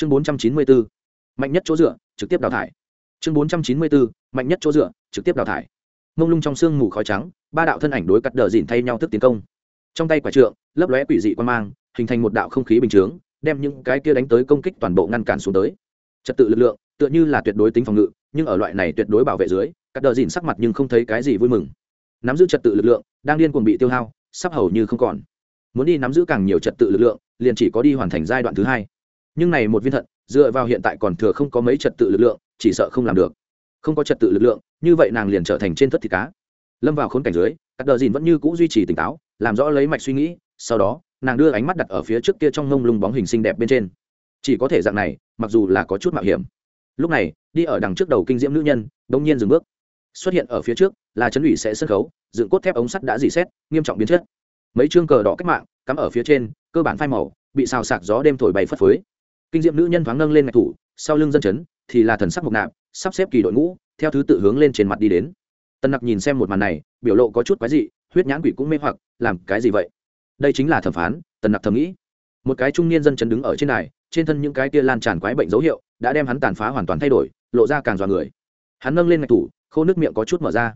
chương bốn trăm chín mươi bốn, mạnh nhất chỗ dựa, trực tiếp đào thải. Chương bốn trăm chín mươi bốn, mạnh nhất chỗ dựa, trực tiếp đào thải. Mông lung trong sương mù khói trắng, ba đạo thân ảnh đối cắt đờ dìn thay nhau thức tiến công. Trong tay quả trượng, lấp lóe quỷ dị quan mang, hình thành một đạo không khí bình chướng, đem những cái kia đánh tới công kích toàn bộ ngăn cản xuống tới. Trật tự lực lượng, tựa như là tuyệt đối tính phòng ngự, nhưng ở loại này tuyệt đối bảo vệ dưới, cắt đờ dìn sắc mặt nhưng không thấy cái gì vui mừng. Nắm giữ trật tự lực lượng, đang điên cuồng bị tiêu hao, sắp hầu như không còn. Muốn đi nắm giữ càng nhiều trật tự lực lượng, liền chỉ có đi hoàn thành giai đoạn thứ hai nhưng này một viên thận, dựa vào hiện tại còn thừa không có mấy trật tự lực lượng, chỉ sợ không làm được. Không có trật tự lực lượng, như vậy nàng liền trở thành trên thất thịt cá. Lâm vào khốn cảnh dưới các đờ dìn vẫn như c ũ duy trì tỉnh táo, làm rõ lấy mạch suy nghĩ, sau đó, nàng đưa ánh mắt đặt ở phía trước kia trong ngông lung bóng hình xinh đẹp bên trên. Chỉ có thể dạng này, mặc dù là có chút mạo hiểm. Lúc này, đi ở đằng trước đầu kinh diễm nữ nhân đ ỗ n g nhiên dừng bước. Xuất hiện ở phía trước, là chấn ủy sẽ sân khấu, dựng cốt thép ống sắt đã dì xét, nghiêm trọng biến chất. Mấy chương cờ đỏ cách mạng, cắm ở phía trên, cơ bản phai màu, bị xào sạc gió đêm thổi bay phất phới kinh diệm nữ nhân thoáng nâng lên ngạch thủ sau lưng dân chấn thì là thần sắc mộc nạp sắp xếp kỳ đội ngũ theo thứ tự hướng lên trên mặt đi đến. Tân nặc nhìn xem một màn này biểu lộ có chút quái dị huyết nhãn quỷ cũng mê hoặc làm cái gì vậy? Đây chính là thẩm phán tần nặc thầm nghĩ. Một cái trung niên dân chấn đứng ở trên này trên thân những cái tia lan tràn quái bệnh dấu hiệu đã đem hắn tàn phá hoàn toàn thay đổi lộ ra càng dọa người. Hắn nâng lên ngạch thủ, khô nước miệng có chút mở ra.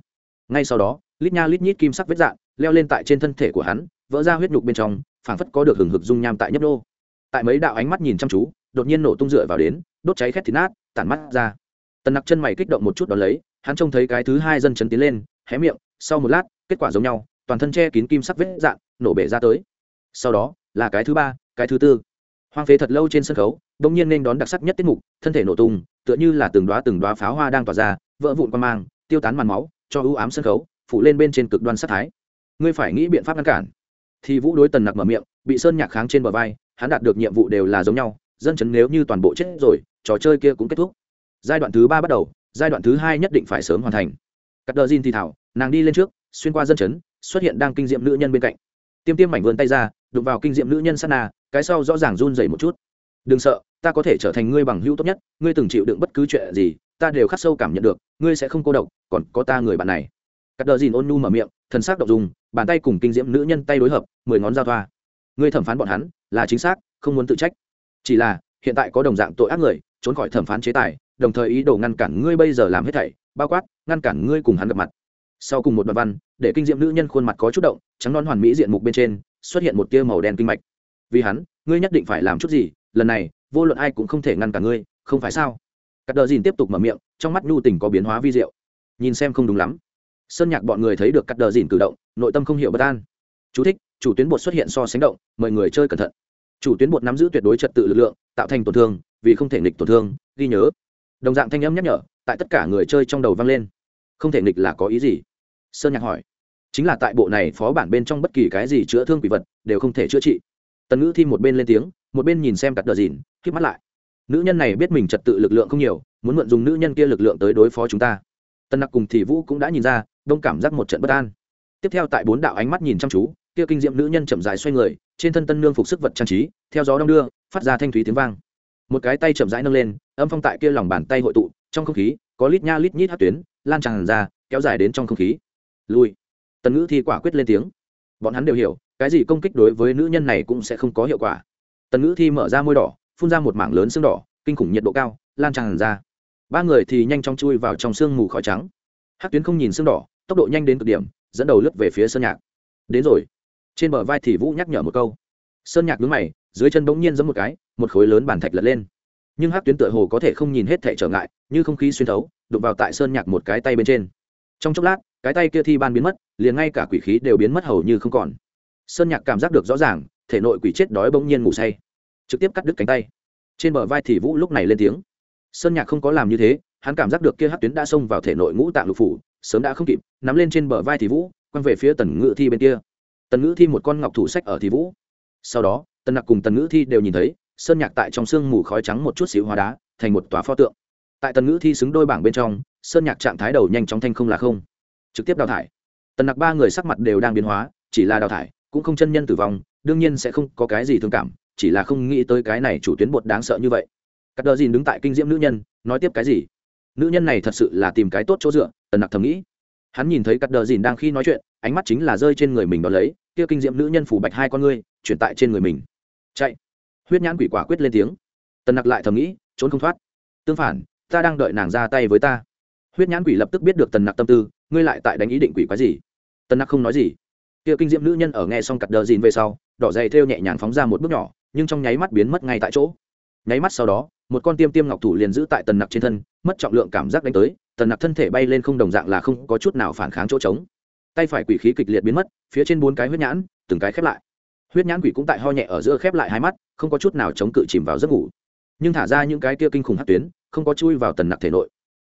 Ngay sau đó lít nha lít nhít kim sắc vết dạn leo lên tại trên thân thể của hắn vỡ ra huyết nhục bên trong phảng phất có được hừng hực dung nham tại nhấp đô tại mấy đạo ánh mắt nhìn chăm chú đột nhiên nổ tung dựa vào đến, đốt cháy khét thịt nát, tản mắt ra. Tần nặc chân mày kích động một chút đ ó lấy, hắn trông thấy cái thứ hai dân chấn tiến lên, hé miệng, sau một lát, kết quả giống nhau, toàn thân che kín kim sắc vết dạn, nổ bể ra tới. Sau đó, là cái thứ ba, cái thứ tư. Hoang phế thật lâu trên sân khấu đ ỗ n g nhiên nên đón đặc sắc nhất tiết mục, thân thể nổ tung, tựa như là từng đoá từng đoá pháo hoa đang tỏa ra, vỡ vụn qua mang, tiêu tán màn máu, cho ưu ám sân khấu, phủ lên bên trên cực đoan sắc thái. Ngươi phải nghĩ biện pháp ngăn cản. Thì vũ đối tần nặc mở miệng, bị sơn nhạc kháng trên bờ vai, hắn đạt được nhiệm vụ đều là giống nhau dân chấn nếu như toàn bộ chết rồi, trò chơi kia cũng kết thúc. Giai đoạn thứ ba bắt đầu, giai đoạn thứ hai nhất định phải sớm hoàn thành. Cắt đờ Jin thì thảo, nàng đi lên trước, xuyên qua dân chấn, xuất hiện đang kinh diệm nữ nhân bên cạnh. Tiêm tiêm mảnh vươn tay ra, đụng vào kinh diệm nữ nhân sana cái sau rõ ràng run dày một chút. Đừng sợ, ta có thể trở thành ngươi bằng hữu tốt nhất, ngươi từng chịu đựng bất cứ chuyện gì, ta đều khắc sâu cảm nhận được, ngươi sẽ không cô độc, còn có ta người bạn này. Cắt đờ dìn ôn nu mở miệng, thần sắc đ ộ n g dùng bàn tay cùng kinh diệm nữ nhân tay đối hợp, mười ngón giao thoa. Ngươi thẩm phán bọn hắn, là chính xác, không muốn tự trách chỉ là hiện tại có đồng dạng tội ác người trốn khỏi thẩm phán chế tài đồng thời ý đồ ngăn cản ngươi bây giờ làm hết thảy bao quát ngăn cản ngươi cùng hắn gặp mặt. Sau cùng một đoạn văn để kinh diệm nữ nhân khuôn mặt có chút động trắng non hoàn mỹ diện mục bên trên xuất hiện một tia màu đen kinh mạch. Vì hắn ngươi nhất định phải làm chút gì lần này vô luận ai cũng không thể ngăn cản ngươi không phải sao? Cắt đờ dìn tiếp tục mở miệng trong mắt nhu tình có biến hóa vi diệu. Nhìn xem không đúng lắm. Sơn nhạc bọn người thấy được cắt đờ dìn cử động nội tâm không hiểu bất an. Chú thích, chủ tuyến bột xuất hiện so sánh động mời người chơi cẩn thận chủ tuyến bột nắm giữ tuyệt đối trật tự lực lượng, tạo thành tổn thương, vì không thể nghịch tổn thương, ghi nhớ. Đồng dạng thanh âm nhắc nhở, tại tất cả người chơi trong đầu vang lên. Không thể nghịch là có ý gì? Sơn nhạc hỏi. Chính là tại bộ này phó bản bên trong bất kỳ cái gì chữa thương quỷ vật, đều không thể chữa trị. Tần ngữ thi một bên lên tiếng, một bên nhìn xem cặt đờ dìn k mắt lại. Nữ nhân này biết mình trật tự lực lượng không nhiều, muốn mượn dùng nữ nhân kia lực lượng tới đối phó chúng ta. Tần nặc cùng thì vũ cũng đã nhìn ra, đông cảm giác một trận bất an. Tiếp theo tại bốn đạo ánh mắt nhìn chăm chú kia kinh diệm nữ nhân chậm dài xoay người, trên thân tân nương phục sức vật trang trí, theo gió đông đưa, phát ra thanh thúy tiếng vang. Một cái tay chậm rãi nâng lên, âm phong tại kia lòng bàn tay hội tụ, trong không khí, có lít nha lít nhít hát tuyến, lan tràn ra, kéo dài đến trong không khí. Lui. Tần ngữ thi quả quyết lên tiếng. Bọn hắn đều hiểu, cái gì công kích đối với nữ nhân này cũng sẽ không có hiệu quả. Tần ngữ thi mở ra môi đỏ, phun ra một mảng lớn xương đỏ, kinh khủng nhiệt độ cao, lan tràn ra. Ba người thì nhanh chóng chui vào trong sương mù khói trắng. Hát tuyến không nhìn xương đỏ, tốc độ nhanh đến cực điểm, dẫn đầu lướt về phía sơn nhạc. Đến rồi trên bờ vai thì vũ nhắc nhở một câu sơn nhạc đứng mày dưới chân bỗng nhiên giấm một cái một khối lớn bàn thạch lật lên nhưng hát tuyến tựa hồ có thể không nhìn hết thể trở ngại như không khí xuyên thấu đụng vào tại sơn nhạc một cái tay bên trên trong chốc lát cái tay kia thi ban biến mất liền ngay cả quỷ khí đều biến mất hầu như không còn sơn nhạc cảm giác được rõ ràng thể nội quỷ chết đói bỗng nhiên ngủ say trực tiếp cắt đứt cánh tay trên bờ vai thì vũ lúc này lên tiếng sơn nhạc không có làm như thế hắn cảm giác được kia hát tuyến đã xông vào thể nội ngũ tạng lục phủ sớm đã không kịp nắm lên trên bờ vai thì vũ quăng về phía tần ngự thi bên kia tần ngữ thi một con ngọc thủ sách ở thì vũ. Sau đó, tần nặc cùng tần ngữ thi đều nhìn thấy, sơn nhạc tại trong sương mù khói trắng một chút xíu hóa đá, thành một tòa pho tượng. Tại tần ngữ thi xứng đôi bảng bên trong, sơn nhạc trạng thái đầu nhanh chóng thanh không là không. Trực tiếp đào thải. Tần nặc ba người sắc mặt đều đang biến hóa, chỉ là đào thải, cũng không chân nhân tử vong, đương nhiên sẽ không có cái gì thương cảm, chỉ là không nghĩ tới cái này chủ tuyến bột đáng sợ như vậy. Cắt đờ dìn đứng tại kinh diễm nữ nhân, nói tiếp cái gì? Nữ nhân này thật sự là tìm cái tốt chỗ dựa, tần nặc thầm nghĩ. Hắn nhìn thấy cắt đờ dìn đang khi nói chuyện, ánh mắt chính là rơi trên người mình đ ó lấy kia kinh diễm nữ nhân phủ bạch hai con ngươi, chuyển tại trên người mình. Chạy. Huyết nhãn quỷ quả quyết lên tiếng. Tần nặc lại thầm nghĩ, trốn không thoát. Tương phản, ta đang đợi nàng ra tay với ta. Huyết nhãn quỷ lập tức biết được tần nặc tâm tư, ngươi lại tại đánh ý định quỷ quái gì? Tần nặc không nói gì. Kia kinh diễm nữ nhân ở nghe xong cặt đờ dìn về sau, đỏ dày thêu nhẹ nhàng phóng ra một bước nhỏ, nhưng trong nháy mắt biến mất ngay tại chỗ. Nháy mắt sau đó, một con tiêm tiêm ngọc thủ liền giữ tại tần nặc trên thân, mất trọng lượng cảm giác đánh tới, tần nặc thân thể bay lên không đồng dạng là không có chút nào phản kháng chỗ trống tay phải quỷ khí kịch liệt biến mất, phía trên bốn cái huyết nhãn, từng cái khép lại. Huyết nhãn quỷ cũng tại ho nhẹ ở giữa khép lại hai mắt, không có chút nào chống cự chìm vào giấc ngủ. Nhưng thả ra những cái kia kinh khủng hát tuyến, không có chui vào tần nặc thể nội.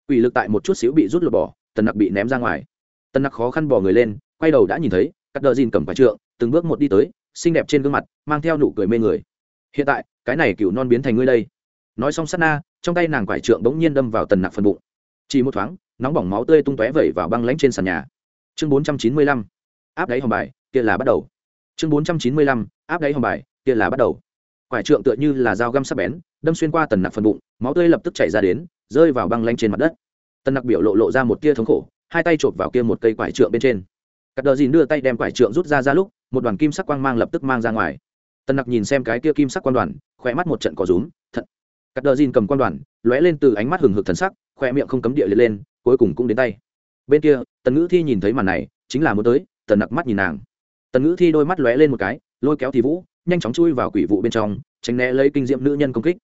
Quỷ lực tại một chút xíu bị rút lột bỏ, tần nặc bị ném ra ngoài. Tần nặc khó khăn bỏ người lên, quay đầu đã nhìn thấy, cắt đờ dìn cầm phải trượng, từng bước một đi tới, xinh đẹp trên gương mặt, mang theo nụ cười mê người. Hiện tại, cái này cựu non biến thành ngươi đây. Nói xong sát na, trong tay nàng quải trượng bỗng nhiên đâm vào tần nặc phần bụng. Chỉ một thoáng, nóng bỏng máu tươi tung tóe vẩy vào băng lánh trên sàn nhà chương bốn trăm chín mươi lăm. Áp đáy hòm bài, kia là bắt đầu. Chương bốn trăm chín mươi lăm, áp đáy hòm bài, kia là bắt đầu. Quải trượng tựa như là dao găm sắc bén, đâm xuyên qua tần nặc phần bụng, máu tươi lập tức chảy ra đến, rơi vào băng lanh trên mặt đất. Tần nặc biểu lộ lộ ra một tia thống khổ, hai tay chộp vào kia một cây quải trượng bên trên. Cắt đờ dìn đưa tay đem quải trượng rút ra ra lúc, một đoàn kim sắc quang mang lập tức mang ra ngoài. Tần nặc nhìn xem cái kia kim sắc quan đoàn, khỏe mắt một trận có rúm, thật. Cắt đờ dìn cầm quan đoàn, lóe lên từ ánh mắt hừng hực thần sắc khoe miệng không cấm địa liệt lên, cuối cùng cũng đến tay bên kia, tần ngữ thi nhìn thấy màn này, chính là muốn tới, tần nặc mắt nhìn nàng. Tần ngữ thi đôi mắt lóe lên một cái, lôi kéo thì vũ, nhanh chóng chui vào quỷ vụ bên trong, tránh né lấy kinh diệm nữ nhân công kích.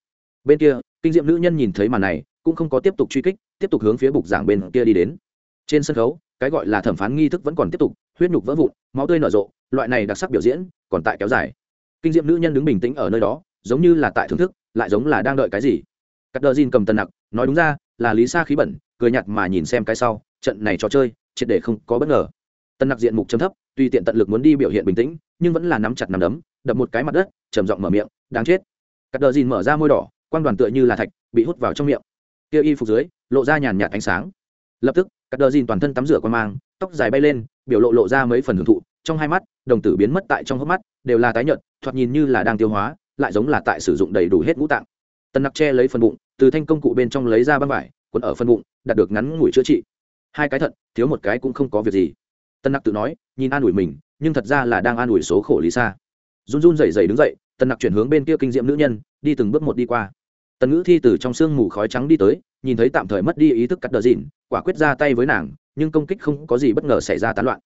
Bên kia, kinh diệm nữ nhân nhìn thấy màn này, cũng không có tiếp tục truy kích, tiếp tục hướng phía bục giảng bên kia đi đến. Trên sân khấu, cái gọi là thẩm phán nghi thức vẫn còn tiếp tục, huyết nhục vỡ vụn, máu tươi nở rộ, loại này đặc sắc biểu diễn, còn tại kéo dài. Kinh diệm nữ nhân đứng bình tĩnh ở nơi đó, giống như là tại thưởng thức, lại giống là đang đợi cái gì. Cắt đờ dìn cầm tần nặc, nói đúng ra, là lý sa khí bẩn, cười nhặt mà nhìn xem cái sau trận này trò chơi, triệt để không có bất ngờ. Tần nặc diện mục chấm thấp, tuy tiện tận lực muốn đi biểu hiện bình tĩnh, nhưng vẫn là nắm chặt nắm đấm, đập một cái mặt đất, trầm giọng mở miệng, đáng chết. Cắt đờ dìn mở ra môi đỏ, quang đoàn tựa như là thạch, bị hút vào trong miệng. Kia y phục dưới, lộ ra nhàn nhạt ánh sáng. Lập tức, cắt đờ dìn toàn thân tắm rửa quan mang, tóc dài bay lên, biểu lộ lộ ra mấy phần hưởng thụ, trong hai mắt, đồng tử biến mất tại trong hốc mắt, đều là tái nhợt, thoạt nhìn như là đang tiêu hóa, lại giống là tại sử dụng đầy đủ hết ngũ tạng. Tần nặc che lấy phần bụng, từ thanh công cụ bên trong lấy ra băng vải, quấn ở phần bụng, đạt được ngắn ngủi chữa trị hai cái thận, thiếu một cái cũng không có việc gì. Tân nặc tự nói, nhìn an ủi mình, nhưng thật ra là đang an ủi số khổ lý xa run run rẩy rẩy đứng dậy, tân nặc chuyển hướng bên kia kinh diệm nữ nhân, đi từng bước một đi qua. Tần ngữ thi từ trong sương mù khói trắng đi tới, nhìn thấy tạm thời mất đi ý thức cắt đờ dịn, quả quyết ra tay với nàng, nhưng công kích không có gì bất ngờ xảy ra tán loạn.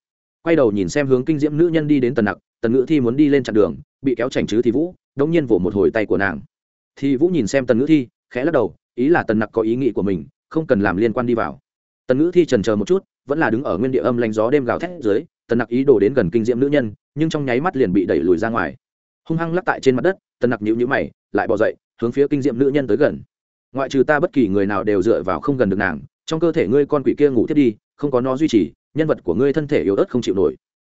Quay đầu nhìn xem hướng kinh diễm nữ nhân đi đến tần nặc, tần ngữ thi muốn đi lên chặn đường, bị kéo chảnh chứ thì vũ, đống nhiên vỗ một hồi tay của nàng. Thì vũ nhìn xem tần ngữ thi, khẽ lắc đầu, ý là tần nặc có ý nghĩ của mình, không cần làm liên quan đi vào tần ngữ thi trần chờ một chút, vẫn là đứng ở nguyên địa âm lạnh gió đêm gào thét dưới, tần nặc ý đồ đến gần kinh diễm nữ nhân, nhưng trong nháy mắt liền bị đẩy lùi ra ngoài. Hung hăng lắc tại trên mặt đất, tần nặc nhịu nhữ mày, lại bỏ dậy, hướng phía kinh diệm nữ nhân tới gần. Ngoại trừ ta bất kỳ người nào đều dựa vào không gần được nàng, trong cơ thể ngươi con quỷ kia ngủ thiết đi, không có nó duy trì, nhân vật của ngươi thân thể yếu ớt không chịu nổi.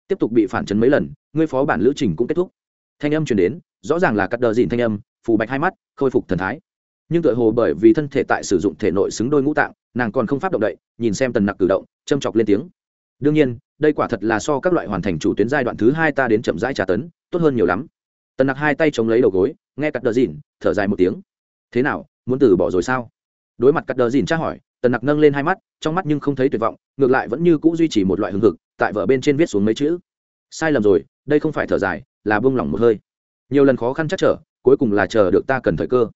Tiếp tục bị phản chấn mấy lần, ngươi phó bản lữ trình cũng kết thúc. Thanh âm truyền đến, rõ ràng là cắt đờ dìn thanh âm, phù bạch hai mắt, khôi phục thần thái nhưng tựa hồ bởi vì thân thể tại sử dụng thể nội xứng đôi ngũ tạng, nàng còn không pháp động đậy, nhìn xem tần nặc cử động, châm chọc lên tiếng. Đương nhiên, đây quả thật là so các loại hoàn thành chủ tuyến giai đoạn thứ hai ta đến chậm rãi trà tấn, tốt hơn nhiều lắm. Tần nặc hai tay chống lấy đầu gối, nghe cắt đờ dìn, thở dài một tiếng. Thế nào, muốn từ bỏ rồi sao? Đối mặt cắt đờ dìn tra hỏi, tần nặc nâng lên hai mắt, trong mắt nhưng không thấy tuyệt vọng, ngược lại vẫn như c ũ duy trì một loại hừng hực, tại vợ bên trên viết xuống mấy chữ. Sai lầm rồi, đây không phải thở dài, là bông lỏng một hơi. Nhiều lần khó khăn chắc trở, cuối cùng là chờ được ta cần thời cơ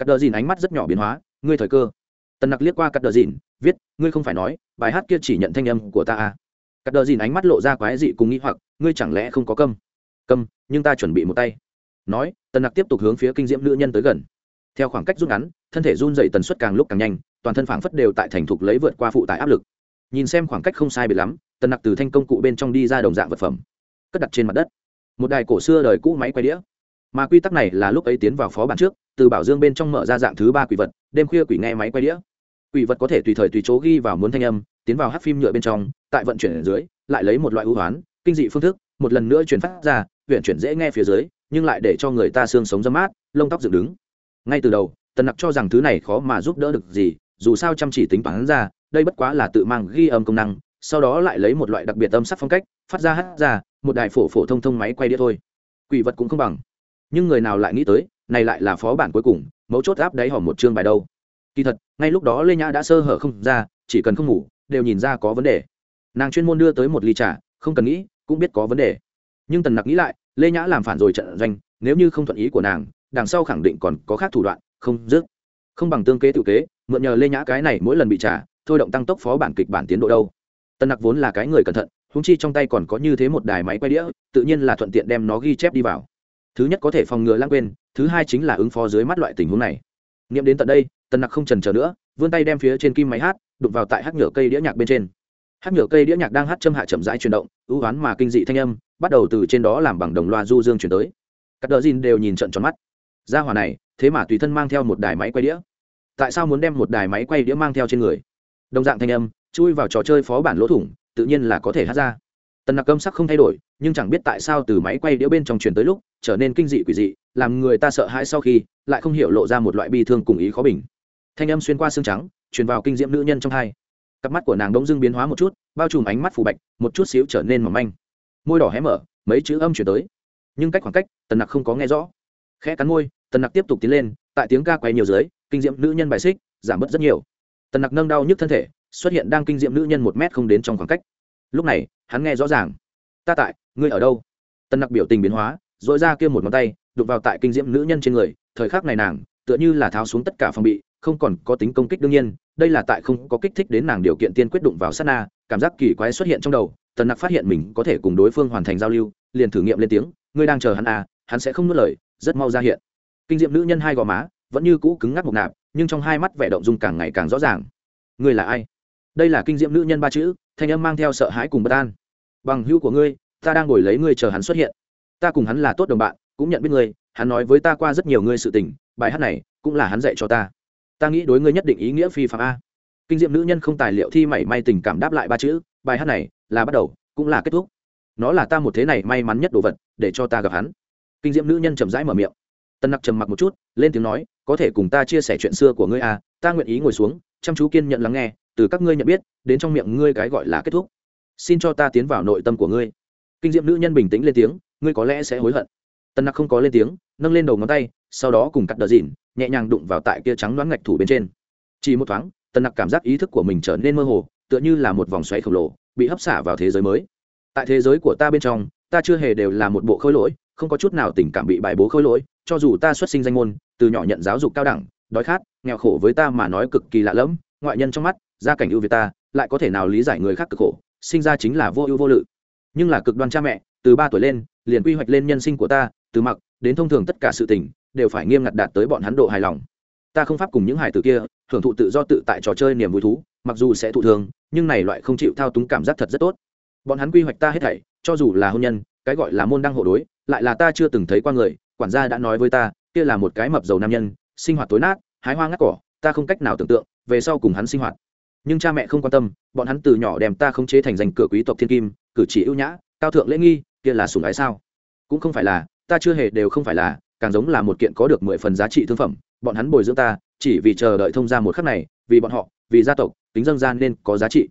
cắt đờ dìn ánh mắt rất nhỏ biến hóa. Ngươi thời cơ. Tần nặc liếc qua cắt đờ dìn, viết, ngươi không phải nói, bài hát kia chỉ nhận thanh âm của ta à? Cắt đờ dìn ánh mắt lộ ra quái dị cùng nghĩ hoặc, ngươi chẳng lẽ không có câm? Câm, nhưng ta chuẩn bị một tay. Nói, tần nặc tiếp tục hướng phía kinh diễm nữ nhân tới gần. Theo khoảng cách rút ngắn, thân thể run dậy tần suất càng lúc càng nhanh, toàn thân phảng phất đều tại thành thục lấy vượt qua phụ tải áp lực. Nhìn xem khoảng cách không sai biệt lắm, tần nặc từ thanh công cụ bên trong đi ra đồng dạng vật phẩm, cất đặt trên mặt đất. Một đài cổ xưa đời cũ máy quay đĩa mà quy tắc này là lúc ấy tiến vào phó bản trước, từ bảo dương bên trong mở ra dạng thứ ba quỷ vật, đêm khuya quỷ nghe máy quay đĩa. Quỷ vật có thể tùy thời tùy chỗ ghi vào muốn thanh âm, tiến vào hát phim nhựa bên trong, tại vận chuyển ở dưới, lại lấy một loại ưu hoán, kinh dị phương thức, một lần nữa chuyển phát ra huyện chuyển dễ nghe phía dưới, nhưng lại để cho người ta xương sống dâm mát, lông tóc dựng đứng. Ngay từ đầu, tần nặc cho rằng thứ này khó mà giúp đỡ được gì, dù sao chăm chỉ tính toán ra, đây bất quá là tự mang ghi âm công năng, sau đó lại lấy một loại đặc biệt âm sắc phong cách, phát ra hát ra, một đài phổ phổ thông thông máy quay đĩa thôi. Quỷ vật cũng không bằng nhưng người nào lại nghĩ tới, này lại là phó bản cuối cùng, mấu chốt áp đáy hòm một chương bài đâu. Kỳ thật, ngay lúc đó lê nhã đã sơ hở không ra, chỉ cần không ngủ, đều nhìn ra có vấn đề. Nàng chuyên môn đưa tới một ly trà, không cần nghĩ, cũng biết có vấn đề. Nhưng tần nặc nghĩ lại, lê nhã làm phản rồi trận doanh, nếu như không thuận ý của nàng, đằng sau khẳng định còn có khác thủ đoạn, không dứt. Không bằng tương kế tự kế, mượn nhờ lê nhã cái này mỗi lần bị trả thôi động tăng tốc phó bản kịch bản tiến độ đâu. Tần nặc vốn là cái người cẩn thận húng chi trong tay còn có như thế một đài máy quay đĩa, tự nhiên là thuận tiện đem nó ghi chép đi vào thứ nhất có thể phòng ngừa lãng quên, thứ hai chính là ứng phó dưới mắt loại tình huống này. Nghiệm đến tận đây, tần nặc không trần trở nữa, vươn tay đem phía trên kim máy hát đục vào tại hát nhựa cây đĩa nhạc bên trên. Hát nhựa cây đĩa nhạc đang hát châm hạ chậm rãi chuyển động, ưu oán mà kinh dị thanh âm, bắt đầu từ trên đó làm bằng đồng loa du dương chuyển tới. Các đờ dìn đều nhìn trận tròn mắt. Ra hỏa này, thế mà tùy thân mang theo một đài máy quay đĩa. Tại sao muốn đem một đài máy quay đĩa mang theo trên người? Đồng dạng thanh âm, chui vào trò chơi phó bản lỗ thủng, tự nhiên là có thể hát ra tần nặc âm sắc không thay đổi, nhưng chẳng biết tại sao từ máy quay đĩa bên trong truyền tới lúc, trở nên kinh dị quỷ dị, làm người ta sợ hãi sau khi, lại không hiểu lộ ra một loại bi thương cùng ý khó bình. Thanh âm xuyên qua xương trắng, truyền vào kinh diễm nữ nhân trong hai. Cặp mắt của nàng đông dưng biến hóa một chút, bao trùm ánh mắt phủ bạch, một chút xíu trở nên mỏng manh. Môi đỏ hé mở, mấy chữ âm chuyển tới. Nhưng cách khoảng cách, tần nặc không có nghe rõ. Khẽ cắn môi, tần nặc tiếp tục tiến lên, tại tiếng ca quay nhiều dưới, kinh diễm nữ nhân bài xích, giảm bớt rất nhiều. Tần nặc nâng đau nhức thân thể, xuất hiện đang kinh diễm nữ nhân một mét không đến trong khoảng cách lúc này, hắn nghe rõ ràng. Ta tại, ngươi ở đâu? Tần nặc biểu tình biến hóa dội ra kia một ngón tay đục vào tại kinh diễm nữ nhân trên người. Thời khắc này nàng, tựa như là tháo xuống tất cả phòng bị, không còn có tính công kích đương nhiên. Đây là tại không có kích thích đến nàng điều kiện tiên quyết đụng vào sát na, cảm giác kỳ quái xuất hiện trong đầu. Tần nặc phát hiện mình có thể cùng đối phương hoàn thành giao lưu, liền thử nghiệm lên tiếng, ngươi đang chờ hắn à hắn sẽ không nuốt lời, rất mau ra hiện. Kinh diệm nữ nhân hai gò má, vẫn như cũ cứng ngắc một nạp, nhưng trong hai mắt vẻ động dung càng ngày càng rõ ràng. Ngươi là ai? Đây là kinh diệm nữ nhân ba chữ, thanh âm mang theo sợ hãi cùng bất an. Bằng hữu của ngươi, ta đang ngồi lấy ngươi chờ hắn xuất hiện. Ta cùng hắn là tốt đồng bạn, cũng nhận biết ngươi, hắn nói với ta qua rất nhiều ngươi sự tình, bài hát này cũng là hắn dạy cho ta. Ta nghĩ đối ngươi nhất định ý nghĩa phi phạm a. Kinh diệm nữ nhân không tài liệu thi mảy may tình cảm đáp lại ba chữ, bài hát này là bắt đầu, cũng là kết thúc. Nó là ta một thế này may mắn nhất đồ vật, để cho ta gặp hắn. Kinh diệm nữ nhân chậm rãi mở miệng. Tân nặc trầm mặc một chút, lên tiếng nói, có thể cùng ta chia sẻ chuyện xưa của ngươi à ta nguyện ý ngồi xuống, chăm chú kiên nhận lắng nghe từ các ngươi nhận biết, đến trong miệng ngươi cái gọi là kết thúc. Xin cho ta tiến vào nội tâm của ngươi. Kinh diệm nữ nhân bình tĩnh lên tiếng, ngươi có lẽ sẽ hối hận. Tân nặc không có lên tiếng, nâng lên đầu ngón tay, sau đó cùng cắt đờ dìn, nhẹ nhàng đụng vào tại kia trắng đoán ngạch thủ bên trên. Chỉ một thoáng, tân nặc cảm giác ý thức của mình trở nên mơ hồ, tựa như là một vòng xoáy khổng lồ, bị hấp xả vào thế giới mới. Tại thế giới của ta bên trong, ta chưa hề đều là một bộ khôi lỗi, không có chút nào tình cảm bị bài bố khôi lỗi, cho dù ta xuất sinh danh môn, từ nhỏ nhận giáo dục cao đẳng, đói khát, nghèo khổ với ta mà nói cực kỳ lạ lẫm, ngoại nhân trong mắt gia cảnh ưu việt ta, lại có thể nào lý giải người khác cực khổ, sinh ra chính là vô ưu vô lự. Nhưng là cực đoan cha mẹ, từ ba tuổi lên, liền quy hoạch lên nhân sinh của ta, từ mặc đến thông thường tất cả sự tình, đều phải nghiêm ngặt đạt tới bọn hắn độ hài lòng. Ta không pháp cùng những hải tử kia hưởng thụ tự do tự tại trò chơi niềm vui thú, mặc dù sẽ thụ thường, nhưng này loại không chịu thao túng cảm giác thật rất tốt. Bọn hắn quy hoạch ta hết thảy, cho dù là hôn nhân, cái gọi là môn đăng hộ đối, lại là ta chưa từng thấy qua người, quản gia đã nói với ta, kia là một cái mập dầu nam nhân, sinh hoạt tối nát, hái hoa ngắt cỏ, ta không cách nào tưởng tượng, về sau cùng hắn sinh hoạt nhưng cha mẹ không quan tâm, bọn hắn từ nhỏ đem ta khống chế thành danh cửa quý tộc thiên kim, cử chỉ ưu nhã, cao thượng lễ nghi, kia là sùng ái sao? Cũng không phải là, ta chưa hề đều không phải là, càng giống là một kiện có được mười phần giá trị thương phẩm, bọn hắn bồi dưỡng ta, chỉ vì chờ đợi thông ra một khắc này, vì bọn họ, vì gia tộc, tính dân gian nên có giá trị.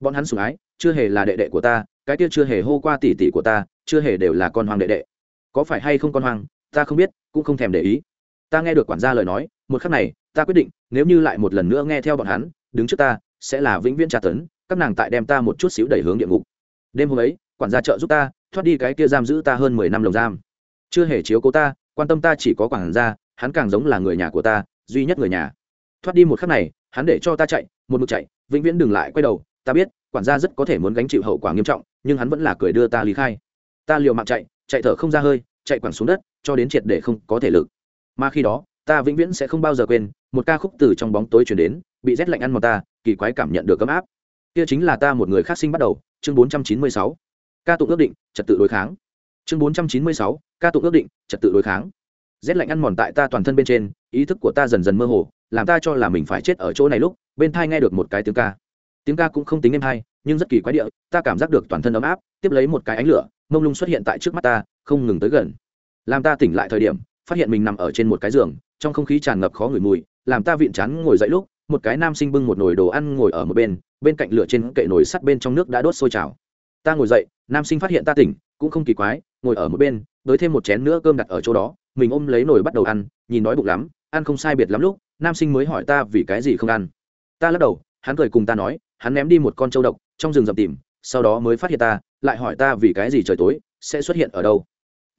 Bọn hắn sùng ái, chưa hề là đệ đệ của ta, cái kia chưa hề hô qua tỷ tỷ của ta, chưa hề đều là con hoàng đệ đệ. Có phải hay không con hoàng, ta không biết, cũng không thèm để ý. Ta nghe được quản gia lời nói, một khắc này, ta quyết định, nếu như lại một lần nữa nghe theo bọn hắn, đứng trước ta sẽ là vĩnh viễn tra tấn, các nàng tại đem ta một chút xíu đẩy hướng địa ngục. Đêm hôm ấy, quản gia trợ giúp ta, thoát đi cái kia giam giữ ta hơn mười năm lồng giam. Chưa hề chiếu cố ta, quan tâm ta chỉ có quản gia, hắn càng giống là người nhà của ta, duy nhất người nhà. Thoát đi một khắc này, hắn để cho ta chạy, một mực chạy, vĩnh viễn đừng lại quay đầu. Ta biết, quản gia rất có thể muốn gánh chịu hậu quả nghiêm trọng, nhưng hắn vẫn là cười đưa ta lý khai. Ta liều mạng chạy chạy thở không ra hơi, chạy quẳng xuống đất, cho đến triệt để không có thể lực. Mà khi đó ta vĩnh viễn sẽ không bao giờ quên, một ca khúc từ trong bóng tối chuyển đến, bị rét lạnh ăn mòn ta, kỳ quái cảm nhận được ấm áp. Kia chính là ta một người khác sinh bắt đầu, chương bốn trăm chín mươi sáu. Ca tụng ước định, trật tự đối kháng. Chương bốn trăm chín mươi sáu, ca tụng ước định, trật tự đối kháng. Rét lạnh ăn mòn tại ta toàn thân bên trên, ý thức của ta dần dần mơ hồ, làm ta cho là mình phải chết ở chỗ này lúc, bên thai nghe được một cái tiếng ca. Tiếng ca cũng không tính êm hay, nhưng rất kỳ quái địa, ta cảm giác được toàn thân ấm áp, tiếp lấy một cái ánh lửa, mông lung xuất hiện tại trước mắt ta, không ngừng tới gần. Làm ta tỉnh lại thời điểm phát hiện mình nằm ở trên một cái giường, trong không khí tràn ngập khó ngửi mùi, làm ta vịn chán ngồi dậy lúc, một cái nam sinh bưng một nồi đồ ăn ngồi ở một bên bên cạnh lửa trên kệ nồi sắt bên trong nước đã đốt sôi trào. Ta ngồi dậy, nam sinh phát hiện ta tỉnh, cũng không kỳ quái, ngồi ở một bên với thêm một chén nữa cơm đặt ở chỗ đó, mình ôm lấy nồi bắt đầu ăn, nhìn nói bụng lắm, ăn không sai biệt lắm lúc, nam sinh mới hỏi ta vì cái gì không ăn. Ta lắc đầu, hắn cười cùng ta nói, hắn ném đi một con trâu độc, trong rừng rậm tìm, sau đó mới phát hiện ta, lại hỏi ta vì cái gì trời tối, sẽ xuất hiện ở đâu.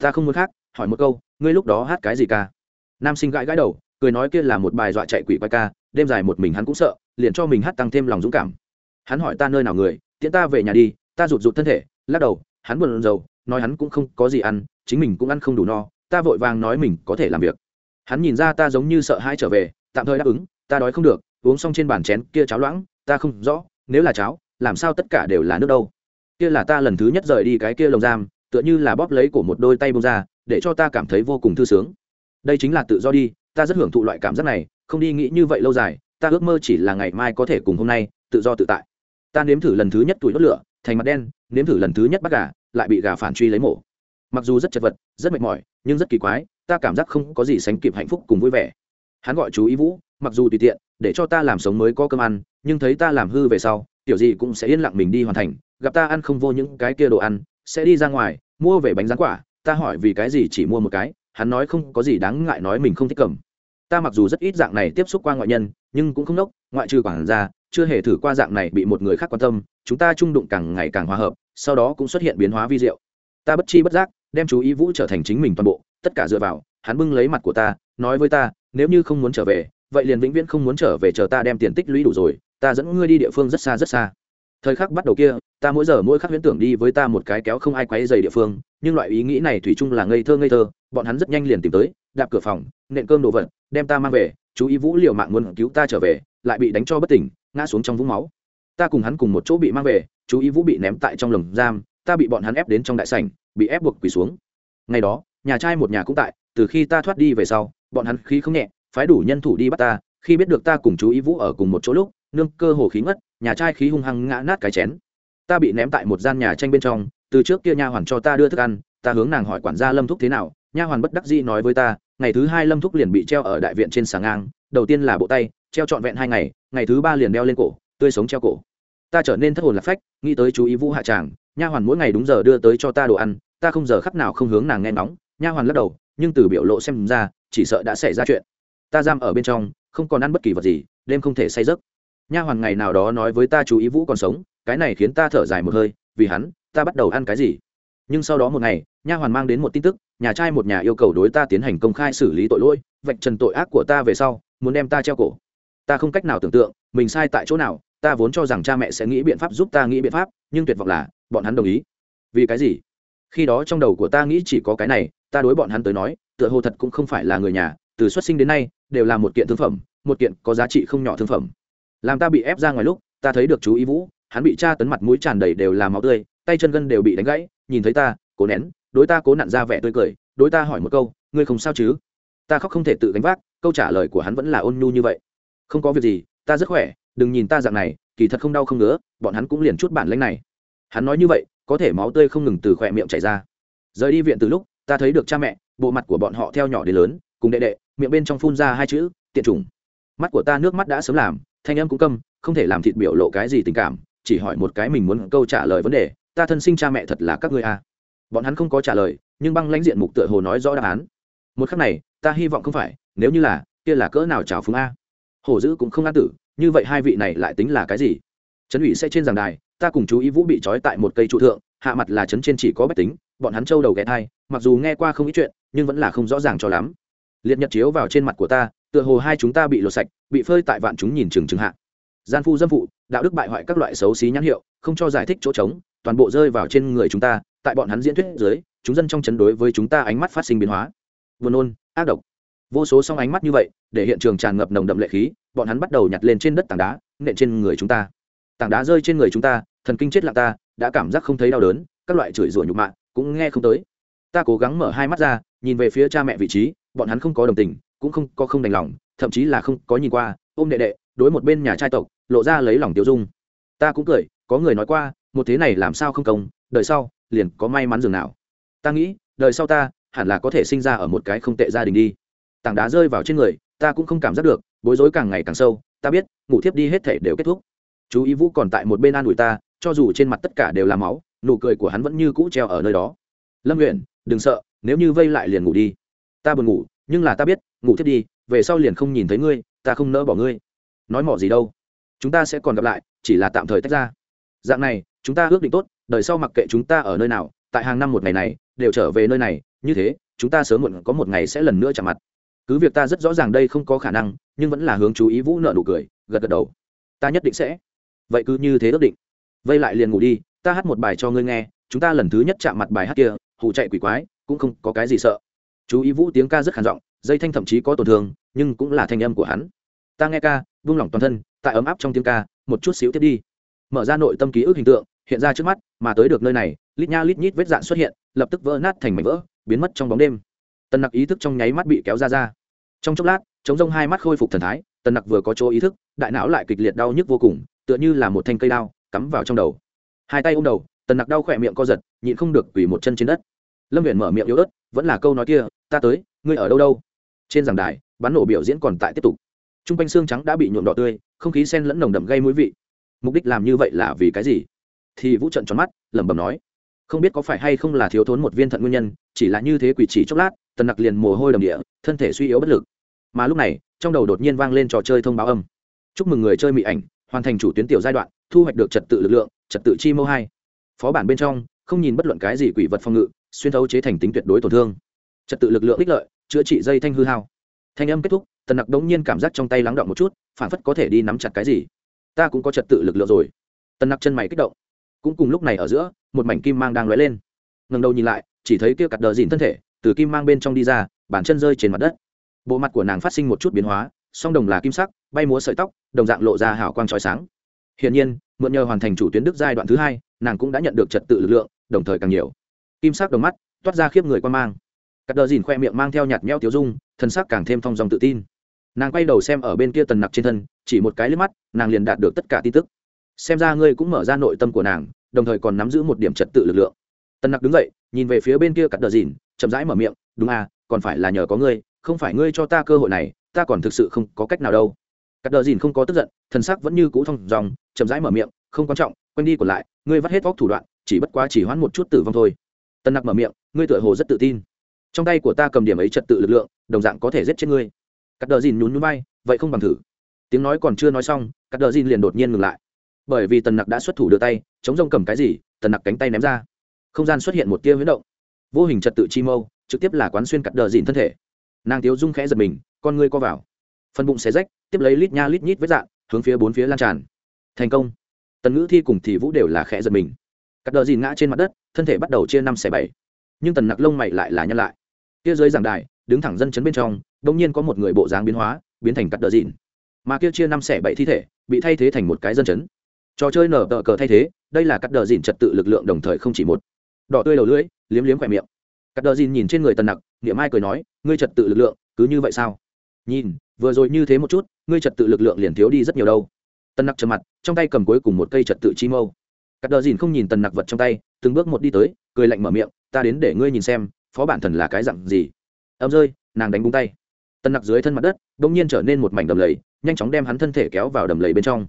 Ta không muốn khác, hỏi một câu ngươi lúc đó hát cái gì ca? Nam sinh gãi gãi đầu, cười nói kia là một bài dọa chạy quỷ quái ca, đêm dài một mình hắn cũng sợ, liền cho mình hát tăng thêm lòng dũng cảm. Hắn hỏi ta nơi nào người, tiễn ta về nhà đi, ta rụt rụt thân thể, lắc đầu, hắn buồn rầu, nói hắn cũng không có gì ăn, chính mình cũng ăn không đủ no, ta vội vàng nói mình có thể làm việc. Hắn nhìn ra ta giống như sợ hãi trở về, tạm thời đáp ứng, ta đói không được, uống xong trên bàn chén kia cháo loãng, ta không rõ, nếu là cháo, làm sao tất cả đều là nước đâu. Kia là ta lần thứ nhất rời đi cái kia lồng giam, tựa như là bóp lấy cổ một đôi tay bông ra để cho ta cảm thấy vô cùng thư sướng. Đây chính là tự do đi, ta rất hưởng thụ loại cảm giác này, không đi nghĩ như vậy lâu dài, ta ước mơ chỉ là ngày mai có thể cùng hôm nay, tự do tự tại. Ta nếm thử lần thứ nhất tuổi đốt lửa, thành mặt đen, nếm thử lần thứ nhất bắt gà, lại bị gà phản truy lấy mổ. Mặc dù rất chật vật, rất mệt mỏi, nhưng rất kỳ quái, ta cảm giác không có gì sánh kịp hạnh phúc cùng vui vẻ. Hắn gọi chú ý vũ, mặc dù tùy tiện, để cho ta làm sống mới có cơm ăn, nhưng thấy ta làm hư về sau tiểu gì cũng sẽ yên lặng mình đi hoàn thành, gặp ta ăn không vô những cái kia đồ ăn, sẽ đi ra ngoài, mua về bánh rán quả ta hỏi vì cái gì chỉ mua một cái, hắn nói không có gì đáng ngại nói mình không thích cầm. Ta mặc dù rất ít dạng này tiếp xúc qua ngoại nhân, nhưng cũng không nốc ngoại trừ quản gia, chưa hề thử qua dạng này bị một người khác quan tâm, chúng ta trung đụng càng ngày càng hòa hợp, sau đó cũng xuất hiện biến hóa vi diệu. Ta bất chi bất giác, đem chú ý vũ trở thành chính mình toàn bộ, tất cả dựa vào, hắn bưng lấy mặt của ta, nói với ta, nếu như không muốn trở về, vậy liền vĩnh viễn không muốn trở về chờ ta đem tiền tích lũy đủ rồi, ta dẫn ngươi đi địa phương rất xa rất xa thời khắc bắt đầu kia, ta mỗi giờ mỗi khắc huyễn tưởng đi với ta một cái kéo không ai quấy dày địa phương, nhưng loại ý nghĩ này thủy chung là ngây thơ ngây thơ, bọn hắn rất nhanh liền tìm tới, đạp cửa phòng, nện cơm đồ vật, đem ta mang về, chú ý vũ liều mạng muốn cứu ta trở về, lại bị đánh cho bất tỉnh, ngã xuống trong vũng máu. Ta cùng hắn cùng một chỗ bị mang về, chú ý vũ bị ném tại trong lồng giam, ta bị bọn hắn ép đến trong đại sảnh, bị ép buộc quỳ xuống. Ngày đó, nhà trai một nhà cũng tại, từ khi ta thoát đi về sau, bọn hắn khí không nhẹ, phái đủ nhân thủ đi bắt ta, khi biết được ta cùng chú ý vũ ở cùng một chỗ lúc, nương cơ hồ khí ngất nhà trai khí hung hăng ngã nát cái chén. Ta bị ném tại một gian nhà tranh bên trong, từ trước kia nha hoàn cho ta đưa thức ăn, ta hướng nàng hỏi quản gia lâm thúc thế nào, nha hoàn bất đắc dĩ nói với ta, ngày thứ hai lâm thúc liền bị treo ở đại viện trên xà ngang, đầu tiên là bộ tay, treo trọn vẹn hai ngày ngày thứ ba liền đeo lên cổ, tươi sống treo cổ. Ta trở nên thất hồn lạc phách, nghĩ tới chú ý vũ hạ tràng, nha hoàn mỗi ngày đúng giờ đưa tới cho ta đồ ăn, ta không giờ khắc nào không hướng nàng nghe nóng nha hoàn lắc đầu, nhưng từ biểu lộ xem ra, chỉ sợ đã xảy ra chuyện. Ta giam ở bên trong, không còn ăn bất kỳ vật gì, đêm không thể say giấc nha hoàn ngày nào đó nói với ta chú ý vũ còn sống, cái này khiến ta thở dài một hơi, vì hắn, ta bắt đầu ăn cái gì? Nhưng sau đó một ngày, nha hoàn mang đến một tin tức, nhà trai một nhà yêu cầu đối ta tiến hành công khai xử lý tội lỗi, vạch trần tội ác của ta về sau, muốn đem ta treo cổ. Ta không cách nào tưởng tượng, mình sai tại chỗ nào, ta vốn cho rằng cha mẹ sẽ nghĩ biện pháp giúp ta nghĩ biện pháp, nhưng tuyệt vọng là, bọn hắn đồng ý. Vì cái gì? Khi đó trong đầu của ta nghĩ chỉ có cái này, ta đối bọn hắn tới nói, tựa hồ thật cũng không phải là người nhà, từ xuất sinh đến nay, đều là một kiện thương phẩm, một kiện có giá trị không nhỏ thương phẩm làm ta bị ép ra ngoài lúc, ta thấy được chú ý vũ, hắn bị tra tấn mặt mũi tràn đầy đều là máu tươi, tay chân gân đều bị đánh gãy, nhìn thấy ta, cố nén, đối ta cố nặn ra vẻ tươi cười, đối ta hỏi một câu, ngươi không sao chứ? Ta khóc không thể tự gánh vác, câu trả lời của hắn vẫn là ôn nhu như vậy. Không có việc gì, ta rất khỏe, đừng nhìn ta dạng này, kỳ thật không đau không ngứa, bọn hắn cũng liền chút bản lãnh này. Hắn nói như vậy, có thể máu tươi không ngừng từ khỏe miệng chảy ra. Rời đi viện từ lúc, ta thấy được cha mẹ, bộ mặt của bọn họ theo nhỏ đến lớn, cùng đệ đệ, miệng bên trong phun ra hai chữ, tiện trùng mắt của ta nước mắt đã sớm làm thanh âm cũng câm, không thể làm thịt biểu lộ cái gì tình cảm, chỉ hỏi một cái mình muốn câu trả lời vấn đề, ta thân sinh cha mẹ thật là các ngươi à. bọn hắn không có trả lời, nhưng băng lãnh diện mục tựa hồ nói rõ đáp án. Một khắc này, ta hy vọng không phải, nếu như là, kia là cỡ nào chào phúng a? Hổ dữ cũng không an tử, như vậy hai vị này lại tính là cái gì? Trấn ủy sẽ trên giảng đài, ta cùng chú ý vũ bị trói tại một cây trụ thượng, hạ mặt là trấn trên chỉ có bách tính, bọn hắn trâu đầu ghé thai, mặc dù nghe qua không ít chuyện, nhưng vẫn là không rõ ràng cho lắm. Liệt nhật chiếu vào trên mặt của ta tựa hồ hai chúng ta bị lột sạch, bị phơi tại vạn chúng nhìn chừng chừng hạ. Gian phu dâm phụ đạo đức bại hoại các loại xấu xí nhãn hiệu, không cho giải thích chỗ trống, toàn bộ rơi vào trên người chúng ta, tại bọn hắn diễn thuyết dưới, chúng dân trong chấn đối với chúng ta ánh mắt phát sinh biến hóa. Buồn nôn, ác độc. Vô số song ánh mắt như vậy, để hiện trường tràn ngập nồng đậm lệ khí, bọn hắn bắt đầu nhặt lên trên đất tảng đá, nện trên người chúng ta. Tảng đá rơi trên người chúng ta, thần kinh chết lặng ta, đã cảm giác không thấy đau đớn, các loại chửi rủa nhục mạ cũng nghe không tới. Ta cố gắng mở hai mắt ra, nhìn về phía cha mẹ vị trí, bọn hắn không có đồng tình cũng không có không đành lòng, thậm chí là không có nhìn qua, ôm đệ đệ, đối một bên nhà trai tộc, lộ ra lấy lòng tiêu dung. Ta cũng cười, có người nói qua, một thế này làm sao không công, đời sau, liền có may mắn dường nào. Ta nghĩ, đời sau ta, hẳn là có thể sinh ra ở một cái không tệ gia đình đi. Tảng đá rơi vào trên người, ta cũng không cảm giác được, bối rối càng ngày càng sâu, ta biết, ngủ thiếp đi hết thể đều kết thúc. Chú ý vũ còn tại một bên an ủi ta, cho dù trên mặt tất cả đều là máu, nụ cười của hắn vẫn như cũ treo ở nơi đó. Lâm nguyện đừng sợ, nếu như vây lại liền ngủ đi. Ta buồn ngủ nhưng là ta biết, ngủ thiết đi, về sau liền không nhìn thấy ngươi, ta không nỡ bỏ ngươi. Nói mỏ gì đâu. Chúng ta sẽ còn gặp lại, chỉ là tạm thời tách ra. Dạng này, chúng ta ước định tốt, đời sau mặc kệ chúng ta ở nơi nào, tại hàng năm một ngày này, đều trở về nơi này, như thế, chúng ta sớm muộn có một ngày sẽ lần nữa chạm mặt. Cứ việc ta rất rõ ràng đây không có khả năng, nhưng vẫn là hướng chú ý vũ nợ nụ cười, gật gật đầu. Ta nhất định sẽ. Vậy cứ như thế ước định. Vây lại liền ngủ đi, ta hát một bài cho ngươi nghe, chúng ta lần thứ nhất chạm mặt bài hát kia hụ chạy quỷ quái, cũng không có cái gì sợ chú ý vũ tiếng ca rất khản giọng, dây thanh thậm chí có tổn thương, nhưng cũng là thanh âm của hắn. Ta nghe ca vung lòng toàn thân, tại ấm áp trong tiếng ca, một chút xíu tiếp đi. Mở ra nội tâm ký ức hình tượng, hiện ra trước mắt, mà tới được nơi này, lít nha lít nhít vết dạn xuất hiện, lập tức vỡ nát thành mảnh vỡ, biến mất trong bóng đêm. Tần nặc ý thức trong nháy mắt bị kéo ra ra. Trong chốc lát chống rông hai mắt khôi phục thần thái, tần nặc vừa có chỗ ý thức, đại não lại kịch liệt đau nhức vô cùng, tựa như là một thanh cây đao, cắm vào trong đầu. Hai tay ôm đầu, tần nặc đau khỏe miệng co giật, nhịn không được quỳ một chân trên đất. Lâm viện mở miệng yếu ớt vẫn là câu nói kia, ta tới, ngươi ở đâu đâu? Trên giảng đài, bắn nổ biểu diễn còn tại tiếp tục. T r u n g quanh xương trắng đã bị nhuộm đỏ tươi, không khí sen lẫn nồng đậm gây mũi vị. Mục đích làm như vậy là vì cái gì? Thì vũ trận tròn mắt, lẩm bẩm nói, không biết có phải hay không là thiếu thốn một viên thận nguyên nhân, chỉ là như thế quỷ chỉ chốc lát, tần nặc liền mồ hôi đầm địa, thân thể suy yếu bất lực. Mà lúc này, trong đầu đột nhiên vang lên trò chơi thông báo âm. Chúc mừng người chơi mỹ ảnh, hoàn thành chủ tuyến tiểu giai đoạn, thu hoạch được trật tự lực lượng, trật tự chi mô hai. Phó bản bên trong, không nhìn bất luận cái gì quỷ vật phòng ngự xuyên thấu chế thành tính tuyệt đối tổn thương. Trật tự lực lượng ích lợi, chữa trị dây thanh hư hao. Thanh âm kết thúc, tần nặc đống nhiên cảm giác trong tay lắng động một chút, phản phất có thể đi nắm chặt cái gì. Ta cũng có trật tự lực lượng rồi. Tần nặc chân mày kích động. Cũng cùng lúc này ở giữa, một mảnh kim mang đang lóe lên. Ngần đầu nhìn lại, chỉ thấy kia cặt đờ dìn thân thể, từ kim mang bên trong đi ra, bàn chân rơi trên mặt đất. Bộ mặt của nàng phát sinh một chút biến hóa, song đồng là kim sắc, bay múa sợi tóc, đồng dạng lộ ra hào quang trói sáng. Hiển nhiên, mượn nhờ hoàn thành chủ tuyến đức giai đoạn thứ hai, nàng cũng đã nhận được trật tự lực lượng, đồng thời càng nhiều kim sắc đồng mắt toát ra khiếp người quan mang. Cắt đờ dìn khoe miệng mang theo nhạt meo tiếu dung, thân sắc càng thêm thong dòng tự tin. Nàng quay đầu xem ở bên kia tần nặc trên thân, chỉ một cái liếc mắt, nàng liền đạt được tất cả tin tức. Xem ra ngươi cũng mở ra nội tâm của nàng, đồng thời còn nắm giữ một điểm trật tự lực lượng. Tần nặc đứng dậy, nhìn về phía bên kia cắt đờ dìn, chậm rãi mở miệng, đúng à còn phải là nhờ có ngươi, không phải ngươi cho ta cơ hội này, ta còn thực sự không có cách nào đâu. Cắt đờ dìn không có tức giận, thân sắc vẫn như cũ thong dòng chậm rãi mở miệng, không quan trọng, quanh đi còn lại, ngươi vắt hết vóc thủ đoạn, chỉ bất quá chỉ hoãn một chút tử vong thôi tân nặc mở miệng, ngươi tựa hồ rất tự tin. Trong tay của ta cầm điểm ấy trật tự lực lượng, đồng dạng có thể giết chết ngươi. Cắt đờ dìn nhún nhún bay vậy không bằng thử. Tiếng nói còn chưa nói xong, cắt đờ dìn liền đột nhiên ngừng lại. Bởi vì tần nặc đã xuất thủ đưa tay, chống rông cầm cái gì tần nặc cánh tay ném ra. Không gian xuất hiện một tia huyết động. Vô hình trật tự chi mâu, trực tiếp là quán xuyên cắt đờ dìn thân thể. Nàng tiếu dung khẽ giật mình, con ngươi co vào. Phần bụng xé rách, tiếp lấy lít nha lít nhít với dạng hướng phía bốn phía lan tràn. Thành công. Tần ngữ thi cùng thì vũ đều là khẽ giật mình cắt đờ dìn ngã trên mặt đất, thân thể bắt đầu chia năm xẻ bảy. Nhưng tần nặc lông mày lại là nhân lại. Kia dưới giảng đài, đứng thẳng dân chấn bên trong đ ỗ n g nhiên có một người bộ dáng biến hóa, biến thành cắt đờ dìn. Mà kia chia năm xẻ bảy thi thể, bị thay thế thành một cái dân chấn. Trò chơi nở tờ cờ thay thế, đây là cắt đờ dìn trật tự lực lượng đồng thời không chỉ một. Đỏ tươi đầu lưỡi, liếm liếm khỏe miệng. Cắt đờ dìn nhìn trên người tần nặc, niệm ai cười nói, ngươi trật tự lực lượng, cứ như vậy sao? Nhìn, vừa rồi như thế một chút, ngươi trật tự lực lượng liền thiếu đi rất nhiều đâu. Tần nặc trầm mặt, trong tay cầm cuối cùng một cây trật tự chi mâu cắt đờ dìn không nhìn tần nặc vật trong tay, từng bước một đi tới, cười lạnh mở miệng, ta đến để ngươi nhìn xem, phó bản thần là cái dặn gì? Âm rơi, nàng đánh bung tay. Tần nặc dưới thân mặt đất đ ỗ n g nhiên trở nên một mảnh đầm lầy, nhanh chóng đem hắn thân thể kéo vào đầm lầy bên trong.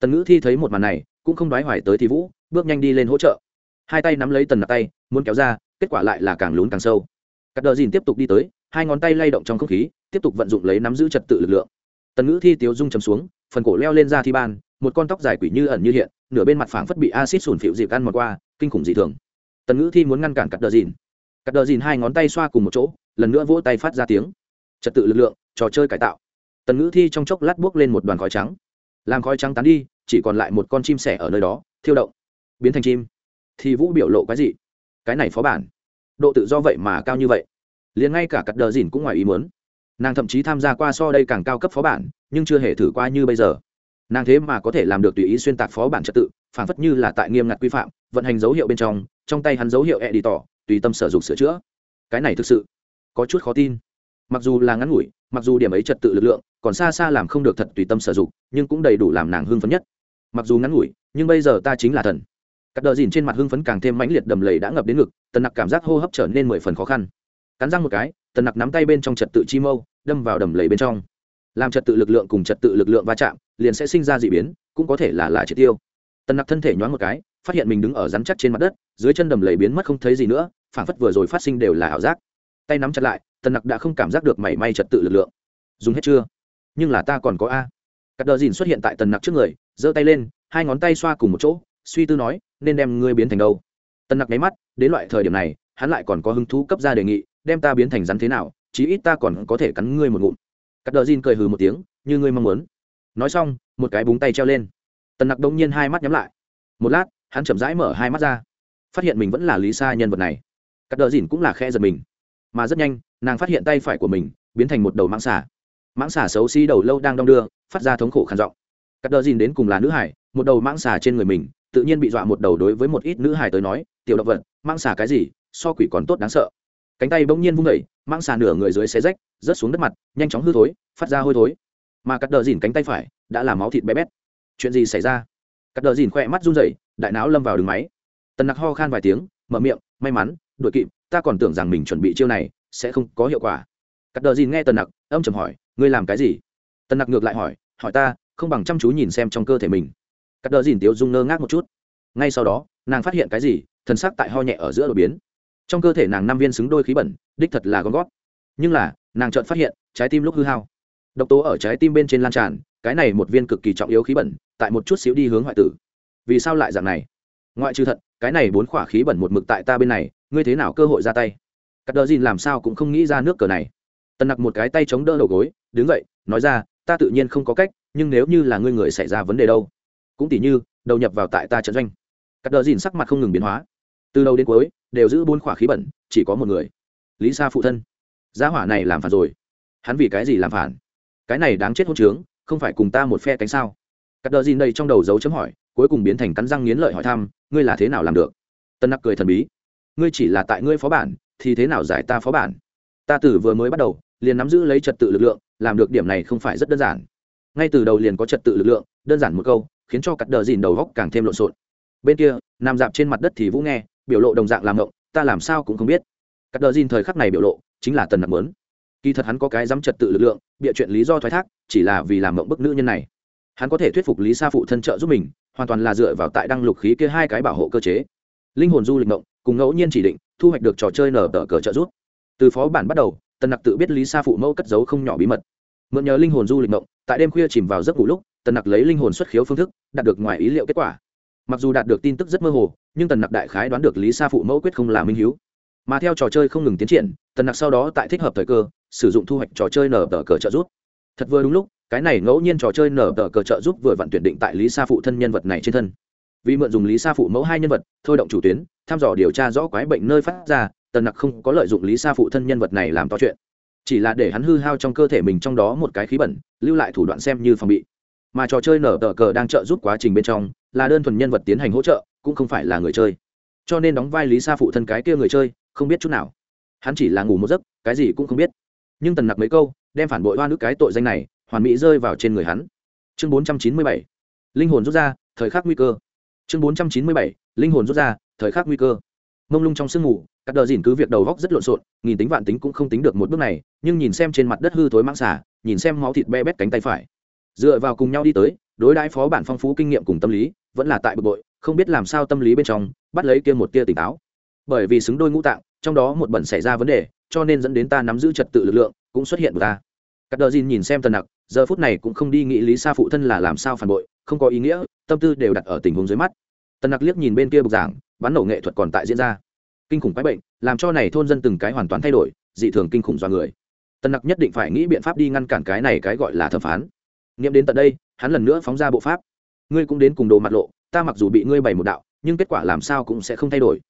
Tần ngữ thi thấy một màn này, cũng không đoái hoài tới thì vũ, bước nhanh đi lên hỗ trợ. Hai tay nắm lấy tần nặc tay, muốn kéo ra, kết quả lại là càng lún càng sâu. Cắt đờ dìn tiếp tục đi tới, hai ngón tay lay động trong không khí, tiếp tục vận dụng lấy nắm giữ trật tự lực lượng. Tần ngữ thi tiếu dung chấm xuống phần cổ leo lên ra thi ban, một con tóc dài quỷ như ẩn như hiện, nửa bên mặt phảng phất bị acid sùn phịu dịp ăn một qua, kinh khủng dị thường. Tần ngữ thi muốn ngăn cản cắt đờ dìn. Cắt đờ dìn hai ngón tay xoa cùng một chỗ, lần nữa vỗ tay phát ra tiếng. Trật tự lực lượng, trò chơi cải tạo. Tần ngữ thi trong chốc lát buốc lên một đoàn khói trắng. Làm khói trắng tán đi, chỉ còn lại một con chim sẻ ở nơi đó, thiêu động. Biến thành chim. Thì vũ biểu lộ cái gì cái này phó bản. Độ tự do vậy mà cao như vậy. Liền ngay cả cắt đờ dìn cũng ngoài ý muốn. Nàng thậm chí tham gia qua so đây càng cao cấp phó bản nhưng chưa hề thử qua như bây giờ. Nàng thế mà có thể làm được tùy ý xuyên tạc phó bản trật tự, phản phất như là tại nghiêm ngặt quy phạm, vận hành dấu hiệu bên trong trong tay hắn dấu hiệu e đi tỏ tùy tâm sở dụng sửa chữa. Cái này thực sự có chút khó tin. Mặc dù là ngắn ngủi, mặc dù điểm ấy trật tự lực lượng, còn xa xa làm không được thật tùy tâm sở dụng nhưng cũng đầy đủ làm nàng hưng phấn nhất. Mặc dù ngắn ngủi, nhưng bây giờ ta chính là thần. Cắt đờ dìn trên mặt hưng phấn càng thêm mãnh liệt đầm lầy đã ngập đến ngực, tần nặc cảm giác hô hấp trở nên mười phần khó khăn. Cắn răng một cái, tần nặc nắm tay bên trong trật tự chi mâu, đâm vào đầm lầy bên trong làm trật tự lực lượng cùng trật tự lực lượng va chạm, liền sẽ sinh ra d ị biến, cũng có thể là là triệt tiêu. Tần nặc thân thể nhoáng một cái, phát hiện mình đứng ở rắn chắc trên mặt đất, dưới chân đầm lầy biến mất không thấy gì nữa phản phất vừa rồi phát sinh đều là ảo giác. Tay nắm chặt lại, tần nặc đã không cảm giác được mảy may trật tự lực lượng. Dùng hết chưa? Nhưng là ta còn có a. Cắt đờ dìn xuất hiện tại tần nặc trước người, giơ tay lên, hai ngón tay xoa cùng một chỗ, suy tư nói, nên đem ngươi biến thành đâu? Tần nặc nháy mắt, đến loại thời điểm này, hắn lại còn có hứng thú cấp ra đề nghị, đem ta biến thành rắn thế nào? Chí ít ta còn có thể cắn ngươi một ngụm cắt đờ dìn cười hừ một tiếng, như ngươi mong muốn. Nói xong, một cái búng tay treo lên. Tần nặc đông nhiên hai mắt nhắm lại. Một lát, hắn chậm rãi mở hai mắt ra. Phát hiện mình vẫn là lý sa nhân vật này. Cắt đờ dìn cũng là khe giật mình. Mà rất nhanh, nàng phát hiện tay phải của mình biến thành một đầu mãng xà. Mãng xà xấu xí đầu lâu đang đong đưa, phát ra thống khổ khàn giọng. Cắt đờ dìn đến cùng là nữ hải, một đầu mãng xà trên người mình, tự nhiên bị dọa một đầu đối với một ít nữ hải tới nói, tiểu động vật, mãng xà cái gì? So quỷ còn tốt đáng sợ cánh tay bỗng nhiên vung đẩy mang xà nửa người dưới xé rách, rớt xuống đất mặt, nhanh chóng hư thối, phát ra hôi thối. Mà cắt đờ dìn cánh tay phải đã làm máu thịt bé bét. Chuyện gì xảy ra? Cắt đờ dìn khỏe mắt run rẩy, đại não lâm vào đường máy. Tần nặc ho khan vài tiếng, mở miệng, may mắn, đội kịp, ta còn tưởng rằng mình chuẩn bị chiêu này sẽ không có hiệu quả. Cắt đờ dìn nghe tần nặc, âm chầm hỏi, ngươi làm cái gì? Tần nặc ngược lại hỏi hỏi ta, không bằng chăm chú nhìn xem trong cơ thể mình. Cắt đờ dìn tiếu dung ngơ ngác một chút. Ngay sau đó, nàng phát hiện cái gì, thần sắc tại ho nhẹ ở giữa đột biến trong cơ thể nàng năm viên xứng đôi khí bẩn, đích thật là gom gót nhưng là, nàng chợt phát hiện, trái tim lúc hư hao. Độc tố ở trái tim bên trên lan tràn, cái này một viên cực kỳ trọng yếu khí bẩn, tại một chút xíu đi hướng hoại tử. Vì sao lại dạng này? Ngoại trừ thật, cái này bốn khỏa khí bẩn một mực tại ta bên này, ngươi thế nào cơ hội ra tay? Cắt đờ dìn làm sao cũng không nghĩ ra nước cờ này. Tần nặc một cái tay chống đỡ đầu gối, đứng dậy, nói ra, ta tự nhiên không có cách, nhưng nếu như là ngươi người xảy ra vấn đề đâu? Cũng tỉ như, đầu nhập vào tại ta trận doanh. Cắt đờ dìn sắc mặt không ngừng biến hóa từ đầu đến cuối đều giữ bốn khỏa khí bẩn, chỉ có một người. Lý sa phụ thân. Gia hỏa này làm phản rồi. Hắn vì cái gì làm phản? Cái này đáng chết hôn trướng, không phải cùng ta một phe cánh sao? Cắt đờ dìn đây trong đầu dấu chấm hỏi, cuối cùng biến thành cắn răng nghiến lợi hỏi thăm, ngươi là thế nào làm được? Tân nặc cười thần bí. Ngươi chỉ là tại ngươi phó bản, thì thế nào giải ta phó bản? Ta tử vừa mới bắt đầu, liền nắm giữ lấy trật tự lực lượng, làm được điểm này không phải rất đơn giản. Ngay từ đầu liền có trật tự lực lượng, đơn giản một câu, khiến cho cắt đờ dìn đầu góc càng thêm lộn xộn. Bên kia, nằm dạp trên mặt đất thì vũ nghe biểu lộ đồng dạng làm ngộng, ta làm sao cũng không biết. Cắt đờ dìn thời khắc này biểu lộ chính là tần nặc mớn. Kỳ thật hắn có cái dám trật tự lực lượng, bịa chuyện lý do thoái thác, chỉ là vì làm mộng bức nữ nhân này. Hắn có thể thuyết phục lý sa phụ thân trợ giúp mình, hoàn toàn là dựa vào tại đăng lục khí kia hai cái bảo hộ cơ chế. Linh hồn du lịch mộng cùng ngẫu nhiên chỉ định, thu hoạch được trò chơi nở tờ cờ trợ giúp. Từ phó bản bắt đầu, tần nặc tự biết lý sa phụ mẫu cất giấu không nhỏ bí mật. Mượn nhờ linh hồn du lịch mộng tại đêm khuya chìm vào giấc ngủ lúc, tần nặc lấy linh hồn xuất khiếu phương thức, đạt được ngoài ý liệu kết quả mặc dù đạt được tin tức rất mơ hồ, nhưng tần nặc đại khái đoán được lý sa phụ mẫu quyết không là minh h mà theo trò chơi không ngừng tiến triển, tần nặc sau đó tại thích hợp thời cơ, sử dụng thu hoạch trò chơi nở tờ cờ trợ giúp. Thật vừa đúng lúc, cái này ngẫu nhiên trò chơi nở tờ cờ trợ giúp vừa vặn tuyển định tại lý sa phụ thân nhân vật này trên thân. Vì mượn dùng lý sa phụ mẫu hai nhân vật, thôi động chủ tuyến, thăm dò điều tra rõ quái bệnh nơi phát ra, tần nặc không có lợi dụng lý sa phụ thân nhân vật này làm to chuyện. Chỉ là để hắn hư hao trong cơ thể mình trong đó một cái khí bẩn, lưu lại thủ đoạn xem như phòng bị. Mà trò chơi nở tờ cờ đang trợ giúp quá trình bên trong là đơn thuần nhân vật tiến hành hỗ trợ, cũng không phải là người chơi. Cho nên đóng vai lý sa phụ thân cái kia người chơi, không biết chút nào. Hắn chỉ là ngủ một giấc, cái gì cũng không biết. Nhưng tần nặc mấy câu, đem phản bội hoa nước cái tội danh này, hoàn mỹ rơi vào trên người hắn. Chương bốn trăm chín mươi bảy. Linh hồn rút ra, thời khắc nguy cơ. Chương bốn trăm chín mươi bảy. Linh hồn rút ra, thời khắc nguy cơ. Mông lung trong sương mù các đờ dìn cứ việc đầu góc rất lộn xộn, nghìn tính vạn tính cũng không tính được một bước này, nhưng nhìn xem trên mặt đất hư thối mang xả nhìn xem máu thịt be bét cánh tay phải. Dựa vào cùng nhau đi tới, đối đãi phó bản phong phú kinh nghiệm cùng tâm lý vẫn là tại bực bội, không biết làm sao tâm lý bên trong, bắt lấy kia một tia tỉnh táo. Bởi vì xứng đôi ngũ tạng, trong đó một bẩn xảy ra vấn đề, cho nên dẫn đến ta nắm giữ trật tự lực lượng, cũng xuất hiện của ta. Các đờ dìn nhìn xem tần nặc, giờ phút này cũng không đi nghĩ lý sa phụ thân là làm sao phản bội, không có ý nghĩa, tâm tư đều đặt ở tình huống dưới mắt. Tần nặc liếc nhìn bên kia bục giảng, bắn nổ nghệ thuật còn tại diễn ra. Kinh khủng quái bệnh, làm cho này thôn dân từng cái hoàn toàn thay đổi, dị thường kinh khủng do người. Tần nặc nhất định phải nghĩ biện pháp đi ngăn cản cái này cái gọi là thẩm phán. Nghiệm đến tận đây, hắn lần nữa phóng ra bộ pháp ngươi cũng đến cùng đồ mặt lộ, ta mặc dù bị ngươi bày một đạo, nhưng kết quả làm sao cũng sẽ không thay đổi.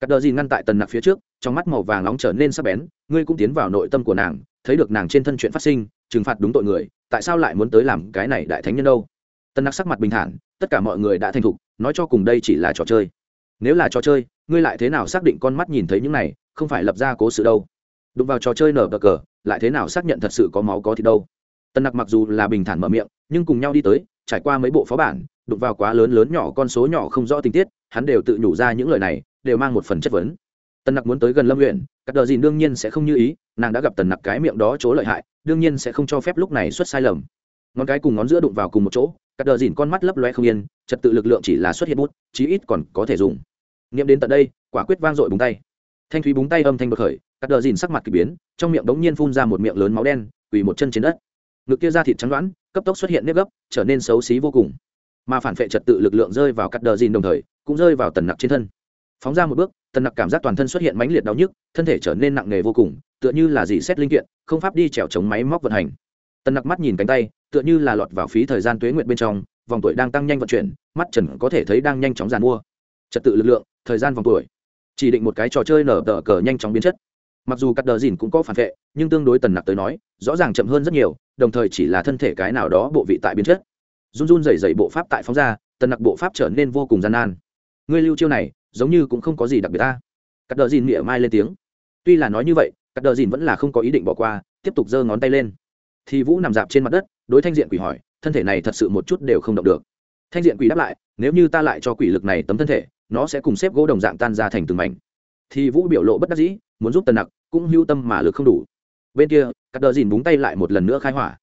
Cắt đờ gì ngăn tại tần nặc phía trước, trong mắt màu vàng nóng trở nên sắc bén, ngươi cũng tiến vào nội tâm của nàng, thấy được nàng trên thân chuyện phát sinh, trừng phạt đúng tội người, tại sao lại muốn tới làm cái này đại thánh nhân đâu? Tần nặc sắc mặt bình thản, tất cả mọi người đã thành thục, nói cho cùng đây chỉ là trò chơi. Nếu là trò chơi, ngươi lại thế nào xác định con mắt nhìn thấy những này, không phải lập ra cố sự đâu? Đụng vào trò chơi nở bờ cờ, lại thế nào xác nhận thật sự có máu có thịt đâu? Tần nặc mặc dù là bình thản mở miệng, nhưng cùng nhau đi tới trải qua mấy bộ phó bản, đụng vào quá lớn lớn nhỏ con số nhỏ không rõ tình tiết, hắn đều tự nhủ ra những lời này, đều mang một phần chất vấn. Tần nặc muốn tới gần lâm huyện các đờ dìn đương nhiên sẽ không như ý, nàng đã gặp tần nặc cái miệng đó chỗ lợi hại, đương nhiên sẽ không cho phép lúc này xuất sai lầm. Ngón cái cùng ngón giữa đụng vào cùng một chỗ các đờ dìn con mắt lấp loe không yên, trật tự lực lượng chỉ là xuất hiện bút, chí ít còn có thể dùng. Nghiệm đến tận đây, quả quyết vang dội búng tay. Thanh thúy búng tay âm thanh bậc khởi các đờ dìn sắc mặt k ỳ biến, trong miệng bỗng nhiên phun ra một miệng lớn máu đen, quỳ một chân trên đất. Ngực kia ra thịt trắng đoán cấp tốc xuất hiện nếp gấp, trở nên xấu xí vô cùng. Mà phản vệ trật tự lực lượng rơi vào cắt đờ dìn đồng thời, cũng rơi vào tần nặc trên thân. Phóng ra một bước, tần nặc cảm giác toàn thân xuất hiện mãnh liệt đau nhức, thân thể trở nên nặng nề vô cùng, tựa như là dì xét linh kiện, không pháp đi trèo chống máy móc vận hành. Tần nặc mắt nhìn cánh tay, tựa như là lọt vào phí thời gian tuế nguyện bên trong, vòng tuổi đang tăng nhanh vận chuyển, mắt trần có thể thấy đang nhanh chóng giàn mua. Trật tự lực lượng, thời gian vòng tuổi. Chỉ định một cái trò chơi nở tờ cờ nhanh chóng biến chất mặc dù cắt đờ dìn cũng có phản vệ, nhưng tương đối tần nặc tới nói, rõ ràng chậm hơn rất nhiều, đồng thời chỉ là thân thể cái nào đó bộ vị tại biến chất run run dày dày bộ pháp tại phóng ra, tần nặc bộ pháp trở nên vô cùng gian nan. Ngươi lưu chiêu này, giống như cũng không có gì đặc biệt ta. Cắt đờ dìn mỉa mai lên tiếng. Tuy là nói như vậy, cắt đờ dìn vẫn là không có ý định bỏ qua, tiếp tục giơ ngón tay lên. Thì vũ nằm dạp trên mặt đất, đối thanh diện quỷ hỏi, thân thể này thật sự một chút đều không động được. Thanh diện quỷ đáp lại, nếu như ta lại cho quỷ lực này tấm thân thể, nó sẽ cùng xếp gỗ đồng dạng tan ra thành từng mảnh. Thì vũ biểu lộ bất đắc dĩ muốn giúp tần nặc, cũng hưu tâm mà lực không đủ. Bên kia, cắt đờ dìn búng tay lại một lần nữa khai hỏa.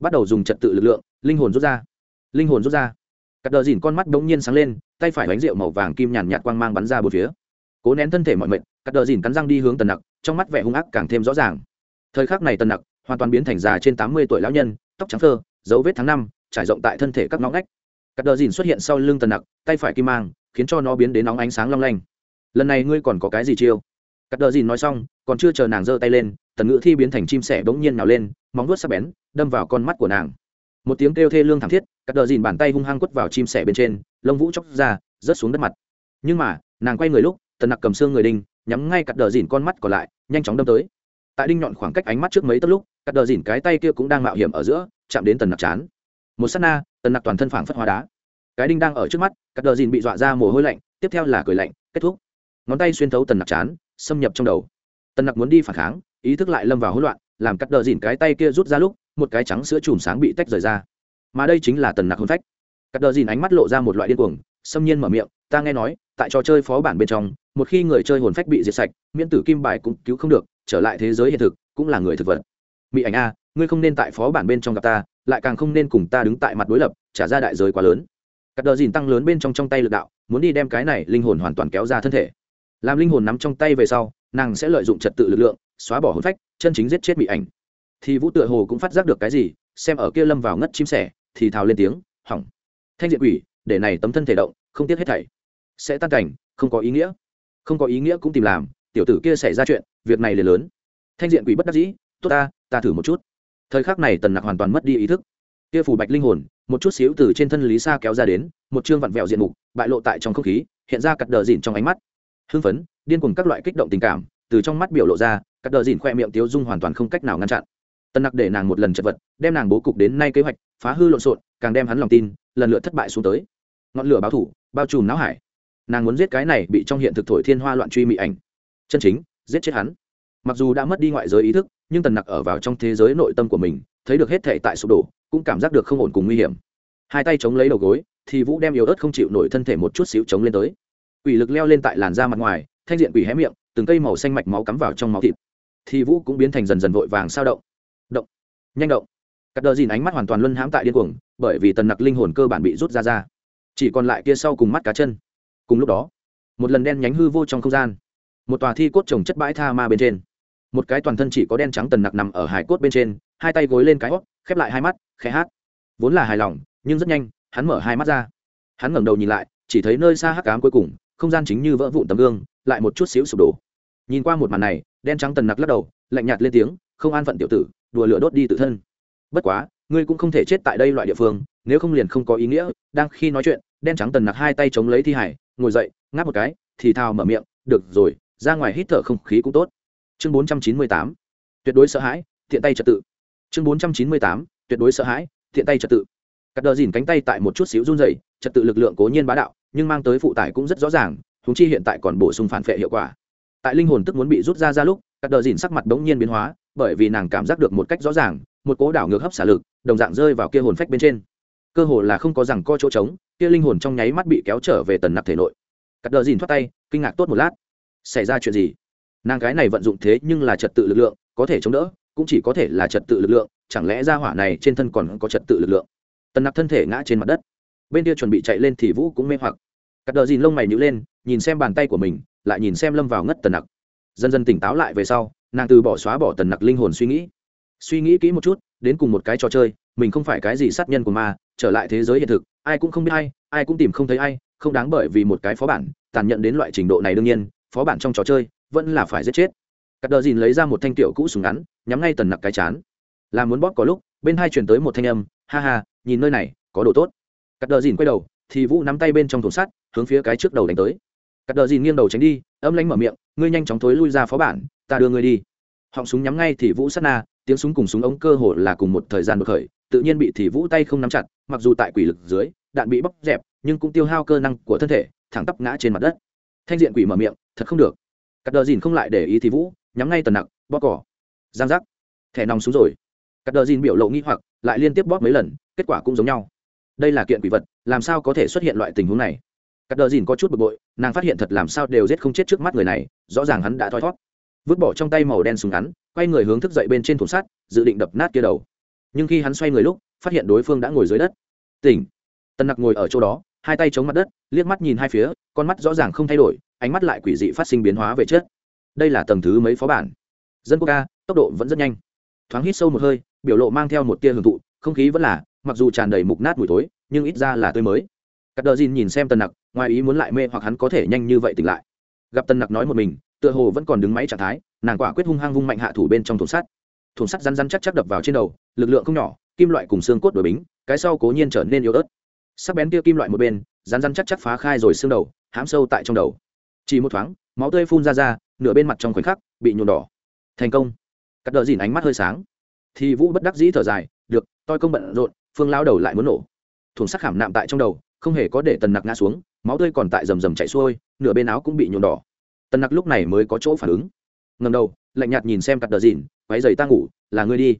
Bắt đầu dùng trật tự lực lượng, linh hồn rút ra. Linh hồn rút ra. Cắt đờ dìn con mắt bỗng nhiên sáng lên, tay phải bánh rượu màu vàng kim nhàn nhạt quang mang bắn ra bốn phía. Cố nén thân thể mọi mệnh, cắt đờ dìn cắn răng đi hướng tần nặc, trong mắt vẻ hung ác càng thêm rõ ràng. Thời khắc này tần nặc hoàn toàn biến thành già trên tám mươi tuổi lão nhân, tóc trắng phơ, dấu vết tháng năm, trải rộng tại thân thể các ngõ ngách. Cắt đờ dìn xuất hiện sau lưng tần nặc, tay phải kim mang, khiến cho nó biến đến nóng ánh sáng long lanh. Lần này ngươi còn có cái gì chiêu? Cắt đờ dìn nói xong, còn chưa chờ nàng giơ tay lên, tần ngữ thi biến thành chim sẻ bỗng nhiên nào lên, móng vuốt sắc bén, đâm vào con mắt của nàng. Một tiếng kêu thê lương thảm thiết, cắt đờ dìn bàn tay hung hăng quất vào chim sẻ bên trên, lông vũ chóc ra, rớt xuống đất mặt. Nhưng mà, nàng quay người lúc, tần nặc cầm xương người đinh, nhắm ngay cắt đờ dìn con mắt còn lại, nhanh chóng đâm tới. Tại đinh nhọn khoảng cách ánh mắt trước mấy tấc lúc, cắt đờ dìn cái tay kia cũng đang mạo hiểm ở giữa, chạm đến tần nặc chán. Một s á t na, tần nặc toàn thân phảng phất hóa đá. Cái đinh đang ở trước mắt, cắt đờ dìn bị dọa ra mồ hôi lạnh, tiếp theo là cười lạnh, kết thúc. Ngón tay xuyên thấu tần nặc chán xâm nhập trong đầu. Tần nặc muốn đi phản kháng, ý thức lại lâm vào hỗn loạn, làm cắt đờ dìn cái tay kia rút ra lúc, một cái trắng sữa chùm sáng bị tách rời ra. Mà đây chính là tần nặc hôn phách. Cắt đờ dìn ánh mắt lộ ra một loại điên cuồng, xâm nhiên mở miệng, ta nghe nói, tại trò chơi phó bản bên trong, một khi người chơi hồn phách bị diệt sạch, miễn tử kim bài cũng cứu không được, trở lại thế giới hiện thực, cũng là người thực vật. Mỹ ảnh a, ngươi không nên tại phó bản bên trong gặp ta, lại càng không nên cùng ta đứng tại mặt đối lập, trả ra đại giới quá lớn. Cắt đờ dìn tăng lớn bên trong trong tay lực đạo, muốn đi đem cái này linh hồn hoàn toàn kéo ra thân thể làm linh hồn nắm trong tay về sau, nàng sẽ lợi dụng trật tự lực lượng, xóa bỏ hồn phách, chân chính giết chết bị ảnh. Thì vũ tựa hồ cũng phát giác được cái gì, xem ở kia lâm vào ngất chim sẻ, thì thào lên tiếng, hỏng. Thanh diện quỷ, để này tấm thân thể động, không tiếc hết thảy. Sẽ tan cảnh, không có ý nghĩa. Không có ý nghĩa cũng tìm làm, tiểu tử kia xảy ra chuyện, việc này liền lớn. Thanh diện quỷ bất đắc dĩ, tốt ta ta thử một chút. Thời khắc này tần nặc hoàn toàn mất đi ý thức. Kia phủ bạch linh hồn, một chút xíu từ trên thân lý sa kéo ra đến, một chương vặn vẹo diện mục, bại lộ tại trong không khí, hiện ra cặt đờ dìn trong ánh mắt hưng phấn, điên cùng các loại kích động tình cảm, từ trong mắt biểu lộ ra các đờ dìn khoe miệng tiếu dung hoàn toàn không cách nào ngăn chặn. Tân nặc để nàng một lần chật vật, đem nàng bố cục đến nay kế hoạch, phá hư lộn xộn, càng đem hắn lòng tin, lần lượt thất bại xuống tới. Ngọn lửa báo thủ, bao trùm não hải. Nàng muốn giết cái này bị trong hiện thực thổi thiên hoa loạn truy mị ảnh. Chân chính, giết chết hắn. Mặc dù đã mất đi ngoại giới ý thức, nhưng tần nặc ở vào trong thế giới nội tâm của mình, thấy được hết thể tại sụp đổ, cũng cảm giác được không ổn cùng nguy hiểm. Hai tay chống lấy đầu gối, thì vũ đem yếu ớt không chịu nổi thân thể một chút xíu chống lên tới quỷ lực leo lên tại làn da mặt ngoài, thanh diện quỷ hé miệng, từng cây màu xanh mạch máu cắm vào trong máu thịt. Thì vũ cũng biến thành dần dần vội vàng sao động. Động. Nhanh động. Cắt đờ dìn ánh mắt hoàn toàn luân hãm tại điên cuồng, bởi vì tần nặc linh hồn cơ bản bị rút ra ra. Chỉ còn lại kia sau cùng mắt cá chân. Cùng lúc đó, một lần đen nhánh hư vô trong không gian, một tòa thi cốt trồng chất bãi tha ma bên trên. Một cái toàn thân chỉ có đen trắng tần nặc nằm ở hải cốt bên trên, hai tay gối lên cái hót, khép lại hai mắt, khẽ hát. Vốn là hài lòng, nhưng rất nhanh, hắn mở hai mắt ra. Hắn ngẩng đầu nhìn lại, chỉ thấy nơi xa hắc cám cuối cùng không gian chính như vỡ vụn tấm gương, lại một chút xíu sụp đổ. Nhìn qua một màn này, đen trắng tần nặc lắc đầu, lạnh nhạt lên tiếng, không an phận tiểu tử, đùa lửa đốt đi tự thân. Bất quá, ngươi cũng không thể chết tại đây loại địa phương, nếu không liền không có ý nghĩa. Đang khi nói chuyện, đen trắng tần nặc hai tay chống lấy thi hải, ngồi dậy, ngáp một cái, thì thào mở miệng, được rồi, ra ngoài hít thở không khí cũng tốt. Chương bốn trăm chín mươi tám, tuyệt đối sợ hãi, thiện tay trật tự. Chương bốn trăm chín mươi tám, tuyệt đối sợ hãi, thiện tay trật tự cắt đờ dìn cánh tay tại một chút xíu run dày trật tự lực lượng cố nhiên bá đạo, nhưng mang tới phụ tải cũng rất rõ ràng thúng chi hiện tại còn bổ sung phản phệ hiệu quả. Tại linh hồn tức muốn bị rút ra ra lúc, cắt đờ dìn sắc mặt bỗng nhiên biến hóa, bởi vì nàng cảm giác được một cách rõ ràng, một cố đảo ngược hấp xả lực, đồng dạng rơi vào kia hồn phách bên trên. Cơ hồ là không có rằng co chỗ trống, kia linh hồn trong nháy mắt bị kéo trở về tần nặc thể nội. Cắt đờ dìn thoát tay, kinh ngạc tốt một lát. Xảy ra chuyện gì? Nàng cái này vận dụng thế nhưng là trật tự lực lượng, có thể chống đỡ, cũng chỉ có thể là trật tự lực lượng, chẳng lẽ ra hỏa này trên thân còn có trật tự lực lượng? Tần nặc thân thể ngã trên mặt đất bên kia chuẩn bị chạy lên thì vũ cũng mê hoặc cắt đờ dìn lông mày nhữ lên, nhìn xem bàn tay của mình, lại nhìn xem lâm vào ngất tần nặc. dần dần tỉnh táo lại về sau, nàng từ bỏ xóa bỏ tần nặc linh hồn suy nghĩ. suy nghĩ kỹ một chút, đến cùng một cái trò chơi, mình không phải cái gì sát nhân của ma, trở lại thế giới hiện thực, ai cũng không biết ai ai cũng tìm không thấy ai, không đáng bởi vì một cái phó bản, tàn nhận đến loại trình độ này đương nhiên, phó bản trong trò chơi, vẫn là phải giết chết. cắt đờ dìn lấy ra một thanh tiểu cũ súng ngắn, nhắm ngay tần nặc cái chán. là muốn bóp có lúc, bên hai chuyển tới một thanh âm ha ha, nhìn nơi này, có đồ tốt. Cắt đờ dìn quay đầu, thì vũ nắm tay bên trong thùng sắt, hướng phía cái trước đầu đánh tới. Cắt đờ dìn nghiêng đầu tránh đi, âm lánh mở miệng, ngươi nhanh chóng thối lui ra phó bản, ta đưa ngươi đi. Họng súng nhắm ngay thì vũ sát na, tiếng súng cùng súng ống cơ hồ là cùng một thời gian bực khởi, tự nhiên bị thì vũ tay không nắm chặt, mặc dù tại quỷ lực dưới, đạn bị bóc dẹp, nhưng cũng tiêu hao cơ năng của thân thể, thẳng tắp ngã trên mặt đất. Thanh diện quỷ mở miệng, thật không được. Cắt đờ dìn không lại để ý thì vũ, nhắm ngay tần nặng bóc cỏ. Giang giác. Thẻ nòng xuống rồi cắt đờ dìn biểu lộ nghi hoặc, lại liên tiếp bóp mấy lần, kết quả cũng giống nhau. Đây là kiện quỷ vật, làm sao có thể xuất hiện loại tình huống này? Cắt đờ dìn có chút bực bội, nàng phát hiện thật làm sao đều giết không chết trước mắt người này, rõ ràng hắn đã thoi thót vứt bỏ trong tay màu đen súng ngắn, quay người hướng thức dậy bên trên thùng sắt, dự định đập nát kia đầu. Nhưng khi hắn xoay người lúc, phát hiện đối phương đã ngồi dưới đất. Tỉnh. Tân nặc ngồi ở chỗ đó, hai tay chống mặt đất, liếc mắt nhìn hai phía, con mắt rõ ràng không thay đổi, ánh mắt lại quỷ dị phát sinh biến hóa về chết đây là tầng thứ mấy phó bản? Dân quốc ca tốc độ vẫn rất nhanh. Thoáng hít sâu một hơi biểu lộ mang theo một tia hưởng thụ, không khí vẫn là, mặc dù tràn đầy mục nát mùi tối nhưng ít ra là tươi mới. Cắt đờ dìn nhìn xem tần nặc, ngoài ý muốn lại mê hoặc hắn có thể nhanh như vậy tỉnh lại. Gặp tần nặc nói một mình, tựa hồ vẫn còn đứng máy trạng thái, nàng quả quyết hung hăng vung mạnh hạ thủ bên trong thùng sắt. Thùng sắt rắn rắn chắc chắc đập vào trên đầu, lực lượng không nhỏ, kim loại cùng xương cốt đổi bính, cái sau cố nhiên trở nên yếu ớt. Sắc bén kia kim loại một bên, rắn rắn chắc chắc phá khai rồi xương đầu, hãm sâu tại trong đầu. Chỉ một thoáng, máu tươi phun ra ra, nửa bên mặt trong khoảnh khắc, bị nhuộm đỏ. Thành công. Cắt đờ dìn ánh mắt hơi sáng thì vũ bất đắc dĩ thở dài, được, tôi công bận rộn, phương lao đầu lại muốn nổ. Thùng sắc khảm nạm tại trong đầu, không hề có để tần nặc ngã xuống, máu tươi còn tại rầm rầm chạy xuôi, nửa bên áo cũng bị nhuộm đỏ. Tần nặc lúc này mới có chỗ phản ứng. Ngầm đầu, lạnh nhạt nhìn xem cắt đờ dìn váy giày ta ngủ, là ngươi đi.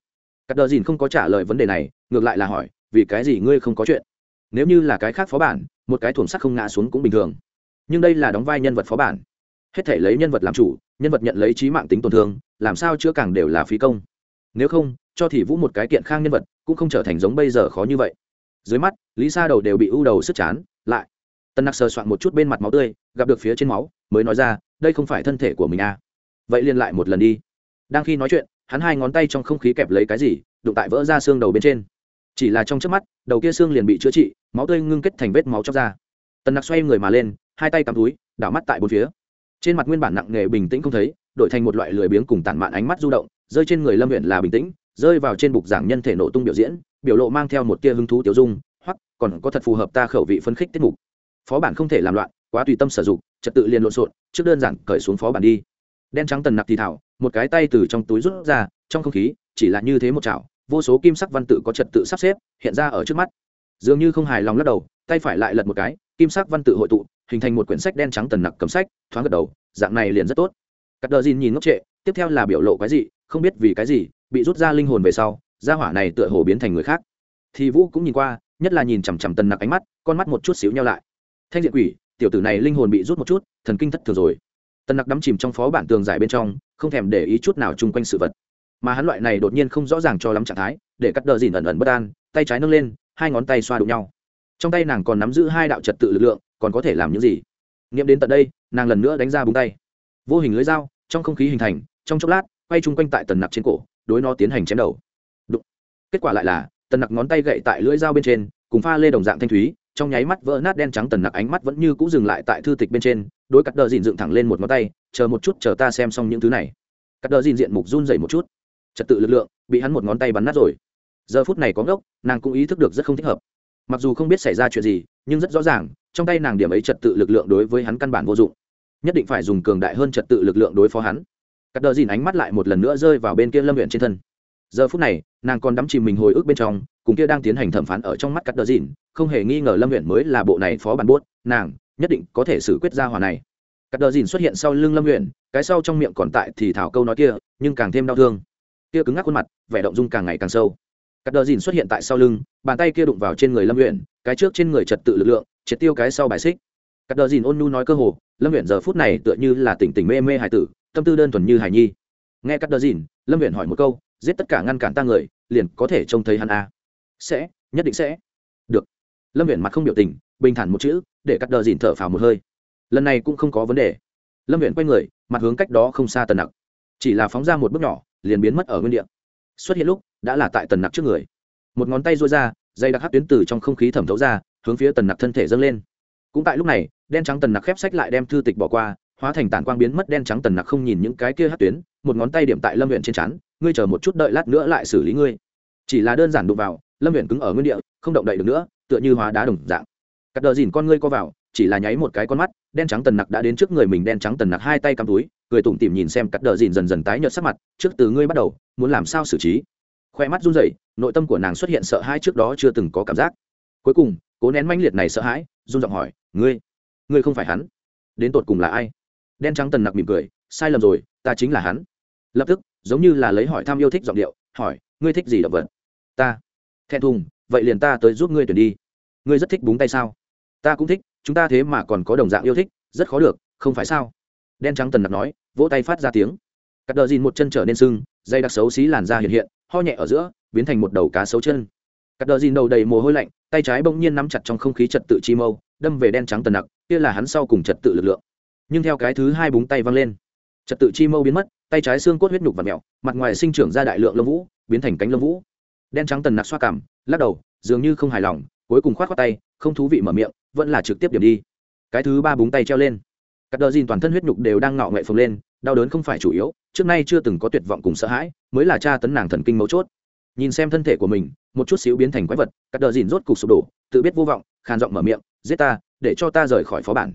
Cắt đờ dìn không có trả lời vấn đề này, ngược lại là hỏi, vì cái gì ngươi không có chuyện? Nếu như là cái khác phó bản, một cái thủng sắt không ngã xuống cũng bình thường. Nhưng đây là đóng vai nhân vật phó bản. Hết thể lấy nhân vật làm chủ, nhân vật nhận lấy trí mạng tính tổn thương, làm sao chữa càng đều là phí công nếu không, cho thì vũ một cái kiện khang nhân vật, cũng không trở thành giống bây giờ khó như vậy. Dưới mắt, lý sa đầu đều bị ưu đầu sức chán, lại. Tân nặc sờ soạn một chút bên mặt máu tươi, gặp được phía trên máu, mới nói ra, đây không phải thân thể của mình à. Vậy liền lại một lần đi. Đang khi nói chuyện, hắn hai ngón tay trong không khí kẹp lấy cái gì, đụng tại vỡ ra xương đầu bên trên. Chỉ là trong trước mắt, đầu kia xương liền bị chữa trị, máu tươi ngưng kết thành vết máu chóc ra. Tần nặc xoay người mà lên, hai tay cắm túi, đảo mắt tại bốn phía. Trên mặt nguyên bản nặng nề bình tĩnh không thấy, đổi thành một loại lười biếng cùng tản mạn ánh mắt du động rơi trên người lâm huyện là bình tĩnh, rơi vào trên bục giảng nhân thể nổ tung biểu diễn, biểu lộ mang theo một tia hứng thú tiểu dung, hoặc, còn có thật phù hợp ta khẩu vị phân khích tiết mục. Phó bản không thể làm loạn, quá tùy tâm sử dụng, trật tự liền lộn xộn, trước đơn giản cởi xuống phó bản đi. Đen trắng tần nặc thì thảo, một cái tay từ trong túi rút ra, trong không khí, chỉ là như thế một chảo, vô số kim sắc văn tự có trật tự sắp xếp, hiện ra ở trước mắt. Dường như không hài lòng lắc đầu, tay phải lại lật một cái, kim sắc văn tự hội tụ, hình thành một quyển sách đen trắng tần nặc cầm sách, thoáng gật đầu, dạng này liền rất tốt. Cắt đờ dìn nhìn ngốc trệ, tiếp theo là biểu lộ cái gì không biết vì cái gì, bị rút ra linh hồn về sau, gia hỏa này tựa hồ biến thành người khác. Thì vũ cũng nhìn qua, nhất là nhìn chằm chằm tần nặc ánh mắt, con mắt một chút xíu nhau lại. Thanh diện quỷ, tiểu tử này linh hồn bị rút một chút, thần kinh thất thường rồi. Tần nặc đắm chìm trong phó bản tường giải bên trong, không thèm để ý chút nào chung quanh sự vật. Mà hắn loại này đột nhiên không rõ ràng cho lắm trạng thái, để cắt đờ dìn ẩn ẩn bất an, tay trái nâng lên, hai ngón tay xoa đụng nhau. Trong tay nàng còn nắm giữ hai đạo trật tự lực lượng, còn có thể làm những gì? Nghiệm đến tận đây, nàng lần nữa đánh ra búng tay. Vô hình lưới dao, trong không khí hình thành, trong chốc lát quay chung quanh tại tần nặc trên cổ, đối nó tiến hành chém đầu. Đụng. kết quả lại là, tần nặc ngón tay gậy tại lưỡi dao bên trên, cùng pha lê đồng dạng thanh thúy, trong nháy mắt vỡ nát đen trắng tần nặc ánh mắt vẫn như c ũ dừng lại tại thư tịch bên trên, đối cắt đờ dìn dựng thẳng lên một ngón tay, chờ một chút, chờ ta xem xong những thứ này. Cắt đờ dìn diện mục run dày một chút. Trật tự lực lượng, bị hắn một ngón tay bắn nát rồi. Giờ phút này có ngốc, nàng cũng ý thức được rất không thích hợp. Mặc dù không biết xảy ra chuyện gì, nhưng rất rõ ràng, trong tay nàng điểm ấy trật tự lực lượng đối với hắn căn bản vô dụng. Nhất định phải dùng cường đại hơn trật tự lực lượng đối phó hắn cắt đờ dìn ánh mắt lại một lần nữa rơi vào bên kia lâm huyện trên thân. Giờ phút này, nàng còn đắm chìm mình hồi ức bên trong, cùng kia đang tiến hành thẩm phán ở trong mắt cắt đờ dìn, không hề nghi ngờ lâm huyện mới là bộ này phó bản buốt, nàng nhất định có thể xử quyết ra hòa này. Cắt đờ dìn xuất hiện sau lưng lâm huyện cái sau trong miệng còn tại thì thảo câu nói kia, nhưng càng thêm đau thương. Kia cứng ngắc khuôn mặt, vẻ động dung càng ngày càng sâu. Cắt đờ dìn xuất hiện tại sau lưng, bàn tay kia đụng vào trên người lâm huyện cái trước trên người trật tự lực lượng, triệt tiêu cái sau bài xích. Cắt đờ dìn ôn nhu nói cơ hồ, lâm huyện giờ phút này tựa như là tỉnh tỉnh mê mê hải tử tâm tư đơn thuần như hải nhi. Nghe cắt đờ dìn, lâm huyện hỏi một câu, giết tất cả ngăn cản ta người, liền có thể trông thấy hắn a à. sẽ, nhất định sẽ. Được. Lâm huyện mặt không biểu tình, bình thản một chữ, để cắt đờ dìn thở phào một hơi. Lần này cũng không có vấn đề. Lâm huyện quay người, mặt hướng cách đó không xa tần nặc. Chỉ là phóng ra một bước nhỏ, liền biến mất ở nguyên địa. Xuất hiện lúc, đã là tại tần nặc trước người. Một ngón tay rôi ra, dây đặc hát tuyến từ trong không khí thẩm thấu ra, hướng phía tần nặc thân thể dâng lên. Cũng tại lúc này, đen trắng tần nặc khép sách lại đem thư tịch bỏ qua hóa thành tản quang biến mất đen trắng tần nặc không nhìn những cái kia hát tuyến, một ngón tay điểm tại lâm huyện trên chắn ngươi chờ một chút đợi lát nữa lại xử lý ngươi. Chỉ là đơn giản đụng vào, lâm huyện cứng ở nguyên địa, không động đậy được nữa, tựa như hóa đá đồng dạng. Cắt đờ dìn con ngươi co vào, chỉ là nháy một cái con mắt, đen trắng tần nặc đã đến trước người mình, đen trắng tần nặc hai tay cắm túi, cười tủm tỉm nhìn xem cắt đờ dìn dần dần tái nhợt sắc mặt, trước từ ngươi bắt đầu, muốn làm sao xử trí? Khoe mắt run rẩy, nội tâm của nàng xuất hiện sợ hãi trước đó chưa từng có cảm giác. Cuối cùng, cố nén manh liệt này sợ hãi, run giọng hỏi, ngươi ngươi không phải hắn? Đến tột cùng là ai? Đen trắng tần nặc mỉm cười, sai lầm rồi, ta chính là hắn. Lập tức, giống như là lấy hỏi thăm yêu thích giọng điệu, hỏi, ngươi thích gì động vật? Ta. Thẹn thùng, vậy liền ta tới giúp ngươi tuyển đi. Ngươi rất thích búng tay sao? Ta cũng thích, chúng ta thế mà còn có đồng dạng yêu thích, rất khó được, không phải sao? Đen trắng tần nặc nói, vỗ tay phát ra tiếng. Cắt đờ dìn một chân trở nên sưng, dây đặc xấu xí làn da hiện hiện, ho nhẹ ở giữa, biến thành một đầu cá xấu chân. Cắt đờ dìn đầu đầy mồ hôi lạnh, tay trái bỗng nhiên nắm chặt trong không khí trật tự chi mâu, đâm về đen trắng tần nặc, kia là hắn sau cùng trật tự lực lượng nhưng theo cái thứ hai búng tay văng lên. Trật tự chi mâu biến mất, tay trái xương cốt huyết nhục và mẹo mặt ngoài sinh trưởng ra đại lượng lông vũ, biến thành cánh lông vũ. Đen trắng tần nặc xoa cảm, lắc đầu, dường như không hài lòng, cuối cùng khoát khoát tay, không thú vị mở miệng, vẫn là trực tiếp điểm đi. Cái thứ ba búng tay treo lên. Các đờ dìn toàn thân huyết nhục đều đang ngạo nghệ phồng lên, đau đớn không phải chủ yếu, trước nay chưa từng có tuyệt vọng cùng sợ hãi, mới là cha tấn nàng thần kinh mấu chốt. Nhìn xem thân thể của mình, một chút xíu biến thành quái vật các đờ dìn rốt cục sụp đổ, tự biết vô vọng, khàn giọng mở miệng, giết ta, để cho ta rời khỏi phó bản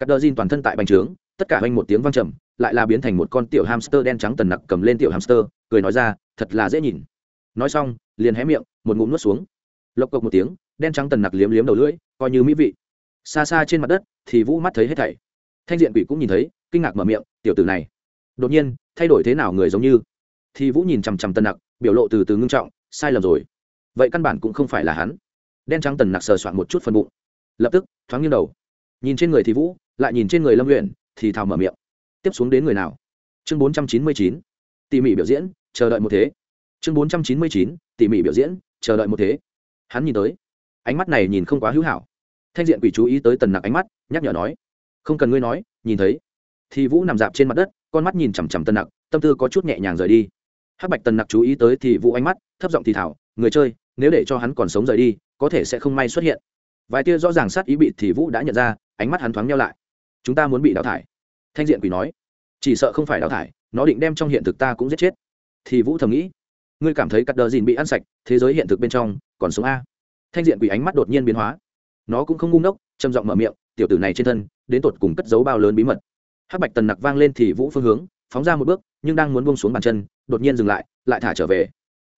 cắt đờ dìn toàn thân tại bành trướng, tất cả hoanh một tiếng vang trầm, lại là biến thành một con tiểu hamster đen trắng tần nặc cầm lên tiểu hamster, cười nói ra, thật là dễ nhìn. Nói xong, liền hé miệng, một ngụm nuốt xuống. Lộc cộc một tiếng, đen trắng tần nặc liếm liếm đầu lưỡi, coi như mỹ vị. Xa xa trên mặt đất, thì vũ mắt thấy hết thảy. Thanh diện quỷ cũng nhìn thấy, kinh ngạc mở miệng, tiểu tử này, đột nhiên, thay đổi thế nào người giống như? Thì vũ nhìn chằm chằm tần nặc, biểu lộ từ từ ngưng trọng, sai lầm rồi. Vậy căn bản cũng không phải là hắn. Đen trắng tần nặc sờ soạn một chút phần bụng. Lập tức, thoáng nghiêng đầu nhìn trên người thì vũ, lại nhìn trên người lâm luyện thì thào mở miệng. Tiếp xuống đến người nào? Chương bốn trăm chín mươi chín. Tỉ mỉ biểu diễn, chờ đợi một thế. Chương bốn trăm chín mươi chín, tỉ mỉ biểu diễn, chờ đợi một thế. Hắn nhìn tới. Ánh mắt này nhìn không quá hữu hảo. Thanh diện quỷ chú ý tới tần nặc ánh mắt, nhắc nhở nói. Không cần ngươi nói, nhìn thấy. Thì vũ nằm dạp trên mặt đất, con mắt nhìn chằm chằm tần nặc, tâm tư có chút nhẹ nhàng rời đi. Hắc bạch tần nặc chú ý tới thì vũ ánh mắt, thấp giọng thì thảo người chơi, nếu để cho hắn còn sống rời đi, có thể sẽ không may xuất hiện. Vài tia rõ ràng sát ý bị thì vũ đã nhận ra ánh mắt hắn thoáng nhau lại. Chúng ta muốn bị đào thải. Thanh diện quỷ nói. Chỉ sợ không phải đào thải, nó định đem trong hiện thực ta cũng giết chết. Thì vũ thầm nghĩ. Ngươi cảm thấy cắt đờ dìn bị ăn sạch, thế giới hiện thực bên trong, còn sống a. Thanh diện quỷ ánh mắt đột nhiên biến hóa. Nó cũng không ngu ngốc, trầm giọng mở miệng, tiểu tử này trên thân, đến tột cùng cất giấu bao lớn bí mật. Hắc bạch tần nặc vang lên thì vũ phương hướng, phóng ra một bước, nhưng đang muốn buông xuống bàn chân, đột nhiên dừng lại lại thả trở về.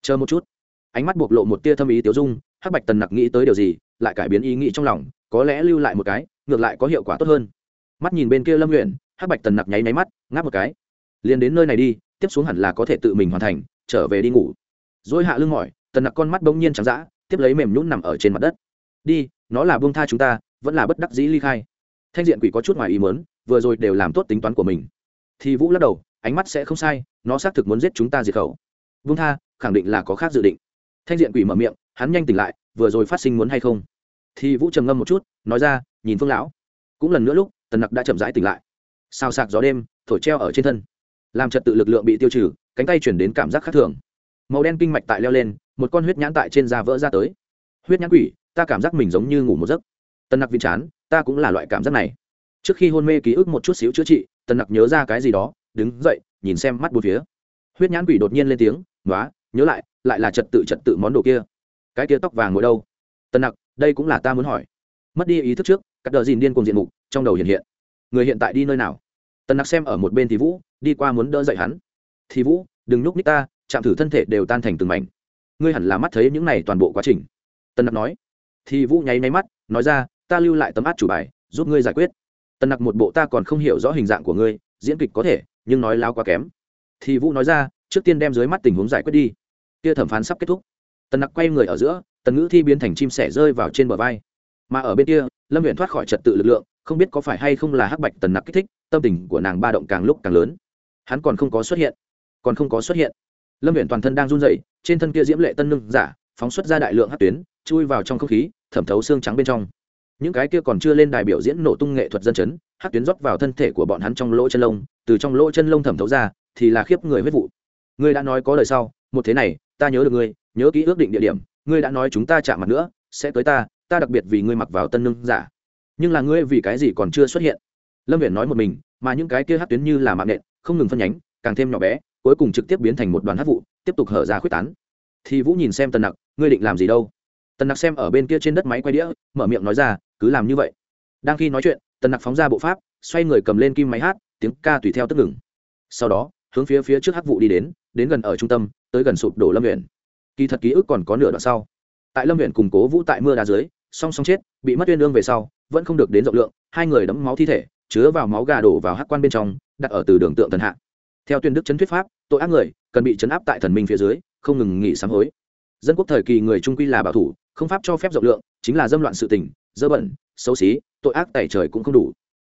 Chờ một chút. Ánh mắt bộc lộ một tia thâm ý tiêu dung, hắc bạch tần nặc nghĩ tới điều gì lại cải biến ý nghĩ trong lòng có lẽ lưu lại một cái ngược lại có hiệu quả tốt hơn. Mắt nhìn bên kia lâm nguyện hắc bạch tần nặc nháy nháy mắt ngáp một cái. Liền đến nơi này đi tiếp xuống hẳn là có thể tự mình hoàn thành trở về đi ngủ. Dỗi hạ lưng mỏi tần nặc con mắt bỗng nhiên trắng dã, tiếp lấy mềm nhún nằm ở trên mặt đất. Đi nó là buông tha chúng ta vẫn là bất đắc dĩ ly khai. Thanh diện quỷ có chút ngoài ý mớn vừa rồi đều làm tốt tính toán của mình. Thì vũ lắc đầu ánh mắt sẽ không sai nó xác thực muốn giết chúng ta diệt khẩu. Buông tha khẳng định là có khác dự định. Thanh diện quỷ mở miệng hắn nhanh tỉnh lại vừa rồi phát sinh muốn hay không? Thì vũ trầm ngâm một chút, nói ra, nhìn phương lão, cũng lần nữa lúc, tần nặc đã chậm rãi tỉnh lại. Sao sạc gió đêm, thổi treo ở trên thân. Làm trật tự lực lượng bị tiêu trừ, cánh tay chuyển đến cảm giác khác thường. Màu đen kinh mạch tại leo lên, một con huyết nhãn tại trên da vỡ ra tới. Huyết nhãn quỷ, ta cảm giác mình giống như ngủ một giấc. Tần nặc viên chán, ta cũng là loại cảm giác này. Trước khi hôn mê ký ức một chút xíu chữa trị, tần nặc nhớ ra cái gì đó, đứng dậy, nhìn xem mắt bốn phía. Huyết nhãn quỷ đột nhiên lên tiếng nói nhớ lại lại là trật tự trật tự món đồ kia. Cái kia tóc vàng ngồi đâu? Tần nặc đây cũng là ta muốn hỏi. Mất đi ý thức trước, cắt đờ dìn điên cùng diện mục, trong đầu hiện hiện. Người hiện tại đi nơi nào? Tần nặc xem ở một bên thì vũ, đi qua muốn đỡ dậy hắn. Thì vũ, đừng nhúc ních ta, chạm thử thân thể đều tan thành từng mảnh. Ngươi hẳn là mắt thấy những này toàn bộ quá trình. Tần nặc nói. Thì vũ nháy máy mắt, nói ra, ta lưu lại tấm át chủ bài, giúp ngươi giải quyết. Tần nặc một bộ ta còn không hiểu rõ hình dạng của ngươi, diễn kịch có thể, nhưng nói láo quá kém. Thì vũ nói ra, trước tiên đem dưới mắt tình huống giải quyết đi. Kia thẩm phán sắp kết thúc. Tần nặc quay người ở giữa tần ngữ thi biến thành chim sẻ rơi vào trên bờ vai. Mà ở bên kia, lâm huyện thoát khỏi trật tự lực lượng, không biết có phải hay không là hắc bạch tần nặc kích thích, tâm tình của nàng ba động càng lúc càng lớn. Hắn còn không có xuất hiện. Còn không có xuất hiện. Lâm huyện toàn thân đang run dậy trên thân kia diễm lệ tân nương giả, phóng xuất ra đại lượng hát tuyến, chui vào trong không khí, thẩm thấu xương trắng bên trong. Những cái kia còn chưa lên đài biểu diễn nổ tung nghệ thuật dân chấn hát tuyến rót vào thân thể của bọn hắn trong lỗ chân lông, từ trong lỗ chân lông thẩm thấu ra, thì là khiếp người huyết vụ. Ngươi đã nói có lời sau, một thế này, ta nhớ được ngươi, nhớ kỹ ước định địa điểm ngươi đã nói chúng ta chạm mặt nữa, sẽ tới ta ta đặc biệt vì ngươi mặc vào tân nương giả. Nhưng là ngươi vì cái gì còn chưa xuất hiện? Lâm viện nói một mình, mà những cái kia hát tuyến như là mạng nện, không ngừng phân nhánh, càng thêm nhỏ bé, cuối cùng trực tiếp biến thành một đoàn hát vụ, tiếp tục hở ra khuyết tán. Thì vũ nhìn xem tần nặc, ngươi định làm gì đâu? Tần nặc xem ở bên kia trên đất máy quay đĩa, mở miệng nói ra, cứ làm như vậy. Đang khi nói chuyện, tần nặc phóng ra bộ pháp, xoay người cầm lên kim máy hát, tiếng ca tùy theo tức ngừng. Sau đó, hướng phía phía trước hát vụ đi đến đến gần ở trung tâm, tới gần sụp đổ lâm huyện kỳ thật ký ức còn có nửa đoạn sau. Tại lâm huyện củng cố vũ tại mưa đá dưới, song song chết, bị mất uyên lương về sau, vẫn không được đến rộng lượng, hai người đấm máu thi thể, chứa vào máu gà đổ vào hát quan bên trong, đặt ở từ đường tượng thần hạ. Theo tuyên đức chấn thuyết pháp, tội ác người cần bị chấn áp tại thần minh phía dưới, không ngừng nghỉ sám hối. Dân quốc thời kỳ người trung quy là bảo thủ, không pháp cho phép rộng lượng, chính là dâm loạn sự tình, dơ bẩn, xấu xí, tội ác tẩy trời cũng không đủ.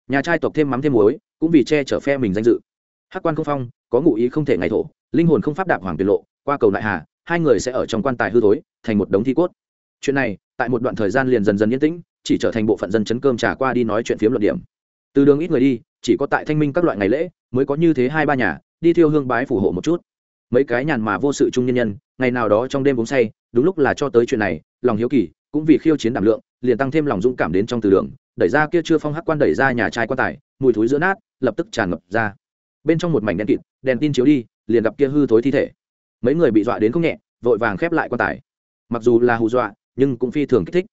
Nhà trai tộc thêm mắm thêm muối, cũng vì che chở phe mình danh dự. Hắc quan không phong, có ngụ ý không thể ngày thổ, linh hồn không pháp đạp hoàng tiết lộ, qua cầu đại hà hai người sẽ ở trong quan tài hư thối, thành một đống thi cốt. Chuyện này, tại một đoạn thời gian liền dần dần yên tĩnh, chỉ trở thành bộ phận dân chấn cơm trà qua đi nói chuyện phiếm luận điểm. Từ đường ít người đi, chỉ có tại thanh minh các loại ngày lễ, mới có như thế hai ba nhà, đi thiêu hương bái phù hộ một chút. Mấy cái nhàn mà vô sự trung nhân nhân, ngày nào đó trong đêm uống say, đúng lúc là cho tới chuyện này, lòng hiếu kỳ, cũng vì khiêu chiến đảm lượng, liền tăng thêm lòng dũng cảm đến trong từ đường, đẩy ra kia chưa phong hắc quan đẩy ra nhà trai quan tài, mùi thúi giữa nát, lập tức tràn ngập ra. Bên trong một mảnh đen kịt, đèn tin chiếu đi, liền gặp kia hư thối thi thể mấy người bị dọa đến không nhẹ, vội vàng khép lại quan tài. Mặc dù là hù dọa, nhưng cũng phi thường kích thích.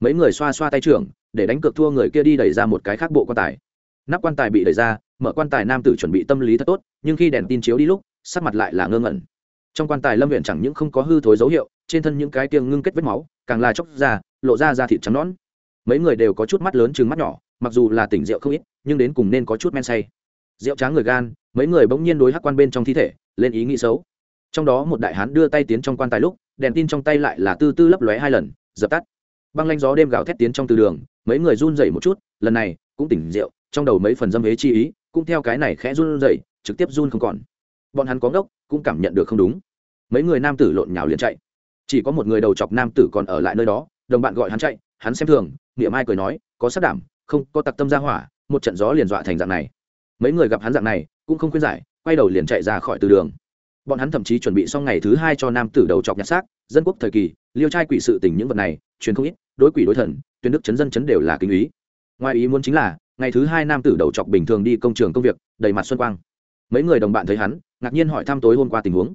Mấy người xoa xoa tay trưởng, để đánh cược thua người kia đi đẩy ra một cái khác bộ quan tài. Nắp quan tài bị đẩy ra, mở quan tài nam tử chuẩn bị tâm lý thật tốt, nhưng khi đèn tin chiếu đi lúc, sắc mặt lại là ngơ ngẩn. Trong quan tài lâm viện chẳng những không có hư thối dấu hiệu, trên thân những cái tiêng ngưng kết vết máu, càng là chóc ra, lộ ra da thịt trắng nón mấy người đều có chút mắt lớn chừng mắt nhỏ, mặc dù là tỉnh rượu không ít, nhưng đến cùng nên có chút men say. Rượu tráng người gan, mấy người bỗng nhiên đối hắc quan bên trong thi thể, lên ý nghĩ xấu trong đó một đại hán đưa tay tiến trong quan tài lúc, đèn tin trong tay lại là tư tư lấp lóe hai lần, dập tắt. Băng lanh gió đêm gào thét tiến trong từ đường, mấy người run dậy một chút, lần này cũng tỉnh rượu, trong đầu mấy phần dâm hế chi ý, cũng theo cái này khẽ run dậy trực tiếp run không còn. Bọn hắn có ngốc, cũng cảm nhận được không đúng. Mấy người nam tử lộn nhào liền chạy. Chỉ có một người đầu chọc nam tử còn ở lại nơi đó, đồng bạn gọi hắn chạy, hắn xem thường nghĩa ai cười nói, có sát đảm, không, có tặc tâm ra hỏa, một trận gió liền dọa thành dạng này. Mấy người gặp hắn dạng này, cũng không khuyên giải, quay đầu liền chạy ra khỏi từ đường bọn hắn thậm chí chuẩn bị xong ngày thứ hai cho nam tử đầu chọc nhặt xác, dân quốc thời kỳ, liêu trai quỷ sự tình những vật này, truyền không ít, đối quỷ đối thần, tuyên đức chấn dân chấn đều là kinh ý. Ngoài ý muốn chính là, ngày thứ hai nam tử đầu chọc bình thường đi công trường công việc, đầy mặt xuân quang. Mấy người đồng bạn thấy hắn, ngạc nhiên hỏi thăm tối hôm qua tình huống.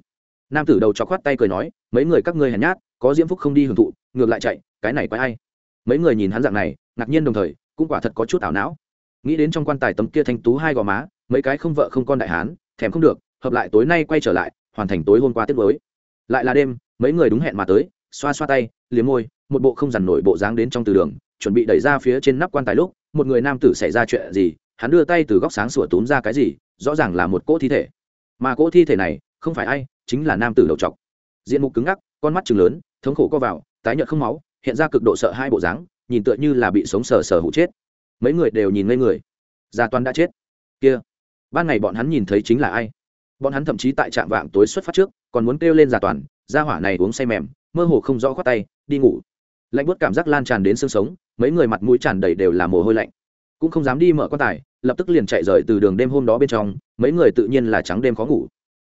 Nam tử đầu chọc khoát tay cười nói, mấy người các ngươi hèn nhát, có diễm phúc không đi hưởng thụ, ngược lại chạy, cái này quái ai? Mấy người nhìn hắn dạng này, ngạc nhiên đồng thời, cũng quả thật có chút ảo não. Nghĩ đến trong quan tài tấm kia thanh tú hai gò má, mấy cái không vợ không con đại hán, thèm không được hợp lại tối nay quay trở lại, hoàn thành tối hôm qua tiếp mới. Lại là đêm, mấy người đúng hẹn mà tới, xoa xoa tay, liếm môi, một bộ không dằn nổi bộ dáng đến trong từ đường, chuẩn bị đẩy ra phía trên nắp quan tài lúc, một người nam tử xảy ra chuyện gì, hắn đưa tay từ góc sáng sủa túm ra cái gì, rõ ràng là một cỗ thi thể. Mà cỗ thi thể này, không phải ai, chính là nam tử đầu trọc. Diện mục cứng ngắc, con mắt chừng lớn, thống khổ co vào, tái nhợt không máu, hiện ra cực độ sợ hai bộ dáng, nhìn tựa như là bị sống sờ sờ hụ chết. Mấy người đều nhìn ngây người. Già toàn đã chết. Kia. Ban ngày bọn hắn nhìn thấy chính là ai? Bọn hắn thậm chí tại trạm vạng tối xuất phát trước, còn muốn kêu lên giả toàn gia hỏa này uống say mềm, mơ hồ không rõ khoát tay, đi ngủ. Lạnh bớt cảm giác lan tràn đến xương sống, mấy người mặt mũi tràn đầy đều là mồ hôi lạnh. Cũng không dám đi mở quan tài, lập tức liền chạy rời từ đường đêm hôm đó bên trong, mấy người tự nhiên là trắng đêm khó ngủ.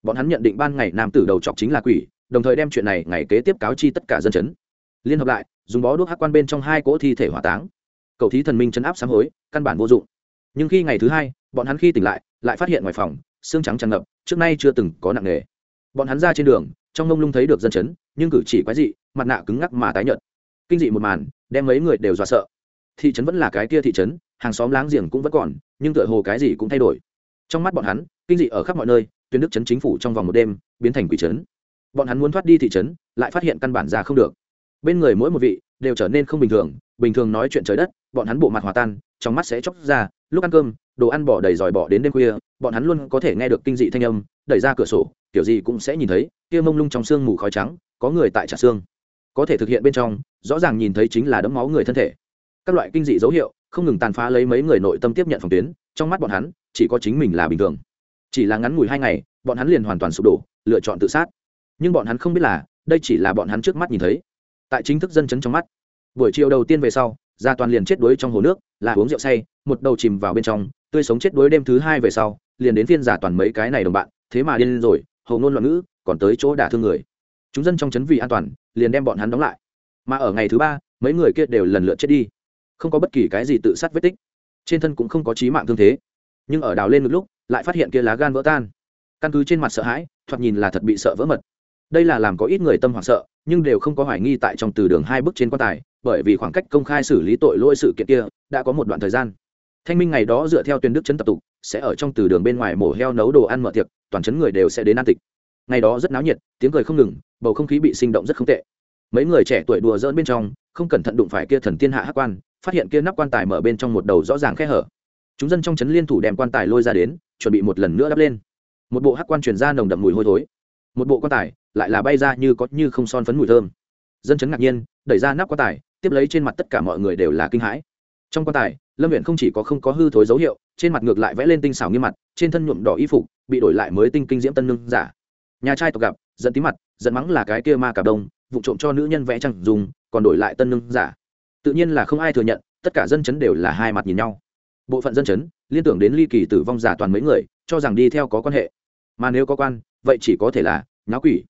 Bọn hắn nhận định ban ngày nam tử đầu chọc chính là quỷ, đồng thời đem chuyện này ngày kế tiếp cáo chi tất cả dân chấn. Liên hợp lại, dùng bó đuốc hát quan bên trong hai cỗ thi thể hỏa táng. Cầu thí thần minh chấn áp sám hối, căn bản vô dụng. Nhưng khi ngày thứ hai, bọn hắn khi tỉnh lại lại phát hiện ngoài phòng xương trắng tràn ngập, trước nay chưa từng có nặng nghề bọn hắn ra trên đường, trong mông lung thấy được dân chấn, nhưng cử chỉ quái dị, mặt nạ cứng ngắc mà tái nhợt. Kinh dị một màn, đem mấy người đều dọa sợ. Thị trấn vẫn là cái kia thị trấn, hàng xóm láng giềng cũng vẫn còn, nhưng tựa hồ cái gì cũng thay đổi. Trong mắt bọn hắn, kinh dị ở khắp mọi nơi tuyến đức trấn chính phủ trong vòng một đêm, biến thành quỷ trấn. Bọn hắn muốn thoát đi thị trấn, lại phát hiện căn bản ra không được. Bên người mỗi một vị, đều trở nên không bình thường bình thường nói chuyện trời đất, bọn hắn bộ mặt hòa tan, trong mắt sẽ chóc ra lúc ăn cơm, đồ ăn bỏ đầy giỏi bỏ đến đêm khuya, bọn hắn luôn có thể nghe được kinh dị thanh âm, đẩy ra cửa sổ, kiểu gì cũng sẽ nhìn thấy, kia mông lung trong xương mù khói trắng, có người tại trả xương. Có thể thực hiện bên trong, rõ ràng nhìn thấy chính là đấm máu người thân thể. Các loại kinh dị dấu hiệu, không ngừng tàn phá lấy mấy người nội tâm tiếp nhận phòng tuyến, trong mắt bọn hắn, chỉ có chính mình là bình thường. Chỉ là ngắn ngủi hai ngày, bọn hắn liền hoàn toàn sụp đổ, lựa chọn tự sát. Nhưng bọn hắn không biết là, đây chỉ là bọn hắn trước mắt nhìn thấy. Tại chính thức dân chấn trong mắt, buổi chiều đầu tiên về sau, gia toàn liền chết đuối trong hồ nước, là uống rượu say một đầu chìm vào bên trong, tươi sống chết đuối đêm thứ hai về sau, liền đến phiên giả toàn mấy cái này đồng bạn, thế mà điên rồi, hầu ngôn loạn ngữ, còn tới chỗ đả thương người. Chúng dân trong chấn vì an toàn, liền đem bọn hắn đóng lại. Mà ở ngày thứ ba, mấy người kia đều lần lượt chết đi. Không có bất kỳ cái gì tự sát vết tích. Trên thân cũng không có trí mạng thương thế. Nhưng ở đào lên một lúc, lại phát hiện kia lá gan vỡ tan. Căn cứ trên mặt sợ hãi, thoạt nhìn là thật bị sợ vỡ mật. Đây là làm có ít người tâm hoảng sợ, nhưng đều không có hoài nghi tại trong từ đường hai bước trên quan tài, bởi vì khoảng cách công khai xử lý tội lỗi sự kiện kia, đã có một đoạn thời gian thanh minh ngày đó dựa theo tuyên đức chấn tập tục, sẽ ở trong từ đường bên ngoài mổ heo nấu đồ ăn mở tiệc, toàn chấn người đều sẽ đến an tịch. Ngày đó rất náo nhiệt, tiếng cười không ngừng, bầu không khí bị sinh động rất không tệ. Mấy người trẻ tuổi đùa dỡn bên trong, không cẩn thận đụng phải kia thần tiên hạ hắc quan, phát hiện kia nắp quan tài mở bên trong một đầu rõ ràng khe hở. Chúng dân trong trấn liên thủ đem quan tài lôi ra đến, chuẩn bị một lần nữa đắp lên. Một bộ hắc quan truyền ra nồng đậm mùi hôi thối. Một bộ quan tài lại là bay ra như có như không son phấn mùi thơm. Dân chấn ngạc nhiên, đẩy ra nắp quan tài, tiếp lấy trên mặt tất cả mọi người đều là kinh hãi trong quan tài, lâm viện không chỉ có không có hư thối dấu hiệu, trên mặt ngược lại vẽ lên tinh xảo nghiêm mặt, trên thân nhuộm đỏ y phục, bị đổi lại mới tinh kinh diễm tân nương giả. Nhà trai tộc gặp dẫn tí mặt dẫn mắng là cái kia ma cà đông, vụ trộm cho nữ nhân vẽ trăng dùng, còn đổi lại tân nương giả. Tự nhiên là không ai thừa nhận, tất cả dân chấn đều là hai mặt nhìn nhau. Bộ phận dân chấn, liên tưởng đến ly kỳ tử vong giả toàn mấy người, cho rằng đi theo có quan hệ. Mà nếu có quan, vậy chỉ có thể là nháo quỷ.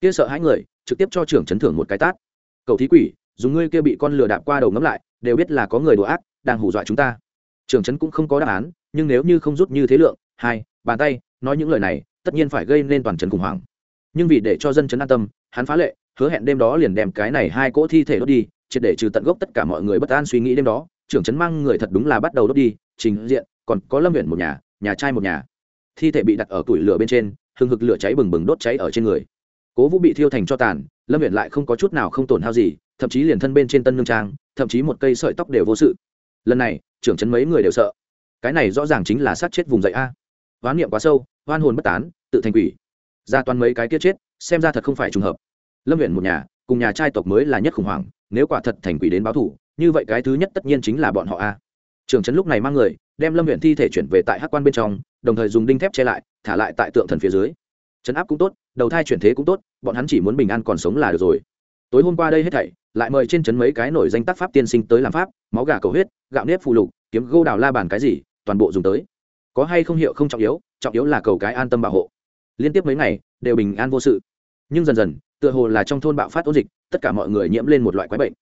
Kia sợ hãi người, trực tiếp cho trưởng chấn thưởng một cái tát. Cầu thí quỷ, dùng ngươi kia bị con lừa đạp qua đầu ngấm lại đều biết là có người đùa ác, đang hù dọa chúng ta. Trưởng Trấn cũng không có đáp án, nhưng nếu như không rút như thế lượng, hai, bàn tay, nói những lời này, tất nhiên phải gây nên toàn trấn khủng hoảng. Nhưng vì để cho dân Trấn an tâm, hắn phá lệ, hứa hẹn đêm đó liền đem cái này hai cỗ thi thể đốt đi, triệt để trừ tận gốc tất cả mọi người bất an suy nghĩ đêm đó trưởng trấn mang người thật đúng là bắt đầu đốt đi, trình diện, còn có lâm huyện một nhà nhà trai một nhà. Thi thể bị đặt ở tủi lửa bên trên, hừng hực lửa cháy bừng bừng đốt cháy ở trên người. Cố vũ bị thiêu thành cho tàn, lâm huyện lại không có chút nào không tổn hao gì thậm chí liền thân bên trên tân nương trang, thậm chí một cây sợi tóc đều vô sự. Lần này, trưởng trấn mấy người đều sợ. Cái này rõ ràng chính là sát chết vùng dậy a. Hoán niệm quá sâu, hoan hồn bất tán, tự thành quỷ. Ra toàn mấy cái kia chết, xem ra thật không phải trùng hợp. Lâm huyện một nhà, cùng nhà trai tộc mới là nhất khủng hoảng, nếu quả thật thành quỷ đến báo thủ như vậy cái thứ nhất tất nhiên chính là bọn họ a. Trưởng trấn lúc này mang người, đem lâm huyện thi thể chuyển về tại hắc quan bên trong, đồng thời dùng đinh thép che lại, thả lại tại tượng thần phía dưới. Trấn áp cũng tốt, đầu thai chuyển thế cũng tốt, bọn hắn chỉ muốn bình an còn sống là được rồi tối hôm qua đây hết thảy, lại mời trên trấn mấy cái nổi danh tác pháp tiên sinh tới làm pháp, máu gà cầu huyết, gạo nếp phù lục, kiếm gô đào la bàn cái gì, toàn bộ dùng tới. Có hay không hiệu không trọng yếu trọng yếu là cầu cái an tâm bảo hộ. Liên tiếp mấy ngày, đều bình an vô sự. Nhưng dần dần, tựa hồ là trong thôn bạo phát ố dịch, tất cả mọi người nhiễm lên một loại quái bệnh.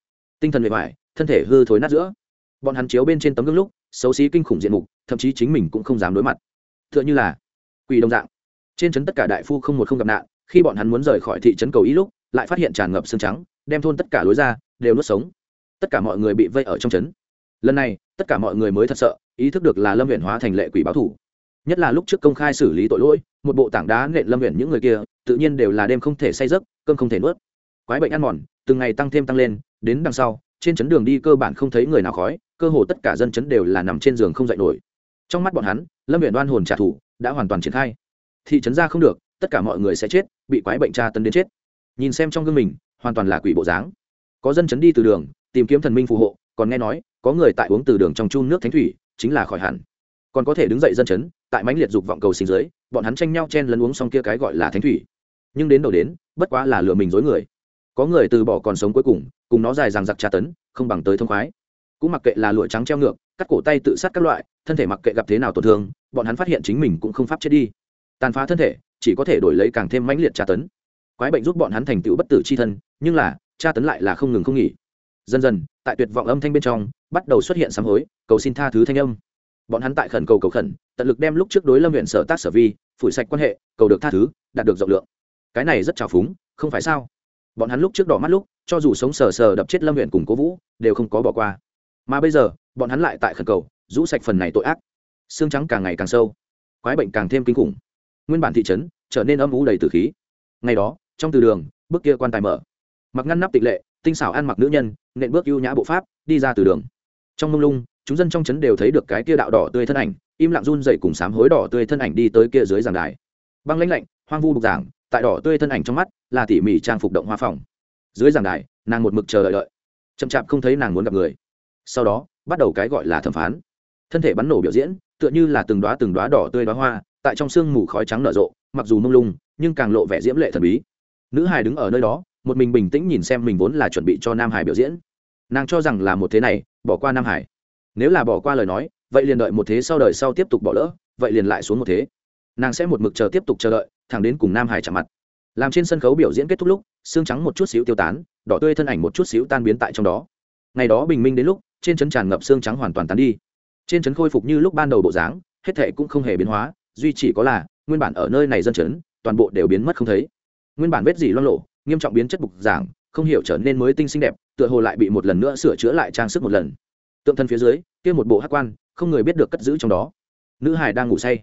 Tinh thần bề ngoài thân thể hư thối nát giữa. Bọn hắn chiếu bên trên tấm gương lúc, xấu xí kinh khủng diện mục, thậm chí chính mình cũng không dám đối mặt. T h ư ợ n h ư là quỷ đồng dạng. Trên trấn tất cả đại phu không một không gặp nạn, khi bọn hắn muốn rời khỏi thị trấn cầu ý lúc lại phát hiện tràn ngập xương trắng, đem thôn tất cả lối ra, đều nuốt sống. Tất cả mọi người bị vây ở trong trấn. Lần này, tất cả mọi người mới thật sợ, ý thức được là lâm huyện hóa thành lệ quỷ báo thủ. Nhất là lúc trước công khai xử lý tội lỗi, một bộ tảng đá nện lâm huyện những người kia, tự nhiên đều là đêm không thể say giấc, cơm không thể nuốt. Quái bệnh ăn mòn, từng ngày tăng thêm tăng lên, đến đằng sau, trên chấn đường đi cơ bản không thấy người nào khói, cơ hồ tất cả dân chấn đều là nằm trên giường không dậy nổi. Trong mắt bọn hắn, lâm huyện đoan hồn trả thù, đã hoàn toàn triển khai. Thị trấn ra không được, tất cả mọi người sẽ chết, bị quái bệnh tra tấn đến chết nhìn xem trong gương mình, hoàn toàn là quỷ bộ dáng. Có dân chấn đi từ đường, tìm kiếm thần minh phù hộ, còn nghe nói, có người tại uống từ đường trong chun nước thánh thủy, chính là khỏi hẳn. Còn có thể đứng dậy dân chấn, tại mãnh liệt dục vọng cầu sinh dưới bọn hắn tranh nhau chen lấn uống xong kia cái gọi là thánh thủy. Nhưng đến đầu đến, bất quá là lừa mình dối người. Có người từ bỏ còn sống cuối cùng cùng nó dài dằng giặc tra tấn, không bằng tới thông khoái. Cũng mặc kệ là lụa trắng treo ngược, cắt cổ tay tự sát các loại, thân thể mặc kệ gặp thế nào tổn thương, bọn hắn phát hiện chính mình cũng không pháp chết đi. Tàn phá thân thể, chỉ có thể đổi lấy càng thêm mãnh liệt tra tấn quái bệnh giúp bọn hắn thành tựu bất tử c h i thân, nhưng là, tra tấn lại là không ngừng không nghỉ. Dần dần, tại tuyệt vọng âm thanh bên trong, bắt đầu xuất hiện sám hối, cầu xin tha thứ thanh âm. Bọn hắn tại khẩn cầu cầu khẩn, tận lực đem lúc trước đối lâm huyện sở tác sở vi, phủi sạch quan hệ, cầu được tha thứ, đạt được rộng lượng. Cái này rất trào phúng, không phải sao? Bọn hắn lúc trước đỏ mắt lúc, cho dù sống sờ sờ đập chết lâm huyện cùng cố vũ, đều không có bỏ qua. Mà bây giờ, bọn hắn lại tại khẩn cầu, rũ sạch phần này tội ác. Xương trắng càng ngày càng sâu, quái bệnh càng thêm kinh khủng. Nguyên bản thị trấn, trở nên âm ú đầy tử khí. Ngày đó trong từ đường, bước kia quan tài mở. Mặc ngăn nắp tịch lệ, tinh xảo ăn mặc nữ nhân, nện bước ưu nhã bộ pháp, đi ra từ đường. Trong mông lung, chúng dân trong trấn đều thấy được cái kia đạo đỏ tươi thân ảnh, im lặng run dậy cùng sám hối đỏ tươi thân ảnh đi tới kia dưới giảng đài. Băng lãnh lạnh, hoang vu bục giảng, tại đỏ tươi thân ảnh trong mắt, là tỉ mỉ trang phục động hoa phòng. Dưới giảng đài, nàng một mực chờ đợi đợi. Chậm chạp không thấy nàng muốn gặp người. Sau đó, bắt đầu cái gọi là thẩm phán. Thân thể bắn nổ biểu diễn, tựa như là từng đoá từng đoá đỏ tươi đoá hoa, tại trong sương mù khói trắng nở rộ, mặc dù mông lung, nhưng càng lộ vẻ diễm lệ thần bí nữ hài đứng ở nơi đó, một mình bình tĩnh nhìn xem mình vốn là chuẩn bị cho nam hải biểu diễn. Nàng cho rằng là một thế này, bỏ qua nam hải. Nếu là bỏ qua lời nói, vậy liền đợi một thế sau đời sau tiếp tục bỏ lỡ, vậy liền lại xuống một thế. Nàng sẽ một mực chờ tiếp tục chờ đợi, thẳng đến cùng nam hải chạm mặt. Làm trên sân khấu biểu diễn kết thúc lúc, xương trắng một chút xíu tiêu tán, đỏ tươi thân ảnh một chút xíu tan biến tại trong đó. Ngày đó bình minh đến lúc, trên trấn tràn ngập xương trắng hoàn toàn tán đi. Trên trấn khôi phục như lúc ban đầu bộ dáng, hết thệ cũng không hề biến hóa, duy chỉ có là, nguyên bản ở nơi này dân chấn toàn bộ đều biến mất không thấy nguyên bản vết dỉ loang lộ nghiêm trọng biến chất bục giảng, không hiểu trở nên mới tinh xinh đẹp, tựa hồ lại bị một lần nữa sửa chữa lại trang sức một lần. Tượng thân phía dưới, kia một bộ hát quan, không người biết được cất giữ trong đó. Nữ hải đang ngủ say.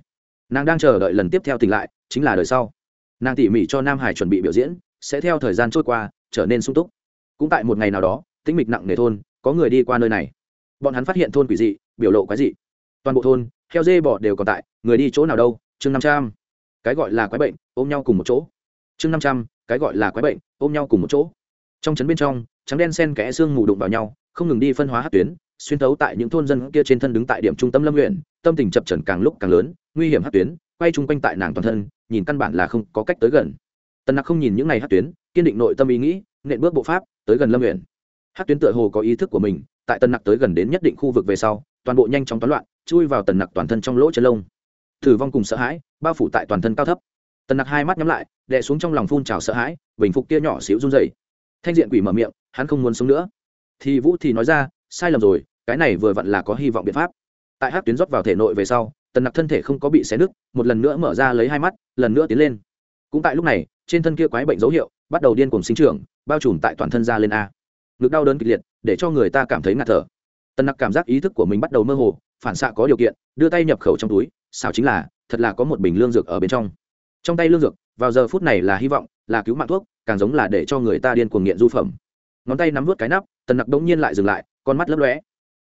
Nàng đang chờ đợi lần tiếp theo tỉnh lại, chính là đời sau. Nàng tỉ mỉ cho nam hải chuẩn bị biểu diễn, sẽ theo thời gian trôi qua, trở nên sung túc. Cũng tại một ngày nào đó, tĩnh mịch nặng nề thôn, có người đi qua nơi này. Bọn hắn phát hiện thôn quỷ dị, biểu lộ quái dị. Toàn bộ thôn, heo dê bò đều còn tại, người đi chỗ nào đâu, chương năm trăm. Cái gọi là quái bệnh, ôm nhau cùng một chỗ chương năm trăm, cái gọi là quái bệnh, ôm nhau cùng một chỗ. Trong trấn bên trong, trắng đen sen kẽ xương mù đụng vào nhau, không ngừng đi phân hóa hát tuyến, xuyên thấu tại những thôn dân kia trên thân đứng tại điểm trung tâm lâm huyện, tâm tình chập trần càng lúc càng lớn, nguy hiểm hát tuyến, quay chung quanh tại nàng toàn thân, nhìn căn bản là không có cách tới gần. Tần nặc không nhìn những ngày hát tuyến, kiên định nội tâm ý nghĩ, nện bước bộ pháp, tới gần lâm huyện. Hát tuyến tựa hồ có ý thức của mình, tại tần nặc tới gần đến nhất định khu vực về sau, toàn bộ nhanh chóng toán loạn, chui vào tần nặc toàn thân trong lỗ chân lông. Thử vong cùng sợ hãi, bao phủ tại toàn thân cao thấp tần nặc hai mắt nhắm lại, đè xuống trong lòng phun trào sợ hãi, bình phục kia nhỏ xíu run dày thanh diện quỷ mở miệng, hắn không muốn sống nữa. Thì vũ thì nói ra, sai lầm rồi, cái này vừa vặn là có hy vọng biện pháp. Tại hát tuyến rót vào thể nội về sau, tần nặc thân thể không có bị xé nứt, một lần nữa mở ra lấy hai mắt, lần nữa tiến lên. Cũng tại lúc này, trên thân kia quái bệnh dấu hiệu bắt đầu điên cùng sinh trưởng, bao trùm tại toàn thân ra lên a. Ngực đau đớn kịch liệt, để cho người ta cảm thấy ngạt thở. Tần nặc cảm giác ý thức của mình bắt đầu mơ hồ, phản xạ có điều kiện, đưa tay nhập khẩu trong túi, xảo chính là, thật là có một bình lương dược ở bên trong trong tay lương dược, vào giờ phút này là hy vọng, là cứu mạng thuốc, càng giống là để cho người ta điên cuồng nghiện du phẩm. Ngón tay nắm vút cái nắp, tần nặc bỗng nhiên lại dừng lại, con mắt lấp lóe.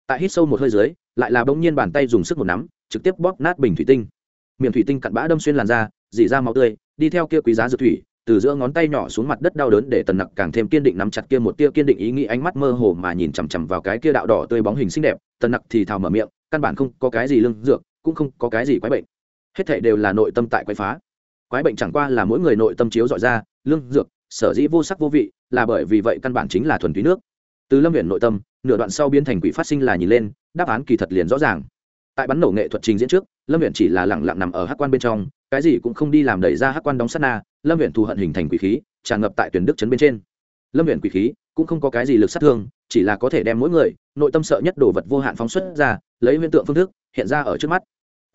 Tại hít sâu một hơi dưới, lại là bỗng nhiên bàn tay dùng sức một nắm, trực tiếp bóp nát bình thủy tinh. Miệng thủy tinh cặn bã đâm xuyên làn da, dỉ ra máu tươi, đi theo kia quý giá dược thủy, từ giữa ngón tay nhỏ xuống mặt đất đau đớn để tần nặc càng thêm kiên định nắm chặt kia một tia kiên định ý nghĩ ánh mắt mơ hồ mà nhìn chằm chằm vào cái kia đạo đỏ tươi bóng hình xinh đẹp, tần nặc thì thào mở miệng, căn bản không có cái gì lương dược, cũng không có cái gì quái bệnh. Hết thảy đều là nội tâm tại quái phá quái bệnh chẳng qua là mỗi người nội tâm chiếu dọi ra, lương, dược, sở dĩ vô sắc vô vị, là bởi vì vậy căn bản chính là thuần túy nước. Từ lâm huyện nội tâm, nửa đoạn sau biến thành quỷ phát sinh là nhìn lên, đáp án kỳ thật liền rõ ràng. Tại bắn nổ nghệ thuật trình diễn trước, lâm huyện chỉ là lẳng lặng nằm ở hát quan bên trong, cái gì cũng không đi làm đẩy ra hát quan đóng sát na, lâm huyện thù hận hình thành quỷ khí, tràn ngập tại tuyển đức trấn bên trên. Lâm huyện quỷ khí cũng không có cái gì lực sát thương, chỉ là có thể đem mỗi người, nội tâm sợ nhất đồ vật vô hạn phóng xuất ra, lấy hiện tượng phương thức, hiện ra ở trước mắt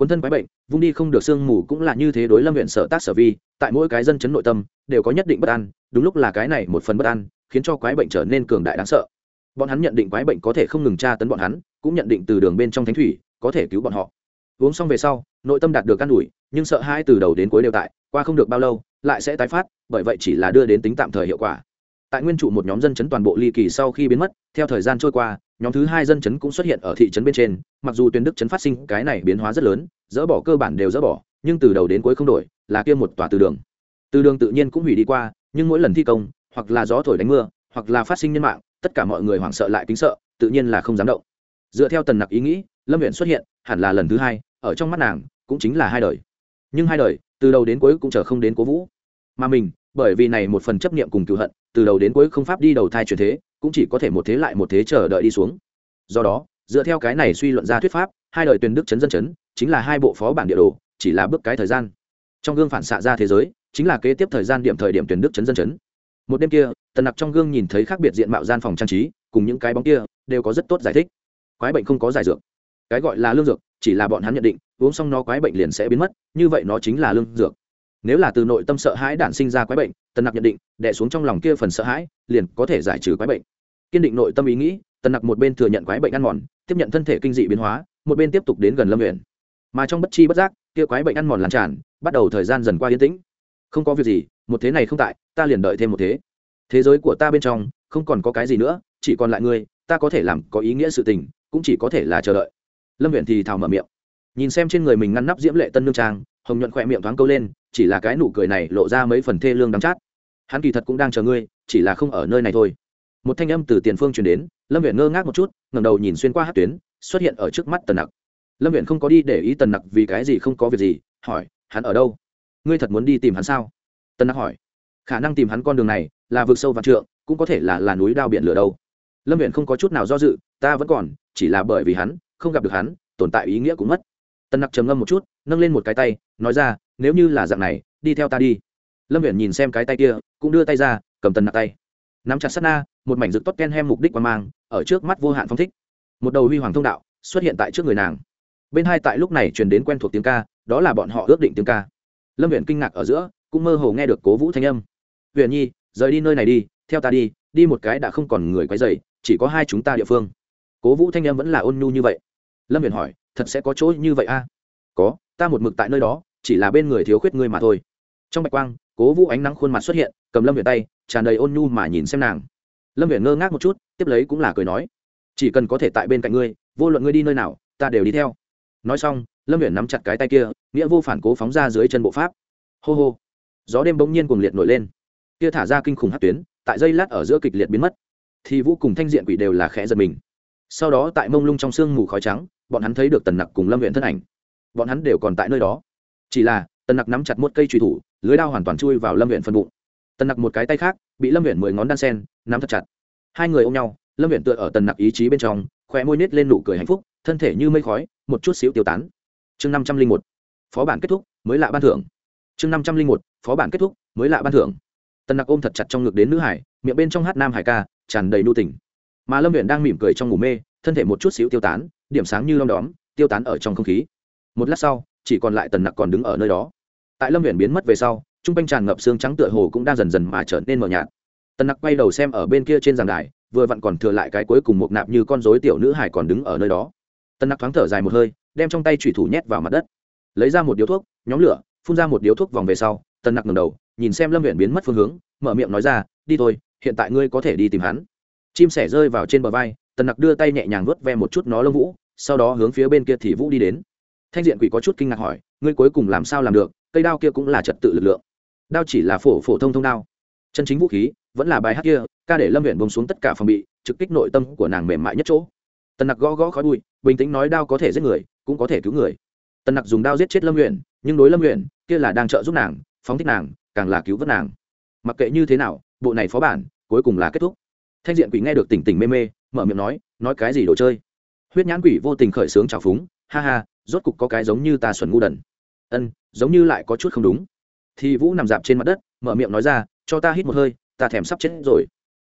cuốn thân quái bệnh, vung đi không được sương mù cũng là như thế đối lâm huyện sở tác sở vi, tại mỗi cái dân chấn nội tâm, đều có nhất định bất an, đúng lúc là cái này một phần bất an, khiến cho quái bệnh trở nên cường đại đáng sợ. Bọn hắn nhận định quái bệnh có thể không ngừng tra tấn bọn hắn, cũng nhận định từ đường bên trong thánh thủy, có thể cứu bọn họ. Uống xong về sau, nội tâm đạt được căn ủi, nhưng sợ hai từ đầu đến cuối đều tại, qua không được bao lâu, lại sẽ tái phát, bởi vậy chỉ là đưa đến tính tạm thời hiệu quả. Tại nguyên trụ một nhóm dân chấn toàn bộ ly kỳ sau khi biến mất, theo thời gian trôi qua nhóm thứ hai dân chấn cũng xuất hiện ở thị trấn bên trên, mặc dù tuyến đức chấn phát sinh cái này biến hóa rất lớn, dỡ bỏ cơ bản đều dỡ bỏ, nhưng từ đầu đến cuối không đổi, là kia một tòa từ đường. Từ đường tự nhiên cũng hủy đi qua, nhưng mỗi lần thi công, hoặc là gió thổi đánh mưa, hoặc là phát sinh nhân mạng, tất cả mọi người hoảng sợ lại kính sợ, tự nhiên là không dám động. Dựa theo tần nặc ý nghĩ, lâm huyện xuất hiện, hẳn là lần thứ hai, ở trong mắt nàng, cũng chính là hai đời. Nhưng hai đời, từ đầu đến cuối cũng chờ không đến cố vũ. Mà mình, bởi vì này một phần chấp niệm cùng cựu hận từ đầu đến cuối không pháp đi đầu thai truyền thế, cũng chỉ có thể một thế lại một thế chờ đợi đi xuống. Do đó, dựa theo cái này suy luận ra thuyết pháp, hai đời tuyển đức chấn dân chấn, chính là hai bộ phó bản địa đồ, chỉ là bước cái thời gian. Trong gương phản xạ ra thế giới, chính là kế tiếp thời gian điểm thời điểm tuyển đức chấn dân chấn. Một đêm kia, tần nặc trong gương nhìn thấy khác biệt diện mạo gian phòng trang trí, cùng những cái bóng kia, đều có rất tốt giải thích. Quái bệnh không có giải dược. Cái gọi là lương dược, chỉ là bọn hắn nhận định, uống xong nó quái bệnh liền sẽ biến mất, như vậy nó chính là lương dược nếu là từ nội tâm sợ hãi đản sinh ra quái bệnh, tần nặc nhận định đẻ xuống trong lòng kia phần sợ hãi, liền có thể giải trừ quái bệnh. Kiên định nội tâm ý nghĩ, tần nặc một bên thừa nhận quái bệnh ăn mòn, tiếp nhận thân thể kinh dị biến hóa, một bên tiếp tục đến gần lâm huyện mà trong bất chi bất giác, kia quái bệnh ăn mòn làm tràn, bắt đầu thời gian dần qua yên tĩnh. Không có việc gì, một thế này không tại, ta liền đợi thêm một thế. Thế giới của ta bên trong, không còn có cái gì nữa, chỉ còn lại ngươi, ta có thể làm có ý nghĩa sự tình, cũng chỉ có thể là chờ đợi. Lâm huyện thì thào mở miệng. Nhìn xem trên người mình ngăn nắp diễm lệ tân nương trang hồng nhuận khỏe miệng thoáng câu lên, chỉ là cái nụ cười này lộ ra mấy phần thê lương đắng chát. Hắn kỳ thật cũng đang chờ ngươi, chỉ là không ở nơi này thôi. Một thanh âm từ tiền phương truyền đến, lâm viện ngơ ngác một chút, ngẩng đầu nhìn xuyên qua hát tuyến, xuất hiện ở trước mắt tần nặc. Lâm viện không có đi để ý tần nặc vì cái gì không có việc gì, hỏi, hắn ở đâu? Ngươi thật muốn đi tìm hắn sao? Tần nặc hỏi. Khả năng tìm hắn con đường này là vực sâu và trượng, cũng có thể là là núi đao biển lửa đâu. Lâm viện không có chút nào do dự, ta vẫn còn, chỉ là bởi vì hắn, không gặp được hắn, tồn tại ý nghĩa cũng mất tần nặc trầm ngâm một chút, nâng lên một cái tay, nói ra, nếu như là dạng này, đi theo ta đi. Lâm viện nhìn xem cái tay kia, cũng đưa tay ra, cầm tần nặc tay. Nắm chặt sát na, một mảnh rực tốt ken hem mục đích quan mang, ở trước mắt vô hạn phong thích. Một đầu huy hoàng thông đạo xuất hiện tại trước người nàng. Bên hai tại lúc này truyền đến quen thuộc tiếng ca, đó là bọn họ ước định tiếng ca. Lâm viện kinh ngạc ở giữa, cũng mơ hồ nghe được cố vũ thanh âm. Huyện nhi, rời đi nơi này đi, theo ta đi đi một cái đã không còn người quấy dày chỉ có hai chúng ta địa phương. Cố vũ thanh âm vẫn là ôn nhu như vậy. Lâm viện hỏi thật sẽ có chỗ như vậy a? Có, ta một mực tại nơi đó, chỉ là bên người thiếu khuyết ngươi mà thôi. Trong bạch quang, cố vũ ánh nắng khuôn mặt xuất hiện, cầm lâm huyền tay, tràn đầy ôn nhu mà nhìn xem nàng. Lâm huyền ngơ ngác một chút, tiếp lấy cũng là cười nói, chỉ cần có thể tại bên cạnh ngươi, vô luận ngươi đi nơi nào, ta đều đi theo. Nói xong, lâm huyền nắm chặt cái tay kia, nghĩa vô phản cố phóng ra dưới chân bộ pháp. Hô hô, gió đêm bỗng nhiên cuồng liệt nổi lên. Kia thả ra kinh khủng hát tuyến, tại dây lát ở giữa kịch liệt biến mất. Thì vũ cùng thanh diện quỷ đều là khẽ giật mình sau đó tại mông lung trong sương mù khói trắng, bọn hắn thấy được tần nặc cùng lâm huyện thân ảnh. Bọn hắn đều còn tại nơi đó. Chỉ là, tần nặc nắm chặt một cây truy thủ, lưới đao hoàn toàn chui vào lâm huyện phân bụng. Tần nặc một cái tay khác, bị lâm huyện mười ngón đan sen, nắm thật chặt. Hai người ôm nhau, lâm huyện tựa ở tần nặc ý chí bên trong, khóe môi nít lên nụ cười hạnh phúc, thân thể như mây khói, một chút xíu tiêu tán. Chương năm trăm linh một, phó bản kết thúc, mới lạ ban thưởng. Chương năm trăm linh một, phó bản kết thúc, mới lạ ban thưởng. Tần nặc ôm thật chặt trong ngực đến nữ hải, miệng bên trong hát nam hải ca, tràn đầy nu tỉnh mà lâm huyện đang mỉm cười trong ngủ mê, thân thể một chút xíu tiêu tán, điểm sáng như lom đóm, tiêu tán ở trong không khí. Một lát sau, chỉ còn lại tần nặc còn đứng ở nơi đó. Tại lâm huyện biến mất về sau t r u n g quanh tràn ngập xương trắng tựa hồ cũng đang dần dần mà trở nên mờ nhạt. Tần nặc quay đầu xem ở bên kia trên giàn đài, vừa vặn còn thừa lại cái cuối cùng một nạp như con dối tiểu nữ hải còn đứng ở nơi đó. Tần nặc thoáng thở dài một hơi, đem trong tay thủy thủ nhét vào mặt đất. Lấy ra một điếu thuốc, nhóm lửa, phun ra một điếu thuốc vòng về sau, tần nặc ngầm đầu, nhìn xem lâm huyện biến mất phương hướng, mở miệng nói ra, đi thôi, hiện tại ngươi có thể đi tìm hắn chim sẻ rơi vào trên bờ vai, tần nặc đưa tay nhẹ nhàng vớt ve một chút nó lông vũ, sau đó hướng phía bên kia thì vũ đi đến. Thanh diện quỷ có chút kinh ngạc hỏi, ngươi cuối cùng làm sao làm được? Cây đao kia cũng là trật tự lực lượng. Đao chỉ là phổ phổ thông thông đao. Chân chính vũ khí, vẫn là bài hát kia, ca để lâm huyện bông xuống tất cả phòng bị, trực kích nội tâm của nàng mềm mại nhất chỗ. Tần nặc gõ gõ khói bụi, bình tĩnh nói đao có thể giết người, cũng có thể cứu người. Tần nặc dùng đao giết chết lâm huyện nhưng đối lâm huyện kia là đang trợ giúp nàng, phóng thích nàng, càng là cứu vớt nàng. Mặc kệ như thế nào, bộ này phó bản, cuối cùng là kết thúc thanh diện quỷ nghe được tỉnh tỉnh mê mê mở miệng nói nói cái gì đồ chơi? Huyết nhãn quỷ vô tình khởi sướng trào phúng ha ha rốt cục có cái giống như ta xuẩn ngu đần. Ân giống như lại có chút không đúng. Thì vũ nằm dạp trên mặt đất mở miệng nói ra cho ta hít một hơi ta thèm sắp chết rồi.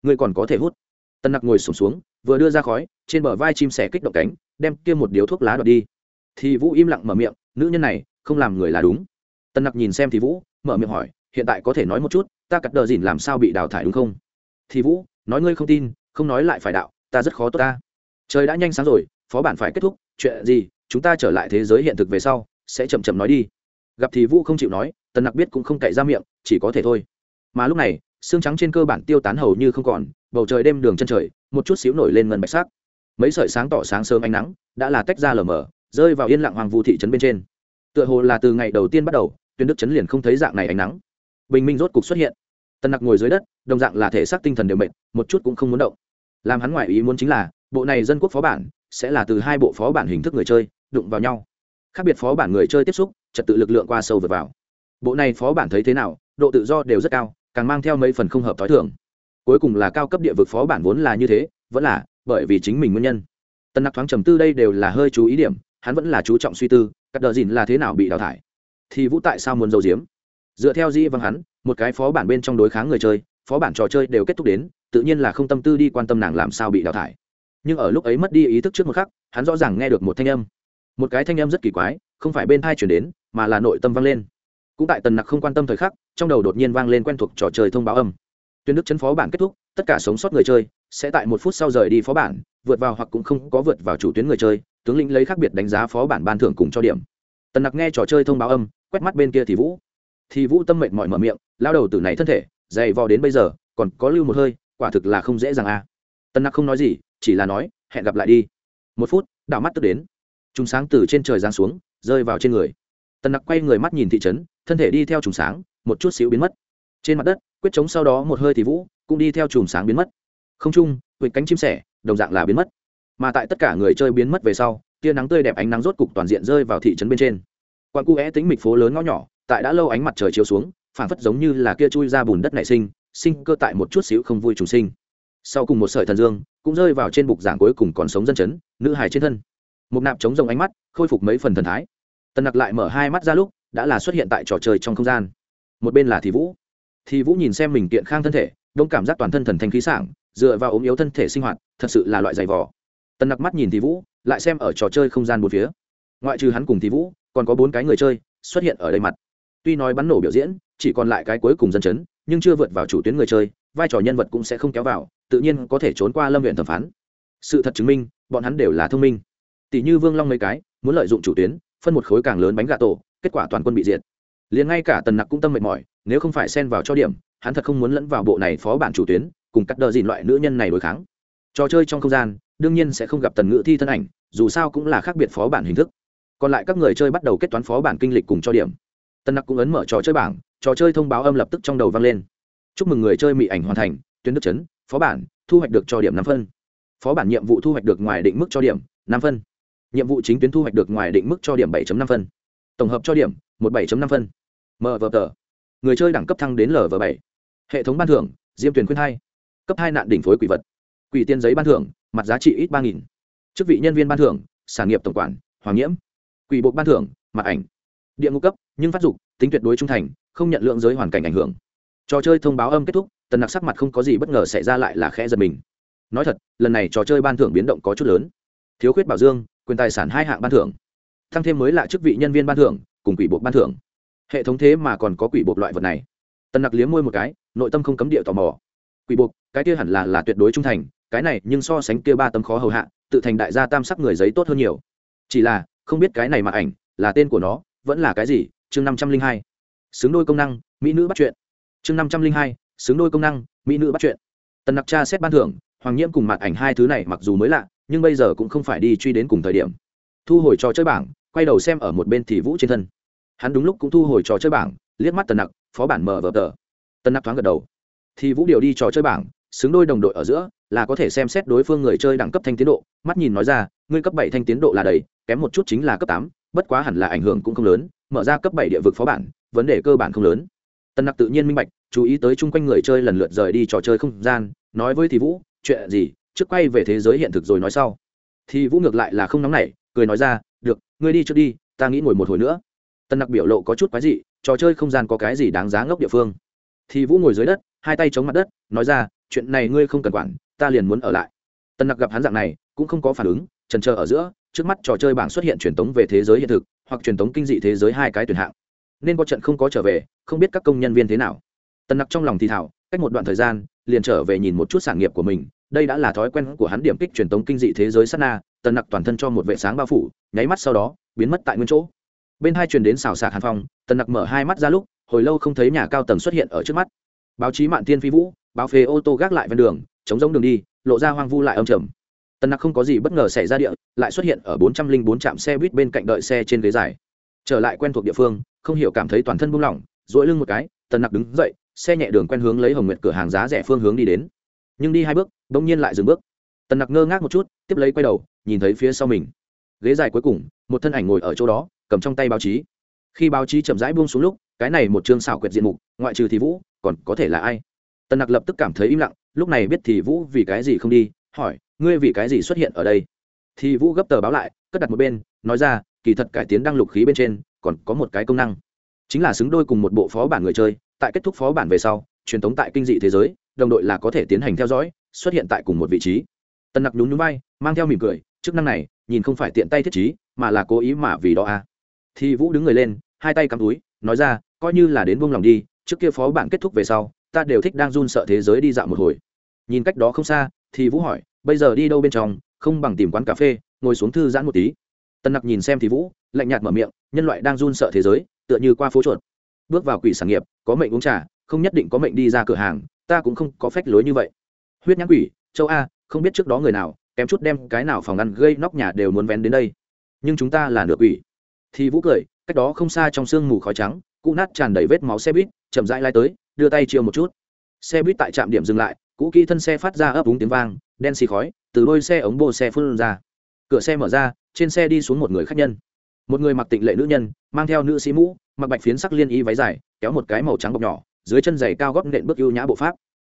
Ngươi còn có thể hút. Tân nặc ngồi sùng xuống, xuống vừa đưa ra khói trên bờ vai chim sẻ kích động cánh đem kia một điếu thuốc lá đọt đi. Thì vũ im lặng mở miệng nữ nhân này không làm người là đúng. Tân nặc nhìn xem thì vũ mở miệng hỏi hiện tại có thể nói một chút ta cắt đờ dìn làm sao bị đào thải đúng không? Thì vũ, nói ngươi không tin, không nói lại phải đạo, ta rất khó tốt ta. Trời đã nhanh sáng rồi, phó bản phải kết thúc, chuyện gì, chúng ta trở lại thế giới hiện thực về sau, sẽ chậm chậm nói đi. Gặp thì vũ không chịu nói, tần nặc biết cũng không cậy ra miệng, chỉ có thể thôi. Mà lúc này, xương trắng trên cơ bản tiêu tán hầu như không còn, bầu trời đêm đường chân trời, một chút xíu nổi lên ngân bạch sắc. Mấy sợi sáng tỏ sáng sớm ánh nắng, đã là tách ra lờ mờ, rơi vào yên lặng hoàng vu thị trấn bên trên. Tựa hồ là từ ngày đầu tiên bắt đầu, tuyên đức trấn liền không thấy dạng này ánh nắng. Bình minh rốt cục xuất hiện tần nặc ngồi dưới đất, đồng dạng là thể xác tinh thần đều mệt, một chút cũng không muốn động. Làm hắn ngoại ý muốn chính là, bộ này dân quốc phó bản sẽ là từ hai bộ phó bản hình thức người chơi đụng vào nhau. Khác biệt phó bản người chơi tiếp xúc, trật tự lực lượng qua sâu vượt vào. Bộ này phó bản thấy thế nào, độ tự do đều rất cao, càng mang theo mấy phần không hợp t h o i thường. Cuối cùng là cao cấp địa vực phó bản vốn là như thế, vẫn là bởi vì chính mình nguyên nhân. Tân nặc thoáng trầm tư đây đều là hơi chú ý điểm, hắn vẫn là chú trọng suy tư các đờ dìn là thế nào bị đào thải. Thì vũ tại sao muốn giấu diếm dựa theo di văng hắn, một cái phó bản bên trong đối kháng người chơi, phó bản trò chơi đều kết thúc đến, tự nhiên là không tâm tư đi quan tâm nàng làm sao bị đào thải. Nhưng ở lúc ấy mất đi ý thức trước một khắc, hắn rõ ràng nghe được một thanh âm. Một cái thanh âm rất kỳ quái, không phải bên thai chuyển đến, mà là nội tâm vang lên. Cũng tại tần nặc không quan tâm thời khắc, trong đầu đột nhiên vang lên quen thuộc trò chơi thông báo âm. Tuyên đức chấn phó bản kết thúc, tất cả sống sót người chơi sẽ tại một phút sau rời đi phó bản, vượt vào hoặc cũng không có vượt vào chủ tuyến người chơi, tướng lĩnh lấy khác biệt đánh giá phó bản ban thưởng cùng cho điểm. Tần nặc nghe trò chơi thông báo âm, quét mắt bên kia thì vũ thì vũ tâm mệnh mọi mở miệng, lao đầu từ này thân thể, dày vò đến bây giờ, còn có lưu một hơi, quả thực là không dễ dàng a. À. nặc không nói gì, chỉ là nói, hẹn gặp lại đi. Một phút, đảo mắt tức đến. Chúng sáng từ trên trời giáng xuống, rơi vào trên người. Tân nặc quay người mắt nhìn thị trấn, thân thể đi theo trùng sáng, một chút xíu biến mất. Trên mặt đất, quyết chống sau đó một hơi thì vũ cũng đi theo chùm sáng biến mất. Không trung vịt cánh chim sẻ, đồng dạng là biến mất. Mà tại tất cả người chơi biến mất về sau, tia nắng tươi đẹp ánh nắng rốt cục toàn diện rơi vào thị trấn bên trên. Quan cu é tính mịch phố lớn ngõ nhỏ tại đã lâu ánh mặt trời chiếu xuống phản phất giống như là kia chui ra bùn đất nảy sinh sinh cơ tại một chút xíu không vui trùng sinh. Sau cùng một sợi thần dương cũng rơi vào trên bục giảng cuối cùng còn sống dân chấn, nữ hài trên thân. Một nạp chống rồng ánh mắt, khôi phục mấy phần thần thái. Tần nặc lại mở hai mắt ra lúc, đã là xuất hiện tại trò chơi trong không gian. Một bên là thì vũ. Thì vũ nhìn xem mình kiện khang thân thể, đông cảm giác toàn thân thần thanh khí sảng, dựa vào ốm yếu thân thể sinh hoạt, thật sự là loại giày vò. Tần nặc mắt nhìn thì vũ, lại xem ở trò chơi không gian một phía. Ngoại trừ hắn cùng thì vũ, còn có bốn cái người chơi xuất hiện ở đây mặt tuy nói bắn nổ biểu diễn, chỉ còn lại cái cuối cùng dân chấn, nhưng chưa vượt vào chủ tuyến người chơi, vai trò nhân vật cũng sẽ không kéo vào, tự nhiên có thể trốn qua lâm huyện thẩm phán. Sự thật chứng minh, bọn hắn đều là thông minh. Tỷ như vương long mấy cái, muốn lợi dụng chủ tuyến, phân một khối càng lớn bánh gà tổ, kết quả toàn quân bị diệt. Liền ngay cả tần nặc cũng tâm mệt mỏi, nếu không phải xen vào cho điểm, hắn thật không muốn lẫn vào bộ này phó bản chủ tuyến, cùng cắt đờ dìn loại nữ nhân này đối kháng. Trò chơi trong không gian, đương nhiên sẽ không gặp tần ngữ thi thân ảnh, dù sao cũng là khác biệt phó bản hình thức. Còn lại các người chơi bắt đầu kết toán phó bản kinh lịch cùng cho điểm tân nặc cũng ấn mở trò chơi bảng, trò chơi thông báo âm lập tức trong đầu vang lên. Chúc mừng người chơi mỹ ảnh hoàn thành, tuyến đức chấn, phó bản, thu hoạch được cho điểm năm phân. Phó bản nhiệm vụ thu hoạch được ngoài định mức cho điểm năm phân. Nhiệm vụ chính tuyến thu hoạch được ngoài định mức cho điểm 7 năm phân. Tổng hợp cho điểm một 7 năm phân. Mv tờ người chơi đẳng cấp thăng đến lv bảy. Hệ thống ban thưởng, diêm tuyển khuyên hai. Cấp hai nạn đỉnh phối quỷ vật. Quỷ tiên giấy ban thưởng, mặt giá trị ít ba nghìn. Chức vị nhân viên ban thưởng, sản nghiệp tổng quản, hoàng nhiễm. Quỷ bộ ban thưởng, mặt ảnh địa ngục cấp, nhưng phát dục, tính tuyệt đối trung thành, không nhận lượng giới hoàn cảnh ảnh hưởng. Trò chơi thông báo âm kết thúc, tần nặc sắc mặt không có gì bất ngờ xảy ra lại là khẽ giật mình. Nói thật, lần này trò chơi ban thưởng biến động có chút lớn. Thiếu khuyết bảo dương, quyền tài sản hai hạng ban thưởng. Tăng thêm mới lạ chức vị nhân viên ban thưởng, cùng quỷ bộ ban thưởng. Hệ thống thế mà còn có quỷ bộ loại vật này. Tần nặc liếm môi một cái, nội tâm không cấm địa tò mò. Quỷ bộ cái kia hẳn là là tuyệt đối trung thành, cái này nhưng so sánh kia ba tấm khó hầu hạ, tự thành đại gia tam sắc người giấy tốt hơn nhiều. Chỉ là, không biết cái này mà ảnh, là tên của nó vẫn là cái gì? Chương năm trăm linh hai. Xứng đôi công năng, mỹ nữ bắt chuyện. Chương năm trăm linh hai, xứng đôi công năng, mỹ nữ bắt chuyện. Tần nặc cha xét ban thưởng, hoàng nhiễm cùng mặt ảnh hai thứ này mặc dù mới lạ, nhưng bây giờ cũng không phải đi truy đến cùng thời điểm. Thu hồi trò chơi bảng, quay đầu xem ở một bên thì vũ trên thân. Hắn đúng lúc cũng thu hồi trò chơi bảng, liếc mắt tần nặc, phó bản mờ vờ tờ. Tần nặc thoáng gật đầu. Thì vũ điều đi trò chơi bảng, xứng đôi đồng đội ở giữa, là có thể xem xét đối phương người chơi đẳng cấp thanh tiến độ, mắt nhìn nói ra, ngươi cấp bảy thanh tiến độ là đầy, kém một chút chính là cấp tám bất quá hẳn là ảnh hưởng cũng không lớn, mở ra cấp bảy địa vực phó bản, vấn đề cơ bản không lớn. Tân nặc tự nhiên minh bạch, chú ý tới chung quanh người chơi lần lượt rời đi trò chơi không gian, nói với thì vũ, chuyện gì? Trước quay về thế giới hiện thực rồi nói sau. Thì vũ ngược lại là không nóng nảy, cười nói ra, được, ngươi đi trước đi, ta nghĩ ngồi một hồi nữa. Tân nặc biểu lộ có chút quái dị, trò chơi không gian có cái gì đáng giá ngốc địa phương. Thì vũ ngồi dưới đất, hai tay chống mặt đất, nói ra, chuyện này ngươi không cần quản, ta liền muốn ở lại. Tân nặc gặp hắn dạng này, cũng không có phản ứng trần trờ ở giữa trước mắt trò chơi bảng xuất hiện truyền tống về thế giới hiện thực, hoặc truyền tống kinh dị thế giới hai cái tuyển hạng. Nên có trận không có trở về, không biết các công nhân viên thế nào. Tần nặc trong lòng thì thảo, cách một đoạn thời gian, liền trở về nhìn một chút sản nghiệp của mình, đây đã là thói quen của hắn điểm kích truyền tống kinh dị thế giới sát na, tần nặc toàn thân cho một vệ sáng bao phủ, nháy mắt sau đó, biến mất tại nguyên chỗ. Bên hai truyền đến xào xạc hàn phong, tần nặc mở hai mắt ra lúc, hồi lâu không thấy nhà cao tầng xuất hiện ở trước mắt. Báo chí mạn tiên phi vũ, báo phê ô tô gác lại ven đường, chống giống đường đi, lộ ra hoang vu lại âm trầm tần nặc không có gì bất ngờ xảy ra địa, lại xuất hiện ở bốn trăm linh bốn trạm xe buýt bên cạnh đợi xe trên ghế dài. Trở lại quen thuộc địa phương, không hiểu cảm thấy toàn thân buông lỏng dỗi lưng một cái tần nặc đứng dậy, xe nhẹ đường quen hướng lấy hồng nguyệt cửa hàng giá rẻ phương hướng đi đến. Nhưng đi hai bước, bỗng nhiên lại dừng bước. Tần nặc ngơ ngác một chút, tiếp lấy quay đầu, nhìn thấy phía sau mình. Ghế dài cuối cùng, một thân ảnh ngồi ở chỗ đó, cầm trong tay báo chí. Khi báo chí chậm rãi buông xuống lúc, cái này một chương xảo quyệt diện mục, ngoại trừ thì vũ, còn có thể là ai? Tần nặc lập tức cảm thấy im lặng, lúc này biết thì vũ vì cái gì không đi hỏi, ngươi vì cái gì xuất hiện ở đây? Thì vũ gấp tờ báo lại, cất đặt một bên, nói ra, kỳ thật cải tiến đăng lục khí bên trên, còn có một cái công năng. Chính là xứng đôi cùng một bộ phó bản người chơi, tại kết thúc phó bản về sau, truyền thống tại kinh dị thế giới, đồng đội là có thể tiến hành theo dõi, xuất hiện tại cùng một vị trí. Tần nặc nhún nhún vai, mang theo mỉm cười, chức năng này, nhìn không phải tiện tay thiết trí, mà là cố ý mà vì đó a à. thì vũ đứng người lên, hai tay cắm túi, nói ra, coi như là đến buông lòng đi, trước kia phó bản kết thúc về sau, ta đều thích đang run sợ thế giới đi dạo một hồi. Nhìn cách đó không xa, thì vũ hỏi bây giờ đi đâu bên trong, không bằng tìm quán cà phê, ngồi xuống thư giãn một tí. Tân nặc nhìn xem thì vũ, lạnh nhạt mở miệng, nhân loại đang run sợ thế giới, tựa như qua phố chuột. Bước vào quỷ sản nghiệp, có mệnh uống trà, không nhất định có mệnh đi ra cửa hàng, ta cũng không có phách lối như vậy. Huyết nhãn quỷ, châu a, không biết trước đó người nào, kém chút đem cái nào phòng ăn gây nóc nhà đều muốn vén đến đây. Nhưng chúng ta là nửa quỷ. Thì vũ cười, cách đó không xa trong sương mù khói trắng, cụ nát tràn đầy vết máu xe buýt, chậm rãi lai tới, đưa tay chiều một chút. Xe buýt tại trạm điểm dừng lại cũ kỹ thân xe phát ra ấp úng tiếng vang, đen xì khói, từ đôi xe ống bô xe phun ra. Cửa xe mở ra, trên xe đi xuống một người khách nhân. Một người mặc tịnh lệ nữ nhân, mang theo nữ sĩ mũ, mặc bạch phiến sắc liên y váy dài, kéo một cái màu trắng bọc nhỏ, dưới chân giày cao góp nện bước ưu nhã bộ pháp.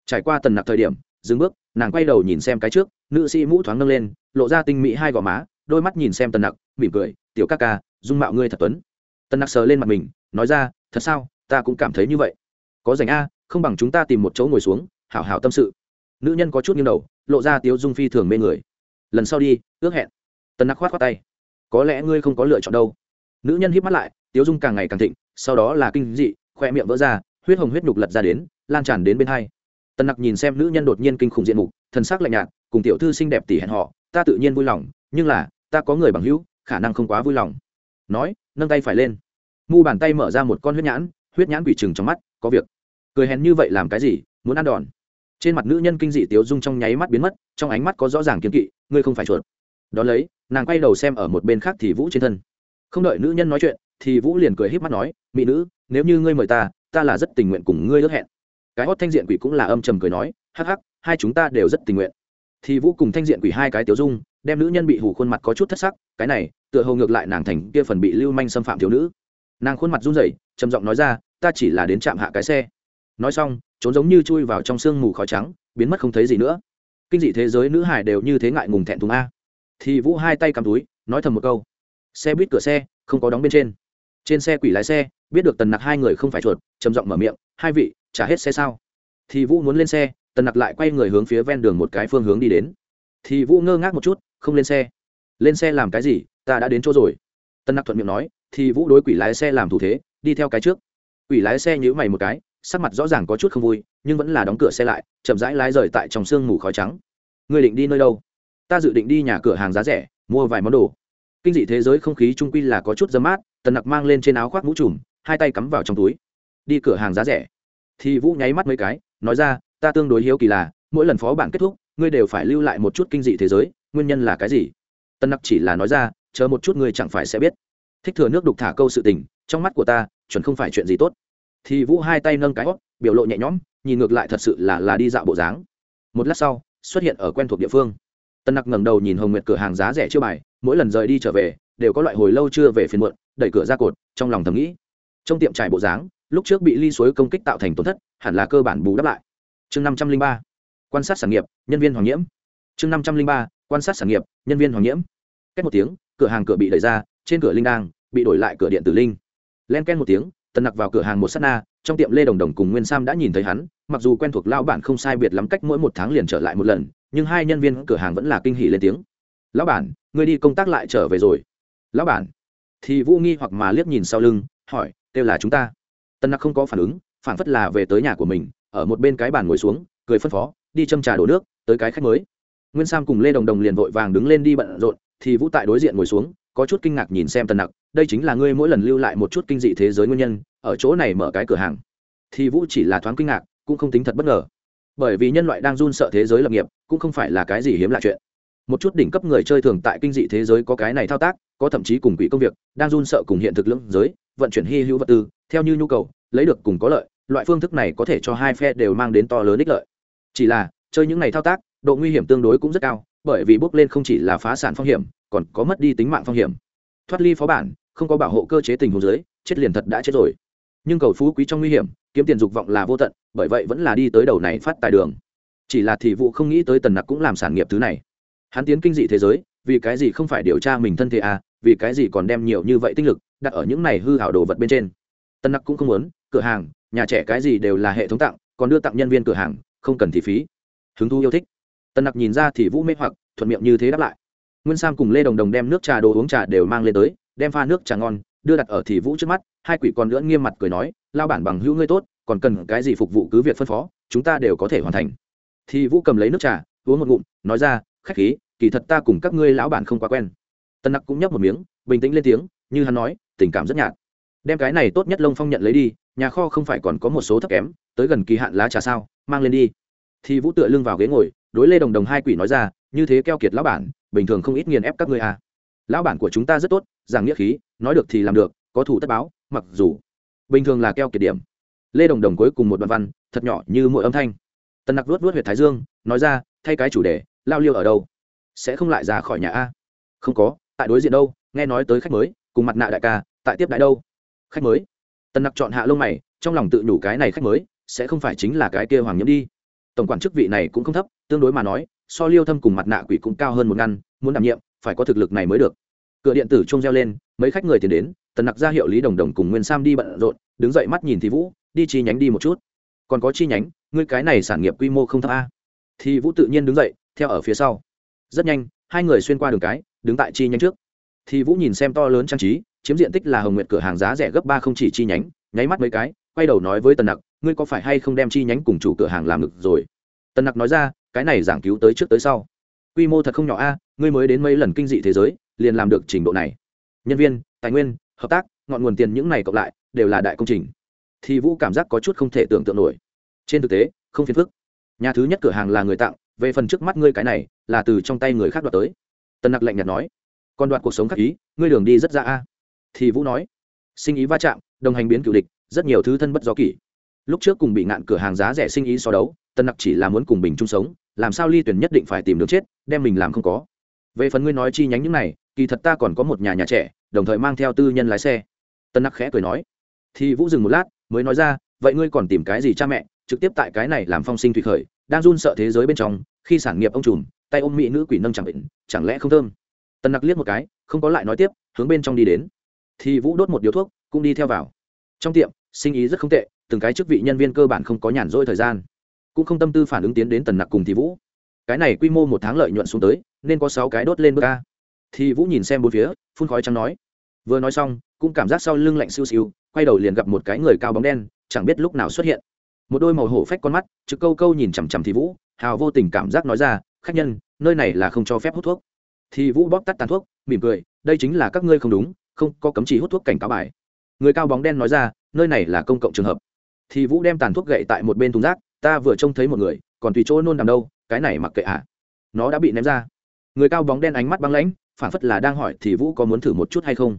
Trải qua tần nặc thời điểm, dừng bước, nàng quay đầu nhìn xem cái trước, nữ sĩ mũ thoáng nâng lên, lộ ra tinh mỹ hai gò má, đôi mắt nhìn xem tần nặc, mỉm cười, tiểu ca ca, dung mạo ngươi thật tuấn. Tần nặc sờ lên mặt mình, nói ra, thật sao? Ta cũng cảm thấy như vậy. Có dành a, không bằng chúng ta tìm một chỗ ngồi xuống hảo hảo tâm sự. Nữ nhân có chút nghiêng đầu, lộ ra tiếu dung phi thường mê người. Lần sau đi, ước hẹn. Tần nặc khoát khoát tay. Có lẽ ngươi không có lựa chọn đâu. Nữ nhân hít mắt lại, tiếu dung càng ngày càng thịnh, sau đó là kinh dị khoe miệng vỡ ra, huyết hồng huyết nhục lật ra đến, lan tràn đến bên hai. Tần nặc nhìn xem nữ nhân đột nhiên kinh khủng diện mục, thần sắc lạnh nhạt, cùng tiểu thư xinh đẹp tỷ hẹn họ, ta tự nhiên vui lòng, nhưng là, ta có người bằng hữu, khả năng không quá vui lòng. Nói, nâng tay phải lên. Mu bàn tay mở ra một con huyết nhãn huyết nhãn quỷ trừng trong mắt, có việc. Cười hèn như vậy làm cái gì, muốn ăn đòn trên mặt nữ nhân kinh dị tiếu dung trong nháy mắt biến mất, trong ánh mắt có rõ ràng kiếm kỵ, ngươi không phải chuột. Đón lấy, nàng quay đầu xem ở một bên khác thì vũ trên thân. Không đợi nữ nhân nói chuyện, thì vũ liền cười h í p mắt nói, mỹ nữ, nếu như ngươi mời ta ta là rất tình nguyện cùng ngươi ước hẹn. Cái hót thanh diện quỷ cũng là âm trầm cười nói, hắc hắc, hai chúng ta đều rất tình nguyện. Thì vũ cùng thanh diện quỷ hai cái tiểu dung, đem nữ nhân bị hủ khuôn mặt có chút thất sắc, cái này, tựa hồ ngược lại nàng thành kia phần bị lưu manh xâm phạm thiếu nữ. Nàng khuôn mặt run rẩy, trầm giọng nói ra, ta chỉ là đến chạm hạ cái xe nói xong, trốn giống như chui vào trong sương mù khói trắng, biến mất không thấy gì nữa. Kinh dị thế giới nữ hải đều như thế ngại ngùng thẹn thùng a. Thì vũ hai tay cầm túi, nói thầm một câu. Xe buýt cửa xe, không có đóng bên trên. Trên xe quỷ lái xe, biết được tần nặc hai người không phải chuột, trầm giọng mở miệng, hai vị, trả hết xe sao? Thì vũ muốn lên xe, tần nặc lại quay người hướng phía ven đường một cái phương hướng đi đến. Thì vũ ngơ ngác một chút, không lên xe. Lên xe làm cái gì? Ta đã đến chỗ rồi. Tần nặc thuận miệng nói, thì vũ đối quỷ lái xe làm thủ thế, đi theo cái trước. Quỷ lái xe nhữ mày một cái sắc mặt rõ ràng có chút không vui, nhưng vẫn là đóng cửa xe lại, chậm rãi lái rời tại trong sương mù khói trắng. Người định đi nơi đâu? Ta dự định đi nhà cửa hàng giá rẻ, mua vài món đồ. Kinh dị thế giới không khí trung quy là có chút dấm mát, tần nặc mang lên trên áo khoác mũ trùm, hai tay cắm vào trong túi. Đi cửa hàng giá rẻ. Thì vũ nháy mắt mấy cái, nói ra, ta tương đối hiếu kỳ là, mỗi lần phó bản kết thúc, ngươi đều phải lưu lại một chút kinh dị thế giới, nguyên nhân là cái gì? Tân nặc chỉ là nói ra, chờ một chút ngươi chẳng phải sẽ biết. Thích thừa nước đục thả câu sự tình, trong mắt của ta, chuẩn không phải chuyện gì tốt thì vũ hai tay nâng cái hót, biểu lộ nhẹ nhõm, nhìn ngược lại thật sự là là đi dạo bộ dáng. Một lát sau, xuất hiện ở quen thuộc địa phương. Tân nặc ngẩng đầu nhìn hồng nguyệt cửa hàng giá rẻ chưa bài, mỗi lần rời đi trở về, đều có loại hồi lâu chưa về phiền muộn, đẩy cửa ra cột, trong lòng thầm nghĩ. Trong tiệm trải bộ dáng, lúc trước bị ly suối công kích tạo thành tổn thất, hẳn là cơ bản bù đắp lại. Chương năm trăm linh ba, quan sát sản nghiệp, nhân viên hoàng nhiễm. Chương năm trăm linh ba, quan sát sản nghiệp, nhân viên hoàng nhiễm. Cách một tiếng, cửa hàng cửa bị đẩy ra, trên cửa linh đang, bị đổi lại cửa điện tử linh. Len ken một tiếng tần nặc vào cửa hàng một s á t na, trong tiệm lê đồng đồng cùng nguyên sam đã nhìn thấy hắn, mặc dù quen thuộc lao bản không sai biệt lắm cách mỗi một tháng liền trở lại một lần, nhưng hai nhân viên cửa hàng vẫn là kinh hỷ lên tiếng. Lão bản, ngươi đi công tác lại trở về rồi. Lão bản? Thì vũ nghi hoặc mà liếc nhìn sau lưng, hỏi, kêu là chúng ta? Tân nặc không có phản ứng, phản phất là về tới nhà của mình, ở một bên cái bàn ngồi xuống, cười phân phó, đi châm trà đổ nước, tới cái khách mới. Nguyên sam cùng lê đồng đồng liền vội vàng đứng lên đi bận rộn, thì vũ tại đối diện ngồi xuống, có chút kinh ngạc nhìn xem tần nặc đây chính là ngươi mỗi lần lưu lại một chút kinh dị thế giới nguyên nhân, ở chỗ này mở cái cửa hàng. Thì vũ chỉ là thoáng kinh ngạc, cũng không tính thật bất ngờ. Bởi vì nhân loại đang run sợ thế giới lập nghiệp, cũng không phải là cái gì hiếm lạ chuyện. Một chút đỉnh cấp người chơi thường tại kinh dị thế giới có cái này thao tác, có thậm chí cùng quỹ công việc, đang run sợ cùng hiện thực lưỡng giới, vận chuyển hy hữu vật tư, theo như nhu cầu, lấy được cùng có lợi, loại phương thức này có thể cho hai phe đều mang đến to lớn ích lợi. Chỉ là, chơi những này thao tác, độ nguy hiểm tương đối cũng rất cao, bởi vì bước lên không chỉ là phá sản phong hiểm, còn có mất đi tính mạng phong hiểm. Thoát ly phó bản không có bảo hộ cơ chế tình huống giới chết liền thật đã chết rồi. Nhưng cầu phú quý trong nguy hiểm, kiếm tiền dục vọng là vô tận, bởi vậy vẫn là đi tới đầu này phát tài đường. Chỉ là thị vụ không nghĩ tới tần nặc cũng làm sản nghiệp thứ này. Hắn tiến kinh dị thế giới, vì cái gì không phải điều tra mình thân thể à vì cái gì còn đem nhiều như vậy tinh lực đặt ở những này hư hảo đồ vật bên trên. Tần nặc cũng không muốn, cửa hàng, nhà trẻ cái gì đều là hệ thống tặng, còn đưa tặng nhân viên cửa hàng, không cần thị phí. Hứng thú yêu thích. Tần nặc nhìn ra thì vũ mê hoặc, thuận miệng như thế đáp lại. Nguyên sam cùng lê đồng đồng đem nước trà đồ uống trà đều mang lên tới đem pha nước trà ngon, đưa đặt ở thì vũ trước mắt, hai quỷ còn lưỡng nghiêm mặt cười nói, lao bản bằng hữu ngươi tốt, còn cần cái gì phục vụ cứ việc phân phó, chúng ta đều có thể hoàn thành. Thì vũ cầm lấy nước trà, uống một ngụm, nói ra, khách khí, kỳ thật ta cùng các ngươi lão bản không quá quen. Tân nặc cũng nhấp một miếng, bình tĩnh lên tiếng, như hắn nói, tình cảm rất nhạt. Đem cái này tốt nhất lông phong nhận lấy đi, nhà kho không phải còn có một số thấp kém, tới gần kỳ hạn lá trà sao, mang lên đi. Thì vũ tựa lưng vào ghế ngồi, đối lê đồng đồng hai quỷ nói ra, như thế keo kiệt lão bản, bình thường không ít nghiền ép các ngươi à lão bản của chúng ta rất tốt, giảng nghĩa khí, nói được thì làm được, có thủ tất báo, mặc dù bình thường là keo kiệt điểm. Lê đồng đồng cuối cùng một đoạn văn, thật nhỏ như mỗi âm thanh. Tần nặc luốt luốt huyệt thái dương, nói ra, thay cái chủ đề, lao liêu ở đâu? Sẽ không lại ra khỏi nhà a? Không có, tại đối diện đâu, nghe nói tới khách mới, cùng mặt nạ đại ca, tại tiếp đại đâu? Khách mới? Tần nặc chọn hạ lông mày, trong lòng tự nhủ cái này khách mới, sẽ không phải chính là cái kia hoàng nhiễm đi. Tổng quản chức vị này cũng không thấp, tương đối mà nói, so liêu thâm cùng mặt nạ quỷ cũng cao hơn một ngăn, muốn đảm nhiệm, phải có thực lực này mới được cửa điện tử chung reo lên, mấy khách người tiến đến, tần nặc ra hiệu lý đồng đồng cùng nguyên sam đi bận rộn, đứng dậy mắt nhìn thì vũ, đi chi nhánh đi một chút. Còn có chi nhánh, ngươi cái này sản nghiệp quy mô không thấp a. Thì vũ tự nhiên đứng dậy, theo ở phía sau. Rất nhanh, hai người xuyên qua đường cái, đứng tại chi nhánh trước. Thì vũ nhìn xem to lớn trang trí, chiếm diện tích là hồng nguyệt cửa hàng giá rẻ gấp ba không chỉ chi nhánh, nháy mắt mấy cái, quay đầu nói với tần nặc, ngươi có phải hay không đem chi nhánh cùng chủ cửa hàng làm ngực rồi? Tần nặc nói ra, cái này giảng cứu tới trước tới sau. Quy mô thật không nhỏ a, ngươi mới đến mấy lần kinh dị thế giới liền làm được trình độ này. Nhân viên, tài nguyên, hợp tác, ngọn nguồn tiền những này cộng lại, đều là đại công trình. Thì vũ cảm giác có chút không thể tưởng tượng nổi. Trên thực tế, không phiền phức. Nhà thứ nhất cửa hàng là người tặng, về phần trước mắt ngươi cái này, là từ trong tay người khác đoạt tới. Tân nặc lạnh nhạt nói. Còn đoạt cuộc sống khắc ý, ngươi đường đi rất ra a. Thì vũ nói. Sinh ý va chạm, đồng hành biến cựu địch, rất nhiều thứ thân bất do kỷ. Lúc trước cùng bị ngạn cửa hàng giá rẻ sinh ý so đấu, tân nặc chỉ là muốn cùng bình chung sống, làm sao ly tuyển nhất định phải tìm được chết, đem mình làm không có. Về phần ngươi nói chi nhánh những này kỳ thật ta còn có một nhà nhà trẻ, đồng thời mang theo tư nhân lái xe. Tân nặc khẽ cười nói. Thì vũ dừng một lát, mới nói ra, vậy ngươi còn tìm cái gì cha mẹ? Trực tiếp tại cái này làm phong sinh thủy khởi, đang run sợ thế giới bên trong, khi sản nghiệp ông trùm, tay ôm mỹ nữ quỷ nâng chẳng bệnh, chẳng lẽ không thơm? Tân nặc liếc một cái, không có lại nói tiếp, hướng bên trong đi đến. Thì vũ đốt một điếu thuốc, cũng đi theo vào. Trong tiệm, sinh ý rất không tệ, từng cái chức vị nhân viên cơ bản không có nhàn rỗi thời gian. Cũng không tâm tư phản ứng tiến đến tần nặc cùng thì vũ. Cái này quy mô một tháng lợi nhuận xuống tới, nên có sáu cái đốt lên bước ca thì vũ nhìn xem bốn phía, phun khói trắng nói. Vừa nói xong, cũng cảm giác sau lưng lạnh siêu siêu, quay đầu liền gặp một cái người cao bóng đen, chẳng biết lúc nào xuất hiện. Một đôi màu hổ phách con mắt, trực câu câu nhìn chằm chằm thì vũ, hào vô tình cảm giác nói ra, khách nhân, nơi này là không cho phép hút thuốc. Thì vũ bóp tắt tàn thuốc, mỉm cười, đây chính là các ngươi không đúng, không có cấm chỉ hút thuốc cảnh cáo bài. Người cao bóng đen nói ra, nơi này là công cộng trường hợp. Thì vũ đem tàn thuốc gậy tại một bên thùng rác, ta vừa trông thấy một người, còn tùy chỗ nôn nằm đâu, cái này mặc kệ ạ à. nó đã bị ném ra. Người cao bóng đen ánh mắt băng lãnh phản phất là đang hỏi thì vũ có muốn thử một chút hay không?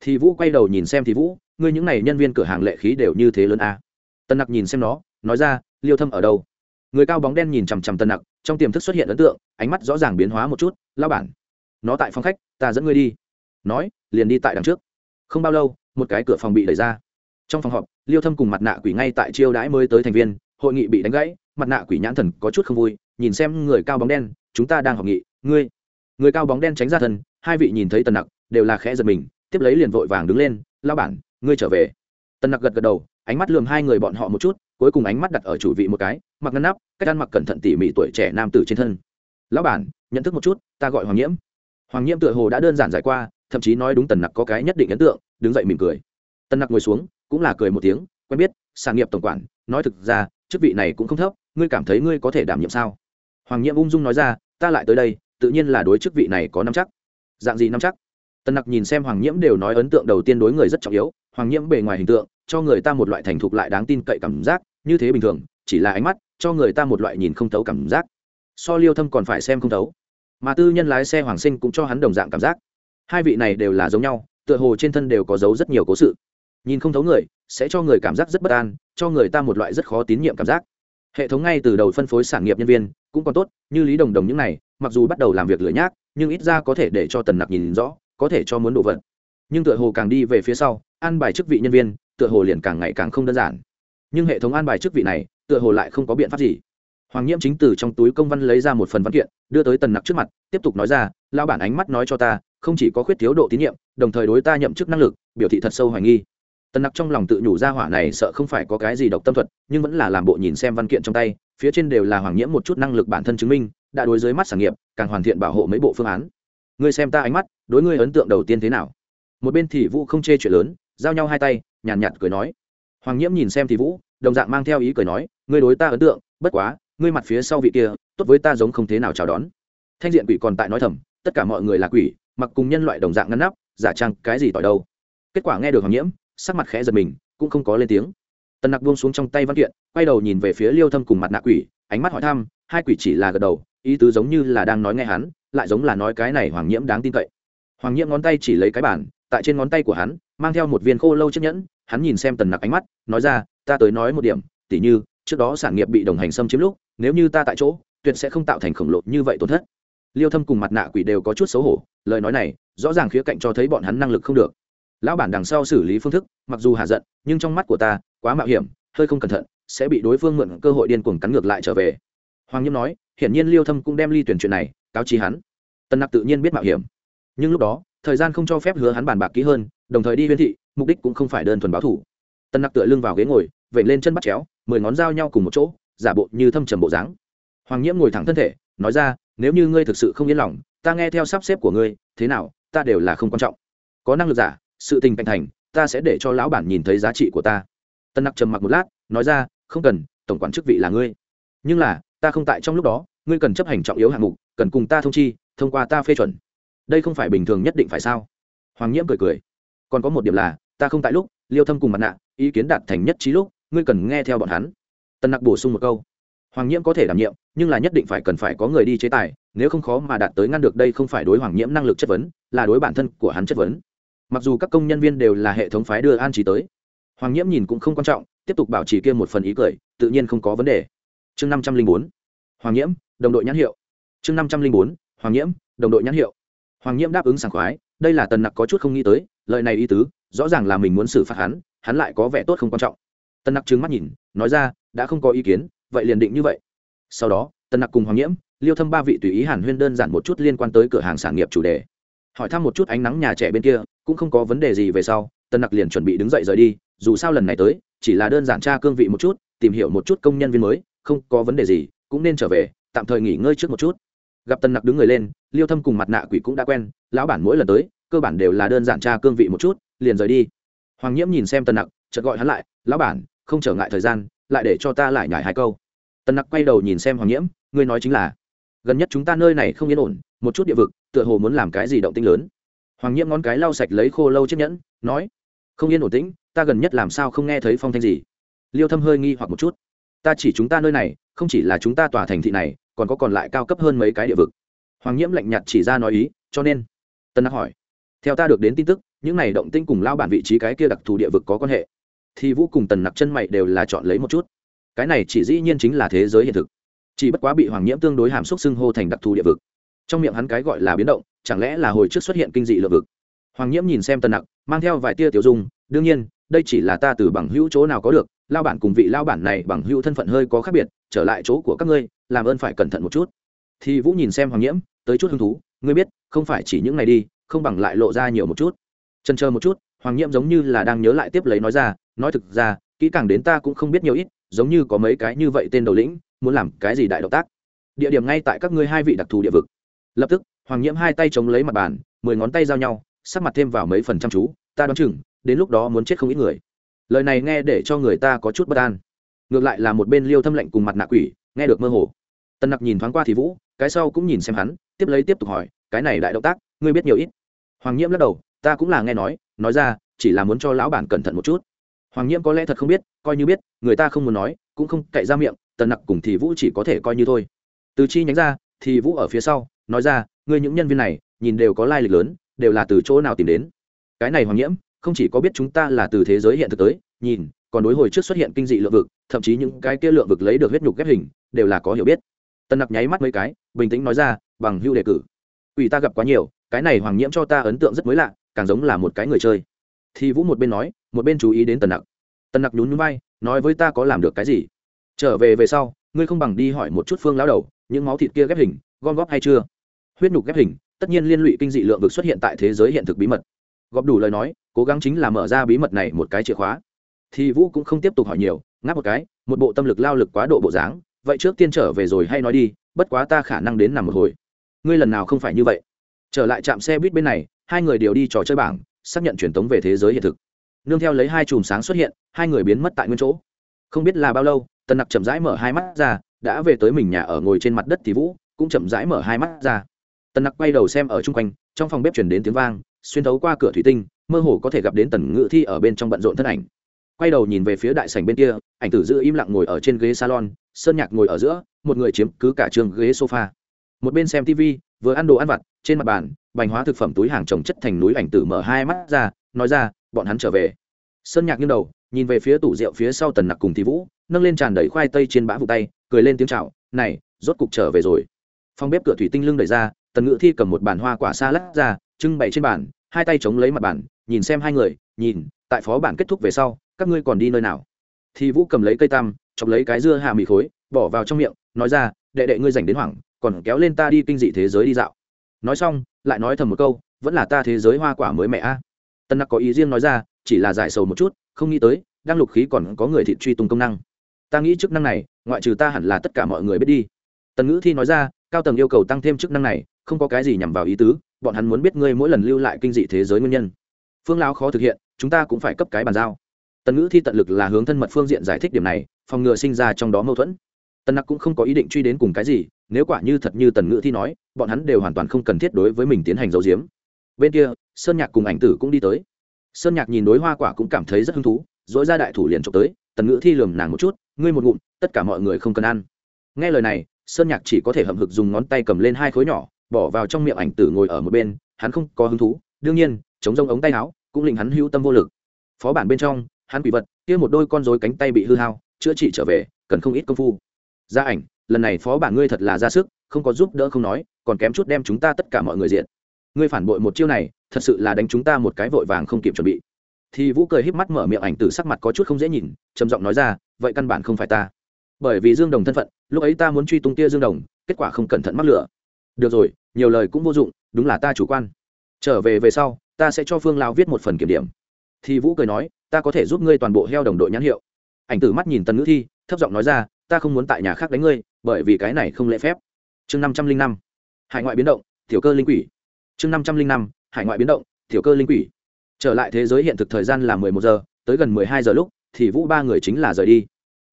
Thì vũ quay đầu nhìn xem thì vũ, ngươi những n à y nhân viên cửa hàng lệ khí đều như thế lớn à. tân nặc nhìn xem nó, nói ra, liêu thâm ở đâu? Người cao bóng đen nhìn chằm chằm tân nặc, trong tiềm thức xuất hiện ấn tượng, ánh mắt rõ ràng biến hóa một chút lao bản, nó tại phòng khách, ta dẫn ngươi đi. Nói, liền đi tại đằng trước. Không bao lâu, một cái cửa phòng bị đẩy ra. Trong phòng họp, liêu thâm cùng mặt nạ quỷ ngay tại chiêu đãi mới tới thành viên, hội nghị bị đánh gãy, mặt nạ quỷ nhãn thần có chút không vui, nhìn xem người cao bóng đen, chúng ta đang họp nghị, ngươi người cao bóng đen tránh ra thần hai vị nhìn thấy tần nặc, đều là khẽ giật mình, tiếp lấy liền vội vàng đứng lên lao bản, ngươi trở về. Tần nặc gật gật đầu, ánh mắt lườm hai người bọn họ một chút, cuối cùng ánh mắt đặt ở chủ vị một cái, mặc ngăn nắp, cách ăn mặc cẩn thận tỉ mỉ tuổi trẻ nam tử trên thân. Lão bản, nhận thức một chút, ta gọi hoàng nhiễm. Hoàng nhiễm tựa hồ đã đơn giản giải qua, thậm chí nói đúng tần nặc có cái nhất định ấn tượng, đứng dậy mỉm cười. Tần nặc ngồi xuống, cũng là cười một tiếng, quen biết, sản nghiệp tổng quản, nói thực ra, chức vị này cũng không thấp, ngươi cảm thấy ngươi có thể đảm nhiệm sao? Hoàng nhiễm ung dung nói ra, ta lại tới đây tự nhiên là đối chức vị này có năm chắc. Dạng gì năm chắc? Tần nặc nhìn xem hoàng nhiễm đều nói ấn tượng đầu tiên đối người rất trọng yếu. Hoàng nhiễm bề ngoài hình tượng, cho người ta một loại thành thục lại đáng tin cậy cảm giác, như thế bình thường, chỉ là ánh mắt, cho người ta một loại nhìn không thấu cảm giác. So liêu thâm còn phải xem không thấu. Mà tư nhân lái xe hoàng sinh cũng cho hắn đồng dạng cảm giác. Hai vị này đều là giống nhau, tựa hồ trên thân đều có dấu rất nhiều cố sự. Nhìn không thấu người, sẽ cho người cảm giác rất bất an, cho người ta một loại rất khó tín nhiệm cảm giác. Hệ thống ngay từ đầu phân phối sản nghiệp nhân viên, cũng còn tốt, như lý đồng đồng những này mặc dù bắt đầu làm việc lửa nhác, nhưng ít ra có thể để cho tần nặc nhìn rõ, có thể cho muốn đồ vật. Nhưng tựa hồ càng đi về phía sau, an bài chức vị nhân viên, tựa hồ liền càng ngày càng không đơn giản. Nhưng hệ thống an bài chức vị này, tựa hồ lại không có biện pháp gì. Hoàng nhiễm chính từ trong túi công văn lấy ra một phần văn kiện, đưa tới tần nặc trước mặt, tiếp tục nói ra lao bản ánh mắt nói cho ta, không chỉ có khuyết thiếu độ tín nhiệm, đồng thời đối ta nhậm chức năng lực, biểu thị thật sâu hoài nghi. Tần nặc trong lòng tự nhủ ra hỏa này sợ không phải có cái gì độc tâm thuật, nhưng vẫn là làm bộ nhìn xem văn kiện trong tay phía trên đều là hoàng nhiễm một chút năng lực bản thân chứng minh đã đối dưới mắt sản nghiệp càng hoàn thiện bảo hộ mấy bộ phương án. Ngươi xem ta ánh mắt đối ngươi ấn tượng đầu tiên thế nào? Một bên thì vũ không chê chuyện lớn giao nhau hai tay nhàn nhạt, nhạt cười nói. Hoàng nhiễm nhìn xem thì vũ đồng dạng mang theo ý cười nói ngươi đối ta ấn tượng bất quá ngươi mặt phía sau vị kia tốt với ta giống không thế nào chào đón. Thanh diện quỷ còn tại nói thầm tất cả mọi người là quỷ mặc cùng nhân loại đồng dạng ngăn nắp giả trang cái gì tỏi đâu. Kết quả nghe được hoàng nhiễm sắc mặt khẽ giật mình cũng không có lên tiếng tần nặc buông xuống trong tay văn kiện, quay đầu nhìn về phía liêu thâm cùng mặt nạ quỷ, ánh mắt hỏi thăm, hai quỷ chỉ là gật đầu, ý tứ giống như là đang nói nghe hắn, lại giống là nói cái này hoàng nhiễm đáng tin cậy. Hoàng nhiễm ngón tay chỉ lấy cái bản tại trên ngón tay của hắn, mang theo một viên khô lâu chiếc nhẫn, hắn nhìn xem tần nặc ánh mắt, nói ra, ta tới nói một điểm, tỉ như, trước đó sản nghiệp bị đồng hành xâm chiếm lúc, nếu như ta tại chỗ, tuyệt sẽ không tạo thành khổng lồ như vậy tổn thất. Liêu thâm cùng mặt nạ quỷ đều có chút xấu hổ, lời nói này, rõ ràng khía cạnh cho thấy bọn hắn năng lực không được. Lão bản đằng sau xử lý phương thức, mặc dù hạ giận, nhưng trong mắt của ta quá mạo hiểm, hơi không cẩn thận, sẽ bị đối phương mượn cơ hội điên cuồng cắn ngược lại trở về. Hoàng nhiễm nói, hiển nhiên liêu thâm cũng đem ly tuyển chuyện này cáo trí hắn. Tân nặc tự nhiên biết mạo hiểm. Nhưng lúc đó, thời gian không cho phép hứa hắn bàn bạc kỹ hơn, đồng thời đi huyên thị, mục đích cũng không phải đơn thuần báo thủ. Tân nặc tựa lưng vào ghế ngồi vẩy lên chân bắt chéo, mười ngón dao nhau cùng một chỗ, giả bộ như thâm trầm bộ dáng. Hoàng nhiễm ngồi thẳng thân thể, nói ra, nếu như ngươi thực sự không yên lòng, ta nghe theo sắp xếp của ngươi, thế nào, ta đều là không quan trọng. Có năng lực giả, sự tình cạnh thành, ta sẽ để cho lão bản nhìn thấy giá trị của ta tân nặc trầm mặc một lát, nói ra, không cần, tổng quản chức vị là ngươi. Nhưng là, ta không tại trong lúc đó, ngươi cần chấp hành trọng yếu hạng mục, cần cùng ta thông chi, thông qua ta phê chuẩn. Đây không phải bình thường nhất định phải sao? Hoàng nhiễm cười cười. Còn có một điểm là, ta không tại lúc, liêu thâm cùng mặt nạ, ý kiến đạt thành nhất trí lúc, ngươi cần nghe theo bọn hắn. Tân nặc bổ sung một câu. Hoàng nhiễm có thể đảm nhiệm, nhưng là nhất định phải cần phải có người đi chế tài, nếu không khó mà đạt tới ngăn được đây không phải đối hoàng nhiễm năng lực chất vấn, là đối bản thân của hắn chất vấn. Mặc dù các công nhân viên đều là hệ thống phái đưa an trí tới hoàng nhiễm nhìn cũng không quan trọng, tiếp tục bảo trì kia một phần ý cười, tự nhiên không có vấn đề. Chương năm trăm linh bốn, hoàng nhiễm, đồng đội nhãn hiệu. Chương năm trăm linh bốn, hoàng nhiễm, đồng đội nhãn hiệu. Hoàng nhiễm đáp ứng sảng khoái, đây là tần nặc có chút không nghĩ tới, lời này ý tứ, rõ ràng là mình muốn xử phạt hắn hắn lại có vẻ tốt không quan trọng. Tần nặc trừng mắt nhìn, nói ra, đã không có ý kiến, vậy liền định như vậy. Sau đó, tần nặc cùng hoàng nhiễm, liêu thâm ba vị tùy ý hàn huyên đơn giản một chút liên quan tới cửa hàng sản nghiệp chủ đề. Hỏi thăm một chút ánh nắng nhà trẻ bên kia, cũng không có vấn đề gì về sau, tần nặc liền chuẩn bị đứng dậy rời đi dù sao lần này tới, chỉ là đơn giản tra cương vị một chút, tìm hiểu một chút công nhân viên mới, không có vấn đề gì, cũng nên trở về, tạm thời nghỉ ngơi trước một chút. Gặp tần nặc đứng người lên, liêu thâm cùng mặt nạ quỷ cũng đã quen, lão bản mỗi lần tới, cơ bản đều là đơn giản tra cương vị một chút, liền rời đi. Hoàng nhiễm nhìn xem tần nặc, chợt gọi hắn lại, lão bản, không trở ngại thời gian, lại để cho ta lại nhải hai câu. Tần nặc quay đầu nhìn xem hoàng nhiễm, ngươi nói chính là, gần nhất chúng ta nơi này không yên ổn, một chút địa vực, tựa hồ muốn làm cái gì động tinh lớn. Hoàng nhiễm ngón cái lau sạch lấy khô lâu chiếc nhẫn, nói, không yên ổn tĩnh ta gần nhất làm sao không nghe thấy phong thanh gì? Liêu thâm hơi nghi hoặc một chút. Ta chỉ chúng ta nơi này, không chỉ là chúng ta tòa thành thị này, còn có còn lại cao cấp hơn mấy cái địa vực. Hoàng nhiễm lạnh nhạt chỉ ra nói ý, cho nên, tân đắc hỏi. Theo ta được đến tin tức, những này động tinh cùng lao bản vị trí cái kia đặc thù địa vực có quan hệ. Thì vũ cùng tần nặc chân mày đều là chọn lấy một chút. Cái này chỉ dĩ nhiên chính là thế giới hiện thực. Chỉ bất quá bị hoàng nhiễm tương đối hàm xúc xưng hô thành đặc thù địa vực. Trong miệng hắn cái gọi là biến động, chẳng lẽ là hồi trước xuất hiện kinh dị lượng vực? Hoàng nhiễm nhìn xem tần nặc, mang theo vài tia tiểu dung, đương nhiên đây chỉ là ta từ bằng hữu chỗ nào có được, lao bản cùng vị lao bản này bằng hữu thân phận hơi có khác biệt, trở lại chỗ của các ngươi, làm ơn phải cẩn thận một chút. Thì vũ nhìn xem hoàng nhiễm tới chút hứng thú, ngươi biết, không phải chỉ những ngày đi, không bằng lại lộ ra nhiều một chút. Chân chờ một chút, hoàng nhiễm giống như là đang nhớ lại tiếp lấy nói ra, nói thực ra, kỹ càng đến ta cũng không biết nhiều ít, giống như có mấy cái như vậy tên đầu lĩnh, muốn làm cái gì đại động tác. Địa điểm ngay tại các ngươi hai vị đặc thù địa vực. Lập tức, hoàng nhiễm hai tay chống lấy mặt bàn, mười ngón tay giao nhau, sắc mặt thêm vào mấy phần chăm chú, ta đoán chừng đến lúc đó muốn chết không ít người. Lời này nghe để cho người ta có chút bất an. Ngược lại là một bên liêu thâm lệnh cùng mặt nạ quỷ, nghe được mơ hồ. Tân nặc nhìn thoáng qua thì vũ, cái sau cũng nhìn xem hắn, tiếp lấy tiếp tục hỏi, cái này đại động tác, ngươi biết nhiều ít? Hoàng nhiễm lắc đầu, ta cũng là nghe nói nói ra, chỉ là muốn cho lão bản cẩn thận một chút. Hoàng nhiễm có lẽ thật không biết, coi như biết, người ta không muốn nói, cũng không cậy ra miệng, tần nặc cùng thì vũ chỉ có thể coi như thôi. Từ chi nhánh ra, thì vũ ở phía sau, nói ra, ngươi những nhân viên này, nhìn đều có lai lịch lớn, đều là từ chỗ nào tìm đến? Cái này hoàng nhiễm không chỉ có biết chúng ta là từ thế giới hiện thực tới, nhìn, còn đối hồi trước xuất hiện kinh dị lượng vực, thậm chí những cái kia lượng vực lấy được huyết nhục ghép hình, đều là có hiểu biết. Tân nặc nháy mắt mấy cái, bình tĩnh nói ra, bằng hưu đề cử ủy ta gặp quá nhiều, cái này hoàng nhiễm cho ta ấn tượng rất mới lạ, càng giống là một cái người chơi. Thì vũ một bên nói, một bên chú ý đến tần nặc. Tần nặc nhún nhún bay nói với ta có làm được cái gì? Trở về về sau, ngươi không bằng đi hỏi một chút phương lão đầu, những máu thịt kia ghép hình, gom góp hay chưa? Huyết nhục ghép hình, tất nhiên liên lụy kinh dị lượng vực xuất hiện tại thế giới hiện thực bí mật góp đủ lời nói, cố gắng chính là mở ra bí mật này một cái chìa khóa. Thì vũ cũng không tiếp tục hỏi nhiều, ngáp một cái, một bộ tâm lực lao lực quá độ bộ dáng, vậy trước tiên trở về rồi hay nói đi, bất quá ta khả năng đến nằm một hồi. Ngươi lần nào không phải như vậy? Trở lại trạm xe buýt bên này, hai người đều đi trò chơi bảng, xác nhận truyền tống về thế giới hiện thực. Nương theo lấy hai chùm sáng xuất hiện, hai người biến mất tại nguyên chỗ. Không biết là bao lâu, tần nặc chậm rãi mở hai mắt ra, đã về tới mình nhà ở ngồi trên mặt đất thì vũ cũng chậm rãi mở hai mắt ra. Tần nặc quay đầu xem ở chung quanh, trong phòng bếp chuyển đến tiếng vang xuyên thấu qua cửa thủy tinh, mơ hồ có thể gặp đến tần ngự thi ở bên trong bận rộn thân ảnh. Quay đầu nhìn về phía đại sảnh bên kia, ảnh tử giữ im lặng ngồi ở trên ghế salon, sơn nhạc ngồi ở giữa, một người chiếm cứ cả trường ghế sofa. Một bên xem tv vừa ăn đồ ăn vặt, trên mặt bàn, bành hóa thực phẩm túi hàng trồng chất thành núi ảnh tử mở hai mắt ra, nói ra, bọn hắn trở về. Sơn nhạc nghiêng đầu, nhìn về phía tủ rượu phía sau tần nặc cùng thi vũ, nâng lên tràn đầy khoai tây trên bã vụ tay, cười lên tiếng chào, này, rốt cục trở về rồi. Phòng bếp cửa thủy tinh lưng đẩy ra, tần ngự thi cầm một bàn hoa quả xa lắc ra, trưng bày trên bàn hai tay chống lấy mặt bàn, nhìn xem hai người, nhìn, tại phó bản kết thúc về sau, các ngươi còn đi nơi nào? Thì vũ cầm lấy cây tăm chọc lấy cái dưa hạ mì khối, bỏ vào trong miệng, nói ra, đệ đệ ngươi dành đến hoảng, còn kéo lên ta đi kinh dị thế giới đi dạo. Nói xong, lại nói thầm một câu, vẫn là ta thế giới hoa quả mới mẹ a. Tân nặc có ý riêng nói ra, chỉ là giải sầu một chút, không nghĩ tới, đang lục khí còn có người thị truy tung công năng. Ta nghĩ chức năng này, ngoại trừ ta hẳn là tất cả mọi người biết đi. Tần ngữ thi nói ra, cao tầng yêu cầu tăng thêm chức năng này, không có cái gì nhằm vào ý tứ bọn hắn muốn biết ngươi mỗi lần lưu lại kinh dị thế giới nguyên nhân. Phương lão khó thực hiện, chúng ta cũng phải cấp cái bàn giao. Tần ngữ thi tận lực là hướng thân mật phương diện giải thích điểm này, phòng ngừa sinh ra trong đó mâu thuẫn. Tần nặc cũng không có ý định truy đến cùng cái gì, nếu quả như thật như tần ngữ thi nói, bọn hắn đều hoàn toàn không cần thiết đối với mình tiến hành giấu giếm. bên kia, sơn nhạc cùng ảnh tử cũng đi tới. Sơn nhạc nhìn đối hoa quả cũng cảm thấy rất hứng thú dỗi ra đại thủ liền trộm tới, tần ngữ thi lườm nàng một chút, ngươi một ngụm, tất cả mọi người không cần ăn. Nghe lời này, sơn nhạc chỉ có thể hậm hực dùng ngón tay cầm lên hai khối nhỏ bỏ vào trong miệng ảnh tử ngồi ở một bên, hắn không có hứng thú, đương nhiên, chống rông ống tay áo, cũng nhìn hắn hữu tâm vô lực. Phó bản bên trong, hắn quỷ vật, kia một đôi con rối cánh tay bị hư hao, chữa trị trở về, cần không ít công phu. Gia ảnh, lần này phó bản ngươi thật là ra sức, không có giúp đỡ không nói, còn kém chút đem chúng ta tất cả mọi người diện ngươi phản bội một chiêu này, thật sự là đánh chúng ta một cái vội vàng không kịp chuẩn bị. Thì vũ cười híp mắt mở miệng ảnh tử sắc mặt có chút không dễ nhìn, trầm giọng nói ra, vậy căn bản không phải ta. Bởi vì dương đồng thân phận, lúc ấy ta muốn truy tung tia dương đồng, kết quả không cẩn thận mắc lửa. Được rồi nhiều lời cũng vô dụng, đúng là ta chủ quan. Trở về về sau, ta sẽ cho phương lao viết một phần kiểm điểm. Thì vũ cười nói, ta có thể giúp ngươi toàn bộ heo đồng đội nhãn hiệu. Ảnh tử mắt nhìn tần ngữ thi, thấp giọng nói ra, ta không muốn tại nhà khác đánh ngươi, bởi vì cái này không lễ phép. Chương năm trăm linh năm, hải ngoại biến động thiểu cơ linh quỷ. Chương năm trăm linh năm, hải ngoại biến động thiểu cơ linh quỷ. Trở lại thế giới hiện thực thời gian là mười một giờ, tới gần mười hai giờ lúc, thì vũ ba người chính là rời đi.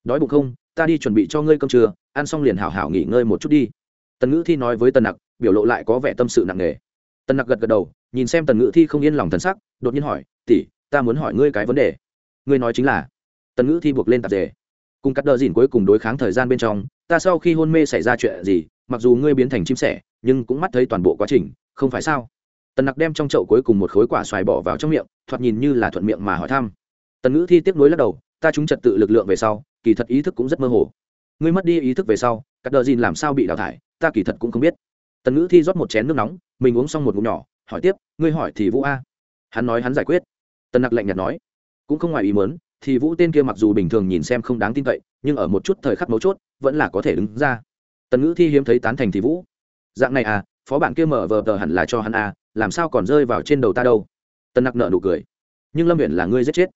Đói bụng không, ta đi chuẩn bị cho ngươi cơm trưa, ăn xong liền hảo hảo nghỉ ngơi một chút đi. Tần ngữ thi nói với tần nặc biểu lộ lại có vẻ tâm sự nặng nề. Tần nặc gật gật đầu, nhìn xem tần ngữ thi không yên lòng thần sắc, đột nhiên hỏi, tỷ, ta muốn hỏi ngươi cái vấn đề. Ngươi nói chính là. Tần ngữ thi buộc lên tạp dề. Cùng cắt đờ dìn cuối cùng đối kháng thời gian bên trong, ta sau khi hôn mê xảy ra chuyện gì, mặc dù ngươi biến thành chim sẻ, nhưng cũng mắt thấy toàn bộ quá trình, không phải sao? Tần nặc đem trong chậu cuối cùng một khối quả xoài bỏ vào trong miệng, thoạt nhìn như là thuận miệng mà hỏi thăm. Tần ngữ thi tiếp nối lắc đầu, ta chúng trật tự lực lượng về sau, kỳ thật ý thức cũng rất mơ hồ. Ngươi mất đi ý thức về sau, cắt đờ dìn làm sao bị đào thải, ta kỳ thật cũng không biết tần ngữ thi rót một chén nước nóng, mình uống xong một ngụm nhỏ, hỏi tiếp, ngươi hỏi thì vũ a? Hắn nói hắn giải quyết. Tần nặc lạnh nhạt nói, cũng không ngoài ý mớn thì vũ tên kia mặc dù bình thường nhìn xem không đáng tin cậy, nhưng ở một chút thời khắc mấu chốt, vẫn là có thể đứng ra. Tần ngữ thi hiếm thấy tán thành thì vũ, dạng này à phó bạn kia mở vờ tờ hẳn là cho hắn à làm sao còn rơi vào trên đầu ta đâu? Tần nặc nợ nụ cười, nhưng lâm huyện là ngươi giết chết.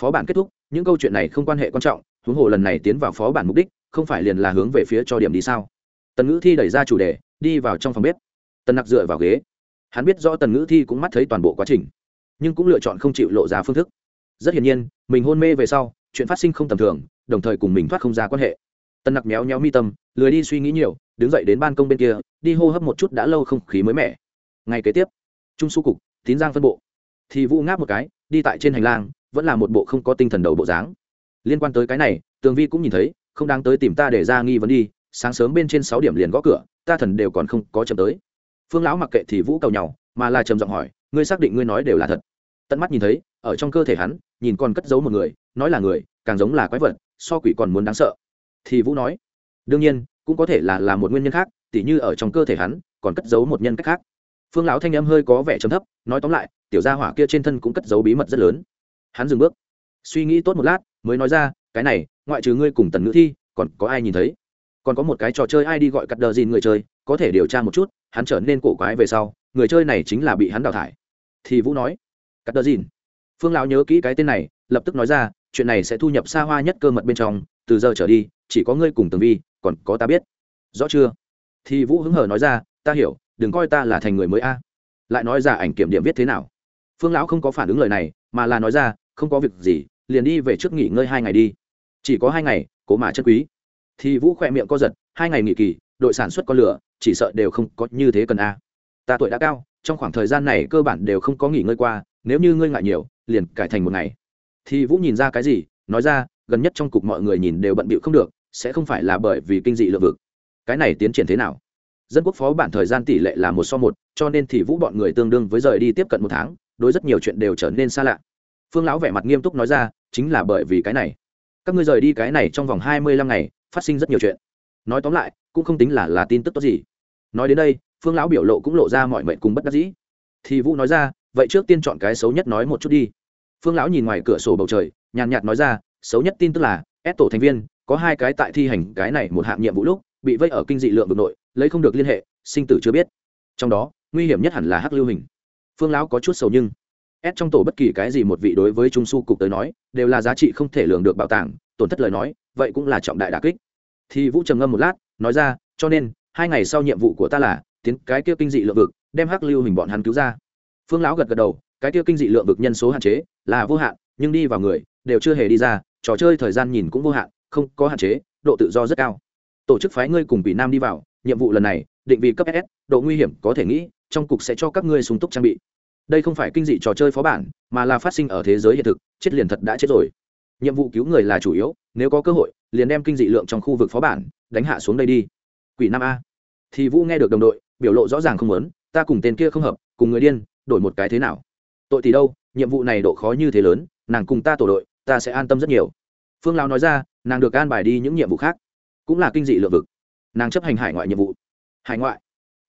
Phó bản kết thúc, những câu chuyện này không quan hệ quan trọng, huống hồ lần này tiến vào phó bản mục đích, không phải liền là hướng về phía cho điểm đi sao? Tần ngữ thi đẩy ra chủ đề, đi vào trong phòng bếp. Tần nặc dựa vào ghế. Hắn biết rõ tần ngữ thi cũng mắt thấy toàn bộ quá trình, nhưng cũng lựa chọn không chịu lộ ra phương thức. Rất hiển nhiên, mình hôn mê về sau, chuyện phát sinh không tầm thường, đồng thời cùng mình thoát không ra quan hệ. Tần nặc méo méo mi tâm, lười đi suy nghĩ nhiều, đứng dậy đến ban công bên kia, đi hô hấp một chút đã lâu không khí mới mẻ. Ngày kế tiếp, trung su cục, tín giang phân bộ. Thì vũ ngáp một cái, đi tại trên hành lang, vẫn là một bộ không có tinh thần đầu bộ dáng. Liên quan tới cái này, tường vi cũng nhìn thấy, không đáng tới tìm ta để ra nghi vấn đi sáng sớm bên trên sáu điểm liền gõ cửa, ta thần đều còn không có chậm tới. Phương lão mặc kệ thì vũ cầu nhau, mà là trầm giọng hỏi, ngươi xác định ngươi nói đều là thật? Tận mắt nhìn thấy, ở trong cơ thể hắn, nhìn còn cất giấu một người, nói là người, càng giống là quái vật, so quỷ còn muốn đáng sợ. Thì vũ nói, đương nhiên, cũng có thể là là một nguyên nhân khác, tỉ như ở trong cơ thể hắn, còn cất giấu một nhân cách khác. Phương lão thanh em hơi có vẻ trầm thấp, nói tóm lại, tiểu gia hỏa kia trên thân cũng cất giấu bí mật rất lớn. Hắn dừng bước, suy nghĩ tốt một lát, mới nói ra, cái này, ngoại trừ ngươi cùng tần nữ thi, còn có ai nhìn thấy? Còn có một cái trò chơi ai đi gọi cắt đờ dìn người chơi, có thể điều tra một chút, hắn trở nên cổ quái về sau, người chơi này chính là bị hắn đào thải. Thì vũ nói, cắt đờ dìn. Phương lão nhớ kỹ cái tên này, lập tức nói ra, chuyện này sẽ thu nhập xa hoa nhất cơ mật bên trong, từ giờ trở đi, chỉ có ngươi cùng tường vi, còn có ta biết. Rõ chưa? Thì vũ hứng hở nói ra, ta hiểu, đừng coi ta là thành người mới a. Lại nói ra ảnh kiểm điểm viết thế nào? Phương lão không có phản ứng lời này, mà là nói ra, không có việc gì, liền đi về trước nghỉ ngơi hai ngày đi. Chỉ có hai ngày, cố mà chất quý thì vũ khỏe miệng co giật, hai ngày nghỉ kỳ, đội sản xuất con lửa, chỉ sợ đều không có như thế cần a. Ta tuổi đã cao, trong khoảng thời gian này cơ bản đều không có nghỉ ngơi qua, nếu như ngươi ngại nhiều, liền cải thành một ngày. Thì vũ nhìn ra cái gì, nói ra, gần nhất trong cục mọi người nhìn đều bận bịu không được, sẽ không phải là bởi vì kinh dị lượng vực. Cái này tiến triển thế nào? Dân quốc phó bản thời gian tỷ lệ là một so một, cho nên thì vũ bọn người tương đương với rời đi tiếp cận một tháng, đối rất nhiều chuyện đều trở nên xa lạ. Phương lão vẻ mặt nghiêm túc nói ra, chính là bởi vì cái này. Các ngươi rời đi cái này trong vòng hai mươi lăm ngày phát sinh rất nhiều chuyện. Nói tóm lại, cũng không tính là là tin tức tốt gì. Nói đến đây, phương lão biểu lộ cũng lộ ra mọi mệnh cùng bất đắc dĩ. Thì vũ nói ra, vậy trước tiên chọn cái xấu nhất nói một chút đi. Phương lão nhìn ngoài cửa sổ bầu trời, nhàn nhạt nói ra, xấu nhất tin tức là ép tổ thành viên, có hai cái tại thi hành cái này một hạng nhiệm vụ lúc, bị vây ở kinh dị lượng vực nội, lấy không được liên hệ, sinh tử chưa biết. Trong đó, nguy hiểm nhất hẳn là hắc lưu hình. Phương lão có chút sầu nhưng S trong tổ bất kỳ cái gì một vị đối với trung su cục tới nói, đều là giá trị không thể lường được bảo tàng, tổn thất lời nói, vậy cũng là trọng đại đả kích. Thì vũ trầm ngâm một lát, nói ra, cho nên, hai ngày sau nhiệm vụ của ta là, tiến cái kia kinh dị lượng vực, đem hắc lưu hình bọn hắn cứu ra. Phương lão gật gật đầu, cái kia kinh dị lượng vực nhân số hạn chế, là vô hạn, nhưng đi vào người, đều chưa hề đi ra, trò chơi thời gian nhìn cũng vô hạn, không có hạn chế, độ tự do rất cao. Tổ chức phái ngươi cùng Bỉ nam đi vào, nhiệm vụ lần này, định vị cấp S, độ nguy hiểm có thể nghĩ, trong cục sẽ cho các ngươi súng túc trang bị đây không phải kinh dị trò chơi phó bản, mà là phát sinh ở thế giới hiện thực, chết liền thật đã chết rồi. Nhiệm vụ cứu người là chủ yếu, nếu có cơ hội, liền đem kinh dị lượng trong khu vực phó bản, đánh hạ xuống đây đi. Quỷ nam a. Thì vũ nghe được đồng đội, biểu lộ rõ ràng không lớn ta cùng tên kia không hợp, cùng người điên, đổi một cái thế nào? Tội thì đâu, nhiệm vụ này độ khó như thế lớn, nàng cùng ta tổ đội, ta sẽ an tâm rất nhiều. Phương lão nói ra, nàng được an bài đi những nhiệm vụ khác, cũng là kinh dị lượng vực. Nàng chấp hành hải ngoại nhiệm vụ. Hải ngoại.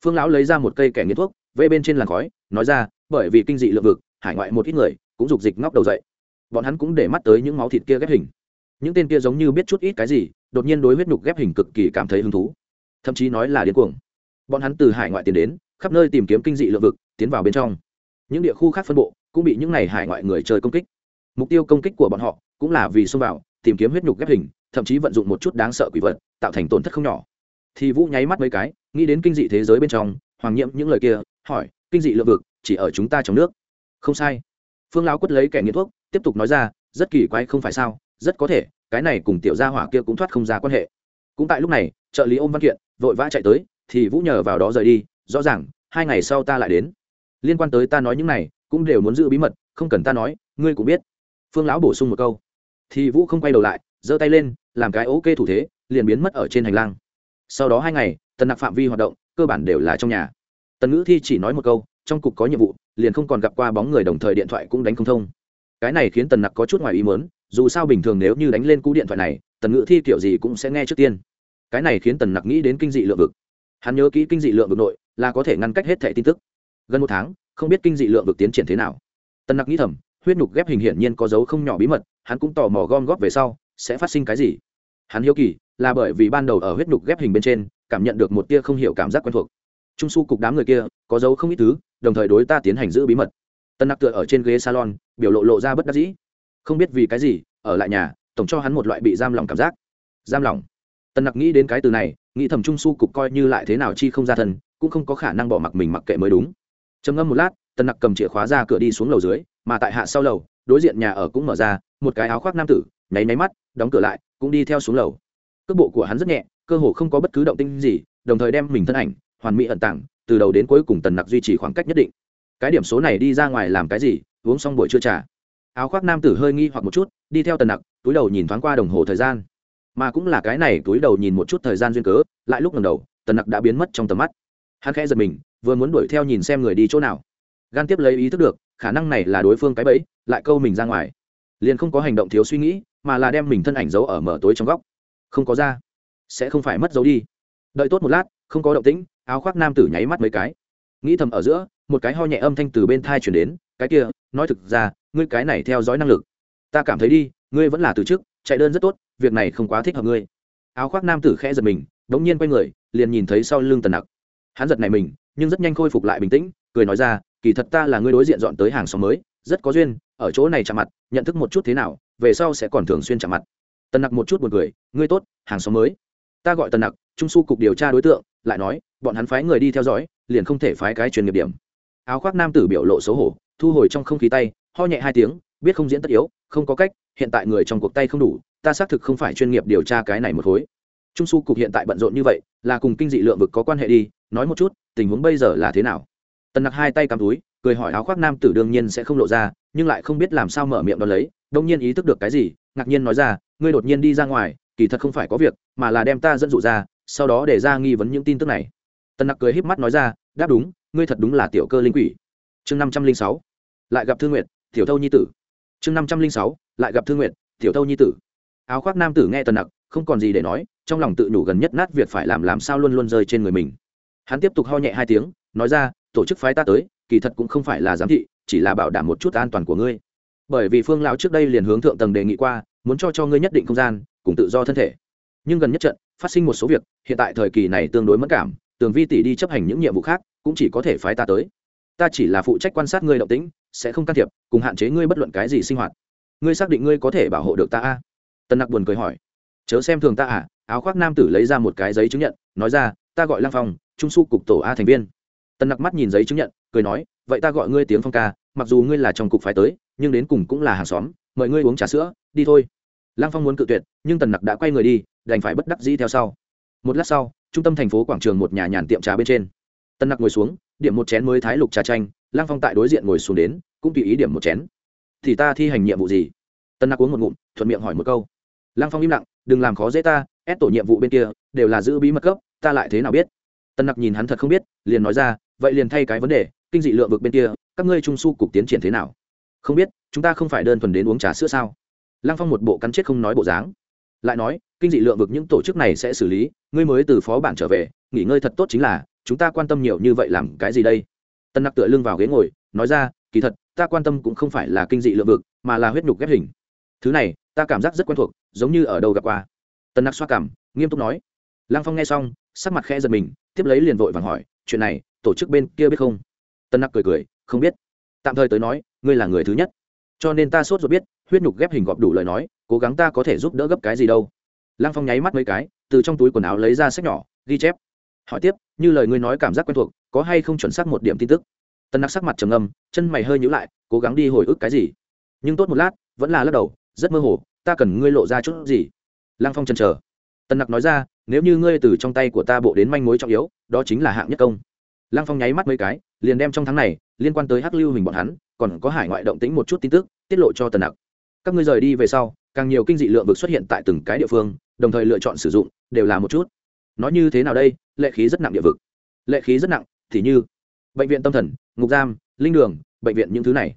Phương lão lấy ra một cây kẻ nghiến thuốc vây bên trên làn khói, nói ra bởi vì kinh dị lượng vực, hải ngoại một ít người cũng dục dịch ngóc đầu dậy. Bọn hắn cũng để mắt tới những máu thịt kia ghép hình. Những tên kia giống như biết chút ít cái gì, đột nhiên đối huyết nhục ghép hình cực kỳ cảm thấy hứng thú. Thậm chí nói là điên cuồng. Bọn hắn từ hải ngoại tiến đến, khắp nơi tìm kiếm kinh dị lượng vực, tiến vào bên trong. Những địa khu khác phân bộ cũng bị những n à y hải ngoại người chơi công kích. Mục tiêu công kích của bọn họ cũng là vì xông vào, tìm kiếm huyết nhục ghép hình, thậm chí vận dụng một chút đáng sợ quỷ vật, tạo thành tổn thất không nhỏ. Thì vũ nháy mắt mấy cái, nghĩ đến kinh dị thế giới bên trong, hoàng nhiễm những lời kia, hỏi, kinh dị lượng vực chỉ ở chúng ta trong nước. Không sai. Phương lão quất lấy kẻ nghiện thuốc, tiếp tục nói ra, rất kỳ quái không phải sao, rất có thể, cái này cùng tiểu gia hỏa kia cũng thoát không ra quan hệ. Cũng tại lúc này, trợ lý ôm văn kiện, vội vã chạy tới, thì vũ nhờ vào đó rời đi, rõ ràng, hai ngày sau ta lại đến. Liên quan tới ta nói những này, cũng đều muốn giữ bí mật, không cần ta nói, ngươi cũng biết. Phương lão bổ sung một câu. Thì vũ không quay đầu lại, giơ tay lên, làm cái ok thủ thế, liền biến mất ở trên hành lang. Sau đó hai ngày, tần nặc phạm vi hoạt động, cơ bản đều là trong nhà. Tần ngữ thi chỉ nói một câu trong cục có nhiệm vụ, liền không còn gặp qua bóng người đồng thời điện thoại cũng đánh không thông. Cái này khiến tần nặc có chút ngoài ý mớn dù sao bình thường nếu như đánh lên cú điện thoại này, tần ngữ thi kiểu gì cũng sẽ nghe trước tiên. Cái này khiến tần nặc nghĩ đến kinh dị lượng vực. Hắn nhớ kỹ kinh dị lượng vực nội, là có thể ngăn cách hết thẻ tin tức. Gần một tháng, không biết kinh dị lượng vực tiến triển thế nào. Tần nặc nghĩ thầm, huyết nhục ghép hình hiển nhiên có dấu không nhỏ bí mật, hắn cũng tò mò gom góp về sau, sẽ phát sinh cái gì. Hắn hiếu kỳ, là bởi vì ban đầu ở huyết nhục ghép hình bên trên, cảm nhận được một tia không hiểu cảm giác quen thuộc. Trung su cục đám người kia, có dấu không ít thứ đồng thời đối ta tiến hành giữ bí mật. Tân nặc tựa ở trên ghế salon, biểu lộ lộ ra bất đắc dĩ. Không biết vì cái gì, ở lại nhà, tổng cho hắn một loại bị giam lòng cảm giác. Giam lòng. tân nặc nghĩ đến cái từ này, nghĩ thầm trung su cục coi như lại thế nào chi không ra thân, cũng không có khả năng bỏ mặc mình mặc kệ mới đúng. Trầm ngâm một lát, tân nặc cầm chìa khóa ra cửa đi xuống lầu dưới, mà tại hạ sau lầu, đối diện nhà ở cũng mở ra, một cái áo khoác nam tử, nháy nháy mắt, đóng cửa lại, cũng đi theo xuống lầu. Cước bộ của hắn rất nhẹ, cơ hồ không có bất cứ động tinh gì, đồng thời đem mình thân ảnh, hoàn mỹ ẩn tàng từ đầu đến cuối cùng tần nặc duy trì khoảng cách nhất định. Cái điểm số này đi ra ngoài làm cái gì, uống xong buổi trưa trà. Áo khoác nam tử hơi nghi hoặc một chút, đi theo tần nặc, túi đầu nhìn thoáng qua đồng hồ thời gian. Mà cũng là cái này, túi đầu nhìn một chút thời gian duyên cớ, lại lúc lần đầu, tần nặc đã biến mất trong tầm mắt. Hắn khẽ giật mình, vừa muốn đuổi theo nhìn xem người đi chỗ nào. Gan tiếp lấy ý thức được, khả năng này là đối phương cái bẫy, lại câu mình ra ngoài. Liền không có hành động thiếu suy nghĩ, mà là đem mình thân ảnh giấu ở mở tối trong góc. Không có ra. Sẽ không phải mất dấu đi. Đợi tốt một lát, không có động tĩnh áo khoác nam tử nháy mắt mấy cái. Nghĩ thầm ở giữa, một cái ho nhẹ âm thanh từ bên thai chuyển đến, cái kia, nói thực ra, ngươi cái này theo dõi năng lực. Ta cảm thấy đi, ngươi vẫn là từ trước chạy đơn rất tốt, việc này không quá thích hợp ngươi. Áo khoác nam tử khẽ giật mình đ ố n g nhiên quay người, liền nhìn thấy sau lưng tần nặc. Hắn giật này mình, nhưng rất nhanh khôi phục lại bình tĩnh, cười nói ra, kỳ thật ta là ngươi đối diện dọn tới hàng xóm mới, rất có duyên, ở chỗ này chạm mặt, nhận thức một chút thế nào, về sau sẽ còn thường xuyên chạm mặt. Tần nặc một chút một cười, ngươi tốt, hàng xóm mới. Ta gọi tần nặc trung su cục điều tra đối tượng lại nói, bọn hắn phái người đi theo dõi, liền không thể phái cái chuyên nghiệp điểm. Áo khoác nam tử biểu lộ xấu hổ, thu hồi trong không khí tay, ho nhẹ hai tiếng, biết không diễn tất yếu, không có cách, hiện tại người trong cuộc tay không đủ, ta xác thực không phải chuyên nghiệp điều tra cái này một khối. Trung su cục hiện tại bận rộn như vậy, là cùng kinh dị lượng vực có quan hệ đi, nói một chút, tình huống bây giờ là thế nào? Tần nặc hai tay cắm túi, cười hỏi áo khoác nam tử đương nhiên sẽ không lộ ra, nhưng lại không biết làm sao mở miệng đón lấy, đông nhiên ý thức được cái gì, ngạc nhiên nói ra, ngươi đột nhiên đi ra ngoài, kỳ thật không phải có việc, mà là đem ta dẫn dụ ra sau đó để ra nghi vấn những tin tức này. Tần nặc cười híp mắt nói ra, đáp đúng, ngươi thật đúng là tiểu cơ linh quỷ. Chương năm trăm linh sáu, lại gặp thương nguyện tiểu thâu nhi tử. Chương năm trăm linh sáu, lại gặp thương nguyện tiểu thâu nhi tử. Áo khoác nam tử nghe tần nặc, không còn gì để nói, trong lòng tự nhủ gần nhất nát việc phải làm làm sao luôn luôn rơi trên người mình. Hắn tiếp tục ho nhẹ hai tiếng, nói ra, tổ chức phái ta tới, kỳ thật cũng không phải là giám thị, chỉ là bảo đảm một chút an toàn của ngươi. Bởi vì phương lão trước đây liền hướng thượng tầng đề nghị qua, muốn cho cho ngươi nhất định không gian, cùng tự do thân thể. Nhưng gần nhất trận phát sinh một số việc, hiện tại thời kỳ này tương đối mất cảm, tường vi tỷ đi chấp hành những nhiệm vụ khác, cũng chỉ có thể phái ta tới. Ta chỉ là phụ trách quan sát ngươi động tĩnh, sẽ không can thiệp, cùng hạn chế ngươi bất luận cái gì sinh hoạt. Ngươi xác định ngươi có thể bảo hộ được ta a? Tân nặc buồn cười hỏi. Chớ xem thường ta à áo khoác nam tử lấy ra một cái giấy chứng nhận, nói ra, ta gọi lang phong, trung su cục tổ a thành viên. Tần nặc mắt nhìn giấy chứng nhận, cười nói, vậy ta gọi ngươi tiếng phong ca, mặc dù ngươi là trong cục phái tới, nhưng đến cùng cũng là hàng xóm, mời ngươi uống trà sữa, đi thôi lăng phong muốn cự tuyệt, nhưng tần nặc đã quay người đi, đành phải bất đắc dĩ theo sau. Một lát sau, trung tâm thành phố quảng trường một nhà nhàn tiệm trà bên trên. Tần nặc ngồi xuống, điểm một chén mới thái lục trà chanh, lăng phong tại đối diện ngồi xuống đến, cũng tùy ý điểm một chén. Thì ta thi hành nhiệm vụ gì? Tần nặc uống một ngụm, thuận miệng hỏi một câu. Lăng phong im lặng, đừng làm khó dễ ta, ép tổ nhiệm vụ bên kia, đều là giữ bí mật cấp ta lại thế nào biết? Tần nặc nhìn hắn thật không biết, liền nói ra, vậy liền thay cái vấn đề, kinh dị lượng vực bên kia, các ngươi trung su cục tiến triển thế nào? Không biết, chúng ta không phải đơn thuần đến uống trà sữa sao? Lăng phong một bộ cắn chết không nói bộ dáng. Lại nói, kinh dị lượng vực những tổ chức này sẽ xử lý, ngươi mới từ phó bản trở về, nghỉ ngơi thật tốt chính là, chúng ta quan tâm nhiều như vậy làm cái gì đây? Tân nặc tựa lưng vào ghế ngồi, nói ra, kỳ thật, ta quan tâm cũng không phải là kinh dị lượng vực, mà là huyết nhục ghép hình. Thứ này, ta cảm giác rất quen thuộc, giống như ở đâu gặp qua. Tân nặc xoa cảm, nghiêm túc nói. Lăng phong nghe xong, sắc mặt khẽ giật mình, tiếp lấy liền vội vàng hỏi, chuyện này, tổ chức bên kia biết không? Tân nặc cười cười, không biết. Tạm thời tới nói, ngươi là người thứ nhất cho nên ta sốt rồi biết, huyết nhục ghép hình gọp đủ lời nói, cố gắng ta có thể giúp đỡ gấp cái gì đâu. Lăng phong nháy mắt mấy cái, từ trong túi quần áo lấy ra sách nhỏ, ghi chép. Hỏi tiếp, như lời ngươi nói cảm giác quen thuộc, có hay không chuẩn xác một điểm tin tức? Tân nặc sắc mặt trầm ngâm, chân mày hơi nhữ lại, cố gắng đi hồi ức cái gì? Nhưng tốt một lát, vẫn là lắc đầu, rất mơ hồ, ta cần ngươi lộ ra chút gì? Lăng phong chần chờ. Tân nặc nói ra, nếu như ngươi từ trong tay của ta bộ đến manh mối trọng yếu, đó chính là hạng nhất công. Lăng phong nháy mắt mấy cái, liền đem trong tháng này, liên quan tới hắc lưu hình bọn hắn còn có hải ngoại động tĩnh một chút tin tức, tiết lộ cho tần nặc. Các ngươi rời đi về sau, càng nhiều kinh dị lượng vực xuất hiện tại từng cái địa phương, đồng thời lựa chọn sử dụng, đều là một chút. Nói như thế nào đây? Lệ khí rất nặng địa vực. Lệ khí rất nặng, thì như bệnh viện tâm thần, ngục giam, linh đường, bệnh viện những thứ này.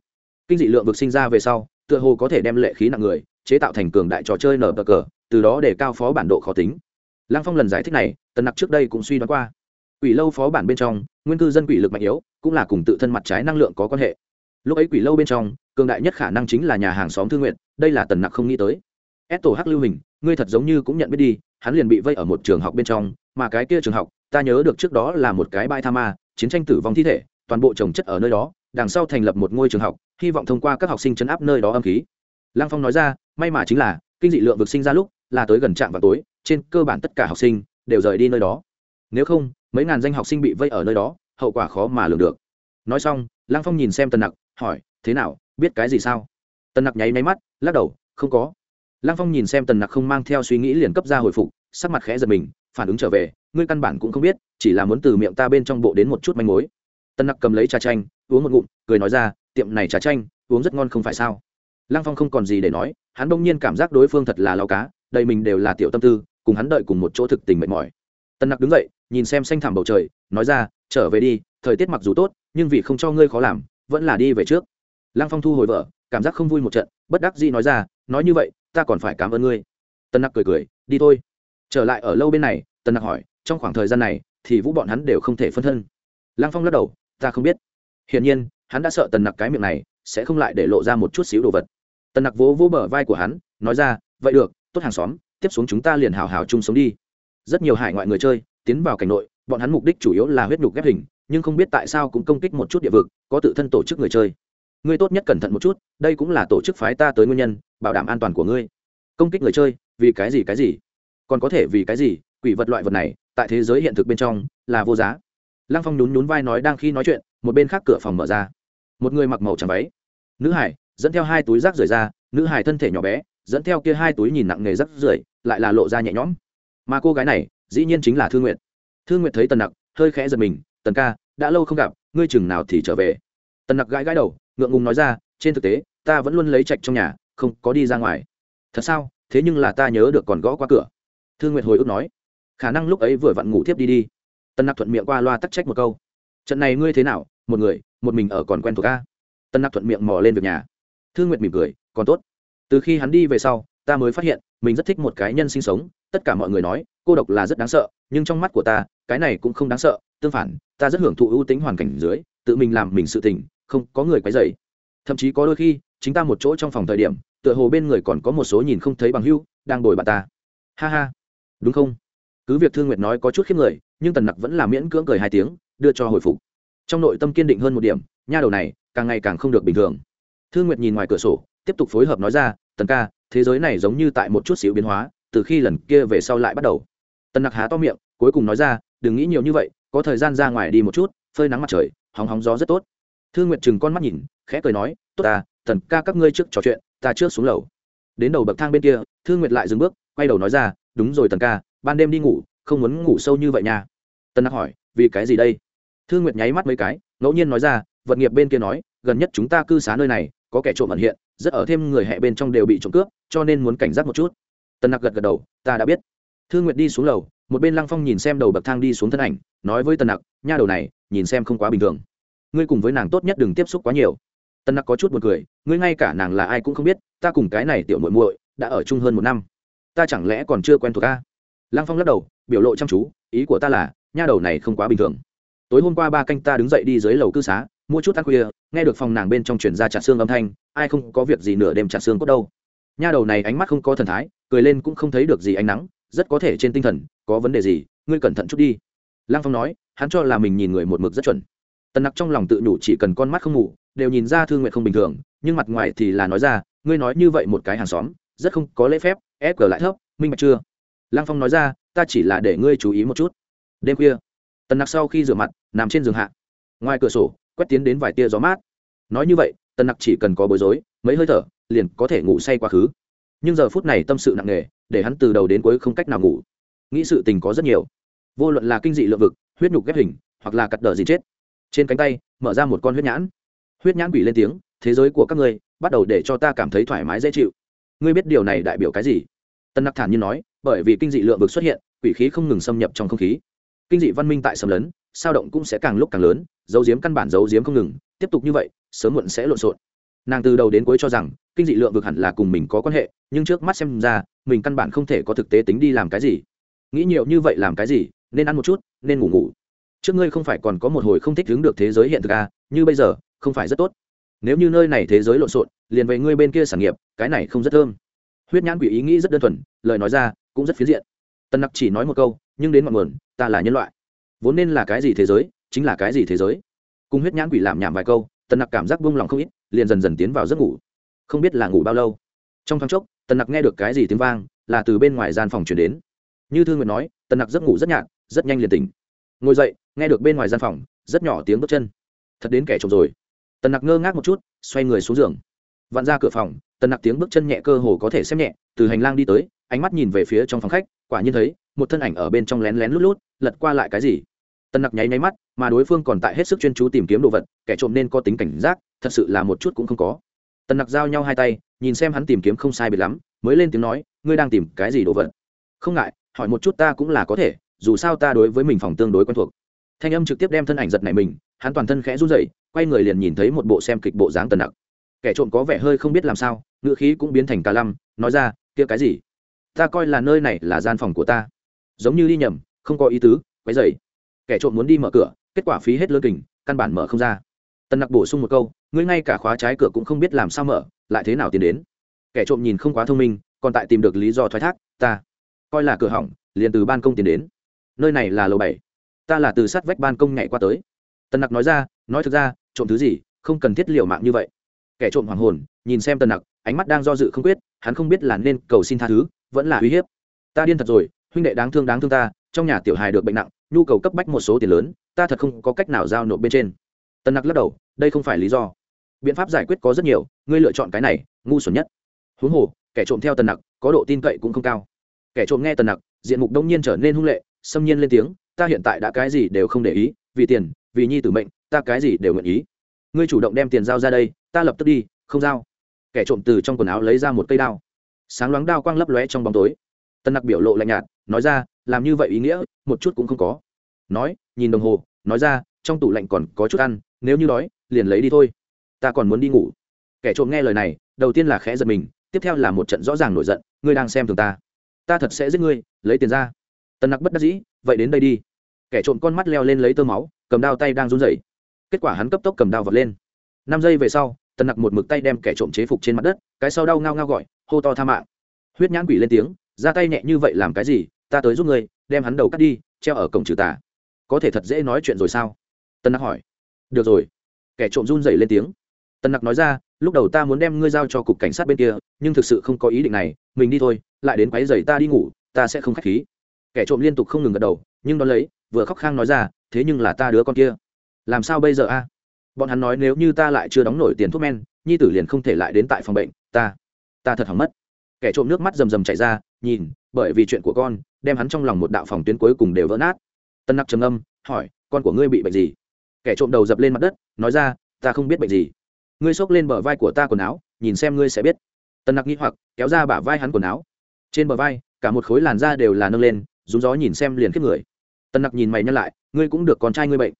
Kinh dị lượng vực sinh ra về sau, tựa hồ có thể đem lệ khí nặng người, chế tạo thành cường đại trò chơi nở bờ cờ, từ đó để cao phó bản độ khó tính. Lăng phong lần giải thích này, tần nặc trước đây cũng suy đoán qua. Quỷ lâu phó bản bên trong, nguyên cư dân quỷ lực mạnh yếu, cũng là cùng tự thân mặt trái năng lượng có quan hệ lúc ấy quỷ lâu bên trong, cường đại nhất khả năng chính là nhà hàng xóm thương nguyện đây là tần nặc không nghĩ tới. Ép tổ hắc lưu hình, ngươi thật giống như cũng nhận biết đi, hắn liền bị vây ở một trường học bên trong, mà cái kia trường học, ta nhớ được trước đó là một cái bãi tha ma, chiến tranh tử vong thi thể, toàn bộ trồng chất ở nơi đó, đằng sau thành lập một ngôi trường học, hy vọng thông qua các học sinh chấn áp nơi đó âm khí. Lăng phong nói ra, may mà chính là, kinh dị lượng vực sinh ra lúc, là tới gần trạm vào tối, trên cơ bản tất cả học sinh đều rời đi nơi đó. Nếu không, mấy ngàn danh học sinh bị vây ở nơi đó, hậu quả khó mà lường được. Nói xong, lăng phong nhìn xem tần nặc hỏi, thế nào, biết cái gì sao? Tần nặc nháy máy mắt, lắc đầu, không có. Lăng phong nhìn xem tần nặc không mang theo suy nghĩ liền cấp ra hồi phục, sắc mặt khẽ giật mình, phản ứng trở về, ngươi căn bản cũng không biết, chỉ là muốn từ miệng ta bên trong bộ đến một chút manh mối. Tần nặc cầm lấy trà chanh, uống một ngụm, cười nói ra, tiệm này trà chanh, uống rất ngon không phải sao? Lăng phong không còn gì để nói, hắn bỗng nhiên cảm giác đối phương thật là lao cá, đầy mình đều là tiểu tâm tư, cùng hắn đợi cùng một chỗ thực tình mệt mỏi. Tần nặc đứng dậy, nhìn xem xanh thảm bầu trời, nói ra, trở về đi, thời tiết mặc dù tốt, nhưng vì không cho ngươi khó làm vẫn là đi về trước. Lăng phong thu hồi vợ, cảm giác không vui một trận, bất đắc dĩ nói ra, nói như vậy, ta còn phải cảm ơn ngươi. Tân nặc cười cười, đi thôi. Trở lại ở lâu bên này tân nặc hỏi, trong khoảng thời gian này, thì vũ bọn hắn đều không thể phân thân? Lăng phong lắc đầu, ta không biết. Hiển nhiên, hắn đã sợ tần nặc cái miệng này sẽ không lại để lộ ra một chút xíu đồ vật. Tần nặc vỗ vỗ bờ vai của hắn, nói ra, vậy được, tốt hàng xóm, tiếp xuống chúng ta liền hào hào chung sống đi. Rất nhiều hải ngoại người chơi tiến vào cảnh nội, bọn hắn mục đích chủ yếu là huyết nhục ghép hình nhưng không biết tại sao cũng công kích một chút địa vực, có tự thân tổ chức người chơi. Ngươi tốt nhất cẩn thận một chút, đây cũng là tổ chức phái ta tới nguyên nhân, bảo đảm an toàn của ngươi. Công kích người chơi, vì cái gì cái gì? Còn có thể vì cái gì, quỷ vật loại vật này, tại thế giới hiện thực bên trong, là vô giá. Lăng phong nhún nhún vai nói đang khi nói chuyện, một bên khác cửa phòng mở ra. Một người mặc màu trắng váy. Nữ hải, dẫn theo hai túi rác rời ra, nữ hải thân thể nhỏ bé, dẫn theo kia hai túi nhìn nặng nghề rác rưởi, lại là lộ ra nhẹ nhõm. Mà cô gái này, dĩ nhiên chính là thương nguyện thương nguyện thấy tần nặc, hơi khẽ giật mình tần ca, đã lâu không gặp, ngươi chừng nào thì trở về. Tần nặc gãi gãi đầu, ngượng ngùng nói ra, trên thực tế, ta vẫn luôn lấy trạch trong nhà, không có đi ra ngoài. Thật sao? Thế nhưng là ta nhớ được còn gõ qua cửa. Thương nguyệt hồi ức nói. Khả năng lúc ấy vừa vặn ngủ thiếp đi đi. Tân nặc thuận miệng qua loa tắc trách một câu. Trận này ngươi thế nào? Một người, một mình ở còn quen thuộc ca tân nặc thuận miệng mò lên việc nhà. Thương nguyệt mỉm cười, còn tốt. Từ khi hắn đi về sau, ta mới phát hiện, mình rất thích một cái nhân sinh sống. Tất cả mọi người nói, cô độc là rất đáng sợ, nhưng trong mắt của ta, cái này cũng không đáng sợ, tương phản ta rất hưởng thụ ưu tính hoàn cảnh dưới, tự mình làm mình sự tình, không có người quấy dày thậm chí có đôi khi, chính ta một chỗ trong phòng thời điểm, tựa hồ bên người còn có một số nhìn không thấy bằng hưu, đang đổi bà ta. Ha ha. Đúng không? Cứ việc thương nguyệt nói có chút khiếp người, nhưng tần nặc vẫn là miễn cưỡng cười hai tiếng, đưa cho hồi phục. Trong nội tâm kiên định hơn một điểm, nha đầu này, càng ngày càng không được bình thường. Thương nguyệt nhìn ngoài cửa sổ, tiếp tục phối hợp nói ra, tần ca, thế giới này giống như tại một chút xíu biến hóa, từ khi lần kia về sau lại bắt đầu. Tần nặc há to miệng, cuối cùng nói ra, đừng nghĩ nhiều như vậy có thời gian ra ngoài đi một chút, phơi nắng mặt trời, hóng hóng gió rất tốt. Thương nguyệt chừng con mắt nhìn, khẽ cười nói, tốt ta tần ca các ngươi trước trò chuyện, ta trước xuống lầu. Đến đầu bậc thang bên kia thương nguyệt lại dừng bước, quay đầu nói ra, đúng rồi tần ca, ban đêm đi ngủ, không muốn ngủ sâu như vậy nha. Tần nặc hỏi, vì cái gì đây? Thương nguyệt nháy mắt mấy cái, ngẫu nhiên nói ra, vật nghiệp bên kia nói, gần nhất chúng ta cư xá nơi này, có kẻ trộm ẩn hiện, rất ở thêm người hẹ bên trong đều bị trộm cướp, cho nên muốn cảnh giác một chút. Tần nặc gật gật đầu, ta đã biết. Thương nguyệt đi xuống lầu một bên lăng phong nhìn xem đầu bậc thang đi xuống thân ảnh nói với tần nặc nha đầu này nhìn xem không quá bình thường ngươi cùng với nàng tốt nhất đừng tiếp xúc quá nhiều tần nặc có chút b u ồ n cười ngươi ngay cả nàng là ai cũng không biết ta cùng cái này tiểu muội muội đã ở chung hơn một năm ta chẳng lẽ còn chưa quen thuộc ca lăng phong lắc đầu biểu lộ chăm chú ý của ta là nha đầu này không quá bình thường tối hôm qua ba canh ta đứng dậy đi dưới lầu cư xá mua chút ăn khuya nghe được phòng nàng bên trong chuyển ra chặt xương âm thanh ai không có việc gì nửa đêm chặt xương cốt đâu nha đầu này ánh mắt không có thần thái cười lên cũng không thấy được gì ánh nắng rất có thể trên tinh thần, có vấn đề gì, ngươi cẩn thận chút đi. Lăng phong nói, hắn cho là mình nhìn người một mực rất chuẩn. Tần nặc trong lòng tự nhủ chỉ cần con mắt không ngủ, đều nhìn ra thương nguyện không bình thường, nhưng mặt ngoài thì là nói ra, ngươi nói như vậy một cái hàng xóm, rất không có lễ phép, ép cờ lại thấp, minh bạch chưa? Lăng phong nói ra, ta chỉ là để ngươi chú ý một chút. Đêm khuya, tần nặc sau khi rửa mặt, nằm trên giường hạ. Ngoài cửa sổ, quét tiến đến vài tia gió mát. Nói như vậy, tần nặc chỉ cần có bối rối, mấy hơi thở, liền có thể ngủ say quá khứ nhưng giờ phút này tâm sự nặng nề, để hắn từ đầu đến cuối không cách nào ngủ. Nghĩ sự tình có rất nhiều. Vô luận là kinh dị lượng vực, huyết nhục ghép hình, hoặc là cắt đờ gì chết. Trên cánh tay, mở ra một con huyết nhãn. Huyết nhãn quỷ lên tiếng, thế giới của các ngươi, bắt đầu để cho ta cảm thấy thoải mái dễ chịu. Ngươi biết điều này đại biểu cái gì? Tân nặc thản nhiên nói, bởi vì kinh dị lượng vực xuất hiện, quỷ khí không ngừng xâm nhập trong không khí. Kinh dị văn minh tại sầm lớn sao động cũng sẽ càng lúc càng lớn, dấu diếm căn bản dấu diếm không ngừng. Tiếp tục như vậy, sớm muộn sẽ lộn xộn. Nàng từ đầu đến cuối cho rằng kinh dị lượng vực hẳn là cùng mình có quan hệ, nhưng trước mắt xem ra, mình căn bản không thể có thực tế tính đi làm cái gì. Nghĩ nhiều như vậy làm cái gì, nên ăn một chút, nên ngủ ngủ. Trước ngươi không phải còn có một hồi không thích đứng được thế giới hiện thực à như bây giờ, không phải rất tốt. Nếu như nơi này thế giới lộn xộn, liền về ngươi bên kia sản nghiệp, cái này không rất thơm. Huyết nhãn quỷ ý nghĩ rất đơn thuần, lời nói ra, cũng rất phiến diện. Tân nặc chỉ nói một câu, nhưng đến ngọn nguồn, ta là nhân loại. Vốn nên là cái gì thế giới, chính là cái gì thế giới. Cùng huyết nhãn quỷ làm nhảm vài câu tân nặc cảm giác buông lòng không ít, liền dần dần tiến vào giấc ngủ không biết là ngủ bao lâu. Trong thoáng chốc, tần nặc nghe được cái gì tiếng vang, là từ bên ngoài gian phòng chuyển đến. Như thương nguyệt nói, tần nặc giấc ngủ rất nhạt, rất nhanh liền tỉnh. Ngồi dậy, nghe được bên ngoài gian phòng, rất nhỏ tiếng bước chân. Thật đến kẻ trộm rồi. Tần nặc ngơ ngác một chút, xoay người xuống giường. Vặn ra cửa phòng, tần nặc tiếng bước chân nhẹ cơ hồ có thể xem nhẹ, từ hành lang đi tới, ánh mắt nhìn về phía trong phòng khách, quả nhiên thấy, một thân ảnh ở bên trong lén lén lút lút, lật qua lại cái gì. Tần nặc nháy nháy mắt, mà đối phương còn tại hết sức chuyên chú tìm kiếm đồ vật, kẻ trộm nên có tính cảnh giác, thật sự là một chút cũng không có tần nặc giao nhau hai tay, nhìn xem hắn tìm kiếm không sai biệt lắm, mới lên tiếng nói, ngươi đang tìm cái gì đồ vật? Không ngại, hỏi một chút ta cũng là có thể, dù sao ta đối với mình phòng tương đối quen thuộc. Thanh âm trực tiếp đem thân ảnh giật này mình, hắn toàn thân khẽ run rẩy, quay người liền nhìn thấy một bộ xem kịch bộ dáng tần nặc. Kẻ trộm có vẻ hơi không biết làm sao ngựa khí cũng biến thành cả lăm, nói ra, kia cái gì? Ta coi là nơi này là gian phòng của ta. Giống như đi nhầm, không có ý tứ, quấy dày kẻ trộm muốn đi mở cửa, kết quả phí hết lơ kình, căn bản mở không ra. Tần nặc bổ sung một câu ngươi ngay cả khóa trái cửa cũng không biết làm sao mở, lại thế nào tiến đến? Kẻ trộm nhìn không quá thông minh, còn tại tìm được lý do thoái thác, ta coi là cửa hỏng, liền từ ban công tiến đến. Nơi này là lầu bảy, ta là từ sát vách ban công nhảy qua tới. Tần nặc nói ra, nói thực ra, trộm thứ gì, không cần thiết liệu mạng như vậy. Kẻ trộm hoàng hồn, nhìn xem tần nặc, ánh mắt đang do dự không quyết, hắn không biết là nên cầu xin tha thứ, vẫn là uy hiếp. Ta điên thật rồi, huynh đệ đáng thương đáng thương ta, trong nhà tiểu hài được bệnh nặng, nhu cầu cấp bách một số tiền lớn, ta thật không có cách nào giao nộp bên trên. Tần nặc lắc đầu, đây không phải lý do biện pháp giải quyết có rất nhiều, ngươi lựa chọn cái này, ngu xuẩn nhất. Huống hồ, kẻ trộm theo tần nặc, có độ tin cậy cũng không cao. Kẻ trộm nghe tần nặc, diện mục đông nhiên trở nên hung lệ, xâm nhiên lên tiếng, ta hiện tại đã cái gì đều không để ý, vì tiền, vì nhi tử mệnh, ta cái gì đều nguyện ý. Ngươi chủ động đem tiền giao ra đây, ta lập tức đi, không giao. Kẻ trộm từ trong quần áo lấy ra một cây đao. Sáng loáng đao quang lấp lóe trong bóng tối. Tân nặc biểu lộ lạnh nhạt, nói ra, làm như vậy ý nghĩa, một chút cũng không có. Nói, nhìn đồng hồ, nói ra, trong tủ lạnh còn có chút ăn, nếu như đói, liền lấy đi thôi ta còn muốn đi ngủ. Kẻ trộm nghe lời này, đầu tiên là khẽ giật mình, tiếp theo là một trận rõ ràng nổi giận, ngươi đang xem thường ta. Ta thật sẽ giết ngươi, lấy tiền ra. Tần nặc bất đắc dĩ, vậy đến đây đi. Kẻ trộm con mắt leo lên lấy tơ máu, cầm đao tay đang run rẩy. Kết quả hắn cấp tốc cầm đao vật lên. Năm giây về sau, tần nặc một mực tay đem kẻ trộm chế phục trên mặt đất, cái sau đau ngao ngao gọi, hô to tha mạng. Huyết nhãn quỷ lên tiếng, ra tay nhẹ như vậy làm cái gì, ta tới giúp ngươi, đem hắn đầu cắt đi, treo ở cổng trừ tà. Có thể thật dễ nói chuyện rồi sao? Tân nặc hỏi. Được rồi. Kẻ trộm run rẩy lên tiếng tân nặc nói ra, lúc đầu ta muốn đem ngươi giao cho cục cảnh sát bên kia, nhưng thực sự không có ý định này, mình đi thôi, lại đến quáy giày ta đi ngủ, ta sẽ không k h á c h khí. Kẻ trộm liên tục không ngừng gật đầu, nhưng đ ó lấy, vừa khóc khang nói ra, thế nhưng là ta đứa con kia. Làm sao bây giờ a? Bọn hắn nói, nếu như ta lại chưa đóng nổi tiền thuốc men, nhi tử liền không thể lại đến tại phòng bệnh, ta ta thật hỏng mất. Kẻ trộm nước mắt rầm rầm chảy ra, nhìn, bởi vì chuyện của con, đem hắn trong lòng một đạo phòng tuyến cuối cùng đều vỡ nát. Tân nặc trầm âm hỏi, con của ngươi bị bệnh gì? Kẻ trộm đầu dập lên mặt đất, nói ra, ta không biết bệnh gì ngươi xốc lên bờ vai của ta quần áo, nhìn xem ngươi sẽ biết. Tân nặc nghĩ hoặc, kéo ra bả vai hắn quần áo. Trên bờ vai, cả một khối làn da đều là nâng lên, rúng gió nhìn xem liền khiếp người. Tân nặc nhìn mày nhăn lại, ngươi cũng được con trai ngươi bệnh.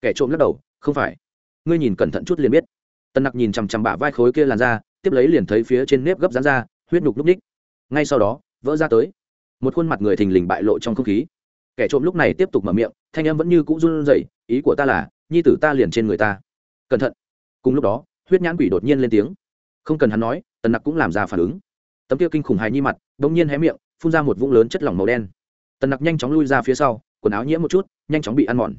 Kẻ trộm lắc đầu, không phải. Ngươi nhìn cẩn thận chút liền biết. Tân nặc nhìn chằm chằm bả vai khối kia làn da, tiếp lấy liền thấy phía trên nếp gấp rán ra, huyết nhục lúc ních. Ngay sau đó, vỡ ra tới. Một khuôn mặt người thình lình bại lộ trong không khí. Kẻ trộm lúc này tiếp tục mở miệng, thanh em vẫn như cũ run rẩy, ý của ta là, nhi tử ta liền trên người ta. Cẩn thận. Cùng lúc đó huyết nhãn quỷ đột nhiên lên tiếng. Không cần hắn nói, tần nặc cũng làm ra phản ứng. Tấm kia kinh khủng hài nhi mặt đ ỗ n g nhiên hé miệng, phun ra một vũng lớn chất lỏng màu đen. Tần nặc nhanh chóng lui ra phía sau, quần áo nhiễm một chút, nhanh chóng bị ăn mòn.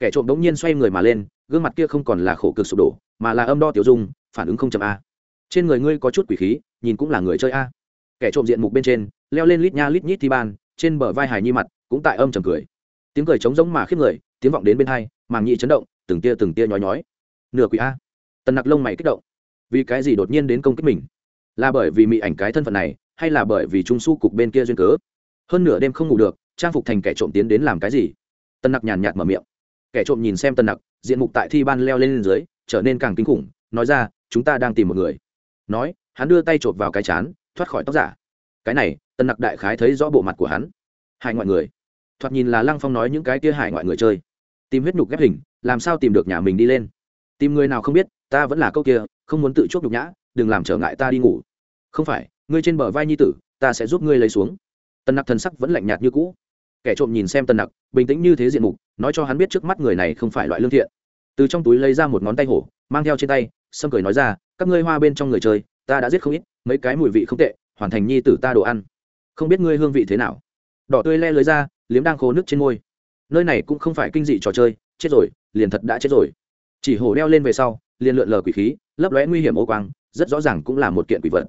Kẻ trộm đ ỗ n g nhiên xoay người mà lên, gương mặt kia không còn là khổ cực sụp đổ, mà là âm đo tiểu dung, phản ứng không chậm a. Trên người ngươi có chút quỷ khí, nhìn cũng là người chơi a. Kẻ trộm diện mục bên trên, leo lên lít nha lít nhít thi ban, trên bờ vai hài nhi mặt cũng tại âm trầm cười. Tiếng cười trống giống mà khiếp người, tiếng vọng đến bên hai, màng nhị chấn động, từng tia từng tia nhói nhói. Nửa quỷ a tần nặc lông mày kích động. Vì cái gì đột nhiên đến công kích mình? Là bởi vì mị ảnh cái thân phận này, hay là bởi vì trung su cục bên kia duyên cớ? Hơn nửa đêm không ngủ được, trang phục thành kẻ trộm tiến đến làm cái gì? Tân nặc nhàn nhạt mở miệng. Kẻ trộm nhìn xem tân nặc, diện mục tại thi ban leo lên dưới, trở nên càng kinh khủng, nói ra, chúng ta đang tìm một người. Nói, hắn đưa tay chộp vào cái chán, thoát khỏi tóc giả. Cái này tân nặc đại khái thấy rõ bộ mặt của hắn. Hải ngoại người. Thoạt nhìn là lăng phong nói những cái kia hải ngoại người chơi. Tìm huyết nhục ghép hình, làm sao tìm được nhà mình đi lên? Tìm người nào không biết ta vẫn là câu kia, không muốn tự chuốc nhục nhã, đừng làm trở ngại ta đi ngủ. Không phải, ngươi trên bờ vai nhi tử, ta sẽ giúp ngươi lấy xuống. Tần nặc thần sắc vẫn lạnh nhạt như cũ. Kẻ trộm nhìn xem tần nặc, bình tĩnh như thế diện mục, nói cho hắn biết trước mắt người này không phải loại lương thiện. Từ trong túi lấy ra một ngón tay hổ, mang theo trên tay, sâm cười nói ra, các ngươi hoa bên trong người chơi, ta đã giết không ít, mấy cái mùi vị không tệ, hoàn thành nhi tử ta đồ ăn. Không biết ngươi hương vị thế nào? Đỏ tươi le lưới ra, liếm đang khô nước trên môi. Nơi này cũng không phải kinh dị trò chơi, chết rồi, liền thật đã chết rồi. Chỉ hổ đeo lên về sau liền lượn lờ quỷ khí, lấp lóe nguy hiểm ô quang, rất rõ ràng cũng là một kiện quỷ vật.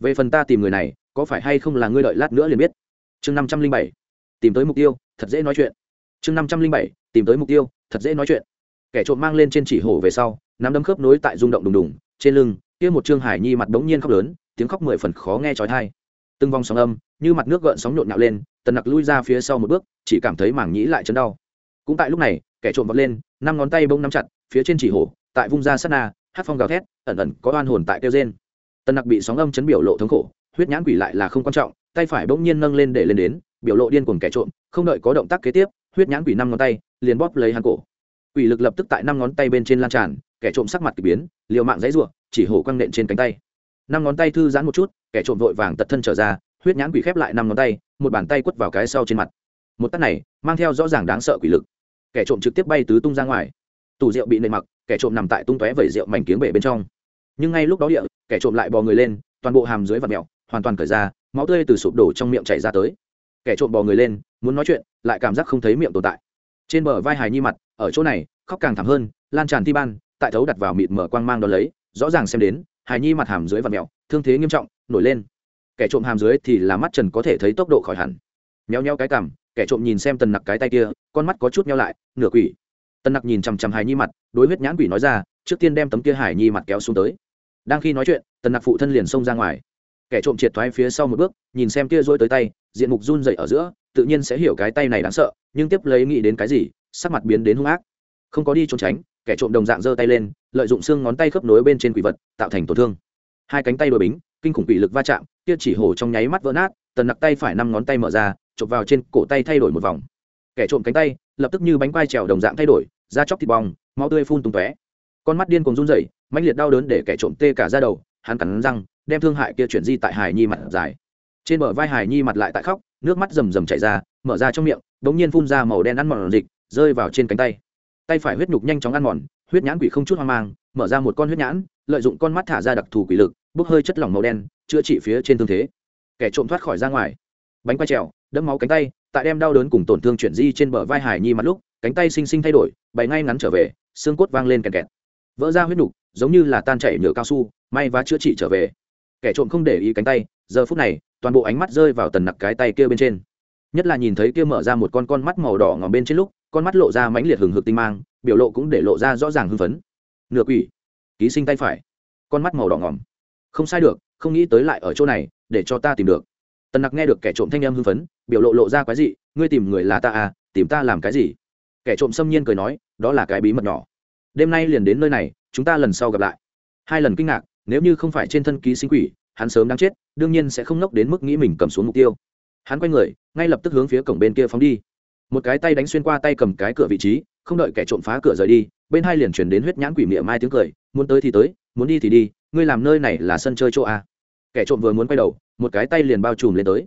Về phần ta tìm người này, có phải hay không là ngươi đợi lát nữa liền biết. Chương năm trăm linh bảy, tìm tới mục tiêu, thật dễ nói chuyện. Chương năm trăm linh bảy, tìm tới mục tiêu, thật dễ nói chuyện. Kẻ trộm mang lên trên chỉ hổ về sau, nắm đấm khớp nối tại rung động đùng đùng, trên lưng, kia một trương hải nhi mặt đống nhiên khóc lớn, tiếng khóc mười phần khó nghe trói thai từng vòng sóng âm, như mặt nước gợn sóng nhộn nhạo lên, tần nặc lui ra phía sau một bước, chỉ cảm thấy mảng nhĩ lại chấn đau. Cũng tại lúc này, kẻ trộm vọt lên, năm ngón tay bông nắm chặt, phía trên chỉ hổ tại vung ra sát na, hát phong gào thét, ẩn ẩn có oan hồn tại kêu trên tần nặc bị sóng âm chấn biểu lộ thống khổ, huyết nhãn quỷ lại là không quan trọng, tay phải bỗng nhiên nâng lên để lên đến, biểu lộ điên cuồng kẻ trộm, không đợi có động tác kế tiếp, huyết nhãn quỷ năm ngón tay liền bóp lấy hắn cổ. Quỷ lực lập tức tại năm ngón tay bên trên lan tràn, kẻ trộm sắc mặt k ỳ biến, liều mạng dãy ruộng chỉ hổ quăng nện trên cánh tay. Năm ngón tay thư giãn một chút, kẻ trộm vội vàng tật thân trở ra, huyết nhãn quỷ khép lại năm ngón tay, một bàn tay quất vào cái sau trên mặt. Một tắt này, mang theo rõ ràng đáng sợ quỷ lực. Kẻ trộm trực tiếp bay tứ tung ra ngoài. Tủ rượu bị nệ mặc kẻ trộm nằm tại tung tóe vẩy rượu mảnh kiếng bể bên trong. Nhưng ngay lúc đó địa, kẻ trộm lại bò người lên, toàn bộ hàm dưới và mẹo, hoàn toàn cởi ra, máu tươi từ sụp đổ trong miệng chảy ra tới. Kẻ trộm bò người lên, muốn nói chuyện, lại cảm giác không thấy miệng tồn tại. Trên bờ vai hài nhi mặt, ở chỗ này, khóc càng thảm hơn, lan tràn thi ban, tại thấu đặt vào mịt mở quang mang đ ó lấy, rõ ràng xem đến, hài nhi mặt hàm dưới và mẹo, thương thế nghiêm trọng, nổi lên. Kẻ trộm hàm dưới thì là mắt trần có thể thấy tốc độ khỏi hẳn. Nheo nheo cái cằm, kẻ trộm nhìn xem tần nặc cái tay kia, con mắt có chút nhau lại, nửa quỷ tần nặc nhìn chằm chằm Hải nhi mặt, đối huyết nhãn quỷ nói ra, trước tiên đem tấm kia hải nhi mặt kéo xuống tới. Đang khi nói chuyện, tần nặc phụ thân liền xông ra ngoài. Kẻ trộm triệt thoái phía sau một bước, nhìn xem kia dôi tới tay, diện mục run dậy ở giữa, tự nhiên sẽ hiểu cái tay này đáng sợ, nhưng tiếp lấy nghĩ đến cái gì, sắc mặt biến đến hung ác. Không có đi trốn tránh, kẻ trộm đồng dạng giơ tay lên, lợi dụng xương ngón tay khớp nối bên trên quỷ vật, tạo thành tổn thương. Hai cánh tay đôi bính, kinh khủng quỷ lực va chạm, kia chỉ hổ trong nháy mắt vỡ nát, tần nặc tay phải năm ngón tay mở ra, chụp vào trên cổ tay thay đổi một vòng. Kẻ trộm cánh tay, lập tức như bánh quai trèo đồng dạng thay đổi da chóc thịt bong, máu tươi phun tung tóe. Con mắt điên cùng run rẩy, mãnh liệt đau đớn để kẻ trộm tê cả ra đầu, hắn cắn răng, đem thương hại kia chuyển di tại hải nhi mặt dài. Trên bờ vai hải nhi mặt lại tại khóc, nước mắt rầm rầm chảy ra, mở ra trong miệng đ n g nhiên phun ra màu đen ăn mòn dịch, rơi vào trên cánh tay. Tay phải huyết nhục nhanh chóng ăn mòn, huyết nhãn quỷ không chút hoang mang, mở ra một con huyết nhãn, lợi dụng con mắt thả ra đặc thù quỷ lực, bốc hơi chất lỏng màu đen, chữa trị phía trên thương thế. Kẻ trộm thoát khỏi ra ngoài. Bánh quay trèo, đẫm máu cánh tay, tại đem đau đớn cùng tổn thương chuyển di trên bờ vai hải nhi mặt lúc cánh tay xinh xinh thay đổi, bày ngay ngắn trở về, xương cốt vang lên kẹt kẹt. Vỡ ra huyết nục, giống như là tan chảy nhựa cao su, may và chữa trị trở về. Kẻ trộm không để ý cánh tay, giờ phút này, toàn bộ ánh mắt rơi vào tần nặc cái tay kia bên trên. Nhất là nhìn thấy kia mở ra một con con mắt màu đỏ ngòm bên trên lúc, con mắt lộ ra mãnh liệt hừng hực tinh mang, biểu lộ cũng để lộ ra rõ ràng hưng phấn. Nửa quỷ, ký sinh tay phải. Con mắt màu đỏ ngỏm không sai được, không nghĩ tới lại ở chỗ này, để cho ta tìm được. Tần nặc nghe được kẻ trộm thanh em hưng phấn, biểu lộ lộ ra quái gì ngươi tìm người là ta à tìm ta làm cái gì? Kẻ trộm xâm nhiên cười nói, đó là cái bí mật nhỏ. Đêm nay liền đến nơi này, chúng ta lần sau gặp lại. Hai lần kinh ngạc, nếu như không phải trên thân ký sinh quỷ, hắn sớm đáng chết, đương nhiên sẽ không nốc đến mức nghĩ mình cầm xuống mục tiêu. Hắn quay người, ngay lập tức hướng phía cổng bên kia phóng đi. Một cái tay đánh xuyên qua tay cầm cái cửa vị trí, không đợi kẻ trộm phá cửa rời đi, bên hai liền chuyển đến huyết nhãn quỷ miệng mai tiếng cười, muốn tới thì tới, muốn đi thì đi, ngươi làm nơi này là sân chơi chỗ a. Kẻ trộm vừa muốn quay đầu, một cái tay liền bao trùm lên tới.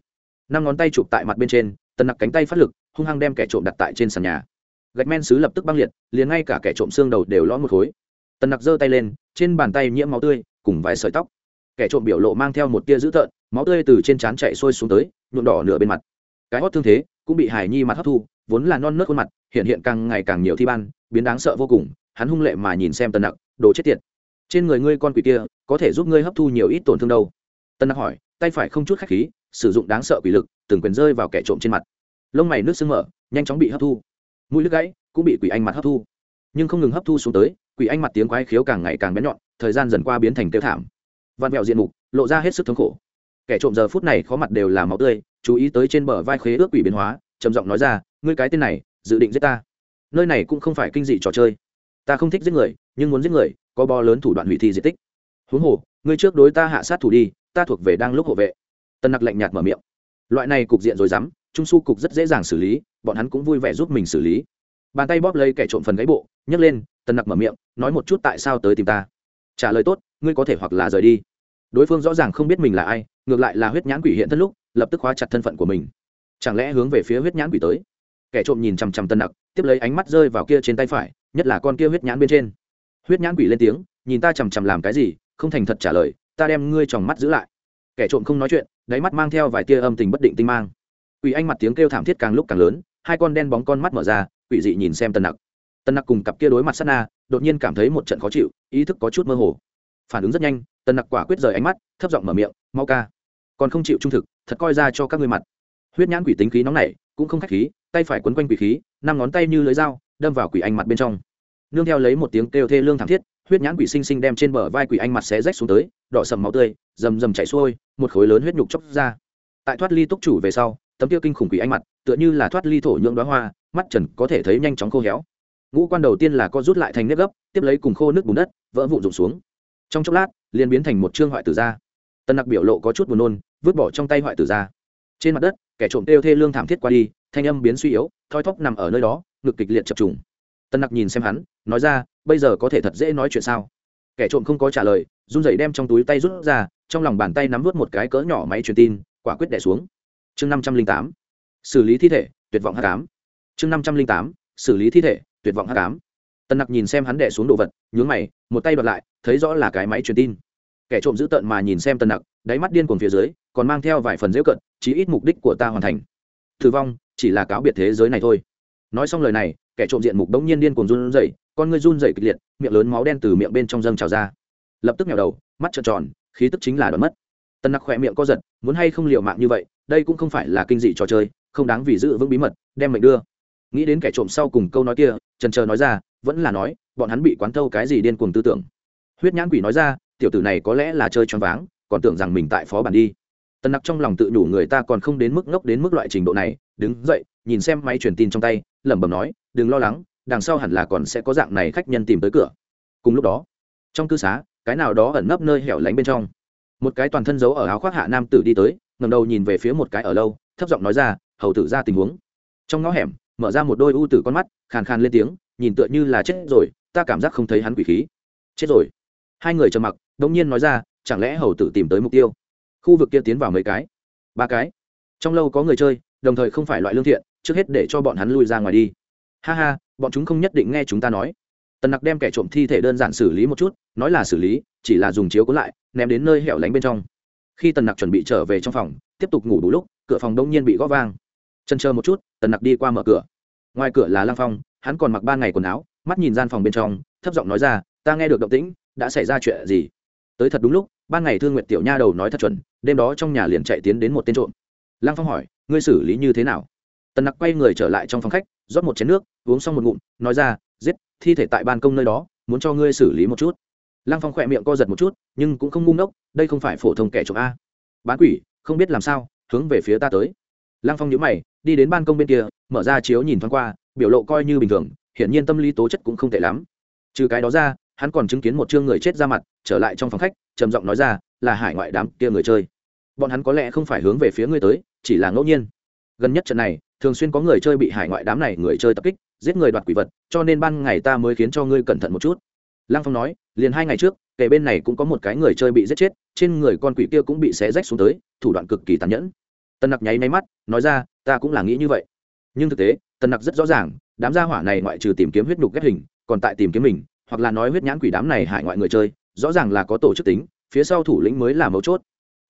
Năm ngón tay chụp tại mặt bên trên, tần nặc cánh tay phát lực, hung hăng đem kẻ trộm đặt tại trên sàn nhà gạch men xứ lập tức băng liệt, liền ngay cả kẻ trộm xương đầu đều lõ một khối. Tần nặc giơ tay lên, trên bàn tay nhiễm máu tươi, cùng vài sợi tóc. Kẻ trộm biểu lộ mang theo một tia dữ tợn, máu tươi từ trên trán chạy sôi xuống tới, nhuộm đỏ nửa bên mặt. Cái hót thương thế cũng bị hải nhi mặt hấp thu, vốn là non nớt khuôn mặt, hiện hiện càng ngày càng nhiều thi ban, biến đáng sợ vô cùng, hắn hung lệ mà nhìn xem tần nặc, đồ chết tiệt. Trên người ngươi con quỷ kia, có thể giúp ngươi hấp thu nhiều ít tổn thương đâu? Tần nặc hỏi, tay phải không chút khách khí, sử dụng đáng sợ quỷ lực, từng quyền rơi vào kẻ trộm trên mặt. Lông mày nước sưng mở, nhanh chóng bị hấp thu mũi lưỡi gãy cũng bị quỷ anh mặt hấp thu nhưng không ngừng hấp thu xuống tới quỷ anh mặt tiếng quái khiếu càng ngày càng bén nhọn thời gian dần qua biến thành tiêu thảm văn mẹo diện mục lộ ra hết sức thống khổ kẻ trộm giờ phút này khó mặt đều là máu tươi chú ý tới trên bờ vai khế ước quỷ biến hóa trầm giọng nói ra ngươi cái tên này dự định giết ta nơi này cũng không phải kinh dị trò chơi ta không thích giết người nhưng muốn giết người có bo lớn thủ đoạn hủy thi di tích huống hồ ngươi trước đối ta hạ sát thủ đi ta thuộc về đang lúc hộ vệ tân nặc lạnh nhạt mở miệng loại này cục diện rồi dám trung su cục rất dễ dàng xử lý, bọn hắn cũng vui vẻ giúp mình xử lý. Bàn tay bóp lấy kẻ trộm phần gáy bộ, nhấc lên tân nặc mở miệng, nói một chút tại sao tới tìm ta. Trả lời tốt, ngươi có thể hoặc là rời đi. Đối phương rõ ràng không biết mình là ai, ngược lại là huyết nhãn quỷ hiện thân lúc, lập tức khóa chặt thân phận của mình. Chẳng lẽ hướng về phía huyết nhãn quỷ tới? Kẻ trộm nhìn chằm chằm tân nặc, tiếp lấy ánh mắt rơi vào kia trên tay phải, nhất là con kia huyết nhãn bên trên. Huyết nhãn quỷ lên tiếng, nhìn ta chằm chằm làm cái gì, không thành thật trả lời, ta đem ngươi tròng mắt giữ lại. Kẻ trộm không nói chuyện, đáy mắt mang theo vài tia âm tình bất định tinh mang quỷ anh mặt tiếng kêu thảm thiết càng lúc càng lớn, hai con đen bóng con mắt mở ra, quỷ dị nhìn xem tân nặc. Tân nặc cùng cặp kia đối mặt sát na, đột nhiên cảm thấy một trận khó chịu, ý thức có chút mơ hồ. Phản ứng rất nhanh, tân nặc quả quyết rời ánh mắt, thấp giọng mở miệng, mau ca, còn không chịu trung thực, thật coi ra cho các ngươi mặt. Huyết nhãn quỷ tính khí nóng này cũng không khách khí, tay phải quấn quanh quỷ khí, năm ngón tay như lưới dao, đâm vào quỷ anh mặt bên trong. Nương theo lấy một tiếng kêu thê lương thảm thiết, huyết nhãn quỷ sinh sinh đem trên bờ vai quỷ anh mặt xé rách xuống tới, đỏ sầm máu tươi, rầm rầm chảy xuôi, một khối lớn huyết nhục chóc ra. Tại thoát ly túc chủ về sau tấm tiêu kinh khủng quỷ anh mặt, tựa như là thoát ly thổ nhưỡng đoá hoa, mắt trần có thể thấy nhanh chóng khô héo. Ngũ quan đầu tiên là co rút lại thành nếp gấp, tiếp lấy cùng khô nước bùn đất, vỡ vụn rụng xuống. Trong chốc lát, liền biến thành một trương hoại tử da. Tân nặc biểu lộ có chút buồn nôn, vứt bỏ trong tay hoại tử da. Trên mặt đất, kẻ trộm tiêu thê lương thảm thiết qua đi, thanh âm biến suy yếu, thoi thóp nằm ở nơi đó, ngực kịch liệt chập trùng. Tân nặc nhìn xem hắn, nói ra, bây giờ có thể thật dễ nói chuyện sao? Kẻ trộm không có trả lời, run rẩy đem trong túi tay rút ra, trong lòng bàn tay nắm vút một cái cỡ nhỏ máy truyền tin, quả quyết đẻ xuống chương năm trăm linh tám, xử lý thi thể, tuyệt vọng h tám chương năm trăm linh tám, xử lý thi thể, tuyệt vọng h tám tân nặc nhìn xem hắn đẻ xuống đồ vật, nhướng mày, một tay đoạt lại, thấy rõ là cái máy truyền tin. Kẻ trộm dữ tợn mà nhìn xem tân nặc, đáy mắt điên cuồng phía dưới, còn mang theo vài phần dễu cận chí ít mục đích của ta hoàn thành. Thử vong, chỉ là cáo biệt thế giới này thôi. Nói xong lời này, kẻ trộm diện mục đống nhiên điên cuồng run rẩy, con ngươi run rẩy kịch liệt, miệng lớn máu đen từ miệng bên trong dâng trào ra. Lập tức nhào đầu, mắt trợn tròn, khí tức chính là đoán mất tân nặc khỏe miệng co giật, muốn hay không liều mạng như vậy, đây cũng không phải là kinh dị trò chơi, không đáng vì giữ vững bí mật, đem mệnh đưa. Nghĩ đến kẻ trộm sau cùng câu nói kia, trần chờ nói ra, vẫn là nói, bọn hắn bị quán thâu cái gì điên cuồng tư tưởng. Huyết nhãn quỷ nói ra, tiểu tử này có lẽ là chơi choáng váng, còn tưởng rằng mình tại phó bản đi. Tân nặc trong lòng tự nhủ người ta còn không đến mức ngốc đến mức loại trình độ này, đứng dậy, nhìn xem máy truyền tin trong tay, lẩm bẩm nói, đừng lo lắng, đằng sau hẳn là còn sẽ có dạng này khách nhân tìm tới cửa. Cùng lúc đó, trong cư xá, cái nào đó ẩn nấp nơi hẻo lánh bên trong một cái toàn thân giấu ở áo khoác hạ nam tử đi tới ngầm đầu nhìn về phía một cái ở lâu, thấp giọng nói ra, hầu tử ra tình huống. Trong ngõ hẻm, mở ra một đôi u tử con mắt, khàn khàn lên tiếng, nhìn tựa như là chết rồi, ta cảm giác không thấy hắn quỷ khí. Chết rồi. Hai người trầm mặc, đống nhiên nói ra, chẳng lẽ hầu tử tìm tới mục tiêu? Khu vực kia tiến vào mấy cái, ba cái. Trong lâu có người chơi, đồng thời không phải loại lương thiện, trước hết để cho bọn hắn lui ra ngoài đi. Ha ha, bọn chúng không nhất định nghe chúng ta nói tần nặc đem kẻ trộm thi thể đơn giản xử lý một chút, nói là xử lý, chỉ là dùng chiếu cuốn lại, ném đến nơi hẻo lánh bên trong. Khi tần nặc chuẩn bị trở về trong phòng, tiếp tục ngủ đủ lúc, cửa phòng đông nhiên bị gõ vang. Chân chờ một chút, tần nặc đi qua mở cửa. Ngoài cửa là lang phong, hắn còn mặc ba ngày quần áo, mắt nhìn gian phòng bên trong, thấp giọng nói ra, ta nghe được động tĩnh, đã xảy ra chuyện gì? Tới thật đúng lúc ban ngày thương nguyệt tiểu nha đầu nói thật chuẩn, đêm đó trong nhà liền chạy tiến đến một tên trộm. Lang phong hỏi, ngươi xử lý như thế nào? Tần nặc quay người trở lại trong phòng khách, rót một chén nước, uống xong một ngụm, nói ra thi thể tại ban công nơi đó, muốn cho ngươi xử lý một chút. Lăng phong khỏe miệng co giật một chút, nhưng cũng không ngung đốc đây không phải phổ thông kẻ trộm a. Bán quỷ, không biết làm sao, hướng về phía ta tới. Lăng phong nhữ mày, đi đến ban công bên kia, mở ra chiếu nhìn thoáng qua, biểu lộ coi như bình thường, hiển nhiên tâm lý tố chất cũng không tệ lắm. Trừ cái đó ra, hắn còn chứng kiến một chương người chết ra mặt, trở lại trong phòng khách, trầm giọng nói ra, là hải ngoại đám kia người chơi. Bọn hắn có lẽ không phải hướng về phía ngươi tới, chỉ là ngẫu nhiên. Gần nhất trận này, thường xuyên có người chơi bị hải ngoại đám này người chơi tập kích giết người đoạt quỷ vật, cho nên ban ngày ta mới khiến cho ngươi cẩn thận một chút. Lăng phong nói, liền hai ngày trước kể bên này cũng có một cái người chơi bị giết chết, trên người con quỷ kia cũng bị xé rách xuống tới, thủ đoạn cực kỳ tàn nhẫn. Tân nặc nháy máy mắt, nói ra, ta cũng là nghĩ như vậy. Nhưng thực tế tân nặc rất rõ ràng, đám gia hỏa này ngoại trừ tìm kiếm huyết nhục ghép hình, còn tại tìm kiếm mình, hoặc là nói huyết nhãn quỷ đám này hại ngoại người chơi, rõ ràng là có tổ chức tính, phía sau thủ lĩnh mới là mấu chốt.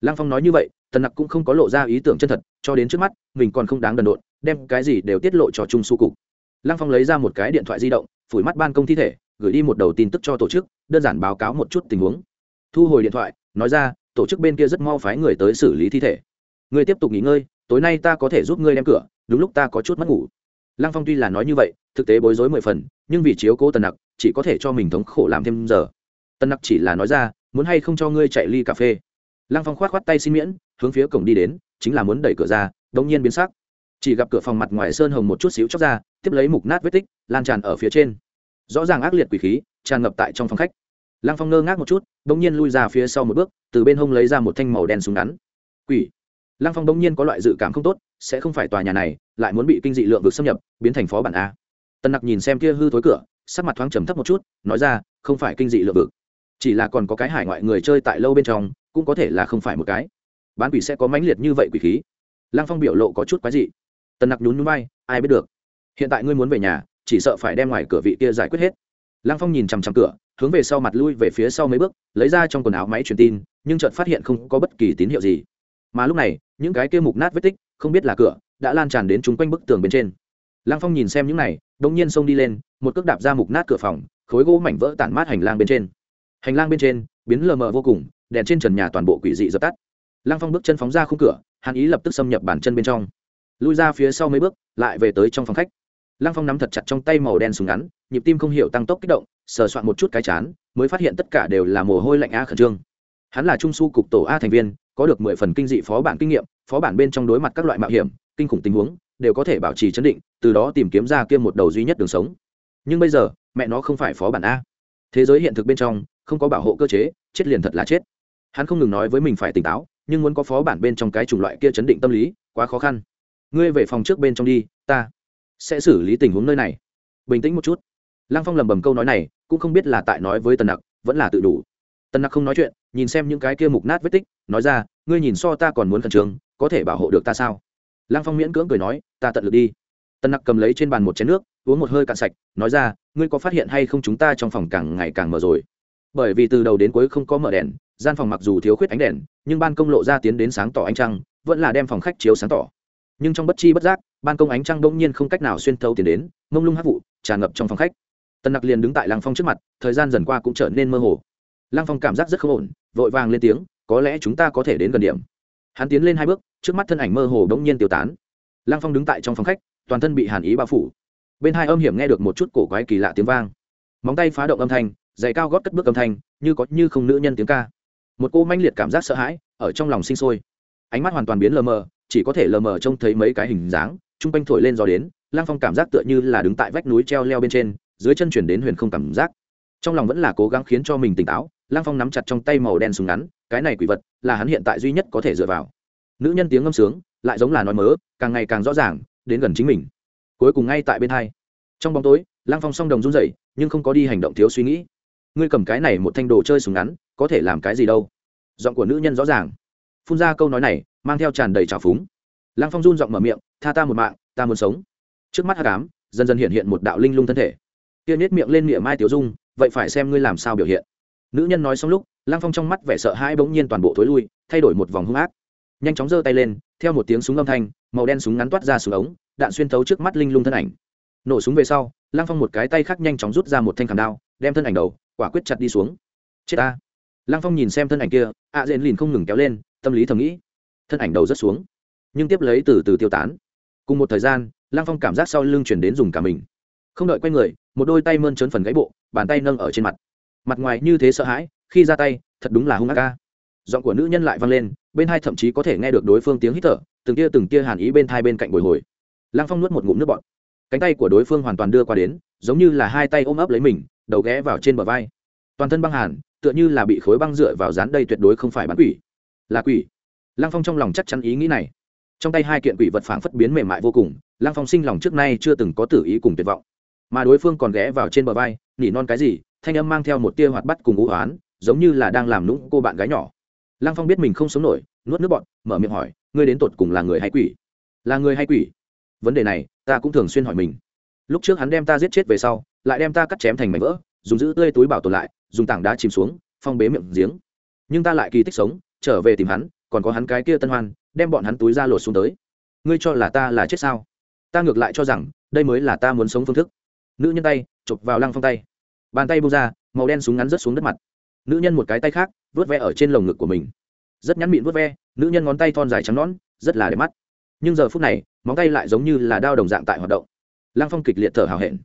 Lăng phong nói như vậy, tần nặc cũng không có lộ ra ý tưởng chân thật, cho đến trước mắt, mình còn không đáng đần độn, đem cái gì đều tiết lộ cho trung su cục lăng phong lấy ra một cái điện thoại di động, phủi mắt ban công thi thể, gửi đi một đầu tin tức cho tổ chức, đơn giản báo cáo một chút tình huống. Thu hồi điện thoại, nói ra, tổ chức bên kia rất mau phái người tới xử lý thi thể. Người tiếp tục nghỉ ngơi, tối nay ta có thể giúp ngươi đem cửa, đúng lúc ta có chút mất ngủ. Lăng phong tuy là nói như vậy, thực tế bối rối mười phần, nhưng vì chiếu cố tần nặc, chỉ có thể cho mình thống khổ làm thêm giờ. Tần nặc chỉ là nói ra, muốn hay không cho ngươi chạy ly cà phê? Lăng phong khoát khoát tay xin miễn, hướng phía cổng đi đến, chính là muốn đẩy cửa ra, đống nhiên biến sắc chỉ gặp cửa phòng mặt ngoài sơn hồng một chút xíu chóc ra, tiếp lấy mục nát vết tích, lan tràn ở phía trên. Rõ ràng ác liệt quỷ khí, tràn ngập tại trong phòng khách. Lăng phong ngơ ngác một chút đống nhiên lui ra phía sau một bước, từ bên hông lấy ra một thanh màu đen súng ngắn. Quỷ! Lăng phong đống nhiên có loại dự cảm không tốt, sẽ không phải tòa nhà này, lại muốn bị kinh dị lượng vực xâm nhập, biến thành phó bản a. Tân nặc nhìn xem kia hư thối cửa, sắc mặt thoáng trầm thấp một chút, nói ra, không phải kinh dị lượng vực. Chỉ là còn có cái hải ngoại người chơi tại lâu bên trong, cũng có thể là không phải một cái. Bán quỷ sẽ có mãnh liệt như vậy quỷ khí. Lăng phong biểu lộ có chút quái dị tần nặc nhún núi bay ai biết được, hiện tại ngươi muốn về nhà, chỉ sợ phải đem ngoài cửa vị kia giải quyết hết. Lăng phong nhìn chằm chằm cửa, hướng về sau mặt lui về phía sau mấy bước, lấy ra trong quần áo máy truyền tin, nhưng chợt phát hiện không có bất kỳ tín hiệu gì. Mà lúc này, những cái kia mục nát vết tích, không biết là cửa, đã lan tràn đến chung quanh bức tường bên trên. Lăng phong nhìn xem những này, đột nhiên xông đi lên, một cước đạp ra mục nát cửa phòng, khối gỗ mảnh vỡ tản mát hành lang bên trên. Hành lang bên trên, biến lờ mờ vô cùng, đèn trên trần nhà toàn bộ quỷ dị dập tắt. Lăng phong bước chân phóng ra khung cửa, hàn ý lập tức xâm nhập bàn chân bên trong lui ra phía sau mấy bước, lại về tới trong phòng khách. Lăng phong nắm thật chặt trong tay màu đen súng ngắn, nhịp tim không hiểu tăng tốc kích động, sờ soạn một chút cái chán, mới phát hiện tất cả đều là mồ hôi lạnh a khẩn trương. Hắn là trung su cục tổ a thành viên, có được mười phần kinh dị phó bản kinh nghiệm, phó bản bên trong đối mặt các loại mạo hiểm, kinh khủng tình huống, đều có thể bảo trì chấn định, từ đó tìm kiếm ra kia một đầu duy nhất đường sống. Nhưng bây giờ, mẹ nó không phải phó bản a. Thế giới hiện thực bên trong, không có bảo hộ cơ chế, chết liền thật là chết. Hắn không ngừng nói với mình phải tỉnh táo, nhưng muốn có phó bản bên trong cái chủng loại kia chấn định tâm lý, quá khó khăn ngươi về phòng trước bên trong đi, ta sẽ xử lý tình huống nơi này. Bình tĩnh một chút. Lăng phong lầm bầm câu nói này, cũng không biết là tại nói với tần nặc, vẫn là tự đủ. Tần nặc không nói chuyện, nhìn xem những cái kia mục nát vết tích, nói ra, ngươi nhìn so ta còn muốn khẩn trương, có thể bảo hộ được ta sao? Lăng phong miễn cưỡng cười nói, ta tận lực đi. Tần nặc cầm lấy trên bàn một chén nước, uống một hơi cạn sạch, nói ra, ngươi có phát hiện hay không chúng ta trong phòng càng ngày càng mở rồi? Bởi vì từ đầu đến cuối không có mở đèn, gian phòng mặc dù thiếu khuyết ánh đèn, nhưng ban công lộ ra tiến đến sáng tỏ ánh trăng, vẫn là đem phòng khách chiếu sáng tỏ nhưng trong bất chi bất giác, ban công ánh trăng đông nhiên không cách nào xuyên thấu tiến đến, mông lung hát vụ, tràn ngập trong phòng khách. Tân nặc liền đứng tại lăng phong trước mặt, thời gian dần qua cũng trở nên mơ hồ. Lăng phong cảm giác rất không ổn, vội vàng lên tiếng, có lẽ chúng ta có thể đến gần điểm. Hắn tiến lên hai bước, trước mắt thân ảnh mơ hồ đống nhiên tiêu tán. Lăng phong đứng tại trong phòng khách, toàn thân bị hàn ý bao phủ. Bên hai âm hiểm nghe được một chút cổ quái kỳ lạ tiếng vang. Móng tay phá động âm thanh, giày cao gót cất bước âm thanh, như có như không nữ nhân tiếng ca. Một cô manh liệt cảm giác sợ hãi ở trong lòng sinh sôi. Ánh mắt hoàn toàn biến lờ mờ chỉ có thể lờ mờ trông thấy mấy cái hình dáng t r u n g quanh thổi lên gió đến lang phong cảm giác tựa như là đứng tại vách núi treo leo bên trên, dưới chân chuyển đến huyền không cảm giác. Trong lòng vẫn là cố gắng khiến cho mình tỉnh táo lang phong nắm chặt trong tay màu đen súng ngắn, cái này quỷ vật là hắn hiện tại duy nhất có thể dựa vào. Nữ nhân tiếng ngâm sướng, lại giống là nói mớ, càng ngày càng rõ ràng, đến gần chính mình. Cuối cùng ngay tại bên hai. Trong bóng tối lang phong song đồng run rẩy, nhưng không có đi hành động thiếu suy nghĩ. Ngươi cầm cái này một thanh đồ chơi súng ngắn, có thể làm cái gì đâu? Giọng của nữ nhân rõ ràng. Phun ra câu nói này mang theo tràn đầy trào phúng. Lăng phong run giọng mở miệng, tha ta một mạng, ta muốn sống. Trước mắt hát cám dần dần hiện hiện một đạo linh lung thân thể. Kia nhét miệng lên miệng mai tiểu dung, vậy phải xem ngươi làm sao biểu hiện. Nữ nhân nói xong lúc, lăng phong trong mắt vẻ sợ hãi bỗng nhiên toàn bộ thối lui, thay đổi một vòng hung ác. Nhanh chóng giơ tay lên, theo một tiếng súng âm thanh, màu đen súng ngắn toát ra súng ống, đạn xuyên thấu trước mắt linh lung thân ảnh. Nổ súng về sau, lăng phong một cái tay khác nhanh chóng rút ra một thanh khảm đao, đem thân ảnh đầu, quả quyết chặt đi xuống. Chết ta. Lăng phong nhìn xem thân ảnh kia, ạ à dện lìn không ngừng kéo lên, tâm lý thầm nghĩ thân ảnh đầu rất xuống, nhưng tiếp lấy từ từ tiêu tán. Cùng một thời gian, lăng phong cảm giác sau lưng chuyển đến dùng cả mình. Không đợi quay người, một đôi tay mơn trớn phần gãy bộ, bàn tay nâng ở trên mặt. Mặt ngoài như thế sợ hãi, khi ra tay, thật đúng là hung ác ca. Giọng của nữ nhân lại vang lên, bên hai thậm chí có thể nghe được đối phương tiếng hít thở, từng tia từng tia hàn ý bên thai bên cạnh bồi hồi. Lăng phong nuốt một ngụm nước bọt. Cánh tay của đối phương hoàn toàn đưa qua đến, giống như là hai tay ôm ấp lấy mình, đầu ghé vào trên bờ vai. Toàn thân băng hàn, tựa như là bị khối băng dựa vào dán đây tuyệt đối không phải bán quỷ. Là quỷ lăng phong trong lòng chắc chắn ý nghĩ này. Trong tay hai kiện quỷ vật phảng phất biến mềm mại vô cùng, lăng phong sinh lòng trước nay chưa từng có tử ý cùng tuyệt vọng. Mà đối phương còn ghé vào trên bờ vai, nỉ non cái gì, thanh âm mang theo một tia hoạt bắt cùng ngũ hoán, giống như là đang làm nũng cô bạn gái nhỏ. Lăng phong biết mình không sống nổi, nuốt nước bọn mở miệng hỏi, ngươi đến tột cùng là người hay quỷ? Là người hay quỷ? Vấn đề này, ta cũng thường xuyên hỏi mình. Lúc trước hắn đem ta giết chết về sau, lại đem ta cắt chém thành mảnh vỡ, dùng giữ tươi túi bảo tồn lại, dùng tảng đá chìm xuống, phong bế miệng giếng. Nhưng ta lại kỳ tích sống, trở về tìm hắn còn có hắn cái kia tân hoan, đem bọn hắn túi ra lột xuống tới. Ngươi cho là ta là chết sao? Ta ngược lại cho rằng, đây mới là ta muốn sống phương thức. Nữ nhân tay, chụp vào lăng phong tay. Bàn tay bông ra, màu đen súng ngắn rớt xuống đất mặt. Nữ nhân một cái tay khác vớt ve ở trên lồng ngực của mình. Rất nhắn mịn vớt ve, nữ nhân ngón tay thon dài trắng nón rất là đẹp mắt. Nhưng giờ phút này, móng tay lại giống như là đao đồng dạng tại hoạt động. Lăng phong kịch liệt thở hào hẹn.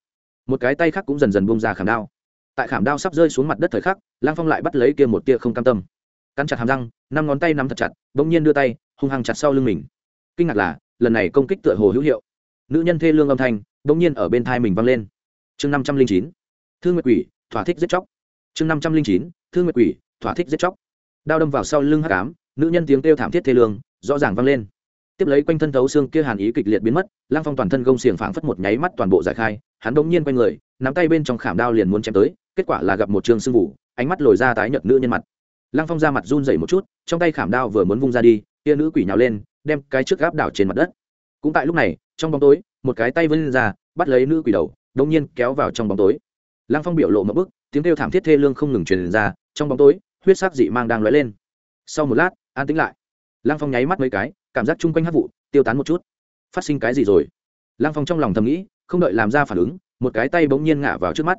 Một cái tay khác cũng dần dần bông ra khảm đao. Tại khảm đao sắp rơi xuống mặt đất thời khắc, lăng phong lại bắt lấy kia một tia không cam tâm cắn chặt hàm răng, năm ngón tay nắm thật chặt, bỗng nhiên đưa tay, hung hăng chặt sau lưng mình. Kinh ngạc là, lần này công kích tựa hồ hữu hiệu. Nữ nhân thê lương âm thanh, bỗng nhiên ở bên thai mình văng lên. Chương năm trăm linh chín thương nguyệt quỷ, thỏa thích giết chóc. Chương năm trăm linh chín thương nguyệt quỷ, thỏa thích giết chóc. Đao đâm vào sau lưng hắc ám, nữ nhân tiếng kêu thảm thiết thê lương, rõ ràng vang lên. Tiếp lấy quanh thân thấu xương kia hàn ý kịch liệt biến mất lang phong toàn thân gông xiềng phảng phất một nháy mắt toàn bộ giải khai, hắn đ ỗ n g nhiên quanh người, nắm tay bên trong khảm đao liền muốn chém tới, kết quả là gặp một trường sưng vụ ánh mắt lồi ra tái nhợt nữ nhân mặt lăng phong ra mặt run dậy một chút, trong tay khảm đao vừa muốn vung ra đi, kia nữ quỷ nhào lên, đem cái trước gáp đảo trên mặt đất. Cũng tại lúc này, trong bóng tối, một cái tay vươn ra, bắt lấy nữ quỷ đầu đông nhiên kéo vào trong bóng tối. Lăng phong biểu lộ một bức, tiếng kêu thảm thiết thê lương không ngừng truyền ra, trong bóng tối, huyết sắc dị mang đang lóe lên. Sau một lát, an tĩnh lại. Lăng phong nháy mắt mấy cái, cảm giác chung quanh hát vụ, tiêu tán một chút. Phát sinh cái gì rồi? Lăng phong trong lòng thầm nghĩ, không đợi làm ra phản ứng, một cái tay bỗng nhiên ngã vào trước mắt.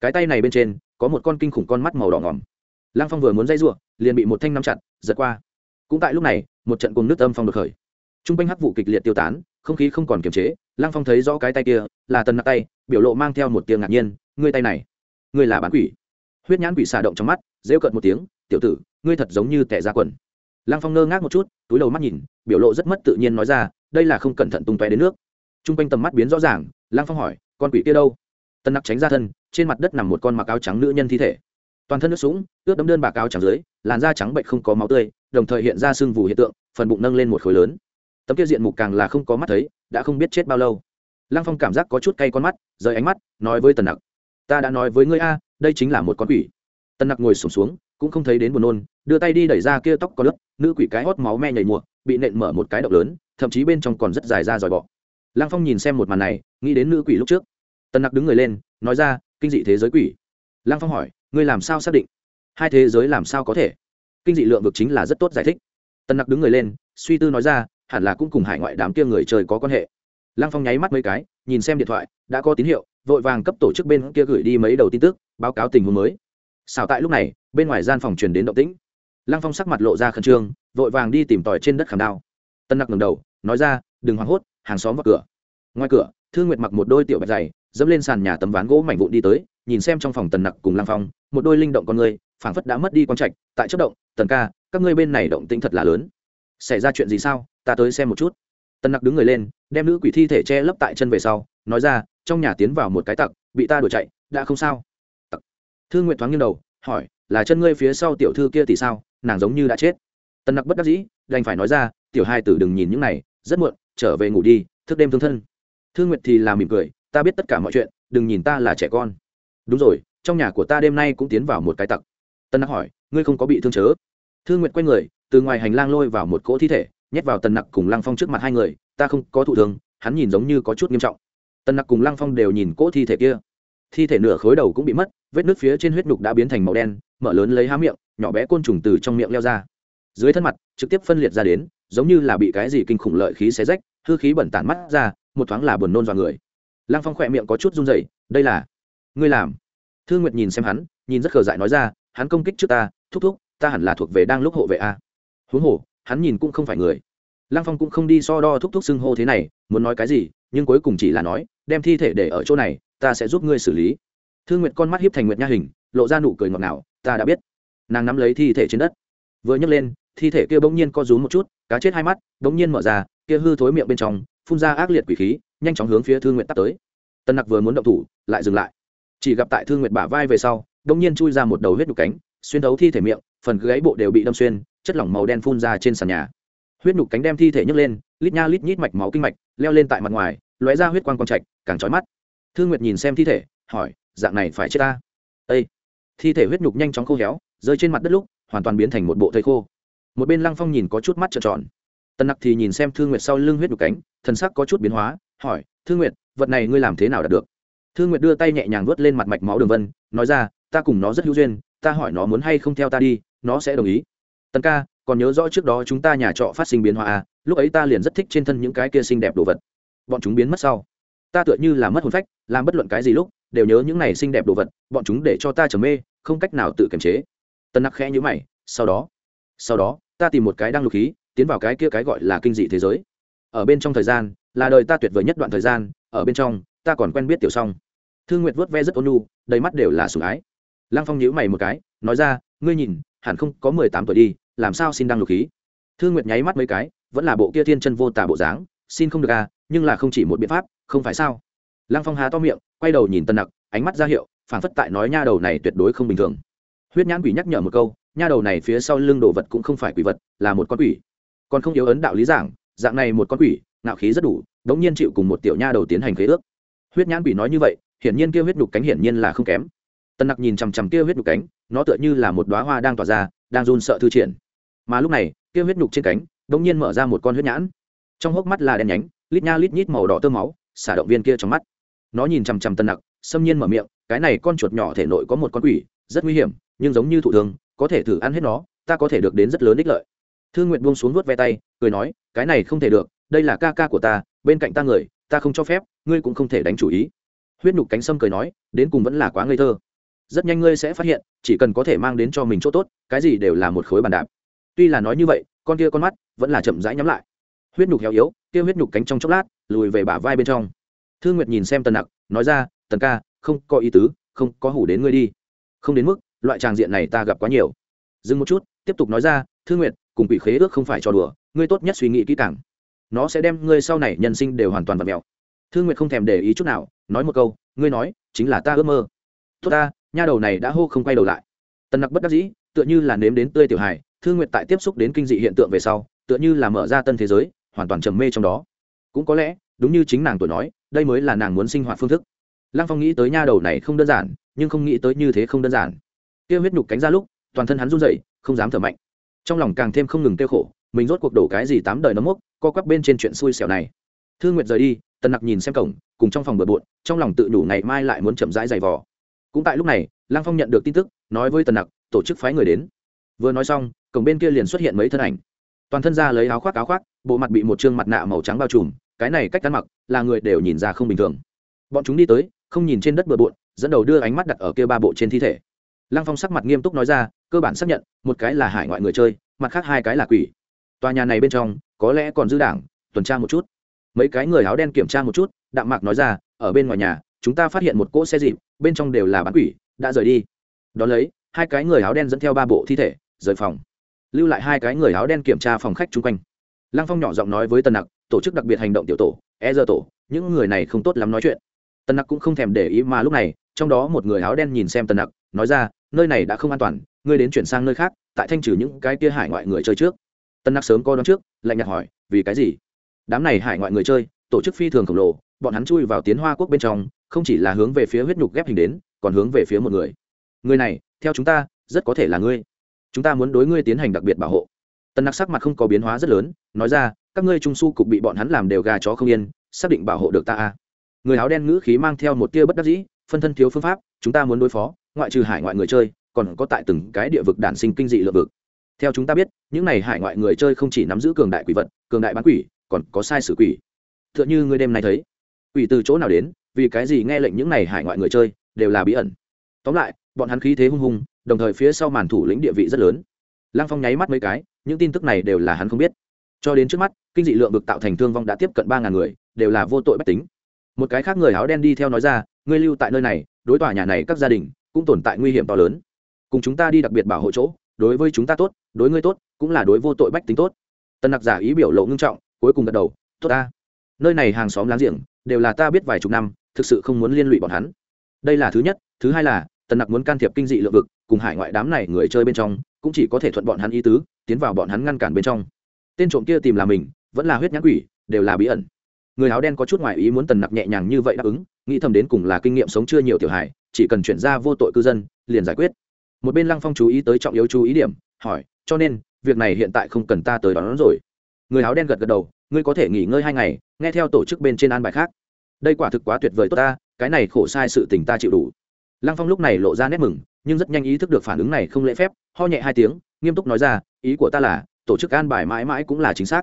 Cái tay này bên trên, có một con kinh khủng con mắt màu đỏ ngỏm lăng phong vừa muốn dây r liền bị một thanh nắm chặt, giật qua. Cũng tại lúc này, một trận cùng nước âm phong được khởi. T r u n g quanh hắc vụ kịch liệt tiêu tán, không khí không còn kiềm chế, lăng phong thấy rõ cái tay kia, là tần nặc tay, biểu lộ mang theo một tiếng ngạc nhiên, ngươi tay này, ngươi là bán quỷ? Huyết nhãn quỷ xà động trong mắt, rêu cợt một tiếng, tiểu tử, ngươi thật giống như tẻ ra quần. Lăng phong ngơ ngác một chút, túi đầu mắt nhìn, biểu lộ rất mất tự nhiên nói ra, đây là không cẩn thận tung tóe đến nước. T r u n g quanh tầm mắt biến rõ ràng, lăng phong hỏi, con quỷ kia đâu? Tần nặc tránh ra thân, trên mặt đất nằm một con mặc áo trắng nữ nhân thi thể toàn thân nước sũng ướt đấm đơn bạc áo trắng dưới làn da trắng bệnh không có máu tươi đồng thời hiện ra sưng vù hiện tượng phần bụng nâng lên một khối lớn. Tấm kia diện mục càng là không có mắt thấy đã không biết chết bao lâu. Lăng phong cảm giác có chút cay con mắt rời ánh mắt nói với tần nặc ta đã nói với ngươi a đây chính là một con quỷ. Tần nặc ngồi sùng xuống, xuống cũng không thấy đến buồn nôn đưa tay đi đẩy ra kia tóc có lớp nữ quỷ cái hót máu me nhảy mùa bị nện mở một cái động lớn thậm chí bên trong còn rất dài ra dòi bọ. Lăng phong nhìn xem một màn này nghĩ đến nữ quỷ lúc trước. Tần nặc đứng người lên nói ra kinh dị thế giới quỷ. Lăng phong hỏi ngươi làm sao xác định? Hai thế giới làm sao có thể? Kinh dị lượng vực chính là rất tốt giải thích. Tân nặc đứng người lên, suy tư nói ra, hẳn là cũng cùng hải ngoại đám kia người chơi có quan hệ. Lăng phong nháy mắt mấy cái, nhìn xem điện thoại, đã có tín hiệu, vội vàng cấp tổ chức bên kia gửi đi mấy đầu tin tức, báo cáo tình huống mới. Xào tại lúc này, bên ngoài gian phòng truyền đến động tĩnh. Lăng phong sắc mặt lộ ra khẩn trương, vội vàng đi tìm tòi trên đất khảm đao. Tân nặc ngầm đầu, nói ra, đừng hoảng hốt, hàng xóm vào cửa. Ngoài cửa thương nguyệt mặc một đôi tiểu bạch dày dẫm lên sàn nhà tấm ván gỗ mảnh vụn đi tới, nhìn xem trong phòng tần nặc cùng Lang phong, một đôi linh động con người, phảng phất đã mất đi con trạch, tại chất động, tần ca, các ngươi bên này động tĩnh thật là lớn. Xảy ra chuyện gì sao? Ta tới xem một chút. Tần nặc đứng người lên, đem nữ quỷ thi thể che lấp tại chân về sau, nói ra, trong nhà tiến vào một cái tặc, bị ta đuổi chạy, đã không sao. Tặc. Thương nguyện thoáng nghiêng đầu, hỏi, là chân ngươi phía sau tiểu thư kia thì sao? Nàng giống như đã chết. Tần nặc bất đắc dĩ, đành phải nói ra, tiểu hai tử đừng nhìn những này, rất muộn, trở về ngủ đi, thức đêm thương thân. Thương nguyệt thì là mỉm cười ta biết tất cả mọi chuyện, đừng nhìn ta là trẻ con. Đúng rồi, trong nhà của ta đêm nay cũng tiến vào một cái tặc. Tân nặc hỏi, ngươi không có bị thương chớ? Thương nguyệt quay người, từ ngoài hành lang lôi vào một cỗ thi thể, nhét vào tần nặc cùng lăng phong trước mặt hai người, ta không có thụ thương, hắn nhìn giống như có chút nghiêm trọng. Tần nặc cùng lăng phong đều nhìn cỗ thi thể kia. Thi thể nửa khối đầu cũng bị mất, vết nước phía trên huyết nhục đã biến thành màu đen, mở lớn lấy há miệng, nhỏ bé côn trùng từ trong miệng leo ra. Dưới thân mặt, trực tiếp phân liệt ra đến, giống như là bị cái gì kinh khủng lợi khí xé rách, hư khí bẩn tản mắt ra, một thoáng là buồn nôn dọa người lăng phong khỏe miệng có chút run rẩy, đây là, ngươi làm? Thương nguyệt nhìn xem hắn, nhìn rất khờ dại nói ra, hắn công kích trước ta, thúc thúc, ta hẳn là thuộc về đang lúc hộ vệ a. Huống hồ, hắn nhìn cũng không phải người. Lăng phong cũng không đi so đo thúc thúc xưng hô thế này, muốn nói cái gì, nhưng cuối cùng chỉ là nói, đem thi thể để ở chỗ này, ta sẽ giúp ngươi xử lý. Thương nguyệt con mắt hiếp thành nguyệt nha hình, lộ ra nụ cười ngọt ngào, ta đã biết. Nàng nắm lấy thi thể trên đất. Vừa nhấc lên, thi thể kia bỗng nhiên co rúm một chút, cá chết hai mắt, bỗng nhiên mở ra, kia hư thối miệng bên trong phun ra ác liệt quỷ khí, nhanh chóng hướng phía thương nguyệt tắt tới. Tân nặc vừa muốn động thủ, lại dừng lại. Chỉ gặp tại thương nguyệt bả vai về sau đông nhiên chui ra một đầu huyết nhục cánh, xuyên thấu thi thể miệng, phần gáy bộ đều bị đâm xuyên, chất lỏng màu đen phun ra trên sàn nhà. Huyết nhục cánh đem thi thể nhấc lên, lít nha lít nhít mạch máu kinh mạch, leo lên tại mặt ngoài, lóe ra huyết quang quang trạch, càng trói mắt. Thương nguyệt nhìn xem thi thể, hỏi, dạng này phải chết ta? Ây thi thể huyết nhục nhanh chóng khô héo, rơi trên mặt đất lúc, hoàn toàn biến thành một bộ thây khô. Một bên lăng phong nhìn có chút mắt trợn tròn. Tần nặc thì nhìn xem thương nguyệt sau lưng huyết nhục cánh thần sắc có chút biến hóa hỏi thương nguyệt vật này ngươi làm thế nào đạt được? Thương nguyệt đưa tay nhẹ nhàng vớt lên mặt mạch máu đường vân nói ra ta cùng nó rất hữu duyên ta hỏi nó muốn hay không theo ta đi nó sẽ đồng ý. Tần ca còn nhớ rõ trước đó chúng ta nhà trọ phát sinh biến hóa à, lúc ấy ta liền rất thích trên thân những cái kia xinh đẹp đồ vật. Bọn chúng biến mất sau ta tựa như là mất hồn phách làm bất luận cái gì lúc đều nhớ những này xinh đẹp đồ vật bọn chúng để cho ta trầm mê không cách nào tự kiềm chế. Tân nặc khẽ nhữ mày sau đó sau đó ta tìm một cái đăng lục khí tiến vào cái kia cái gọi là kinh dị thế giới ở bên trong thời gian, là đời ta tuyệt vời nhất đoạn thời gian, ở bên trong, ta còn quen biết tiểu song. Thương nguyệt vớt ve rất ôn nhu, đầy mắt đều là sủng ái. Lăng phong nhíu mày một cái, nói ra, ngươi nhìn, hẳn không có mười tám tuổi đi, làm sao xin đăng lục khí? Thương nguyệt nháy mắt mấy cái, vẫn là bộ kia thiên chân vô tả bộ dáng, xin không được à nhưng là không chỉ một biện pháp, không phải sao? Lăng phong há to miệng, quay đầu nhìn tân nặc, ánh mắt ra hiệu phản phất tại nói nha đầu này tuyệt đối không bình thường. Huyết nhãn quỷ nhắc nhở một câu, nha đầu này phía sau lưng đồ vật cũng không phải quỷ vật, là một con quỷ. Còn không yếu ấn đạo lý giảng dạng này một con quỷ, ngạo khí rất đủ, đống nhiên chịu cùng một tiểu nha đầu tiến hành khế ước. Huyết nhãn quỷ nói như vậy, hiển nhiên kia huyết nhục cánh hiển nhiên là không kém. Tân nặc nhìn chằm chằm kia huyết nhục cánh, nó tựa như là một đoá hoa đang tỏa ra, đang run sợ thư triển. Mà lúc này, kia huyết nhục trên cánh, đống nhiên mở ra một con huyết nhãn. Trong hốc mắt là đen nhánh, lít nha lít nhít màu đỏ tơ máu, xả động viên kia trong mắt. Nó nhìn chằm chằm tân nặc, xâm nhiên mở miệng, cái này con chuột nhỏ thể nội có một con quỷ, rất nguy hiểm, nhưng giống như thụ thương, có thể thử ăn hết nó, ta có thể được đến rất lớn ích lợi thương nguyện buông xuống vuốt ve tay, cười nói, cái này không thể được, đây là ca ca của ta, bên cạnh ta người, ta không cho phép, ngươi cũng không thể đánh chủ ý. Huyết nhục cánh sâm cười nói, đến cùng vẫn là quá ngây thơ. Rất nhanh ngươi sẽ phát hiện, chỉ cần có thể mang đến cho mình chỗ tốt, cái gì đều là một khối bàn đạp. Tuy là nói như vậy, con kia con mắt vẫn là chậm rãi nhắm lại. Huyết nhục héo yếu, kia huyết nhục cánh trong chốc lát, lùi về bả vai bên trong. Thương nguyệt nhìn xem tần nặc, nói ra, tần ca, không có ý tứ, không có hủ đến ngươi đi. Không đến mức, loại tràng diện này ta gặp quá nhiều. Dừng một chút, tiếp tục nói ra thương nguyệt cùng bị khế ước không phải trò đùa, ngươi tốt nhất suy nghĩ kỹ càng. Nó sẽ đem ngươi sau này nhân sinh đều hoàn toàn vật mèo. Thương nguyệt không thèm để ý chút nào, nói một câu, ngươi nói, chính là ta ước mơ. Tốt ta, nha đầu này đã hô không quay đầu lại. Tần nặc bất đắc dĩ, tựa như là nếm đến tươi tiểu hài thương nguyệt tại tiếp xúc đến kinh dị hiện tượng về sau, tựa như là mở ra tân thế giới, hoàn toàn trầm mê trong đó. Cũng có lẽ, đúng như chính nàng tuổi nói, đây mới là nàng muốn sinh hoạt phương thức. Lăng phong nghĩ tới nha đầu này không đơn giản, nhưng không nghĩ tới như thế không đơn giản. Tiêu huyết nhục cánh ra lúc, toàn thân hắn run dậy không dám thở mạnh trong lòng càng thêm không ngừng tiêu khổ, mình rốt cuộc đổ cái gì tám đời nấm mốc, co quắp bên trên chuyện xui xẻo này. Thương nguyệt rời đi, tần nặc nhìn xem cổng, cùng trong phòng bừa bộn, trong lòng tự đủ ngày mai lại muốn chậm rãi giày vò. Cũng tại lúc này, lăng phong nhận được tin tức, nói với tần nặc, tổ chức phái người đến. Vừa nói xong, cổng bên kia liền xuất hiện mấy thân ảnh. Toàn thân ra lấy áo khoác áo khoác, bộ mặt bị một chương mặt nạ màu trắng bao trùm, cái này cách ăn mặc, là người đều nhìn ra không bình thường. Bọn chúng đi tới, không nhìn trên đất bừa bộn, dẫn đầu đưa ánh mắt đặt ở kia ba bộ trên thi thể. Lăng phong sắc mặt nghiêm túc nói ra cơ bản xác nhận, một cái là hải ngoại người chơi, mặt khác hai cái là quỷ. Tòa nhà này bên trong, có lẽ còn dư đảng, tuần tra một chút. Mấy cái người áo đen kiểm tra một chút, đạm mạc nói ra, ở bên ngoài nhà, chúng ta phát hiện một cỗ xe dịp, bên trong đều là bán quỷ, đã rời đi. Đón lấy, hai cái người áo đen dẫn theo ba bộ thi thể, rời phòng. Lưu lại hai cái người áo đen kiểm tra phòng khách chung quanh. Lăng phong nhỏ giọng nói với Tần nặc, tổ chức đặc biệt hành động tiểu tổ e giờ tổ, những người này không tốt lắm nói chuyện. Tần nặc cũng không thèm để ý mà lúc này, trong đó một người áo đen nhìn xem Tần nặc, nói ra, nơi này đã không an toàn ngươi đến chuyển sang nơi khác, tại thanh trừ những cái kia hải ngoại người chơi trước. Tân nặc sớm coi đón trước, lạnh nhạt hỏi, vì cái gì? Đám này hải ngoại người chơi, tổ chức phi thường khổng lồ, bọn hắn chui vào tiến hoa quốc bên trong, không chỉ là hướng về phía huyết nhục ghép hình đến, còn hướng về phía một người. Người này, theo chúng ta, rất có thể là ngươi. Chúng ta muốn đối ngươi tiến hành đặc biệt bảo hộ. Tân nặc sắc mặt không có biến hóa rất lớn, nói ra, các ngươi trung su cục bị bọn hắn làm đều gà chó không yên, xác định bảo hộ được ta a người áo đen ngữ khí mang theo một tia bất đắc dĩ, phân thân thiếu phương pháp, chúng ta muốn đối phó, ngoại trừ hải ngoại người chơi còn có tại từng cái địa vực đản sinh kinh dị lượng vực. Theo chúng ta biết, những này hải ngoại người chơi không chỉ nắm giữ cường đại quỷ vật, cường đại bán quỷ, còn có sai sử quỷ. T h ư ợ n h ư ngươi đêm nay thấy, quỷ từ chỗ nào đến, vì cái gì nghe lệnh những này hải ngoại người chơi, đều là bí ẩn. Tóm lại, bọn hắn khí thế hung hùng đồng thời phía sau màn thủ lĩnh địa vị rất lớn. Lăng phong nháy mắt mấy cái, những tin tức này đều là hắn không biết. Cho đến trước mắt, kinh dị lượng vực tạo thành thương vong đã tiếp cận ba ngàn người, đều là vô tội bách tính. Một cái khác người áo đen đi theo nói ra, ngươi lưu tại nơi này, đối tòa nhà này các gia đình cũng tồn tại nguy hiểm to lớn cùng chúng ta đi đặc biệt bảo hộ chỗ, đối với chúng ta tốt, đối ngươi tốt, cũng là đối vô tội bách tính tốt. Tân nặc giả ý biểu lộ ngưng trọng, cuối cùng gật đầu, tốt ta. Nơi này hàng xóm láng giềng đều là ta biết vài chục năm, thực sự không muốn liên lụy bọn hắn. Đây là thứ nhất, thứ hai là tần nặc muốn can thiệp kinh dị lượng vực, cùng hải ngoại đám này người chơi bên trong, cũng chỉ có thể thuận bọn hắn ý tứ, tiến vào bọn hắn ngăn cản bên trong. Tên trộm kia tìm là mình, vẫn là huyết nhãn quỷ, đều là bí ẩn. Người áo đen có chút ngoại ý muốn tần nặc nhẹ nhàng như vậy đáp ứng, nghĩ thầm đến cùng là kinh nghiệm sống chưa nhiều tiểu hải chỉ cần chuyển ra vô tội cư dân, liền giải quyết một bên lăng phong chú ý tới trọng yếu chú ý điểm hỏi cho nên việc này hiện tại không cần ta tới đón, đón rồi? Người áo đen gật gật đầu ngươi có thể nghỉ ngơi hai ngày nghe theo tổ chức bên trên an bài khác. Đây quả thực quá tuyệt vời tốt ta cái này khổ sai sự tình ta chịu đủ. Lăng phong lúc này lộ ra nét mừng nhưng rất nhanh ý thức được phản ứng này không lễ phép ho nhẹ hai tiếng nghiêm túc nói ra ý của ta là tổ chức an bài mãi mãi cũng là chính xác.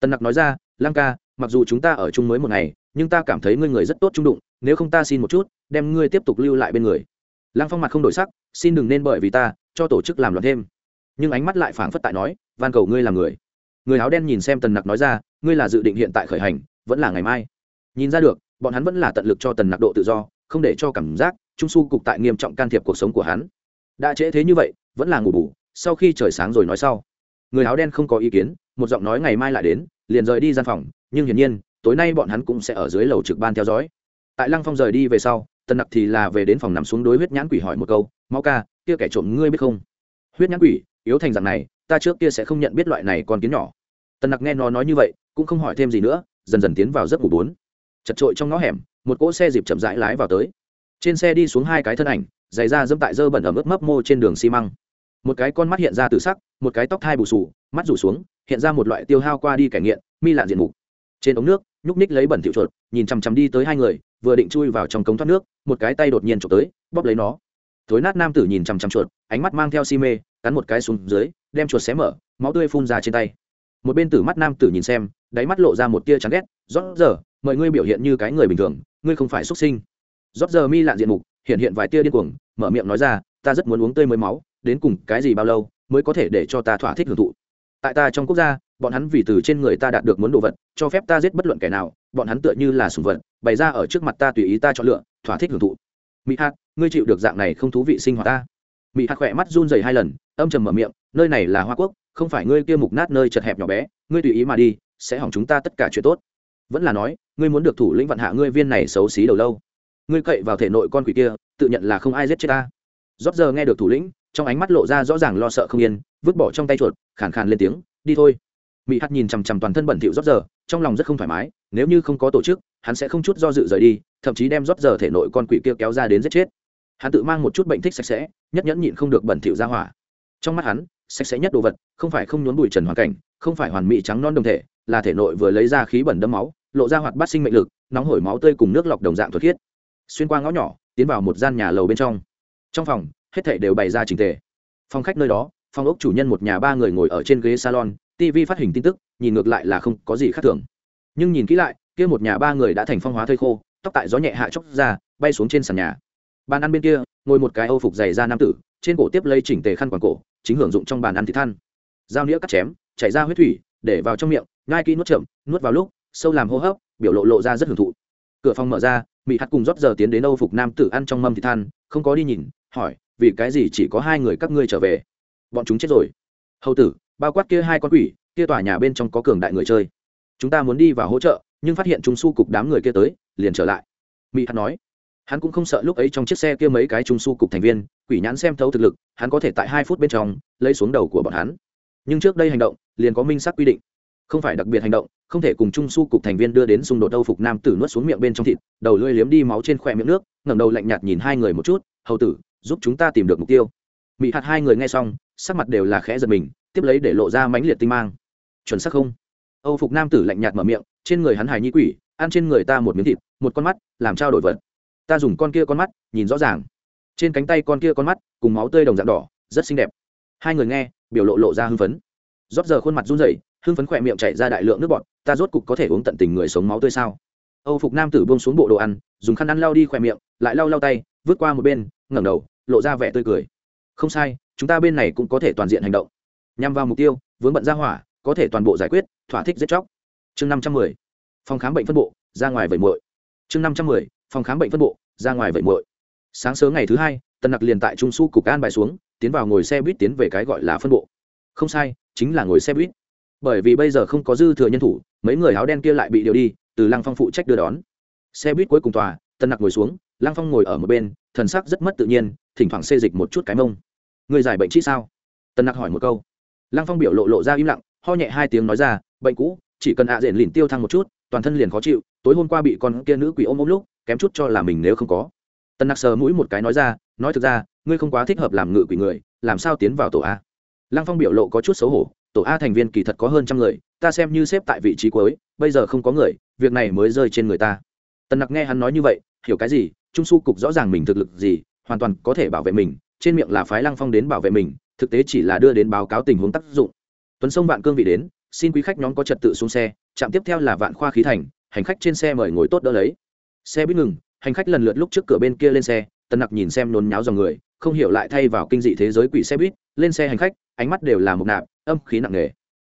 Tần nặc nói ra lăng ca mặc dù chúng ta ở chung mới một ngày nhưng ta cảm thấy ngươi người rất tốt trung đụng nếu không ta xin một chút đem ngươi tiếp tục lưu lại bên người. Lăng phong mặt không đổi sắc xin đừng nên bởi vì ta, cho tổ chức làm loạn thêm. Nhưng ánh mắt lại phảng phất tại nói, van cầu ngươi làm người. Người áo đen nhìn xem tần nặc nói ra, ngươi là dự định hiện tại khởi hành, vẫn là ngày mai. Nhìn ra được, bọn hắn vẫn là tận lực cho tần nặc độ tự do, không để cho cảm giác trung su cục tại nghiêm trọng can thiệp cuộc sống của hắn. Đã trễ thế như vậy, vẫn là ngủ bủ sau khi trời sáng rồi nói sau. Người áo đen không có ý kiến, một giọng nói ngày mai lại đến, liền rời đi gian phòng, nhưng hiển nhiên, tối nay bọn hắn cũng sẽ ở dưới lầu trực ban theo dõi. Tại lăng phong rời đi về sau, tần nặc thì là về đến phòng nằm xuống đối huyết nhãn quỷ hỏi một câu mau ca, kia kẻ trộm ngươi biết không? Huyết nhãn quỷ, yếu thành dạng này, ta trước kia sẽ không nhận biết loại này còn kiến nhỏ. Tần nặc nghe nó nói như vậy, cũng không hỏi thêm gì nữa, dần dần tiến vào giấc ngủ bốn. Chật trội trong ngõ hẻm, một cỗ xe dịp chậm rãi lái vào tới. Trên xe đi xuống hai cái thân ảnh, giày ra dẫm tại dơ bẩn ở ướt mấp mô trên đường xi măng. Một cái con mắt hiện ra từ sắc, một cái tóc thai bù sù mắt rủ xuống, hiện ra một loại tiêu hao qua đi cải nghiện, mi lạn diện mục. Trên ống nước, nhúc ních lấy bẩn thiệu chuột, nhìn chằm chằm đi tới hai người, vừa định chui vào trong cống thoát nước, một cái tay đột nhiên trộm tới, bóp lấy nó thối nát nam tử nhìn chằm chằm chuột, ánh mắt mang theo si mê, cắn một cái xuống dưới, đem chuột xé mở, máu tươi phun ra trên tay. Một bên tử mắt nam tử nhìn xem, đáy mắt lộ ra một tia chán ghét, rót giờ, mọi ngươi biểu hiện như cái người bình thường, ngươi không phải xuất sinh. Rót giờ mi lạn diện mục, hiện hiện vài tia điên cuồng, mở miệng nói ra, ta rất muốn uống tươi mới máu, đến cùng cái gì bao lâu mới có thể để cho ta thỏa thích hưởng thụ? Tại ta trong quốc gia, bọn hắn vì từ trên người ta đạt được muốn đồ vật, cho phép ta giết bất luận kẻ nào, bọn hắn tựa như là sùng vật, bày ra ở trước mặt ta tùy ý ta chọn lựa, thỏa thích hưởng thụ. Mỹ hát ngươi chịu được dạng này không thú vị sinh hoạt ta. Mỹ hạt khỏe mắt run dày hai lần, âm trầm mở miệng, nơi này là hoa quốc, không phải ngươi kia mục nát nơi chật hẹp nhỏ bé, ngươi tùy ý mà đi, sẽ hỏng chúng ta tất cả chuyện tốt. Vẫn là nói, ngươi muốn được thủ lĩnh vạn hạ ngươi viên này xấu xí đầu lâu. Ngươi cậy vào thể nội con quỷ kia, tự nhận là không ai giết chết ta. Rót giờ nghe được thủ lĩnh, trong ánh mắt lộ ra rõ ràng lo sợ không yên, vứt bỏ trong tay chuột, khàn khàn lên tiếng, đi thôi. Mỹ hắt nhìn chằm chằm toàn thân bẩn thỉu rót giờ, trong lòng rất không thoải mái, nếu như không có tổ chức, hắn sẽ không chút do dự rời đi, thậm chí đem rót giờ thể nội con quỷ kia kéo ra đến giết chết hắn tự mang một chút bệnh thích sạch sẽ, nhất nhẫn nhịn không được bẩn thỉu ra hỏa. Trong mắt hắn, sạch sẽ nhất đồ vật, không phải không nhốn bụi trần hoàn cảnh, không phải hoàn mỹ trắng non đồng thể, là thể nội vừa lấy ra khí bẩn đấm máu, lộ ra hoạt bát sinh mệnh lực, nóng hổi máu tươi cùng nước lọc đồng dạng thuật khiết. Xuyên qua ngõ nhỏ, tiến vào một gian nhà lầu bên trong. Trong phòng, hết thảy đều bày ra trình tề. Phòng khách nơi đó, phòng ốc chủ nhân một nhà ba người ngồi ở trên ghế salon tv phát hình tin tức, nhìn ngược lại là không có gì khác thường. Nhưng nhìn kỹ lại, kia một nhà ba người đã thành phong hóa thây khô, tóc tại gió nhẹ hạ chóc ra, bay xuống trên sàn nhà bàn ăn bên kia, ngồi một cái âu phục dày da nam tử, trên cổ tiếp lấy chỉnh tề khăn quàng cổ, chính hưởng dụng trong bàn ăn thịt than. Dao nĩa cắt chém, chảy ra huyết thủy, để vào trong miệng ngai kỹ nuốt chậm, nuốt vào lúc, sâu làm hô hấp, biểu lộ lộ ra rất hưởng thụ. Cửa phòng mở ra mỹ hắt cùng rót giờ tiến đến âu phục nam tử ăn trong mâm thịt than, không có đi nhìn, hỏi, vì cái gì chỉ có hai người các ngươi trở về? Bọn chúng chết rồi. Hầu tử, bao quát kia hai con quỷ, kia tòa nhà bên trong có cường đại người chơi. Chúng ta muốn đi vào hỗ trợ, nhưng phát hiện chúng su cục đám người kia tới, liền trở lại. Mỹ hắt nói hắn cũng không sợ lúc ấy trong chiếc xe kia mấy cái trung su cục thành viên, quỷ nhãn xem thấu thực lực, hắn có thể tại hai phút bên trong lấy xuống đầu của bọn hắn. Nhưng trước đây hành động, liền có minh xác quy định. Không phải đặc biệt hành động, không thể cùng trung su cục thành viên đưa đến xung đột âu phục nam tử nuốt xuống miệng bên trong thịt, đầu lưỡi liếm đi máu trên khoe miệng nước, ngẩng đầu lạnh nhạt nhìn hai người một chút, hầu tử, giúp chúng ta tìm được mục tiêu. Mị hạt hai người nghe xong, sắc mặt đều là khẽ giật mình, tiếp lấy để lộ ra mãnh liệt tinh mang. Chuẩn xác không? Âu phục nam tử lạnh nhạt mở miệng, trên người hắn hài nhi quỷ, ăn trên người ta một miếng thịt, một con mắt, làm trao đổi vật ta dùng con kia con mắt, nhìn rõ ràng. Trên cánh tay con kia con mắt, cùng máu tươi đồng dạng đỏ, rất xinh đẹp. Hai người nghe, biểu lộ lộ ra hưng phấn. Rót giờ khuôn mặt run rẩy, hưng phấn khỏe miệng chạy ra đại lượng nước bọt, ta rốt cục có thể uống tận tình người sống máu tươi sao? Âu phục nam tử buông xuống bộ đồ ăn, dùng khăn ăn lau đi khỏe miệng, lại lau lau tay, vứt qua một bên, ngẩng đầu, lộ ra vẻ tươi cười. Không sai, chúng ta bên này cũng có thể toàn diện hành động. Nhằm vào mục tiêu, vướng bận ra hỏa, có thể toàn bộ giải quyết, thỏa thích giết chóc. Chương năm trăm mười, phòng khám bệnh phân bộ, ra ngoài vẩy muội. Chương năm trăm mười phòng khám bệnh phân bộ, ra ngoài vậy muội. Sáng sớm ngày thứ hai, tần nặc liền tại trung su cục an bài xuống, tiến vào ngồi xe buýt tiến về cái gọi là phân bộ. Không sai, chính là ngồi xe buýt. Bởi vì bây giờ không có dư thừa nhân thủ, mấy người áo đen kia lại bị điều đi, từ lăng phong phụ trách đưa đón. Xe buýt cuối cùng tòa, tần nặc ngồi xuống, lăng phong ngồi ở một bên, thần sắc rất mất tự nhiên, thỉnh thoảng xê dịch một chút cái mông. Người giải bệnh trị sao? Tần nặc hỏi một câu. Lăng phong biểu lộ lộ ra im lặng, ho nhẹ hai tiếng nói ra, bệnh cũ, chỉ cần ạ à rền lìn tiêu thăng một chút, toàn thân liền khó chịu, tối hôm qua bị con kia nữ quỷ ôm ôm lúc kém chút cho là mình nếu không có. Tần nặc sờ mũi một cái nói ra, nói thực ra, ngươi không quá thích hợp làm ngự quỷ người, làm sao tiến vào tổ a? Lăng phong biểu lộ có chút xấu hổ, tổ a thành viên kỳ thật có hơn trăm người, ta xem như xếp tại vị trí cuối, bây giờ không có người, việc này mới rơi trên người ta. Tần nặc nghe hắn nói như vậy, hiểu cái gì, trung su cục rõ ràng mình thực lực gì, hoàn toàn có thể bảo vệ mình, trên miệng là phái lăng phong đến bảo vệ mình, thực tế chỉ là đưa đến báo cáo tình huống tác dụng. Tuấn sông vạn cương vị đến, xin quý khách nhóm có trật tự xuống xe, trạm tiếp theo là vạn khoa khí thành, hành khách trên xe mời ngồi tốt đỡ lấy xe buýt ngừng, hành khách lần lượt lúc trước cửa bên kia lên xe, tần nặc nhìn xem nôn nháo dòng người, không hiểu lại thay vào kinh dị thế giới quỷ xe buýt, lên xe hành khách, ánh mắt đều là một nạp, âm khí nặng nề.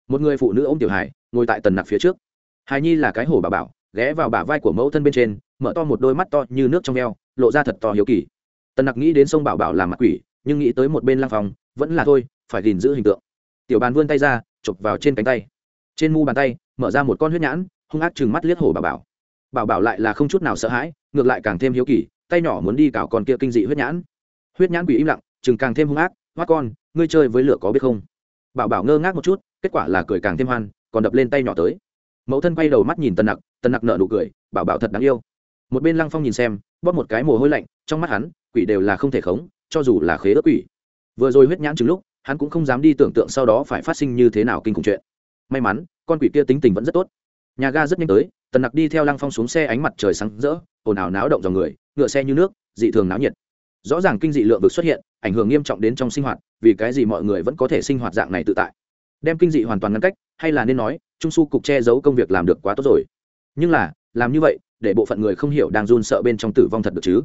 Một người phụ nữ ô m tiểu hải, ngồi tại tần nặc phía trước. Hài nhi là cái hổ bà bảo, ghé vào bả vai của mẫu thân bên trên, mở to một đôi mắt to như nước trong veo lộ ra thật to hiếu kỳ. Tần nặc nghĩ đến sông bảo bảo làm mặt quỷ, nhưng nghĩ tới một bên lang phòng vẫn là thôi, phải gìn giữ hình tượng. Tiểu bàn vươn tay ra, chụp vào trên cánh tay. Trên mu bàn tay, mở ra một con huyết nhãn, hung ác chừng mắt liếc hổ bảo bảo bảo bảo lại là không chút nào sợ hãi, ngược lại càng thêm hiếu kỳ, tay nhỏ muốn đi cào con kia kinh dị huyết nhãn. Huyết nhãn quỷ im lặng, chừng càng thêm hung ác hoa con, ngươi chơi với lửa có biết không? Bảo bảo ngơ ngác một chút, kết quả là cười càng thêm hoan, còn đập lên tay nhỏ tới. Mẫu thân quay đầu mắt nhìn tần nặc tần nặc nợ nụ cười, bảo bảo thật đáng yêu. Một bên lăng phong nhìn xem, bóp một cái mồ hôi lạnh, trong mắt hắn, quỷ đều là không thể khống, cho dù là khế ớt quỷ. Vừa rồi huyết nhãn chừng lúc, hắn cũng không dám đi tưởng tượng sau đó phải phát sinh như thế nào kinh khủng chuyện. May mắn, con quỷ kia tính tình vẫn rất tốt. Nhà ga rất nhanh tới tần nặc đi theo lăng phong xuống xe ánh mặt trời sáng rỡ, ồn ào náo động dòng người, ngựa xe như nước, dị thường náo nhiệt. Rõ ràng kinh dị lượng vực xuất hiện, ảnh hưởng nghiêm trọng đến trong sinh hoạt, vì cái gì mọi người vẫn có thể sinh hoạt dạng này tự tại? Đem kinh dị hoàn toàn ngăn cách, hay là nên nói, trung su cục che giấu công việc làm được quá tốt rồi? Nhưng là, làm như vậy, để bộ phận người không hiểu đang run sợ bên trong tử vong thật được chứ?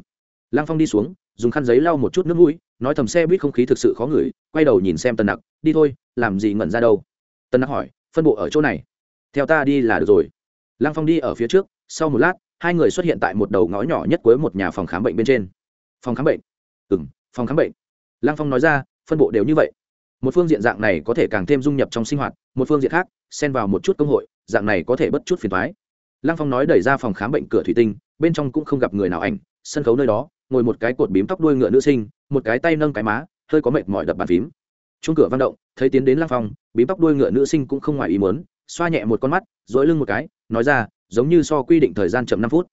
Lăng phong đi xuống, dùng khăn giấy lau một chút nước mũi, nói thầm xe buýt không khí thực sự khó ngửi, quay đầu nhìn xem tần nặc, đi thôi, làm gì ngẩn ra đâu? Tần nặc hỏi, phân bộ ở chỗ này. Theo ta đi là được rồi lăng phong đi ở phía trước, sau một lát, hai người xuất hiện tại một đầu ngõ nhỏ nhất cuối một nhà phòng khám bệnh bên trên. Phòng khám bệnh? Ừ m phòng khám bệnh. Lăng phong nói ra, phân bộ đều như vậy. Một phương diện dạng này có thể càng thêm dung nhập trong sinh hoạt, một phương diện khác, xen vào một chút công hội, dạng này có thể bất chút phiền thoái lăng phong nói đẩy ra phòng khám bệnh cửa thủy tinh, bên trong cũng không gặp người nào ảnh, sân khấu nơi đó, ngồi một cái cột bím tóc đuôi ngựa nữ sinh, một cái tay nâng cái má, hơi có mệt mỏi đập bàn phím. Chung cửa vang động, thấy tiến đến lăng phong, bím tóc đuôi ngựa nữ sinh cũng không ngoài ý muốn xoa nhẹ một con mắt, dỗi lưng một cái, nói ra, giống như so quy định thời gian chậm năm phút.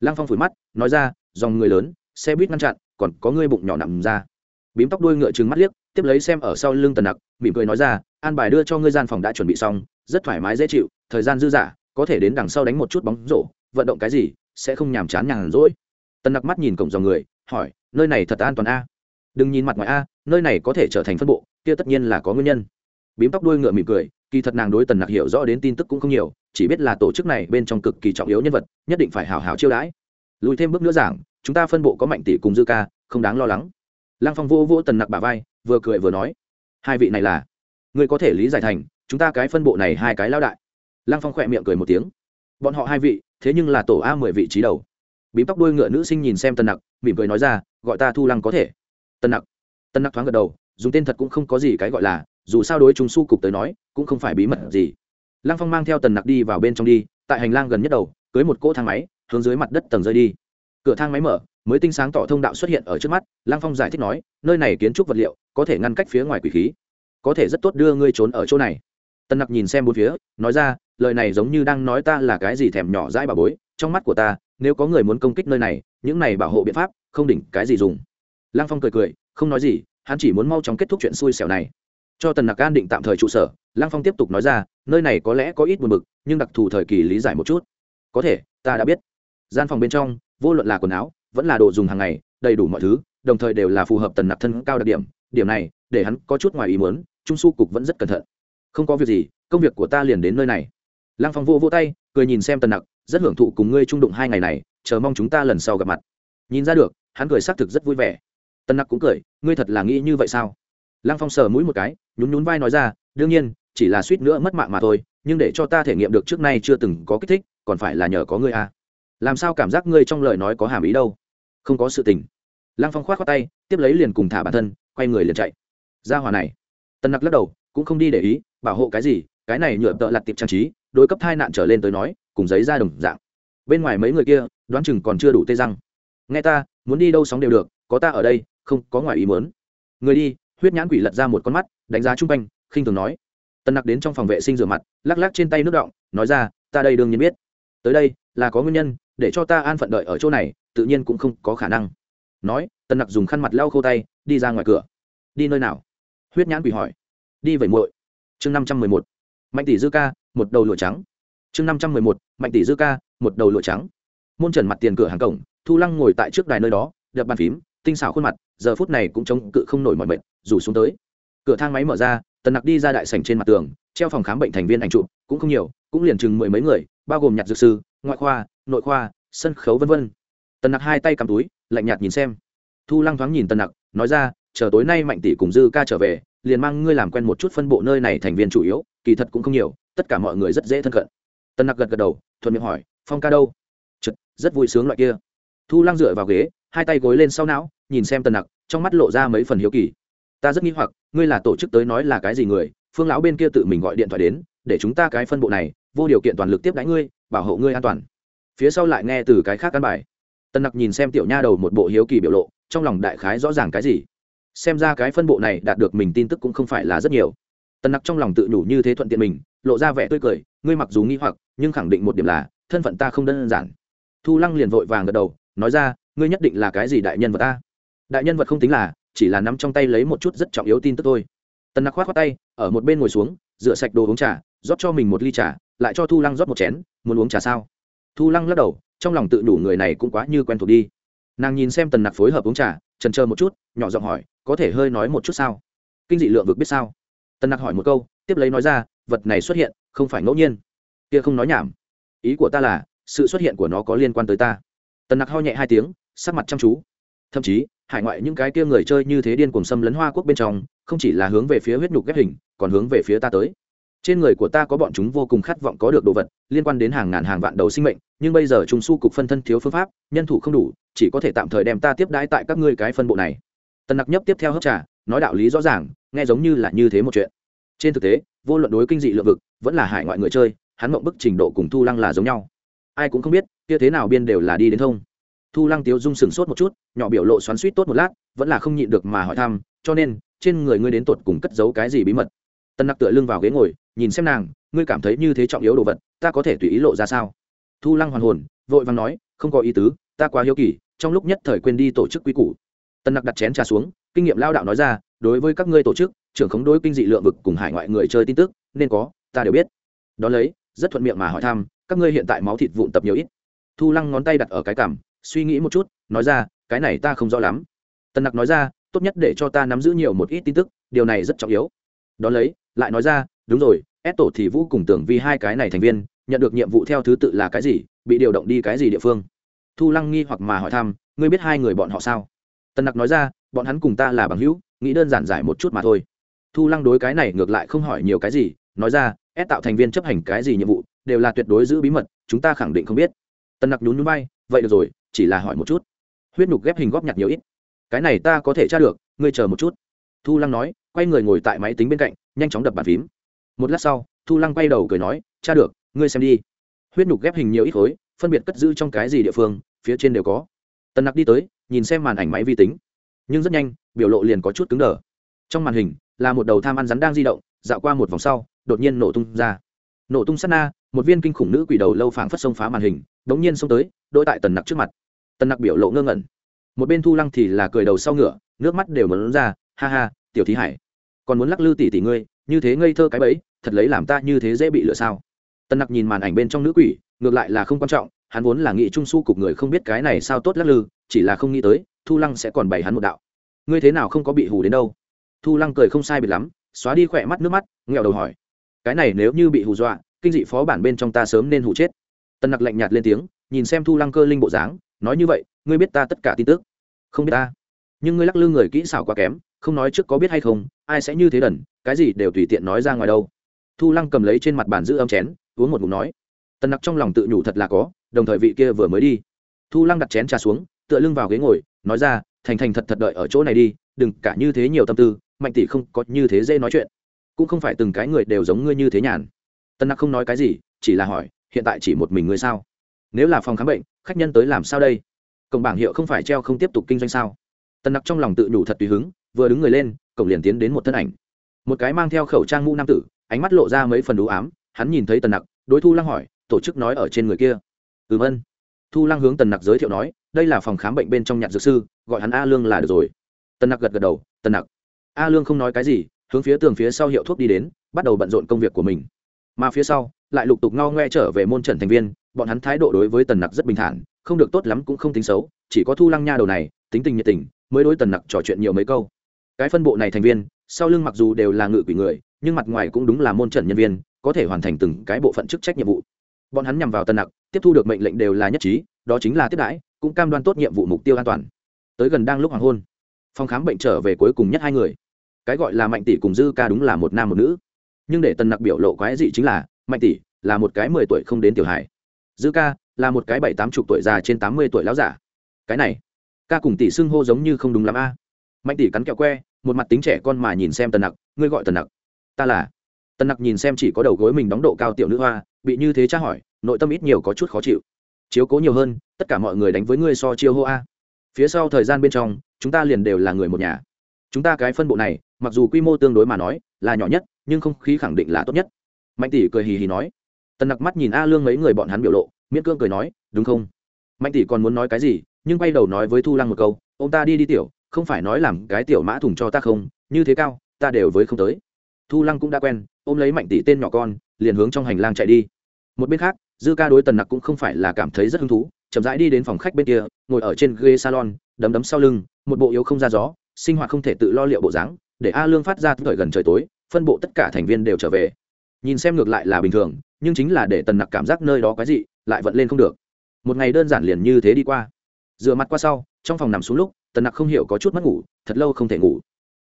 Lăng phong phủi mắt, nói ra, dòng người lớn, xe buýt ngăn chặn, còn có ngươi bụng nhỏ nằm ra. Bím tóc đuôi ngựa trừng mắt liếc, tiếp lấy xem ở sau lưng tần nặc, mỉm cười nói ra, an bài đưa cho ngươi gian phòng đã chuẩn bị xong, rất thoải mái dễ chịu, thời gian dư dả, có thể đến đằng sau đánh một chút bóng rổ, vận động cái gì, sẽ không nhàm chán nhàn rỗi. Tần nặc mắt nhìn cổng dòng người, hỏi, nơi này thật an toàn a? Đừng nhìn mặt ngoài a, nơi này có thể trở thành phân bộ, kia tất nhiên là có nguyên nhân. Bím tóc đuôi ngựa mỉm cười kỳ thật nàng đối tần nặc hiểu rõ đến tin tức cũng không nhiều, chỉ biết là tổ chức này bên trong cực kỳ trọng yếu nhân vật, nhất định phải hào hào chiêu đãi. Lùi thêm bước nữa giảng, chúng ta phân bộ có mạnh tỷ cùng dư ca, không đáng lo lắng. Lăng phong vô vô tần nặc bà vai, vừa cười vừa nói, hai vị này là người có thể lý giải thành, chúng ta cái phân bộ này hai cái lao đại. Lăng phong khỏe miệng cười một tiếng, bọn họ hai vị, thế nhưng là tổ a mười vị trí đầu. Bím tóc đuôi ngựa nữ sinh nhìn xem tần nặc, mỉm cười nói ra, gọi ta thu lăng có thể. Tần nặc tần nặc thoáng gật đầu, dùng tên thật cũng không có gì cái gọi là dù sao đối chúng su cục tới nói, cũng không phải bí mật gì. Lăng phong mang theo tần nặc đi vào bên trong đi, tại hành lang gần nhất đầu, cưới một cỗ thang máy, hướng dưới mặt đất tầng rơi đi. Cửa thang máy mở, mới tinh sáng tỏ thông đạo xuất hiện ở trước mắt, lăng phong giải thích nói, nơi này kiến trúc vật liệu, có thể ngăn cách phía ngoài quỷ khí. Có thể rất tốt đưa ngươi trốn ở chỗ này. Tần nặc nhìn xem bốn phía, nói ra, lời này giống như đang nói ta là cái gì thèm nhỏ dãi bà bối, trong mắt của ta, nếu có người muốn công kích nơi này, những này bảo hộ biện pháp, không đỉnh cái gì dùng. Lăng phong cười cười, không nói gì, hắn chỉ muốn mau chóng kết thúc chuyện xui xẻo này cho tần nặc an định tạm thời trụ sở, lăng phong tiếp tục nói ra, nơi này có lẽ có ít buồn bực, nhưng đặc thù thời kỳ lý giải một chút. Có thể, ta đã biết. Gian phòng bên trong, vô luận là quần áo, vẫn là đồ dùng hàng ngày, đầy đủ mọi thứ, đồng thời đều là phù hợp tần nặc thân cao đặc điểm. Điểm này, để hắn có chút ngoài ý muốn, trung su cục vẫn rất cẩn thận. Không có việc gì, công việc của ta liền đến nơi này. Lăng phong vô vô tay, cười nhìn xem tần nặc, rất hưởng thụ cùng ngươi trung đụng hai ngày này, chờ mong chúng ta lần sau gặp mặt. Nhìn ra được, hắn cười xác thực rất vui vẻ. Tần nặc cũng cười, ngươi thật là nghĩ như vậy sao? Lăng phong sờ mũi một cái nhún nhún vai nói ra, đương nhiên, chỉ là suýt nữa mất mạng mà thôi, nhưng để cho ta thể nghiệm được trước nay chưa từng có kích thích, còn phải là nhờ có ngươi a à. làm sao cảm giác ngươi trong lời nói có hàm ý đâu? Không có sự tình. Lăng phong k h o á t khoác tay, tiếp lấy liền cùng thả bản thân, quay người liền chạy. Ra hòa này. Tân nặc lắc đầu, cũng không đi để ý, bảo hộ cái gì, cái này nhựa tợ lặt tiệp trang trí, đối cấp hai nạn trở lên tới nói, cùng giấy ra đồng dạng. Bên ngoài mấy người kia, đoán chừng còn chưa đủ tê răng. Nghe ta, muốn đi đâu sóng đều được, có ta ở đây, không có ngoài ý muốn. Người đi. Huyết nhãn quỷ lật ra một con mắt đánh giá chung quanh, khinh thường nói. Tần nặc đến trong phòng vệ sinh rửa mặt, lắc lắc trên tay nước động nói ra, ta đây đương nhiên biết. Tới đây là có nguyên nhân, để cho ta an phận đợi ở chỗ này, tự nhiên cũng không có khả năng. Nói tần nặc dùng khăn mặt lau khô tay, đi ra ngoài cửa. Đi nơi nào? Huyết nhãn quỷ hỏi. Đi vẩy muội. Chương năm trăm mười một. Mạnh tỷ dư ca, một đầu lụa trắng. Chương năm trăm mười một. Mạnh tỷ dư ca, một đầu lụa trắng. Môn trần mặt tiền cửa hàng cổng, thu lăng ngồi tại trước đài nơi đó, đập bàn phím, tinh xảo khuôn mặt, giờ phút này cũng chống cự không nổi mọi mệt rủ xuống tới cửa thang máy mở ra tần nặc đi ra đại sảnh trên mặt tường treo phòng khám bệnh thành viên ảnh trụ cũng không nhiều cũng liền chừng mười mấy người bao gồm nhạc dược sư ngoại khoa nội khoa sân khấu v v tần nặc hai tay cầm túi lạnh nhạt nhìn xem. Thu lăng thoáng nhìn tần nặc nói ra chờ tối nay mạnh tỷ cùng dư ca trở về liền mang ngươi làm quen một chút phân bộ nơi này thành viên chủ yếu kỳ thật cũng không nhiều tất cả mọi người rất dễ thân cận. Tần nặc gật gật đầu thuận miệng hỏi phong ca đâu? Chật, rất vui sướng loại kia. Thu lăng dựa vào ghế hai tay gối lên sau não nhìn xem tần nặc trong mắt lộ ra mấy phần hiếu kỳ. Ta rất nghi hoặc ngươi là tổ chức tới nói là cái gì người, phương lão bên kia tự mình gọi điện thoại đến, để chúng ta cái phân bộ này, vô điều kiện toàn lực tiếp đãi ngươi, bảo hộ ngươi an toàn. Phía sau lại nghe từ cái khác căn bài. Tân nặc nhìn xem tiểu nha đầu một bộ hiếu kỳ biểu lộ, trong lòng đại khái rõ ràng cái gì. Xem ra cái phân bộ này đạt được mình tin tức cũng không phải là rất nhiều. Tân nặc trong lòng tự nhủ như thế thuận tiện mình, lộ ra vẻ tươi cười, ngươi mặc dù nghi hoặc, nhưng khẳng định một điểm là, thân phận ta không đơn giản. Thu lăng liền vội vàng gật đầu, nói ra, ngươi nhất định là cái gì đại nhân vật ta? Đại nhân vật không tính là chỉ là nắm trong tay lấy một chút rất trọng yếu tin tức thôi. Tần nặc khoát khoát tay, ở một bên ngồi xuống, rửa sạch đồ uống trà, rót cho mình một ly trà, lại cho thu lăng rót một chén, muốn uống trà sao? Thu lăng lắc đầu, trong lòng tự đủ người này cũng quá như quen thuộc đi. Nàng nhìn xem tần nặc phối hợp uống trà, trần chờ một chút, nhỏ giọng hỏi, có thể hơi nói một chút sao? Kinh dị lượng vực biết sao? Tần nặc hỏi một câu, tiếp lấy nói ra, vật này xuất hiện, không phải ngẫu nhiên. Kia không nói nhảm. Ý của ta là, sự xuất hiện của nó có liên quan tới ta. Tần nặc ho nhẹ hai tiếng, sắc mặt chăm chú thậm chí, hải ngoại những cái kia người chơi như thế điên cùng xâm lấn hoa quốc bên trong, không chỉ là hướng về phía huyết nhục ghép hình, còn hướng về phía ta tới. Trên người của ta có bọn chúng vô cùng khát vọng có được đồ vật, liên quan đến hàng ngàn hàng vạn đầu sinh mệnh, nhưng bây giờ chúng su cục phân thân thiếu phương pháp, nhân thủ không đủ, chỉ có thể tạm thời đem ta tiếp đãi tại các ngươi cái phân bộ này. Tần nặc nhấp tiếp theo hấp trà, nói đạo lý rõ ràng, nghe giống như là như thế một chuyện. Trên thực tế, vô luận đối kinh dị lượng vực, vẫn là hải ngoại người chơi, hắn mộng bức trình độ cùng thu lăng là giống nhau. Ai cũng không biết, kia thế nào biên đều là đi đến thông thu lăng tiếu dung sừng sốt một chút, nhỏ biểu lộ xoắn suýt tốt một lát, vẫn là không nhịn được mà hỏi thăm, cho nên, trên người ngươi đến tột cùng cất giấu cái gì bí mật? Tân nặc tựa lưng vào ghế ngồi, nhìn xem nàng, ngươi cảm thấy như thế trọng yếu đồ vật, ta có thể tùy ý lộ ra sao? Thu lăng hoàn hồn, vội vàng nói, không có ý tứ, ta quá hiếu kỳ, trong lúc nhất thời quên đi tổ chức quy củ. Tân nặc đặt chén trà xuống, kinh nghiệm lao đạo nói ra, đối với các ngươi tổ chức, trưởng khống đối kinh dị lượng vực cùng hải ngoại người chơi tin tức, nên có, ta đều biết. Đón lấy, rất thuận miệng mà hỏi thăm, các ngươi hiện tại máu thịt vụn tập nhiều ít. Thu lăng ngón tay đặt ở cái cảm suy nghĩ một chút, nói ra, cái này ta không rõ lắm. Tần nặc nói ra, tốt nhất để cho ta nắm giữ nhiều một ít tin tức, điều này rất trọng yếu. Đón lấy, lại nói ra, đúng rồi ép tổ thì vũ cùng tưởng vì hai cái này thành viên, nhận được nhiệm vụ theo thứ tự là cái gì, bị điều động đi cái gì địa phương? Thu lăng nghi hoặc mà hỏi thăm, ngươi biết hai người bọn họ sao? Tần nặc nói ra, bọn hắn cùng ta là bằng hữu, nghĩ đơn giản giải một chút mà thôi. Thu lăng đối cái này ngược lại không hỏi nhiều cái gì, nói ra ép tạo thành viên chấp hành cái gì nhiệm vụ, đều là tuyệt đối giữ bí mật, chúng ta khẳng định không biết. Tần nặc nhún nhún bay vậy được rồi chỉ là hỏi một chút. Huyết nhục ghép hình góp nhặt nhiều ít. Cái này ta có thể tra được, ngươi chờ một chút. Thu lăng nói, quay người ngồi tại máy tính bên cạnh, nhanh chóng đập bàn phím. Một lát sau, thu lăng quay đầu cười nói, tra được, ngươi xem đi. Huyết nhục ghép hình nhiều ít khối, phân biệt cất giữ trong cái gì địa phương, phía trên đều có. Tần nặc đi tới, nhìn xem màn ảnh máy vi tính. Nhưng rất nhanh, biểu lộ liền có chút cứng đờ. Trong màn hình, là một đầu tham ăn rắn đang di động, dạo qua một vòng sau, đột nhiên nổ tung ra. Nổ tung sát na, một viên kinh khủng nữ quỷ đầu lâu phảng phất sông phá màn hình đống nhiên xông tới, đôi tại tần nặc trước mặt. Tần nặc biểu lộ ngơ ngẩn. Một bên thu lăng thì là cười đầu sau ngựa, nước mắt đều mớn ra, ha ha, tiểu thí hải, còn muốn lắc lư tỷ tỷ ngươi, như thế ngây thơ cái bẫy, thật lấy làm ta như thế dễ bị lựa sao? Tần nặc nhìn màn ảnh bên trong nữ quỷ, ngược lại là không quan trọng, hắn vốn là nghị trung su cục người không biết cái này sao tốt lắc lư, chỉ là không nghĩ tới, thu lăng sẽ còn bày hắn một đạo. Ngươi thế nào không có bị hù đến đâu? Thu lăng cười không sai biệt lắm, xóa đi khỏe mắt nước mắt nghèo đầu hỏi. Cái này nếu như bị hù dọa, kinh dị phó bản bên trong ta sớm nên hù chết tần nặc lạnh nhạt lên tiếng, nhìn xem thu lăng cơ linh bộ dáng, nói như vậy, ngươi biết ta tất cả tin tức. Không biết ta. Nhưng ngươi lắc lư người kỹ xảo quá kém, không nói trước có biết hay không, ai sẽ như thế đần, cái gì đều tùy tiện nói ra ngoài đâu. Thu lăng cầm lấy trên mặt bàn giữ âm chén, uống một ngụm nói. Tần nặc trong lòng tự nhủ thật là có, đồng thời vị kia vừa mới đi. Thu lăng đặt chén trà xuống, tựa lưng vào ghế ngồi, nói ra, thành thành thật thật đợi ở chỗ này đi, đừng cả như thế nhiều tâm tư, mạnh tỷ không có như thế dễ nói chuyện. Cũng không phải từng cái người đều giống ngươi như thế nhàn. Tân nặc không nói cái gì, chỉ là hỏi hiện tại chỉ một mình ngươi sao? Nếu là phòng khám bệnh, khách nhân tới làm sao đây? Cổng bảng hiệu không phải treo không tiếp tục kinh doanh sao? Tần nặc trong lòng tự nhủ thật tùy hứng, vừa đứng người lên, cổng liền tiến đến một thân ảnh. Một cái mang theo khẩu trang mũ nam tử, ánh mắt lộ ra mấy phần đủ ám, hắn nhìn thấy tần nặc, đối thu lăng hỏi, tổ chức nói ở trên người kia? Ừm ân thu lăng hướng tần nặc giới thiệu nói, đây là phòng khám bệnh bên trong nhạc dược sư, gọi hắn a lương là được rồi. Tần nặc gật gật đầu, tần nặc. A lương không nói cái gì, hướng phía tường phía sau hiệu thuốc đi đến, bắt đầu bận rộn công việc của mình mà phía sau, lại lục tục ngao ngoe trở về môn trần thành viên, bọn hắn thái độ đối với tần nặc rất bình thản, không được tốt lắm cũng không tính xấu, chỉ có thu lăng nha đầu này, tính tình nhiệt tình, mới đối tần nặc trò chuyện nhiều mấy câu. Cái phân bộ này thành viên, sau lưng mặc dù đều là ngự quỷ người, nhưng mặt ngoài cũng đúng là môn trần nhân viên, có thể hoàn thành từng cái bộ phận chức trách nhiệm vụ. Bọn hắn nhằm vào tần nặc, tiếp thu được mệnh lệnh đều là nhất trí, đó chính là tiếp đãi, cũng cam đoan tốt nhiệm vụ mục tiêu an toàn. Tới gần đang lúc hoàng hôn, phòng khám bệnh trở về cuối cùng nhất hai người. Cái gọi là mạnh tỷ cùng dư ca đúng là một nam một nữ nhưng để tần nặc biểu lộ quái dị chính là, mạnh tỷ, là một cái mười tuổi không đến tiểu hải dư ca, là một cái bảy tám chục tuổi già trên tám mươi tuổi láo giả. Cái này, ca cùng tỷ xưng hô giống như không đúng lắm a. Mạnh tỷ cắn kẹo que, một mặt tính trẻ con mà nhìn xem tần nặc, ngươi gọi tần nặc? Ta là. Tần nặc nhìn xem chỉ có đầu gối mình đóng độ cao tiểu nữ hoa, bị như thế tra hỏi, nội tâm ít nhiều có chút khó chịu. Chiếu cố nhiều hơn, tất cả mọi người đánh với ngươi so chiêu hô a. Phía sau thời gian bên trong, chúng ta liền đều là người một nhà. Chúng ta cái phân bộ này, mặc dù quy mô tương đối mà nói, là nhỏ nhất nhưng không khí khẳng định là tốt nhất. Mạnh tỷ cười hì hì nói. Tần nặc mắt nhìn a lương mấy người bọn hắn biểu lộ, miễn cương cười nói, đúng không? Mạnh tỷ còn muốn nói cái gì, nhưng quay đầu nói với thu lăng một câu, ông ta đi đi tiểu, không phải nói làm cái tiểu mã thùng cho ta không, như thế cao, ta đều với không tới. Thu lăng cũng đã quen, ôm lấy mạnh tỷ tên nhỏ con, liền hướng trong hành lang chạy đi. Một bên khác, dư ca đối tần nặc cũng không phải là cảm thấy rất hứng thú, chậm rãi đi đến phòng khách bên kia, ngồi ở trên ghế salon, đấm đấm sau lưng, một bộ yếu không ra gió, sinh hoạt không thể tự lo liệu bộ dáng, để a lương phát ra thời gần trời tối phân bộ tất cả thành viên đều trở về. Nhìn xem ngược lại là bình thường, nhưng chính là để tần nặc cảm giác nơi đó quái dị, lại vận lên không được. Một ngày đơn giản liền như thế đi qua. Rửa mặt qua sau, trong phòng nằm xuống lúc, tần nặc không hiểu có chút mất ngủ, thật lâu không thể ngủ.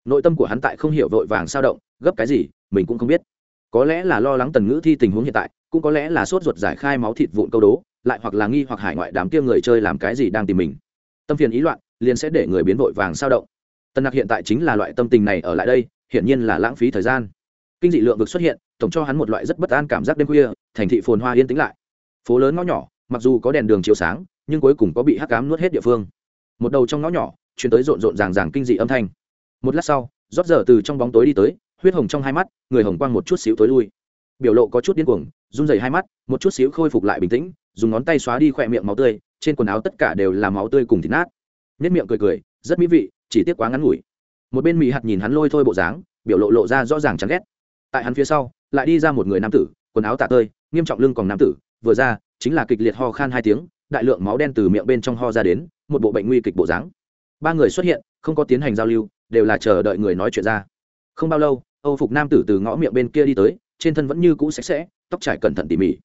Nội tâm của hắn tại không hiểu vội vàng sao động, gấp cái gì, mình cũng không biết. Có lẽ là lo lắng tần ngữ thi tình huống hiện tại, cũng có lẽ là sốt ruột giải khai máu thịt vụn câu đố, lại hoặc là nghi hoặc hải ngoại đám kia người chơi làm cái gì đang tìm mình. Tâm phiền ý loạn, liền sẽ để người biến vội vàng sao động. Tần nặc hiện tại chính là loại tâm tình này ở lại đây hiển nhiên là lãng phí thời gian. Kinh dị lượng vực xuất hiện, tổng cho hắn một loại rất bất an cảm giác đêm khuya, thành thị phồn hoa yên tĩnh lại. Phố lớn ngõ nhỏ, mặc dù có đèn đường chiếu sáng, nhưng cuối cùng có bị hắc cám nuốt hết địa phương. Một đầu trong ngõ nhỏ chuyển tới rộn rộn ràng ràng kinh dị âm thanh. Một lát sau, rót giờ từ trong bóng tối đi tới, huyết hồng trong hai mắt, người hồng quang một chút xíu tối lui. Biểu lộ có chút điên cuồng, run rẩy hai mắt, một chút xíu khôi phục lại bình tĩnh, dùng ngón tay xóa đi khỏe miệng máu tươi, trên quần áo tất cả đều là máu tươi cùng thịt nát. Nết miệng cười cười, rất mỹ vị, chỉ tiếc quá ngắn ngủi một bên mỹ hạt nhìn hắn lôi thôi bộ dáng, biểu lộ lộ ra rõ ràng chán ghét. Tại hắn phía sau, lại đi ra một người nam tử, quần áo tả tơi, nghiêm trọng lưng còn nam tử, vừa ra, chính là kịch liệt ho khan hai tiếng, đại lượng máu đen từ miệng bên trong ho ra đến, một bộ bệnh nguy kịch bộ dáng. Ba người xuất hiện, không có tiến hành giao lưu, đều là chờ đợi người nói chuyện ra. Không bao lâu, âu phục nam tử từ ngõ miệng bên kia đi tới, trên thân vẫn như cũ sạch sẽ, tóc trải cẩn thận tỉ mỉ.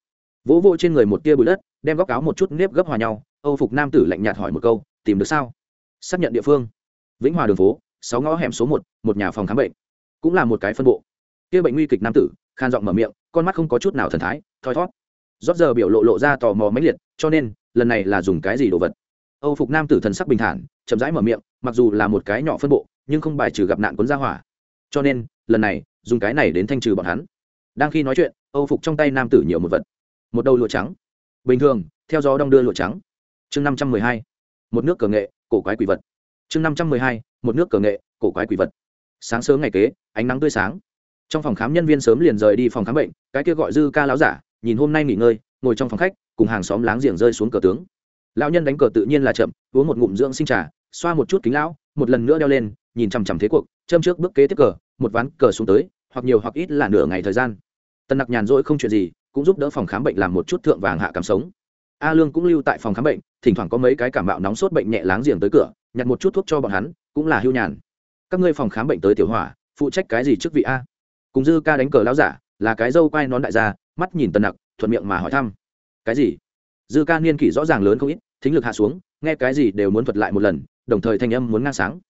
Vỗ vỗ trên người một tia bụi đất, đem góc áo một chút nếp gấp hòa nhau, âu phục nam tử lạnh nhạt hỏi một câu, tìm được sao? Xác nhận địa phương. Vĩnh hòa đường phố sáu ngõ hẻm số một một nhà phòng khám bệnh. Cũng là một cái phân bộ. Kia bệnh nguy kịch nam tử, khan giọng mở miệng, con mắt không có chút nào thần thái, thoi thót rót giờ biểu lộ lộ ra tò mò mãnh liệt, cho nên, lần này là dùng cái gì đồ vật? Âu phục nam tử thần sắc bình thản, chậm rãi mở miệng, mặc dù là một cái nhỏ phân bộ, nhưng không bài trừ gặp nạn cuốn ra hỏa. Cho nên, lần này, dùng cái này đến thanh trừ bọn hắn. Đang khi nói chuyện, âu phục trong tay nam tử nhiều một vật. Một đầu lụa trắng. Bình thường, theo gió đong đưa lụa trắng. Chương năm trăm mười hai. Một nước cờ nghệ, cổ quái quỷ vật chương năm trăm mười hai, một nước cờ nghệ, cổ quái quỷ vật. Sáng sớm ngày kế, ánh nắng tươi sáng. Trong phòng khám nhân viên sớm liền rời đi phòng khám bệnh, cái kia gọi dư ca láo giả, nhìn hôm nay nghỉ ngơi, ngồi trong phòng khách, cùng hàng xóm láng giềng rơi xuống cờ tướng. Lão nhân đánh cờ tự nhiên là chậm, uống một ngụm dưỡng sinh trà, xoa một chút kính lão, một lần nữa đeo lên, nhìn chằm chằm thế cuộc, châm trước bước kế tiếp cờ, một ván cờ xuống tới, hoặc nhiều hoặc ít là nửa ngày thời gian. Tần nặc nhàn rỗi không chuyện gì, cũng giúp đỡ phòng khám bệnh làm một chút thượng vàng hạ cảm sống. A lương cũng lưu tại phòng khám bệnh, thỉnh thoảng có mấy cái cảm bạo nóng sốt bệnh nhẹ láng giềng tới cửa nhặt một chút thuốc cho bọn hắn, cũng là hưu nhàn. Các ngươi phòng khám bệnh tới tiểu hỏa, phụ trách cái gì trước vị a? Cùng dư ca đánh cờ lão giả, là cái dâu quai nón đại gia, mắt nhìn tần nặc, thuận miệng mà hỏi thăm. Cái gì? Dư ca niên kỷ rõ ràng lớn không ít, thính lực hạ xuống, nghe cái gì đều muốn thuật lại một lần, đồng thời thanh âm muốn ngang sáng.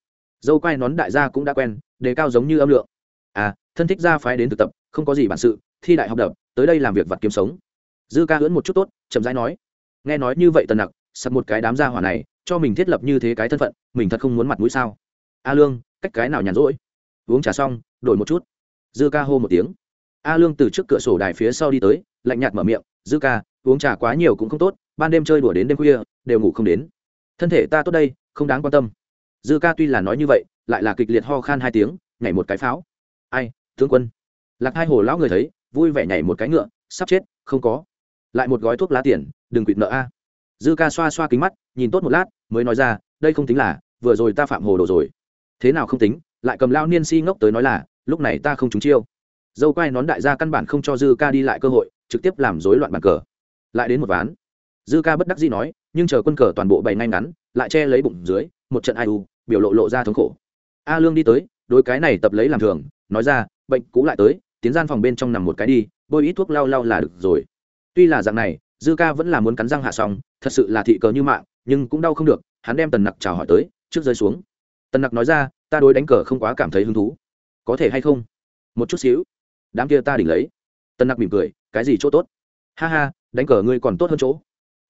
Dâu quai nón đại gia cũng đã quen, đề cao giống như âm lượng. À thân thích gia phái đến thực tập, không có gì bản sự, thi đại học đập, tới đây làm việc vặt kiếm sống. Dư ca ưỡn một chút tốt, chậm rãi nói. Nghe nói như vậy tần nặc sập một cái đám gia hỏa này cho mình thiết lập như thế cái thân phận, mình thật không muốn mặt mũi sao? A lương, cách cái nào nhàn rỗi? Uống trà xong, đổi một chút. Dư ca hô một tiếng. A lương từ trước cửa sổ đài phía sau đi tới, lạnh nhạt mở miệng, dư ca, uống trà quá nhiều cũng không tốt, ban đêm chơi đùa đến đêm khuya, đều ngủ không đến. Thân thể ta tốt đây, không đáng quan tâm. Dư ca tuy là nói như vậy, lại là kịch liệt ho khan hai tiếng, nhảy một cái pháo. Ai, tướng quân. Lạc hai hồ lão người thấy, vui vẻ nhảy một cái ngựa, sắp chết, không có. Lại một gói thuốc lá tiền, đừng quỵt nợ a dư ca xoa xoa kính mắt, nhìn tốt một lát, mới nói ra, đây không tính là, vừa rồi ta phạm hồ đồ rồi. Thế nào không tính, lại cầm lao niên si ngốc tới nói là, lúc này ta không trúng chiêu. Dâu quai nón đại gia căn bản không cho dư ca đi lại cơ hội, trực tiếp làm rối loạn bàn cờ. Lại đến một ván. Dư ca bất đắc dĩ nói, nhưng chờ quân cờ toàn bộ bày ngay ngắn, lại che lấy bụng dưới, một trận ai u, biểu lộ lộ ra thống khổ. A lương đi tới đôi cái này tập lấy làm thường, nói ra, bệnh cũ lại tới, tiến gian phòng bên trong nằm một cái đi, bôi ít thuốc lau lau là được rồi. Tuy là dạng này dư ca vẫn là muốn cắn răng hạ xong, thật sự là thị cờ như mạng, nhưng cũng đau không được, hắn đem tần nặc chào hỏi tới, trước rơi xuống. Tần nặc nói ra, ta đối đánh cờ không quá cảm thấy hứng thú. Có thể hay không? Một chút xíu. Đám kia ta đỉnh lấy. Tần nặc mỉm cười, cái gì chỗ tốt? Ha ha, đánh cờ ngươi còn tốt hơn chỗ.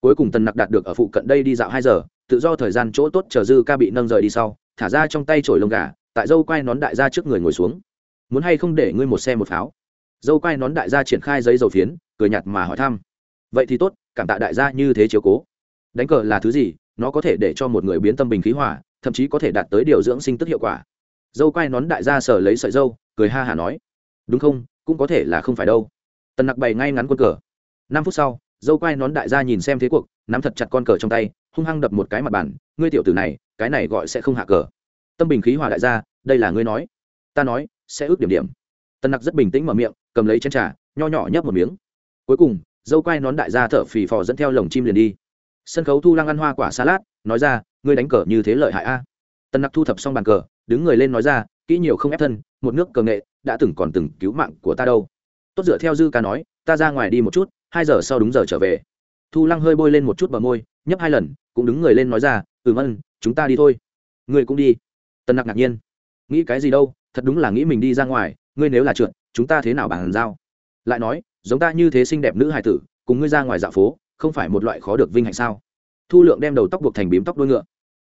Cuối cùng tần nặc đạt được ở phụ cận đây đi dạo hai giờ, tự do thời gian chỗ tốt chờ dư ca bị nâng rời đi sau, thả ra trong tay chổi lông gà, tại dâu quai nón đại gia trước người ngồi xuống. Muốn hay không để ngươi một xe một pháo? Dâu quai nón đại gia triển khai giấy dầu phiến, cười nhặt mà hỏi thăm vậy thì tốt, cảm tạ đại gia như thế chiếu cố. Đánh cờ là thứ gì, nó có thể để cho một người biến tâm bình khí hỏa thậm chí có thể đạt tới điều dưỡng sinh tức hiệu quả. Dâu quai nón đại gia sở lấy sợi dâu, cười ha hả nói. Đúng không, cũng có thể là không phải đâu. Tần nặc bày ngay ngắn quân cờ. Năm phút sau, dâu quai nón đại gia nhìn xem thế cuộc, nắm thật chặt con cờ trong tay, hung hăng đập một cái mặt bàn. Ngươi tiểu tử này, cái này gọi sẽ không hạ cờ. Tâm bình khí hòa đại gia, đây là ngươi nói. Ta nói, sẽ ước điểm điểm. Tân nặc rất bình tĩnh mở miệng, cầm lấy chén trà, nho nhỏ nhấp một miếng. Cuối cùng dâu quai nón đại gia thở phì phò dẫn theo lồng chim liền đi. Sân khấu thu lăng ăn hoa quả salad, nói ra, ngươi đánh cờ như thế lợi hại a. Tân nặc thu thập xong bàn cờ, đứng người lên nói ra, kỹ nhiều không ép thân, một nước cờ nghệ, đã từng còn từng cứu mạng của ta đâu. Tốt dựa theo dư ca nói, ta ra ngoài đi một chút, hai giờ sau đúng giờ trở về. Thu lăng hơi bôi lên một chút bờ môi, nhấp hai lần, cũng đứng người lên nói ra ừ ân chúng ta đi thôi. Ngươi cũng đi. Tân nặc ngạc nhiên. Nghĩ cái gì đâu, thật đúng là nghĩ mình đi ra ngoài, ngươi nếu là trượt, chúng ta thế nào bàn giao? Lại nói giống ta như thế xinh đẹp nữ hài tử, cùng ngươi ra ngoài dạo phố, không phải một loại khó được vinh hạnh sao? Thu lượng đem đầu tóc buộc thành bím tóc đuôi ngựa.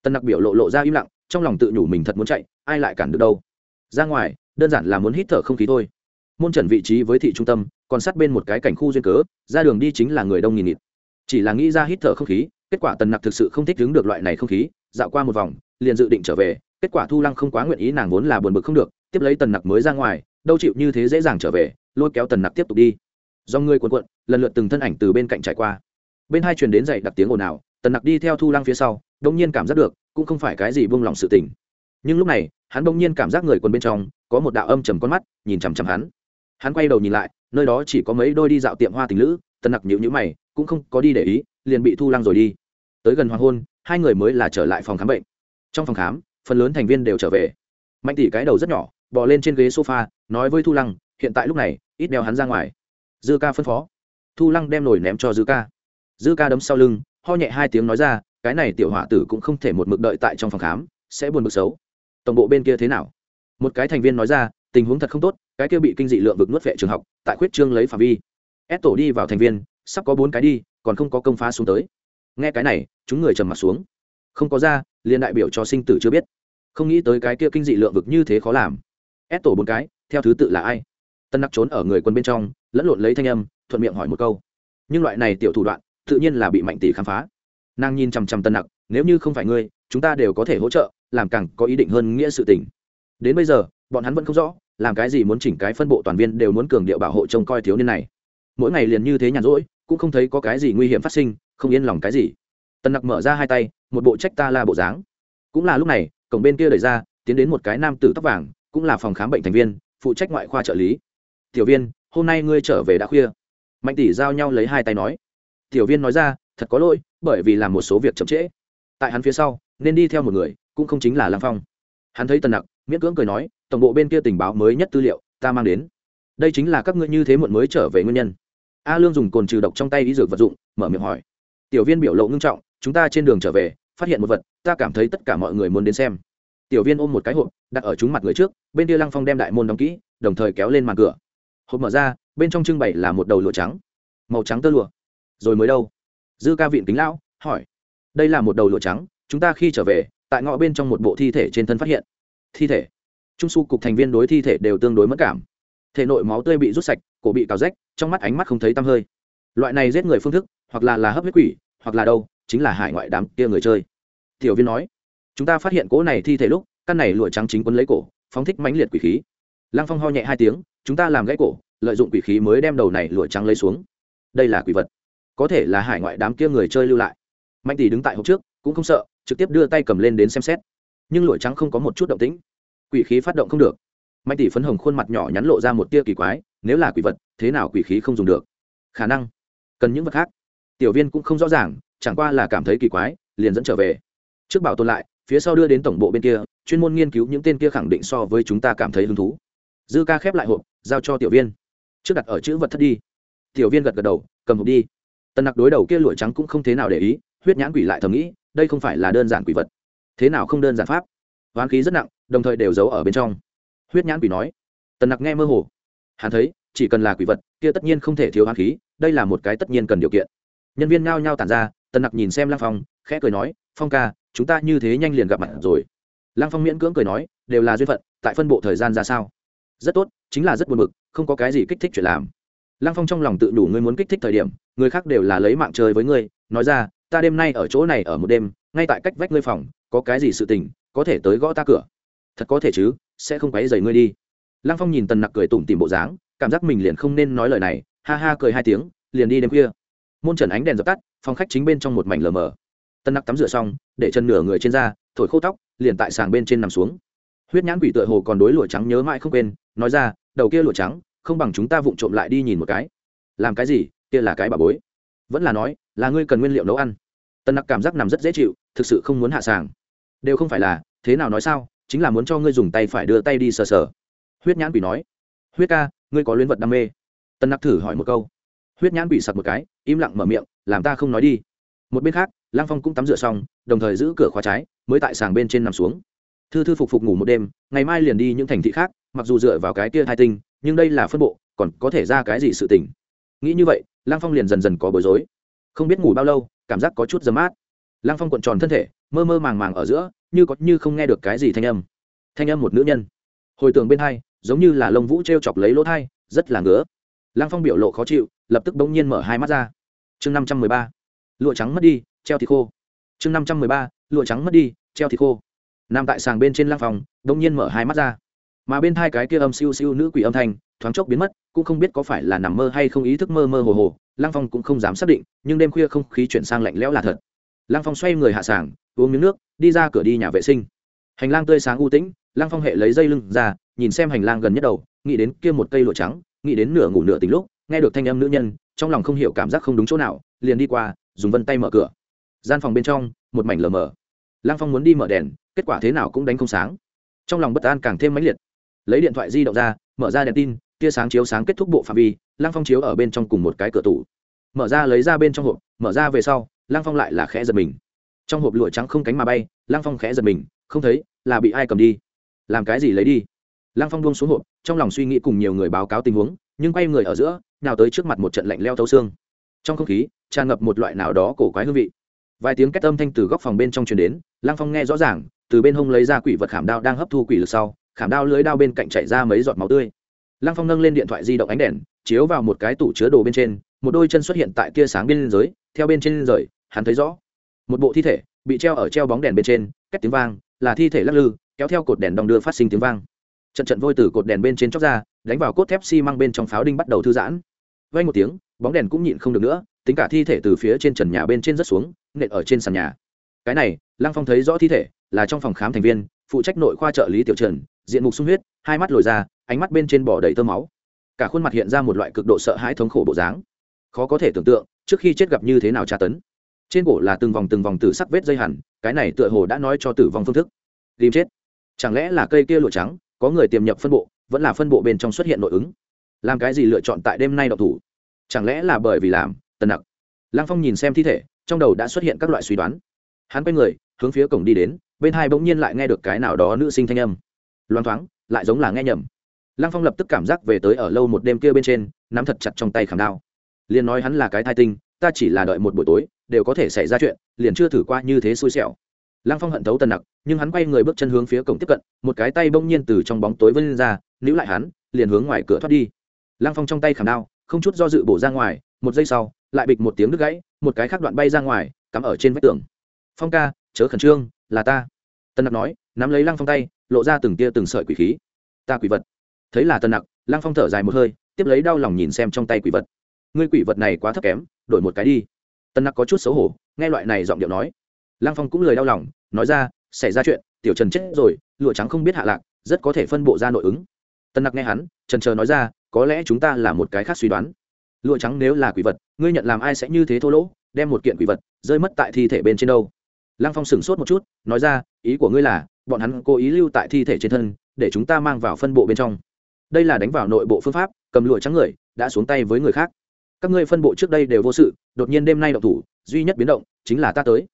Tân nặc biểu lộ lộ ra im lặng, trong lòng tự nhủ mình thật muốn chạy, ai lại cản được đâu? Ra ngoài, đơn giản là muốn hít thở không khí thôi. Môn trần vị trí với thị trung tâm, còn sát bên một cái cảnh khu duyên cớ, ra đường đi chính là người đông nghìn nghịt. Chỉ là nghĩ ra hít thở không khí, kết quả tần nặc thực sự không thích đứng được loại này không khí, dạo qua một vòng, liền dự định trở về, kết quả thu lăng không quá nguyện ý, nàng vốn là buồn bực không được, tiếp lấy tần nặc mới ra ngoài, đâu chịu như thế dễ dàng trở về, lôi kéo tần nặc tiếp tục đi do người quần quận lần lượt từng thân ảnh từ bên cạnh trải qua. Bên hai truyền đến dậy đặc tiếng ồn ào, tần nặc đi theo thu lăng phía sau đông nhiên cảm giác được, cũng không phải cái gì buông lỏng sự tình. Nhưng lúc này, hắn đông nhiên cảm giác người quần bên trong, có một đạo âm trầm con mắt, nhìn chằm chằm hắn. Hắn quay đầu nhìn lại, nơi đó chỉ có mấy đôi đi dạo tiệm hoa tình lữ, tần nặc nhịu nhữ mày, cũng không có đi để ý, liền bị thu lăng rồi đi. Tới gần hoàng hôn, hai người mới là trở lại phòng khám bệnh. Trong phòng khám, phần lớn thành viên đều trở về. Mạnh tỷ cái đầu rất nhỏ, bò lên trên ghế sofa, nói với thu lăng, hiện tại lúc này, ít đeo hắn ra ngoài dư ca phân phó. Thu lăng đem nổi ném cho dư ca. Dư ca đấm sau lưng, ho nhẹ hai tiếng nói ra, cái này tiểu họa tử cũng không thể một mực đợi tại trong phòng khám, sẽ buồn bực xấu. Tổng bộ bên kia thế nào? Một cái thành viên nói ra, tình huống thật không tốt, cái kia bị kinh dị lượng vực nuốt vệ trường học, tại khuyết trương lấy phạm vi. Ép tổ đi vào thành viên, sắp có bốn cái đi, còn không có công phá xuống tới. Nghe cái này, chúng người trầm mặt xuống. Không có ra liên đại biểu cho sinh tử chưa biết. Không nghĩ tới cái kia kinh dị lượng vực như thế khó làm. Ép tổ bốn cái, theo thứ tự là ai? Tân nặc trốn ở người quân bên trong, lẫn lộn lấy thanh âm, thuận miệng hỏi một câu. Nhưng loại này tiểu thủ đoạn, tự nhiên là bị mạnh tỷ khám phá. Nàng nhìn chằm chằm tân nặc, nếu như không phải ngươi, chúng ta đều có thể hỗ trợ, làm càng có ý định hơn nghĩa sự tình. Đến bây giờ, bọn hắn vẫn không rõ, làm cái gì muốn chỉnh cái phân bộ toàn viên đều muốn cường điệu bảo hộ trông coi thiếu niên này. Mỗi ngày liền như thế nhàn rỗi, cũng không thấy có cái gì nguy hiểm phát sinh, không yên lòng cái gì. Tân nặc mở ra hai tay, một bộ trách ta là bộ dáng. Cũng là lúc này, cổng bên kia đẩy ra, tiến đến một cái nam tử tóc vàng, cũng là phòng khám bệnh thành viên, phụ trách ngoại khoa trợ lý tiểu viên, hôm nay ngươi trở về đã khuya. Mạnh tỷ giao nhau lấy hai tay nói. Tiểu viên nói ra, thật có lỗi, bởi vì làm một số việc chậm trễ. Tại hắn phía sau, nên đi theo một người, cũng không chính là Lăng phong. Hắn thấy tần nặc, miễn cưỡng cười nói, tổng bộ bên kia tình báo mới nhất tư liệu, ta mang đến. Đây chính là các ngươi như thế muộn mới trở về nguyên nhân. A lương dùng cồn trừ độc trong tay đi dược vật dụng, mở miệng hỏi. Tiểu viên biểu lộ ngưng trọng, chúng ta trên đường trở về, phát hiện một vật, ta cảm thấy tất cả mọi người muốn đến xem. Tiểu viên ôm một cái hộp, đặt ở chúng mặt người trước, bên kia lăng phong đem đại môn đóng kỹ, đồng thời kéo lên màn cửa hộp mở ra, bên trong trưng bày là một đầu lụa trắng. Màu trắng tơ lụa. Rồi mới đâu? Dư ca vịn kính lão, hỏi. Đây là một đầu lụa trắng, chúng ta khi trở về, tại ngõ bên trong một bộ thi thể trên thân phát hiện. Thi thể. Trung su cục thành viên đối thi thể đều tương đối mất cảm. Thể nội máu tươi bị rút sạch, cổ bị cào rách, trong mắt ánh mắt không thấy tăm hơi. Loại này giết người phương thức, hoặc là là hấp huyết quỷ, hoặc là đâu, chính là hải ngoại đám kia người chơi. Tiểu viên nói, chúng ta phát hiện cỗ này thi thể lúc, căn này lụa trắng chính quân lấy cổ, phóng thích mãnh liệt quỷ khí. Lăng phong ho nhẹ hai tiếng chúng ta làm gãy cổ, lợi dụng quỷ khí mới đem đầu này lụa trắng lấy xuống. Đây là quỷ vật. Có thể là hải ngoại đám kia người chơi lưu lại. Mạnh tỷ đứng tại hộp trước, cũng không sợ, trực tiếp đưa tay cầm lên đến xem xét. Nhưng lụa trắng không có một chút động tĩnh. Quỷ khí phát động không được. Mạnh tỷ phấn hồng khuôn mặt nhỏ nhắn lộ ra một tia kỳ quái, nếu là quỷ vật, thế nào quỷ khí không dùng được? Khả năng, cần những vật khác. Tiểu viên cũng không rõ ràng, chẳng qua là cảm thấy kỳ quái, liền dẫn trở về. Trước bảo tồn lại, phía sau đưa đến tổng bộ bên kia, chuyên môn nghiên cứu những tên kia khẳng định so với chúng ta cảm thấy hứng thú dư ca khép lại hộp, giao cho tiểu viên. Trước đặt ở chữ vật thất đi. Tiểu viên gật gật đầu, cầm hộp đi. Tần nặc đối đầu kia lụa trắng cũng không thế nào để ý, huyết nhãn quỷ lại thầm nghĩ, đây không phải là đơn giản quỷ vật. Thế nào không đơn giản pháp? Hoán khí rất nặng, đồng thời đều giấu ở bên trong. Huyết nhãn quỷ nói. Tần nặc nghe mơ hồ. Hắn thấy, chỉ cần là quỷ vật, kia tất nhiên không thể thiếu hoán khí, đây là một cái tất nhiên cần điều kiện. Nhân viên ngao nhau tản ra, tần nặc nhìn xem lăng phong, khẽ cười nói, phong ca, chúng ta như thế nhanh liền gặp mặt rồi. Lăng phong miễn cưỡng cười nói, đều là duyên phận, tại phân bộ thời gian ra sao? Rất tốt, chính là rất buồn bực, không có cái gì kích thích chuyện làm. Lăng phong trong lòng tự đủ ngươi muốn kích thích thời điểm, người khác đều là lấy mạng chơi với ngươi, nói ra, ta đêm nay ở chỗ này ở một đêm, ngay tại cách vách ngươi phòng, có cái gì sự tình, có thể tới gõ ta cửa. Thật có thể chứ, sẽ không quấy dày ngươi đi. Lăng phong nhìn tần nặc cười tủm tìm bộ dáng, cảm giác mình liền không nên nói lời này, ha ha cười hai tiếng, liền đi đêm khuya. Môn trần ánh đèn dập tắt, phòng khách chính bên trong một mảnh lờ mờ. Tân nặc tắm rửa xong, để chân nửa người trên da, thổi khô tóc, liền tại sàng bên trên nằm xuống huyết nhãn quỷ tựa hồ còn đối lụa trắng nhớ mãi không quên, nói ra, đầu kia lụa trắng, không bằng chúng ta vụng trộm lại đi nhìn một cái. Làm cái gì? Kia là cái bà bối. Vẫn là nói, là ngươi cần nguyên liệu nấu ăn. Tân nặc cảm giác nằm rất dễ chịu, thực sự không muốn hạ sàng. Đều không phải là, thế nào nói sao? Chính là muốn cho ngươi dùng tay phải đưa tay đi sờ sờ. Huyết nhãn quỷ nói, huyết ca, ngươi có luyến vật đam mê. Tân nặc thử hỏi một câu. Huyết nhãn quỷ sặc một cái, im lặng mở miệng, làm ta không nói đi. Một bên khác lang phong cũng tắm rửa xong, đồng thời giữ cửa khóa trái, mới tại sàng bên trên nằm xuống thư thư phục phục ngủ một đêm, ngày mai liền đi những thành thị khác, mặc dù dựa vào cái kia hai tinh, nhưng đây là phân bộ, còn có thể ra cái gì sự tình? Nghĩ như vậy lang phong liền dần dần có bối rối. Không biết ngủ bao lâu, cảm giác có chút dấm mát. Lang phong cuộn tròn thân thể, mơ mơ màng màng ở giữa, như có như không nghe được cái gì thanh âm. Thanh âm một nữ nhân. Hồi tường bên hai, giống như là lông vũ t r e o chọc lấy lỗ thai, rất là ngứa. Lang phong biểu lộ khó chịu, lập tức bỗng nhiên mở hai mắt ra. Chương năm trăm mười ba. Lụa trắng mất đi, treo thì khô. Chương năm trăm mười ba. Lụa trắng mất đi, treo thì khô nằm tại sàng bên trên lang phòng đông nhiên mở hai mắt ra. Mà bên hai cái kia âm siêu siêu nữ quỷ âm thanh, thoáng chốc biến mất, cũng không biết có phải là nằm mơ hay không ý thức mơ mơ hồ hồ lang phong cũng không dám xác định, nhưng đêm khuya không khí chuyển sang lạnh lẽo là thật. Lang phong xoay người hạ sàng, uống miếng nước, đi ra cửa đi nhà vệ sinh. Hành lang tươi sáng u tĩnh lang phong hệ lấy dây lưng ra, nhìn xem hành lang gần nhất đầu, nghĩ đến kia một cây lụa trắng, nghĩ đến nửa ngủ nửa tính lúc, nghe được thanh âm nữ nhân, trong lòng không hiểu cảm giác không đúng chỗ nào, liền đi qua, dùng vân tay mở cửa. Gian phòng bên trong, một mảnh lờ mờ. Lang phong muốn đi mở đèn kết quả thế nào cũng đánh không sáng. Trong lòng bất an càng thêm mãnh liệt. Lấy điện thoại di động ra, mở ra đèn tin, tia sáng chiếu sáng kết thúc bộ phạm vi lang phong chiếu ở bên trong cùng một cái cửa tủ. Mở ra lấy ra bên trong hộp, mở ra về sau lang phong lại là khẽ giật mình. Trong hộp lụa trắng không cánh mà bay lang phong khẽ giật mình, không thấy là bị ai cầm đi. Làm cái gì lấy đi? Lang phong buông xuống hộp, trong lòng suy nghĩ cùng nhiều người báo cáo tình huống, nhưng quay người ở giữa nào tới trước mặt một trận lạnh leo thấu xương. Trong không khí, tràn ngập một loại nào đó cổ quái hương vị vài tiếng két âm thanh từ góc phòng bên trong truyền đến lang phong nghe rõ ràng, từ bên hông lấy ra quỷ vật khảm đao đang hấp thu quỷ lực sau, khảm đao lưới đao bên cạnh chảy ra mấy giọt máu tươi. Lang phong nâng lên điện thoại di động ánh đèn, chiếu vào một cái tủ chứa đồ bên trên, một đôi chân xuất hiện tại tia sáng bên dưới, theo bên trên rời, hắn thấy rõ. Một bộ thi thể bị treo ở treo bóng đèn bên trên cách tiếng vang, là thi thể lắc lư, kéo theo cột đèn đong đưa phát sinh tiếng vang. Trận trận vôi từ cột đèn bên trên chóc ra, đánh vào cốt thép xi、si、măng bên trong pháo đinh bắt đầu thư giãn. Vay một tiếng, bóng đèn cũng nhịn không được nữa, tính cả thi thể từ phía trên trần nhà bên trên rất xuống nện ở trên sàn nhà. Cái này, lăng phong thấy rõ thi thể, là trong phòng khám thành viên, phụ trách nội khoa trợ lý tiểu trần, diện mục sung huyết, hai mắt lồi ra, ánh mắt bên trên bỏ đầy tơ máu. Cả khuôn mặt hiện ra một loại cực độ sợ hãi thống khổ bộ dáng. Khó có thể tưởng tượng, trước khi chết gặp như thế nào tra tấn. Trên cổ là từng vòng từng vòng tử sắc vết dây hẳn, cái này tựa hồ đã nói cho tử vong phương thức. Ghim chết. Chẳng lẽ là cây kia lụa trắng, có người tiềm nhập phân bộ, vẫn là phân bộ bên trong xuất hiện nội ứng? Làm cái gì lựa chọn tại đêm nay độc thủ? Chẳng lẽ là bởi vì làm, tần nặc? Lăng phong nhìn xem thi thể trong đầu đã xuất hiện các loại suy đoán. Hắn quay người, hướng phía cổng đi đến, bên hai bỗng nhiên lại nghe được cái nào đó nữ sinh thanh âm. Loang thoáng, lại giống là nghe nhầm. Lăng phong lập tức cảm giác về tới ở lâu một đêm kia bên trên, nắm thật chặt trong tay khảm đao. Liền nói hắn là cái thai tinh, ta chỉ là đợi một buổi tối, đều có thể xảy ra chuyện, liền chưa thử qua như thế xui xẻo. Lăng phong hận thấu tần nặc, nhưng hắn quay người bước chân hướng phía cổng tiếp cận, một cái tay bỗng nhiên từ trong bóng tối vươn ra, níu lại hắn, liền hướng ngoài cửa thoát đi. Lăng phong trong tay khảm đao, không chút do dự bổ ra ngoài, một giây sau lại bịch một tiếng đứt gãy, một cái khác đoạn bay ra ngoài, cắm ở trên vách tường. Phong ca, chớ khẩn trương, là ta. Tân nặc nói, nắm lấy lăng phong tay, lộ ra từng tia từng sợi quỷ khí. Ta quỷ vật. Thấy là tân nặc, lăng phong thở dài một hơi, tiếp lấy đau lòng nhìn xem trong tay quỷ vật. Ngươi quỷ vật này quá thấp kém, đổi một cái đi. Tân nặc có chút xấu hổ, nghe loại này giọng điệu nói. Lăng phong cũng lời đau lòng, nói ra, xảy ra chuyện, tiểu trần chết rồi, lụa trắng không biết hạ lạc, rất có thể phân bộ ra nội ứng. Tân nặc nghe hắn, trần chờ nói ra, có lẽ chúng ta là một cái khác suy đoán lụa trắng nếu là quỷ vật, ngươi nhận làm ai sẽ như thế thô lỗ, đem một kiện quỷ vật rơi mất tại thi thể bên trên đâu. Lăng phong sửng sốt một chút, nói ra, ý của ngươi là, bọn hắn cố ý lưu tại thi thể trên thân, để chúng ta mang vào phân bộ bên trong. Đây là đánh vào nội bộ phương pháp, cầm lụa trắng người, đã xuống tay với người khác. Các ngươi phân bộ trước đây đều vô sự, đột nhiên đêm nay độc thủ, duy nhất biến động, chính là ta tới.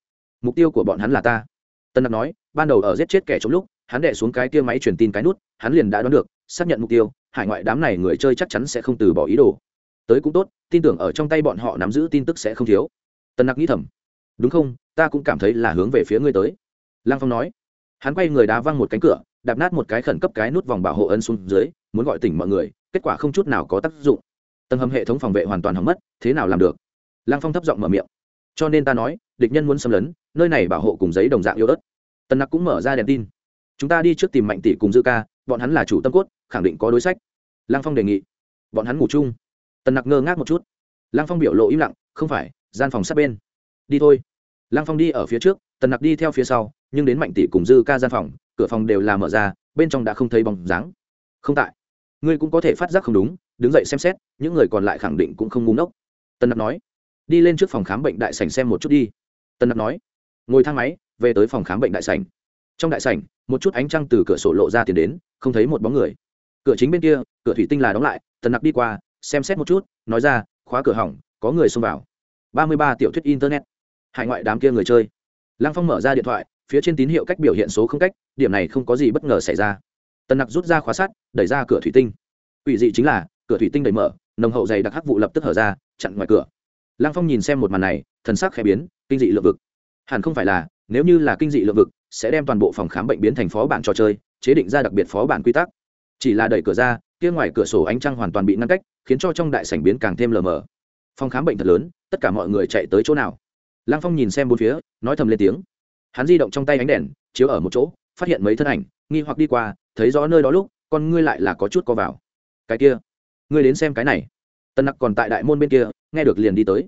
Mục tiêu của bọn hắn là ta. Tân đặc nói, ban đầu ở giết chết kẻ trong lúc, hắn đệ xuống cái kia máy truyền tin cái nút, hắn liền đã đoán được, xác nhận mục tiêu, hải ngoại đám này người chơi chắc chắn sẽ không từ bỏ ý đồ tới cũng tốt, tin tưởng ở trong tay bọn họ nắm giữ tin tức sẽ không thiếu. Tân nặc nghĩ thầm. Đúng không, ta cũng cảm thấy là hướng về phía ngươi tới. Lăng phong nói. Hắn quay người đá văng một cánh cửa, đạp nát một cái khẩn cấp cái nút vòng bảo hộ ấn xuống dưới, muốn gọi tỉnh mọi người, kết quả không chút nào có tác dụng. Tầng hầm hệ thống phòng vệ hoàn toàn hỏng mất, thế nào làm được? Lăng phong thấp giọng mở miệng. Cho nên ta nói, địch nhân muốn xâm lấn, nơi này bảo hộ cùng giấy đồng dạng yếu ớt. Tần nặc cũng mở ra đèn tin. Chúng ta đi trước tìm mạnh tỷ cùng dư ca, bọn hắn là chủ tâm cốt, khẳng định có đối sách. Lăng phong đề nghị. Bọn hắn ngủ chung tần nặc ngơ ngác một chút. Lăng phong biểu lộ im lặng, không phải, gian phòng sát bên. Đi thôi. Lăng phong đi ở phía trước, tần nặc đi theo phía sau, nhưng đến mạnh tỷ cùng dư ca gian phòng, cửa phòng đều là mở ra, bên trong đã không thấy bóng dáng. Không tại. Ngươi cũng có thể phát giác không đúng, đứng dậy xem xét, những người còn lại khẳng định cũng không ngu ngốc. Tần nặc nói. Đi lên trước phòng khám bệnh đại sảnh xem một chút đi. Tần nặc nói. Ngồi thang máy, về tới phòng khám bệnh đại sảnh. Trong đại sảnh, một chút ánh trăng từ cửa sổ lộ ra tiền đến, không thấy một bóng người. Cửa chính bên kia, cửa thủy tinh là đóng lại, tần nặc đi qua xem xét một chút, nói ra, khóa cửa hỏng, có người xông vào. Ba mươi ba tiểu thuyết internet. Hải ngoại đám kia người chơi. Lăng phong mở ra điện thoại, phía trên tín hiệu cách biểu hiện số không cách, điểm này không có gì bất ngờ xảy ra. Tần nặc rút ra khóa sắt, đẩy ra cửa thủy tinh. Ủy dị chính là, cửa thủy tinh đẩy mở, nồng hậu dày đặc hắc vụ lập tức hở ra, chặn ngoài cửa. Lăng phong nhìn xem một màn này, thần sắc khẽ biến, kinh dị lượng vực. Hẳn không phải là, nếu như là kinh dị lượng vực, sẽ đem toàn bộ phòng khám bệnh biến thành phó bản trò chơi, chế định ra đặc biệt phó bản quy tắc chỉ là đẩy cửa ra, kia ngoài cửa sổ ánh trăng hoàn toàn bị ngăn cách, khiến cho trong đại sảnh biến càng thêm lờ mờ. Phòng khám bệnh thật lớn, tất cả mọi người chạy tới chỗ nào? Lăng phong nhìn xem bốn phía, nói thầm lên tiếng. Hắn di động trong tay ánh đèn, chiếu ở một chỗ, phát hiện mấy thân ảnh, nghi hoặc đi qua, thấy rõ nơi đó lúc, con ngươi lại là có chút co vào. Cái kia, ngươi đến xem cái này. Tân nặc còn tại đại môn bên kia, nghe được liền đi tới.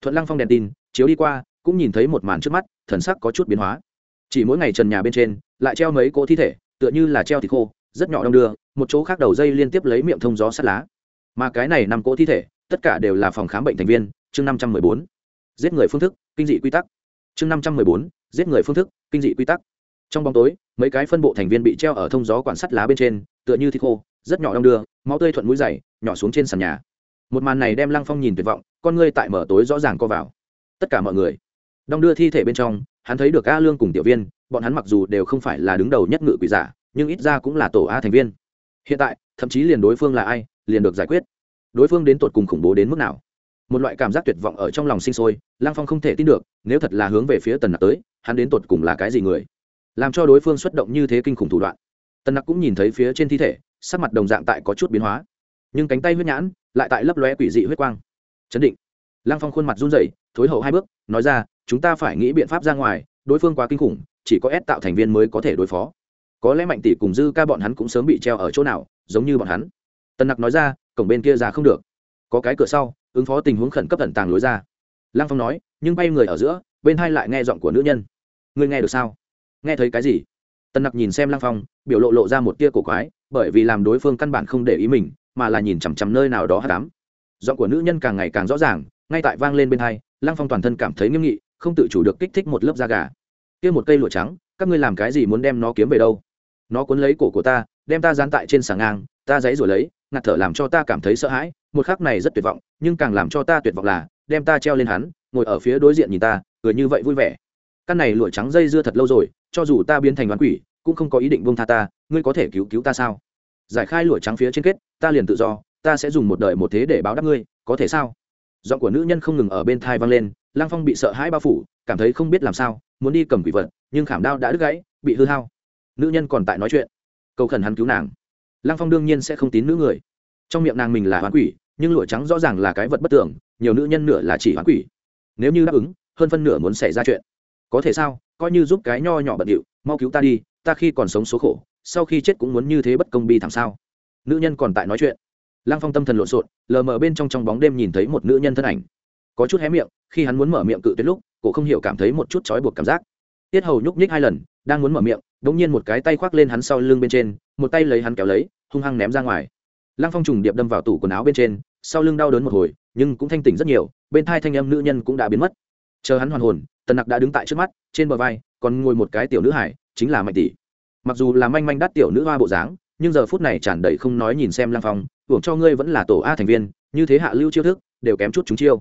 Thuận lăng phong đèn tin, chiếu đi qua, cũng nhìn thấy một màn trước mắt, thần sắc có chút biến hóa. Chỉ mỗi ngày trần nhà bên trên, lại treo mấy cỗ thi thể, tựa như là treo thịt khô rất nhỏ đong đưa, một chỗ khác đầu dây liên tiếp lấy miệng thông gió sắt lá. Mà cái này năm cỗ thi thể, tất cả đều là phòng khám bệnh thành viên, chương năm trăm mười bốn. Giết người phương thức, kinh dị quy tắc. Chương năm trăm mười bốn, giết người phương thức, kinh dị quy tắc. Trong bóng tối, mấy cái phân bộ thành viên bị treo ở thông gió quản sắt lá bên trên, tựa như thịt khô, rất nhỏ đong đưa, máu tươi thuận mũi dày, nhỏ xuống trên sàn nhà. Một màn này đem lăng phong nhìn tuyệt vọng, con ngươi tại mở tối rõ ràng co vào. Tất cả mọi người, đong đưa thi thể bên trong, hắn thấy được a lương cùng tiểu viên, bọn hắn mặc dù đều không phải là đứng đầu nhất ngự quỷ giả nhưng ít ra cũng là tổ a thành viên. Hiện tại, thậm chí liền đối phương là ai, liền được giải quyết. Đối phương đến tột cùng khủng bố đến mức nào? Một loại cảm giác tuyệt vọng ở trong lòng sinh sôi lang phong không thể tin được, nếu thật là hướng về phía tần nặc tới, hắn đến tột cùng là cái gì người? Làm cho đối phương xuất động như thế kinh khủng thủ đoạn. Tần nặc cũng nhìn thấy phía trên thi thể, sắc mặt đồng dạng tại có chút biến hóa. Nhưng cánh tay huyết nhãn lại tại lấp lóe quỷ dị huyết quang. Chấn định. Lang phong khuôn mặt run rẩy, thối hậu hai bước, nói ra, chúng ta phải nghĩ biện pháp ra ngoài, đối phương quá kinh khủng, chỉ có ép tạo thành viên mới có thể đối phó có lẽ mạnh tỷ cùng dư ca bọn hắn cũng sớm bị treo ở chỗ nào, giống như bọn hắn. Tần nặc nói ra, cổng bên kia ra không được. Có cái cửa sau, ứng phó tình huống khẩn cấp tận tàng lối ra. Lăng phong nói, nhưng bay người ở giữa, bên hai lại nghe giọng của nữ nhân. Ngươi nghe được sao? Nghe thấy cái gì? Tần nặc nhìn xem lăng phong, biểu lộ lộ ra một tia cổ quái, bởi vì làm đối phương căn bản không để ý mình, mà là nhìn chằm chằm nơi nào đó hát đám giọng của nữ nhân càng ngày càng rõ ràng, ngay tại vang lên bên hai, lăng phong toàn thân cảm thấy nghiêm nghị, không tự chủ được kích thích một lớp da gà. Kia một cây lụa trắng, các ngươi làm cái gì muốn đem nó kiếm về đâu? Nó cuốn lấy cổ của ta, đem ta dán tại trên sàng ngang, ta dãy rồi lấy, ngạt thở làm cho ta cảm thấy sợ hãi, một khắc này rất tuyệt vọng, nhưng càng làm cho ta tuyệt vọng là, đem ta treo lên hắn, ngồi ở phía đối diện nhìn ta, cười như vậy vui vẻ. Căn này lụa trắng dây dưa thật lâu rồi, cho dù ta biến thành đoán quỷ, cũng không có ý định bông tha ta, ngươi có thể cứu cứu ta sao? Giải khai lụa trắng phía trên kết, ta liền tự do, ta sẽ dùng một đời một thế để báo đáp ngươi, có thể sao? Giọng của nữ nhân không ngừng ở bên thai vang lên lang phong bị sợ hãi bao phủ, cảm thấy không biết làm sao, muốn đi cầm quỷ vật, nhưng khảm đao đã đứt gãy, bị hư hao nữ nhân còn tại nói chuyện. Cầu khẩn hắn cứu nàng. Lang phong đương nhiên sẽ không tín nữ người. Trong miệng nàng mình là hoán quỷ, nhưng lụa trắng rõ ràng là cái vật bất tưởng nhiều nữ nhân nửa là chỉ hoán quỷ. Nếu như đáp ứng, hơn phân nửa muốn xảy ra chuyện. Có thể sao? Coi như giúp cái nho nhỏ bận điệu, mau cứu ta đi, ta khi còn sống số khổ, sau khi chết cũng muốn như thế bất công bi thảm sao? Nữ nhân còn tại nói chuyện. Lăng phong tâm thần lộn xộn, lờ mờ bên trong trong bóng đêm nhìn thấy một nữ nhân thân ảnh. Có chút hé miệng, khi hắn muốn mở miệng cự tuyệt lúc, cổ không hiểu cảm thấy một chút trói buộc cảm giác. Tiết hầu nhúc nhích hai lần, đang muốn mở miệng đ nhiên một cái tay khoác lên hắn sau lưng bên trên, một tay lấy hắn kéo lấy, hung hăng ném ra ngoài. Lăng phong trùng điệp đâm vào tủ quần áo bên trên, sau lưng đau đớn một hồi, nhưng cũng thanh tỉnh rất nhiều, bên thai thanh âm nữ nhân cũng đã biến mất. Chờ hắn hoàn hồn, tần nặc đã đứng tại trước mắt, trên bờ vai, còn ngồi một cái tiểu nữ hải, chính là mạnh tỷ. Mặc dù là manh manh đắt tiểu nữ hoa bộ dáng, nhưng giờ phút này tràn đầy không nói nhìn xem lăng phong, hưởng cho ngươi vẫn là tổ a thành viên, như thế hạ lưu chiêu thức, đều kém chút chúng chiêu.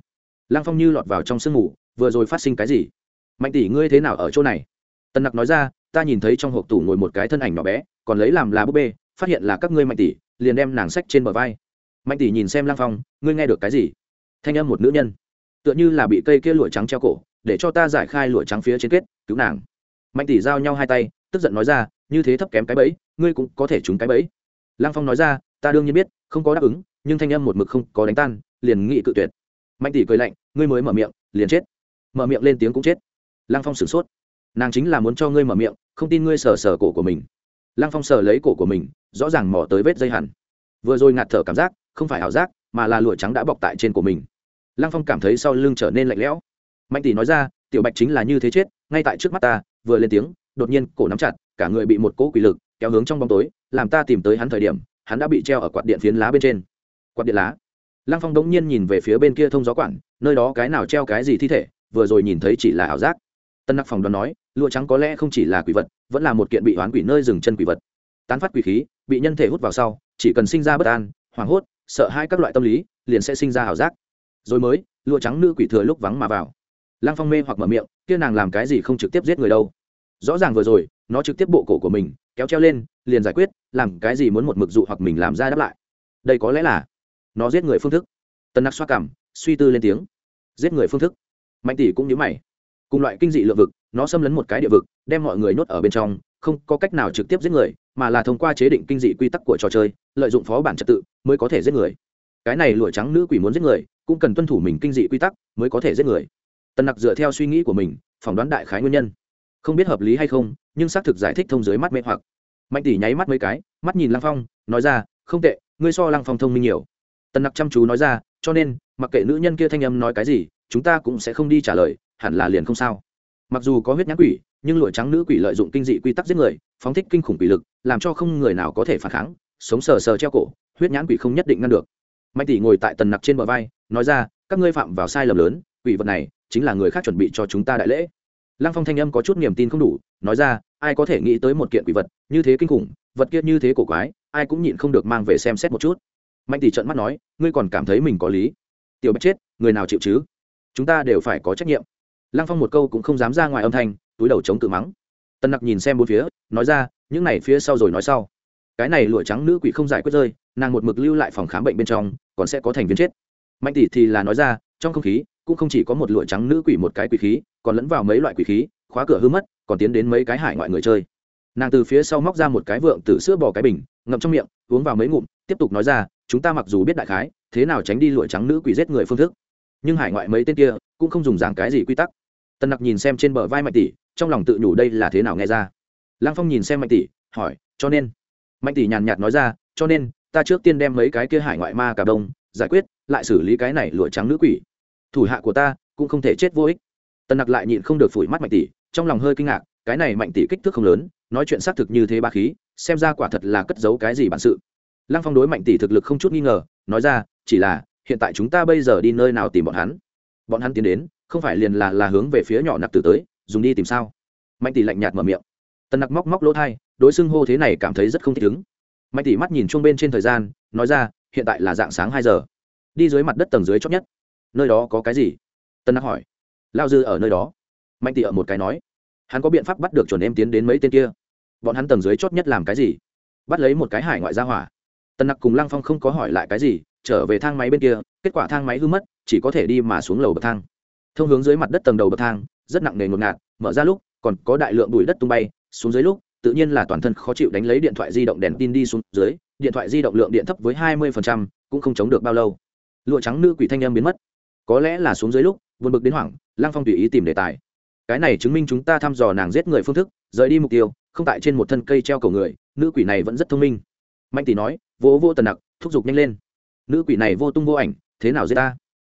Lăng phong như lọt vào trong sương mù, vừa rồi phát sinh cái gì? Mạnh tỷ, ngươi thế nào ở chỗ này? Tần nặc nói ra ta nhìn thấy trong hộp tủ ngồi một cái thân ảnh nhỏ bé, còn lấy làm là búp bê, phát hiện là các ngươi mạnh tỷ, liền đem nàng sách trên bờ vai. Mạnh tỷ nhìn xem lang phong, ngươi nghe được cái gì? Thanh âm một nữ nhân. Tựa như là bị cây kia lụa trắng treo cổ, để cho ta giải khai lụa trắng phía trên kết, cứu nàng. Mạnh tỷ giao nhau hai tay, tức giận nói ra, như thế thấp kém cái bẫy, ngươi cũng có thể trúng cái bẫy. Lang phong nói ra, ta đương nhiên biết, không có đáp ứng, nhưng thanh âm một mực không có đánh tan, liền nghị cự tuyệt. Mạnh tỷ cười lạnh, ngươi mới mở miệng, liền chết. Mở miệng lên tiếng cũng chết. Lang phong sửng sốt nàng chính là muốn cho ngươi mở miệng, không tin ngươi sờ sờ cổ của mình. Lăng phong sờ lấy cổ của mình, rõ ràng mỏ tới vết dây hẳn. Vừa rồi ngạt thở cảm giác, không phải ảo giác, mà là lụa trắng đã bọc tại trên của mình. Lăng phong cảm thấy sau lưng trở nên lạnh lẽo. Mạnh tỷ nói ra, tiểu bạch chính là như thế chết, ngay tại trước mắt ta, vừa lên tiếng, đột nhiên cổ nắm chặt, cả người bị một cỗ quỷ lực kéo hướng trong bóng tối, làm ta tìm tới hắn thời điểm, hắn đã bị treo ở quạt điện phiến lá bên trên. Quạt điện lá. Lăng phong đống nhiên nhìn về phía bên kia thông gió quản nơi đó cái nào treo cái gì thi thể, vừa rồi nhìn thấy chỉ là ảo giác tân nặc phòng đoán nói, lụa trắng có lẽ không chỉ là quỷ vật, vẫn là một kiện bị oán quỷ nơi dừng chân quỷ vật. Tán phát quỷ khí, bị nhân thể hút vào sau, chỉ cần sinh ra bất an, hoảng hốt, sợ hai các loại tâm lý, liền sẽ sinh ra ảo giác. Rồi mới, lụa trắng nữ quỷ thừa lúc vắng mà vào. Lăng phong mê hoặc mở miệng, kia nàng làm cái gì không trực tiếp giết người đâu. Rõ ràng vừa rồi, nó trực tiếp bộ cổ của mình, kéo treo lên, liền giải quyết, làm cái gì muốn một mực dụ hoặc mình làm ra đáp lại. Đây có lẽ là nó giết người phương thức. Tân nặc xoa cảm, suy tư lên tiếng. Giết người phương thức. Mạnh tỷ cũng nhớ mày cùng loại kinh dị lượng vực, nó xâm lấn một cái địa vực, đem mọi người nhốt ở bên trong, không có cách nào trực tiếp giết người, mà là thông qua chế định kinh dị quy tắc của trò chơi, lợi dụng phó bản trật tự mới có thể giết người. Cái này lụa trắng nữ quỷ muốn giết người, cũng cần tuân thủ mình kinh dị quy tắc mới có thể giết người. Tần nặc dựa theo suy nghĩ của mình, phỏng đoán đại khái nguyên nhân. Không biết hợp lý hay không, nhưng xác thực giải thích thông dưới mắt mê hoặc. Mạnh tỷ nháy mắt mấy cái, mắt nhìn lăng phong, nói ra, không tệ, ngươi so lăng phong thông minh nhiều. Tần nặc chăm chú nói ra, cho nên, mặc kệ nữ nhân kia thanh âm nói cái gì, chúng ta cũng sẽ không đi trả lời hẳn là liền không sao. Mặc dù có huyết nhãn quỷ, nhưng lụa trắng nữ quỷ lợi dụng kinh dị quy tắc giết người, phóng thích kinh khủng quỷ lực, làm cho không người nào có thể phản kháng, sống sờ sờ treo cổ, huyết nhãn quỷ không nhất định ngăn được. Mạnh tỷ ngồi tại tần nặc trên bờ vai, nói ra, các ngươi phạm vào sai lầm lớn, quỷ vật này chính là người khác chuẩn bị cho chúng ta đại lễ. Lăng phong thanh âm có chút niềm tin không đủ, nói ra, ai có thể nghĩ tới một kiện quỷ vật như thế kinh khủng, vật kia như thế cổ quái, ai cũng nhịn không được mang về xem xét một chút. Mạnh tỷ trợn mắt nói, ngươi còn cảm thấy mình có lý? Tiểu bạch chết, người nào chịu chứ? Chúng ta đều phải có trách nhiệm lăng phong một câu cũng không dám ra ngoài âm thanh, túi đầu chống tự mắng. Tân nặc nhìn xem bốn phía, nói ra, những này phía sau rồi nói sau. Cái này lụa trắng nữ quỷ không giải quyết rơi, nàng một mực lưu lại phòng khám bệnh bên trong, còn sẽ có thành viên chết. Mạnh tỷ thì là nói ra, trong không khí, cũng không chỉ có một lụa trắng nữ quỷ một cái quỷ khí, còn lẫn vào mấy loại quỷ khí, khóa cửa hư mất, còn tiến đến mấy cái hải ngoại người chơi. Nàng từ phía sau móc ra một cái vượng từ sữa bò cái bình, ngậm trong miệng, uống vào mấy ngụm, tiếp tục nói ra, chúng ta mặc dù biết đại khái, thế nào tránh đi lụa trắng nữ quỷ giết người phương thức? Nhưng hải ngoại mấy tên kia cũng không dùng giảng cái gì quy tắc. Tân nặc nhìn xem trên bờ vai mạnh tỷ, trong lòng tự nhủ đây là thế nào nghe ra. Lăng phong nhìn xem mạnh tỷ, hỏi, cho nên? Mạnh tỷ nhàn nhạt nói ra, cho nên, ta trước tiên đem mấy cái kia hải ngoại ma cả đông giải quyết, lại xử lý cái này lụa trắng nữ quỷ. Thủ hạ của ta cũng không thể chết vô ích. Tần nặc lại nhịn không được phủi mắt mạnh tỷ, trong lòng hơi kinh ngạc, cái này mạnh tỷ kích thước không lớn, nói chuyện xác thực như thế ba khí, xem ra quả thật là cất giấu cái gì bản sự. Lăng phong đối mạnh tỷ thực lực không chút nghi ngờ, nói ra, chỉ là hiện tại chúng ta bây giờ đi nơi nào tìm bọn hắn? Bọn hắn tiến đến, không phải liền là là hướng về phía nhỏ nặc tử tới, dùng đi tìm sao? Mạnh tỷ lạnh nhạt mở miệng. Tần nặc móc móc lỗ thai, đối xưng hô thế này cảm thấy rất không thích ứng. Mạnh tỷ mắt nhìn chung bên trên thời gian, nói ra, hiện tại là dạng sáng hai giờ. Đi dưới mặt đất tầng dưới chót nhất. Nơi đó có cái gì? Tân nặc hỏi. Lao dư ở nơi đó. Mạnh tỷ ở một cái nói. Hắn có biện pháp bắt được chuẩn em tiến đến mấy tên kia? Bọn hắn tầng dưới chót nhất làm cái gì? Bắt lấy một cái hải ngoại gia hỏa. Tân nặc cùng lăng phong không có hỏi lại cái gì trở về thang máy bên kia, kết quả thang máy hư mất, chỉ có thể đi mà xuống lầu bậc thang. Thông hướng dưới mặt đất tầng đầu bậc thang, rất nặng nề ngột ngạt, mở ra lúc, còn có đại lượng bụi đất tung bay, xuống dưới lúc, tự nhiên là toàn thân khó chịu đánh lấy điện thoại di động đèn tin đi xuống dưới, điện thoại di động lượng điện thấp với hai mươi cũng không chống được bao lâu. Lụa trắng nữ quỷ thanh em biến mất. Có lẽ là xuống dưới lúc, buồn bực đến hoảng lang phong tùy ý tìm đề tài. Cái này chứng minh chúng ta thăm dò nàng giết người phương thức, rời đi mục tiêu, không tại trên một thân cây treo cổ người, nữ quỷ này vẫn rất thông minh. Mạnh tỷ nói, vỗ vô tần nặc, thúc giục nhanh lên nữ quỷ này vô tung vô ảnh, thế nào giết ta?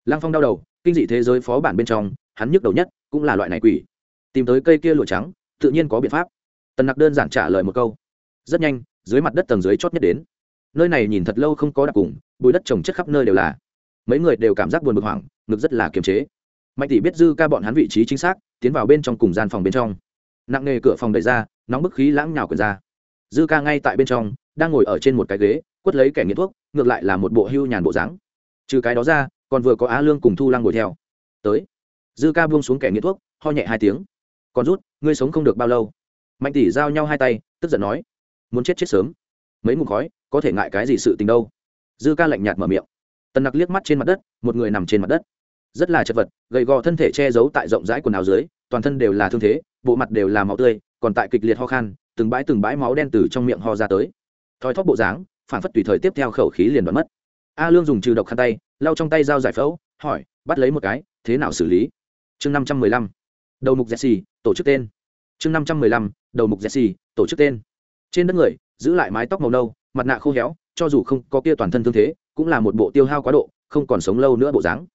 Lăng phong đau đầu, kinh dị thế giới phó bản bên trong, hắn nhức đầu nhất cũng là loại này quỷ. Tìm tới cây kia lụa trắng, tự nhiên có biện pháp. Tần nặc đơn giản trả lời một câu. Rất nhanh, dưới mặt đất tầng dưới chót nhất đến. Nơi này nhìn thật lâu không có đặc cùng, bụi đất trồng chất khắp nơi đều là. Mấy người đều cảm giác buồn bực hoảng, ngực rất là kiềm chế. Mạnh tỷ biết dư ca bọn hắn vị trí chính xác, tiến vào bên trong cùng gian phòng bên trong. Nặng nề cửa phòng đẩy ra, nóng bức khí lãng nhào quyền ra. Dư ca ngay tại bên trong, đang ngồi ở trên một cái ghế, quất lấy kẻ nghiện thuốc ngược lại là một bộ hưu nhàn bộ dáng. Trừ cái đó ra, còn vừa có á lương cùng thu lăng ngồi theo. Tới. Dư ca buông xuống kẻ nghiện thuốc, ho nhẹ hai tiếng. Còn rút, ngươi sống không được bao lâu? Mạnh tỷ giao nhau hai tay, tức giận nói. Muốn chết chết sớm. Mấy mùng khói, có thể ngại cái gì sự tình đâu. Dư ca lạnh nhạt mở miệng. Tần nặc liếc mắt trên mặt đất, một người nằm trên mặt đất. Rất là chật vật, gầy gò thân thể che giấu tại rộng rãi quần áo dưới, toàn thân đều là thương thế, bộ mặt đều là máu tươi, còn tại kịch liệt ho khan, từng bãi từng bãi máu đen từ trong miệng ho ra tới. Thoi thóp bộ dáng phản phất tùy thời tiếp theo khẩu khí liền đoán mất. A lương dùng trừ độc khăn tay, lau trong tay dao giải phẫu, hỏi, bắt lấy một cái, thế nào xử lý? Chương năm trăm mười lăm. Đầu mục jesse, tổ chức tên. Chương năm trăm mười lăm, đầu mục jesse, tổ chức tên. Trên đất người, giữ lại mái tóc màu nâu, mặt nạ khô héo, cho dù không có kia toàn thân thương thế, cũng là một bộ tiêu hao quá độ, không còn sống lâu nữa bộ dáng.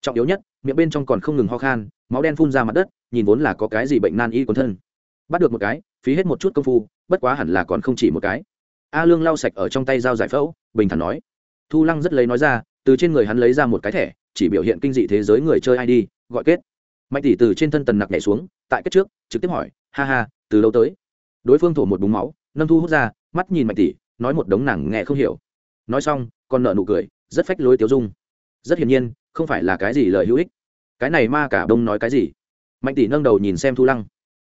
Trọng yếu nhất, miệng bên trong còn không ngừng ho khan, máu đen phun ra mặt đất, nhìn vốn là có cái gì bệnh nan y quấn thân. Bắt được một cái, phí hết một chút công phu, bất quá hẳn là còn không chỉ một cái a lương lau sạch ở trong tay dao giải phẫu, bình thản nói. Thu lăng rất lấy nói ra, từ trên người hắn lấy ra một cái thẻ, chỉ biểu hiện kinh dị thế giới người chơi id gọi kết. Mạnh tỷ từ trên thân tần nặc nhảy xuống, tại kết trước, trực tiếp hỏi, ha ha, từ lâu tới? Đối phương thổ một búng máu, nâng thu hút ra, mắt nhìn mạnh tỷ, nói một đống nàng nghe không hiểu. Nói xong, còn nợ nụ cười, rất phách lối tiêu dung. Rất hiển nhiên, không phải là cái gì lời hữu ích. Cái này ma cả đông nói cái gì? Mạnh tỷ nâng đầu nhìn xem thu lăng.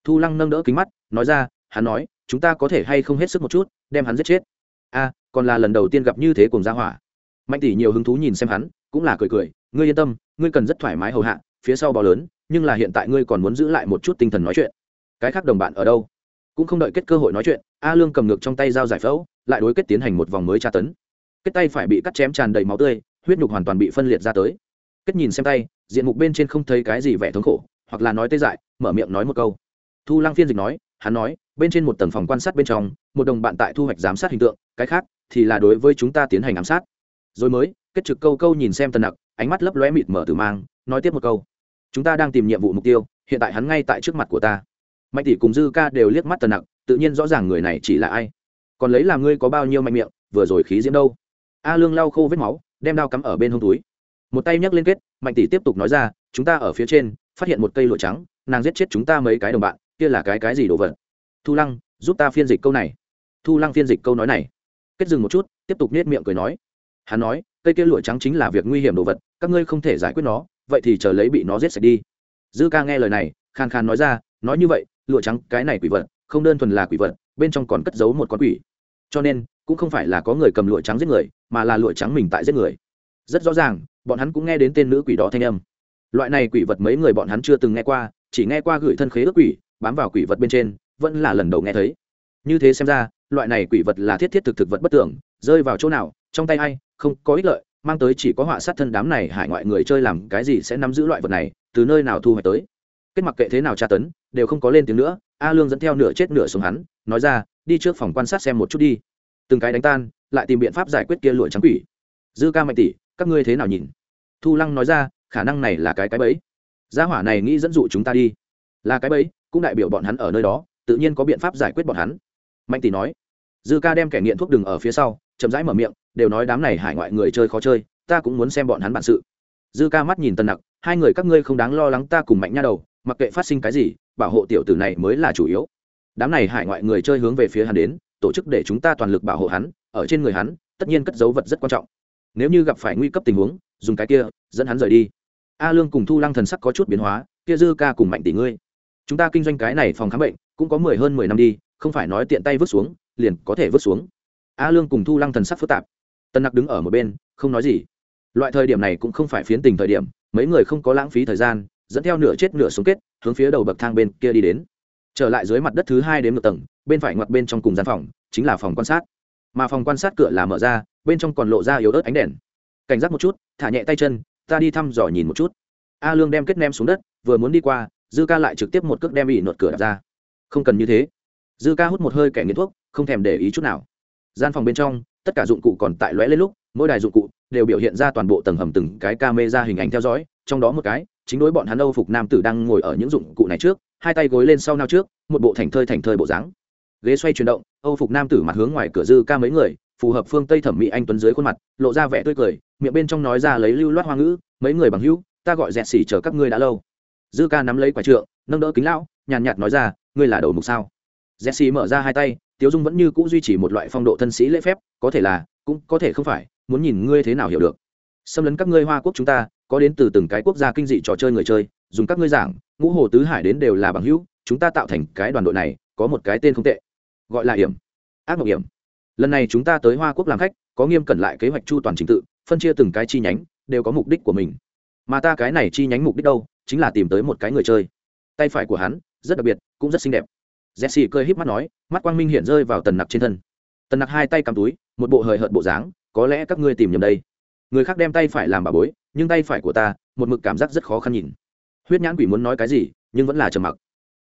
Thu lăng nâng đỡ kính mắt, nói ra, hắn nói chúng ta có thể hay không hết sức một chút, đem hắn giết chết. A, còn là lần đầu tiên gặp như thế cùng gia hỏa. Mạnh tỷ nhiều hứng thú nhìn xem hắn, cũng là cười cười, ngươi yên tâm, ngươi cần rất thoải mái hầu hạ, phía sau bao lớn, nhưng là hiện tại ngươi còn muốn giữ lại một chút tinh thần nói chuyện. Cái khác đồng bạn ở đâu? Cũng không đợi kết cơ hội nói chuyện, a lương cầm ngược trong tay dao giải phẫu, lại đối kết tiến hành một vòng mới tra tấn. Kết tay phải bị cắt chém tràn đầy máu tươi, huyết nhục hoàn toàn bị phân liệt ra tới. Kết nhìn xem tay, diện mục bên trên không thấy cái gì vẻ thống khổ, hoặc là nói tê dại, mở miệng nói một câu. Thu lăng phiên dịch nói, hắn nói bên trên một tầng phòng quan sát bên trong, một đồng bạn tại thu hoạch giám sát hình tượng, cái khác thì là đối với chúng ta tiến hành ám sát. Rồi mới, kết trực câu câu nhìn xem tần nặc, ánh mắt lấp lóe mịt mở từ mang, nói tiếp một câu. Chúng ta đang tìm nhiệm vụ mục tiêu, hiện tại hắn ngay tại trước mặt của ta. Mạnh tỷ cùng dư ca đều liếc mắt tần nặc, tự nhiên rõ ràng người này chỉ là ai. Còn lấy làm ngươi có bao nhiêu mạnh miệng, vừa rồi khí diễm đâu? A lương lau khô vết máu, đem đao cắm ở bên hông túi. Một tay nhấc lên kết, mạnh tỷ tiếp tục nói ra, chúng ta ở phía trên, phát hiện một cây lụa trắng, nàng giết chết chúng ta mấy cái đồng bạn, kia là cái cái gì đồ vật? Thu lăng, giúp ta phiên dịch câu này. Thu lăng phiên dịch câu nói này. Kết dừng một chút, tiếp tục nết miệng cười nói. Hắn nói, cây kia lụa trắng chính là việc nguy hiểm đồ vật, các ngươi không thể giải quyết nó, vậy thì chờ lấy bị nó giết sạch đi. Dư ca nghe lời này khan khan nói ra, nói như vậy, lụa trắng, cái này quỷ vật, không đơn thuần là quỷ vật, bên trong còn cất giấu một con quỷ. Cho nên, cũng không phải là có người cầm lụa trắng giết người, mà là lụa trắng mình tại giết người. Rất rõ ràng, bọn hắn cũng nghe đến tên nữ quỷ đó thanh âm. Loại này quỷ vật mấy người bọn hắn chưa từng nghe qua, chỉ nghe qua gửi thân khế ước quỷ, bám vào quỷ vật bên trên vẫn là lần đầu nghe thấy. Như thế xem ra, loại này quỷ vật là thiết thiết thực thực vật bất tưởng, rơi vào chỗ nào, trong tay ai, không có ích lợi, mang tới chỉ có họa sát thân đám này hải ngoại người chơi làm cái gì sẽ nắm giữ loại vật này, từ nơi nào thu hoạch tới. Kết mặc kệ thế nào tra tấn, đều không có lên tiếng nữa, a lương dẫn theo nửa chết nửa xuống hắn, nói ra, đi trước phòng quan sát xem một chút đi. Từng cái đánh tan, lại tìm biện pháp giải quyết kia lụi trắng quỷ. Dư ca mạnh tỷ, các ngươi thế nào nhìn? Thu lăng nói ra, khả năng này là cái cái bẫy. Gia hỏa này nghĩ dẫn dụ chúng ta đi. Là cái bẫy, cũng đại biểu bọn hắn ở nơi đó tự nhiên có biện pháp giải quyết bọn hắn. Mạnh tỷ nói, dư ca đem kẻ nghiện thuốc đừng ở phía sau, chậm rãi mở miệng, đều nói đám này hải ngoại người chơi khó chơi, ta cũng muốn xem bọn hắn bản sự. Dư ca mắt nhìn tần nặc, hai người các ngươi không đáng lo lắng ta cùng mạnh nha đầu, mặc kệ phát sinh cái gì, bảo hộ tiểu tử này mới là chủ yếu. Đám này hải ngoại người chơi hướng về phía hắn đến, tổ chức để chúng ta toàn lực bảo hộ hắn, ở trên người hắn, tất nhiên cất dấu vật rất quan trọng. Nếu như gặp phải nguy cấp tình huống, dùng cái kia, dẫn hắn rời đi. A lương cùng thu lăng thần sắc có chút biến hóa, kia dư ca cùng mạnh tỷ ngươi, chúng ta kinh doanh cái này phòng khám bệnh cũng có mười hơn mười năm đi, không phải nói tiện tay vứt xuống, liền có thể vứt xuống. A lương cùng thu lăng thần sắc phức tạp. Tân nặc đứng ở một bên, không nói gì. Loại thời điểm này cũng không phải phiến tình thời điểm, mấy người không có lãng phí thời gian, dẫn theo nửa chết nửa sống kết, hướng phía đầu bậc thang bên kia đi đến. Trở lại dưới mặt đất thứ hai đến một tầng, bên phải ngoặt bên trong cùng gian phòng, chính là phòng quan sát. Mà phòng quan sát cửa là mở ra, bên trong còn lộ ra yếu ớt ánh đèn. Cảnh giác một chút, thả nhẹ tay chân, ta đi thăm dò nhìn một chút. A lương đem kết nem xuống đất, vừa muốn đi qua, dư ca lại trực tiếp một cước đem ỉ nột cửa đặt ra không cần như thế. Dư ca hút một hơi kẻ nghiện thuốc, không thèm để ý chút nào. Gian phòng bên trong, tất cả dụng cụ còn tại lóe lên lúc, mỗi đài dụng cụ đều biểu hiện ra toàn bộ tầng hầm từng cái ca mê ra hình ảnh theo dõi, trong đó một cái, chính đối bọn hắn âu phục nam tử đang ngồi ở những dụng cụ này trước, hai tay gối lên sau nao trước, một bộ thành thơi thành thơi bộ dáng. Ghế xoay chuyển động, âu phục nam tử mặt hướng ngoài cửa dư ca mấy người, phù hợp phương tây thẩm mỹ anh tuấn dưới khuôn mặt, lộ ra vẻ tươi cười, miệng bên trong nói ra lấy lưu loát hoa ngữ, mấy người bằng hữu, ta gọi dẹt xỉ chờ các ngươi đã lâu. Dư ca nắm lấy quả trượng, nâng đỡ kính lão, nhàn nhạt nói ra ngươi là đầu mục sao? Jesse mở ra hai tay, tiếu dung vẫn như cũ duy trì một loại phong độ thân sĩ lễ phép, có thể là, cũng có thể không phải, muốn nhìn ngươi thế nào hiểu được. Xâm lấn các ngươi hoa quốc chúng ta, có đến từ từng cái quốc gia kinh dị trò chơi người chơi, dùng các ngươi giảng, ngũ hồ tứ hải đến đều là bằng hữu, chúng ta tạo thành cái đoàn đội này, có một cái tên không tệ, gọi là hiểm ác mộng hiểm lần này chúng ta tới hoa quốc làm khách, có nghiêm cẩn lại kế hoạch chu toàn trình tự, phân chia từng cái chi nhánh, đều có mục đích của mình. Mà ta cái này chi nhánh mục đích đâu, chính là tìm tới một cái người chơi. Tay phải của hắn rất đặc biệt, cũng rất xinh đẹp. Jesse cười híp mắt nói, mắt quang minh hiện rơi vào tần nặc trên thân. Tần nặc hai tay cầm túi, một bộ hời hợt bộ dáng, có lẽ các ngươi tìm nhầm đây. Người khác đem tay phải làm bà bối, nhưng tay phải của ta, một mực cảm giác rất khó khăn nhìn. Huyết nhãn quỷ muốn nói cái gì, nhưng vẫn là trầm mặc.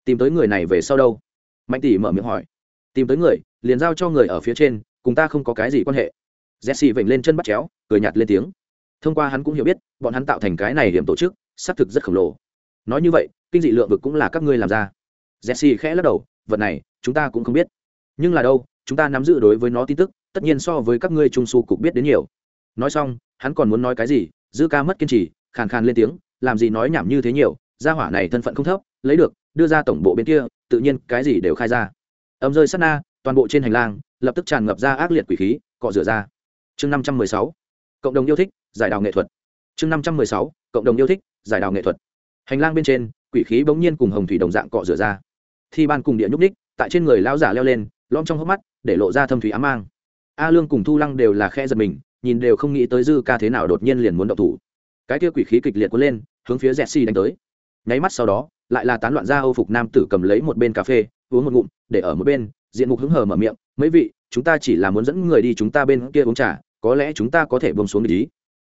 Tìm tới người này về sau đâu? Mạnh tỷ mở miệng hỏi. Tìm tới người, liền giao cho người ở phía trên, cùng ta không có cái gì quan hệ. Jesse vểnh lên chân bắt chéo, cười nhạt lên tiếng. Thông qua hắn cũng hiểu biết, bọn hắn tạo thành cái này điểm tổ chức, xác thực rất khổng lồ nói như vậy, kinh dị lượng vực cũng là các ngươi làm ra. Jesse khẽ lắc đầu, vật này, chúng ta cũng không biết. Nhưng là đâu, chúng ta nắm giữ đối với nó tin tức, tất nhiên so với các ngươi trung su cục biết đến nhiều. Nói xong, hắn còn muốn nói cái gì, dư ca mất kiên trì, khàn khàn lên tiếng, làm gì nói nhảm như thế nhiều, gia hỏa này thân phận không thấp, lấy được, đưa ra tổng bộ bên kia, tự nhiên cái gì đều khai ra. Âm rơi sát na, toàn bộ trên hành lang, lập tức tràn ngập ra ác liệt quỷ khí, cọ rửa ra. Chương năm trăm mười sáu, cộng đồng yêu thích, giải đào nghệ thuật. Chương năm trăm mười sáu, cộng đồng yêu thích, giải đào nghệ thuật hành lang bên trên, quỷ khí bỗng nhiên cùng hồng thủy đồng dạng cọ rửa ra. Thi ban cùng địa nhúc ních tại trên người lao giả leo lên lom trong hốc mắt, để lộ ra thâm thủy ám mang. A lương cùng thu lăng đều là khe giật mình, nhìn đều không nghĩ tới dư ca thế nào đột nhiên liền muốn động thủ. Cái kia quỷ khí kịch liệt cuốn lên, hướng phía jesse đánh tới. Nháy mắt sau đó, lại là tán loạn ra âu phục nam tử cầm lấy một bên cà phê, uống một ngụm, để ở một bên, diện mục hứng hờ mở miệng, mấy vị, chúng ta chỉ là muốn dẫn người đi chúng ta bên kia uống trà, có lẽ chúng ta có thể bông xuống ý.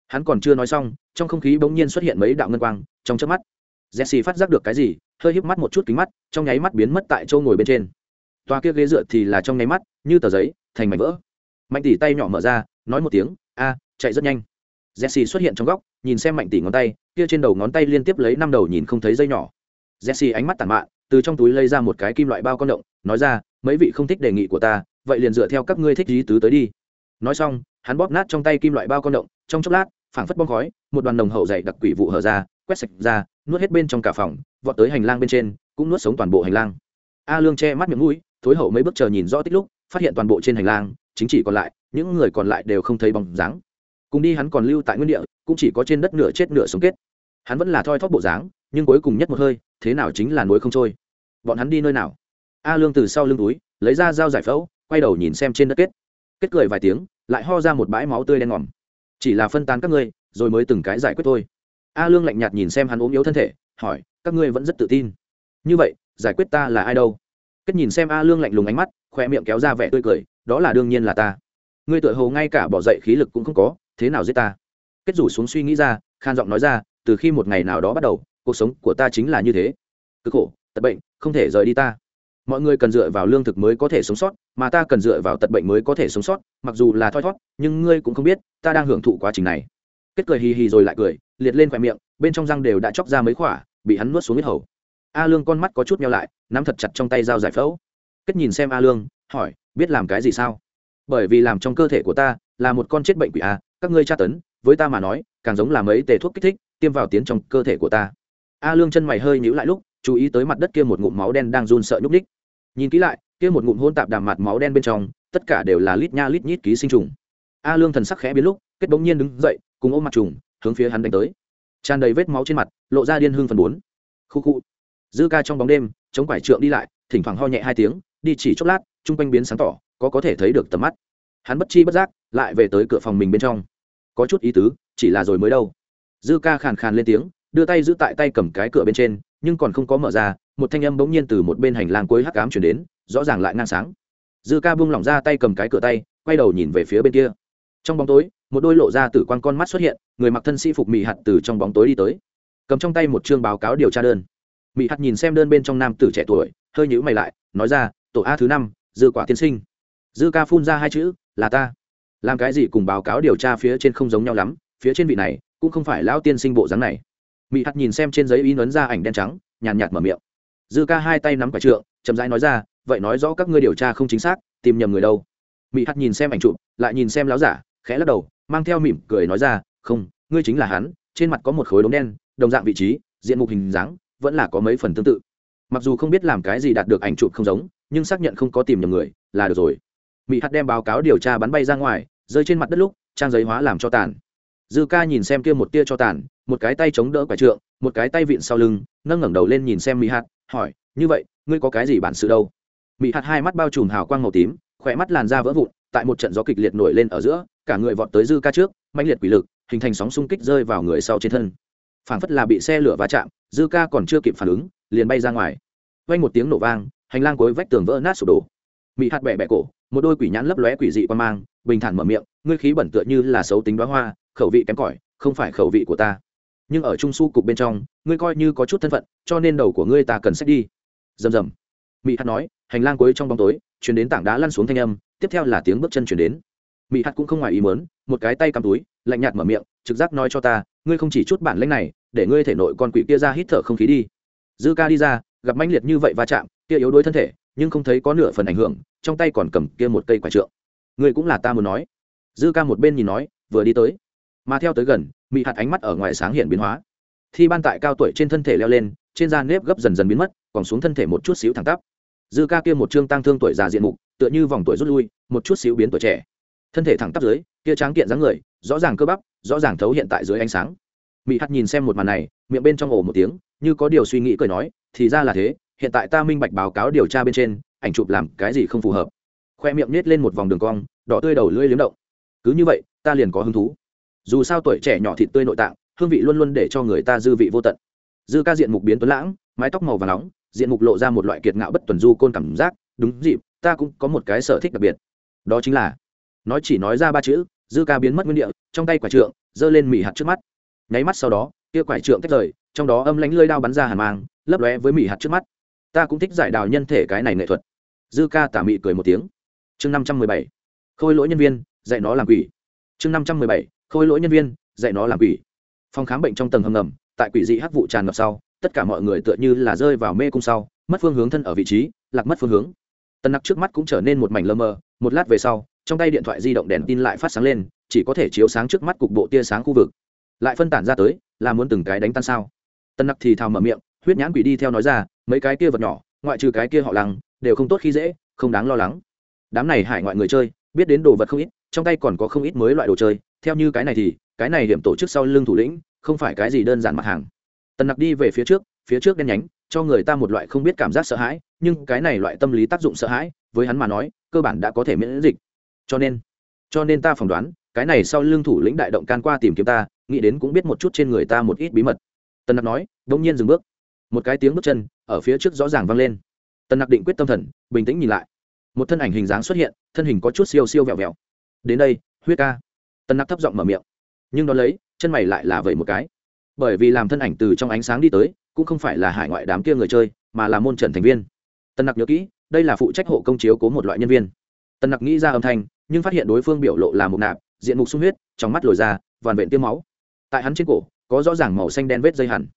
Hắn còn chưa nói xong, trong không khí bỗng nhiên xuất hiện mấy đạo ngân quang, trong chớp mắt jesse phát giác được cái gì, hơi híp mắt một chút kính mắt, trong nháy mắt biến mất tại châu ngồi bên trên. Toa kia ghế dựa thì là trong nháy mắt, như tờ giấy, thành mảnh vỡ. Mạnh tỷ tay nhỏ mở ra, nói một tiếng, a, chạy rất nhanh. Jesse xuất hiện trong góc, nhìn xem mạnh tỷ ngón tay, kia trên đầu ngón tay liên tiếp lấy năm đầu nhìn không thấy dây nhỏ. Jesse ánh mắt tàn mạn, từ trong túi lấy ra một cái kim loại bao con động, nói ra, mấy vị không thích đề nghị của ta, vậy liền dựa theo các ngươi thích lý tứ tới đi. Nói xong, hắn bóp nát trong tay kim loại bao con động, trong chốc lát, phảng phất bong khói, một đoàn đồng hậu dày đặc quỷ vụ hở ra quét sạch ra, nuốt hết bên trong cả phòng, vọt tới hành lang bên trên, cũng nuốt sống toàn bộ hành lang. A lương che mắt miệng mũi, thối hậu mấy bước chờ nhìn rõ tích lúc, phát hiện toàn bộ trên hành lang, chính chỉ còn lại, những người còn lại đều không thấy bóng dáng. Cùng đi hắn còn lưu tại nguyên địa, cũng chỉ có trên đất nửa chết nửa sống kết. Hắn vẫn là thoi thóp bộ dáng, nhưng cuối cùng nhất một hơi, thế nào chính là núi không trôi. Bọn hắn đi nơi nào? A lương từ sau lưng túi, lấy ra dao giải phẫu, quay đầu nhìn xem trên đất kết. Kết cười vài tiếng, lại ho ra một bãi máu tươi đen ngòm. Chỉ là phân tán các ngươi, rồi mới từng cái giải quyết thôi a lương lạnh nhạt nhìn xem hắn ốm yếu thân thể, hỏi, các ngươi vẫn rất tự tin. Như vậy, giải quyết ta là ai đâu? Kết nhìn xem a lương lạnh lùng ánh mắt khoe miệng kéo ra vẻ tươi cười, đó là đương nhiên là ta. Ngươi tự hồ ngay cả bỏ dậy khí lực cũng không có, thế nào giết ta? Kết rủ xuống suy nghĩ ra, khan giọng nói ra, từ khi một ngày nào đó bắt đầu, cuộc sống của ta chính là như thế. Cực khổ, tật bệnh, không thể rời đi ta. Mọi người cần dựa vào lương thực mới có thể sống sót, mà ta cần dựa vào tật bệnh mới có thể sống sót, mặc dù là thoi thót, nhưng ngươi cũng không biết, ta đang hưởng thụ quá trình này. Kết cười hì hì rồi lại cười liệt lên khỏe miệng, bên trong răng đều đã chóc ra mấy khỏa, bị hắn nuốt xuống huyết hầu. A lương con mắt có chút nhau lại, nắm thật chặt trong tay dao giải phẫu. Kết nhìn xem a lương, hỏi, biết làm cái gì sao? Bởi vì làm trong cơ thể của ta là một con chết bệnh quỷ a, các ngươi tra tấn, với ta mà nói, càng giống là mấy tề thuốc kích thích, tiêm vào tiến trong cơ thể của ta. A lương chân mày hơi nhíu lại lúc, chú ý tới mặt đất kia một ngụm máu đen đang run sợ nhúc ních nhìn kỹ lại, kia một ngụm hôn tạp đàm mặt máu đen bên trong, tất cả đều là lít nha lít nhít ký sinh trùng. A lương thần sắc khẽ biến lúc, kết bỗng nhiên đứng dậy, cùng ôm mặt trùng hướng phía hắn đánh tới. Tràn đầy vết máu trên mặt, lộ ra điên hương phần bốn. Khu khu. Dư ca trong bóng đêm, chống quải trượng đi lại, thỉnh thoảng ho nhẹ hai tiếng, đi chỉ chốc lát, chung quanh biến sáng tỏ, có có thể thấy được tầm mắt. Hắn bất chi bất giác, lại về tới cửa phòng mình bên trong. Có chút ý tứ, chỉ là rồi mới đâu. Dư ca khàn khàn lên tiếng, đưa tay giữ tại tay cầm cái cửa bên trên, nhưng còn không có mở ra, một thanh âm bỗng nhiên từ một bên hành lang cuối hắc cám chuyển đến, rõ ràng lại ngang sáng. Dư ca buông lỏng ra tay cầm cái cửa tay, quay đầu nhìn về phía bên kia. Trong bóng tối một đôi lộ ra tử quan con mắt xuất hiện, người mặc thân sĩ phục mỹ hạt từ trong bóng tối đi tới. Cầm trong tay một chương báo cáo điều tra đơn. Mỹ hạt nhìn xem đơn bên trong nam tử trẻ tuổi, hơi nhữ mày lại, nói ra, tổ a thứ năm, dư quả tiên sinh. Dư ca phun ra hai chữ, là ta. Làm cái gì cùng báo cáo điều tra phía trên không giống nhau lắm, phía trên vị này cũng không phải lão tiên sinh bộ dáng này. Mỹ hạt nhìn xem trên giấy in ấn ra ảnh đen trắng, nhàn nhạt mở miệng. Dư ca hai tay nắm quả trượng, chậm rãi nói ra, vậy nói rõ các ngươi điều tra không chính xác, tìm nhầm người đâu. Mỹ hạt nhìn xem ảnh chụp, lại nhìn xem láo giả khẽ lắc đầu, mang theo mỉm cười nói ra, không, ngươi chính là hắn, trên mặt có một khối đống đen, đồng dạng vị trí, diện mục hình dáng, vẫn là có mấy phần tương tự. Mặc dù không biết làm cái gì đạt được ảnh chụp không giống, nhưng xác nhận không có tìm nhầm người, là được rồi. Mỹ hạt đem báo cáo điều tra bắn bay ra ngoài, rơi trên mặt đất lúc, trang giấy hóa làm cho tàn. Dư ca nhìn xem kia một tia cho tàn, một cái tay chống đỡ quả trượng, một cái tay vịn sau lưng, nâng ngẩng đầu lên nhìn xem mỹ hạt, hỏi, như vậy, ngươi có cái gì bản sự đâu? Mỹ hạt hai mắt bao trùm hào quang màu tím, khỏe mắt làn da vỡ vụn tại một trận gió kịch liệt nổi lên ở giữa, cả người vọt tới dư ca trước mạnh liệt quỷ lực, hình thành sóng xung kích rơi vào người sau trên thân. Phảng phất là bị xe lửa va chạm, dư ca còn chưa kịp phản ứng, liền bay ra ngoài. Vang một tiếng nổ vang, hành lang cuối vách tường vỡ nát sụp đổ. Mị hạt bẹ bẹ cổ, một đôi quỷ nhãn lấp lóe quỷ dị quan mang, bình thản mở miệng, ngươi khí bẩn tựa như là xấu tính đoá hoa, khẩu vị kém cỏi, không phải khẩu vị của ta. Nhưng ở trung su cục bên trong, ngươi coi như có chút thân phận, cho nên đầu của ngươi ta cần xét đi. Rầm rầm. Mị hạt nói, hành lang cuối trong bóng tối chuyển đến tảng đá lăn xuống thanh âm tiếp theo là tiếng bước chân chuyển đến. Mỹ hạt cũng không ngoài ý mớn một cái tay cầm túi, lạnh nhạt mở miệng, trực giác nói cho ta, ngươi không chỉ chút bản lãnh này, để ngươi thể nội con quỷ kia ra hít thở không khí đi. Dư ca đi ra, gặp mãnh liệt như vậy va chạm, kia yếu đuối thân thể, nhưng không thấy có nửa phần ảnh hưởng, trong tay còn cầm kia một cây quả trượng. Ngươi cũng là ta muốn nói. Dư ca một bên nhìn nói, vừa đi tới. Mà theo tới gần mỹ hạt ánh mắt ở ngoài sáng hiện biến hóa. Thi ban tại cao tuổi trên thân thể leo lên, trên da nếp gấp dần dần biến mất, còn xuống thân thể một chút xíu thẳng tắp. Dư ca kia một chương tăng thương tuổi già diện mục tựa như vòng tuổi rút lui, một chút xíu biến tuổi trẻ. Thân thể thẳng tắp dưới, kia tráng kiện dáng người, rõ ràng cơ bắp, rõ ràng thấu hiện tại dưới ánh sáng. Mỹ hắt nhìn xem một màn này, miệng bên trong ổ một tiếng, như có điều suy nghĩ cười nói, thì ra là thế, hiện tại ta minh bạch báo cáo điều tra bên trên, ảnh chụp làm cái gì không phù hợp. Khoe miệng nết lên một vòng đường cong, đỏ tươi đầu lưỡi liếm động. Cứ như vậy, ta liền có hứng thú. Dù sao tuổi trẻ nhỏ thịt tươi nội tạng, hương vị luôn luôn để cho người ta dư vị vô tận. Dư ca diện mục biến tuấn lãng, mái tóc màu và nóng, diện mục lộ ra một loại kiệt ngạo bất tuần du côn cảm giác, đúng dịp ta cũng có một cái sở thích đặc biệt. Đó chính là nói chỉ nói ra ba chữ, dư ca biến mất nguyên địa, trong tay quả trượng, giơ lên mỉ hạt trước mắt. Nháy mắt sau đó, kia quả trượng tách rời, trong đó âm lánh lơi đao bắn ra hàn mang, lấp lóe với mỉ hạt trước mắt. Ta cũng thích giải đào nhân thể cái này nghệ thuật. Dư ca tả mị cười một tiếng. Chương năm trăm mười bảy, khôi lỗi nhân viên, dạy nó làm quỷ. Chương năm trăm mười bảy, khôi lỗi nhân viên, dạy nó làm quỷ. Phòng khám bệnh trong tầng hầm ngầm, tại quỷ dị hắc vụ tràn ngập sau, tất cả mọi người tựa như là rơi vào mê cung sau, mất phương hướng thân ở vị trí, lạc mất phương hướng tân nặc trước mắt cũng trở nên một mảnh lơ mơ, một lát về sau, trong tay điện thoại di động đèn tin lại phát sáng lên, chỉ có thể chiếu sáng trước mắt cục bộ tia sáng khu vực. Lại phân tản ra tới, là muốn từng cái đánh tan sao? Tân nặc thì thào mở miệng, huyết nhãn quỷ đi theo nói ra, mấy cái kia vật nhỏ, ngoại trừ cái kia họ lăng, đều không tốt khi dễ, không đáng lo lắng. Đám này hải ngoại người chơi, biết đến đồ vật không ít, trong tay còn có không ít mới loại đồ chơi, theo như cái này thì, cái này điểm tổ chức sau lưng thủ lĩnh, không phải cái gì đơn giản mặt hàng. Tần nặc đi về phía trước phía trước đen nhánh cho người ta một loại không biết cảm giác sợ hãi, nhưng cái này loại tâm lý tác dụng sợ hãi, với hắn mà nói, cơ bản đã có thể miễn dịch. Cho nên cho nên ta phỏng đoán, cái này sau lưng thủ lĩnh đại động can qua tìm kiếm ta, nghĩ đến cũng biết một chút trên người ta một ít bí mật. Tần nặc nói đ ỗ n g nhiên dừng bước. Một cái tiếng bước chân, ở phía trước rõ ràng vang lên. Tần nặc định quyết tâm thần, bình tĩnh nhìn lại. Một thân ảnh hình dáng xuất hiện, thân hình có chút siêu siêu vẹo vẹo. Đến đây, huyết ca. Tần nặc thấp giọng mở miệng. Nhưng đ ó lấy, chân mày lại là vậy một cái. Bởi vì làm thân ảnh từ trong ánh sáng đi tới cũng không phải là hải ngoại đám kia người chơi, mà là môn trần thành viên. Tân nặc nhớ kỹ, đây là phụ trách hộ công chiếu cố một loại nhân viên. Tân nặc nghĩ ra âm thanh, nhưng phát hiện đối phương biểu lộ là một nạp, diện mục sung huyết, trong mắt lồi ra, vằn vện tiêm máu. Tại hắn trên cổ, có rõ ràng màu xanh đen vết dây hẳn.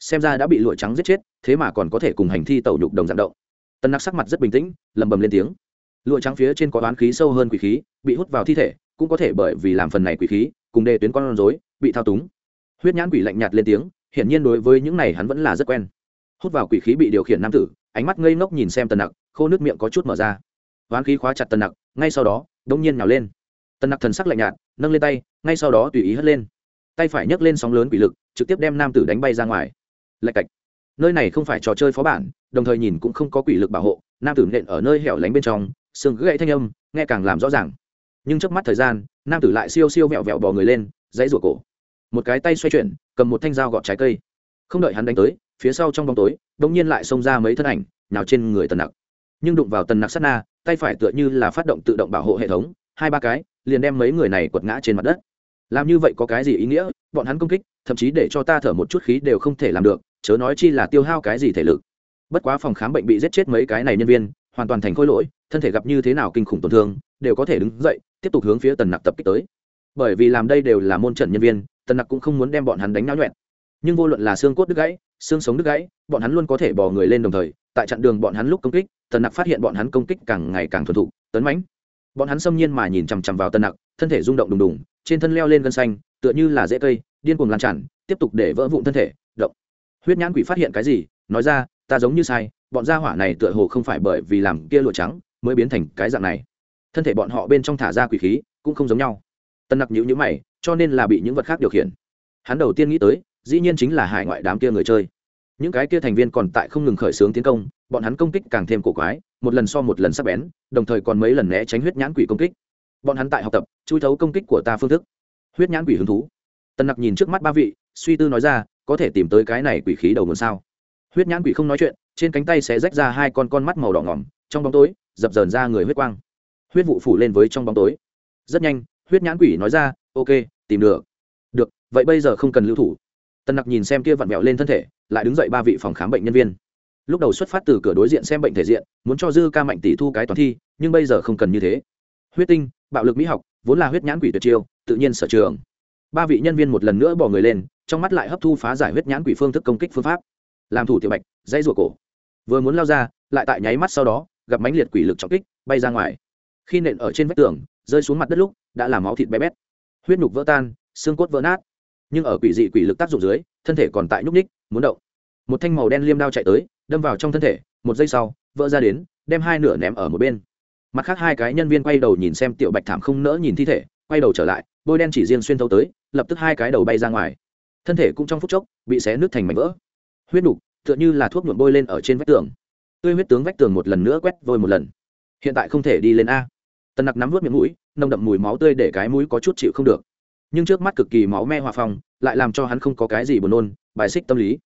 Xem ra đã bị lụa trắng giết chết, thế mà còn có thể cùng hành thi tẩu nhục đồng dạng động. Tân nặc sắc mặt rất bình tĩnh lầm bầm lên tiếng. Lụa trắng phía trên có oán khí sâu hơn quỷ khí, bị hút vào thi thể, cũng có thể bởi vì làm phần này quỷ khí, cùng đề tuyến con rối, bị thao túng. Huyết nhãn quỷ lạnh nhạt lên tiếng hiển nhiên đối với những này hắn vẫn là rất quen. Hút vào quỷ khí bị điều khiển nam tử, ánh mắt ngây ngốc nhìn xem tần nặc, khô nước miệng có chút mở ra. Hoán khí khóa chặt tần nặc, ngay sau đó, đông nhiên nhào lên. Tần nặc thần sắc lạnh nhạt, nâng lên tay, ngay sau đó tùy ý hất lên. Tay phải nhấc lên sóng lớn quỷ lực, trực tiếp đem nam tử đánh bay ra ngoài. Lạch cạch. Nơi này không phải trò chơi phó bản, đồng thời nhìn cũng không có quỷ lực bảo hộ, nam tử nện ở nơi hẻo lánh bên trong, xương gãy thanh âm, nghe càng làm rõ ràng. Nhưng trước mắt thời gian, nam tử lại siêu siêu vẹo vẹo bò người lên, dãy rủa cổ một cái tay xoay chuyển, cầm một thanh dao gọt trái cây. Không đợi hắn đánh tới, phía sau trong bóng tối đ ỗ n g nhiên lại xông ra mấy thân ảnh, nào trên người tần nặc. Nhưng đụng vào tần nặc sát na, tay phải tựa như là phát động tự động bảo hộ hệ thống, hai ba cái, liền đem mấy người này quật ngã trên mặt đất. Làm như vậy có cái gì ý nghĩa? Bọn hắn công kích, thậm chí để cho ta thở một chút khí đều không thể làm được, chớ nói chi là tiêu hao cái gì thể lực. Bất quá phòng khám bệnh bị giết chết mấy cái này nhân viên, hoàn toàn thành khối lỗi, thân thể gặp như thế nào kinh khủng tổn thương, đều có thể đứng dậy, tiếp tục hướng phía tần nặc tập kích tới. Bởi vì làm đây đều là môn trận nhân viên tần nặc cũng không muốn đem bọn hắn đánh náo nhuẹn. Nhưng vô luận là xương cốt đứt gãy, xương sống đứt gãy, bọn hắn luôn có thể bỏ người lên đồng thời, tại chặn đường bọn hắn lúc công kích, tần nặc phát hiện bọn hắn công kích càng ngày càng thuần thục, tấn mãnh. Bọn hắn xâm nhiên mà nhìn chằm chằm vào tần nặc, thân thể rung động đùng đùng, trên thân leo lên gân xanh, tựa như là dễ cây, điên cuồng lan tràn, tiếp tục để vỡ vụn thân thể, động. Huyết nhãn quỷ phát hiện cái gì? Nói ra, ta giống như sai, bọn gia hỏa này tựa hồ không phải bởi vì làm kia lụa trắng mới biến thành cái dạng này. Thân thể bọn họ bên trong thả ra quỷ khí cũng không giống nhau. Tân nặc nhữ nhữ mày cho nên là bị những vật khác điều khiển. Hắn đầu tiên nghĩ tới, dĩ nhiên chính là hải ngoại đám kia người chơi. Những cái kia thành viên còn tại không ngừng khởi xướng tiến công, bọn hắn công kích càng thêm cổ quái, một lần so một lần sắp bén, đồng thời còn mấy lần né tránh huyết nhãn quỷ công kích. Bọn hắn tại học tập, chui thấu công kích của ta phương thức. Huyết nhãn quỷ hứng thú. Tần nặc nhìn trước mắt ba vị, suy tư nói ra, có thể tìm tới cái này quỷ khí đầu nguồn sao? Huyết nhãn quỷ không nói chuyện, trên cánh tay sẽ rách ra hai con con mắt màu đỏ ngỏm, trong bóng tối, dập dờn ra người huyết quang. Huyết vụ phủ lên với trong bóng tối. Rất nhanh, huyết nhãn quỷ nói ra ok, tìm được. Được, vậy bây giờ không cần lưu thủ. Tân nặc nhìn xem kia vặn mẹo lên thân thể, lại đứng dậy ba vị phòng khám bệnh nhân viên. Lúc đầu xuất phát từ cửa đối diện xem bệnh thể diện, muốn cho dư ca mạnh tỷ thu cái toàn thi, nhưng bây giờ không cần như thế. Huyết tinh, bạo lực mỹ học, vốn là huyết nhãn quỷ tuyệt chiêu, tự nhiên sở trường. Ba vị nhân viên một lần nữa bỏ người lên, trong mắt lại hấp thu phá giải huyết nhãn quỷ phương thức công kích phương pháp. Làm thủ tiểu bạch, dãy ruột cổ. Vừa muốn lao ra, lại tại nháy mắt sau đó, gặp mãnh liệt quỷ lực trọng kích, bay ra ngoài. Khi nện ở trên vách tường, rơi xuống mặt đất lúc, đã làm máu thịt bé bét huyết nhục vỡ tan, xương cốt vỡ nát. Nhưng ở quỷ dị quỷ lực tác dụng dưới, thân thể còn tại nhúc ních muốn động. Một thanh màu đen liêm đao chạy tới, đâm vào trong thân thể, một giây sau, vỡ ra đến, đem hai nửa ném ở một bên. Mặt khác hai cái nhân viên quay đầu nhìn xem tiểu bạch thảm không nỡ nhìn thi thể, quay đầu trở lại, bôi đen chỉ riêng xuyên thấu tới, lập tức hai cái đầu bay ra ngoài. Thân thể cũng trong phút chốc, bị xé nứt thành mảnh vỡ. Huyết đục tựa như là thuốc nhuộm bôi lên ở trên vách tường. Tươi huyết tướng vách tường một lần nữa quét vôi một lần. Hiện tại không thể đi lên a. Tần nặc nắm vớt miệng mũi nồng đậm mùi máu tươi để cái mũi có chút chịu không được. Nhưng trước mắt cực kỳ máu me hòa phong, lại làm cho hắn không có cái gì buồn nôn, bài xích tâm lý.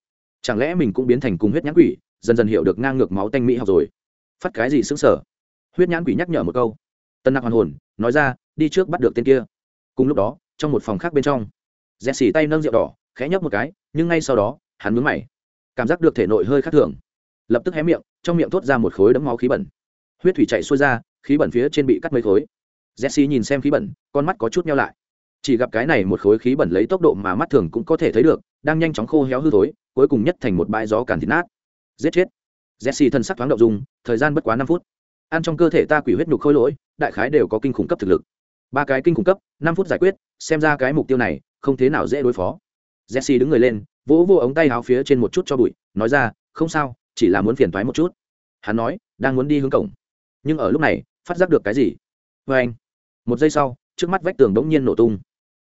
Chẳng lẽ mình cũng biến thành cùng huyết nhãn quỷ, dần dần hiểu được ngang ngược máu tanh mỹ học rồi. Phát cái gì xứng sở huyết nhãn quỷ nhắc nhở một câu. Tân nặc hoàn hồn, nói ra, đi trước bắt được tên kia. Cùng lúc đó, trong một phòng khác bên trong dẹt xỉ tay nâng rượu đỏ, khẽ nhấp một cái, nhưng ngay sau đó, hắn mướn mày. Cảm giác được thể nội hơi khác thường. Lập tức hé miệng, trong miệng thốt ra một khối đấm máu khí bẩn. Huyết thủy chạy xuôi ra, khí bẩn phía trên bị cắt mấy khối jesse nhìn xem khí bẩn, con mắt có chút nhau lại. Chỉ gặp cái này một khối khí bẩn lấy tốc độ mà mắt thường cũng có thể thấy được, đang nhanh chóng khô héo hư thối, cuối cùng nhất thành một bãi gió càn thịt nát. Giết chết. Jesse thân sắc thoáng động dùng thời gian bất quá năm phút. Ăn trong cơ thể ta quỷ huyết nhục khôi lỗi, đại khái đều có kinh khủng cấp thực lực. Ba cái kinh khủng cấp, năm phút giải quyết, xem ra cái mục tiêu này, không thế nào dễ đối phó. Jesse đứng người lên, vỗ vô ống tay áo phía trên một chút cho bụi, nói ra, không sao, chỉ là muốn phiền thoái một chút. Hắn nói, đang muốn đi hướng cổng. Nhưng ở lúc này, phát giác được cái gì? Vê anh một giây sau, trước mắt vách tường đống nhiên nổ tung.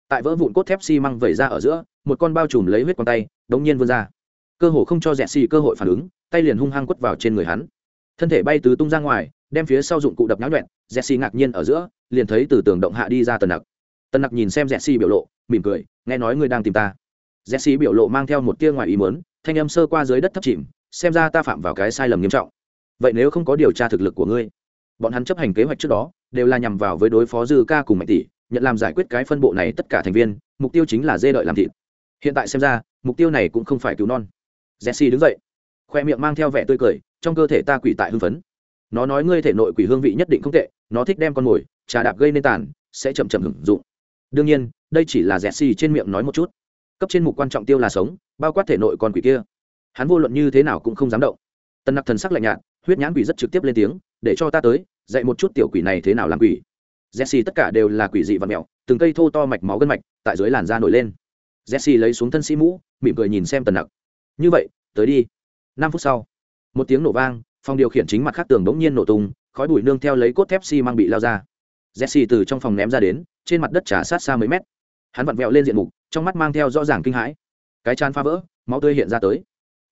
Tại vỡ vụn cốt thép xi măng vẩy ra ở giữa, một con bao trùm lấy huyết con tay, đống nhiên vươn ra. Cơ hồ không cho rẽ xì cơ hội phản ứng, tay liền hung hăng quất vào trên người hắn. Thân thể bay từ tung ra ngoài, đem phía sau dụng cụ đập nháo nhuẹn rẽ xì ngạc nhiên ở giữa, liền thấy từ tường động hạ đi ra tần nặc. Tần nặc nhìn xem rẽ xì biểu lộ, mỉm cười, nghe nói ngươi đang tìm ta. Rẽ xì biểu lộ mang theo một tia ngoài ý mớn thanh âm sơ qua dưới đất thấp chìm, xem ra ta phạm vào cái sai lầm nghiêm trọng. Vậy nếu không có điều tra thực lực của ngươi? Bọn hắn chấp hành kế hoạch trước đó đều là nhằm vào với đối phó dư ca cùng mạnh tỷ, nhận làm giải quyết cái phân bộ này tất cả thành viên, mục tiêu chính là dê đợi làm thịt. Hiện tại xem ra, mục tiêu này cũng không phải cứu non. Jesse đứng dậy, khoe miệng mang theo vẻ tươi cười, trong cơ thể ta quỷ tại hưng phấn. Nó nói ngươi thể nội quỷ hương vị nhất định không tệ, nó thích đem con mồi, trà đạp gây nên tàn, sẽ chậm chậm hưởng dụng. Đương nhiên, đây chỉ là jesse trên miệng nói một chút. Cấp trên mục quan trọng tiêu là sống, bao quát thể nội con quỷ kia. Hắn vô luận như thế nào cũng không dám động. Tần nặc thần sắc lạnh nhạt, huyết nhãn quỷ rất trực tiếp lên tiếng, để cho ta tới dạy một chút tiểu quỷ này thế nào làm quỷ. Jesse tất cả đều là quỷ dị và mẹo, từng cây thô to mạch máu gân mạch tại dưới làn da nổi lên. Jesse lấy xuống thân sĩ mũ, mỉm cười nhìn xem tần nặc. Như vậy, tới đi. Năm phút sau, một tiếng nổ vang, phòng điều khiển chính mặt khác tường đống nhiên nổ tung, khói bụi nương theo lấy cốt thép xi、si、mang mang bị lao ra. Jesse từ trong phòng ném ra đến, trên mặt đất trả sát xa mấy mét. Hắn vặn vẹo lên diện mục, trong mắt mang theo rõ ràng kinh hãi. Cái chán phá vỡ, máu tươi hiện ra tới.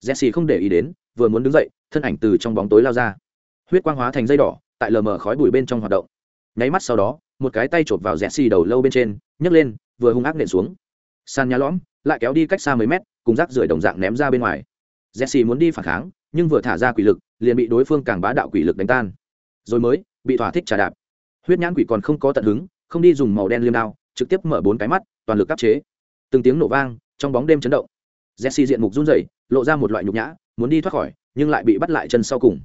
Jesse không để ý đến, vừa muốn đứng dậy, thân ảnh từ trong bóng tối lao ra. Huyết quang hóa thành dây đỏ tại lờ mờ khói bụi bên trong hoạt động. Nháy mắt sau đó, một cái tay chộp vào rẽ xì đầu lâu bên trên, nhấc lên, vừa hung ác nện xuống. Sàn nhà lõm, lại kéo đi cách xa mấy mét, cùng rác rưởi đồng dạng ném ra bên ngoài. Jesse muốn đi phản kháng, nhưng vừa thả ra quỷ lực, liền bị đối phương càng bá đạo quỷ lực đánh tan. Rồi mới, bị thỏa thích trà đạp. Huyết nhãn quỷ còn không có tận hứng, không đi dùng màu đen liêm đao, trực tiếp mở bốn cái mắt, toàn lực áp chế. Từng tiếng nổ vang, trong bóng đêm chấn động. Jesse diện mục run rẩy, lộ ra một loại nhục nhã, muốn đi thoát khỏi, nhưng lại bị bắt lại chân sau cùng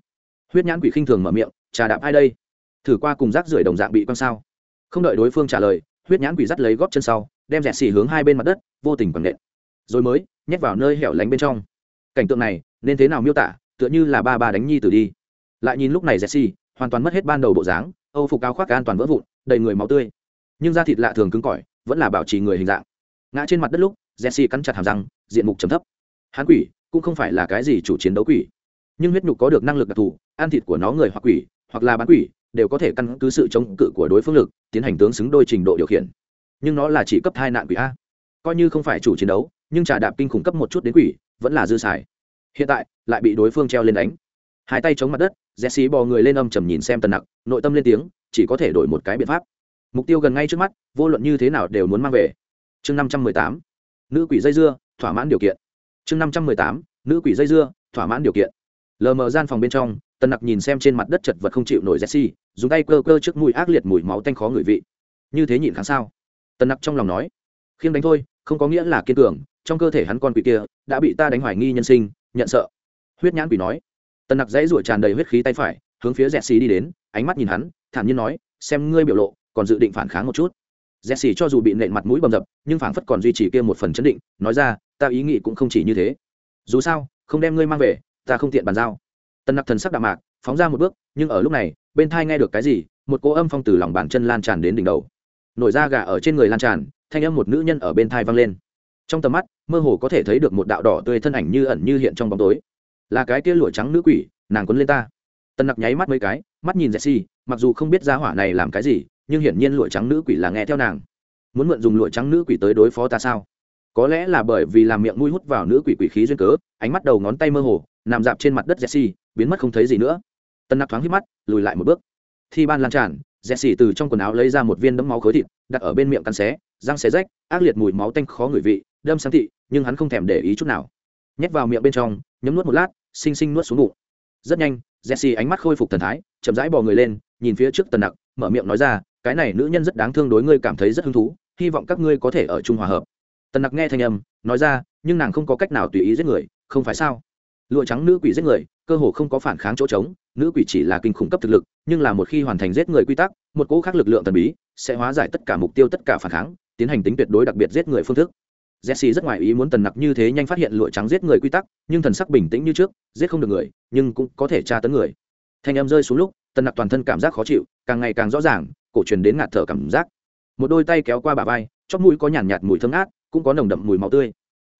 huyết nhãn quỷ khinh thường mở miệng, trà đạp ai đây? Thử qua cùng rác rưởi đồng dạng bị quăng sao? Không đợi đối phương trả lời, huyết nhãn quỷ dắt lấy góp chân sau, đem dẹt xì hướng hai bên mặt đất, vô tình bằng nện. Rồi mới, nhét vào nơi hẻo lánh bên trong. Cảnh tượng này, nên thế nào miêu tả, tựa như là ba ba đánh nhi tử đi. Lại nhìn lúc này dẹt xì hoàn toàn mất hết ban đầu bộ dáng, âu phục áo khoác an toàn vỡ vụn, đầy người máu tươi. Nhưng da thịt lạ thường cứng cỏi, vẫn là bảo trì người hình dạng. Ngã trên mặt đất lúc jesse cắn chặt hàm răng, diện mục trầm thấp. Hán quỷ cũng không phải là cái gì chủ chiến đấu quỷ nhưng huyết nhục có được năng lực đặc thù, ăn thịt của nó người hoặc quỷ, hoặc là bán quỷ, đều có thể căn cứ sự chống cự của đối phương lực, tiến hành tướng xứng đôi trình độ điều khiển. Nhưng nó là chỉ cấp hai nạn quỷ a. Coi như không phải chủ chiến đấu, nhưng trả đạp kinh khủng cấp một chút đến quỷ, vẫn là dư xài. Hiện tại, lại bị đối phương treo lên đánh. Hai tay chống mặt đất, jesse bò người lên âm trầm nhìn xem tần nặc, nội tâm lên tiếng, chỉ có thể đổi một cái biện pháp. Mục tiêu gần ngay trước mắt, vô luận như thế nào đều muốn mang về. Chương năm trăm mười tám, nữ quỷ dây dưa, thỏa mãn điều kiện. Chương năm trăm mười tám, nữ quỷ dây dưa, thỏa mãn điều kiện lờ mờ gian phòng bên trong, tần nặc nhìn xem trên mặt đất chật vật không chịu nổi jesse, dùng tay cơ cơ trước mùi ác liệt mùi máu tanh khó ngửi vị. Như thế nhịn kháng sao? Tần nặc trong lòng nói. Khiêng đánh thôi, không có nghĩa là kiên cường, trong cơ thể hắn con quỷ kia đã bị ta đánh hoài nghi nhân sinh, nhận sợ. Huyết nhãn quỷ nói. Tần nặc dãy ruổi tràn đầy huyết khí tay phải, hướng phía Jesse đi đến, ánh mắt nhìn hắn, thản nhiên nói, xem ngươi biểu lộ, còn dự định phản kháng một chút. Jesse cho dù bị nện mặt mũi bầm dập, nhưng phảng phất còn duy trì kia một phần chấn định, nói ra, ta ý nghĩ cũng không chỉ như thế. Dù sao, không đem ngươi mang về ta không tiện bàn giao. Tần nặc thần sắc đạm mạc, phóng ra một bước, nhưng ở lúc này, bên thai nghe được cái gì, một cỗ âm phong từ lòng bàn chân lan tràn đến đỉnh đầu. Nổi da gà ở trên người lan tràn, thanh âm một nữ nhân ở bên thai vang lên. Trong tầm mắt, mơ hồ có thể thấy được một đạo đỏ tươi thân ảnh như ẩn như hiện trong bóng tối. Là cái kia lụa trắng nữ quỷ, nàng quấn lên ta. Tân nặc nháy mắt mấy cái, mắt nhìn jesse, mặc dù không biết ra hỏa này làm cái gì, nhưng hiển nhiên lụa trắng nữ quỷ là nghe theo nàng. Muốn mượn dùng lụa trắng nữ quỷ tới đối phó ta sao? Có lẽ là bởi vì làm miệng mũi hút vào nữ quỷ quỷ khí duyên cớ, ánh mắt đầu ngón tay mơ hồ nằm dạp trên mặt đất jesse, biến mất không thấy gì nữa. Tân nặc thoáng hít mắt, lùi lại một bước. Thi ban lan tràn, jesse từ trong quần áo lấy ra một viên đấm máu khối thịt, đặt ở bên miệng cắn xé, răng xé rách, ác liệt mùi máu tanh khó ngửi vị, đâm sáng thị, nhưng hắn không thèm để ý chút nào. Nhét vào miệng bên trong, nhấm nuốt một lát, xinh xinh nuốt xuống bụng. Rất nhanh, jesse ánh mắt khôi phục thần thái, chậm rãi bò người lên, nhìn phía trước tần nặc, mở miệng nói ra, cái này nữ nhân rất đáng thương đối ngươi cảm thấy rất hứng thú, hy vọng các ngươi có thể ở chung hòa hợp. Tần nặc nghe thanh âm, nói ra, nhưng nàng không có cách nào tùy ý giết người, không phải sao? Lụa trắng nữ quỷ giết người cơ hồ không có phản kháng chỗ trống nữ quỷ chỉ là kinh khủng cấp thực lực nhưng là một khi hoàn thành giết người quy tắc một cỗ khác lực lượng thần bí sẽ hóa giải tất cả mục tiêu tất cả phản kháng tiến hành tính tuyệt đối đặc biệt giết người phương thức Jesse rất ngoài ý muốn tần nặc như thế nhanh phát hiện lụa trắng giết người quy tắc, nhưng thần sắc bình tĩnh như trước, giết không được người, nhưng cũng có thể tra tấn người. Thanh âm rơi xuống lúc, tần nặc toàn thân cảm giác khó chịu, càng ngày càng rõ ràng, cổ truyền đến ngạt thở cảm giác. Một đôi tay kéo qua bà vai, chóp mũi có nhàn nhạt mùi thơm ngát, cũng có nồng đậm mùi máu tươi.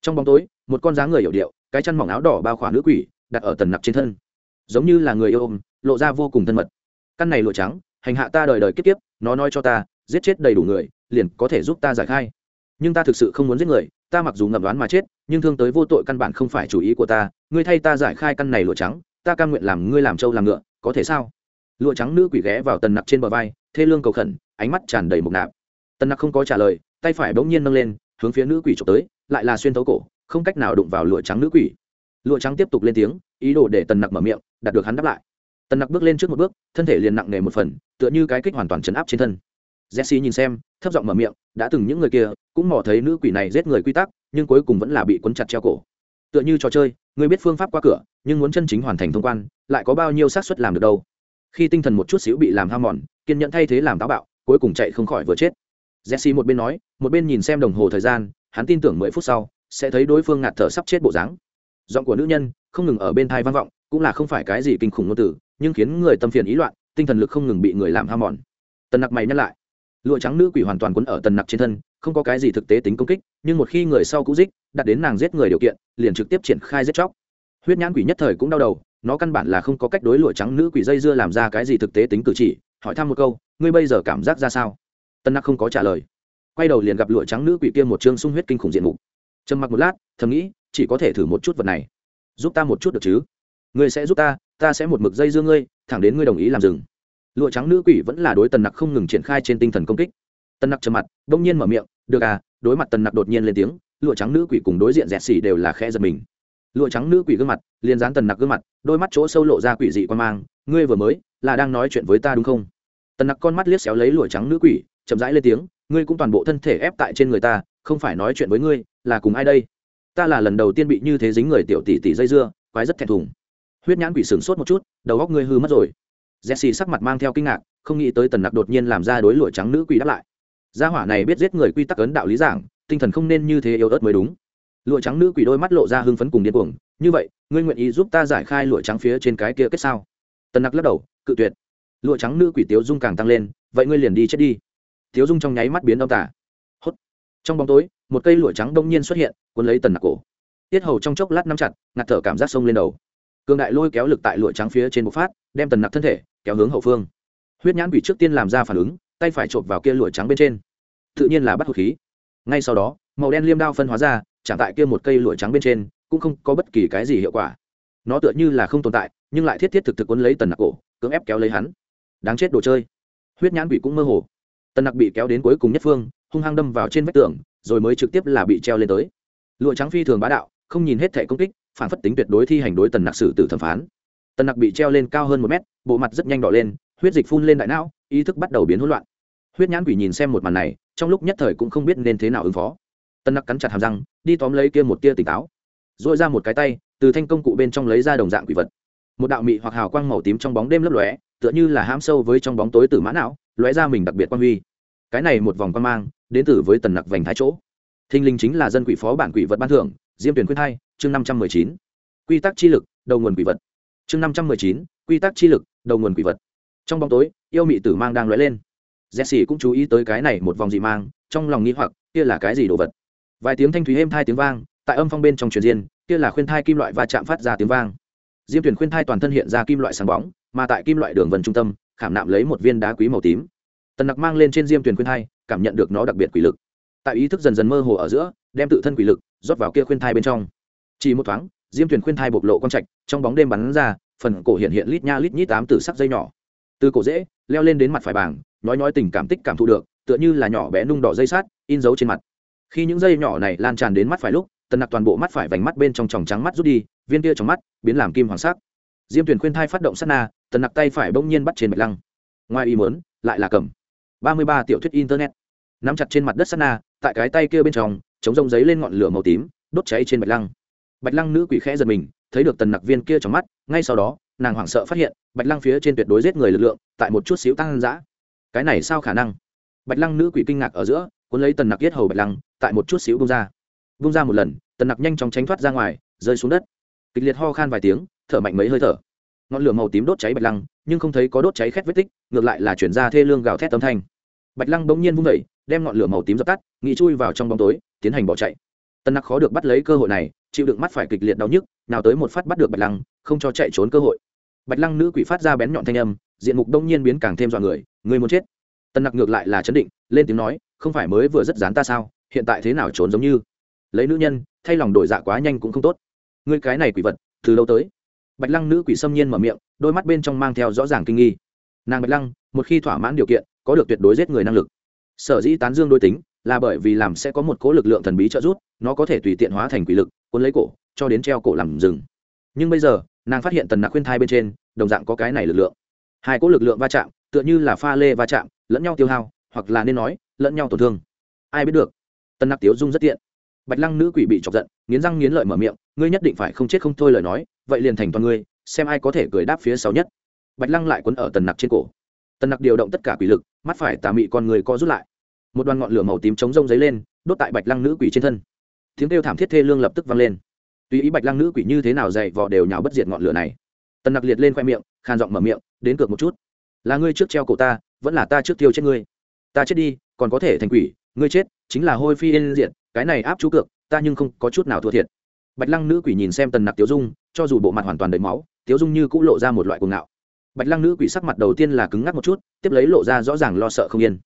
Trong bóng tối, một con dáng người hiểu điệu, cái chân mỏng áo đỏ bao khỏa nữ quỷ, đặt ở tần nặc trên thân, giống như là người yêu ôm, lộ ra vô cùng thân mật. Căn này lụa trắng, hành hạ ta đời đời kiếp kiếp, nó nói cho ta, giết chết đầy đủ người, liền có thể giúp ta giải khai. Nhưng ta thực sự không muốn giết người ta mặc dù ngậm đoán mà chết nhưng thương tới vô tội căn bản không phải chủ ý của ta. Ngươi thay ta giải khai căn này lụa trắng ta cam nguyện làm ngươi làm trâu làm ngựa có thể sao? Lụa trắng nữ quỷ ghé vào tần nặc trên bờ vai thê lương cầu khẩn ánh mắt tràn đầy mục nạp. Tần nặc không có trả lời tay phải bỗng nhiên nâng lên hướng phía nữ quỷ trộm tới lại là xuyên thấu cổ không cách nào đụng vào lụa trắng nữ quỷ. Lụa trắng tiếp tục lên tiếng, ý đồ để tần nặc mở miệng, đạt được hắn đáp lại. Tần nặc bước lên trước một bước, thân thể liền nặng nề một phần, tựa như cái kích hoàn toàn chấn áp trên thân. Jesse nhìn xem, thấp giọng mở miệng, đã từng những người kia cũng mò thấy nữ quỷ này giết người quy tắc, nhưng cuối cùng vẫn là bị cuốn chặt treo cổ. Tựa như trò chơi, người biết phương pháp qua cửa, nhưng muốn chân chính hoàn thành thông quan, lại có bao nhiêu xác suất làm được đâu. Khi tinh thần một chút xíu bị làm ham mòn, kiên nhẫn thay thế làm táo bạo, cuối cùng chạy không khỏi vừa chết. Jesse một bên nói, một bên nhìn xem đồng hồ thời gian, hắn tin tưởng mười phút sau sẽ thấy đối phương ngạt thở sắp chết bộ dáng. Giọng của nữ nhân không ngừng ở bên thai vang vọng, cũng là không phải cái gì kinh khủng ngôn từ, nhưng khiến người tâm phiền ý loạn, tinh thần lực không ngừng bị người làm ham mòn. Tần nặc mày nhắc lại. Lụa trắng nữ quỷ hoàn toàn quấn ở tần nặc trên thân, không có cái gì thực tế tính công kích, nhưng một khi người sau cũ dích, đặt đến nàng giết người điều kiện, liền trực tiếp triển khai giết chóc. Huyết nhãn quỷ nhất thời cũng đau đầu, nó căn bản là không có cách đối lụa trắng nữ quỷ dây dưa làm ra cái gì thực tế tính cử chỉ, hỏi thăm một câu, ngươi bây giờ cảm giác ra sao? Tân nặc không có trả lời. Quay đầu liền gặp lụa trắng nữ quỷ kia một chương sung huyết kinh khủng diện mục trầm mặc một lát, thầm nghĩ, chỉ có thể thử một chút vật này. Giúp ta một chút được chứ? Ngươi sẽ giúp ta ta sẽ một mực dây dưa ngươi, thẳng đến ngươi đồng ý làm rừng. Lụa trắng nữ quỷ vẫn là đối tần nặc không ngừng triển khai trên tinh thần công kích. Tần nặc trầm mặt, đông nhiên mở miệng, được à đối mặt tần nặc đột nhiên lên tiếng, lụa trắng nữ quỷ cùng đối diện dẹt xỉ đều là khe giật mình. Lụa trắng nữ quỷ gương mặt, liền dán tần nặc gương mặt, đôi mắt chỗ sâu lộ ra quỷ dị quan mang, ngươi vừa mới là đang nói chuyện với ta đúng không? Tần nặc con mắt liếc xéo lấy lụa trắng nữ quỷ, chậm rãi lên tiếng, ngươi cũng toàn bộ thân thể ép tại trên người ta, không phải nói chuyện với ngươi là cùng ai đây? Ta là lần đầu tiên bị như thế dính người tiểu tỷ tỷ dây dưa, quái rất thẹn thùng. Huyết nhãn quỷ sửng sốt một chút, đầu góc ngươi hư mất rồi. Jesse sắc mặt mang theo kinh ngạc, không nghĩ tới tần nặc đột nhiên làm ra đối lụa trắng nữ quỷ đáp lại. Gia hỏa này biết giết người quy tắc ấn đạo lý giảng, tinh thần không nên như thế yếu ớt mới đúng. Lụa trắng nữ quỷ đôi mắt lộ ra hưng phấn cùng điên cuồng, như vậy, ngươi nguyện ý giúp ta giải khai lụa trắng phía trên cái kia kết sao? Tần nặc lắc đầu, cự tuyệt. Lụa trắng nữ quỷ tiếu dung càng tăng lên, vậy ngươi liền đi chết đi. Tiếu dung trong nháy mắt biến âm tả hốt. Trong bóng tối một cây lụa trắng đông nhiên xuất hiện, cuốn lấy tần nặc cổ. Tiết hầu trong chốc lát nắm chặt, ngạt thở cảm giác sông lên đầu. Cường đại lôi kéo lực tại lụa trắng phía trên bộc phát, đem tần nặc thân thể kéo hướng hậu phương. Huyết nhãn quỷ trước tiên làm ra phản ứng, tay phải chộp vào kia lụa trắng bên trên. Tự nhiên là bắt hụt khí. Ngay sau đó, màu đen liêm đao phân hóa ra, chạm tại kia một cây lụa trắng bên trên, cũng không có bất kỳ cái gì hiệu quả. Nó tựa như là không tồn tại, nhưng lại thiết thiết thực thực quấn lấy tần nặc cổ, cưỡng ép kéo lấy hắn. Đáng chết đồ chơi. Huyết nhãn quỷ cũng mơ hồ. Tần nặc bị kéo đến cuối cùng nhất phương, hung hăng đâm vào trên vách tường rồi mới trực tiếp là bị treo lên tới. Lụa trắng phi thường bá đạo, không nhìn hết thẻ công kích, phản phất tính tuyệt đối thi hành đối tần nặc xử tử thẩm phán. Tần nặc bị treo lên cao hơn một mét, bộ mặt rất nhanh đỏ lên, huyết dịch phun lên đại não, ý thức bắt đầu biến hỗn loạn. Huyết nhãn quỷ nhìn xem một màn này, trong lúc nhất thời cũng không biết nên thế nào ứng phó. Tân nặc cắn chặt hàm răng, đi tóm lấy kia một tia tỉnh táo. Dội ra một cái tay, từ thanh công cụ bên trong lấy ra đồng dạng quỷ vật. Một đạo mị hoặc hào quang màu tím trong bóng đêm lấp lóe, tựa như là hãm sâu với trong bóng tối từ mã não, lóe ra mình đặc biệt quan huy. Cái này một vòng quan mang đến từ với tần nặc vành thái chỗ. Thinh linh chính là dân quỷ phó bản quỷ vật ban thưởng, diêm tuyển khuyên hai chương năm trăm mười chín. Quy tắc chi lực, đầu nguồn quỷ vật. Chương năm trăm mười chín, quy tắc chi lực, đầu nguồn quỷ vật. Trong bóng tối, yêu mị tử mang đang lóe lên. Jesse cũng chú ý tới cái này một vòng dị mang, trong lòng nghĩ hoặc, kia là cái gì đồ vật? Vài tiếng thanh thúy êm thai tiếng vang, tại âm phong bên trong truyền diên, kia là khuyên thai kim loại va chạm phát ra tiếng vang. Diêm tuyển khuyên thai toàn thân hiện ra kim loại sáng bóng, mà tại kim loại đường vần trung tâm, khảm nạm lấy một viên đá quý màu tím tần nặc mang lên trên diêm Tuyền khuyên thai, cảm nhận được nó đặc biệt quỷ lực. Tại ý thức dần dần mơ hồ ở giữa, đem tự thân quỷ lực rót vào kia khuyên thai bên trong. Chỉ một thoáng, diêm Tuyền khuyên thai bộc lộ quang trạch, trong bóng đêm bắn ra, phần cổ hiện hiện lít nha lít nhít tám từ sắc dây nhỏ. Từ cổ dễ, leo lên đến mặt phải bảng, nói nói tình cảm tích cảm thụ được, tựa như là nhỏ bé nung đỏ dây sát in dấu trên mặt. Khi những dây nhỏ này lan tràn đến mắt phải lúc, tần nặc toàn bộ mắt phải vành mắt bên trong tròng trắng mắt rút đi, viên kia trong mắt biến làm kim hoàng sắc. Diêm Tuyền khuyên thai phát động sát na, tần nặc tay phải bỗng nhiên bắt trên bạch lăng. Ngoài ý mớn lại là cầm ba mươi ba tiểu thuyết internet. Nắm chặt trên mặt đất sát na, tại cái tay kia bên trong, chống rông giấy lên ngọn lửa màu tím, đốt cháy trên bạch lăng. Bạch lăng nữ quỷ khẽ giật mình, thấy được tần nặc viên kia trong mắt, ngay sau đó, nàng hoảng sợ phát hiện, bạch lăng phía trên tuyệt đối giết người lực lượng, tại một chút xíu tăng dã. cái này sao khả năng? Bạch lăng nữ quỷ kinh ngạc ở giữa, cuốn lấy tần nặc yết hầu bạch lăng, tại một chút xíu bung ra. Bung ra một lần, tần nặc nhanh chóng tránh thoát ra ngoài, rơi xuống đất. Kịch liệt ho khan vài tiếng, thở mạnh mấy hơi thở. Ngọn lửa màu tím đốt cháy bạch lăng, nhưng không thấy có đốt cháy khét vết tích, ngược lại là chuyển ra thê lương gào thét tấm thanh bạch lăng bỗng nhiên vung vẩy đem ngọn lửa màu tím dập tắt, nghĩ chui vào trong bóng tối, tiến hành bỏ chạy. Tần nặc khó được bắt lấy cơ hội này, chịu đựng mắt phải kịch liệt đau nhức, nào tới một phát bắt được bạch lăng, không cho chạy trốn cơ hội. Bạch lăng nữ quỷ phát ra bén nhọn thanh âm, diện mục đông nhiên biến càng thêm dọa người người muốn chết. Tần nặc ngược lại là chấn định, lên tiếng nói, không phải mới vừa rất dán ta sao, hiện tại thế nào trốn giống như? Lấy nữ nhân, thay lòng đổi dạ quá nhanh cũng không tốt. Ngươi cái này quỷ vật, từ lâu tới? Bạch lăng nữ quỷ xâm nhiên mở miệng, đôi mắt bên trong mang theo rõ ràng kinh nghi. Nàng bạch lăng, một khi thỏa mãn điều kiện có được tuyệt đối giết người năng lực. Sở dĩ tán dương đôi tính là bởi vì làm sẽ có một cố lực lượng thần bí trợ giúp, nó có thể tùy tiện hóa thành quỷ lực, cuốn lấy cổ, cho đến treo cổ làm rừng. Nhưng bây giờ, nàng phát hiện tần nặc khuyên thai bên trên, đồng dạng có cái này lực lượng. Hai cỗ lực lượng va chạm, tựa như là pha lê va chạm, lẫn nhau tiêu hao, hoặc là nên nói, lẫn nhau tổn thương. Ai biết được? Tần nặc tiếu dung rất tiện. Bạch lăng nữ quỷ bị chọc giận, nghiến răng nghiến lợi mở miệng, ngươi nhất định phải không chết không thôi lời nói, vậy liền thành toàn ngươi, xem ai có thể cười đáp phía sau nhất. Bạch lăng lại quấn ở tần nặc trên cổ tần nặc điều động tất cả quỷ lực, mắt phải tà mị con người co rút lại. Một đoàn ngọn lửa màu tím chống rông dấy lên, đốt tại bạch lăng nữ quỷ trên thân. Tiếng kêu thảm thiết thê lương lập tức vang lên. Tùy ý bạch lăng nữ quỷ như thế nào dày vò đều nhào bất diệt ngọn lửa này. Tần nặc liệt lên khoe miệng khàn giọng mở miệng, đến cược một chút. Là ngươi trước treo cổ ta, vẫn là ta trước tiêu chết ngươi. Ta chết đi, còn có thể thành quỷ, ngươi chết, chính là hôi phi yên diện cái này áp chú cược, ta nhưng không có chút nào thua thiệt. Bạch lăng nữ quỷ nhìn xem tần nặc tiếu dung, cho dù bộ mặt hoàn toàn đầy máu, tiếu dung như cũng lộ ra một loại cuồng ngạo bạch lăng nữ quỷ sắc mặt đầu tiên là cứng ngắc một chút, tiếp lấy lộ ra rõ ràng lo sợ không yên.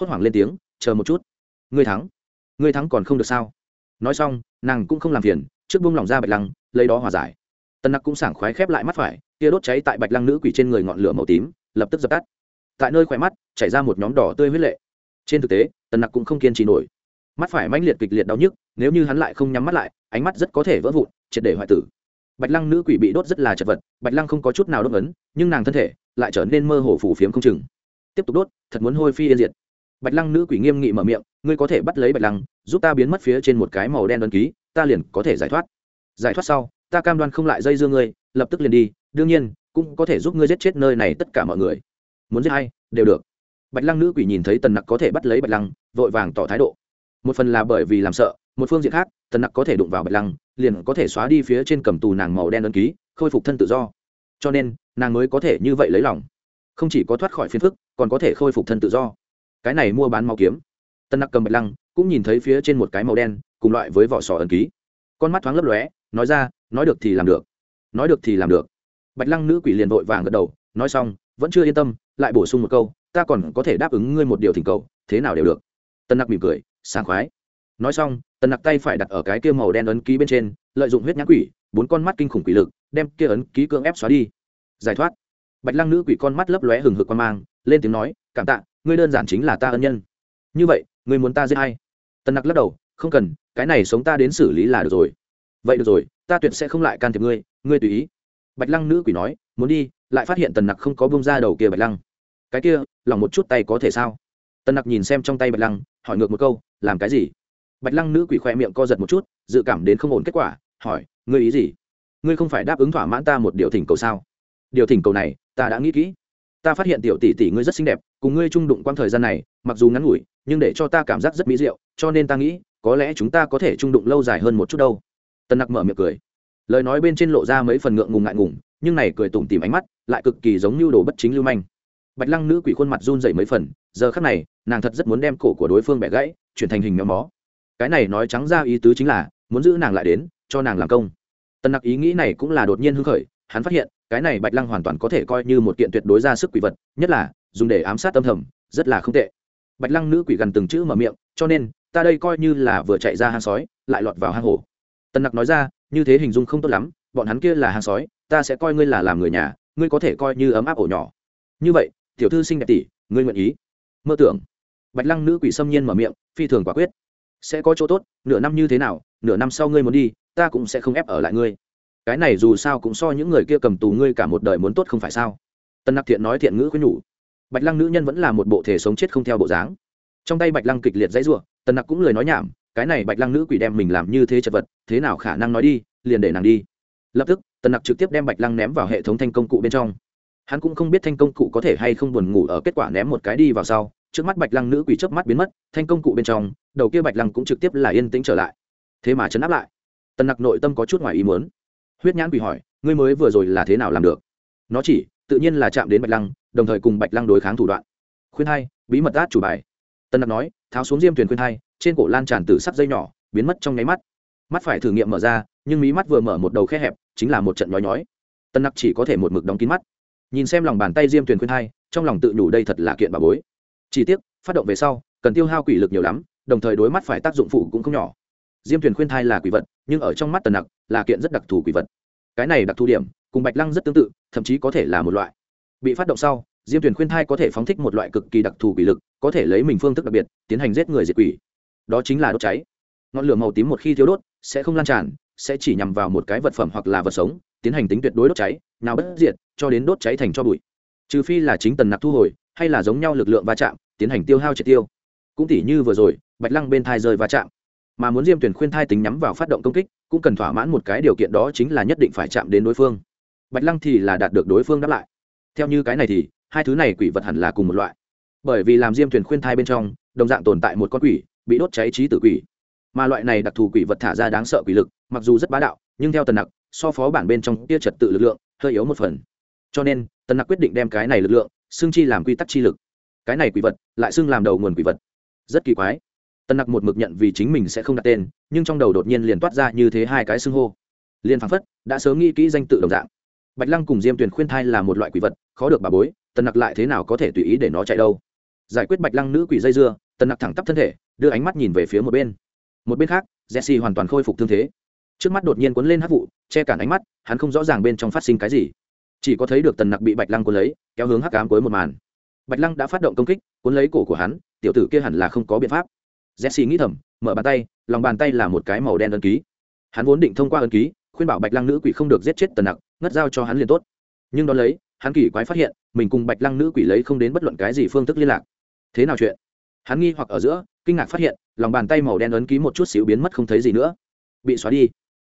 Hốt hoảng lên tiếng, chờ một chút. Ngươi thắng. Ngươi thắng còn không được sao? Nói xong, nàng cũng không làm phiền, trước buông lỏng ra bạch lăng, lấy đó hòa giải. Tần nặc cũng sảng khoái khép lại mắt phải kia đốt cháy tại bạch lăng nữ quỷ trên người ngọn lửa màu tím, lập tức dập tắt. Tại nơi khỏe mắt, chảy ra một nhóm đỏ tươi huyết lệ. Trên thực tế tần nặc cũng không kiên trì nổi. Mắt phải mãnh liệt kịch liệt đau nhức, nếu như hắn lại không nhắm mắt lại, ánh mắt rất có thể vỡ vụn, triệt để hoại tử bạch lăng nữ quỷ bị đốt rất là chật vật, bạch lăng không có chút nào đốt ấn, nhưng nàng thân thể lại trở nên mơ hồ phủ phiếm không chừng. Tiếp tục đốt, thật muốn hôi phi yên diệt. Bạch lăng nữ quỷ nghiêm nghị mở miệng, ngươi có thể bắt lấy bạch lăng, giúp ta biến mất phía trên một cái màu đen đơn ký, ta liền có thể giải thoát. Giải thoát sau, ta cam đoan không lại dây dưa ngươi, lập tức liền đi, đương nhiên, cũng có thể giúp ngươi giết chết nơi này tất cả mọi người. Muốn giết ai, đều được. Bạch lăng nữ quỷ nhìn thấy tần nặc có thể bắt lấy bạch lăng, vội vàng tỏ thái độ. Một phần là bởi vì làm sợ, một phương diện khác tần nặc có thể đụng vào bạch lăng, liền có thể xóa đi phía trên cầm tù nàng màu đen ấn ký, khôi phục thân tự do. Cho nên, nàng mới có thể như vậy lấy lòng. Không chỉ có thoát khỏi phiền phức, còn có thể khôi phục thân tự do. Cái này mua bán mau kiếm. Tần nặc cầm bạch lăng, cũng nhìn thấy phía trên một cái màu đen, cùng loại với vỏ sò ấn ký. Con mắt thoáng lấp lóe, nói ra, nói được thì làm được. Nói được thì làm được. Bạch lăng nữ quỷ liền vội vàng gật đầu, nói xong, vẫn chưa yên tâm, lại bổ sung một câu, ta còn có thể đáp ứng ngươi một điều thỉnh cầu, thế nào đều được. Tân nặc mỉm cười, sảng khoái nói xong, tần nặc tay phải đặt ở cái kia màu đen ấn ký bên trên, lợi dụng huyết nhãn quỷ, bốn con mắt kinh khủng quỷ lực, đem kia ấn ký cưỡng ép xóa đi. Giải thoát. Bạch lăng nữ quỷ con mắt lấp lóe hừng hực quan mang, lên tiếng nói, cảm tạ, ngươi đơn giản chính là ta ân nhân. Như vậy, ngươi muốn ta giết hay tần nặc lắc đầu, không cần, cái này sống ta đến xử lý là được rồi. Vậy được rồi, ta tuyệt sẽ không lại can thiệp ngươi ngươi tùy ý. Bạch lăng nữ quỷ nói, muốn đi, lại phát hiện tần nặc không có bông ra đầu kia bạch lăng. Cái kia, lòng một chút tay có thể sao? Tần nặc nhìn xem trong tay bạch lăng, hỏi ngược một câu, làm cái gì? Bạch lăng nữ quỷ khoe miệng co giật một chút, dự cảm đến không ổn kết quả, hỏi, ngươi ý gì? Ngươi không phải đáp ứng thỏa mãn ta một điều thỉnh cầu sao? Điều thỉnh cầu này, ta đã nghĩ kỹ. Ta phát hiện tiểu tỷ tỷ ngươi rất xinh đẹp, cùng ngươi trung đụng quang thời gian này, mặc dù ngắn ngủi, nhưng để cho ta cảm giác rất mỹ diệu, cho nên ta nghĩ, có lẽ chúng ta có thể trung đụng lâu dài hơn một chút đâu. Tân nặc mở miệng cười. Lời nói bên trên lộ ra mấy phần ngượng ngùng ngại ngùng, nhưng này cười tủm tìm ánh mắt, lại cực kỳ giống như đồ bất chính lưu manh. Bạch lăng nữ quỷ khuôn mặt run dậy mấy phần, giờ khắc này, nàng thật rất muốn đem cổ của đối phương bẻ gãy, chuyển thành hình méo mó cái này nói trắng ra ý tứ chính là, muốn giữ nàng lại đến, cho nàng làm công. Tân nặc ý nghĩ này cũng là đột nhiên hưng khởi, hắn phát hiện, cái này bạch lăng hoàn toàn có thể coi như một kiện tuyệt đối ra sức quỷ vật, nhất là, dùng để ám sát tâm thầm, rất là không tệ. Bạch lăng nữ quỷ gần từng chữ mở miệng, cho nên, ta đây coi như là vừa chạy ra hang sói, lại lọt vào hang hổ. Tân nặc nói ra, như thế hình dung không tốt lắm, bọn hắn kia là hang sói, ta sẽ coi ngươi là làm người nhà, ngươi có thể coi như ấm áp ổ nhỏ. Như vậy, tiểu thư sinh đẹp tỷ, ngươi nguyện ý? Mơ tưởng. Bạch lăng nữ quỷ xâm nhiên mở miệng, phi thường quả quyết sẽ có chỗ tốt, nửa năm như thế nào, nửa năm sau ngươi muốn đi, ta cũng sẽ không ép ở lại ngươi. Cái này dù sao cũng so những người kia cầm tù ngươi cả một đời muốn tốt không phải sao? Tân nặc thiện nói thiện ngữ khuyên nhủ. Bạch lăng nữ nhân vẫn là một bộ thể sống chết không theo bộ dáng. Trong tay bạch lăng kịch liệt dãy ruộng tân nặc cũng lời nói nhảm, cái này bạch lăng nữ quỷ đem mình làm như thế chật vật, thế nào khả năng nói đi, liền để nàng đi. Lập tức, tân nặc trực tiếp đem bạch lăng ném vào hệ thống thanh công cụ bên trong. Hắn cũng không biết thanh công cụ có thể hay không buồn ngủ ở kết quả ném một cái đi vào sau trước mắt bạch lăng nữ quỷ chớp mắt biến mất, thanh công cụ bên trong, đầu kia bạch lăng cũng trực tiếp là yên tĩnh trở lại. Thế mà chấn áp lại. Tần nặc nội tâm có chút ngoài ý muốn. Huyết nhãn quỷ hỏi, ngươi mới vừa rồi là thế nào làm được? Nó chỉ, tự nhiên là chạm đến bạch lăng, đồng thời cùng bạch lăng đối kháng thủ đoạn. Khuyên hai, bí mật át chủ bài. Tần nặc nói, tháo xuống diêm thuyền khuyên hai, trên cổ lan tràn từ sắc dây nhỏ, biến mất trong nháy mắt. Mắt phải thử nghiệm mở ra, nhưng mí mắt vừa mở một đầu khe hẹp, chính là một trận nhói nhói. Tân nặc chỉ có thể một mực đóng kín mắt. Nhìn xem lòng bàn tay diêm thuyền khuyên hai, trong lòng tự nhủ đây thật là kiện bà bối chỉ tiếc, phát động về sau, cần tiêu hao quỷ lực nhiều lắm, đồng thời đối mắt phải tác dụng phụ cũng không nhỏ. Diêm thuyền khuyên thai là quỷ vật, nhưng ở trong mắt tần nặc, là kiện rất đặc thù quỷ vật. Cái này đặc thù điểm, cùng bạch lăng rất tương tự, thậm chí có thể là một loại. Bị phát động sau, diêm thuyền khuyên thai có thể phóng thích một loại cực kỳ đặc thù quỷ lực, có thể lấy mình phương thức đặc biệt, tiến hành giết người diệt quỷ. Đó chính là đốt cháy. Ngọn lửa màu tím một khi thiếu đốt, sẽ không lan tràn, sẽ chỉ nhằm vào một cái vật phẩm hoặc là vật sống, tiến hành tính tuyệt đối đốt cháy, nào bất diệt, cho đến đốt cháy thành cho bụi. Trừ phi là chính tần nặc thu hồi hay là giống nhau lực lượng va chạm, tiến hành tiêu hao triệt tiêu. Cũng tỉ như vừa rồi, bạch lăng bên thai rơi va chạm. Mà muốn diêm tuyển khuyên thai tính nhắm vào phát động công kích, cũng cần thỏa mãn một cái điều kiện đó chính là nhất định phải chạm đến đối phương. Bạch lăng thì là đạt được đối phương đáp lại. Theo như cái này thì, hai thứ này quỷ vật hẳn là cùng một loại. Bởi vì làm diêm tuyển khuyên thai bên trong, đồng dạng tồn tại một con quỷ, bị đốt cháy trí tử quỷ. Mà loại này đặc thù quỷ vật thả ra đáng sợ quỷ lực, mặc dù rất bá đạo, nhưng theo tần nặc, so phó bản bên trong tia trật tự lực lượng, hơi yếu một phần. Cho nên, tần nặc quyết định đem cái này lực lượng xương chi làm quy tắc chi lực. Cái này quỷ vật, lại xưng làm đầu nguồn quỷ vật. Rất kỳ quái. Tần nặc một mực nhận vì chính mình sẽ không đặt tên, nhưng trong đầu đột nhiên liền toát ra như thế hai cái xưng hô. Liền phăng phất, đã sớm nghĩ kỹ danh tự đồng dạng. Bạch lăng cùng diêm tuyền khuyên thai là một loại quỷ vật, khó được bà bối, tần nặc lại thế nào có thể tùy ý để nó chạy đâu? Giải quyết bạch lăng nữ quỷ dây dưa, tần nặc thẳng tắp thân thể, đưa ánh mắt nhìn về phía một bên. Một bên khác, jesse hoàn toàn khôi phục thương thế. Trước mắt đột nhiên cuốn lên hát vụ, che cản ánh mắt, hắn không rõ ràng bên trong phát sinh cái gì chỉ có thấy được tần nặc bị bạch lăng cuốn lấy, kéo hướng hắc cám cuối một màn. Bạch lăng đã phát động công kích, cuốn lấy cổ của hắn, tiểu tử kia hẳn là không có biện pháp. Jesse nghĩ thầm, mở bàn tay, lòng bàn tay là một cái màu đen ấn ký. Hắn vốn định thông qua ấn ký, khuyên bảo bạch lăng nữ quỷ không được giết chết tần nặc, ngất giao cho hắn liền tốt. Nhưng đón lấy, hắn kỳ quái phát hiện, mình cùng bạch lăng nữ quỷ lấy không đến bất luận cái gì phương thức liên lạc. Thế nào chuyện? Hắn nghi hoặc ở giữa, kinh ngạc phát hiện, lòng bàn tay màu đen ấn ký một chút xíu biến mất không thấy gì nữa. Bị xóa đi.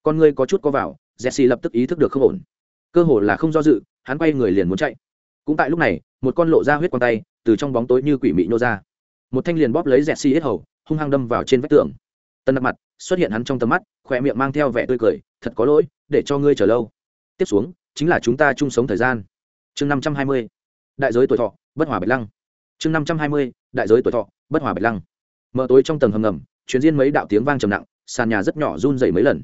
Con ngươi có chút có vào, jesse lập tức ý thức được không ổn cơ hồ là không do dự, hắn quay người liền muốn chạy. Cũng tại lúc này, một con lộ ra huyết quang tay, từ trong bóng tối như quỷ mị nô ra. Một thanh liền bóp lấy jesse hết hầu, hung hăng đâm vào trên vách tường. Tân đặc mặt xuất hiện hắn trong tầm mắt khỏe miệng mang theo vẻ tươi cười, thật có lỗi, để cho ngươi chờ lâu. Tiếp xuống, chính là chúng ta chung sống thời gian. Chương năm trăm hai mươi, đại giới tuổi thọ, bất hòa bạch lăng. Chương năm trăm hai mươi, đại giới tuổi thọ, bất hòa bạch lăng. Mở tối trong tầng hầm ngầm, chuyến diên mấy đạo tiếng vang trầm nặng, sàn nhà rất nhỏ run dày mấy lần.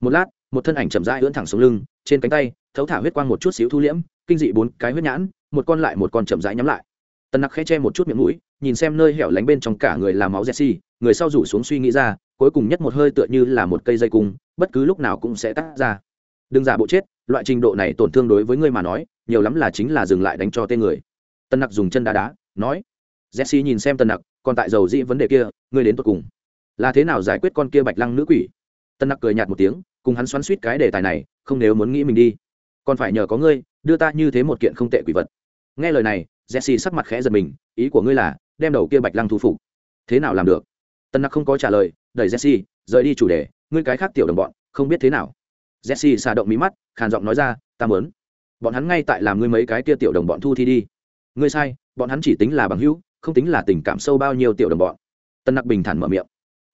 Một lát, một thân ảnh chậm rãi ưỡn thẳng xuống lưng, trên cánh tay thấu thả huyết quang một chút xíu thu liễm, kinh dị bốn cái huyết nhãn, một con lại một con chậm rãi nhắm lại. Tần nặc khẽ che một chút miệng mũi, nhìn xem nơi hẻo lánh bên trong cả người làm máu jesse người sau rủ xuống suy nghĩ ra, cuối cùng nhất một hơi tựa như là một cây dây cung, bất cứ lúc nào cũng sẽ tắt ra. Đừng giả bộ chết, loại trình độ này tổn thương đối với ngươi mà nói, nhiều lắm là chính là dừng lại đánh cho tên người. Tân nặc dùng chân đá đá, nói. Jesse nhìn xem tân nặc, còn tại dầu dĩ vấn đề kia, ngươi đến tột cùng. Là thế nào giải quyết con kia bạch lăng nữ quỷ? Tân nặc cười nhạt một tiếng, cùng hắn xoắn suýt cái đề tài này, không nếu muốn nghĩ mình đi còn phải nhờ có ngươi, đưa ta như thế một kiện không tệ quỷ vật. Nghe lời này, jesse sắc mặt khẽ giật mình, ý của ngươi là, đem đầu kia bạch lăng thu phục. Thế nào làm được? Tân nặc không có trả lời, đẩy jesse, rời đi chủ đề, ngươi cái khác tiểu đồng bọn, không biết thế nào. Jesse xà động mí mắt, khàn giọng nói ra, ta mớn bọn hắn ngay tại làm ngươi mấy cái kia tiểu đồng bọn thu thi đi. Ngươi sai, bọn hắn chỉ tính là bằng hữu, không tính là tình cảm sâu bao nhiêu tiểu đồng bọn. Tân nặc bình thản mở miệng.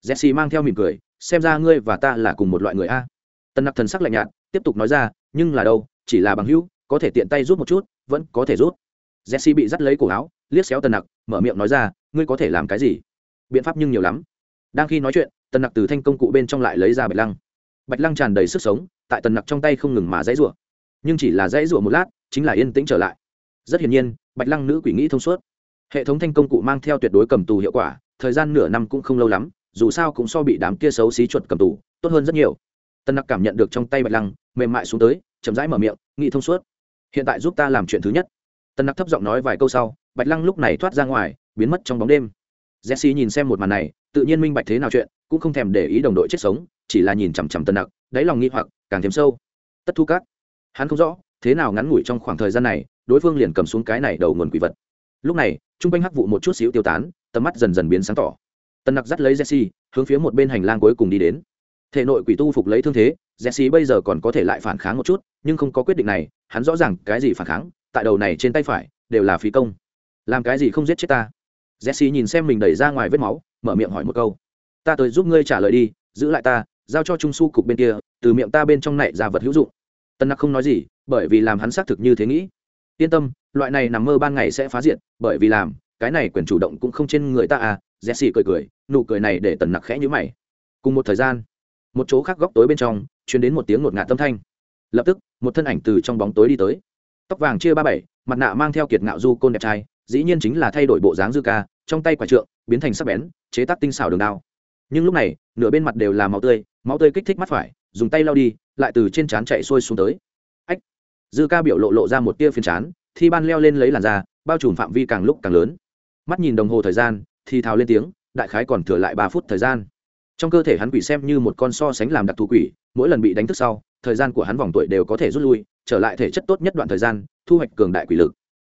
Jesse mang theo mỉm cười, xem ra ngươi và ta là cùng một loại người a. Tân nặc thần sắc lạnh nhạt, tiếp tục nói ra, nhưng là đâu chỉ là bằng hữu, có thể tiện tay rút một chút, vẫn có thể rút. Jesse bị dắt lấy cổ áo, liếc xéo Tần nặc, mở miệng nói ra, ngươi có thể làm cái gì? Biện pháp nhưng nhiều lắm. Đang khi nói chuyện, Tần nặc từ thanh công cụ bên trong lại lấy ra bạch lăng. Bạch lăng tràn đầy sức sống, tại tần nặc trong tay không ngừng mà dãy rủa. Nhưng chỉ là dãy rủa một lát, chính là yên tĩnh trở lại. Rất hiển nhiên, bạch lăng nữ quỷ nghĩ thông suốt. Hệ thống thanh công cụ mang theo tuyệt đối cầm tù hiệu quả, thời gian nửa năm cũng không lâu lắm, dù sao cũng so bị đám kia xấu xí chuột cầm tù, tốt hơn rất nhiều. Tân nặc cảm nhận được trong tay bạch lăng, mềm mại xuống tới chậm rãi mở miệng nghĩ thông suốt. Hiện tại giúp ta làm chuyện thứ nhất. Tân nặc thấp giọng nói vài câu sau, bạch lăng lúc này thoát ra ngoài, biến mất trong bóng đêm. Jesse nhìn xem một màn này, tự nhiên minh bạch thế nào chuyện, cũng không thèm để ý đồng đội chết sống, chỉ là nhìn chằm chằm tân nặc, đáy lòng nghi hoặc, càng thêm sâu. Tất thu các. Hắn không rõ, thế nào ngắn ngủi trong khoảng thời gian này, đối phương liền cầm xuống cái này đầu nguồn quỷ vật. Lúc này t r u n g quanh hắc vụ một chút xíu tiêu tán, tầm mắt dần dần biến sáng tỏ. Tân nặc dắt lấy jesse, hướng phía một bên hành lang cuối cùng đi đến. Thể nội quỷ tu phục lấy thương thế jesse bây giờ còn có thể lại phản kháng một chút, nhưng không có quyết định này, hắn rõ ràng cái gì phản kháng, tại đầu này trên tay phải, đều là phí công. Làm cái gì không giết chết ta? Jesse nhìn xem mình đẩy ra ngoài vết máu, mở miệng hỏi một câu. Ta tới giúp ngươi trả lời đi, giữ lại ta, giao cho trung su cục bên kia, từ miệng ta bên trong này ra vật hữu dụng. Tân nặc không nói gì, bởi vì làm hắn xác thực như thế nghĩ. Yên tâm, loại này nằm mơ ban ngày sẽ phá diện, bởi vì làm, cái này quyền chủ động cũng không trên người ta à jesse cười cười, nụ cười này để tần nặc khẽ nhíu mày. Cùng một thời gian, một chỗ khác góc tối bên trong chuyển đến một tiếng ngột ngạt tâm thanh. Lập tức, một thân ảnh từ trong bóng tối đi tới. Tóc vàng chia ba bảy, mặt nạ mang theo kiệt ngạo du côn đẹp trai, dĩ nhiên chính là thay đổi bộ dáng dư ca, trong tay quả trượng, biến thành sắc bén, chế tác tinh xảo đường đao. Nhưng lúc này, nửa bên mặt đều là máu tươi máu tươi kích thích mắt phải, dùng tay lao đi, lại từ trên trán chạy xuôi xuống tới. Ách! Dư ca biểu lộ lộ ra một tia phiền chán, thi ban leo lên lấy làn da, bao trùm phạm vi càng lúc càng lớn. Mắt nhìn đồng hồ thời gian, thì thào lên tiếng, đại khái còn thừa lại ba phút thời gian trong cơ thể hắn quỷ xem như một con so sánh làm đặc thù quỷ, mỗi lần bị đánh thức sau, thời gian của hắn vòng tuổi đều có thể rút lui, trở lại thể chất tốt nhất đoạn thời gian, thu hoạch cường đại quỷ lực.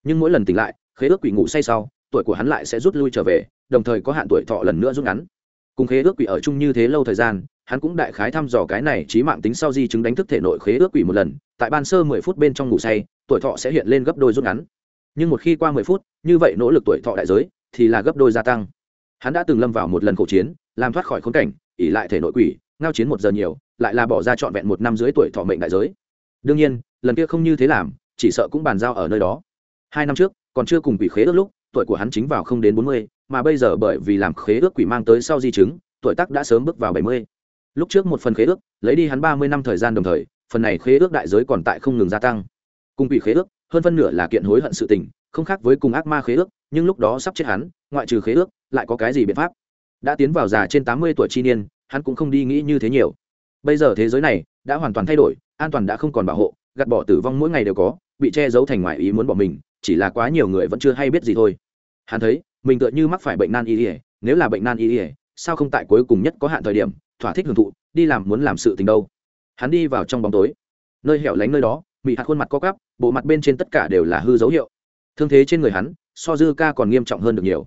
Nhưng mỗi lần tỉnh lại, khế ước quỷ ngủ say sau, tuổi của hắn lại sẽ rút lui trở về, đồng thời có hạn tuổi thọ lần nữa rút ngắn. Cùng khế ước quỷ ở chung như thế lâu thời gian, hắn cũng đại khái thăm dò cái này trí mạng tính sau di chứng đánh thức thể nội khế ước quỷ một lần, tại ban sơ mười phút bên trong ngủ say, tuổi thọ sẽ hiện lên gấp đôi rút ngắn. Nhưng một khi qua mười phút, như vậy nỗ lực tuổi thọ đại giới thì là gấp đôi gia tăng hắn đã từng lâm vào một lần khổ chiến, làm thoát khỏi khốn cảnh ỉ lại thể nội quỷ, ngao chiến một giờ nhiều, lại là bỏ ra trọn vẹn một năm dưới tuổi thọ mệnh đại giới. Đương nhiên, lần kia không như thế làm, chỉ sợ cũng bàn giao ở nơi đó. Hai năm trước, còn chưa cùng quỷ khế ước lúc, tuổi của hắn chính vào không đến bốn mươi, mà bây giờ bởi vì làm khế ước quỷ mang tới sau di chứng, tuổi tác đã sớm bước vào bảy mươi. Lúc trước một phần khế ước, lấy đi hắn ba mươi năm thời gian đồng thời, phần này khế ước đại giới còn tại không ngừng gia tăng. Cùng quỷ khế ước, hơn phân nửa là kiện hối hận sự tình, không khác với cùng ác ma khế ước, nhưng lúc đó sắp chết hắn ngoại trừ khế ước, lại có cái gì biện pháp? Đã tiến vào già trên tám mươi tuổi chi niên, hắn cũng không đi nghĩ như thế nhiều. Bây giờ thế giới này đã hoàn toàn thay đổi, an toàn đã không còn bảo hộ, gạt bỏ tử vong mỗi ngày đều có, bị che giấu thành ngoại ý muốn bỏ mình, chỉ là quá nhiều người vẫn chưa hay biết gì thôi. Hắn thấy, mình tựa như mắc phải bệnh nan y ỉa nếu là bệnh nan y ỉa sao không tại cuối cùng nhất có hạn thời điểm, thỏa thích hưởng thụ, đi làm muốn làm sự tình đâu? Hắn đi vào trong bóng tối. Nơi hẻo lánh nơi đó bị hạt khuôn mặt co cắp bộ mặt bên trên tất cả đều là hư dấu hiệu. Thương thế trên người hắn, so dư ca còn nghiêm trọng hơn được nhiều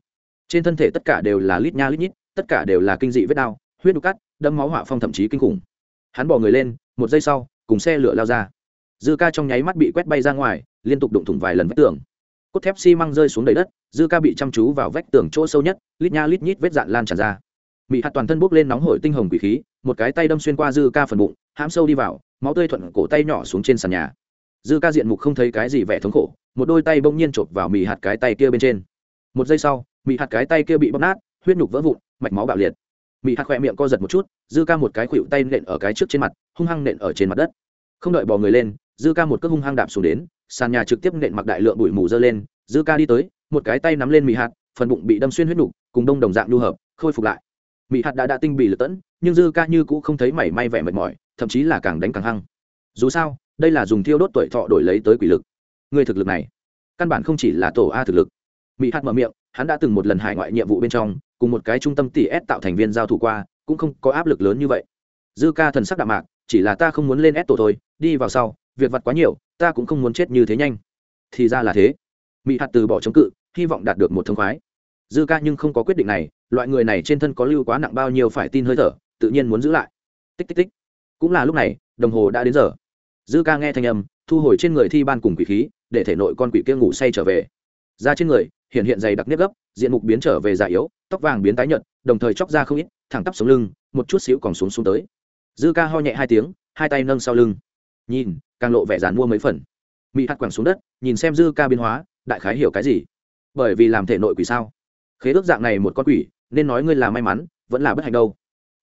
trên thân thể tất cả đều là lít nha lít nhít, tất cả đều là kinh dị vết đau, huyết đục cắt đâm máu hỏa phong thậm chí kinh khủng. Hắn bỏ người lên, một giây sau, cùng xe lửa lao ra. Dư ca trong nháy mắt bị quét bay ra ngoài, liên tục đụng thủng vài lần vách tường. Cốt thép xi măng rơi xuống đầy đất, dư ca bị chăm chú vào vách tường chỗ sâu nhất, lít nha lít nhít vết dạn lan tràn ra. Mị hạt toàn thân bốc lên nóng hổi tinh hồng quỷ khí, một cái tay đâm xuyên qua dư ca phần bụng, hãm sâu đi vào, máu tươi thuận cổ tay nhỏ xuống trên sàn nhà. Dư ca diện mục không thấy cái gì vẻ thống khổ, một đôi tay bỗng nhiên chộp vào mị hạt cái tay kia bên trên. Một giây sau Mị hạt cái tay kia bị bóp nát, huyết nhục vỡ vụn, mạch máu bạo liệt. Mị hạt khỏe miệng co giật một chút, dư ca một cái khuỵu tay nện ở cái trước trên mặt, hung hăng nện ở trên mặt đất. Không đợi bò người lên, dư ca một cước hung hăng đạp xuống đến, sàn nhà trực tiếp nện mặc đại lượng bụi mù dơ lên, dư ca đi tới, một cái tay nắm lên Mị hạt, phần bụng bị đâm xuyên huyết nhục, cùng đông đồng dạng nhu hợp, khôi phục lại. Mị hạt đã đã tinh bị lật tẫn, nhưng dư ca như cũ không thấy mảy may vẻ mệt mỏi, thậm chí là càng đánh càng hăng. Dù sao, đây là dùng thiêu đốt tuổi thọ đổi lấy tới quỷ lực. Người thực lực này, căn bản không chỉ là tổ a thực lực. Mị hạt mở miệng hắn đã từng một lần hải ngoại nhiệm vụ bên trong, cùng một cái trung tâm tỷ s tạo thành viên giao thủ qua, cũng không có áp lực lớn như vậy. Dư ca thần sắc đạm mạc, chỉ là ta không muốn lên s tổ thôi, đi vào sau, việc vặt quá nhiều, ta cũng không muốn chết như thế nhanh. Thì ra là thế. Mỹ hạt từ bỏ chống cự, hy vọng đạt được một thông khoái. Dư ca nhưng không có quyết định này, loại người này trên thân có lưu quá nặng bao nhiêu phải tin hơi thở, tự nhiên muốn giữ lại. Tích tích tích. Cũng là lúc này, đồng hồ đã đến giờ. Dư ca nghe thanh âm, thu hồi trên người thi ban cùng quỷ khí, để thể nội con quỷ kia ngủ say trở về. Ra trên người hiện hiện dày đặc nếp gấp, diện mục biến trở về già yếu, tóc vàng biến tái nhợt, đồng thời chóc ra không ít, thẳng tắp xuống lưng, một chút xíu còn xuống xuống tới. Dư ca ho nhẹ hai tiếng, hai tay nâng sau lưng. Nhìn, càng lộ vẻ dàn mua mấy phần. Mỹ hạt quẳng xuống đất, nhìn xem dư ca biến hóa, đại khái hiểu cái gì? Bởi vì làm thể nội quỷ sao? Khế ước dạng này một con quỷ, nên nói ngươi là may mắn, vẫn là bất hạnh đâu.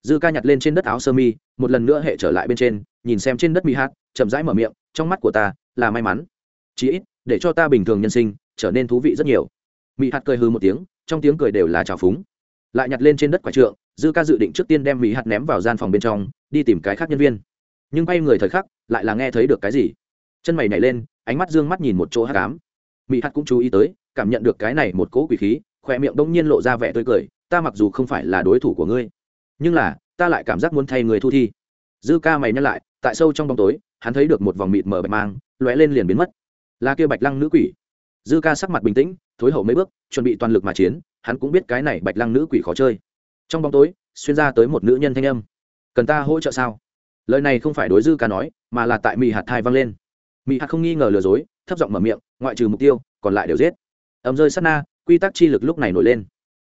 Dư ca nhặt lên trên đất áo sơ mi, một lần nữa hệ trở lại bên trên, nhìn xem trên đất mỹ hạt, chậm rãi mở miệng, trong mắt của ta là may mắn. Chí ít, để cho ta bình thường nhân sinh, trở nên thú vị rất nhiều mỹ hạt cười hư một tiếng, trong tiếng cười đều là trào phúng. Lại nhặt lên trên đất quả trượng, dư ca dự định trước tiên đem mỹ hạt ném vào gian phòng bên trong, đi tìm cái khác nhân viên. Nhưng bay người thời khắc, lại là nghe thấy được cái gì. Chân mày nhảy lên, ánh mắt d ư ơ n g mắt nhìn một chỗ hát cám mỹ hạt cũng chú ý tới, cảm nhận được cái này một cỗ quỷ khí khỏe miệng đông nhiên lộ ra vẻ tươi cười, ta mặc dù không phải là đối thủ của ngươi, nhưng là, ta lại cảm giác muốn thay người thu thi. Dư ca mày nhắc lại, tại sâu trong bóng tối, hắn thấy được một vòng mịt mờ bạch mang, lóe lên liền biến mất. Là kia bạch lăng nữ quỷ dư ca sắc mặt bình tĩnh, thối hậu mấy bước, chuẩn bị toàn lực mà chiến, hắn cũng biết cái này bạch lăng nữ quỷ khó chơi. Trong bóng tối, xuyên ra tới một nữ nhân thanh âm. Cần ta hỗ trợ sao? Lời này không phải đối dư ca nói, mà là tại mỹ hạt thai vang lên. Mỹ hạt không nghi ngờ lừa dối, thấp giọng mở miệng, ngoại trừ mục tiêu, còn lại đều giết. Ấm rơi sát na, quy tắc chi lực lúc này nổi lên.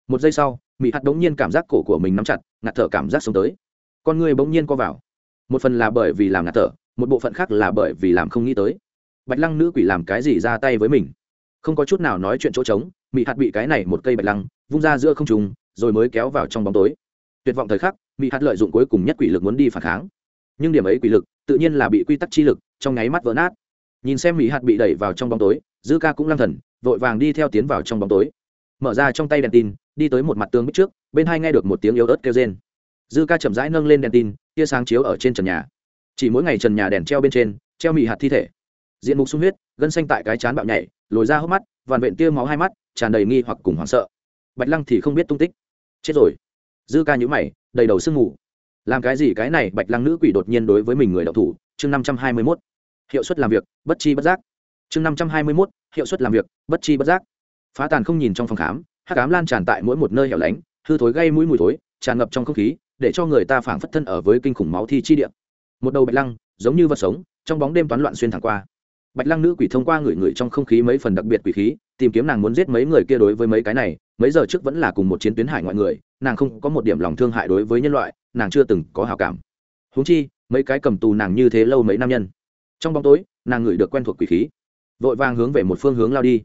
Một giây sau mỹ hạt bỗng nhiên cảm giác cổ của mình nắm chặt, ngạt thở cảm giác sống tới. Con người bỗng nhiên co vào. Một phần là bởi vì làm ngạt thở, một bộ phận khác là bởi vì làm không nghĩ tới. Bạch lăng nữ quỷ làm cái gì ra tay với mình? Không có chút nào nói chuyện chỗ trống, mị hạt bị cái này một cây bạch lăng vung ra giữa không trùng rồi mới kéo vào trong bóng tối. Tuyệt vọng thời khắc, mị hạt lợi dụng cuối cùng nhất quỷ lực muốn đi phản kháng. Nhưng điểm ấy quỷ lực, tự nhiên là bị quy tắc chi lực, trong nháy mắt vỡ nát. Nhìn xem mị hạt bị đẩy vào trong bóng tối, dư ca cũng lăng thần, vội vàng đi theo tiến vào trong bóng tối. Mở ra trong tay đèn tin, đi tới một mặt tường bích trước, bên hai nghe được một tiếng yếu ớt kêu rên. Dư ca chậm rãi nâng lên đèn tin, tia sáng chiếu ở trên trần nhà. Chỉ mỗi ngày trần nhà đèn treo bên trên, treo mị hạt thi thể. Diện mục sung huyết, gân xanh tại cái chán bạo nhảy lồi ra hốc mắt, vằn vện tia máu hai mắt, tràn đầy nghi hoặc cùng hoảng sợ. Bạch lăng thì không biết tung tích. Chết rồi. Dư ca nhữ mày, đầy đầu sương mù. Làm cái gì cái này, bạch lăng nữ quỷ đột nhiên đối với mình người đậu thủ, chương năm trăm hai mươi mốt. Hiệu suất làm việc, bất chi bất giác. Chương năm trăm hai mươi mốt, hiệu suất làm việc, bất chi bất giác. Phá tàn không nhìn trong phòng khám hát cám lan tràn tại mỗi một nơi hẻo lánh, hư thối gây mũi mùi thối, tràn ngập trong không khí, để cho người ta phảng phất thân ở với kinh khủng máu thi chi điện một đầu bạch lăng, giống như vật sống, trong bóng đêm toán loạn xuyên thẳng qua bạch lăng nữ quỷ thông qua người người trong không khí mấy phần đặc biệt quỷ khí, tìm kiếm nàng muốn giết mấy người kia đối với mấy cái này, mấy giờ trước vẫn là cùng một chiến tuyến hải ngoại người, nàng không có một điểm lòng thương hại đối với nhân loại, nàng chưa từng có hào cảm. Húng chi, mấy cái cầm tù nàng như thế lâu mấy nam nhân. Trong bóng tối, nàng ngửi được quen thuộc quỷ khí. Vội vàng hướng về một phương hướng lao đi.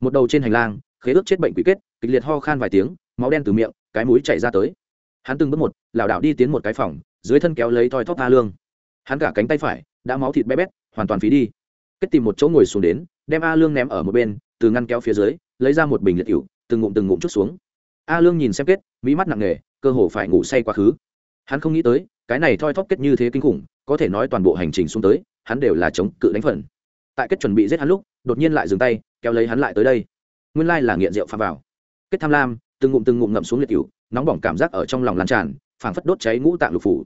Một đầu trên hành lang, khế ước chết bệnh quỷ kết, kịch liệt ho khan vài tiếng, máu đen từ miệng, cái mũi chảy ra tới. Hắn từng bước một, lảo đảo đi tiến một cái phòng, dưới thân kéo lấy thoi thóp ta lương. Hắn cả cánh tay phải, đã máu thịt bé bét, hoàn toàn phí đi kết tìm một chỗ ngồi xuống đến, đem a lương ném ở một bên, từ ngăn kéo phía dưới, lấy ra một bình liệt cựu từng ngụm từng ngụm chút xuống. A lương nhìn xem kết, mỹ mắt nặng nề, cơ hồ phải ngủ say quá khứ. Hắn không nghĩ tới, cái này thoi thóp kết như thế kinh khủng, có thể nói toàn bộ hành trình xuống tới, hắn đều là chống cự đánh phần. Tại kết chuẩn bị giết hắn lúc, đột nhiên lại dừng tay, kéo lấy hắn lại tới đây. Nguyên lai là nghiện rượu pha vào. Kết tham lam, từng ngụm từng ngụm ngậm xuống liệt cựu nóng bỏng cảm giác ở trong lòng lan tràn, phảng phất đốt cháy ngũ tạng lục phủ.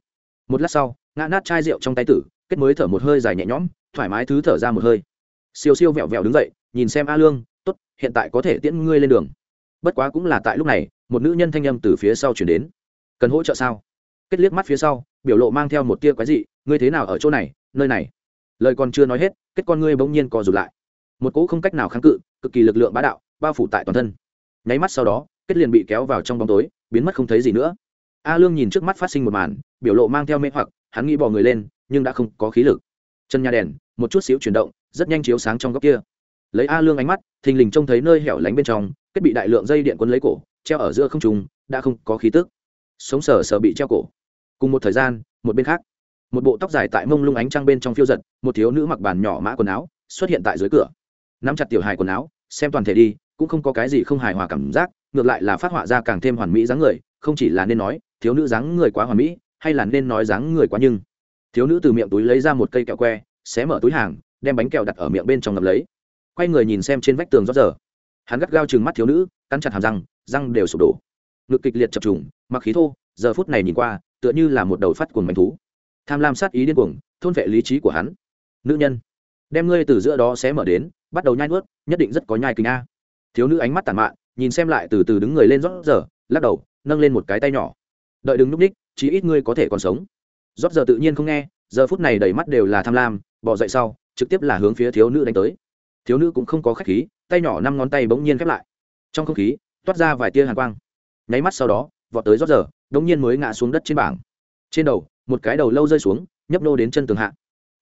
Một lát sau, ngã nát chai rượu trong tay tử, kết mới thở một hơi dài nhẹ nhõm thoải mái thứ thở ra một hơi. Siêu siêu vẹo vẹo đứng dậy, nhìn xem a lương, tốt, hiện tại có thể tiễn ngươi lên đường. Bất quá cũng là tại lúc này, một nữ nhân thanh âm từ phía sau chuyển đến. Cần hỗ trợ sao? Kết liếc mắt phía sau, biểu lộ mang theo một tia quái dị, ngươi thế nào ở chỗ này, nơi này? Lời còn chưa nói hết, kết con ngươi bỗng nhiên co rụt lại. Một cỗ không cách nào kháng cự, cực kỳ lực lượng bá đạo, bao phủ tại toàn thân. Nháy mắt sau đó, kết liền bị kéo vào trong bóng tối, biến mất không thấy gì nữa. A lương nhìn trước mắt phát sinh một màn, biểu lộ mang theo mê hoặc, hắn nghĩ bỏ người lên, nhưng đã không có khí lực chân nhà đèn, một chút xíu chuyển động, rất nhanh chiếu sáng trong góc kia. Lấy a lương ánh mắt, thình lình trông thấy nơi hẻo lánh bên trong, kết bị đại lượng dây điện quấn lấy cổ, treo ở giữa không trùng đã không có khí tức. Sống sờ sờ bị treo cổ. Cùng một thời gian, một bên khác. Một bộ tóc dài tại mông lung ánh trăng bên trong phiêu giật, một thiếu nữ mặc bàn nhỏ mã quần áo, xuất hiện tại dưới cửa. Nắm chặt tiểu hài quần áo, xem toàn thể đi, cũng không có cái gì không hài hòa cảm giác, ngược lại là phát họa ra càng thêm hoàn mỹ dáng người, không chỉ là nên nói, thiếu nữ dáng người quá hoàn mỹ, hay là nên nói dáng người quá nhưng thiếu nữ từ miệng túi lấy ra một cây kẹo que, xé mở túi hàng, đem bánh kẹo đặt ở miệng bên trong ngập lấy. Quay người nhìn xem trên vách tường rót giờ. Hắn gắt gao chừng mắt thiếu nữ, cắn chặt hàm răng răng đều sụp đổ. Ngực kịch liệt chập trùng, mặc khí thô, giờ phút này nhìn qua, tựa như là một đầu phát cuồng manh thú. Tham lam sát ý điên cuồng, thôn vệ lý trí của hắn. Nữ nhân, đem ngươi từ giữa đó xé mở đến, bắt đầu nhai nuốt, nhất định rất có nhai kính a. Thiếu nữ ánh mắt tàn mạn, nhìn xem lại từ từ đứng người lên rót giờ, lắc đầu, nâng lên một cái tay nhỏ. Đợi đừng núp ních, chí ít ngươi có thể còn sống rót giờ tự nhiên không nghe, giờ phút này đầy mắt đều là tham lam, bỏ dậy sau, trực tiếp là hướng phía thiếu nữ đánh tới. Thiếu nữ cũng không có khách khí, tay nhỏ năm ngón tay bỗng nhiên khép lại. Trong không khí, toát ra vài tia hàn quang. Nháy mắt sau đó, vọt tới rót giờ, đống nhiên mới ngã xuống đất trên bảng. Trên đầu, một cái đầu lâu rơi xuống, nhấp nô đến chân tường hạ.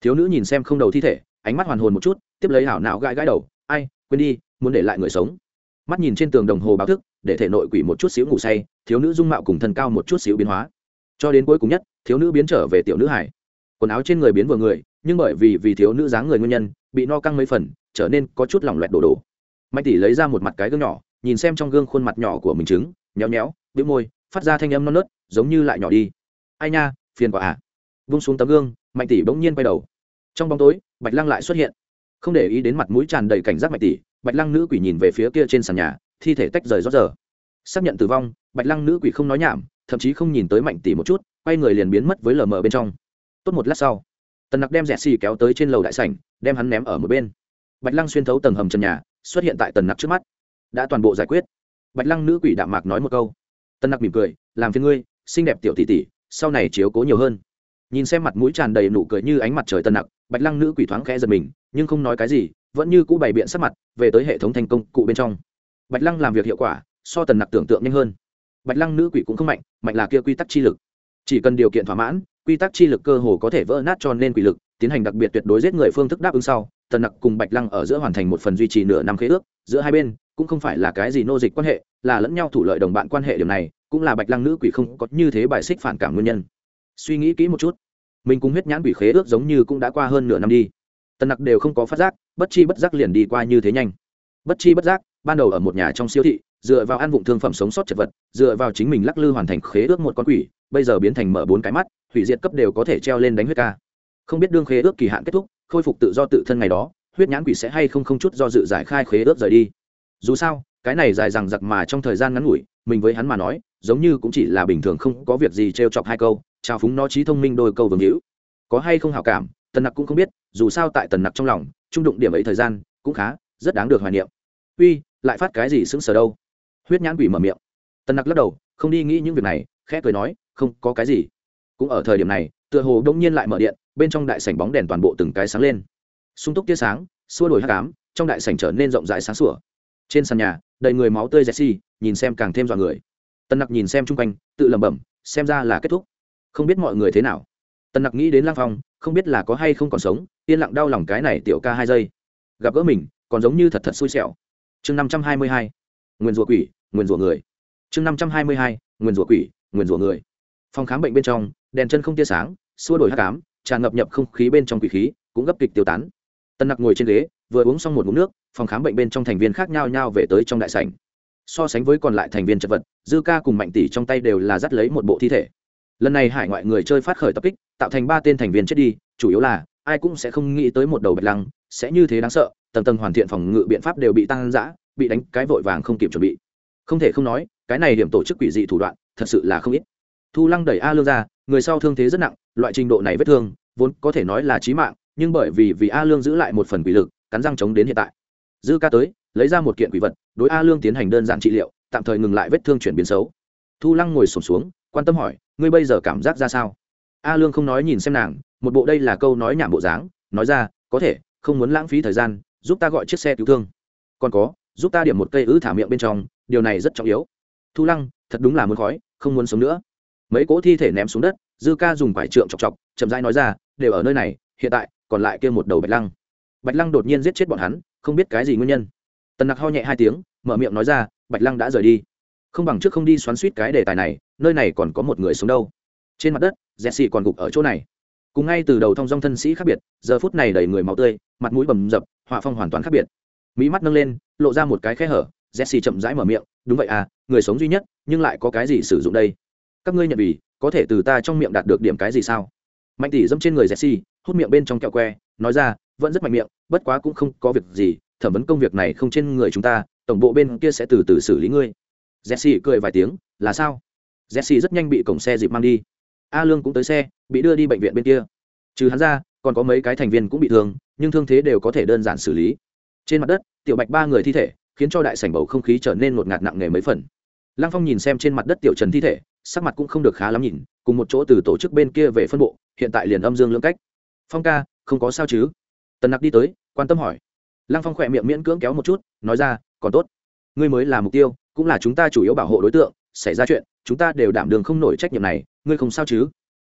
Thiếu nữ nhìn xem không đầu thi thể, ánh mắt hoàn hồn một chút, tiếp lấy hảo não gãi gãi đầu, ai, quên đi, muốn để lại người sống. Mắt nhìn trên tường đồng hồ báo thức, để thể nội quỷ một chút xíu ngủ say, thiếu nữ dung mạo cùng thân cao một chút xíu biến hóa cho đến cuối cùng nhất, thiếu nữ biến trở về tiểu nữ hải. Quần áo trên người biến vừa người, nhưng bởi vì vì thiếu nữ dáng người nguyên nhân, bị no căng mấy phần, trở nên có chút lỏng loẹt đổ đổ. Mạnh tỷ lấy ra một mặt cái gương nhỏ, nhìn xem trong gương khuôn mặt nhỏ của mình trứng nhéo nhéo bĩu môi, phát ra thanh âm non nớt, giống như lại nhỏ đi. Ai nha, phiền quả à. Vung xuống tấm gương, mạnh tỷ bỗng nhiên quay đầu. Trong bóng tối, bạch lăng lại xuất hiện. Không để ý đến mặt mũi tràn đầy cảnh giác mạnh tỷ, bạch lăng nữ quỷ nhìn về phía kia trên sàn nhà, thi thể tách rời rót giờ. Xác nhận tử vong, bạch lăng nữ quỷ không nói nhảm thậm chí không nhìn tới mạnh tỷ một chút, quay người liền biến mất với lờ mờ bên trong. Tốt một lát sau, tần nặc đem rẻ xì kéo tới trên lầu đại sảnh, đem hắn ném ở một bên. Bạch lăng xuyên thấu tầng hầm trần nhà, xuất hiện tại tần nặc trước mắt. Đã toàn bộ giải quyết. Bạch lăng nữ quỷ đạm mạc nói một câu. Tần nặc mỉm cười, làm phiên ngươi, xinh đẹp tiểu tỷ tỷ, sau này chiếu cố nhiều hơn. Nhìn xem mặt mũi tràn đầy nụ cười như ánh mặt trời tần nặc, bạch lăng nữ quỷ thoáng khẽ giật mình, nhưng không nói cái gì, vẫn như cũ bày biện sắc mặt, về tới hệ thống thành công cụ bên trong. Bạch lăng làm việc hiệu quả, so tần nặc tưởng tượng nhanh hơn bạch lăng nữ quỷ cũng không mạnh mạnh là kia quy tắc chi lực. Chỉ cần điều kiện thỏa mãn, quy tắc chi lực cơ hồ có thể vỡ nát cho nên quỷ lực, tiến hành đặc biệt tuyệt đối giết người phương thức đáp ứng sau, tần nặc cùng bạch lăng ở giữa hoàn thành một phần duy trì nửa năm khế ước, giữa hai bên cũng không phải là cái gì nô dịch quan hệ, là lẫn nhau thủ lợi đồng bạn quan hệ điều này, cũng là bạch lăng nữ quỷ không có như thế bài xích phản cảm nguyên nhân. Suy nghĩ kỹ một chút, mình cùng huyết nhãn quỷ khế ước giống như cũng đã qua hơn nửa năm đi. Tần nặc đều không có phát giác, bất chi bất giác liền đi qua như thế nhanh. Bất chi bất giác, ban đầu ở một nhà trong siêu thị dựa vào ăn vụng thương phẩm sống sót chật vật, dựa vào chính mình lắc lư hoàn thành khế ước một con quỷ, bây giờ biến thành mở bốn cái mắt, hủy diệt cấp đều có thể treo lên đánh huyết ca. Không biết đương khế ước kỳ hạn kết thúc, khôi phục tự do tự thân ngày đó, huyết nhãn quỷ sẽ hay không không chút do dự giải khai khế ước rời đi. Dù sao, cái này dài rằng giặc mà trong thời gian ngắn ngủi, mình với hắn mà nói, giống như cũng chỉ là bình thường không có việc gì t r e o chọc hai câu, trao phúng nó trí thông minh đôi câu vương hữu. Có hay không hảo cảm, tần nặc cũng không biết, dù sao tại tần nặc trong lòng, trung đụng điểm ấy thời gian, cũng khá, rất đáng được hoài niệm. Uy, lại phát cái gì sững sờ đâu? Huyết nhãn quỷ mở miệng. Tần nặc lắc đầu, không đi nghĩ những việc này, khẽ cười nói, không có cái gì. Cũng ở thời điểm này, tựa hồ đông nhiên lại mở điện, bên trong đại sảnh bóng đèn toàn bộ từng cái sáng lên. Sung túc tia sáng, xua đổi hát cám trong đại sảnh trở nên rộng rãi sáng sủa. Trên sàn nhà, đầy người máu tươi jesse, nhìn xem càng thêm dọa người. Tân nặc nhìn xem chung quanh, tự lẩm bẩm, xem ra là kết thúc. Không biết mọi người thế nào. Tân nặc nghĩ đến lang phong, không biết là có hay không còn sống, yên lặng đau lòng cái này tiểu ca hai giây. Gặp gỡ mình, còn giống như thật thật xui xẻo. Chương năm trăm hai mươi hai. Nguyền rủa quỷ nguyền rủa người. Chương năm trăm hai mươi hai, nguyền rủa quỷ, nguyền rủa người. Phòng khám bệnh bên trong, đèn chân không tia sáng, xua đổi hát cám tràn ngập nhập không khí bên trong quỷ khí, cũng gấp kịch tiêu tán. Tân nặc ngồi trên ghế, vừa uống xong một mụn nước, phòng khám bệnh bên trong thành viên khác nhau nhau về tới trong đại sảnh. So sánh với còn lại thành viên chật vật, dư ca cùng mạnh tỷ trong tay đều là dắt lấy một bộ thi thể. Lần này hải ngoại người chơi phát khởi tập kích, tạo thành ba tên thành viên chết đi, chủ yếu là, ai cũng sẽ không nghĩ tới một đầu bạch lăng, sẽ như thế đáng sợ, tầng tầng hoàn thiện phòng ngự biện pháp đều bị tăng giã bị đánh cái vội vàng không kịp chuẩn bị không thể không nói, cái này điểm tổ chức quỷ dị thủ đoạn, thật sự là không ít. Thu lăng đẩy a lương ra, người sau thương thế rất nặng, loại trình độ này vết thương, vốn có thể nói là chí mạng, nhưng bởi vì vì a lương giữ lại một phần quỷ lực, cắn răng chống đến hiện tại. Dư ca tới, lấy ra một kiện quỷ vật, đối a lương tiến hành đơn giản trị liệu, tạm thời ngừng lại vết thương chuyển biến xấu. Thu lăng ngồi sổm xuống, quan tâm hỏi, ngươi bây giờ cảm giác ra sao? A lương không nói nhìn xem nàng, một bộ đây là câu nói nhảm bộ dáng, nói ra, có thể, không muốn lãng phí thời gian, giúp ta gọi chiếc xe cứu thương. Còn có, giúp ta điểm một cây ứ thả miệng bên trong điều này rất trọng yếu. Thu lăng, thật đúng là muốn khói, không muốn sống nữa. Mấy cỗ thi thể ném xuống đất, dư ca dùng quải trượng chọc chọc, chậm rãi nói ra, đều ở nơi này, hiện tại, còn lại kia một đầu bạch lăng. Bạch lăng đột nhiên giết chết bọn hắn, không biết cái gì nguyên nhân. Tần nặc ho nhẹ hai tiếng, mở miệng nói ra, bạch lăng đã rời đi. Không bằng trước không đi xoắn suýt cái đề tài này, nơi này còn có một người sống đâu. Trên mặt đất, jesse còn gục ở chỗ này. Cùng ngay từ đầu thong dong thân sĩ khác biệt, giờ phút này đầy người máu tươi, mặt mũi bầm dập, họa phong hoàn toàn khác biệt. Mỹ mắt nâng lên, lộ ra một cái khe hở jesse chậm rãi mở miệng, đúng vậy à người sống duy nhất, nhưng lại có cái gì sử dụng đây? Các ngươi nhận vì, có thể từ ta trong miệng đạt được điểm cái gì sao? Mạnh tỷ dâm trên người jesse, hút miệng bên trong kẹo que, nói ra, vẫn rất mạnh miệng, bất quá cũng không có việc gì, thẩm vấn công việc này không trên người chúng ta, tổng bộ bên kia sẽ từ từ xử lý ngươi. Jesse cười vài tiếng, là sao? Jesse rất nhanh bị cổng xe dịp mang đi. A lương cũng tới xe, bị đưa đi bệnh viện bên kia. Trừ hắn ra, còn có mấy cái thành viên cũng bị thương, nhưng thương thế đều có thể đơn giản xử lý. Trên mặt đất, tiểu bạch ba người thi thể khiến cho đại sảnh bầu không khí trở nên ngột ngạt nặng nề mấy phần. Lăng phong nhìn xem trên mặt đất tiểu trần thi thể, sắc mặt cũng không được khá lắm nhìn, cùng một chỗ từ tổ chức bên kia về phân bộ, hiện tại liền âm dương lưỡng cách. Phong ca, không có sao chứ? Tần nặc đi tới, quan tâm hỏi. Lăng phong khỏe miệng miễn cưỡng kéo một chút, nói ra, còn tốt. Ngươi mới là mục tiêu, cũng là chúng ta chủ yếu bảo hộ đối tượng, xảy ra chuyện, chúng ta đều đảm đường không nổi trách nhiệm này, ngươi không sao chứ?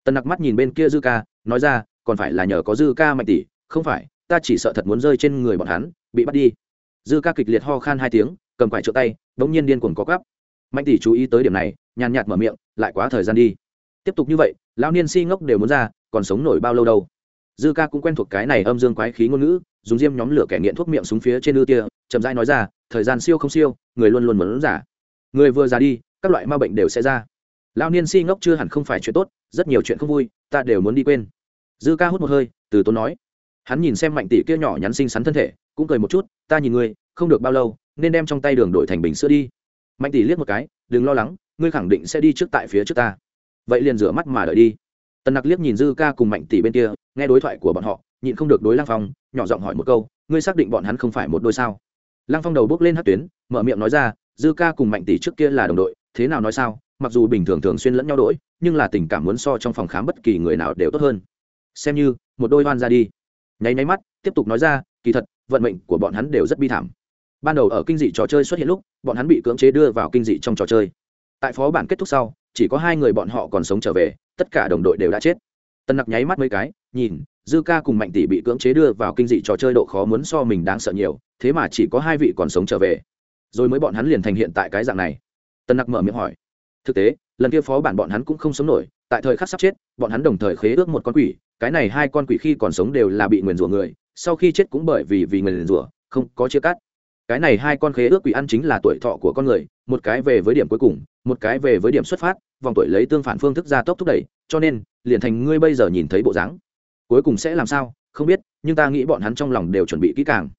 Tần nặc mắt nhìn bên kia dư ca, nói ra, còn phải là nhờ có dư ca mạnh tỷ, không phải, ta chỉ sợ thật muốn rơi trên người bọn hắn, bị bắt đi dư ca kịch liệt ho khan hai tiếng, cầm quải trượng tay đ ỗ n g nhiên điên cuồng có cắp mạnh tỷ chú ý tới điểm này, nhàn nhạt mở miệng, lại quá thời gian đi. Tiếp tục như vậy, lão niên si ngốc đều muốn ra, còn sống nổi bao lâu đâu. Dư ca cũng quen thuộc cái này âm dương quái khí ngôn ngữ, dùng diêm nhóm lửa kẻ nghiện thuốc miệng xuống phía trên ư tia, chậm rãi nói ra, thời gian siêu không siêu, người luôn luôn muốn giả. Người vừa già đi, các loại ma bệnh đều sẽ ra. Lão niên si ngốc chưa hẳn không phải chuyện tốt, rất nhiều chuyện không vui, ta đều muốn đi quên. Dư ca hút một hơi, từ tốn nói. Hắn nhìn xem mạnh tỷ kia nhỏ nhắn xinh xắn thân thể cũng cười một chút, ta nhìn ngươi, không được bao lâu, nên đem trong tay đường đổi thành bình sữa đi. Mạnh tỷ liếc một cái, đừng lo lắng, ngươi khẳng định sẽ đi trước tại phía trước ta. Vậy liền rửa mắt mà đợi đi. Tần nặc liếc nhìn dư ca cùng mạnh tỷ bên kia, nghe đối thoại của bọn họ, nhịn không được đối lang phong, nhỏ giọng hỏi một câu, ngươi xác định bọn hắn không phải một đôi sao? Lang phong đầu bước lên hát tuyến, mở miệng nói ra, dư ca cùng mạnh tỷ trước kia là đồng đội, thế nào nói sao? Mặc dù bình thường thường xuyên lẫn nhau đỗi nhưng là tình cảm muốn so trong phòng khám bất kỳ người nào đều tốt hơn. Xem như, một đôi hoan ra đi. Nháy nháy mắt, tiếp tục nói ra kỳ thật, vận mệnh của bọn hắn đều rất bi thảm. Ban đầu ở kinh dị trò chơi xuất hiện lúc, bọn hắn bị cưỡng chế đưa vào kinh dị trong trò chơi. Tại phó bản kết thúc sau, chỉ có hai người bọn họ còn sống trở về, tất cả đồng đội đều đã chết. Tân nặc nháy mắt mấy cái, nhìn, dư ca cùng mạnh tỷ bị cưỡng chế đưa vào kinh dị trò chơi độ khó muốn so mình đáng sợ nhiều, thế mà chỉ có hai vị còn sống trở về. Rồi mới bọn hắn liền thành hiện tại cái dạng này. Tân nặc mở miệng hỏi. Thực tế, lần kia phó bản bọn hắn cũng không sống nổi, tại thời khắc sắp chết, bọn hắn đồng thời khế ước một con quỷ, cái này hai con quỷ khi còn sống đều là bị nguyền rủa người sau khi chết cũng bởi vì vì nguyền rủa, không có chia cắt. Cái này hai con khế ước quỷ ăn chính là tuổi thọ của con người, một cái về với điểm cuối cùng, một cái về với điểm xuất phát, vòng tuổi lấy tương phản phương thức gia tốc thúc đẩy, cho nên, liền thành ngươi bây giờ nhìn thấy bộ dáng. Cuối cùng sẽ làm sao, không biết, nhưng ta nghĩ bọn hắn trong lòng đều chuẩn bị kỹ càng.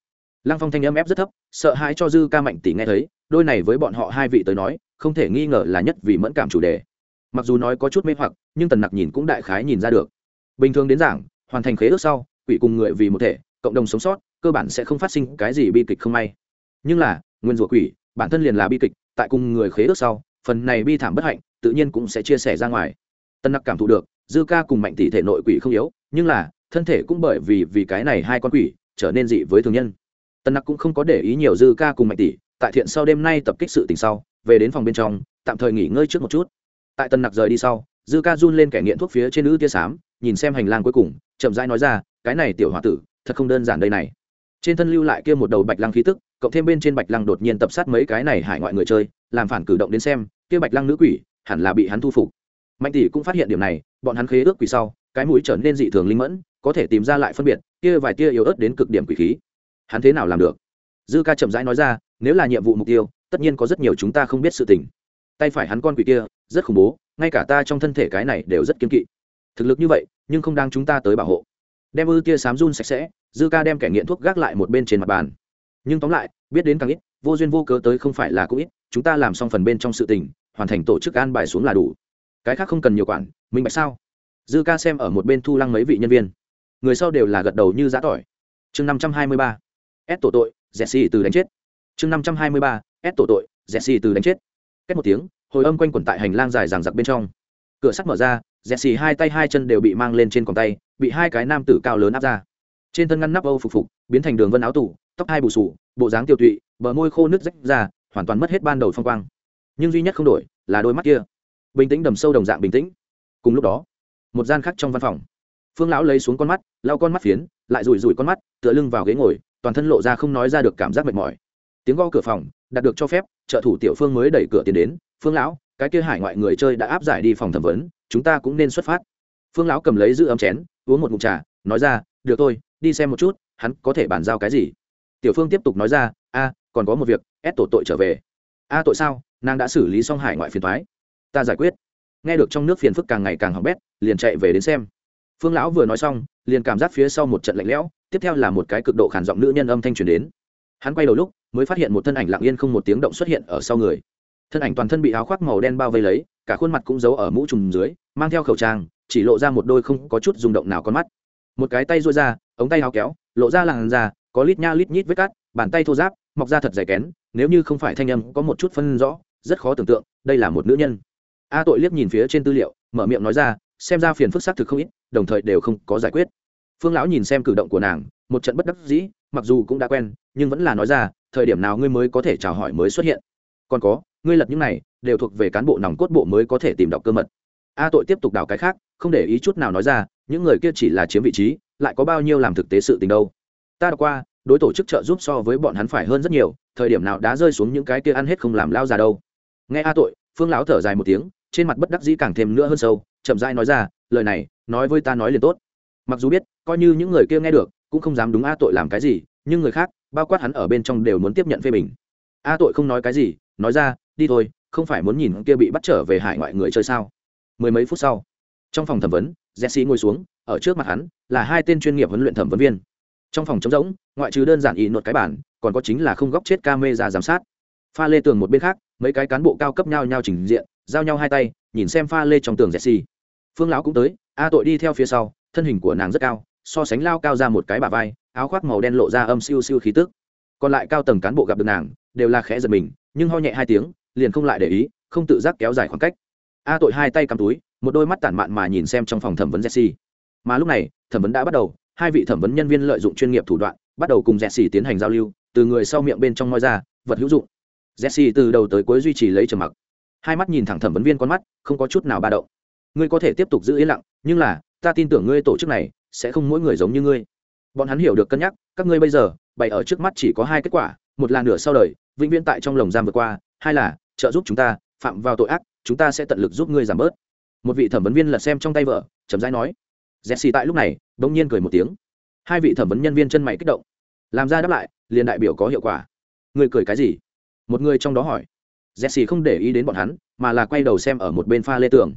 Lăng phong thanh âm ép rất thấp, sợ hãi cho dư ca mạnh tỷ nghe thấy, đôi này với bọn họ hai vị tới nói, không thể nghi ngờ là nhất vì mẫn cảm chủ đề. Mặc dù nói có chút mê hoặc, nhưng tần nặc nhìn cũng đại khái nhìn ra được. Bình thường đến giảng, hoàn thành khế ước sau, quỷ cùng người vì một thể cộng đồng sống sót, cơ bản sẽ không phát sinh cái gì bi kịch không may. Nhưng là, nguyên rủa quỷ, bản thân liền là bi kịch, tại cùng người khế ước sau, phần này bi thảm bất hạnh, tự nhiên cũng sẽ chia sẻ ra ngoài. Tân nặc cảm thụ được, dư ca cùng mạnh tỷ thể nội quỷ không yếu, nhưng là, thân thể cũng bởi vì vì cái này hai con quỷ, trở nên dị với thường nhân. Tân nặc cũng không có để ý nhiều dư ca cùng mạnh tỷ, tại thiện sau đêm nay tập kích sự tình sau, về đến phòng bên trong, tạm thời nghỉ ngơi trước một chút. Tại tân nặc rời đi sau, dư ca run lên kẻ nghiện thuốc phía trên nữ tia xám, nhìn xem hành lang cuối cùng, chậm rãi nói ra, cái này tiểu h o a tử thật không đơn giản đây này. Trên thân lưu lại kia một đầu bạch lăng khí tức, cộng thêm bên trên bạch lăng đột nhiên tập sát mấy cái này hải ngoại người chơi, làm phản cử động đến xem, kia bạch lăng nữ quỷ, hẳn là bị hắn thu phục. Mạnh tỷ cũng phát hiện điểm này, bọn hắn khế ước quỷ sau, cái mũi trở nên dị thường linh mẫn, có thể tìm ra lại phân biệt, kia vài tia yếu ớt đến cực điểm quỷ khí. Hắn thế nào làm được? Dư ca chậm rãi nói ra, nếu là nhiệm vụ mục tiêu, tất nhiên có rất nhiều chúng ta không biết sự tình. Tay phải hắn con quỷ kia, rất khủng bố, ngay cả ta trong thân thể cái này đều rất kiên kỵ. Thực lực như vậy, nhưng không đang chúng ta tới bảo hộ đem ư tia sám run sạch sẽ, dư ca đem kẻ nghiện thuốc gác lại một bên trên mặt bàn. Nhưng tóm lại, biết đến càng ít, vô duyên vô cớ tới không phải là cũng ít, chúng ta làm xong phần bên trong sự tình, hoàn thành tổ chức an bài xuống là đủ. Cái khác không cần nhiều quản minh bạch sao? Dư ca xem ở một bên thu lăng mấy vị nhân viên. Người sau đều là gật đầu như giã tỏi. Chương năm trăm hai mươi ba, ép tổ tội, dẹt xì từ đánh chết. Chương năm trăm hai mươi ba, ép tổ tội, dẹt xì từ đánh chết. Cách một tiếng, hồi âm quanh quẩn tại hành lang dài ràng giặc bên trong. Cửa sắt mở ra, dẹt xì hai tay hai chân đều bị mang lên trên còng tay bị hai cái nam tử cao lớn áp ra. Trên thân ngăn nắp âu phục phục, biến thành đường vân áo tủ tóc hai bù sù, bộ dáng tiêu tụy, bờ môi khô nước rách ra, hoàn toàn mất hết ban đầu phong quang. Nhưng duy nhất không đổi, là đôi mắt kia. Bình tĩnh đầm sâu đồng dạng bình tĩnh. Cùng lúc đó, một gian khác trong văn phòng. Phương lão lấy xuống con mắt, lau con mắt phiến, lại rủi rủi con mắt, tựa lưng vào ghế ngồi, toàn thân lộ ra không nói ra được cảm giác mệt mỏi. Tiếng gõ cửa phòng, đạt được cho phép, trợ thủ tiểu phương mới đẩy cửa tiến đến, phương lão, cái kia hải ngoại người chơi đã áp giải đi phòng thẩm vấn, chúng ta cũng nên xuất phát. Phương lão cầm lấy giữ ấm chén uống một mụn trà, nói ra, được tôi đi xem một chút, hắn có thể bàn giao cái gì? Tiểu phương tiếp tục nói ra, a, còn có một việc, ép tổ tội trở về. A, tội sao? Nàng đã xử lý xong hải ngoại phiền thoái ta giải quyết. Nghe được trong nước phiền phức càng ngày càng hỏng bét, liền chạy về đến xem. Phương lão vừa nói xong, liền cảm giác phía sau một trận lạnh lẽo, tiếp theo là một cái cực độ khản giọng nữ nhân âm thanh truyền đến. Hắn quay đầu lúc, mới phát hiện một thân ảnh lặng yên không một tiếng động xuất hiện ở sau người. Thân ảnh toàn thân bị áo khoác màu đen bao vây lấy, cả khuôn mặt cũng giấu ở mũ trùm dưới, mang theo khẩu trang chỉ lộ ra một đôi không có chút rung động nào con mắt. Một cái tay rôi ra ống tay áo kéo lộ ra làn da có lít nha lít nhít vết cát, bàn tay thô giáp mọc ra thật dày kén nếu như không phải thanh âm có một chút phân rõ rất khó tưởng tượng đây là một nữ nhân. A tội liếc nhìn phía trên tư liệu mở miệng nói ra xem ra phiền phức xác thực không ít đồng thời đều không có giải quyết. Phương lão nhìn xem cử động của nàng một trận bất đắc dĩ mặc dù cũng đã quen nhưng vẫn là nói ra thời điểm nào ngươi mới có thể chào hỏi mới xuất hiện? Còn có ngươi lật những này đều thuộc về cán bộ nòng cốt bộ mới có thể tìm đọc cơ mật. A tội tiếp tục đào cái khác không để ý chút nào nói ra, những người kia chỉ là chiếm vị trí, lại có bao nhiêu làm thực tế sự tình đâu. Ta đọc qua, đối tổ chức trợ giúp so với bọn hắn phải hơn rất nhiều, thời điểm nào đã rơi xuống những cái kia ăn hết không làm lao già đâu. Nghe a tội, phương lão thở dài một tiếng, trên mặt bất đắc dĩ càng thêm nữa hơn sâu, chậm rãi nói ra, lời này, nói với ta nói liền tốt. Mặc dù biết, coi như những người kia nghe được, cũng không dám đúng a tội làm cái gì, nhưng người khác, bao quát hắn ở bên trong đều muốn tiếp nhận phê bình. A tội không nói cái gì, nói ra, đi thôi, không phải muốn nhìn kia bị bắt trở về hải ngoại người chơi sao. Mười mấy phút sau trong phòng thẩm vấn, jesse ngồi xuống, ở trước mặt hắn là hai tên chuyên nghiệp huấn luyện thẩm vấn viên. Trong phòng trống rỗng, ngoại trừ đơn giản ý nốt cái bản, còn có chính là không góc chết ca mê ra giám sát. Pha lê tường một bên khác, mấy cái cán bộ cao cấp nhau nhau trình diện, giao nhau hai tay, nhìn xem pha lê trong tường jesse. Phương lão cũng tới, a tội đi theo phía sau, thân hình của nàng rất cao, so sánh lao cao ra một cái bà vai, áo khoác màu đen lộ ra âm siêu siêu khí tức. Còn lại cao tầng cán bộ gặp được nàng, đều là khẽ giật mình, nhưng ho nhẹ hai tiếng, liền không lại để ý, không tự giác kéo dài khoảng cách. A tội hai tay cầm túi một đôi mắt tản mạn mà nhìn xem trong phòng thẩm vấn jesse. Mà lúc này, thẩm vấn đã bắt đầu, hai vị thẩm vấn nhân viên lợi dụng chuyên nghiệp thủ đoạn, bắt đầu cùng jesse tiến hành giao lưu, từ người sau miệng bên trong moi ra, vật hữu dụng. Jesse từ đầu tới cuối duy trì lấy trầm mặc. Hai mắt nhìn thẳng thẩm vấn viên con mắt, không có chút nào ba động. Ngươi có thể tiếp tục giữ yên lặng, nhưng là, ta tin tưởng ngươi tổ chức này sẽ không mỗi người giống như ngươi. Bọn hắn hiểu được cân nhắc, các ngươi bây giờ, bày ở trước mắt chỉ có hai kết quả, một là nửa sau đời, vĩnh viễn tại trong lồng giam vượt qua, hai là trợ giúp chúng ta, phạm vào tội ác, chúng ta sẽ tận lực giúp ngươi giảm bớt một vị thẩm vấn viên lật xem trong tay vợ, chậm rãi nói. Jesse tại lúc này, bỗng nhiên cười một tiếng. Hai vị thẩm vấn nhân viên chân mày kích động. Làm ra đáp lại, liền đại biểu có hiệu quả. Người cười cái gì? Một người trong đó hỏi. Jesse không để ý đến bọn hắn, mà là quay đầu xem ở một bên pha lê tường.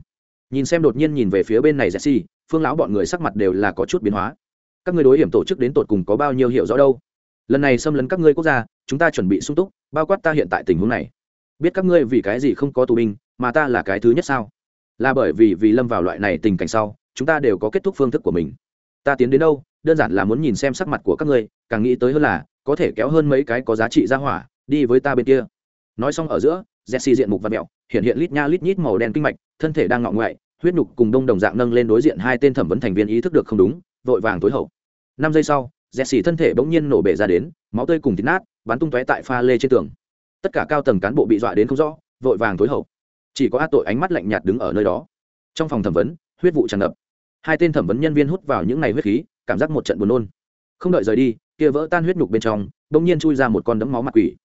Nhìn xem đột nhiên nhìn về phía bên này jesse, phương lão bọn người sắc mặt đều là có chút biến hóa. Các người đối hiểm tổ chức đến tột cùng có bao nhiêu hiệu rõ đâu? Lần này xâm lấn các ngươi quốc gia, chúng ta chuẩn bị sung túc, bao quát ta hiện tại tình huống này. Biết các ngươi vì cái gì không có tù binh, mà ta là cái thứ nhất sao? Là bởi vì vì lâm vào loại này tình cảnh sau, chúng ta đều có kết thúc phương thức của mình. Ta tiến đến đâu, đơn giản là muốn nhìn xem sắc mặt của các ngươi, càng nghĩ tới hơn là, có thể kéo hơn mấy cái có giá trị ra hỏa, đi với ta bên kia. Nói xong ở giữa, jesse diện mục và mẹo, hiện hiện lít nha lít nhít màu đen kinh mạch, thân thể đang ngọ ngoại, huyết nhục cùng đông đồng dạng nâng lên đối diện hai tên thẩm vấn thành viên ý thức được không đúng, vội vàng tối hậu. Năm giây sau, jesse thân thể bỗng nhiên nổ bể ra đến, máu tươi cùng thịt nát, bắn tung tóe tại pha lê trên tường. Tất cả cao tầng cán bộ bị dọa đến không rõ, vội vàng tối hậu chỉ có át tội ánh mắt lạnh nhạt đứng ở nơi đó. Trong phòng thẩm vấn, huyết vụ tràn ngập. Hai tên thẩm vấn nhân viên hút vào những ngày huyết khí, cảm giác một trận buồn nôn. Không đợi rời đi, kia vỡ tan huyết nhục bên trong, bỗng nhiên chui ra một con đấm máu mặt quỷ.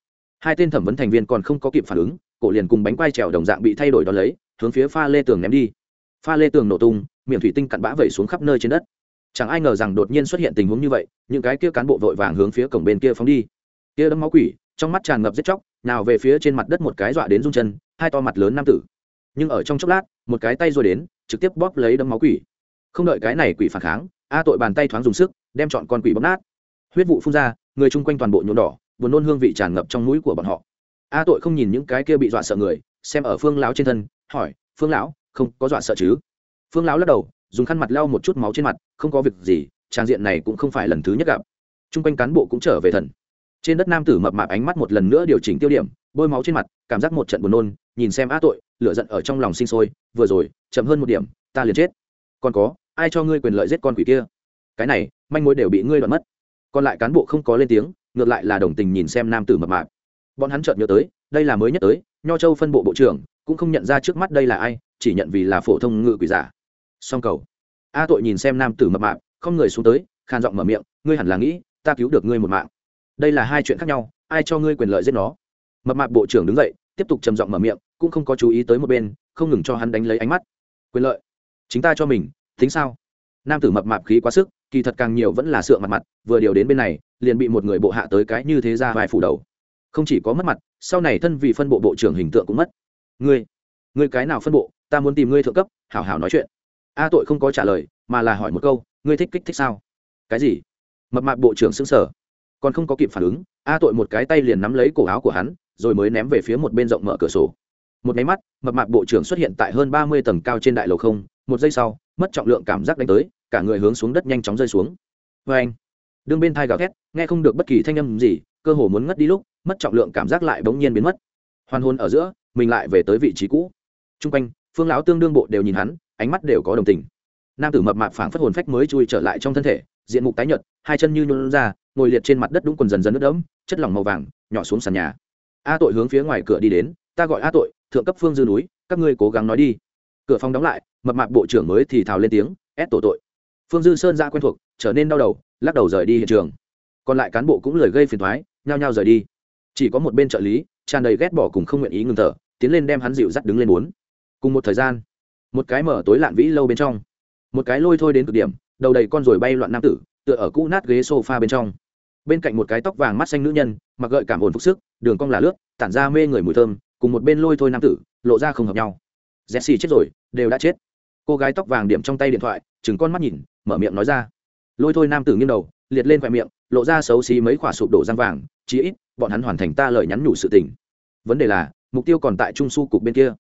Hai tên thẩm vấn thành viên còn không có kịp phản ứng, cổ liền cùng bánh quai trèo đồng dạng bị thay đổi đón lấy, hướng phía pha lê tường ném đi. Pha lê tường nổ tung, miệng thủy tinh cặn bã vẩy xuống khắp nơi trên đất. Chẳng ai ngờ rằng đột nhiên xuất hiện tình huống như vậy, những cái kia cán bộ vội vàng hướng phía cổng bên kia phóng đi. Kia đấm máu quỷ, trong mắt tràn ngập giết chóc, nào về phía trên mặt đất một cái dọa đến run chân hai to mặt lớn nam tử. Nhưng ở trong chốc lát, một cái tay rồi đến, trực tiếp bóp lấy đấm máu quỷ. Không đợi cái này quỷ phản kháng, a tội bàn tay thoáng dùng sức, đem chọn con quỷ bóp nát. Huyết vụ phun ra, người chung quanh toàn bộ nhuộm đỏ, buồn nôn hương vị tràn ngập trong mũi của bọn họ. A tội không nhìn những cái kia bị dọa sợ người, xem ở phương lão trên thân, hỏi, phương lão, không có dọa sợ chứ? Phương lão lắc đầu, dùng khăn mặt lau một chút máu trên mặt, không có việc gì, trang diện này cũng không phải lần thứ nhất gặp. Chung quanh cán bộ cũng trở về thần. Trên đất nam tử mập mạp ánh mắt một lần nữa điều chỉnh tiêu điểm, bôi máu trên mặt, cảm giác một trận buồn nôn nhìn xem a tội, lửa giận ở trong lòng sinh sôi, vừa rồi, chậm hơn một điểm, ta liền chết. Còn có, ai cho ngươi quyền lợi giết con quỷ kia? Cái này, manh mối đều bị ngươi đoạn mất. Còn lại cán bộ không có lên tiếng, ngược lại là đồng tình nhìn xem nam tử mập mạp. Bọn hắn chợt nhớ tới, đây là mới nhất tới, nho châu phân bộ bộ trưởng, cũng không nhận ra trước mắt đây là ai, chỉ nhận vì là phổ thông ngự quỷ giả. Song cầu. A tội nhìn xem nam tử mập mạp, không người xuống tới khan giọng mở miệng, ngươi hẳn là nghĩ, ta cứu được ngươi một mạng. Đây là hai chuyện khác nhau, ai cho ngươi quyền lợi giết nó? Mập mạp bộ trưởng đứng dậy tiếp tục trầm giọng mở miệng, cũng không có chú ý tới một bên, không ngừng cho hắn đánh lấy ánh mắt. Quyền lợi. Chính ta cho mình, tính sao? Nam tử mập mạp khí quá sức, kỳ thật càng nhiều vẫn là sượng mặt mặt, vừa điều đến bên này, liền bị một người bộ hạ tới cái như thế ra vài phủ đầu. Không chỉ có mất mặt, sau này thân vì phân bộ bộ trưởng hình tượng cũng mất. Ngươi ngươi cái nào phân bộ, ta muốn tìm ngươi thượng cấp, hảo hảo nói chuyện. A tội không có trả lời, mà là hỏi một câu, ngươi thích kích thích sao? Cái gì? Mập mạp bộ trưởng xứng sở còn không có kịp phản ứng, a tội một cái tay liền nắm lấy cổ áo của hắn rồi mới ném về phía một bên rộng mở cửa sổ. Một máy mắt, mập mạp bộ trưởng xuất hiện tại hơn ba mươi tầng cao trên đại lầu không, một giây sau, mất trọng lượng cảm giác đánh tới, cả người hướng xuống đất nhanh chóng rơi xuống. Vê anh, đương bên thai gào thét, nghe không được bất kỳ thanh âm gì, cơ hồ muốn ngất đi lúc, mất trọng lượng cảm giác lại bỗng nhiên biến mất. Hoàn hôn ở giữa, mình lại về tới vị trí cũ. T r u n g quanh, phương lão tương đương bộ đều nhìn hắn, ánh mắt đều có đồng tình. Nam tử mập mạp phảng phất hồn phách mới chui trở lại trong thân thể, diện mục tái nhợt, hai chân như nhuôn ra, ngồi liệt trên mặt đất đúng quần dần dần nước đẫm, chất lỏng màu vàng, nhỏ xuống sàn nhà a tội hướng phía ngoài cửa đi đến, ta gọi a tội, thượng cấp phương dư núi, các ngươi cố gắng nói đi. Cửa phòng đóng lại, mập mạc bộ trưởng mới thì thào lên tiếng, ép tổ tội. Phương dư sơn ra quen thuộc, trở nên đau đầu, lắc đầu rời đi hiện trường. Còn lại cán bộ cũng lời gây phiền thoái, nhao nhao rời đi. Chỉ có một bên trợ lý, tràn đầy ghét bỏ cùng không nguyện ý ngừng thở, tiến lên đem hắn dịu dắt đứng lên bốn. Cùng một thời gian, một cái mở tối lạn vĩ lâu bên trong. Một cái lôi thôi đến cực điểm, đầu đầy con rồi bay loạn nam tử, tựa ở cũ nát ghế sofa bên trong bên cạnh một cái tóc vàng mắt xanh nữ nhân, mặc gợi cảm ổn phúc sức, đường cong là lướt, tản ra mê người mùi thơm, cùng một bên lôi thôi nam tử, lộ ra không hợp nhau. Jesse chết rồi, đều đã chết. Cô gái tóc vàng điểm trong tay điện thoại chừng con mắt nhìn, mở miệng nói ra. Lôi thôi nam tử nghiêng đầu, liệt lên khoe miệng, lộ ra xấu xí mấy quả sụp đổ răng vàng, chí ít, bọn hắn hoàn thành ta lời nhắn nhủ sự tình. Vấn đề là, mục tiêu còn tại trung su cục bên kia.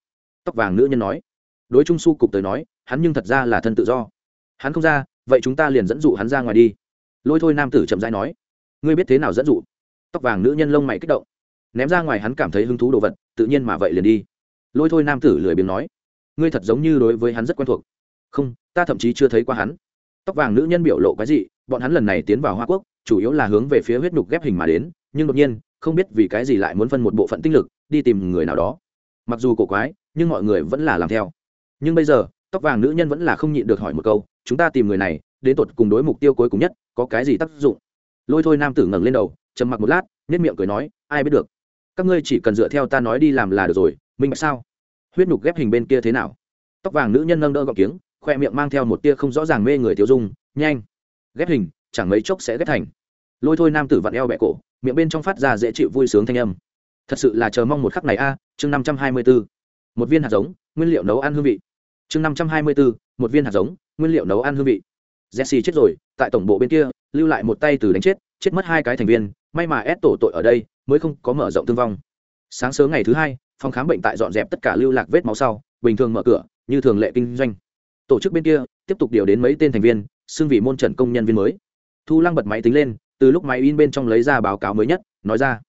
Tóc vàng nữ nhân nói. Đối trung su cục tới nói, hắn nhưng thật ra là thân tự do. Hắn không ra, vậy chúng ta liền dẫn dụ hắn ra ngoài đi. Lôi thôi nam tử chậm rãi nói ngươi biết thế nào dẫn dụ? Tóc vàng nữ nhân lông mày kích động. Ném ra ngoài hắn cảm thấy hứng thú đồ vật, tự nhiên mà vậy liền đi. Lôi thôi nam tử lười biếng nói, ngươi thật giống như đối với hắn rất quen thuộc. Không, ta thậm chí chưa thấy qua hắn. Tóc vàng nữ nhân biểu lộ cái gì bọn hắn lần này tiến vào hoa quốc, chủ yếu là hướng về phía huyết nhục ghép hình mà đến, nhưng đột nhiên, không biết vì cái gì lại muốn phân một bộ phận tinh lực, đi tìm người nào đó. Mặc dù cổ quái, nhưng mọi người vẫn là làm theo. Nhưng bây giờ, tóc vàng nữ nhân vẫn là không nhịn được hỏi một câu, chúng ta tìm người này, đến tột cùng đối mục tiêu cuối cùng nhất có cái gì tác dụng? Lôi thôi nam tử ngẩng lên đầu, trầm mặc một lát nết miệng cười nói, ai biết được, các ngươi chỉ cần dựa theo ta nói đi làm là được rồi minh bạch sao? Huyết nhục ghép hình bên kia thế nào? Tóc vàng nữ nhân nâng đỡ gọc kiếng, khoe miệng mang theo một tia không rõ ràng mê người tiêu dung, nhanh, ghép hình, chẳng mấy chốc sẽ ghép thành. Lôi thôi nam tử vặn eo bẹ cổ, miệng bên trong phát ra dễ chịu vui sướng thanh âm. Thật sự là chờ mong một khắc này a, chương năm trăm hai mươi bốn một viên hạt giống, nguyên liệu nấu ăn hương vị. Chương năm trăm hai mươi bốn một viên hạt giống, nguyên liệu nấu ăn hương vị. Jesse chết rồi, tại tổng bộ bên kia lưu lại một tay từ đánh chết chết mất hai cái thành viên, may mà ép tổ tội ở đây, mới không có mở rộng thương vong. Sáng sớm ngày thứ hai, phòng khám bệnh tại dọn dẹp tất cả lưu lạc vết máu sau, bình thường mở cửa, như thường lệ kinh doanh. Tổ chức bên kia, tiếp tục điều đến mấy tên thành viên, xưng vị môn trần công nhân viên mới. Thu lăng bật máy tính lên, từ lúc máy in bên trong lấy ra báo cáo mới nhất, nói ra.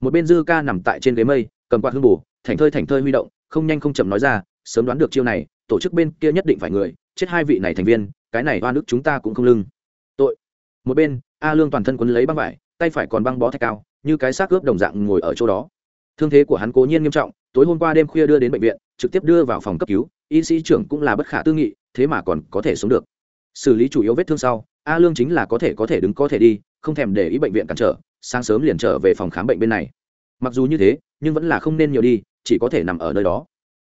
Một bên dư ca nằm tại trên ghế mây, cầm quạt hương bù, thảnh thơi thảnh thơi huy động, không nhanh không chậm nói ra, sớm đoán được chiêu này, tổ chức bên kia nhất định phải người, chết hai vị này thành viên, cái này oan ức chúng ta cũng không lưng một bên, a lương toàn thân quấn lấy băng vải, tay phải còn băng bó thạch cao, như cái xác ướp đồng dạng ngồi ở chỗ đó. Thương thế của hắn cố nhiên nghiêm trọng, tối hôm qua đêm khuya đưa đến bệnh viện, trực tiếp đưa vào phòng cấp cứu, y sĩ trưởng cũng là bất khả tư nghị, thế mà còn có thể sống được. Xử lý chủ yếu vết thương sau, a lương chính là có thể có thể đứng có thể đi, không thèm để ý bệnh viện cản trở, sáng sớm liền trở về phòng khám bệnh bên này. Mặc dù như thế, nhưng vẫn là không nên nhiều đi, chỉ có thể nằm ở nơi đó.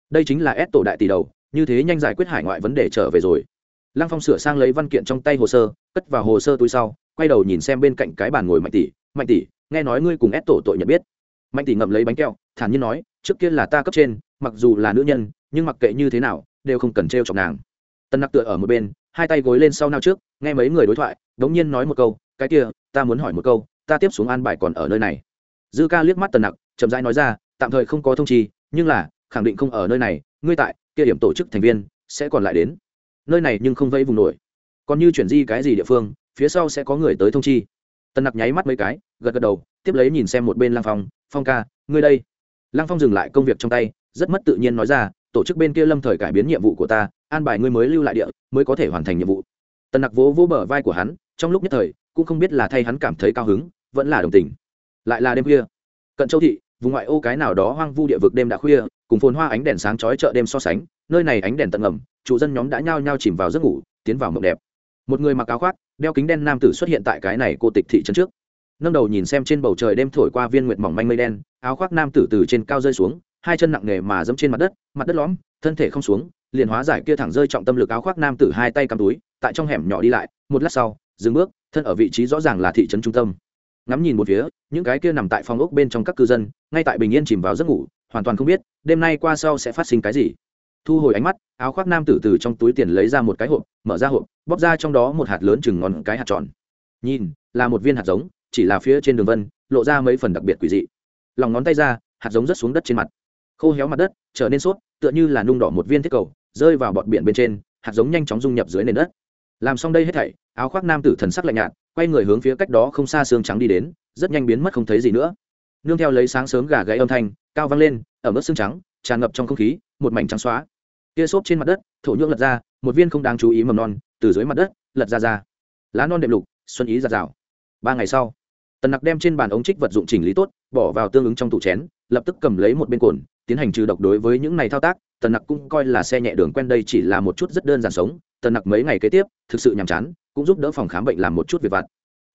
Đây chính là ép tổ đại tỷ đầu, như thế nhanh giải quyết hải ngoại vấn đề trở về rồi lăng phong sửa sang lấy văn kiện trong tay hồ sơ cất vào hồ sơ túi sau quay đầu nhìn xem bên cạnh cái bàn ngồi mạnh tỷ. Mạnh tỷ nghe nói ngươi cùng ép tổ tội nhận biết. Mạnh tỷ ngậm lấy bánh kẹo thản nhiên nói trước kia là ta cấp trên mặc dù là nữ nhân nhưng mặc kệ như thế nào đều không cần t r e o chọc nàng. Tân nặc tựa ở một bên hai tay gối lên sau nào trước nghe mấy người đối thoại đ ố n g nhiên nói một câu cái kia ta muốn hỏi một câu ta tiếp xuống an bài còn ở nơi này. Dư ca liếc mắt tần nặc chậm rãi nói ra tạm thời không có thông trì, nhưng là khẳng định không ở nơi này ngươi tại kia điểm tổ chức thành viên sẽ còn lại đến nơi này nhưng không vây vùng nổi. Còn như chuyển di cái gì địa phương, phía sau sẽ có người tới thông chi. Tần nặc nháy mắt mấy cái, gật gật đầu, tiếp lấy nhìn xem một bên lang phong phong ca, ngươi đây. Lang phong dừng lại công việc trong tay, rất mất tự nhiên nói ra, tổ chức bên kia lâm thời cải biến nhiệm vụ của ta, an bài ngươi mới lưu lại địa, mới có thể hoàn thành nhiệm vụ. Tần nặc vỗ vỗ bờ vai của hắn, trong lúc nhất thời, cũng không biết là thay hắn cảm thấy cao hứng, vẫn là đồng tình. Lại là đêm khuya. Cận châu thị vùng ngoại ô cái nào đó hoang vu địa vực đêm đã khuya, cùng phồn hoa ánh đèn sáng chói chợ đêm so sánh, nơi này ánh đèn tận ngầm, chủ dân nhóm đã nhao nhao chìm vào giấc ngủ, tiến vào mộng đẹp. Một người mặc áo khoác, đeo kính đen nam tử xuất hiện tại cái này cô tịch thị trấn trước. Nâng đầu nhìn xem trên bầu trời đêm thổi qua viên nguyệt mỏng manh mây đen, áo khoác nam tử từ trên cao rơi xuống, hai chân nặng nề mà dẫm trên mặt đất mặt đất lõm, thân thể không xuống, liền hóa giải kia thẳng rơi trọng tâm lực áo khoác nam tử hai tay cắm túi, tại trong hẻm nhỏ đi lại, một lát sau, dừng bước, thân ở vị trí rõ ràng là thị trấn trung tâm ngắm nhìn một phía, những cái kia nằm tại phòng ốc bên trong các cư dân, ngay tại bình yên chìm vào giấc ngủ, hoàn toàn không biết, đêm nay qua sau sẽ phát sinh cái gì. Thu hồi ánh mắt, áo khoác nam tử từ trong túi tiền lấy ra một cái hộp, mở ra hộp, bóp ra trong đó một hạt lớn chừng ngón cái hạt tròn. Nhìn, là một viên hạt giống, chỉ là phía trên đường vân, lộ ra mấy phần đặc biệt quỷ dị. Lòng ngón tay ra, hạt giống rớt xuống đất trên mặt. Khô héo mặt đất, trở nên sốt, tựa như là nung đỏ một viên thiết cầu, rơi vào bọt biển bên trên, hạt giống nhanh chóng dung nhập dưới nền đất. Làm xong đây hết thảy, áo khoác nam tử thần sắc lạnh nhạt quay người hướng phía cách đó không xa xương trắng đi đến, rất nhanh biến mất không thấy gì nữa. Nương theo lấy sáng sớm gà gãy âm thanh, cao vang lên, ở mức xương trắng, tràn ngập trong không khí, một mảnh trắng xóa. Kia xốp trên mặt đất, thổ nhưỡng lật ra, một viên không đáng chú ý mầm non, từ dưới mặt đất, lật ra ra. Lá non đệm lục, xuân ý giạt rào. Ba ngày sau, tần nặc đem trên bàn ống trích vật dụng chỉnh lý tốt, bỏ vào tương ứng trong tủ chén, lập tức cầm lấy một bên cồn, tiến hành trừ độc đối với những này thao tác. Tần nặc cũng coi là xe nhẹ đường quen đây chỉ là một chút rất đơn giản sống. Tần nặc mấy ngày kế tiếp, thực sự nhàm chán cũng giúp đỡ phòng khám bệnh làm một chút việc vặt.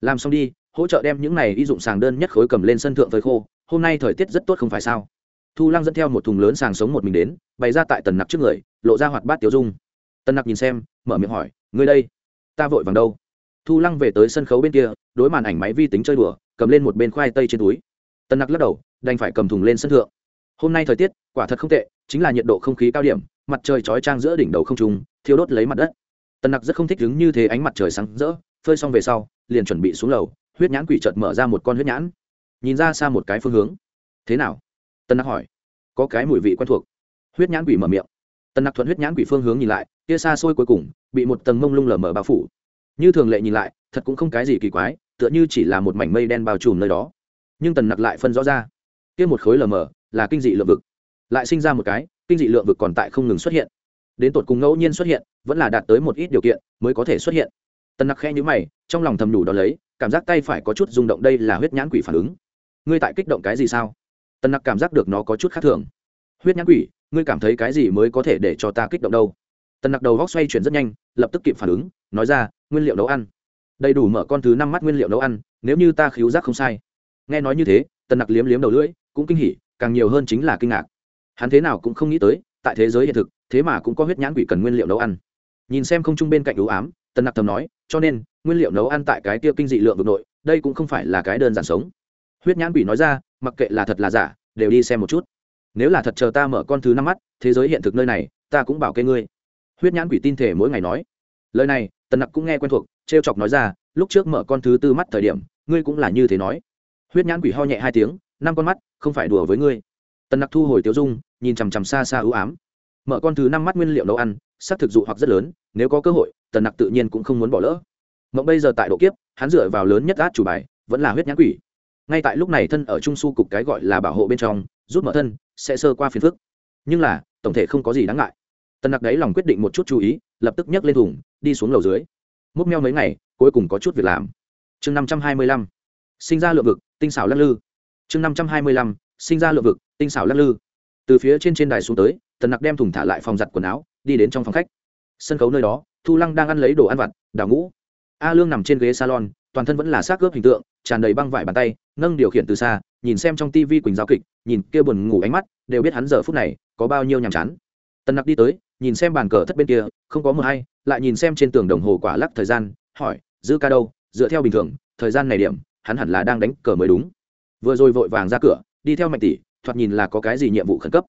Làm xong đi, hỗ trợ đem những này y dụng sàng đơn nhất khối cầm lên sân thượng phơi khô, hôm nay thời tiết rất tốt không phải sao? Thu lăng dẫn theo một thùng lớn sàng sống một mình đến, bày ra tại tần nặc trước người, lộ ra hoạt bát tiêu dung. Tần nặc nhìn xem, mở miệng hỏi, ngươi đây, ta vội vàng đâu? Thu lăng về tới sân khấu bên kia, đối màn ảnh máy vi tính chơi đùa, cầm lên một bên khoai tây trên túi. Tần nặc lắc đầu, đành phải cầm thùng lên sân thượng. Hôm nay thời tiết, quả thật không tệ, chính là nhiệt độ không khí cao điểm, mặt trời chói trang giữa đỉnh đầu không trung, thiêu đốt lấy mặt đất tần nặc rất không thích đứng như thế ánh mặt trời sáng rỡ, phơi xong về sau, liền chuẩn bị xuống lầu, huyết nhãn quỷ chợt mở ra một con huyết nhãn. Nhìn ra xa một cái phương hướng. Thế nào? Tần nặc hỏi. Có cái mùi vị quen thuộc. Huyết nhãn quỷ mở miệng. Tần nặc thuận huyết nhãn quỷ phương hướng nhìn lại, kia xa xôi cuối cùng, bị một tầng mông lung lở mở bao phủ. Như thường lệ nhìn lại, thật cũng không cái gì kỳ quái, tựa như chỉ là một mảnh mây đen bao trùm nơi đó. Nhưng tần nặc lại phân rõ ra, kia một khối lờ mờ là kinh dị lượng vực. Lại sinh ra một cái, kinh dị lượng vực còn tại không ngừng xuất hiện. Đến tột cùng ngẫu nhiên xuất hiện vẫn là đạt tới một ít điều kiện mới có thể xuất hiện. Tần nặc khe nhữ mày, trong lòng thầm đủ đó lấy, cảm giác tay phải có chút rung động đây là huyết nhãn quỷ phản ứng. Ngươi tại kích động cái gì sao? Tần nặc cảm giác được nó có chút khác thường. Huyết nhãn quỷ, ngươi cảm thấy cái gì mới có thể để cho ta kích động đâu? Tần nặc đầu góc xoay chuyển rất nhanh, lập tức kịp phản ứng, nói ra, nguyên liệu nấu ăn. Đầy đủ mở con thứ năm mắt nguyên liệu nấu ăn, nếu như ta khiếu giác không sai. Nghe nói như thế, tần nặc liếm liếm đầu lưỡi, cũng kinh hỉ, càng nhiều hơn chính là kinh ngạc. Hắn thế nào cũng không nghĩ tới, tại thế giới hiện thực, thế mà cũng có huyết nhãn quỷ cần nguyên liệu nấu ăn nhìn xem không chung bên cạnh ưu ám, tần nặc thầm nói, cho nên, nguyên liệu nấu ăn tại cái tiêu kinh dị lượng vực nội, đây cũng không phải là cái đơn giản sống. Huyết nhãn quỷ nói ra, mặc kệ là thật là giả, đều đi xem một chút. Nếu là thật chờ ta mở con thứ năm mắt, thế giới hiện thực nơi này, ta cũng bảo kê ngươi. Huyết nhãn quỷ tin thể mỗi ngày nói. Lời này, tần nặc cũng nghe quen thuộc t r e o chọc nói ra, lúc trước mở con thứ tư mắt thời điểm, ngươi cũng là như thế nói. Huyết nhãn quỷ ho nhẹ hai tiếng, năm con mắt, không phải đùa với ngươi. Tần nặc thu hồi tiêu dung, nhìn chằm chằm xa xa ưu ám mở con thứ năm mắt nguyên liệu nấu ăn sắc thực dụ hoặc rất lớn, nếu có cơ hội, tần nặc tự nhiên cũng không muốn bỏ lỡ. Mộng bây giờ tại độ kiếp, hắn dựa vào lớn nhất át chủ bài, vẫn là huyết nhãn quỷ. Ngay tại lúc này thân ở trung su cục cái gọi là bảo hộ bên trong, rút mở thân, sẽ sơ qua phiền phức. Nhưng là, tổng thể không có gì đáng ngại. Tần nặc đấy lòng quyết định một chút chú ý, lập tức nhấc lên thùng, đi xuống lầu dưới. Múc meo mấy ngày, cuối cùng có chút việc làm. Chương năm trăm hai mươi lăm. Sinh ra lượng vực, tinh xảo lắc lư. Chương năm trăm hai mươi lăm. Sinh ra lượng vực, tinh xảo lắc lư. Từ phía trên trên đài xuống tới tần nặc đem thùng thả lại phòng giặt quần áo, đi đến trong phòng khách. Sân khấu nơi đó, thu lăng đang ăn lấy đồ ăn vặt, đào ngũ. A lương nằm trên ghế salon, toàn thân vẫn là xác ướp hình tượng, tràn đầy băng vải bàn tay, nâng điều khiển từ xa, nhìn xem trong tivi quỳnh giao kịch, nhìn kia buồn ngủ ánh mắt, đều biết hắn giờ phút này có bao nhiêu nhàm chán. Tần nặc đi tới, nhìn xem bàn cờ thất bên kia, không có mờ hay, lại nhìn xem trên tường đồng hồ quả lắc thời gian, hỏi giữ ca đâu? Dựa theo bình thường, thời gian này điểm, hắn hẳn là đang đánh cờ mới đúng. Vừa rồi vội vàng ra cửa, đi theo mạnh tỷ, thoạt nhìn là có cái gì nhiệm vụ khẩn cấp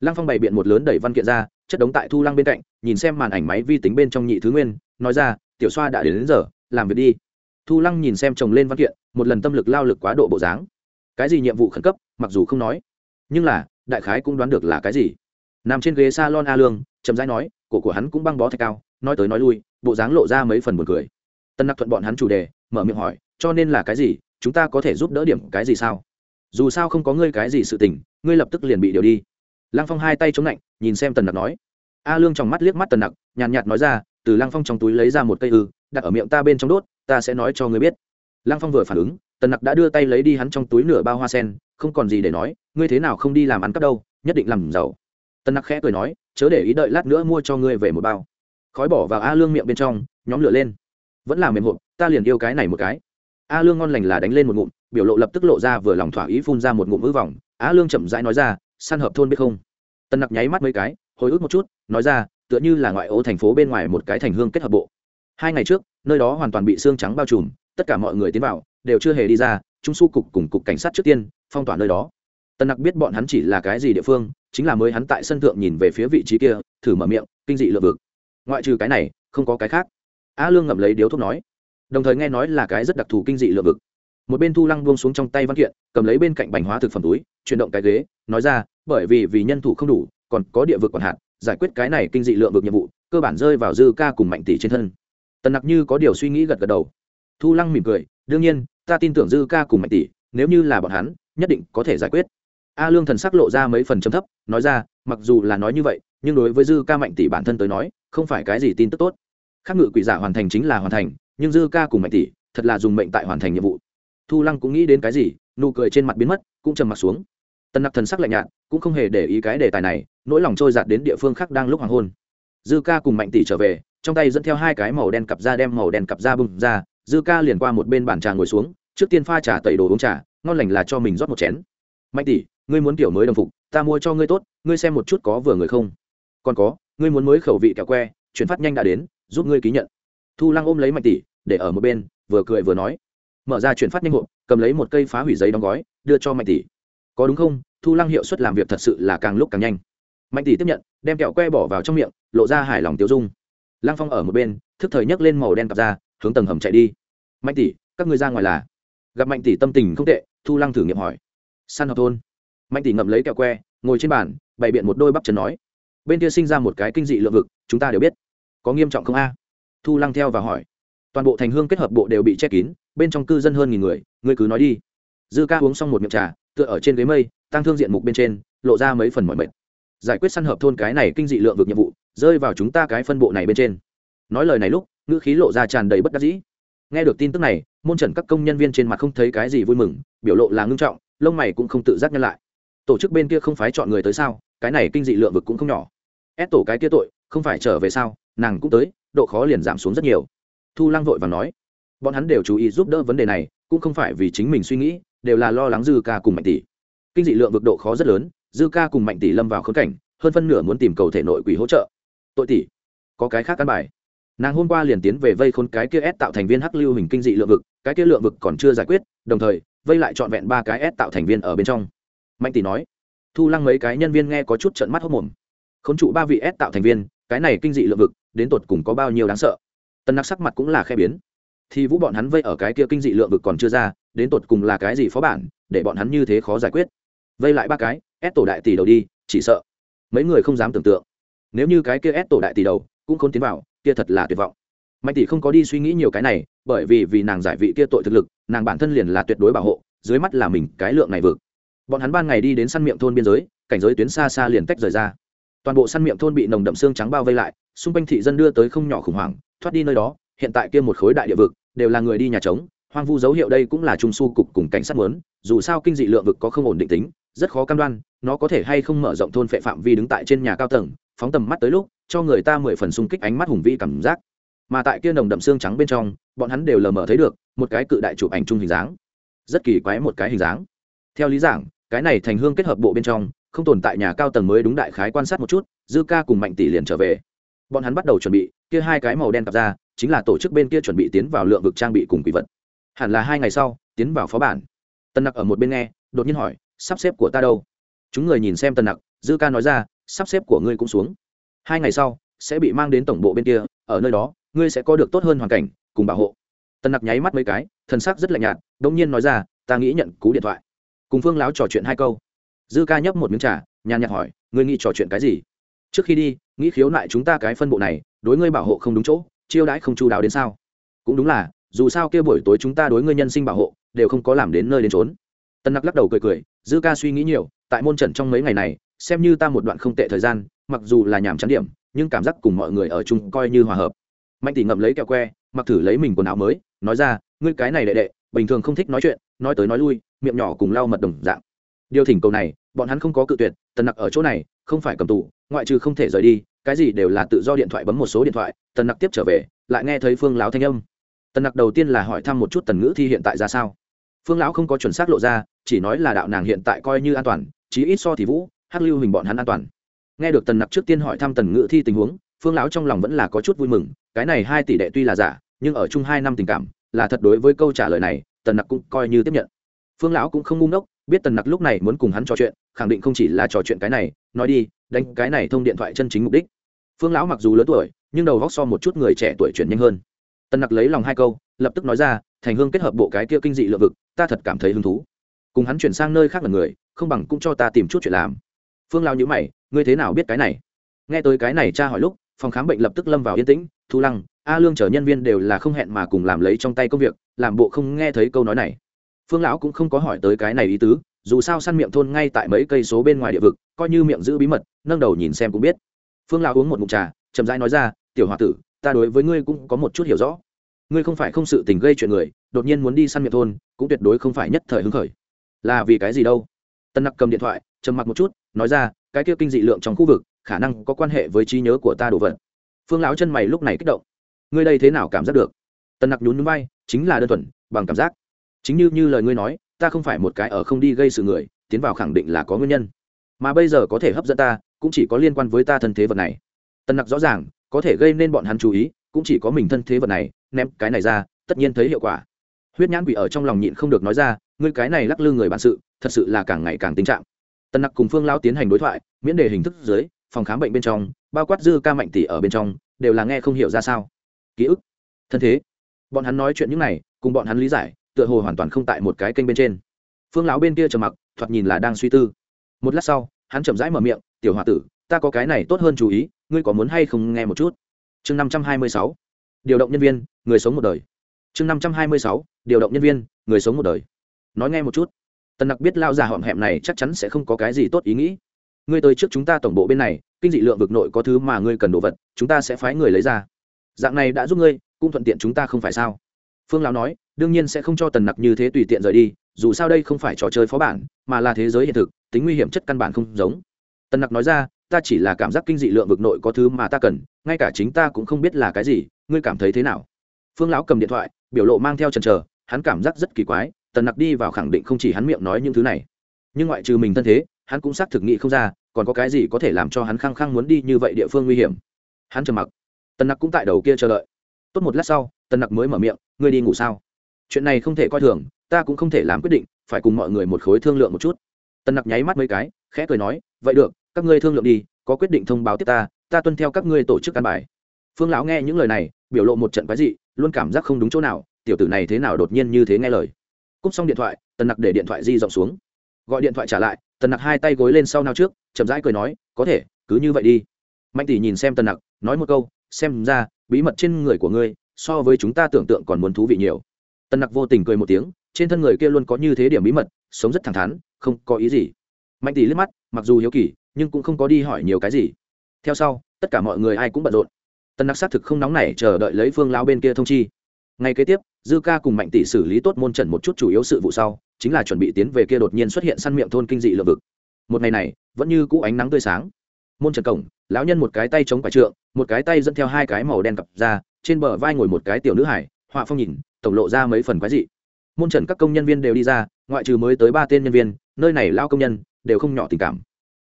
lăng phong bày biện một lớn đẩy văn kiện ra chất đống tại thu lăng bên cạnh nhìn xem màn ảnh máy vi tính bên trong nhị thứ nguyên nói ra tiểu xoa đã đến, đến giờ làm việc đi. Thu lăng nhìn xem chồng lên văn kiện một lần tâm lực lao lực quá độ bộ dáng. Cái gì nhiệm vụ khẩn cấp? mặc dù không nói. Nhưng là đại khái cũng đoán được là cái gì. Nằm trên ghế s a lon a lương chậm rãi nói cổ của hắn cũng băng bó thạch cao nói tới nói lui bộ dáng lộ ra mấy phần buồn cười. Tân nặc thuận bọn hắn chủ đề mở miệng hỏi cho nên là cái gì? Chúng ta có thể giúp đỡ điểm cái gì sao? Dù sao không có ngươi cái gì sự tình ngươi lập tức liền bị điều đi lăng phong hai tay chống lạnh nhìn xem tần nặc nói. A lương trong mắt liếc mắt tần nặc, nhàn nhạt nói ra, từ lăng phong trong túi lấy ra một cây ư, đặt ở miệng ta bên trong đốt, ta sẽ nói cho ngươi biết. Lăng phong vừa phản ứng, tần nặc đã đưa tay lấy đi hắn trong túi nửa bao hoa sen, không còn gì để nói, ngươi thế nào không đi làm ăn cắp đâu, nhất định làm giàu. Tần nặc khẽ cười nói, chớ để ý đợi lát nữa mua cho ngươi về một bao. Khói bỏ vào a lương miệng bên trong, nhóm lửa lên. Vẫn là mềm hộp, ta liền yêu cái này một cái. A lương ngon lành là đánh lên một ngụm, biểu lộ lập tức lộ ra vừa lòng thỏa ý phun ra một ngụm ư vòng. A lương chậm rãi nói ra săn hợp thôn biết không? Tân nặc nháy mắt mấy cái, hồi ức một chút, nói ra, tựa như là ngoại ô thành phố bên ngoài một cái thành hương kết hợp bộ. Hai ngày trước, nơi đó hoàn toàn bị xương trắng bao trùm, tất cả mọi người tiến vào, đều chưa hề đi ra, trung su cục cùng cục cảnh sát trước tiên, phong tỏa nơi đó. Tân nặc biết bọn hắn chỉ là cái gì địa phương, chính là mới hắn tại sân thượng nhìn về phía vị trí kia, thử mở miệng, kinh dị lượt vực. Ngoại trừ cái này, không có cái khác. A lương ngậm lấy điếu thuốc nói. Đồng thời nghe nói là cái rất đặc thù kinh dị lượt vực. Một bên thu lăng buông xuống trong tay văn kiện, cầm lấy bên cạnh bành hóa thực phẩm túi chuyển động cái ghế, nói ra, bởi vì vì nhân thủ không đủ, còn có địa vực còn hạn giải quyết cái này kinh dị lượng vực nhiệm vụ, cơ bản rơi vào dư ca cùng mạnh tỷ trên thân. Tần nặc như có điều suy nghĩ gật gật đầu. Thu lăng mỉm cười, đương nhiên, ta tin tưởng dư ca cùng mạnh tỷ, nếu như là bọn hắn, nhất định có thể giải quyết. A lương thần sắc lộ ra mấy phần chấm thấp, nói ra, mặc dù là nói như vậy, nhưng đối với dư ca mạnh tỷ bản thân tới nói, không phải cái gì tin tức tốt. Khác ngự quỷ giả hoàn thành chính là hoàn thành, nhưng dư ca cùng mạnh tỷ, thật là dùng mệnh tại hoàn thành nhiệm vụ. Thu lăng cũng nghĩ đến cái gì, nụ cười trên mặt biến mất, cũng trầm m ặ t xuống tần nặc thần sắc lạnh nhạt, cũng không hề để ý cái đề tài này, nỗi lòng trôi giạt đến địa phương khác đang lúc hoàng hôn. Dư ca cùng mạnh tỷ trở về, trong tay dẫn theo hai cái màu đen cặp da đem màu đen cặp da bưng ra, dư ca liền qua một bên bàn trà ngồi xuống, trước tiên pha trà tẩy đồ uống trà, ngon lành là cho mình rót một chén. Mạnh tỷ, ngươi muốn kiểu mới đồng phục, ta mua cho ngươi tốt, ngươi xem một chút có vừa người không? Còn có, ngươi muốn mới khẩu vị kẹo que, chuyển phát nhanh đã đến, giúp ngươi ký nhận. Thu lăng ôm lấy mạnh tỷ, để ở một bên, vừa cười vừa nói. Mở ra chuyển phát nhanh hộp cầm lấy một cây phá hủy giấy đóng gói, đưa cho mạnh tỷ có đúng không? Thu lăng hiệu suất làm việc thật sự là càng lúc càng nhanh. Mạnh tỷ tiếp nhận, đem kẹo que bỏ vào trong miệng, lộ ra hài lòng tiêu dung. Lăng phong ở một bên, thức thời nhấc lên màu đen cặp ra, hướng tầng hầm chạy đi. Mạnh tỷ, các người ra ngoài là? Gặp mạnh tỷ tâm tình không tệ, thu lăng thử nghiệm hỏi. Săn học thôn. Mạnh tỷ ngậm lấy kẹo que, ngồi trên bàn, bày biện một đôi bắp chân nói. Bên kia sinh ra một cái kinh dị lượng vực, chúng ta đều biết. Có nghiêm trọng không a? Thu lăng theo và hỏi. Toàn bộ thành hương kết hợp bộ đều bị che kín, bên trong cư dân hơn nghìn người, ngươi cứ nói đi. Dư ca uống xong một miệng trà tựa ở trên ghế mây tăng thương diện mục bên trên, lộ ra mấy phần mọi mệt. Giải quyết săn hợp thôn cái này kinh dị lượng vực nhiệm vụ, rơi vào chúng ta cái phân bộ này bên trên. Nói lời này lúc, ngữ khí lộ ra tràn đầy bất đắc dĩ. Nghe được tin tức này, môn trần các công nhân viên trên mặt không thấy cái gì vui mừng, biểu lộ là ngưng trọng, lông mày cũng không tự giác nhân lại. Tổ chức bên kia không phái chọn người tới sao, cái này kinh dị lượng vực cũng không nhỏ. Ép tổ cái kia tội, không phải trở về sao, nàng cũng tới, độ khó liền giảm xuống rất nhiều. Thu lăng vội và nói, bọn hắn đều chú ý giúp đỡ vấn đề này, cũng không phải vì chính mình suy nghĩ đều là lo lắng dư ca cùng mạnh tỷ. Kinh dị lượng vực độ khó rất lớn, dư ca cùng mạnh tỷ lâm vào khốn cảnh, hơn phân nửa muốn tìm cầu thể nội quỷ hỗ trợ. Tội tỷ, có cái khác căn bài. Nàng hôm qua liền tiến về vây khốn cái kia s tạo thành viên hắc lưu hình kinh dị lượng vực, cái kia lượng vực còn chưa giải quyết, đồng thời, vây lại trọn vẹn ba cái s tạo thành viên ở bên trong. Mạnh tỷ nói, thu lăng mấy cái nhân viên nghe có chút trận mắt hốc mồm. Khốn trụ ba vị s tạo thành viên, cái này kinh dị lượng vực, đến tột cùng có bao nhiêu đáng sợ? Tân nặc sắc mặt cũng là khe biến. Thì vũ bọn hắn vây ở cái kia kinh dị lượng vực còn chưa ra đến tột cùng là cái gì phó bản, để bọn hắn như thế khó giải quyết. Vây lại ba cái, ép tổ đại tỷ đầu đi, chỉ sợ. Mấy người không dám tưởng tượng. Nếu như cái kia ép tổ đại tỷ đầu cũng không tiến vào, kia thật là tuyệt vọng. Mạnh tỷ không có đi suy nghĩ nhiều cái này, bởi vì vì nàng giải vị kia tội thực lực, nàng bản thân liền là tuyệt đối bảo hộ, dưới mắt là mình cái lượng này vực. Bọn hắn ban ngày đi đến săn miệng thôn biên giới, cảnh giới tuyến xa xa liền tách rời ra. Toàn bộ săn miệng thôn bị nồng đậm xương trắng bao vây lại, xung quanh thị dân đưa tới không nhỏ khủng hoảng, thoát đi nơi đó, hiện tại kia một khối đại địa vực, đều là người đi nhà trống hoang vu dấu hiệu đây cũng là trung su cục cùng cảnh sát muốn, dù sao kinh dị lượng vực có không ổn định tính, rất khó cam đoan, nó có thể hay không mở rộng thôn phệ phạm vi đứng tại trên nhà cao tầng, phóng tầm mắt tới lúc, cho người ta mười phần xung kích ánh mắt hùng vĩ cảm giác. Mà tại kia nồng đậm xương trắng bên trong, bọn hắn đều lờ mờ thấy được một cái cự đại chụp ảnh chung hình dáng. Rất kỳ quái một cái hình dáng. Theo lý giảng, cái này thành hương kết hợp bộ bên trong, không tồn tại nhà cao tầng mới đúng đại khái quan sát một chút, dư ca cùng mạnh tỷ liền trở về. Bọn hắn bắt đầu chuẩn bị, kia hai cái màu đen cặp ra, chính là tổ chức bên kia chuẩn bị tiến vào lượng vực trang bị cùng quỷ vật hẳn là hai ngày sau, tiến vào phó bản. Tân nặc ở một bên nghe, đột nhiên hỏi, sắp xếp của ta đâu? Chúng người nhìn xem tân nặc, dư ca nói ra, sắp xếp của ngươi cũng xuống. Hai ngày sau, sẽ bị mang đến tổng bộ bên kia, ở nơi đó, ngươi sẽ có được tốt hơn hoàn cảnh, cùng bảo hộ. Tân nặc nháy mắt mấy cái thân xác rất lạnh nhạt đông nhiên nói ra, ta nghĩ nhận cú điện thoại. Cùng phương Láo trò chuyện hai câu. Dư ca nhấp một miếng trà, nhàn nhạt hỏi, ngươi nghĩ trò chuyện cái gì? Trước khi đi, nghĩ khiếu nại chúng ta cái phân bộ này, đối ngươi bảo hộ không đúng chỗ, chiêu đãi không chu đáo đến sao? Cũng đúng là dù sao kia buổi tối chúng ta đối ngươi nhân sinh bảo hộ, đều không có làm đến nơi đến trốn tân nặc lắc đầu cười cười, dư ca suy nghĩ nhiều, tại môn trận trong mấy ngày này, xem như ta một đoạn không tệ thời gian, mặc dù là nhàm chán điểm, nhưng cảm giác cùng mọi người ở chung coi như hòa hợp. Mạnh tỷ ngậm lấy kẹo que, mặc thử lấy mình quần áo mới, nói ra, ngươi cái này đệ đệ, bình thường không thích nói chuyện, nói tới nói lui, miệng nhỏ cùng lau mật đồng dạng. Điều thỉnh cầu này, bọn hắn không có cự tuyệt tần nặc ở chỗ này, không phải cầm tù, ngoại trừ không thể rời đi, cái gì đều là tự do điện thoại bấm một số điện thoại tần nặc tiếp trở về, lại nghe thấy phương láo thanh âm tần nặc đầu tiên là hỏi thăm một chút tần ngữ thi hiện tại ra sao. Phương lão không có chuẩn xác lộ ra, chỉ nói là đạo nàng hiện tại coi như an toàn, chí ít so thì vũ, hắc lưu hình bọn hắn an toàn. Nghe được tần nặc trước tiên hỏi thăm tần ngữ thi tình huống, phương lão trong lòng vẫn là có chút vui mừng, cái này hai tỷ đệ tuy là giả, nhưng ở chung hai năm tình cảm, là thật đối với câu trả lời này, tần nặc cũng coi như tiếp nhận. Phương lão cũng không ngu ngốc, biết tần nặc lúc này muốn cùng hắn trò chuyện, khẳng định không chỉ là trò chuyện cái này, nói đi, đánh cái này thông điện thoại chân chính mục đích. Phương lão mặc dù lớn tuổi, nhưng đầu góc so một chút người trẻ tuổi chuyển nhanh hơn tần nặc lấy lòng hai câu, lập tức nói ra, thành hương kết hợp bộ cái kia kinh dị lựa vực, ta thật cảm thấy hứng thú. Cùng hắn chuyển sang nơi khác là người, không bằng cũng cho ta tìm chút chuyện làm. Phương lao nhữ mày, ngươi thế nào biết cái này? Nghe tới cái này cha hỏi lúc, phòng khám bệnh lập tức lâm vào yên tĩnh, thu lăng, a lương chở nhân viên đều là không hẹn mà cùng làm lấy trong tay công việc, làm bộ không nghe thấy câu nói này. Phương lão cũng không có hỏi tới cái này ý tứ, dù sao săn miệng thôn ngay tại mấy cây số bên ngoài địa vực, coi như miệng giữ bí mật, nâng đầu nhìn xem cũng biết. Phương lão uống một mụn trà, chậm rãi nói ra, tiểu h o a tử ta đối với ngươi cũng có một chút hiểu rõ. Ngươi không phải không sự tình gây chuyện người, đột nhiên muốn đi săn miệng thôn, cũng tuyệt đối không phải nhất thời hứng khởi. Là vì cái gì đâu? Tân nặc cầm điện thoại, trầm mặc một chút, nói ra, cái kia kinh dị lượng trong khu vực, khả năng có quan hệ với trí nhớ của ta đồ vật. Phương lão chân mày lúc này kích động. Ngươi đây thế nào cảm giác được? Tân nặc nhún núi bay chính là đơn thuần, bằng cảm giác. Chính như như lời ngươi nói, ta không phải một cái ở không đi gây sự người, tiến vào khẳng định là có nguyên nhân. Mà bây giờ có thể hấp dẫn ta, cũng chỉ có liên quan với ta thân thế vật này. Tân nặc rõ ràng có thể gây nên bọn hắn chú ý, cũng chỉ có mình thân thế vật này, ném cái này ra, tất nhiên thấy hiệu quả. Huyết nhãn quỷ ở trong lòng nhịn không được nói ra, ngươi cái này lắc lư người bản sự, thật sự là càng ngày càng tình trạng. Tân nặc cùng phương lao tiến hành đối thoại, miễn đề hình thức dưới, phòng khám bệnh bên trong, bao quát dư ca mạnh tỷ ở bên trong, đều là nghe không hiểu ra sao. Ký ức. Thân thế. Bọn hắn nói chuyện những này, cùng bọn hắn lý giải, tựa hồ hoàn toàn không tại một cái kênh bên trên. Phương lão bên kia trầm mặc, thoạt nhìn là đang suy tư. Một lát sau, hắn chậm rãi mở miệng, tiểu h o a tử, ta có cái này tốt hơn chú ý ngươi có muốn hay không nghe một chút? Chương năm trăm hai mươi sáu. Điều động nhân viên, người sống một đời. Chương năm trăm hai mươi sáu. Điều động nhân viên, người sống một đời. Nói nghe một chút. Tần nặc biết lao già họm hẹm này chắc chắn sẽ không có cái gì tốt ý nghĩ. Ngươi tới trước chúng ta tổng bộ bên này, kinh dị lượng vực nội có thứ mà ngươi cần đồ vật, chúng ta sẽ phái người lấy ra. Dạng này đã giúp ngươi, cũng thuận tiện chúng ta không phải sao? Phương lão nói, đương nhiên sẽ không cho tần nặc như thế tùy tiện rời đi, dù sao đây không phải trò chơi phó bản, mà là thế giới hiện thực, tính nguy hiểm chất căn bản không giống. Tần nặc nói ra ta chỉ là cảm giác kinh dị lượng vực nội có thứ mà ta cần, ngay cả chính ta cũng không biết là cái gì, ngươi cảm thấy thế nào? Phương lão cầm điện thoại, biểu lộ mang theo trần trờ hắn cảm giác rất kỳ quái, tần nặc đi vào khẳng định không chỉ hắn miệng nói những thứ này. Nhưng ngoại trừ mình thân thế, hắn cũng xác thực nghị không ra, còn có cái gì có thể làm cho hắn khăng khăng muốn đi như vậy địa phương nguy hiểm. Hắn trầm mặc. Tần nặc cũng tại đầu kia chờ đợi. Tốt một lát sau, tần nặc mới mở miệng, ngươi đi ngủ sao? Chuyện này không thể coi thường, ta cũng không thể làm quyết định, phải cùng mọi người một khối thương lượng một chút. Tần nặc nháy mắt mấy cái, khẽ cười nói, vậy được các ngươi thương lượng đi, có quyết định thông báo tiếp ta ta tuân theo các ngươi tổ chức căn bài. Phương lão nghe những lời này, biểu lộ một trận quái dị, luôn cảm giác không đúng chỗ nào, tiểu tử này thế nào đột nhiên như thế nghe lời. Cúp xong điện thoại, tần nặc để điện thoại di rộng xuống. Gọi điện thoại trả lại, tần nặc hai tay gối lên sau nào trước, chậm rãi cười nói, có thể, cứ như vậy đi. Mạnh tỷ nhìn xem tần nặc, nói một câu, xem ra, bí mật trên người của ngươi, so với chúng ta tưởng tượng còn muốn thú vị nhiều. Tần nặc vô tình cười một tiếng, trên thân người kia luôn có như thế điểm bí mật, sống rất thẳng thắn, không có ý gì. Mạnh tỷ liếc mắt, mặc dù hiếu kỳ nhưng cũng không có đi hỏi nhiều cái gì. Theo sau, tất cả mọi người ai cũng bận rộn. Tần nặc xác thực không nóng nảy chờ đợi lấy phương lao bên kia thông chi. Ngay kế tiếp, dư ca cùng mạnh tỷ xử lý tốt môn trần một chút chủ yếu sự vụ sau, chính là chuẩn bị tiến về kia đột nhiên xuất hiện săn miệng thôn kinh dị lượng vực. Một ngày này, vẫn như cũ ánh nắng tươi sáng. Môn trần cổng, lão nhân một cái tay chống quả trượng, một cái tay dẫn theo hai cái màu đen cặp ra trên bờ vai ngồi một cái tiểu nữ hải, họa phong nhìn, tổng lộ ra mấy phần quái dị. Môn trần các công nhân viên đều đi ra, ngoại trừ mới tới ba tên nhân viên, nơi này lao công nhân đều không nhỏ tình cảm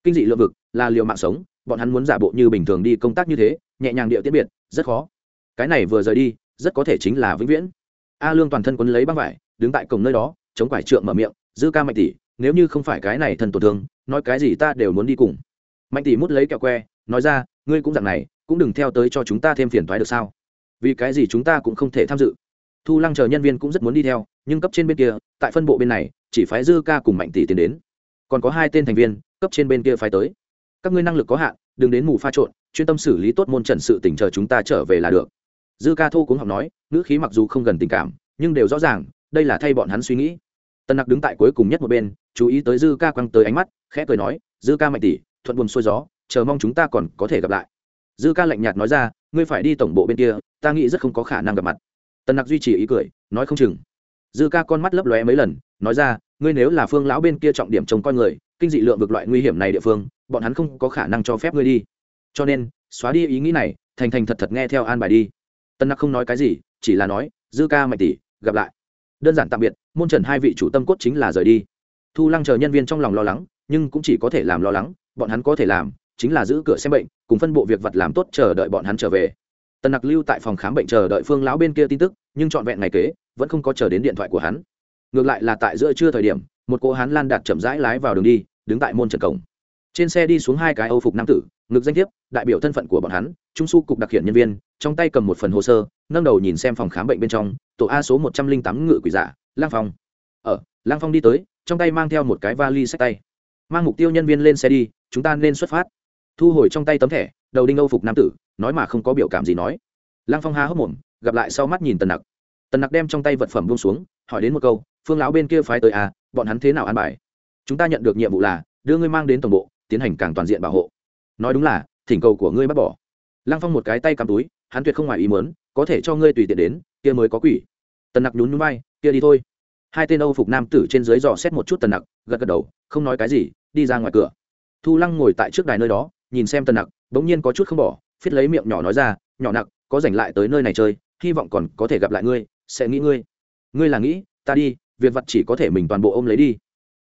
kinh dị lượng vực, là liều mạng sống, bọn hắn muốn giả bộ như bình thường đi công tác như thế, nhẹ nhàng điệu tiết biệt, rất khó. Cái này vừa rời đi, rất có thể chính là vĩnh viễn. A lương toàn thân quấn lấy băng vải, đứng tại cổng nơi đó, chống quải trượng mở miệng giữ ca mạnh tỷ, nếu như không phải cái này thần tổn thương, nói cái gì ta đều muốn đi cùng. Mạnh tỷ mút lấy kẹo que, nói ra, ngươi cũng dặn này, cũng đừng theo tới cho chúng ta thêm phiền thoái được sao? Vì cái gì chúng ta cũng không thể tham dự. Thu lăng chờ nhân viên cũng rất muốn đi theo, nhưng cấp trên bên kia, tại phân bộ bên này, chỉ phái dư ca cùng mạnh tỷ tiến đến. Còn có hai tên thành viên cấp trên bên kia phái tới. Các ngươi năng lực có hạn, đừng đến mù pha trộn, chuyên tâm xử lý tốt môn trần sự tỉnh chờ chúng ta trở về là được. Dư ca thô cũng học nói, ngữ khí mặc dù không gần tình cảm, nhưng đều rõ ràng, đây là thay bọn hắn suy nghĩ. Tân nặc đứng tại cuối cùng nhất một bên, chú ý tới dư ca quăng tới ánh mắt, khẽ cười nói, dư ca mạnh tỷ, thuận buồm xuôi gió, chờ mong chúng ta còn có thể gặp lại. Dư ca lạnh nhạt nói ra, ngươi phải đi tổng bộ bên kia, ta nghĩ rất không có khả năng gặp mặt. Tân nặc duy trì ý cười, nói không chừng. Dư ca con mắt lấp lóe mấy lần, nói ra, ngươi nếu là phương lão bên kia trọng điểm trông coi người kinh dị lượng vực loại nguy hiểm này địa phương, bọn hắn không có khả năng cho phép ngươi đi. Cho nên, xóa đi ý nghĩ này, thành thành thật thật nghe theo an bài đi. Tân nặc không nói cái gì, chỉ là nói, dư ca mạnh tỷ, gặp lại. Đơn giản tạm biệt, môn trần hai vị chủ tâm cốt chính là rời đi. Thu lăng chờ nhân viên trong lòng lo lắng, nhưng cũng chỉ có thể làm lo lắng, bọn hắn có thể làm, chính là giữ cửa xem bệnh, cùng phân bộ việc vật làm tốt chờ đợi bọn hắn trở về. Tần nặc lưu tại phòng khám bệnh chờ đợi phương lão bên kia tin tức, nhưng trọn vẹn ngày kế, vẫn không có chờ đến điện thoại của hắn. Ngược lại là tại giữa trưa thời điểm, một cô hán lan đạt chậm rãi lái vào đường đi đứng tại môn trần cổng. Trên xe đi xuống hai cái âu phục nam tử, ngực danh thiếp, đại biểu thân phận của bọn hắn, trung su cục đặc hiện nhân viên, trong tay cầm một phần hồ sơ, nâng đầu nhìn xem phòng khám bệnh bên trong, tổ a số một trăm linh tám ngự quỷ giả, lang phong. Ở lang phong đi tới, trong tay mang theo một cái vali sách tay. Mang mục tiêu nhân viên lên xe đi, chúng ta nên xuất phát. Thu hồi trong tay tấm thẻ, đầu đinh âu phục nam tử, nói mà không có biểu cảm gì nói. Lang phong há hốc mồm, gặp lại sau mắt nhìn tần nặc. Tần nặc đem trong tay vật phẩm buông xuống, hỏi đến một câu, phương lão bên kia phái tới à bọn hắn thế nào an bài? Chúng ta nhận được nhiệm vụ là đưa ngươi mang đến tổng bộ, tiến hành càng toàn diện bảo hộ. Nói đúng là, thỉnh cầu của ngươi bắt bỏ. Lăng phong một cái tay cắm túi, hắn tuyệt không ngoài ý mớn có thể cho ngươi tùy tiện đến, kia mới có quỷ. Tần nặc nhún núi bay kia đi thôi. Hai tên âu phục nam tử trên dưới dò xét một chút tần nặc, gật gật đầu, không nói cái gì, đi ra ngoài cửa. Thu lăng ngồi tại trước đài nơi đó, nhìn xem tần nặc, bỗng nhiên có chút không bỏ, phiết lấy miệng nhỏ nói ra, nhỏ nặc, có dành lại tới nơi này chơi, hy vọng còn có thể gặp lại ngươi, sẽ nghĩ ngươi. Ngươi là nghĩ, ta đi, việc vặt chỉ có thể mình toàn bộ ôm lấy đi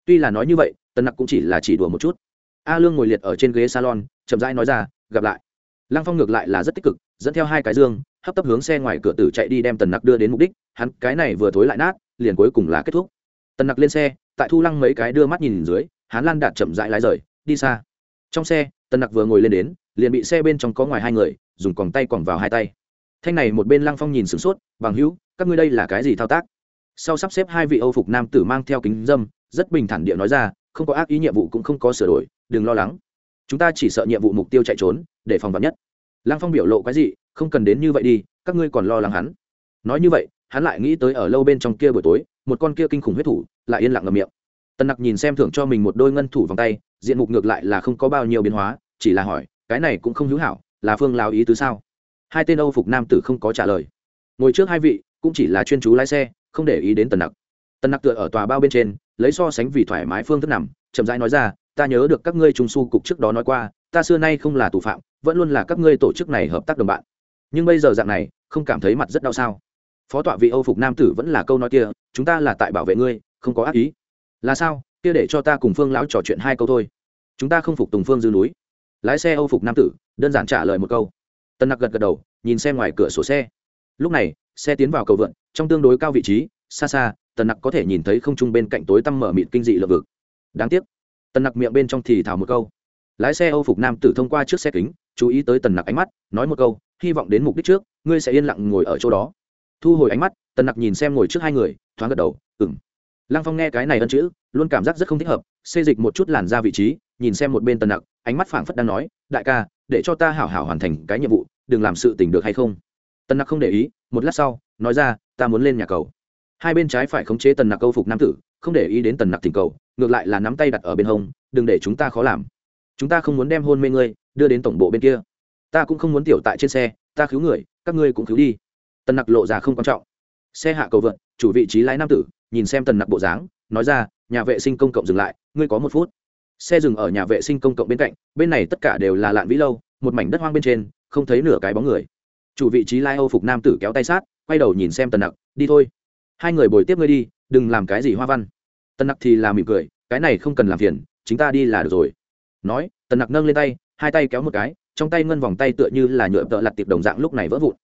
tuy là nói như vậy, tần nặc cũng chỉ là chỉ đùa một chút. A lương ngồi liệt ở trên ghế salon, chậm rãi nói ra, gặp lại. Lăng phong ngược lại là rất tích cực, dẫn theo hai cái dương, hấp tấp hướng xe ngoài cửa tử chạy đi đem tần nặc đưa đến mục đích, hắn cái này vừa thối lại nát, liền cuối cùng là kết thúc. Tần nặc lên xe, tại thu lăng mấy cái đưa mắt nhìn dưới hắn lan đạt chậm rãi lái rời, đi xa. Trong xe, tần nặc vừa ngồi lên đến, liền bị xe bên trong có ngoài hai người, dùng còng tay quẳng vào hai tay. Thanh này một bên lăng phong nhìn sửng sốt, bằng hữu, các ngươi đây là cái gì thao tác? Sau sắp xếp hai vị âu phục nam tử mang theo kính dâm rất bình thản địa nói ra, không có ác ý nhiệm vụ cũng không có sửa đổi, đừng lo lắng. Chúng ta chỉ sợ nhiệm vụ mục tiêu chạy trốn, để phòng vắn nhất. Lăng phong biểu lộ cái gì không cần đến như vậy đi, các ngươi còn lo lắng hắn. Nói như vậy, hắn lại nghĩ tới ở lâu bên trong kia buổi tối, một con kia kinh khủng huyết thủ, lại yên lặng ngầm miệng. Tần nặc nhìn xem thưởng cho mình một đôi ngân thủ vòng tay, diện mục ngược lại là không có bao nhiêu biến hóa, chỉ là hỏi, cái này cũng không hữu hảo, là phương lao ý tứ sao? Hai tên âu phục nam tử không có trả lời. Ngồi trước hai vị, cũng chỉ là chuyên chú lái xe, không để ý đến tần nặc. Tần nặc tựa ở tòa bao bên trên lấy so sánh vì thoải mái phương thức nằm, chậm rãi nói ra, ta nhớ được các ngươi trung su cục trước đó nói qua, ta xưa nay không là tù phạm, vẫn luôn là các ngươi tổ chức này hợp tác đồng bạn. Nhưng bây giờ dạng này, không cảm thấy mặt rất đau sao? Phó tọa vị âu phục nam tử vẫn là câu nói kia, chúng ta là tại bảo vệ ngươi, không có ác ý. Là sao? Kia để cho ta cùng phương lão trò chuyện hai câu thôi. Chúng ta không phục tùng phương dư núi. Lái xe âu phục nam tử, đơn giản trả lời một câu. Tân nặc gật gật đầu, nhìn xem ngoài cửa sổ xe. Lúc này, xe tiến vào cầu vượn, trong tương đối cao vị trí, xa xa tần nặc có thể nhìn thấy không trung bên cạnh tối tăm mở mịt kinh dị lượng vực. Đáng tiếc, tần nặc miệng bên trong thì thảo một câu. Lái xe âu phục nam tử thông qua trước xe kính, chú ý tới tần nặc ánh mắt, nói một câu, hy vọng đến mục đích trước, ngươi sẽ yên lặng ngồi ở chỗ đó. Thu hồi ánh mắt, tần nặc nhìn xem ngồi trước hai người, thoáng gật đầu ừng lăng phong nghe cái này ân chữ, luôn cảm giác rất không thích hợp, xê dịch một chút làn ra vị trí, nhìn xem một bên tần nặc, ánh mắt phảng phất đang nói, đại ca, để cho ta hảo hảo hoàn thành cái nhiệm vụ, đừng làm sự tình được hay không? Tần nặc không để ý, một lát sau, nói ra, ta muốn lên nhà cầu hai bên trái phải khống chế tần nặc câu phục nam tử, không để ý đến tần nặc thỉnh cầu, ngược lại là nắm tay đặt ở bên hông, đừng để chúng ta khó làm. Chúng ta không muốn đem hôn mê ngươi, đưa đến tổng bộ bên kia. Ta cũng không muốn tiểu tại trên xe, ta cứu người, các ngươi cũng cứu đi. Tần nặc lộ ra không quan trọng. Xe hạ cầu vượt chủ vị trí lái nam tử, nhìn xem tần nặc bộ dáng, nói ra, nhà vệ sinh công cộng dừng lại, ngươi có một phút. Xe dừng ở nhà vệ sinh công cộng bên cạnh, bên này tất cả đều là lạn vĩ lâu, một mảnh đất hoang bên trên, không thấy nửa cái bóng người. Chủ vị trí lai âu phục nam tử kéo tay sát, quay đầu nhìn xem tần nặc, đi thôi hai người bồi tiếp ngươi đi, đừng làm cái gì hoa văn. Tần nặc thì là mỉm cười, cái này không cần làm phiền, chúng ta đi là được rồi. Nói, tần nặc nâng lên tay, hai tay kéo một cái, trong tay ngân vòng tay tựa như là nhựa tợ lặt tiệp đồng dạng lúc này vỡ vụn.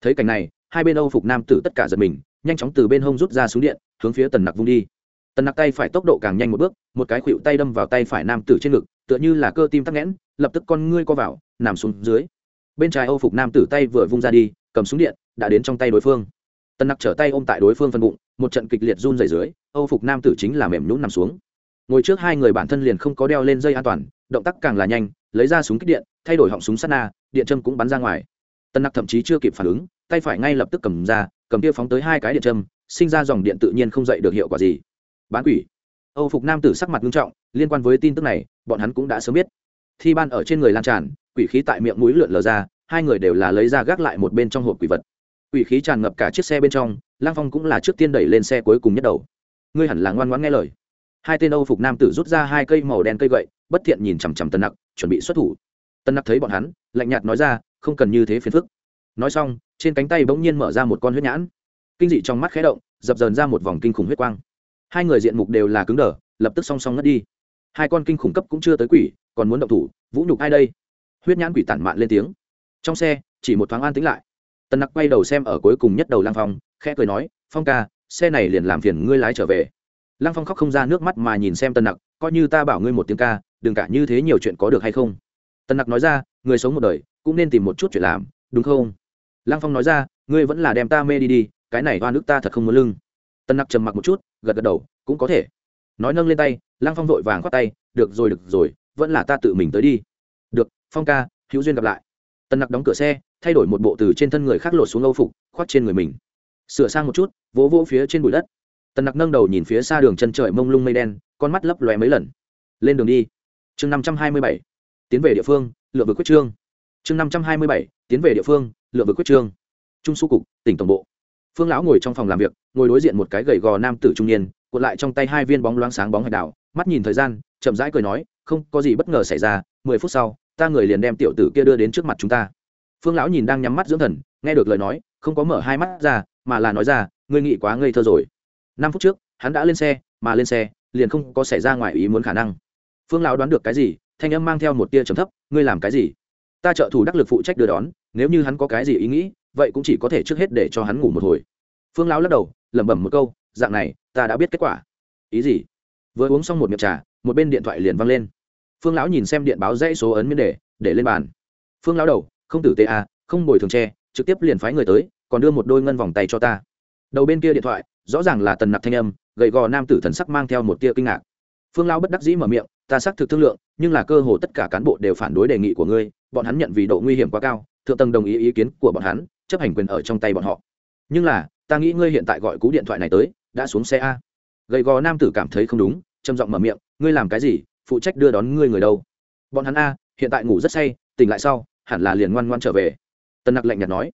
Thấy cảnh này, hai bên âu phục nam tử tất cả giật mình, nhanh chóng từ bên hông rút ra xuống điện, hướng phía tần nặc vung đi. Tần nặc tay phải tốc độ càng nhanh một bước, một cái khuỵu tay đâm vào tay phải nam tử trên ngực, tựa như là cơ tim tắc nghẽn, lập tức con ngươi co vào, nằm xuống dưới. Bên trái âu phục nam tử tay vừa vung ra đi, cầm súng điện, đã đến trong tay đối phương tần nặc trở tay ôm tại đối phương phần bụng, một trận kịch liệt run dày dưới, âu phục nam tử chính là mềm nhún nằm xuống. Ngồi trước hai người bản thân liền không có đeo lên dây an toàn, động tác càng là nhanh, lấy ra súng kích điện, thay đổi họng súng sắt na, điện châm cũng bắn ra ngoài. Tân nặc thậm chí chưa kịp phản ứng, tay phải ngay lập tức cầm ra, cầm kia phóng tới hai cái điện châm, sinh ra dòng điện tự nhiên không dậy được hiệu quả gì. Bán quỷ. Âu phục nam tử sắc mặt nghiêm trọng, liên quan với tin tức này, bọn hắn cũng đã sớm biết. Thi ban ở trên người lan tràn, quỷ khí tại miệng mũi lượn lờ ra, hai người đều là lấy ra gác lại một bên trong hộp quỷ vật quỷ khí tràn ngập cả chiếc xe bên trong, lang phong cũng là trước tiên đẩy lên xe cuối cùng nhất đầu. Ngươi hẳn là ngoan ngoãn nghe lời. Hai tên âu phục nam tử rút ra hai cây màu đen cây gậy, bất thiện nhìn chằm chằm tân nặc, chuẩn bị xuất thủ. Tân nặc thấy bọn hắn, lạnh nhạt nói ra, không cần như thế phiền phức. Nói xong, trên cánh tay bỗng nhiên mở ra một con huyết nhãn. Kinh dị trong mắt khé động, dập dờn ra một vòng kinh khủng huyết quang. Hai người diện mục đều là cứng đờ, lập tức song song ngất đi. Hai con kinh khủng cấp cũng chưa tới quỷ, còn muốn động thủ, vũ nhục ai đây? Huyết nhãn quỷ tản mạn lên tiếng. Trong xe, chỉ một thoáng an tĩnh lại tần nặc quay đầu xem ở cuối cùng nhất đầu lang phong, khẽ cười nói, phong ca, xe này liền làm phiền ngươi lái trở về. Lang phong khóc không ra nước mắt mà nhìn xem tần nặc, coi như ta bảo ngươi một tiếng ca, đừng cả như thế nhiều chuyện có được hay không? Tần nặc nói ra, người sống một đời, cũng nên tìm một chút chuyện làm, đúng không? Lang phong nói ra, ngươi vẫn là đem ta mê đi đi, cái này oan nước ta thật không muốn lưng. Tần nặc trầm mặc một chút, gật gật đầu, cũng có thể. Nói nâng lên tay lang phong vội vàng khoác tay, được rồi được rồi, vẫn là ta tự mình tới đi. Được, phong ca, hữu duyên gặp lại tần nặc đóng cửa xe, thay đổi một bộ từ trên thân người khác lột xuống âu phục, khoác trên người mình. Sửa sang một chút, vỗ vỗ phía trên bụi đất. Tần nặc nâng đầu nhìn phía xa đường chân trời mông lung mây đen, con mắt lấp lóe mấy lần. Lên đường đi. Chương năm trăm hai mươi bảy. Tiến về địa phương, lựa vực quyết trương. Chương năm trăm hai mươi bảy. Tiến về địa phương, lựa vực quyết trương. Trung su cục, tỉnh tổng bộ. Phương lão ngồi trong phòng làm việc, ngồi đối diện một cái gầy gò nam tử trung niên, cuộn lại trong tay hai viên bóng loáng sáng bóng hải đảo, mắt nhìn thời gian, chậm rãi cười nói, không có gì bất ngờ xảy ra, mười phút sau ta người liền đem tiểu tử kia đưa đến trước mặt chúng ta. Phương lão nhìn đang nhắm mắt dưỡng thần, nghe được lời nói, không có mở hai mắt ra, mà là nói ra, ngươi nghĩ quá ngây thơ rồi. Năm phút trước, hắn đã lên xe, mà lên xe, liền không có xảy ra ngoài ý muốn khả năng. Phương lão đoán được cái gì, thanh âm mang theo một tia trầm thấp, ngươi làm cái gì? Ta trợ thủ đắc lực phụ trách đưa đón, nếu như hắn có cái gì ý nghĩ, vậy cũng chỉ có thể trước hết để cho hắn ngủ một hồi. Phương lão lắc đầu, lẩm bẩm một câu, dạng này, ta đã biết kết quả. Ý gì? Vừa uống xong một miệng trà, một bên điện thoại liền văng lên phương lão nhìn xem điện báo dãy số ấn miễn đề, để lên bàn. Phương lão đầu, không tử tê à không bồi thường tre trực tiếp liền phái người tới, còn đưa một đôi ngân vòng tay cho ta. Đầu bên kia điện thoại, rõ ràng là tần nặc thanh âm gậy gò nam tử thần sắc mang theo một tia kinh ngạc. Phương lão bất đắc dĩ mở miệng, ta xác thực thương lượng, nhưng là cơ hồ tất cả cán bộ đều phản đối đề nghị của ngươi, bọn hắn nhận vì độ nguy hiểm quá cao, thượng tầng đồng ý ý kiến của bọn hắn, chấp hành quyền ở trong tay bọn họ. Nhưng là, ta nghĩ ngươi hiện tại gọi cú điện thoại này tới, đã xuống xe a. Gầy gò nam tử cảm thấy không đúng, trầm giọng mở miệng, ngươi làm cái gì phụ trách đưa đón ngươi người đâu. Bọn hắn a, hiện tại ngủ rất say, tỉnh lại sau, hẳn là liền ngoan ngoan trở về. Tân nặc lạnh nhạt nói.